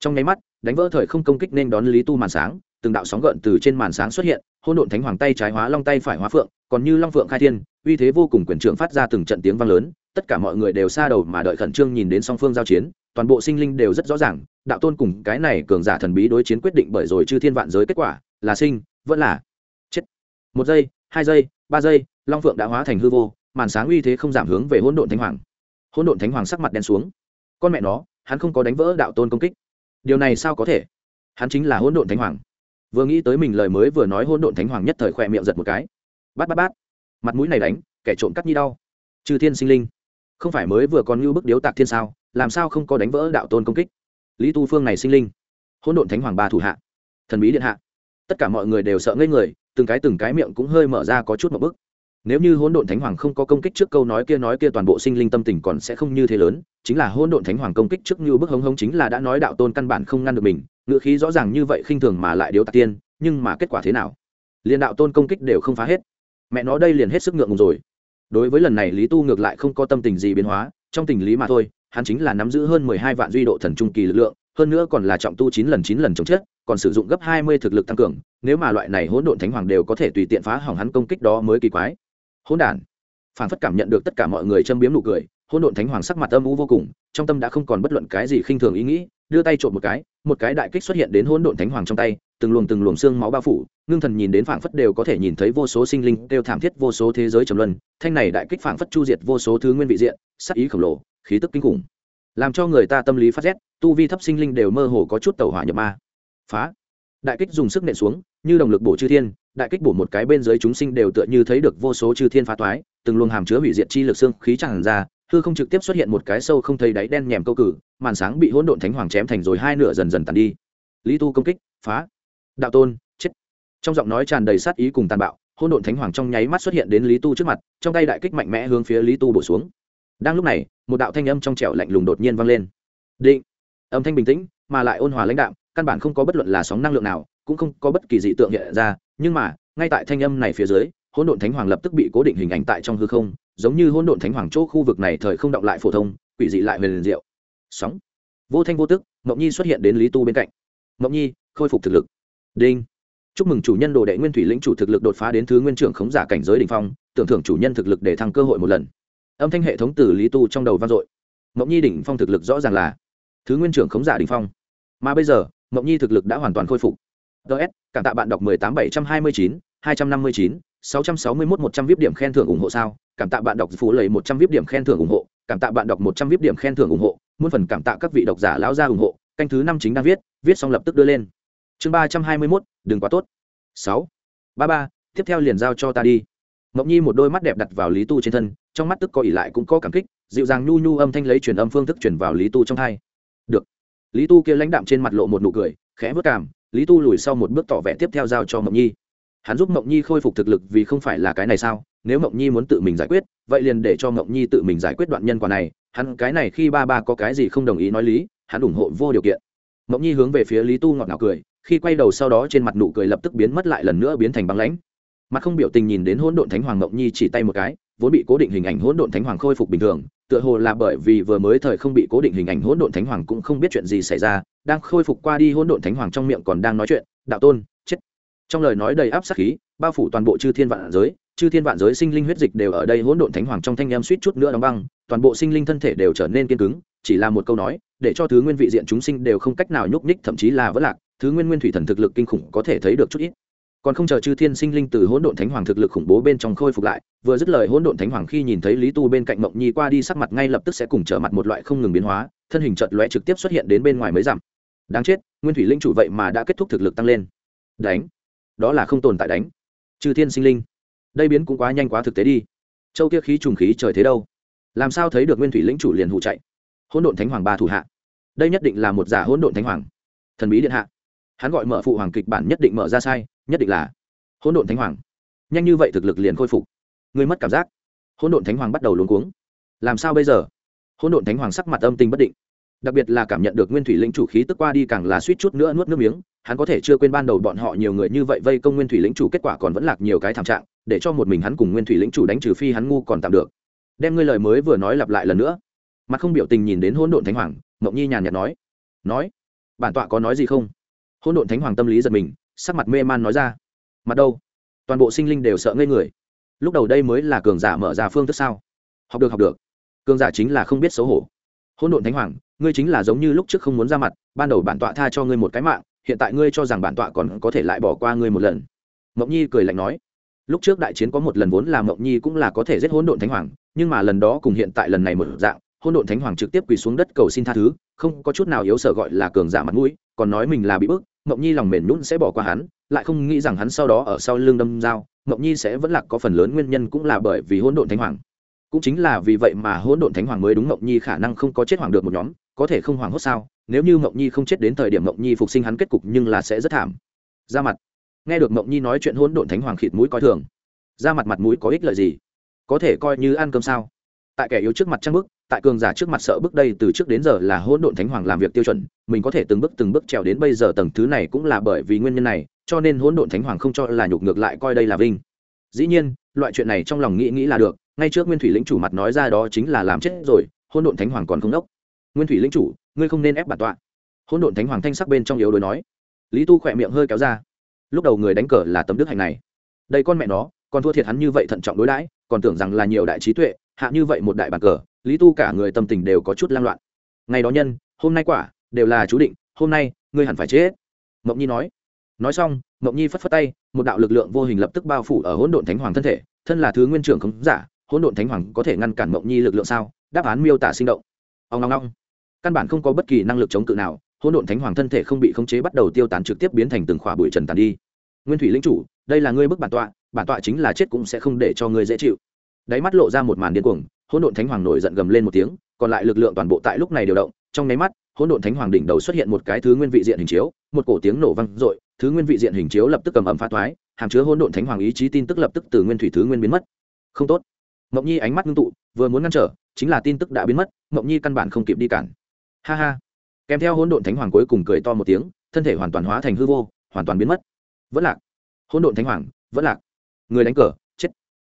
Trong nháy mắt, đánh vỡ thời không công kích nên đón lý tu màn sáng, từng đạo sóng gợn từ trên màn sáng xuất hiện, hỗn độn thánh hoàng tay trái hóa long tay phải hóa phượng, còn như long phượng khai thiên, uy thế vô cùng quyền trưởng phát ra từng trận tiếng vang lớn, tất cả mọi người đều xa đầu mà đợi khẩn trương nhìn đến song phương giao chiến, toàn bộ sinh linh đều rất rõ ràng, đạo tôn cùng cái này cường giả thần bí đối chiến quyết định bởi rồi chư thiên vạn giới kết quả, là sinh, vẫn là chết. Một giây, hai giây, ba giây long phượng đã hóa thành hư vô, màn sáng uy thế không giảm hướng về hỗn độn thánh hoàng. Hỗn độn thánh hoàng sắc mặt đen xuống. Con mẹ nó, hắn không có đánh vỡ đạo tôn công kích. Điều này sao có thể? Hắn chính là hỗn độn thánh hoàng. Vừa nghĩ tới mình lời mới vừa nói hỗn độn thánh hoàng nhất thời khỏe miệng giật một cái. Bát bát bát. Mặt mũi này đánh, kẻ trộm cắt nhi đau. Trừ thiên sinh linh. Không phải mới vừa còn như bức điếu tạc thiên sao, làm sao không có đánh vỡ đạo tôn công kích? Lý tu phương này sinh linh. Hỗn độn thánh hoàng ba thủ hạ. Thần bí điện hạ. Tất cả mọi người đều sợ ngây người, từng cái từng cái miệng cũng hơi mở ra có chút một bức nếu như hỗn độn thánh hoàng không có công kích trước câu nói kia nói kia toàn bộ sinh linh tâm tình còn sẽ không như thế lớn, chính là hỗn độn thánh hoàng công kích trước như bức hống hống chính là đã nói đạo tôn căn bản không ngăn được mình ngựa khí rõ ràng như vậy khinh thường mà lại điếu tạc tiên, nhưng mà kết quả thế nào? Liền đạo tôn công kích đều không phá hết. Mẹ nó đây liền hết sức ngượng ngùng rồi. Đối với lần này lý tu ngược lại không có tâm tình gì biến hóa, trong tình lý mà thôi, hắn chính là nắm giữ hơn mười hai vạn duy độ thần trung kỳ lực lượng, hơn nữa còn là trọng tu chín lần chín lần chống chết, còn sử dụng gấp hai mươi thực lực tăng cường, nếu mà loại này hỗn độn thánh hoàng đều có thể tùy tiện phá hỏng hắn công kích đó mới kỳ quái hỗn đản. Phản phất cảm nhận được tất cả mọi người châm biếm nụ cười, hỗn độn thánh hoàng sắc mặt âm u vô cùng, trong tâm đã không còn bất luận cái gì khinh thường ý nghĩ, đưa tay trộm một cái một cái đại kích xuất hiện đến hỗn độn thánh hoàng trong tay, từng luồng từng luồng xương máu bao phủ, ngưng thần nhìn đến phảng phất đều có thể nhìn thấy vô số sinh linh đều thảm thiết vô số thế giới trầm luân, thanh này đại kích phảng phất chu diệt vô số thứ nguyên vị diện, sắc ý khổng lồ, khí tức kinh khủng. Làm cho người ta tâm lý phát rét, tu vi thấp sinh linh đều mơ hồ có chút tẩu hỏa nhập ma. Phá. Đại kích dùng sức nện xuống, như động lực bổ chư thiên đại kích bổ một cái bên dưới chúng sinh đều tựa như thấy được vô số chư thiên phá toái từng luồng hàm chứa hủy diệt chi lực xương khí tràn ra, hư không trực tiếp xuất hiện một cái sâu không thấy đáy đen nhèm câu cử, màn sáng bị hỗn độn thánh hoàng chém thành rồi hai nửa dần dần tàn đi. Lý tu công kích, phá. Đạo tôn, chết. Trong giọng nói tràn đầy sát ý cùng tàn bạo, hỗn độn thánh hoàng trong nháy mắt xuất hiện đến lý tu trước mặt, trong tay đại kích mạnh mẽ hướng phía lý tu bổ xuống. Đang lúc này, một đạo thanh âm trong trẻo lạnh lùng đột nhiên vang lên. Định. Âm thanh bình tĩnh, mà lại ôn hòa lãnh đạm, căn bản không có bất luận là sóng năng lượng nào, cũng không có bất kỳ dị tượng hiện ra nhưng mà, ngay tại thanh âm này phía dưới, hỗn độn thánh hoàng lập tức bị cố định hình ảnh tại trong hư không, giống như hỗn độn thánh hoàng chỗ khu vực này thời không động lại phổ thông, quỷ dị lại về liền diệu. Sóng. Vô thanh vô tức, mộng nhi xuất hiện đến lý tu bên cạnh. Mộng nhi, khôi phục thực lực. Đinh. Chúc mừng chủ nhân đồ đệ nguyên thủy lĩnh chủ thực lực đột phá đến thứ nguyên trưởng khống giả cảnh giới đ ỉ n h phong, tưởng thưởng chủ nhân thực lực để thăng cơ hội một lần. Âm thanh hệ thống từ lý tu trong đầu vang dội. Mộng nhi đỉnh phong thực lực rõ ràng là thứ nguyên trưởng khống giả đ ỉ n h phong. Mà bây giờ, mộng nhi thực lực đã hoàn toàn khôi phục ts cảm tạ bạn đọc mười tám bảy trăm hai mươi chín, hai trăm năm mươi chín, sáu trăm sáu mươi mốt một trăm vip điểm khen thưởng ủng hộ sao. Cảm tạ bạn đọc phú lầy một trăm vip điểm khen thưởng ủng hộ. Cảm tạ bạn đọc một trăm vip điểm khen thưởng ủng hộ. Muôn phần cảm tạ các vị độc giả lão gia ủng hộ. Canh thứ năm chính đang viết viết xong lập tức đưa lên. Chương ba trăm hai mươi mốt, đừng quá tốt. Sáu. Ba ba, tiếp theo liền giao cho ta đi. Mộng nhi một đôi mắt đẹp đặt vào lý tu trên thân, trong mắt tức có ỉ lại cũng có cảm kích, dịu dàng nhu nhu âm thanh lấy truyền âm phương thức truyền vào lý tu trong hai. Được. Lý tu kia lãnh đạm trên mặt lộ một nụ cười, khẽ vất cảm lý tu lùi sau một bước tỏ vẻ tiếp theo giao cho mộng nhi. Hắn giúp mộng nhi khôi phục thực lực vì không phải là cái này sao? Nếu mộng nhi muốn tự mình giải quyết, vậy liền để cho mộng nhi tự mình giải quyết đoạn nhân quả này. Hắn cái này khi ba ba có cái gì không đồng ý nói lý, hắn ủng hộ vô điều kiện. Mộng nhi hướng về phía lý tu ngọt ngào cười, khi quay đầu sau đó trên mặt nụ cười lập tức biến mất lại lần nữa biến thành băng lãnh. Mặt không biểu tình nhìn đến hỗn độn thánh hoàng mộng nhi chỉ tay một cái, vốn bị cố định hình ảnh hỗn độn thánh hoàng khôi phục bình thường, tựa hồ là bởi vì vừa mới thời không bị cố định hình ảnh hỗn độn thánh hoàng cũng không biết chuyện gì xảy ra đang khôi phục qua đi hỗn độn thánh hoàng trong miệng còn đang nói chuyện, đạo tôn, chết. Trong lời nói đầy áp sát khí, bao phủ toàn bộ chư thiên vạn giới, chư thiên vạn giới sinh linh huyết dịch đều ở đây hỗn độn thánh hoàng trong thanh em suýt chút nữa đóng băng, toàn bộ sinh linh thân thể đều trở nên kiên cứng, chỉ là một câu nói, để cho thứ nguyên vị diện chúng sinh đều không cách nào nhúc nhích, thậm chí là vỡ lạc, thứ nguyên nguyên thủy thần thực lực kinh khủng có thể thấy được chút ít. Còn không chờ chư thiên sinh linh từ hỗn độn thánh hoàng thực lực khủng bố bên trong khôi phục lại, vừa dứt lời hỗn độn thánh hoàng khi nhìn thấy lý tu bên cạnh mộng nhi qua đi sắc mặt ngay lập tức sẽ cùng trở mặt một loại không ngừng biến hóa, thân hình chợt lóe trực tiếp xuất hiện đến bên ngoài mới giảm đáng chết, nguyên thủy linh chủ vậy mà đã kết thúc thực lực tăng lên. Đánh. Đó là không tồn tại đánh. Trừ thiên sinh linh. Đây biến cũng quá nhanh quá thực tế đi. Châu kia khí trùng khí trời thế đâu? Làm sao thấy được nguyên thủy lĩnh chủ liền hụ chạy? Hỗn độn thánh hoàng ba thủ hạ. Đây nhất định là một giả hỗn độn thánh hoàng. Thần bí điện hạ. Hắn gọi mở phụ hoàng kịch bản nhất định mở ra sai, nhất định là hỗn độn thánh hoàng. Nhanh như vậy thực lực liền khôi phục. Người mất cảm giác. Hỗn độn thánh hoàng bắt đầu luống cuống. Làm sao bây giờ? Hỗn độn thánh hoàng sắc mặt âm tình bất định đặc biệt là cảm nhận được nguyên thủy lĩnh chủ khí tức qua đi càng là suýt chút nữa nuốt nước miếng, hắn có thể chưa quên ban đầu bọn họ nhiều người như vậy vây công nguyên thủy lĩnh chủ, kết quả còn vẫn lạc nhiều cái thảm trạng, để cho một mình hắn cùng nguyên thủy lĩnh chủ đánh trừ phi hắn ngu còn tạm được. Đem ngươi lời mới vừa nói lặp lại lần nữa. Mặt không biểu tình nhìn đến hỗn độn thánh hoàng, mộng nhi nhàn nhạt nói nói, bản tọa có nói gì không? Hỗn độn thánh hoàng tâm lý giật mình, sắc mặt mê man nói ra, mặt đâu? Toàn bộ sinh linh đều sợ ngây người. Lúc đầu đây mới là cường giả mở ra phương thức sao? Học được học được. Cường giả chính là không biết xấu hổ. Hỗn độn thánh hoàng ngươi chính là giống như lúc trước không muốn ra mặt, ban đầu bản tọa tha cho ngươi một cái mạng, hiện tại ngươi cho rằng bản tọa còn có thể lại bỏ qua ngươi một lần. Mộng nhi cười lạnh nói. Lúc trước đại chiến có một lần vốn là mộng nhi cũng là có thể giết hỗn độn thánh hoàng, nhưng mà lần đó cùng hiện tại lần này một dạng, hỗn độn thánh hoàng trực tiếp quỳ xuống đất cầu xin tha thứ, không có chút nào yếu sợ gọi là cường giả mặt mũi, còn nói mình là bị bức, mộng nhi lòng mềm nhún sẽ bỏ qua hắn, lại không nghĩ rằng hắn sau đó ở sau lưng đâm dao, mộng nhi sẽ vẫn là có phần lớn nguyên nhân cũng là bởi vì hỗn độn thánh hoàng. Cũng chính là vì vậy mà hỗn độn thánh hoàng mới đúng mộng nhi khả năng không có chết hoàng được một nhóm có thể không hoàng hốt sao? Nếu như mộng nhi không chết đến thời điểm mộng nhi phục sinh hắn kết cục nhưng là sẽ rất thảm. Ra mặt. Nghe được mộng nhi nói chuyện hỗn độn thánh hoàng khịt mũi coi thường. Ra mặt mặt mũi có ích lợi gì? Có thể coi như ăn cơm sao? Tại kẻ yếu trước mặt trăng bức, tại cường giả trước mặt sợ bước đây từ trước đến giờ là hỗn độn thánh hoàng làm việc tiêu chuẩn. Mình có thể từng bước từng bước trèo đến bây giờ tầng thứ này cũng là bởi vì nguyên nhân này, cho nên hỗn độn thánh hoàng không cho là nhục ngược lại coi đây là vinh. Dĩ nhiên, loại chuyện này trong lòng nghĩ nghĩ là được. Ngay trước nguyên thủy lĩnh chủ mặt nói ra đó chính là làm chết rồi, hỗn độn thánh hoàng còn không đốc nguyên thủy lĩnh chủ, ngươi không nên ép bản tọa. Hỗn độn thánh hoàng thanh sắc bên trong yếu đối nói. Lý tu khỏe miệng hơi kéo ra. Lúc đầu người đánh cờ là tấm đức hạnh này. Đây con mẹ nó, còn thua thiệt hắn như vậy thận trọng đối đãi, còn tưởng rằng là nhiều đại trí tuệ, hạ như vậy một đại bàn cờ, lý tu cả người tâm tình đều có chút lang loạn. Ngày đó nhân, hôm nay quả, đều là chú định, hôm nay, ngươi hẳn phải chết. Mộng nhi nói. Nói xong, mộng nhi phất phất tay, một đạo lực lượng vô hình lập tức bao phủ ở hỗn độn thánh hoàng thân thể, thân là thứ nguyên trưởng khống giả, hỗn độn thánh hoàng có thể ngăn cản mộng nhi lực lượng sao? Đáp án miêu tả sinh động. Ông long long căn bản không có bất kỳ năng lực chống cự nào, hỗn độn thánh hoàng thân thể không bị khống chế bắt đầu tiêu tán trực tiếp biến thành từng khỏa bụi trần tàn đi. Nguyên thủy lĩnh chủ, đây là ngươi bức bản tọa bản tọa chính là chết cũng sẽ không để cho ngươi dễ chịu. Đáy mắt lộ ra một màn điên cuồng, hỗn độn thánh hoàng nổi giận gầm lên một tiếng, còn lại lực lượng toàn bộ tại lúc này điều động, trong nháy mắt, hỗn độn thánh hoàng đỉnh đầu xuất hiện một cái thứ nguyên vị diện hình chiếu, một cổ tiếng nổ vang dội, thứ nguyên vị diện hình chiếu lập tức cầm ẩm phá thoái, hàm chứa hỗn độn thánh hoàng ý chí tin tức lập tức từ nguyên thủy thứ nguyên biến mất. Không tốt. Mộng nhi ánh mắt ngưng tụ, vừa muốn ngăn trở, chính là tin tức đã biến mất, mộng nhi căn bản không kịp đi cản ha ha. Kèm theo hỗn độn thánh hoàng cuối cùng cười to một tiếng, thân thể hoàn toàn hóa thành hư vô, hoàn toàn biến mất. Vẫn lạc. Hỗn độn thánh hoàng, vẫn lạc. Người đánh cờ, chết.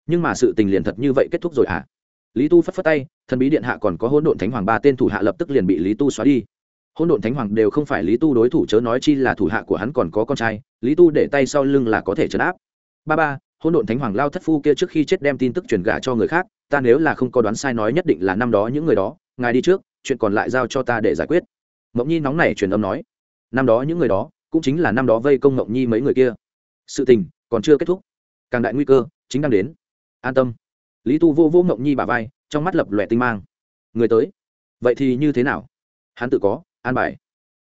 Nhưng mà sự tình liền thật như vậy kết thúc rồi à lý tu phất phất tay, thần bí điện hạ còn có hỗn độn thánh hoàng ba tên thủ hạ lập tức liền bị lý tu xóa đi. Hỗn độn thánh hoàng đều không phải lý tu đối thủ chớ nói chi là thủ hạ của hắn còn có con trai, lý tu để tay sau lưng là có thể chấn áp. Ba ba, hỗn độn thánh hoàng lao thất phu kia trước khi chết đem tin tức truyền gả cho người khác, ta nếu là không có đoán sai nói nhất định là năm đó những người đó, ngài đi trước chuyện còn lại giao cho ta để giải quyết. Mộng nhi nóng này truyền âm nói, năm đó những người đó cũng chính là năm đó vây công mộng nhi mấy người kia. Sự tình còn chưa kết thúc. Càng đại nguy cơ chính đang đến. An tâm. Lý tu vô vô mộng nhi bà vai, trong mắt lập lòe tinh mang. Người tới. Vậy thì như thế nào? Hắn tự có, an bài.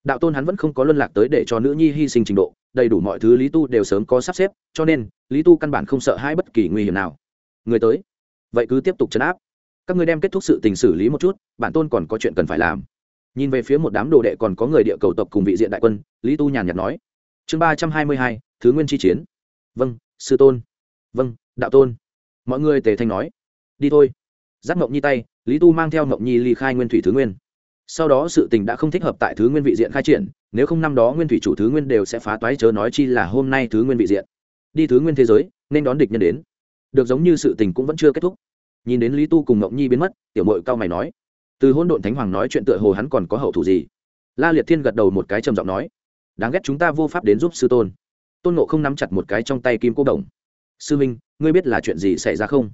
Đạo tôn hắn vẫn không có luân lạc tới để cho nữ nhi hy sinh trình độ, đầy đủ mọi thứ lý tu đều sớm có sắp xếp, cho nên lý tu căn bản không sợ hai bất kỳ nguy hiểm nào. Người tới. Vậy cứ tiếp tục chấn áp các ngươi đem kết thúc sự tình xử lý một chút, bản tôn còn có chuyện cần phải làm. Nhìn về phía một đám đồ đệ còn có người địa cầu tộc cùng vị diện đại quân, lý tu nhàn nhạt nói. Chương ba trăm hai mươi hai, thứ nguyên chi chiến. Vâng sư tôn. Vâng đạo tôn. Mọi người tề thanh nói. Đi thôi. Giáp mộng nhi tay, lý tu mang theo mộng nhi ly khai nguyên thủy thứ nguyên. Sau đó sự tình đã không thích hợp tại thứ nguyên vị diện khai triển, nếu không năm đó nguyên thủy chủ thứ nguyên đều sẽ phá toái chớ nói chi là hôm nay thứ nguyên vị diện. Đi thứ nguyên thế giới, nên đón địch nhân đến. Được giống như sự tình cũng vẫn chưa kết thúc nhìn đến lý tu cùng ngộng nhi biến mất, tiểu mội cao mày nói, từ hôn độn thánh hoàng nói chuyện tựa hồ hắn còn có hậu thủ gì? La liệt thiên gật đầu một cái trầm giọng nói, đáng ghét chúng ta vô pháp đến giúp sư tôn. Tôn nộ không nắm chặt một cái trong tay kim cô đồng. Sư minh, ngươi biết là chuyện gì xảy ra không?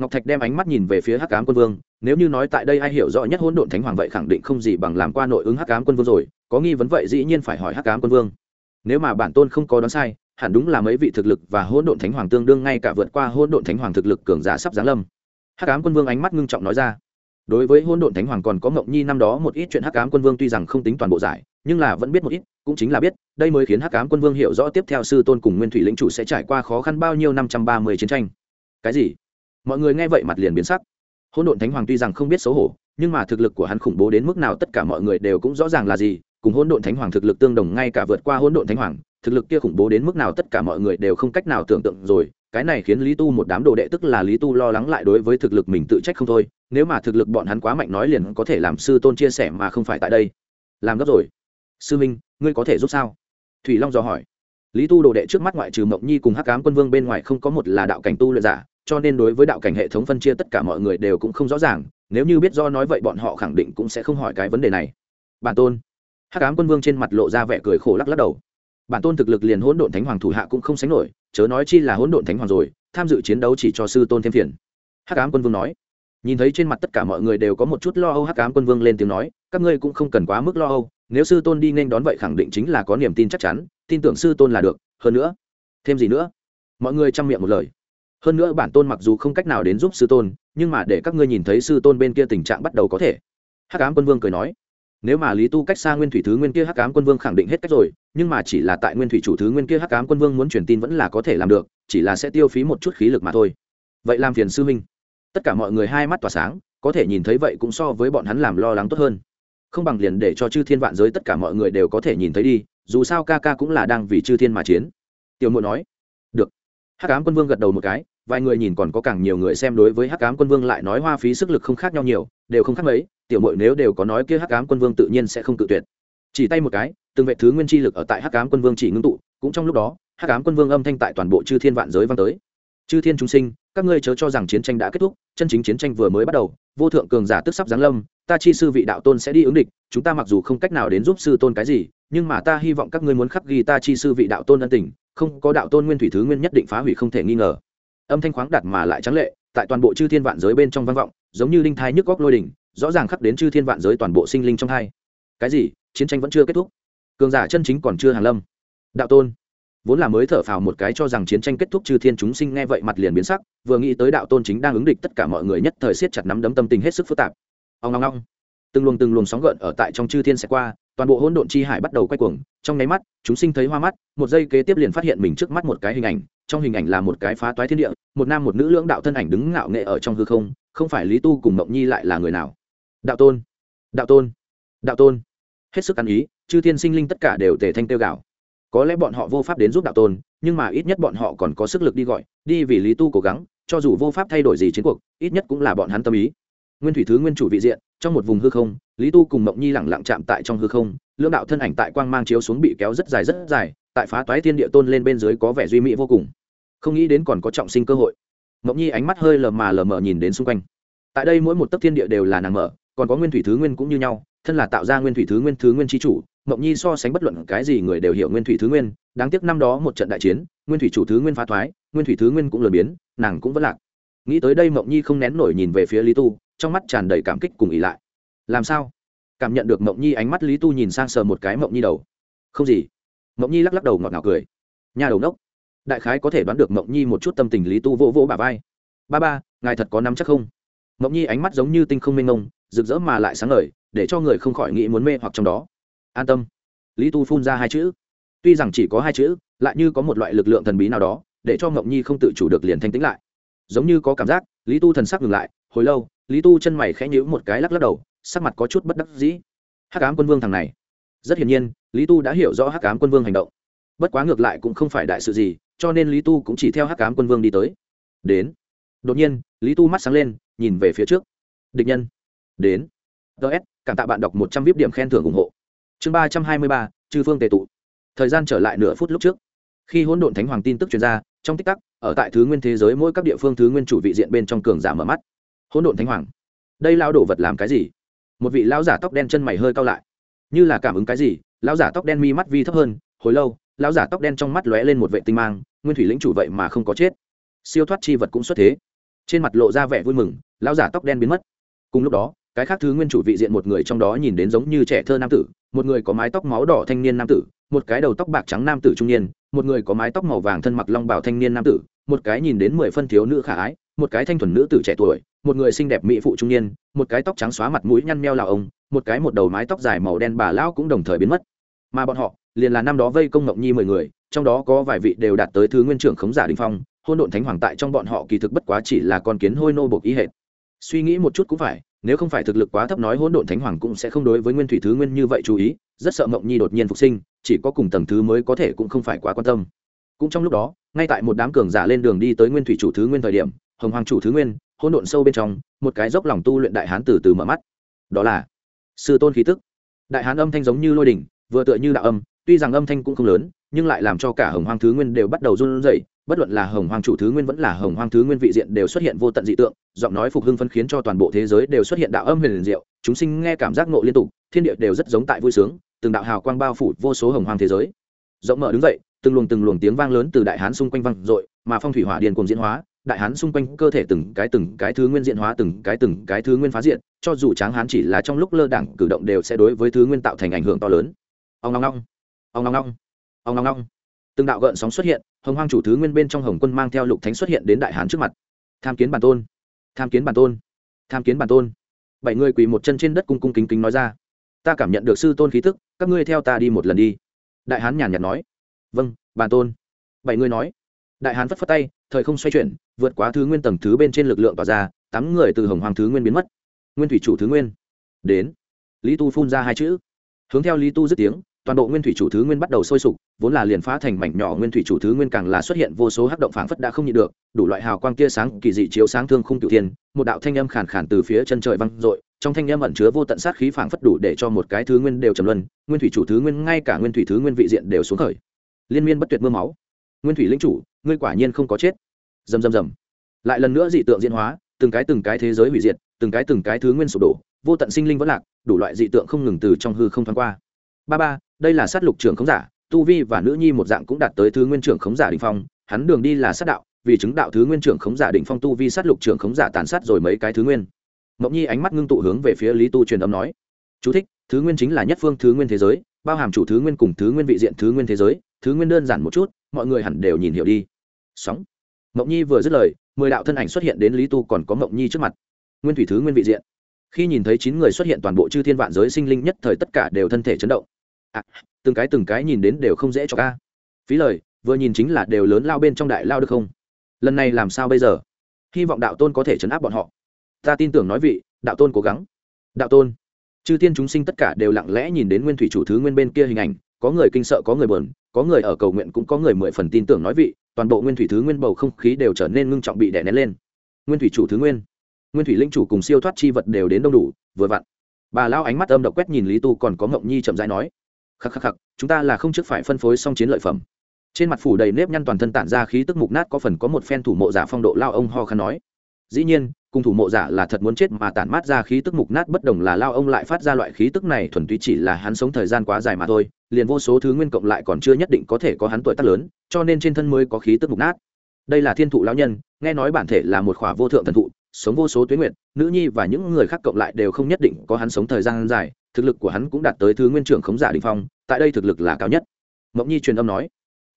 Ngọc thạch đem ánh mắt nhìn về phía hắc cám quân vương, nếu như nói tại đây ai hiểu rõ nhất hỗn độn thánh hoàng vậy khẳng định không gì bằng làm qua nội ứng hắc cám quân vương rồi, có nghi vấn vậy dĩ nhiên phải hỏi hắc cám quân vương. Nếu mà bản tôn không có đoán sai, hẳn đúng là mấy vị thực lực và hỗn độn thánh hoàng tương đương ngay cả vượt qua hỗn độn thánh hoàng thực lực cường giả sắp giáng lâm hắc ám quân vương ánh mắt ngưng trọng nói ra. Đối với hỗn độn thánh hoàng còn có ngộng nhi năm đó một ít chuyện hắc ám quân vương tuy rằng không tính toàn bộ giải, nhưng là vẫn biết một ít, cũng chính là biết, đây mới khiến hắc ám quân vương hiểu rõ tiếp theo sư tôn cùng nguyên thủy lĩnh chủ sẽ trải qua khó khăn bao nhiêu năm trăm ba mươi chiến tranh. Cái gì? Mọi người nghe vậy mặt liền biến sắc. Hỗn độn thánh hoàng tuy rằng không biết xấu hổ, nhưng mà thực lực của hắn khủng bố đến mức nào tất cả mọi người đều cũng rõ ràng là gì, cùng hỗn độn thánh hoàng thực lực tương đồng ngay cả vượt qua hỗn độn thánh hoàng, thực lực kia khủng bố đến mức nào tất cả mọi người đều không cách nào tưởng tượng rồi cái này khiến lý tu một đám đồ đệ tức là lý tu lo lắng lại đối với thực lực mình tự trách không thôi, nếu mà thực lực bọn hắn quá mạnh nói liền có thể làm sư tôn chia sẻ mà không phải tại đây. Làm gấp rồi. Sư minh, ngươi có thể giúp sao? Thủy long dò hỏi. Lý tu đồ đệ trước mắt ngoại trừ mộng nhi cùng hắc cám quân vương bên ngoài không có một là đạo cảnh tu luyện giả, cho nên đối với đạo cảnh hệ thống phân chia tất cả mọi người đều cũng không rõ ràng, nếu như biết do nói vậy bọn họ khẳng định cũng sẽ không hỏi cái vấn đề này. Bản tôn. Hắc cám quân vương trên mặt lộ ra vẻ cười khổ lắc lắc đầu. Bản tôn thực lực liền hỗn độn thánh hoàng thủ hạ cũng không sánh nổi chớ nói chi là hỗn độn thánh hoàng rồi, tham dự chiến đấu chỉ cho sư tôn thêm phiền. Hắc ám quân vương nói. Nhìn thấy trên mặt tất cả mọi người đều có một chút lo âu, hắc ám quân vương lên tiếng nói, các ngươi cũng không cần quá mức lo âu, nếu sư tôn đi nên đón vậy khẳng định chính là có niềm tin chắc chắn, tin tưởng sư tôn là được, hơn nữa, thêm gì nữa? Mọi người chăm miệng một lời. Hơn nữa bản tôn mặc dù không cách nào đến giúp sư tôn, nhưng mà để các ngươi nhìn thấy sư tôn bên kia tình trạng bắt đầu có thể. Hắc ám quân vương cười nói nếu mà lý tu cách xa nguyên thủy thứ nguyên kia hắc ám quân vương khẳng định hết cách rồi, nhưng mà chỉ là tại nguyên thủy chủ thứ nguyên kia hắc ám quân vương muốn truyền tin vẫn là có thể làm được, chỉ là sẽ tiêu phí một chút khí lực mà thôi. Vậy làm phiền sư minh tất cả mọi người hai mắt tỏa sáng, có thể nhìn thấy vậy cũng so với bọn hắn làm lo lắng tốt hơn. Không bằng liền để cho chư thiên vạn giới tất cả mọi người đều có thể nhìn thấy đi, dù sao ca ca cũng là đang vì chư thiên mà chiến. Tiểu muội nói. Được. Hắc ám quân vương gật đầu một cái, vài người nhìn còn có càng nhiều người xem đối với hắc ám quân vương lại nói hoa phí sức lực không khác nhau nhiều đều không khác mấy, tiểu muội nếu đều có nói kia hắc ám quân vương tự nhiên sẽ không tự tuyệt. Chỉ tay một cái, từng vệ thứ nguyên chi lực ở tại hắc ám quân vương chỉ ngưng tụ, cũng trong lúc đó, hắc ám quân vương âm thanh tại toàn bộ chư thiên vạn giới vang tới. Chư thiên chúng sinh, các ngươi chớ cho rằng chiến tranh đã kết thúc, chân chính chiến tranh vừa mới bắt đầu, vô thượng cường giả tức sắp giáng lâm, ta chi sư vị đạo tôn sẽ đi ứng địch, chúng ta mặc dù không cách nào đến giúp sư tôn cái gì, nhưng mà ta hy vọng các ngươi muốn khắc ghi ta chi sư vị đạo tôn ân tình, không có đạo tôn nguyên thủy thứ nguyên nhất định phá hủy không thể nghi ngờ. Âm thanh khoáng đạt mà lại trắng lệ, tại toàn bộ chư thiên vạn giới bên trong vang vọng giống như linh thai nhức góc lôi đỉnh, rõ ràng khắc đến chư thiên vạn giới toàn bộ sinh linh trong hai. Cái gì? Chiến tranh vẫn chưa kết thúc. Cường giả chân chính còn chưa hàng lâm. Đạo tôn, vốn là mới thở phào một cái cho rằng chiến tranh kết thúc chư thiên chúng sinh nghe vậy mặt liền biến sắc, vừa nghĩ tới đạo tôn chính đang ứng địch tất cả mọi người nhất thời siết chặt nắm đấm tâm tình hết sức phức tạp. Ông ngong ngong từng luồng từng luồng sóng gợn ở tại trong chư thiên sẽ qua toàn bộ hỗn độn chi hải bắt đầu quay cuồng, trong nháy mắt, chúng sinh thấy hoa mắt, một giây kế tiếp liền phát hiện mình trước mắt một cái hình ảnh, trong hình ảnh là một cái phá toái thiên địa, một nam một nữ lưỡng đạo thân ảnh đứng ngạo nghệ ở trong hư không không phải lý tu cùng mộng nhi lại là người nào? Đạo tôn đạo tôn đạo tôn. Hết sức ăn ý, chư thiên sinh linh tất cả đều tề thanh tiêu gạo có lẽ bọn họ vô pháp đến giúp đạo tôn, nhưng mà ít nhất bọn họ còn có sức lực đi gọi, đi vì lý tu cố gắng, cho dù vô pháp thay đổi gì chiến cuộc, ít nhất cũng là bọn hắn tâm ý nguyên thủy thứ nguyên chủ vị diện, trong một vùng hư không, lý tu cùng mộng nhi lẳng lặng chạm tại trong hư không, lưỡng đạo thân ảnh tại quang mang chiếu xuống bị kéo rất dài rất dài, tại phá toái thiên địa tôn lên bên dưới có vẻ duy mỹ vô cùng. Không nghĩ đến còn có trọng sinh cơ hội. Mộng nhi ánh mắt hơi lờ mà lờ mờ nhìn đến xung quanh. Tại đây mỗi một tấc thiên địa đều là nàng mở, còn có nguyên thủy thứ nguyên cũng như nhau, thân là tạo ra nguyên thủy thứ nguyên thứ nguyên tri chủ, mộng nhi so sánh bất luận cái gì người đều hiểu nguyên thủy thứ nguyên, đáng tiếc năm đó một trận đại chiến, nguyên thủy chủ thứ nguyên phá thoái nguyên thủy thứ nguyên cũng lừa biến, nàng cũng vẫn lạc. Nghĩ tới đây mộng nhi không nén nổi nhìn về phía lý tu trong mắt tràn đầy cảm kích cùng ỉ lại. Làm sao? Cảm nhận được mộng nhi ánh mắt lý tu nhìn sang sờ một cái mộng nhi đầu. Không gì. Mộng nhi lắc lắc đầu ngọt ngào cười. Nhà đầu đốc. Đại khái có thể đoán được mộng nhi một chút tâm tình lý tu vỗ vỗ bà vai. Ba ba, ngài thật có nắm chắc không? Mộng nhi ánh mắt giống như tinh không mênh mông, rực rỡ mà lại sáng ngời, để cho người không khỏi nghĩ muốn mê hoặc trong đó. An tâm. Lý tu phun ra hai chữ. Tuy rằng chỉ có hai chữ, lại như có một loại lực lượng thần bí nào đó, để cho mộng nhi không tự chủ được liền thanh tĩnh lại. Giống như có cảm giác, lý tu thần sắc ngừng lại, hồi lâu lý tu chân mày khẽ nhíu một cái lắc lắc đầu, sắc mặt có chút bất đắc dĩ. Hắc ám quân vương thằng này. Rất hiển nhiên, lý tu đã hiểu rõ hắc ám quân vương hành động. Bất quá ngược lại cũng không phải đại sự gì, cho nên lý tu cũng chỉ theo hắc ám quân vương đi tới. Đến. Đột nhiên, lý tu mắt sáng lên, nhìn về phía trước. Địch nhân. Đến. Ts cảm tạ bạn đọc một trăm vip điểm khen thưởng ủng hộ. Chương ba trăm hai mươi ba, chư phương tề tụ. Thời gian trở lại nửa phút lúc trước. Khi hỗn độn thánh hoàng tin tức truyền ra, trong tích tắc, ở tại thứ nguyên thế giới mỗi các địa phương thứ nguyên chủ vị diện bên trong cường giả mở mắt hỗn độn thánh hoàng. Đây lao đổ vật làm cái gì? Một vị lao giả tóc đen chân mày hơi cao lại. Như là cảm ứng cái gì lao giả tóc đen mi mắt vi thấp hơn, hồi lâu lao giả tóc đen trong mắt lóe lên một vệ tinh mang, nguyên thủy lĩnh chủ vậy mà không có chết. Siêu thoát chi vật cũng xuất thế. Trên mặt lộ ra vẻ vui mừng lao giả tóc đen biến mất. Cùng lúc đó, cái khác thứ nguyên chủ vị diện một người trong đó nhìn đến giống như trẻ thơ nam tử, một người có mái tóc máu đỏ thanh niên nam tử, một cái đầu tóc bạc trắng nam tử trung niên, một người có mái tóc màu vàng thân mặc long bảo thanh niên nam tử, một cái nhìn đến mười phân thiếu nữ khả ái một cái thanh thuần nữ tử trẻ tuổi, một người xinh đẹp mỹ phụ trung niên, một cái tóc trắng xóa mặt mũi nhăn meo lào ông, một cái một đầu mái tóc dài màu đen bà lão cũng đồng thời biến mất. Mà bọn họ, liền là năm đó vây công ngọc nhi mười người, trong đó có vài vị đều đạt tới thứ nguyên trưởng khống giả đình phong, hôn độn thánh hoàng tại trong bọn họ kỳ thực bất quá chỉ là con kiến hôi nô bộc ý hệ suy nghĩ một chút cũng phải, nếu không phải thực lực quá thấp nói hỗn độn thánh hoàng cũng sẽ không đối với nguyên thủy thứ nguyên như vậy chú ý, rất sợ mộng nhi đột nhiên phục sinh, chỉ có cùng tầng thứ mới có thể cũng không phải quá quan tâm cũng trong lúc đó ngay tại một đám cường giả lên đường đi tới nguyên thủy chủ thứ nguyên thời điểm hồng hoàng chủ thứ nguyên hỗn độn sâu bên trong một cái dốc lòng tu luyện đại hán từ từ mở mắt. Đó là sư tôn khí tức. Đại hán âm thanh giống như lôi đình, vừa tựa như đạo âm tuy rằng âm thanh cũng không lớn nhưng lại làm cho cả hồng hoàng thứ nguyên đều bắt đầu run rẩy bất luận là hồng hoàng chủ thứ nguyên vẫn là hồng hoàng thứ nguyên vị diện đều xuất hiện vô tận dị tượng giọng nói phục hưng phân khiến cho toàn bộ thế giới đều xuất hiện đạo âm huyền diệu chúng sinh nghe cảm giác ngộ liên tục thiên địa đều rất giống tại vui sướng từng đạo hào quang bao phủ vô số hồng hoàng thế giới. Rộng mở đứng dậy từng luồng từng luồng tiếng vang lớn từ đại hán xung quanh vang dội, mà phong thủy hỏa điền cùng diễn hóa, đại hán xung quanh cơ thể từng cái từng cái thứ nguyên diễn hóa, từng cái từng cái thứ nguyên phá diện, cho dù tráng hán chỉ là trong lúc lơ đẳng cử động đều sẽ đối với thứ nguyên tạo thành ảnh hưởng to lớn. Ông long long ông long long ông long long từng đạo gợn sóng xuất hiện, hồng hoang chủ thứ nguyên bên trong hồng quân mang theo lục thánh xuất hiện đến đại hán trước mặt. Tham kiến bản tôn, tham kiến bản tôn, tham kiến bản tôn. Bảy người quỳ một chân trên đất cung cung kính kính nói ra. Ta cảm nhận được sư tôn khí tức, các ngươi theo ta đi một lần đi. Đại hán nhàn nhạt nói vâng bản tôn. Bảy người nói. Đại hán phất phất tay, thời không xoay chuyển, vượt quá thứ nguyên tầng thứ bên trên lực lượng tỏa ra, tám người từ hồng hoàng thứ nguyên biến mất. Nguyên thủy chủ thứ nguyên đến. Lý tu phun ra hai chữ. Hướng theo lý tu dứt tiếng, toàn bộ nguyên thủy chủ thứ nguyên bắt đầu sôi sục, vốn là liền phá thành mảnh nhỏ nguyên thủy chủ thứ nguyên càng là xuất hiện vô số hắc động phảng phất đã không nhịn được, đủ loại hào quang tia sáng, kỳ dị chiếu sáng thương khung cửu thiên, một đạo thanh âm khàn khàn từ phía chân trời văng dội, trong thanh âm ẩn chứa vô tận sát khí phảng phất đủ để cho một cái thứ nguyên đều trầm luân, nguyên thủy chủ thứ nguyên, ngay cả nguyên thủy thứ nguyên vị diện đều xuống khởi liên miên bất tuyệt mưa máu. Nguyên thủy linh chủ, ngươi quả nhiên không có chết. Rầm rầm rầm. Lại lần nữa dị tượng diễn hóa, từng cái từng cái thế giới hủy diệt, từng cái từng cái thứ nguyên sụp đổ, vô tận sinh linh vẫn lạc, đủ loại dị tượng không ngừng từ trong hư không thoáng qua. Ba ba, đây là sát lục trưởng khống giả, tu vi và nữ nhi một dạng cũng đạt tới thứ nguyên trưởng khống giả đỉnh phong, hắn đường đi là sát đạo, vì chứng đạo thứ nguyên trưởng khống giả đỉnh phong tu vi sát lục trưởng khống giả tàn sát rồi mấy cái thứ nguyên. Mộng nhi ánh mắt ngưng tụ hướng về phía lý tu truyền âm nói, chú thích, thứ nguyên chính là nhất phương thứ nguyên thế giới, bao hàm chủ thứ nguyên cùng thứ nguyên vị diện thứ nguyên thế giới thứ nguyên đơn giản một chút mọi người hẳn đều nhìn hiểu đi. Sóng. Mộng nhi vừa dứt lời mười đạo thân ảnh xuất hiện đến lý tu còn có mộng nhi trước mặt. Nguyên thủy thứ nguyên vị diện. Khi nhìn thấy chín người xuất hiện toàn bộ chư thiên vạn giới sinh linh nhất thời tất cả đều thân thể chấn động. À, từng cái từng cái nhìn đến đều không dễ cho ca. Phí lời vừa nhìn chính là đều lớn lao bên trong đại lao được không? Lần này làm sao bây giờ? Hy vọng đạo tôn có thể chấn áp bọn họ. Ta tin tưởng nói vị đạo tôn cố gắng. Đạo tôn. Chư thiên chúng sinh tất cả đều lặng lẽ nhìn đến nguyên thủy chủ thứ nguyên bên kia hình ảnh có người kinh sợ, có người buồn, có người ở cầu nguyện, cũng có người mười phần tin tưởng nói vị, toàn bộ nguyên thủy thứ nguyên bầu không khí đều trở nên ngưng trọng bị đè nén lên. Nguyên thủy chủ thứ nguyên nguyên thủy linh chủ cùng siêu thoát chi vật đều đến đông đủ, vừa vặn. Bà lao ánh mắt âm độc quét nhìn lý tu, còn có ngộng nhi chậm rãi nói, khắc khắc khắc, chúng ta là không trước phải phân phối xong chiến lợi phẩm. Trên mặt phủ đầy nếp nhăn toàn thân tản ra khí tức mục nát, có phần có một phen thủ mộ giả phong độ lao ông ho khăn nói dĩ nhiên cùng thủ mộ giả là thật muốn chết mà tản mát ra khí tức mục nát bất đồng là lao ông lại phát ra loại khí tức này thuần túy chỉ là hắn sống thời gian quá dài mà thôi, liền vô số thứ nguyên cộng lại còn chưa nhất định có thể có hắn tuổi tác lớn, cho nên trên thân mới có khí tức mục nát. Đây là thiên thụ lão nhân, nghe nói bản thể là một khỏa vô thượng thần thụ, sống vô số tuyến nguyện nữ nhi và những người khác cộng lại đều không nhất định có hắn sống thời gian dài, thực lực của hắn cũng đạt tới thứ nguyên trưởng khống giả đình phong, tại đây thực lực là cao nhất. Mộng nhi truyền âm nói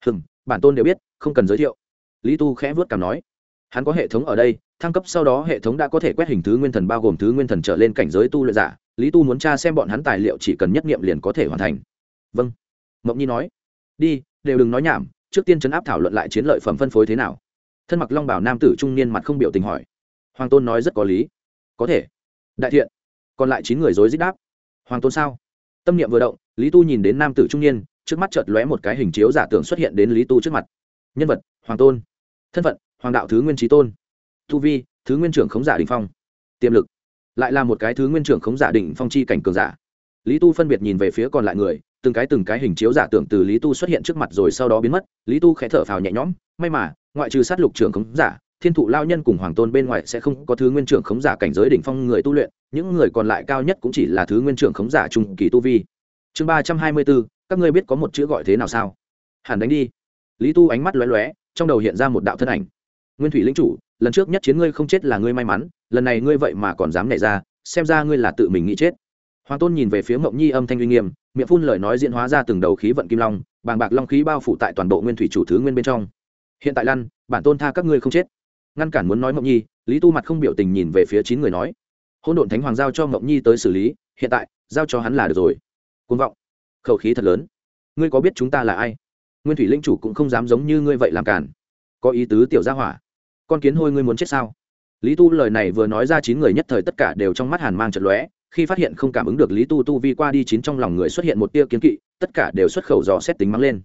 hừng bản tôn đều biết, không cần giới thiệu. Lý tu khẽ vớt cảm nói, hắn có hệ thống ở đây thăng cấp sau đó hệ thống đã có thể quét hình thứ nguyên thần bao gồm thứ nguyên thần trở lên cảnh giới tu luyện giả. Lý tu muốn tra xem bọn hắn tài liệu chỉ cần nhất nghiệm liền có thể hoàn thành. Vâng. Mộng nhi nói. Đi, đều đừng nói nhảm, trước tiên chấn áp thảo luận lại chiến lợi phẩm phân phối thế nào? Thân mặc long bảo nam tử trung niên mặt không biểu tình hỏi. Hoàng tôn nói rất có lý. Có thể. Đại thiện. Còn lại chín người dối dích đáp. Hoàng tôn sao? Tâm niệm vừa động, lý tu nhìn đến nam tử trung niên, trước mắt chợt lóe một cái hình chiếu giả tưởng xuất hiện đến lý tu trước mặt. Nhân vật, hoàng tôn. Thân phận, hoàng đạo thứ nguyên trí tôn tu vi, thứ nguyên trưởng khống giả đình phong. Tiềm lực, lại là một cái thứ nguyên trưởng khống giả đỉnh phong chi cảnh cường giả. Lý tu phân biệt nhìn về phía còn lại người, từng cái từng cái hình chiếu giả tưởng từ lý tu xuất hiện trước mặt rồi sau đó biến mất. Lý tu khẽ thở phào nhẹ nhõm, may mà, ngoại trừ sát lục trưởng khống giả, thiên thụ lao nhân cùng hoàng tôn bên ngoài sẽ không có thứ nguyên trưởng khống giả cảnh giới đỉnh phong người tu luyện, những người còn lại cao nhất cũng chỉ là thứ nguyên trưởng khống giả trung kỳ tu vi. Chương ba trăm hai mươi bốn các ngươi biết có một chữ gọi thế nào sao? Hẳn đánh đi. Lý tu ánh mắt lóe lóe, trong đầu hiện ra một đạo thân ảnh. Nguyên thủy lĩnh chủ lần trước nhất chiến ngươi không chết là ngươi may mắn, lần này ngươi vậy mà còn dám nảy ra, xem ra ngươi là tự mình nghĩ chết. Hoàng tôn nhìn về phía mộng nhi âm thanh uy nghiêm, miệng phun lời nói diễn hóa ra từng đầu khí vận kim long, bàng bạc long khí bao phủ tại toàn bộ nguyên thủy chủ thứ nguyên bên trong. Hiện tại lăn, bản tôn tha các ngươi không chết. Ngăn cản muốn nói mộng nhi, lý tu mặt không biểu tình nhìn về phía chín người nói. Hôn độn thánh hoàng giao cho mộng nhi tới xử lý, hiện tại, giao cho hắn là được rồi. Côn vọng. Khẩu khí thật lớn. Ngươi có biết chúng ta là ai? Nguyên thủy linh chủ cũng không dám giống như ngươi vậy làm cản. Có ý tứ tiểu gia hỏa con kiến hôi ngươi muốn chết sao? Lý tu lời này vừa nói ra chín người nhất thời tất cả đều trong mắt hàn mang trận lóe, khi phát hiện không cảm ứng được lý tu tu vi qua đi chín trong lòng người xuất hiện một tia kiến kỵ, tất cả đều xuất khẩu dò xét tính mắng lên.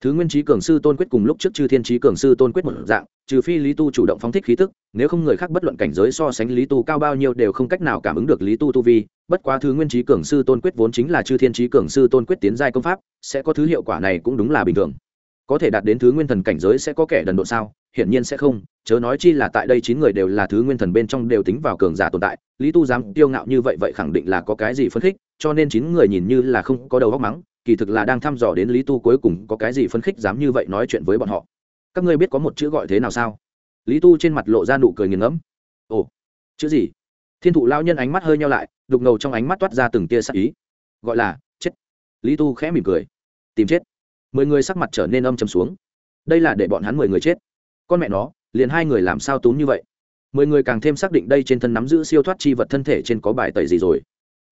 Thứ nguyên trí cường sư tôn quyết cùng lúc trước chư thiên trí cường sư tôn quyết một dạng, trừ phi lý tu chủ động phóng thích khí tức, nếu không người khác bất luận cảnh giới so sánh lý tu cao bao nhiêu đều không cách nào cảm ứng được lý tu tu vi, bất quá thứ nguyên trí cường sư tôn quyết vốn chính là chư thiên trí cường sư tôn quyết tiến giai công pháp, sẽ có thứ hiệu quả này cũng đúng là bình thường có thể đạt đến thứ nguyên thần cảnh giới sẽ có kẻ đần độ sao? Hiển nhiên sẽ không, chớ nói chi là tại đây chín người đều là thứ nguyên thần bên trong đều tính vào cường giả tồn tại, lý tu dám tiêu ngạo như vậy vậy khẳng định là có cái gì phấn khích, cho nên chín người nhìn như là không có đầu góc mắng, kỳ thực là đang thăm dò đến lý tu cuối cùng có cái gì phấn khích dám như vậy nói chuyện với bọn họ. Các ngươi biết có một chữ gọi thế nào sao? Lý tu trên mặt lộ ra nụ cười nghiền ngẫm. Ồ, chữ gì? Thiên thụ lao nhân ánh mắt hơi nhau lại, đục ngầu trong ánh mắt toát ra từng tia sắc ý. Gọi là chết. Lý tu khẽ mỉm cười. Tìm chết mười người sắc mặt trở nên âm chầm xuống. Đây là để bọn hắn mười người chết. Con mẹ nó, liền hai người làm sao túm như vậy? Mười người càng thêm xác định đây trên thân nắm giữ siêu thoát chi vật thân thể trên có bài tẩy gì rồi.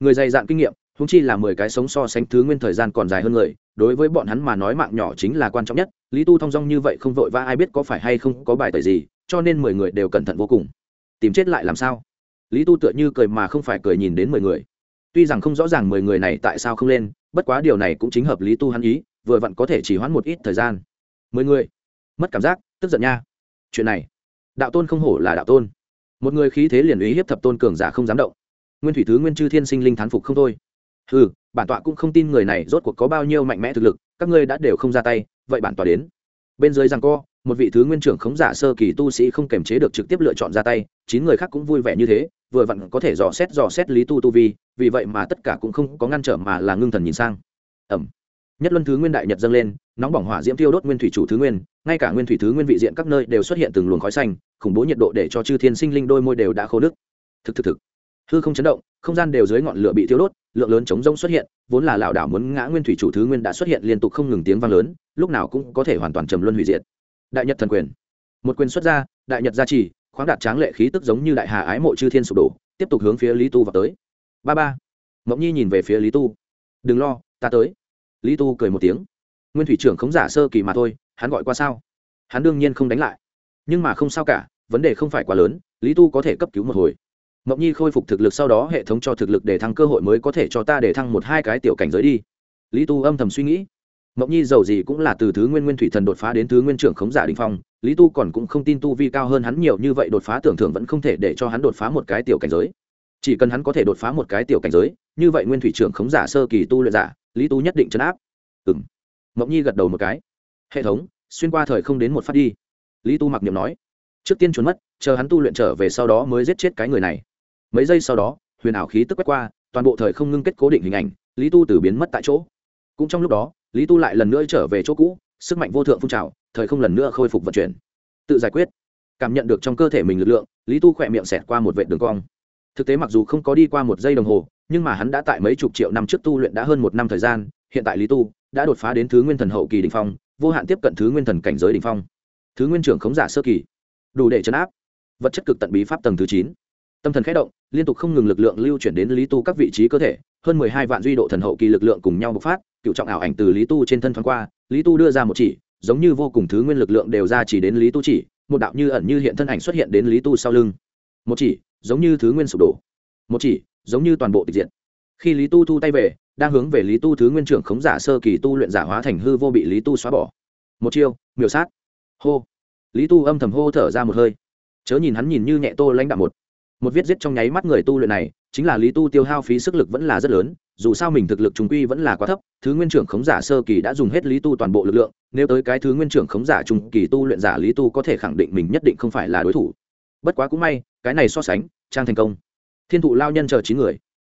Người dày dạn kinh nghiệm húng chi là mười cái sống so sánh thứ nguyên thời gian còn dài hơn người, đối với bọn hắn mà nói mạng nhỏ chính là quan trọng nhất. Lý tu thong dong như vậy không vội vã ai biết có phải hay không có bài tẩy gì, cho nên mười người đều cẩn thận vô cùng. Tìm chết lại làm sao? Lý tu tựa như cười mà không phải cười nhìn đến mười người. Tuy rằng không rõ ràng mười người này tại sao không lên, bất quá điều này cũng chính hợp lý tu hắn ý vừa vặn có thể chỉ hoãn một ít thời gian. Mười người. Mất cảm giác, tức giận nha. Chuyện này, đạo tôn không hổ là đạo tôn. Một người khí thế liền ý hiếp thập tôn cường giả không dám động. Nguyên thủy thứ nguyên chư thiên sinh linh thán phục không thôi. Ừ bản tọa cũng không tin người này rốt cuộc có bao nhiêu mạnh mẽ thực lực, các ngươi đã đều không ra tay, vậy bản tọa đến. Bên dưới rằng co, một vị thứ nguyên trưởng khống giả sơ kỳ tu sĩ không kềm chế được trực tiếp lựa chọn ra tay, chín người khác cũng vui vẻ như thế, vừa vặn có thể dò xét dò xét lý tu tu vi, vì vậy mà tất cả cũng không có ngăn trở mà là ngưng thần nhìn sang. Ẩm nhất luân thứ nguyên đại nhật dâng lên, nóng bỏng hỏa diễm tiêu đốt nguyên thủy chủ thứ nguyên, ngay cả nguyên thủy thứ nguyên vị diện các nơi đều xuất hiện từng luồng khói xanh, khủng bố nhiệt độ để cho chư thiên sinh linh đôi môi đều đã khô nước thực thực thực. Hư không chấn động, không gian đều dưới ngọn lửa bị thiêu đốt, lượng lớn chống rông xuất hiện, vốn là lảo đảo muốn ngã nguyên thủy chủ thứ nguyên đã xuất hiện liên tục không ngừng tiếng vang lớn, lúc nào cũng có thể hoàn toàn trầm luân hủy diệt. Đại nhật thần quyền. Một quyền xuất ra, đại nhật gia trì, khoáng đạt tráng lệ khí tức giống như đại hà ái mộ chư thiên sụp đổ, tiếp tục hướng phía lý tu vào tới. Ba ba. Mộng nhi nhìn về phía lý tu. Đừng lo, ta tới lý tu cười một tiếng. Nguyên thủy trưởng khống giả sơ kỳ mà thôi, hắn gọi qua sao? Hắn đương nhiên không đánh lại. Nhưng mà không sao cả, vấn đề không phải quá lớn, lý tu có thể cấp cứu một hồi. Mộng nhi khôi phục thực lực sau đó hệ thống cho thực lực để thăng cơ hội mới có thể cho ta để thăng một hai cái tiểu cảnh giới đi. Lý tu âm thầm suy nghĩ. Mộng nhi giàu gì cũng là từ thứ nguyên nguyên thủy thần đột phá đến thứ nguyên trưởng khống giả đình phong, lý tu còn cũng không tin tu vi cao hơn hắn nhiều như vậy đột phá tưởng thưởng vẫn không thể để cho hắn đột phá một cái tiểu cảnh giới. Chỉ cần hắn có thể đột phá một cái tiểu cảnh giới, như vậy nguyên thủy trưởng khống giả sơ kỳ tu luyện giả lý tu nhất định chấn áp. Ừ m mộng nhi gật đầu một cái. Hệ thống, xuyên qua thời không đến một phát đi. Lý tu mặc niệm nói. Trước tiên trốn mất, chờ hắn tu luyện trở về sau đó mới giết chết cái người này. Mấy giây sau đó, huyền ảo khí tức quét qua, toàn bộ thời không ngưng kết cố định hình ảnh, lý tu từ biến mất tại chỗ. Cũng trong lúc đó, lý tu lại lần nữa trở về chỗ cũ, sức mạnh vô thượng phun trào, thời không lần nữa khôi phục vận chuyển. Tự giải quyết. Cảm nhận được trong cơ thể mình lực lượng, lý tu khỏe miệng xẹt qua một vệ đường cong. Thực tế mặc dù không có đi qua một giây đồng hồ nhưng mà hắn đã tại mấy chục triệu năm trước tu luyện đã hơn một năm thời gian, hiện tại lý tu đã đột phá đến thứ nguyên thần hậu kỳ đình phong, vô hạn tiếp cận thứ nguyên thần cảnh giới đình phong. Thứ nguyên trưởng khống giả sơ kỳ. Đủ để chấn áp. Vật chất cực tận bí pháp tầng thứ chín. Tâm thần khẽ động, liên tục không ngừng lực lượng lưu chuyển đến lý tu các vị trí cơ thể, hơn mười hai vạn duy độ thần hậu kỳ lực lượng cùng nhau bộc phát, cựu trọng ảo ảnh từ lý tu trên thân thoáng qua, lý tu đưa ra một chỉ, giống như vô cùng thứ nguyên lực lượng đều ra chỉ đến lý tu chỉ, một đạo như ẩn như hiện thân ảnh xuất hiện đến lý tu sau lưng. Một chỉ, giống như thứ nguyên sụp đổ. Một chỉ giống như toàn bộ tịch diện khi lý tu thu tay về, đang hướng về lý tu thứ nguyên trưởng khống giả sơ kỳ tu luyện giả hóa thành hư vô bị lý tu xóa bỏ. Một chiêu, miểu sát. Hô. Lý tu âm thầm hô thở ra một hơi. Chớ nhìn hắn nhìn như nhẹ tô lãnh đạo một. Một viết giết trong nháy mắt người tu luyện này, chính là lý tu tiêu hao phí sức lực vẫn là rất lớn, dù sao mình thực lực trung quy vẫn là quá thấp, thứ nguyên trưởng khống giả sơ kỳ đã dùng hết lý tu toàn bộ lực lượng, nếu tới cái thứ nguyên trưởng khống giả trung kỳ tu luyện giả lý tu có thể khẳng định mình nhất định không phải là đối thủ. Bất quá cũng may, cái này so sánh, trang thành công thiên thụ lao nhân chờ chín người.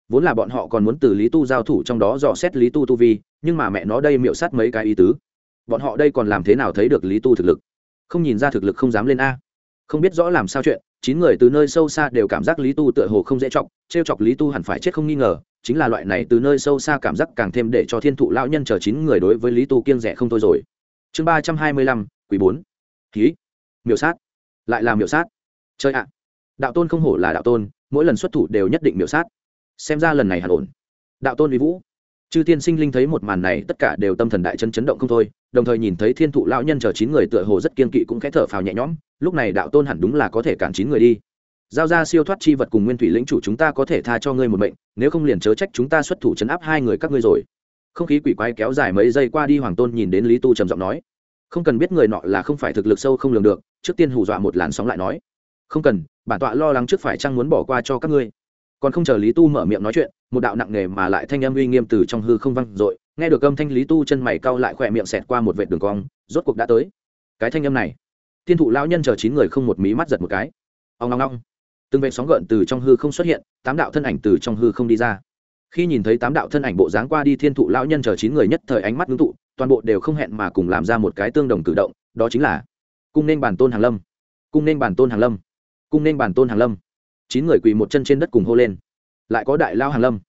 Vốn là bọn họ còn muốn từ lý tu giao thủ trong đó dò xét lý tu tu vi, nhưng mà mẹ nó đây miệu sát mấy cái ý tứ. Bọn họ đây còn làm thế nào thấy được lý tu thực lực? Không nhìn ra thực lực không dám lên a. Không biết rõ làm sao chuyện, chín người từ nơi sâu xa đều cảm giác lý tu tựa hồ không dễ chọc t r e o chọc lý tu hẳn phải chết không nghi ngờ, chính là loại này từ nơi sâu xa cảm giác càng thêm để cho thiên thụ lão nhân chờ chín người đối với lý tu kiêng rẻ không thôi rồi. Chương ba trăm hai mươi lăm quý bốn. Ký miểu sát. Lại là miểu sát. Chơi ạ. Đạo tôn không hổ là đạo tôn mỗi lần xuất thủ đều nhất định miểu sát. Xem ra lần này hẳn ổn. Đạo tôn uy vũ. Chư tiên sinh linh thấy một màn này, tất cả đều tâm thần đại chân chấn động không thôi, đồng thời nhìn thấy thiên thụ lão nhân chờ chín người tựa hồ rất kiên kỵ cũng khẽ thở phào nhẹ nhõm, lúc này đạo tôn hẳn đúng là có thể cản chín người đi. Giao ra siêu thoát chi vật cùng nguyên thủy lĩnh chủ chúng ta có thể tha cho ngươi một mệnh, nếu không liền chớ trách chúng ta xuất thủ chấn áp hai người các ngươi rồi. Không khí quỷ quái kéo dài mấy giây qua đi, hoàng tôn nhìn đến lý tu trầm giọng nói, không cần biết người nọ là không phải thực lực sâu không lường được, trước tiên hù dọa một làn sóng lại nói. Không cần bản tọa lo lắng trước phải chăng muốn bỏ qua cho các ngươi. Còn không chờ lý tu mở miệng nói chuyện, một đạo nặng nề mà lại thanh âm uy nghiêm từ trong hư không văng dội. Nghe được âm thanh, lý tu chân mày cau lại khỏe miệng xẹt qua một vệt đường cong, rốt cuộc đã tới. Cái thanh âm này, thiên thụ lão nhân chờ chín người không một mí mắt giật một cái. Ông long long từng vệ sóng gợn từ trong hư không xuất hiện, tám đạo thân ảnh từ trong hư không đi ra. Khi nhìn thấy tám đạo thân ảnh bộ dáng qua đi, thiên thụ lão nhân chờ chín người nhất thời ánh mắt ngưng tụ, toàn bộ đều không hẹn mà cùng làm ra một cái tương đồng cử động, đó chính là cung nên bản tôn hàng lâm. Cung nên bản tôn hàng lâm cung nên bản tôn hàng lâm. Chín người quỳ một chân trên đất cùng hô lên. Lại có đại lao hàng lâm.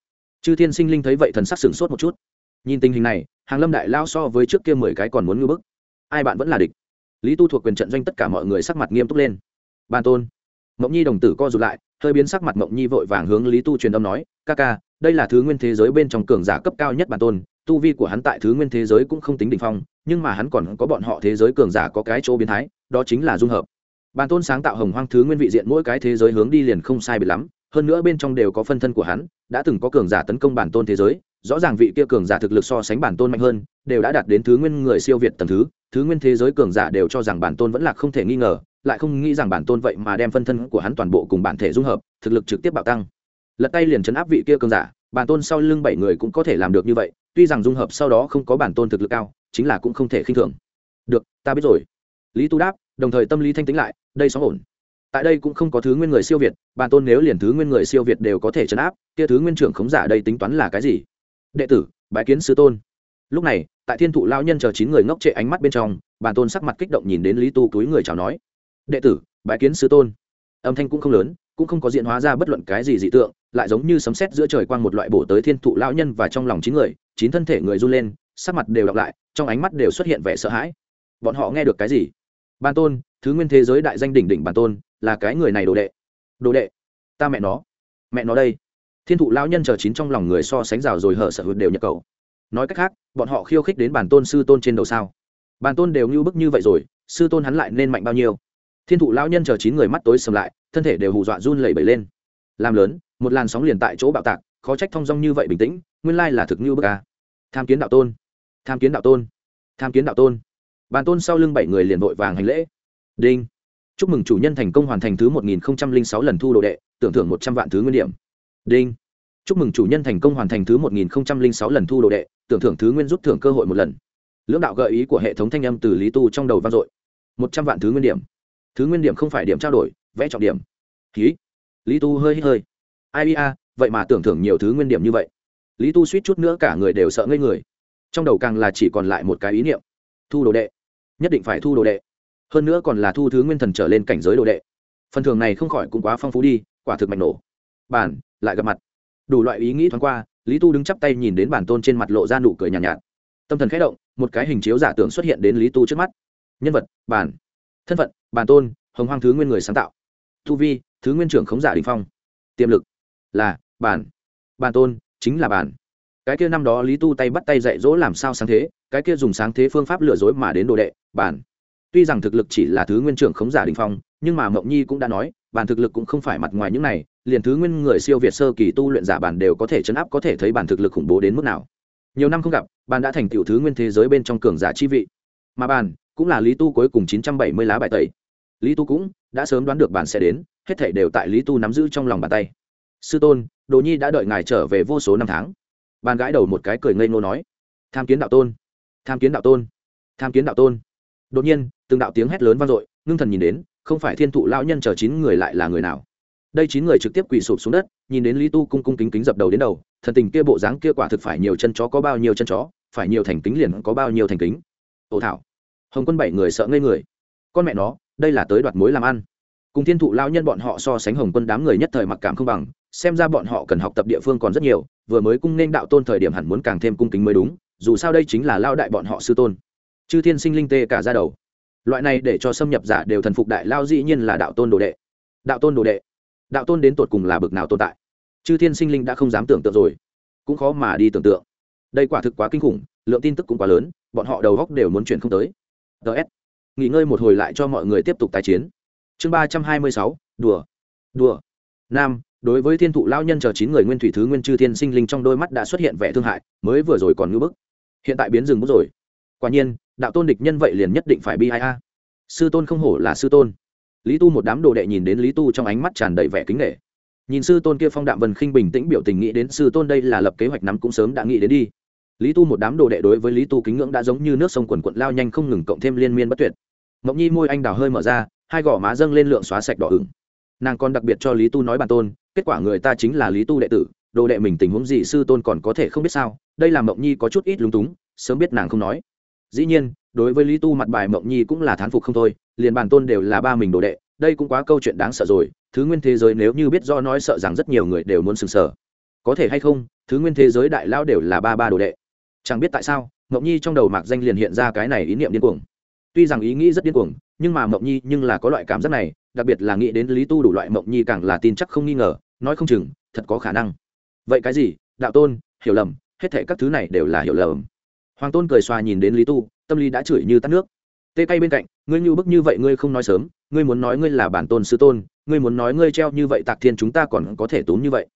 Chư thiên sinh linh thấy vậy thần sắc sửng sốt một chút. Nhìn tình hình này, hàng lâm đại lao so với trước kia mười cái còn muốn ngưỡng bức. Ai bạn vẫn là địch. Lý tu thuộc quyền trận doanh tất cả mọi người sắc mặt nghiêm túc lên. Bản tôn. Mộng nhi đồng tử co rụt lại, hơi biến sắc mặt mộng nhi vội vàng hướng lý tu truyền âm nói, ca ca, đây là thứ nguyên thế giới bên trong cường giả cấp cao nhất bản tôn, tu vi của hắn tại thứ nguyên thế giới cũng không tính đ ỉ n h phong, nhưng mà hắn còn có bọn họ thế giới cường giả có cái chỗ biến thái, đó chính là dung hợp bản tôn sáng tạo hồng hoang thứ nguyên vị diện mỗi cái thế giới hướng đi liền không sai biệt lắm, hơn nữa bên trong đều có phân thân của hắn, đã từng có cường giả tấn công bản tôn thế giới, rõ ràng vị kia cường giả thực lực so sánh bản tôn mạnh hơn, đều đã đạt đến thứ nguyên người siêu việt tầng thứ thứ nguyên thế giới cường giả đều cho rằng bản tôn vẫn là không thể nghi ngờ, lại không nghĩ rằng bản tôn vậy mà đem phân thân của hắn toàn bộ cùng bản thể dung hợp, thực lực trực tiếp bạo tăng. Lật tay liền chấn áp vị kia cường giả, bản tôn sau lưng bảy người cũng có thể làm được như vậy, tuy rằng dung hợp sau đó không có bản tôn thực lực cao, chính là cũng không thể khinh thường. Được, ta biết rồi. Lý tu đáp đồng thời tâm lý thanh tĩnh lại, đây xóm ổn. Tại đây cũng không có thứ nguyên người siêu việt, bản tôn nếu liền thứ nguyên người siêu việt đều có thể chấn áp, kia thứ nguyên trưởng khống giả đây tính toán là cái gì? Đệ tử, bái kiến sư tôn. Lúc này, tại thiên thụ lao nhân chờ chín người ngốc trệ ánh mắt bên trong, bản tôn sắc mặt kích động nhìn đến lý tu túi người chào nói. Đệ tử, bái kiến sư tôn. Âm thanh cũng không lớn, cũng không có diện hóa ra bất luận cái gì dị tượng, lại giống như sấm sét giữa trời quang một loại bổ tới thiên thụ lão nhân và trong lòng chín người, chín thân thể người run lên, sắc mặt đều đọc lại, trong ánh mắt đều xuất hiện vẻ sợ hãi. Bọn họ nghe được cái gì? Ban tôn, thứ nguyên thế giới đại danh đỉnh đỉnh bản tôn, là cái người này đồ đệ. Đồ đệ? Ta mẹ nó. Mẹ nó đây. Thiên thụ lão nhân chờ chín trong lòng người so sánh rào rồi hở sở hụt đều nhập cầu. Nói cách khác, bọn họ khiêu khích đến bản tôn sư tôn trên đầu sao? Bản tôn đều như bức như vậy rồi, sư tôn hắn lại nên mạnh bao nhiêu? Thiên thụ lão nhân chờ chín người mắt tối sầm lại, thân thể đều hù dọa run lẩy bẩy lên. Làm lớn, một làn sóng liền tại chỗ bạo tạc, khó trách thong dong như vậy bình tĩnh, nguyên lai là thực như bức ca tham kiến đạo tôn. Tham kiến đạo tôn. Tham kiến đạo tôn bàn tôn sau lưng bảy người liền vội vàng hành lễ. Đinh. Chúc mừng chủ nhân thành công hoàn thành thứ một nghìn sáu lần thu đồ đệ, tưởng thưởng một trăm vạn thứ nguyên điểm. Đinh. Chúc mừng chủ nhân thành công hoàn thành thứ một nghìn sáu lần thu đồ đệ, tưởng thưởng thứ nguyên rút thưởng cơ hội một lần. Lưỡng đạo gợi ý của hệ thống thanh âm từ lý tu trong đầu vang dội. Một trăm vạn thứ nguyên điểm. Thứ nguyên điểm không phải điểm trao đổi, vẽ trọng điểm. Ký lý tu hơi hơi. Ai ia, vậy mà tưởng thưởng nhiều thứ nguyên điểm như vậy. Lý tu suýt chút nữa cả người đều sợ ngây người. Trong đầu càng là chỉ còn lại một cái ý niệm. Thu đồ đệ nhất định phải thu đồ đệ. Hơn nữa còn là thu thứ nguyên thần trở lên cảnh giới đồ đệ. Phần thưởng này không khỏi cũng quá phong phú đi quả thực mạnh nổ. Bản lại gặp mặt. Đủ loại ý nghĩ thoáng qua lý tu đứng chắp tay nhìn đến bản tôn trên mặt lộ ra nụ cười nhàn nhạt, nhạt. Tâm thần khẽ động một cái hình chiếu giả tưởng xuất hiện đến lý tu trước mắt. Nhân vật bản. Thân phận bản tôn hồng hoang thứ nguyên người sáng tạo. Thu vi thứ nguyên trưởng khống giả đình phong. Tiềm lực là bản. Bản tôn chính là bản cái kia năm đó lý tu tay bắt tay dạy dỗ làm sao sáng thế, cái kia dùng sáng thế phương pháp lừa dối mà đến đồ đệ, bản. Tuy rằng thực lực chỉ là thứ nguyên trưởng khống giả đình phong, nhưng mà mộng nhi cũng đã nói, bản thực lực cũng không phải mặt ngoài những này, liền thứ nguyên người siêu việt sơ kỳ tu luyện giả bản đều có thể chấn áp, có thể thấy bản thực lực khủng bố đến mức nào. Nhiều năm không gặp, bản đã thành tiểu thứ nguyên thế giới bên trong cường giả chi vị. Mà bản cũng là lý tu cuối cùng chín trăm bảy mươi lá bài tẩy. Lý tu cũng đã sớm đoán được bản sẽ đến, hết thảy đều tại lý tu nắm giữ trong lòng bàn tay. Sư tôn, đồ nhi đã đợi ngài trở về vô số năm tháng bàn gãi đầu một cái cười ngây ngô nói, tham kiến đạo tôn, tham kiến đạo tôn, tham kiến đạo tôn. Đột nhiên, từng đạo tiếng hét lớn vang dội, ngưng thần nhìn đến, không phải thiên thụ lão nhân chờ chín người lại là người nào. Đây chín người trực tiếp quỳ sụp xuống đất, nhìn đến lý tu cung cung kính kính dập đầu đến đầu, thần tình kia bộ dáng kia quả thực phải nhiều chân chó có bao nhiêu chân chó, phải nhiều thành kính liền có bao nhiêu thành kính. Ồ thảo, hồng quân bảy người sợ ngây người. Con mẹ nó, đây là tới đoạt mối làm ăn. Cùng thiên thụ lao nhân bọn họ so sánh hồng quân đám người nhất thời mặc cảm không bằng, xem ra bọn họ cần học tập địa phương còn rất nhiều vừa mới cung nên đạo tôn thời điểm hẳn muốn càng thêm cung kính mới đúng, dù sao đây chính là lao đại bọn họ sư tôn. Chư thiên sinh linh tê cả ra đầu. Loại này để cho xâm nhập giả đều thần phục đại lao dĩ nhiên là đạo tôn đồ đệ. Đạo tôn đồ đệ. Đạo tôn đến tột cùng là bực nào tồn tại? Chư thiên sinh linh đã không dám tưởng tượng rồi. Cũng khó mà đi tưởng tượng. Đây quả thực quá kinh khủng, lượng tin tức cũng quá lớn, bọn họ đầu góc đều muốn chuyển không tới. Ts nghỉ ngơi một hồi lại cho mọi người tiếp tục tái chiến. Chương ba trăm hai mươi sáu, đùa. Đùa. Nam đối với thiên thụ lao nhân chờ chín người nguyên thủy thứ nguyên chư thiên sinh linh trong đôi mắt đã xuất hiện vẻ thương hại, mới vừa rồi còn ngưỡng bức. Hiện tại biến rừng bút rồi. Quả nhiên, đạo tôn địch nhân vậy liền nhất định phải bi ai a. Sư tôn không hổ là sư tôn. Lý tu một đám đồ đệ nhìn đến lý tu trong ánh mắt tràn đầy vẻ kính nghệ nhìn sư tôn kia phong đạm vân khinh bình tĩnh biểu tình nghĩ đến sư tôn đây là lập kế hoạch nắm cũng sớm đã nghĩ đến đi. Lý tu một đám đồ đệ đối với lý tu kính ngưỡng đã giống như nước sông quần quận lao nhanh không ngừng cộng thêm liên miên bất tuyệt. Mộng nhi môi anh đào hơi mở ra, hai gò má dâng lên lượng xóa sạch đỏ ửng. Nàng còn đặc biệt cho lý tu nói bản tôn kết quả người ta chính là lý tu đệ tử, đồ đệ mình tình huống gì sư tôn còn có thể không biết sao, đây là mộng nhi có chút ít lúng túng, sớm biết nàng không nói. Dĩ nhiên, đối với lý tu mặt bài mộng nhi cũng là thán phục không thôi, liền bản tôn đều là ba mình đồ đệ, đây cũng quá câu chuyện đáng sợ rồi, thứ nguyên thế giới nếu như biết do nói sợ rằng rất nhiều người đều muốn sừng sờ. Có thể hay không, thứ nguyên thế giới đại lao đều là ba ba đồ đệ. Chẳng biết tại sao, mộng nhi trong đầu mạc danh liền hiện ra cái này ý niệm điên cuồng. Tuy rằng ý nghĩ rất điên cuồng, nhưng mà mộng nhi nhưng là có loại cảm giác này đặc biệt là nghĩ đến lý tu đủ loại mộng nhi càng là tin chắc không nghi ngờ, nói không chừng, thật có khả năng. Vậy cái gì? Đạo tôn, hiểu lầm, hết thệ các thứ này đều là hiểu lầm. Hoàng tôn cười xoa nhìn đến lý tu, tâm lý đã chửi như tắt nước. Tê cay bên cạnh, ngươi như bức như vậy ngươi không nói sớm, ngươi muốn nói ngươi là bản tôn sư tôn, ngươi muốn nói ngươi treo như vậy tạc thiên chúng ta còn có thể tốn như vậy.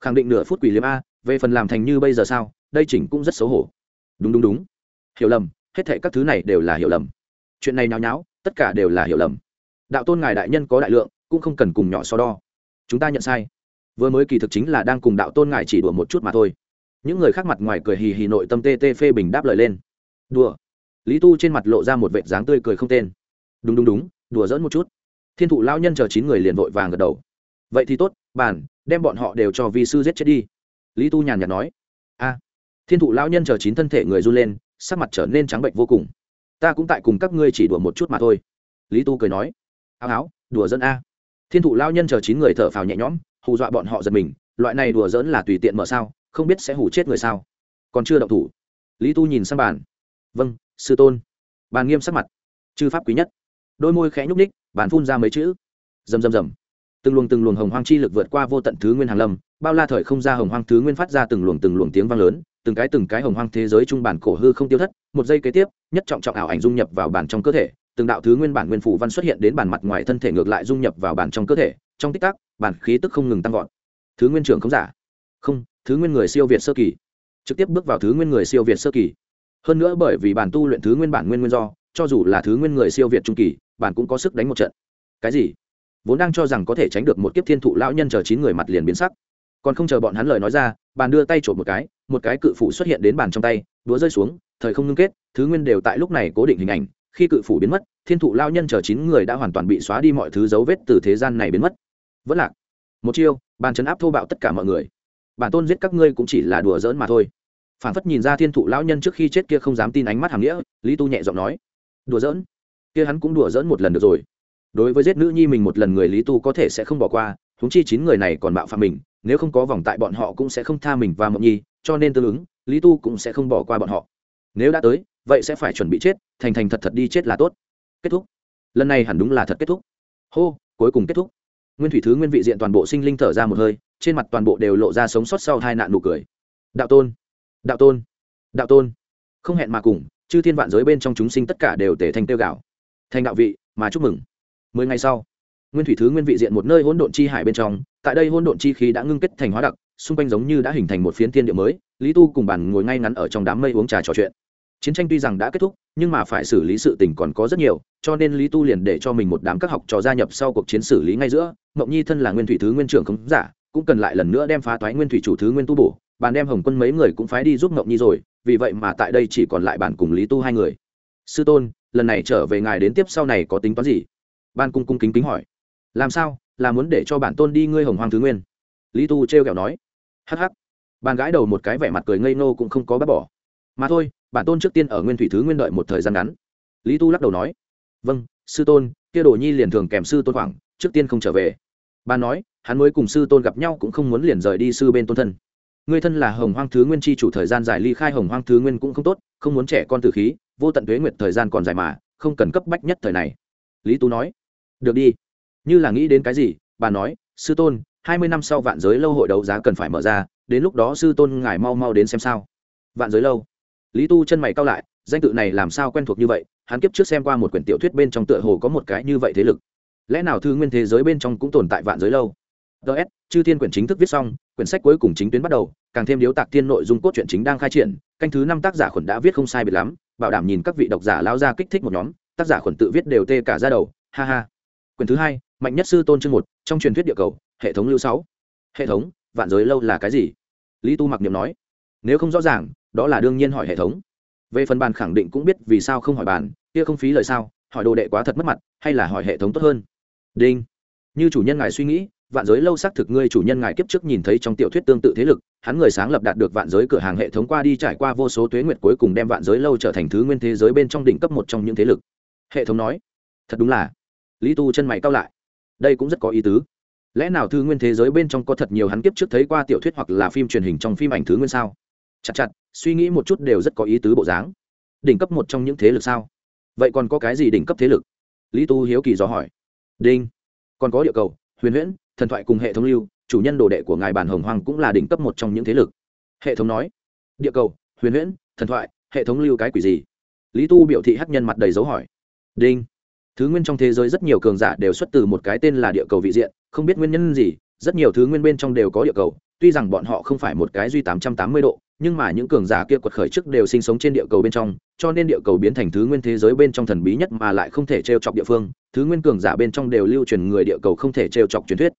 Khẳng định nửa phút quỷ liếm a, về phần làm thành như bây giờ sao, đây chỉnh cũng rất xấu hổ. Đúng đúng đúng. Hiểu lầm, hết thệ các thứ này đều là hiểu lầm. Chuyện này nháo nháo, tất cả đều là hiểu lầm đạo tôn ngài đại nhân có đại lượng, cũng không cần cùng nhỏ so đo. Chúng ta nhận sai. Vừa mới kỳ thực chính là đang cùng đạo tôn ngài chỉ đùa một chút mà thôi. Những người khác mặt ngoài cười hì hì nội tâm tê tê phê bình đáp lời lên. Đùa. Lý tu trên mặt lộ ra một vệ dáng tươi cười không tên. Đúng đúng đúng, đùa dỡn một chút. Thiên thụ lao nhân chờ chín người liền vội vàng gật đầu. Vậy thì tốt, bàn, đem bọn họ đều cho vi sư giết chết đi. Lý tu nhàn nhạt nói. A. Thiên thụ lao nhân chờ chín thân thể người run lên, sắc mặt trở nên trắng bệnh vô cùng. Ta cũng tại cùng các ngươi chỉ đùa một chút mà thôi. Lý tu cười nói áo áo, đùa dẫn a. Thiên thụ lao nhân chờ chín người thở phào nhẹ nhõm, hù dọa bọn họ giật mình, loại này đùa dỡn là tùy tiện mở sao, không biết sẽ hủ chết người sao. Còn chưa động thủ. Lý tu nhìn sang bàn. Vâng sư tôn. Bàn nghiêm sắc mặt. Chư pháp quý nhất. Đôi môi khẽ nhúc ních bàn phun ra mấy chữ. Rầm rầm rầm. Từng luồng từng luồng hồng hoang chi lực vượt qua vô tận thứ nguyên hàng lâm, bao la thời không ra hồng hoang thứ nguyên phát ra từng luồng từng luồng tiếng vang lớn, từng cái từng cái hồng hoang thế giới trung bản cổ hư không tiêu thất, một giây kế tiếp, nhất trọng trọng ảo ảnh dung nhập vào bản trong cơ thể từng đạo thứ nguyên bản nguyên phủ văn xuất hiện đến bản mặt ngoài thân thể ngược lại dung nhập vào bản trong cơ thể, trong tích tắc bản khí tức không ngừng tăng vọt. Thứ nguyên trưởng không giả. Không, thứ nguyên người siêu việt sơ kỳ. Trực tiếp bước vào thứ nguyên người siêu việt sơ kỳ. Hơn nữa bởi vì bản tu luyện thứ nguyên bản nguyên nguyên do, cho dù là thứ nguyên người siêu việt trung kỳ bản cũng có sức đánh một trận. Cái gì? Vốn đang cho rằng có thể tránh được một kiếp thiên thụ lão nhân chờ chín người mặt liền biến sắc. Còn không chờ bọn hắn lời nói ra, bàn đưa tay trộm một cái một cái cự phủ xuất hiện đến bàn trong tay đúa rơi xuống, thời không ngưng kết, thứ nguyên đều tại lúc này cố định hình ảnh khi cự phủ biến mất, thiên thụ lao nhân chờ chín người đã hoàn toàn bị xóa đi mọi thứ dấu vết từ thế gian này biến mất. Vẫn lạc. Một chiêu, bàn chấn áp thô bạo tất cả mọi người. Bản tôn giết các ngươi cũng chỉ là đùa giỡn mà thôi. Phản phất nhìn ra thiên thụ lão nhân trước khi chết kia không dám tin ánh mắt hàm nghĩa, lý tu nhẹ giọng nói, đùa giỡn? Kia hắn cũng đùa giỡn một lần được rồi. Đối với giết nữ nhi mình một lần người lý tu có thể sẽ không bỏ qua thúng chi chín người này còn bạo phạm mình, nếu không có vòng tại bọn họ cũng sẽ không tha mình và mộng nhi, cho nên tương ứng, lý tu cũng sẽ không bỏ qua bọn họ. Nếu đã tới vậy sẽ phải chuẩn bị chết, thành thành thật thật đi chết là tốt. Kết thúc. Lần này hẳn đúng là thật kết thúc. Hô, cuối cùng kết thúc. Nguyên thủy thứ nguyên vị diện toàn bộ sinh linh thở ra một hơi, trên mặt toàn bộ đều lộ ra sống sót sau hai nạn nụ cười. Đạo tôn đạo tôn đạo tôn. Không hẹn mà cùng, chư thiên vạn giới bên trong chúng sinh tất cả đều tể thành tiêu gạo. Thành đạo vị, mà chúc mừng. Mười ngày sau, nguyên thủy thứ nguyên vị diện một nơi hỗn độn chi hải bên trong, tại đây hỗn độn chi khí đã ngưng kết thành hóa đặc, xung quanh giống như đã hình thành một phiến thiên địa mới, lý tu cùng bàn ngồi ngay ngắn ở trong đám mây uống trà trò chuyện chiến tranh tuy rằng đã kết thúc, nhưng mà phải xử lý sự tình còn có rất nhiều, cho nên lý tu liền để cho mình một đám các học trò gia nhập sau cuộc chiến xử lý ngay giữa. Mộng nhi thân là nguyên thủy thứ nguyên trưởng không giả, cũng cần lại lần nữa đem phá toái nguyên thủy chủ thứ nguyên tu bổ. Bàn đem hồng quân mấy người cũng phái đi giúp mộng nhi rồi, vì vậy mà tại đây chỉ còn lại bản cùng lý tu hai người. Sư tôn, lần này trở về ngài đến tiếp sau này có tính toán gì? Ban cung cung kính kính hỏi. Làm sao? Là muốn để cho bản tôn đi ngươi hồng hoàng thứ nguyên? Lý tu t r e o kẹo nói hh bàn gái đầu một cái vẻ mặt cười ngây nô cũng không có bác bỏ. Mà thôi bản tôn trước tiên ở nguyên thủy thứ nguyên đợi một thời gian ngắn. Lý tu lắc đầu nói vâng sư tôn, kia đồ nhi liền thường kèm sư tôn khoảng, trước tiên không trở về. Bà nói, hắn mới cùng sư tôn gặp nhau cũng không muốn liền rời đi sư bên tôn thân. Người thân là hồng hoang thứ nguyên chi chủ thời gian dài ly khai hồng hoang thứ nguyên cũng không tốt, không muốn trẻ con tử khí, vô tận tuế nguyệt thời gian còn dài mà, không cần cấp bách nhất thời này. Lý tú nói, được đi. Như là nghĩ đến cái gì, bà nói, sư tôn, hai mươi năm sau vạn giới lâu hội đấu giá cần phải mở ra, đến lúc đó sư tôn ngài mau mau đến xem sao. Vạn giới lâu lý tu chân mày cao lại, danh tự này làm sao quen thuộc như vậy, hắn kiếp trước xem qua một quyển tiểu thuyết bên trong tựa hồ có một cái như vậy thế lực. Lẽ nào thư nguyên thế giới bên trong cũng tồn tại vạn giới lâu? Ts chư thiên quyển chính thức viết xong, quyển sách cuối cùng chính tuyến bắt đầu, càng thêm điếu tạc thiên nội dung cốt truyện chính đang khai triển, canh thứ năm tác giả khuẩn đã viết không sai biệt lắm, bảo đảm nhìn các vị độc giả lao ra kích thích một nhóm, tác giả khuẩn tự viết đều tê cả ra đầu, ha ha. Quyển thứ hai, mạnh nhất sư tôn chương một, trong truyền thuyết địa cầu, hệ thống lưu sáu. Hệ thống, vạn giới lâu là cái gì? Lý tu mặc niệm nói. Nếu không rõ ràng đó là đương nhiên hỏi hệ thống. Về phần bàn khẳng định cũng biết vì sao không hỏi bàn, kia không phí lời sao, hỏi đồ đệ quá thật mất mặt, hay là hỏi hệ thống tốt hơn? Đinh. Như chủ nhân ngài suy nghĩ, vạn giới lâu xác thực ngươi chủ nhân ngài kiếp trước nhìn thấy trong tiểu thuyết tương tự thế lực, hắn người sáng lập đạt được vạn giới cửa hàng hệ thống qua đi trải qua vô số tuế nguyệt cuối cùng đem vạn giới lâu trở thành thứ nguyên thế giới bên trong đỉnh cấp một trong những thế lực. Hệ thống nói. Thật đúng là. Lý tu chân mày cao lại. Đây cũng rất có ý tứ. Lẽ nào thư nguyên thế giới bên trong có thật nhiều hắn kiếp trước thấy qua tiểu thuyết hoặc là phim truyền hình trong phim ảnh thứ nguyên sao? Chặt chặt suy nghĩ một chút đều rất có ý tứ bộ dáng. Đỉnh cấp một trong những thế lực sao? Vậy còn có cái gì đỉnh cấp thế lực? Lý tu hiếu kỳ dò hỏi. Đinh. Còn có địa cầu, huyền huyễn, thần thoại cùng hệ thống lưu, chủ nhân đồ đệ của ngài bản hồng hoàng cũng là đỉnh cấp một trong những thế lực. Hệ thống nói. Địa cầu, huyền huyễn, thần thoại, hệ thống lưu cái quỷ gì? Lý tu biểu thị hắc nhân mặt đầy dấu hỏi. Đinh. Thứ nguyên trong thế giới rất nhiều cường giả đều xuất từ một cái tên là địa cầu vị diện, không biết nguyên nhân gì, rất nhiều thứ nguyên bên trong đều có địa cầu tuy rằng bọn họ không phải một cái duy tám trăm tám mươi độ, nhưng mà những cường giả kia quật khởi trước đều sinh sống trên địa cầu bên trong, cho nên địa cầu biến thành thứ nguyên thế giới bên trong thần bí nhất mà lại không thể trêu chọc địa phương. Thứ nguyên cường giả bên trong đều lưu truyền người địa cầu không thể trêu chọc truyền thuyết.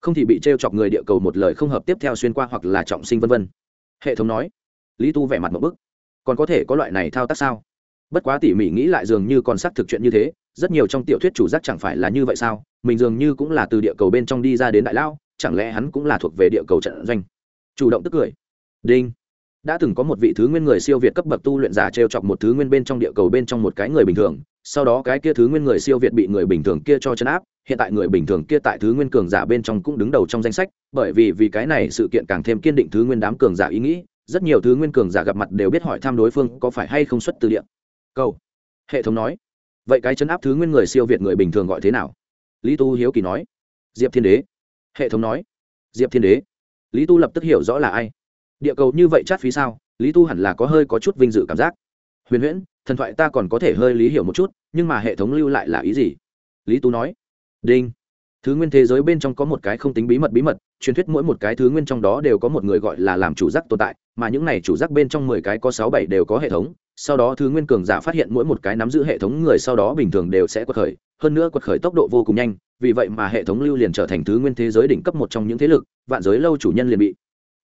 Không thì bị trêu chọc người địa cầu một lời không hợp tiếp theo xuyên qua hoặc là trọng sinh vân vân. Hệ thống nói. Lý tu vẻ mặt một bức. Còn có thể có loại này thao tác sao? Bất quá tỉ mỉ nghĩ lại dường như còn xác thực chuyện như thế, rất nhiều trong tiểu thuyết chủ giác chẳng phải là như vậy sao? Mình dường như cũng là từ địa cầu bên trong đi ra đến đại lao chẳng lẽ hắn cũng là thuộc về địa cầu trận doanh? Chủ động tức cười. Đinh. Đã từng có một vị thứ nguyên người siêu việt cấp bậc tu luyện giả t r e o chọc một thứ nguyên bên trong địa cầu bên trong một cái người bình thường, sau đó cái kia thứ nguyên người siêu việt bị người bình thường kia cho chấn áp, hiện tại người bình thường kia tại thứ nguyên cường giả bên trong cũng đứng đầu trong danh sách, bởi vì vì cái này sự kiện càng thêm kiên định thứ nguyên đám cường giả ý nghĩ, rất nhiều thứ nguyên cường giả gặp mặt đều biết hỏi thăm đối phương có phải hay không xuất từ địa câu hệ thống nói, vậy cái chấn áp thứ nguyên người siêu việt người bình thường gọi thế nào? Lý tu hiếu kỳ nói, diệp thiên đế hệ thống nói, diệp thiên đế, lý tu lập tức hiểu rõ là ai. Địa cầu như vậy chát phí sao? Lý tu hẳn là có hơi có chút vinh dự cảm giác. Huyền huyễn, thần thoại ta còn có thể hơi lý hiểu một chút, nhưng mà hệ thống lưu lại là ý gì? Lý tu nói, đinh, thứ nguyên thế giới bên trong có một cái không tính bí mật bí mật truyền thuyết mỗi một cái thứ nguyên trong đó đều có một người gọi là làm chủ giác tồn tại mà những này chủ giác bên trong mười cái có sáu bảy đều có hệ thống sau đó thứ nguyên cường giả phát hiện mỗi một cái nắm giữ hệ thống người sau đó bình thường đều sẽ quật khởi hơn nữa quật khởi tốc độ vô cùng nhanh vì vậy mà hệ thống lưu liền trở thành thứ nguyên thế giới đỉnh cấp một trong những thế lực vạn giới lâu chủ nhân liền bị.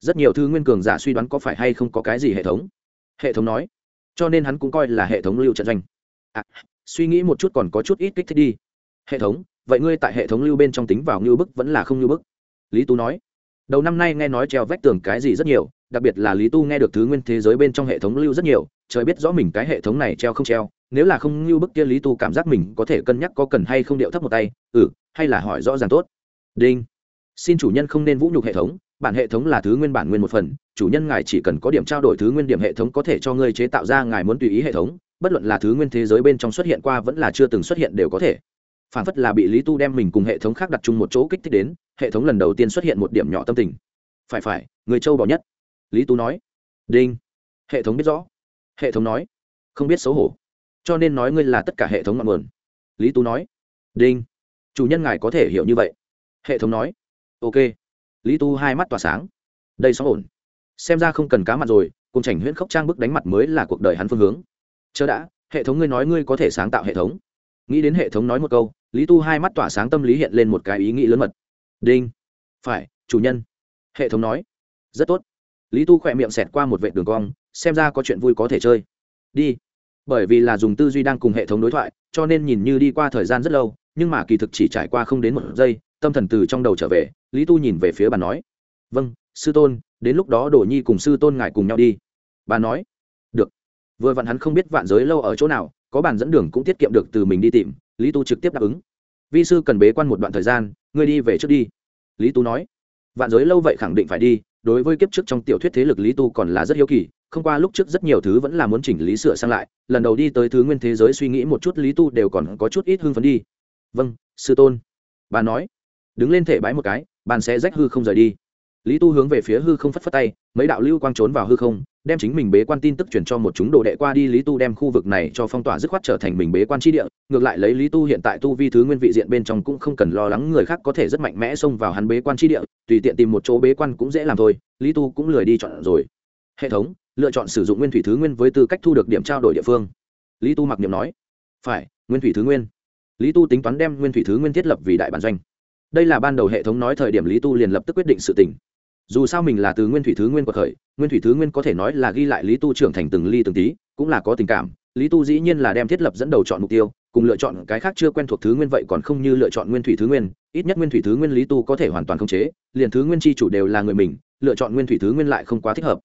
Rất nhiều thứ nguyên cường giả suy đoán có phải hay không có cái gì hệ thống. Hệ thống nói cho nên hắn cũng coi là hệ thống lưu trận doanh. À, suy nghĩ một chút còn có chút ít kích thích đi. Hệ thống vậy ngươi tại hệ thống lưu bên trong tính vào ngưu bức vẫn là không ngưu bức? Lý tú nói. Đầu năm nay nghe nói treo vách tường cái gì rất nhiều, đặc biệt là lý tu nghe được thứ nguyên thế giới bên trong hệ thống lưu rất nhiều, trời biết rõ mình cái hệ thống này treo không treo, nếu là không lưu bức kia lý tu cảm giác mình có thể cân nhắc có cần hay không điệu thấp một tay ừ hay là hỏi rõ ràng tốt. Đinh. Xin chủ nhân không nên vũ nhục hệ thống, bản hệ thống là thứ nguyên bản nguyên một phần, chủ nhân ngài chỉ cần có điểm trao đổi thứ nguyên điểm hệ thống có thể cho ngươi chế tạo ra ngài muốn tùy ý hệ thống, bất luận là thứ nguyên thế giới bên trong xuất hiện qua vẫn là chưa từng xuất hiện đều có thể phản phất là bị lý tu đem mình cùng hệ thống khác đặt chung một chỗ kích thích đến, hệ thống lần đầu tiên xuất hiện một điểm nhỏ tâm tình. Phải phải, người châu bỏ nhất. Lý tú nói. Đinh. Hệ thống biết rõ. Hệ thống nói. Không biết xấu hổ. Cho nên nói ngươi là tất cả hệ thống ngọn nguồn. Lý tú nói. Đinh. Chủ nhân ngài có thể hiểu như vậy. Hệ thống nói. Ok. Lý tu hai mắt tỏa sáng. Đây xóa ổn. Xem ra không cần cá mặt rồi, cùng chảnh huyễn khốc trang bức đánh mặt mới là cuộc đời hắn phương hướng. Chớ đã, hệ thống ngươi nói ngươi có thể sáng tạo hệ thống nghĩ đến hệ thống nói một câu, lý tu hai mắt tỏa sáng tâm lý hiện lên một cái ý nghĩ lớn mật. Đinh. Phải, chủ nhân. Hệ thống nói. Rất tốt. Lý tu khỏe miệng xẹt qua một vệ đường cong, xem ra có chuyện vui có thể chơi. Đi. Bởi vì là dùng tư duy đang cùng hệ thống đối thoại, cho nên nhìn như đi qua thời gian rất lâu, nhưng mà kỳ thực chỉ trải qua không đến một giây, tâm thần từ trong đầu trở về, lý tu nhìn về phía bà nói. Vâng sư tôn, đến lúc đó đổ nhi cùng sư tôn ngài cùng nhau đi. Bà nói. Được. Vừa vặn hắn không biết vạn giới lâu ở chỗ nào có bàn dẫn đường cũng tiết kiệm được từ mình đi tìm, lý tu trực tiếp đáp ứng. Vi sư cần bế quan một đoạn thời gian, ngươi đi về trước đi. Lý tu nói. Vạn giới lâu vậy khẳng định phải đi, đối với kiếp trước trong tiểu thuyết thế lực lý tu còn là rất hiếu kỳ, không qua lúc trước rất nhiều thứ vẫn là muốn chỉnh lý sửa sang lại, lần đầu đi tới thứ nguyên thế giới suy nghĩ một chút lý tu đều còn có chút ít hưng phấn đi. Vâng sư tôn. Bà nói. Đứng lên thể bái một cái, bàn sẽ rách hư không rời đi lý tu hướng về phía hư không phất phất tay, mấy đạo lưu quang trốn vào hư không, đem chính mình bế quan tin tức chuyển cho một chúng đồ đệ qua đi. Lý tu đem khu vực này cho phong tỏa dứt khoát trở thành mình bế quan tri địa, ngược lại lấy lý tu hiện tại tu vi thứ nguyên vị diện bên trong cũng không cần lo lắng người khác có thể rất mạnh mẽ xông vào hắn bế quan tri địa, tùy tiện tìm một chỗ bế quan cũng dễ làm thôi. Lý tu cũng lười đi chọn rồi. Hệ thống, lựa chọn sử dụng nguyên thủy thứ nguyên với tư cách thu được điểm trao đổi địa phương. Lý tu mặc niệm nói. Phải, nguyên thủy thứ nguyên. Lý tu tính toán đem nguyên thủy thứ nguyên thiết lập vì đại bản doanh. Đây là ban đầu hệ thống nói thời điểm lý tu liền lập tức quyết định sự tỉnh dù sao mình là từ nguyên thủy thứ nguyên của khởi, nguyên thủy thứ nguyên có thể nói là ghi lại lý tu trưởng thành từng ly từng tí, cũng là có tình cảm. Lý tu dĩ nhiên là đem thiết lập dẫn đầu chọn mục tiêu, cùng lựa chọn cái khác chưa quen thuộc thứ nguyên vậy còn không như lựa chọn nguyên thủy thứ nguyên, ít nhất nguyên thủy thứ nguyên lý tu có thể hoàn toàn khống chế, liền thứ nguyên chi chủ đều là người mình, lựa chọn nguyên thủy thứ nguyên lại không quá thích hợp.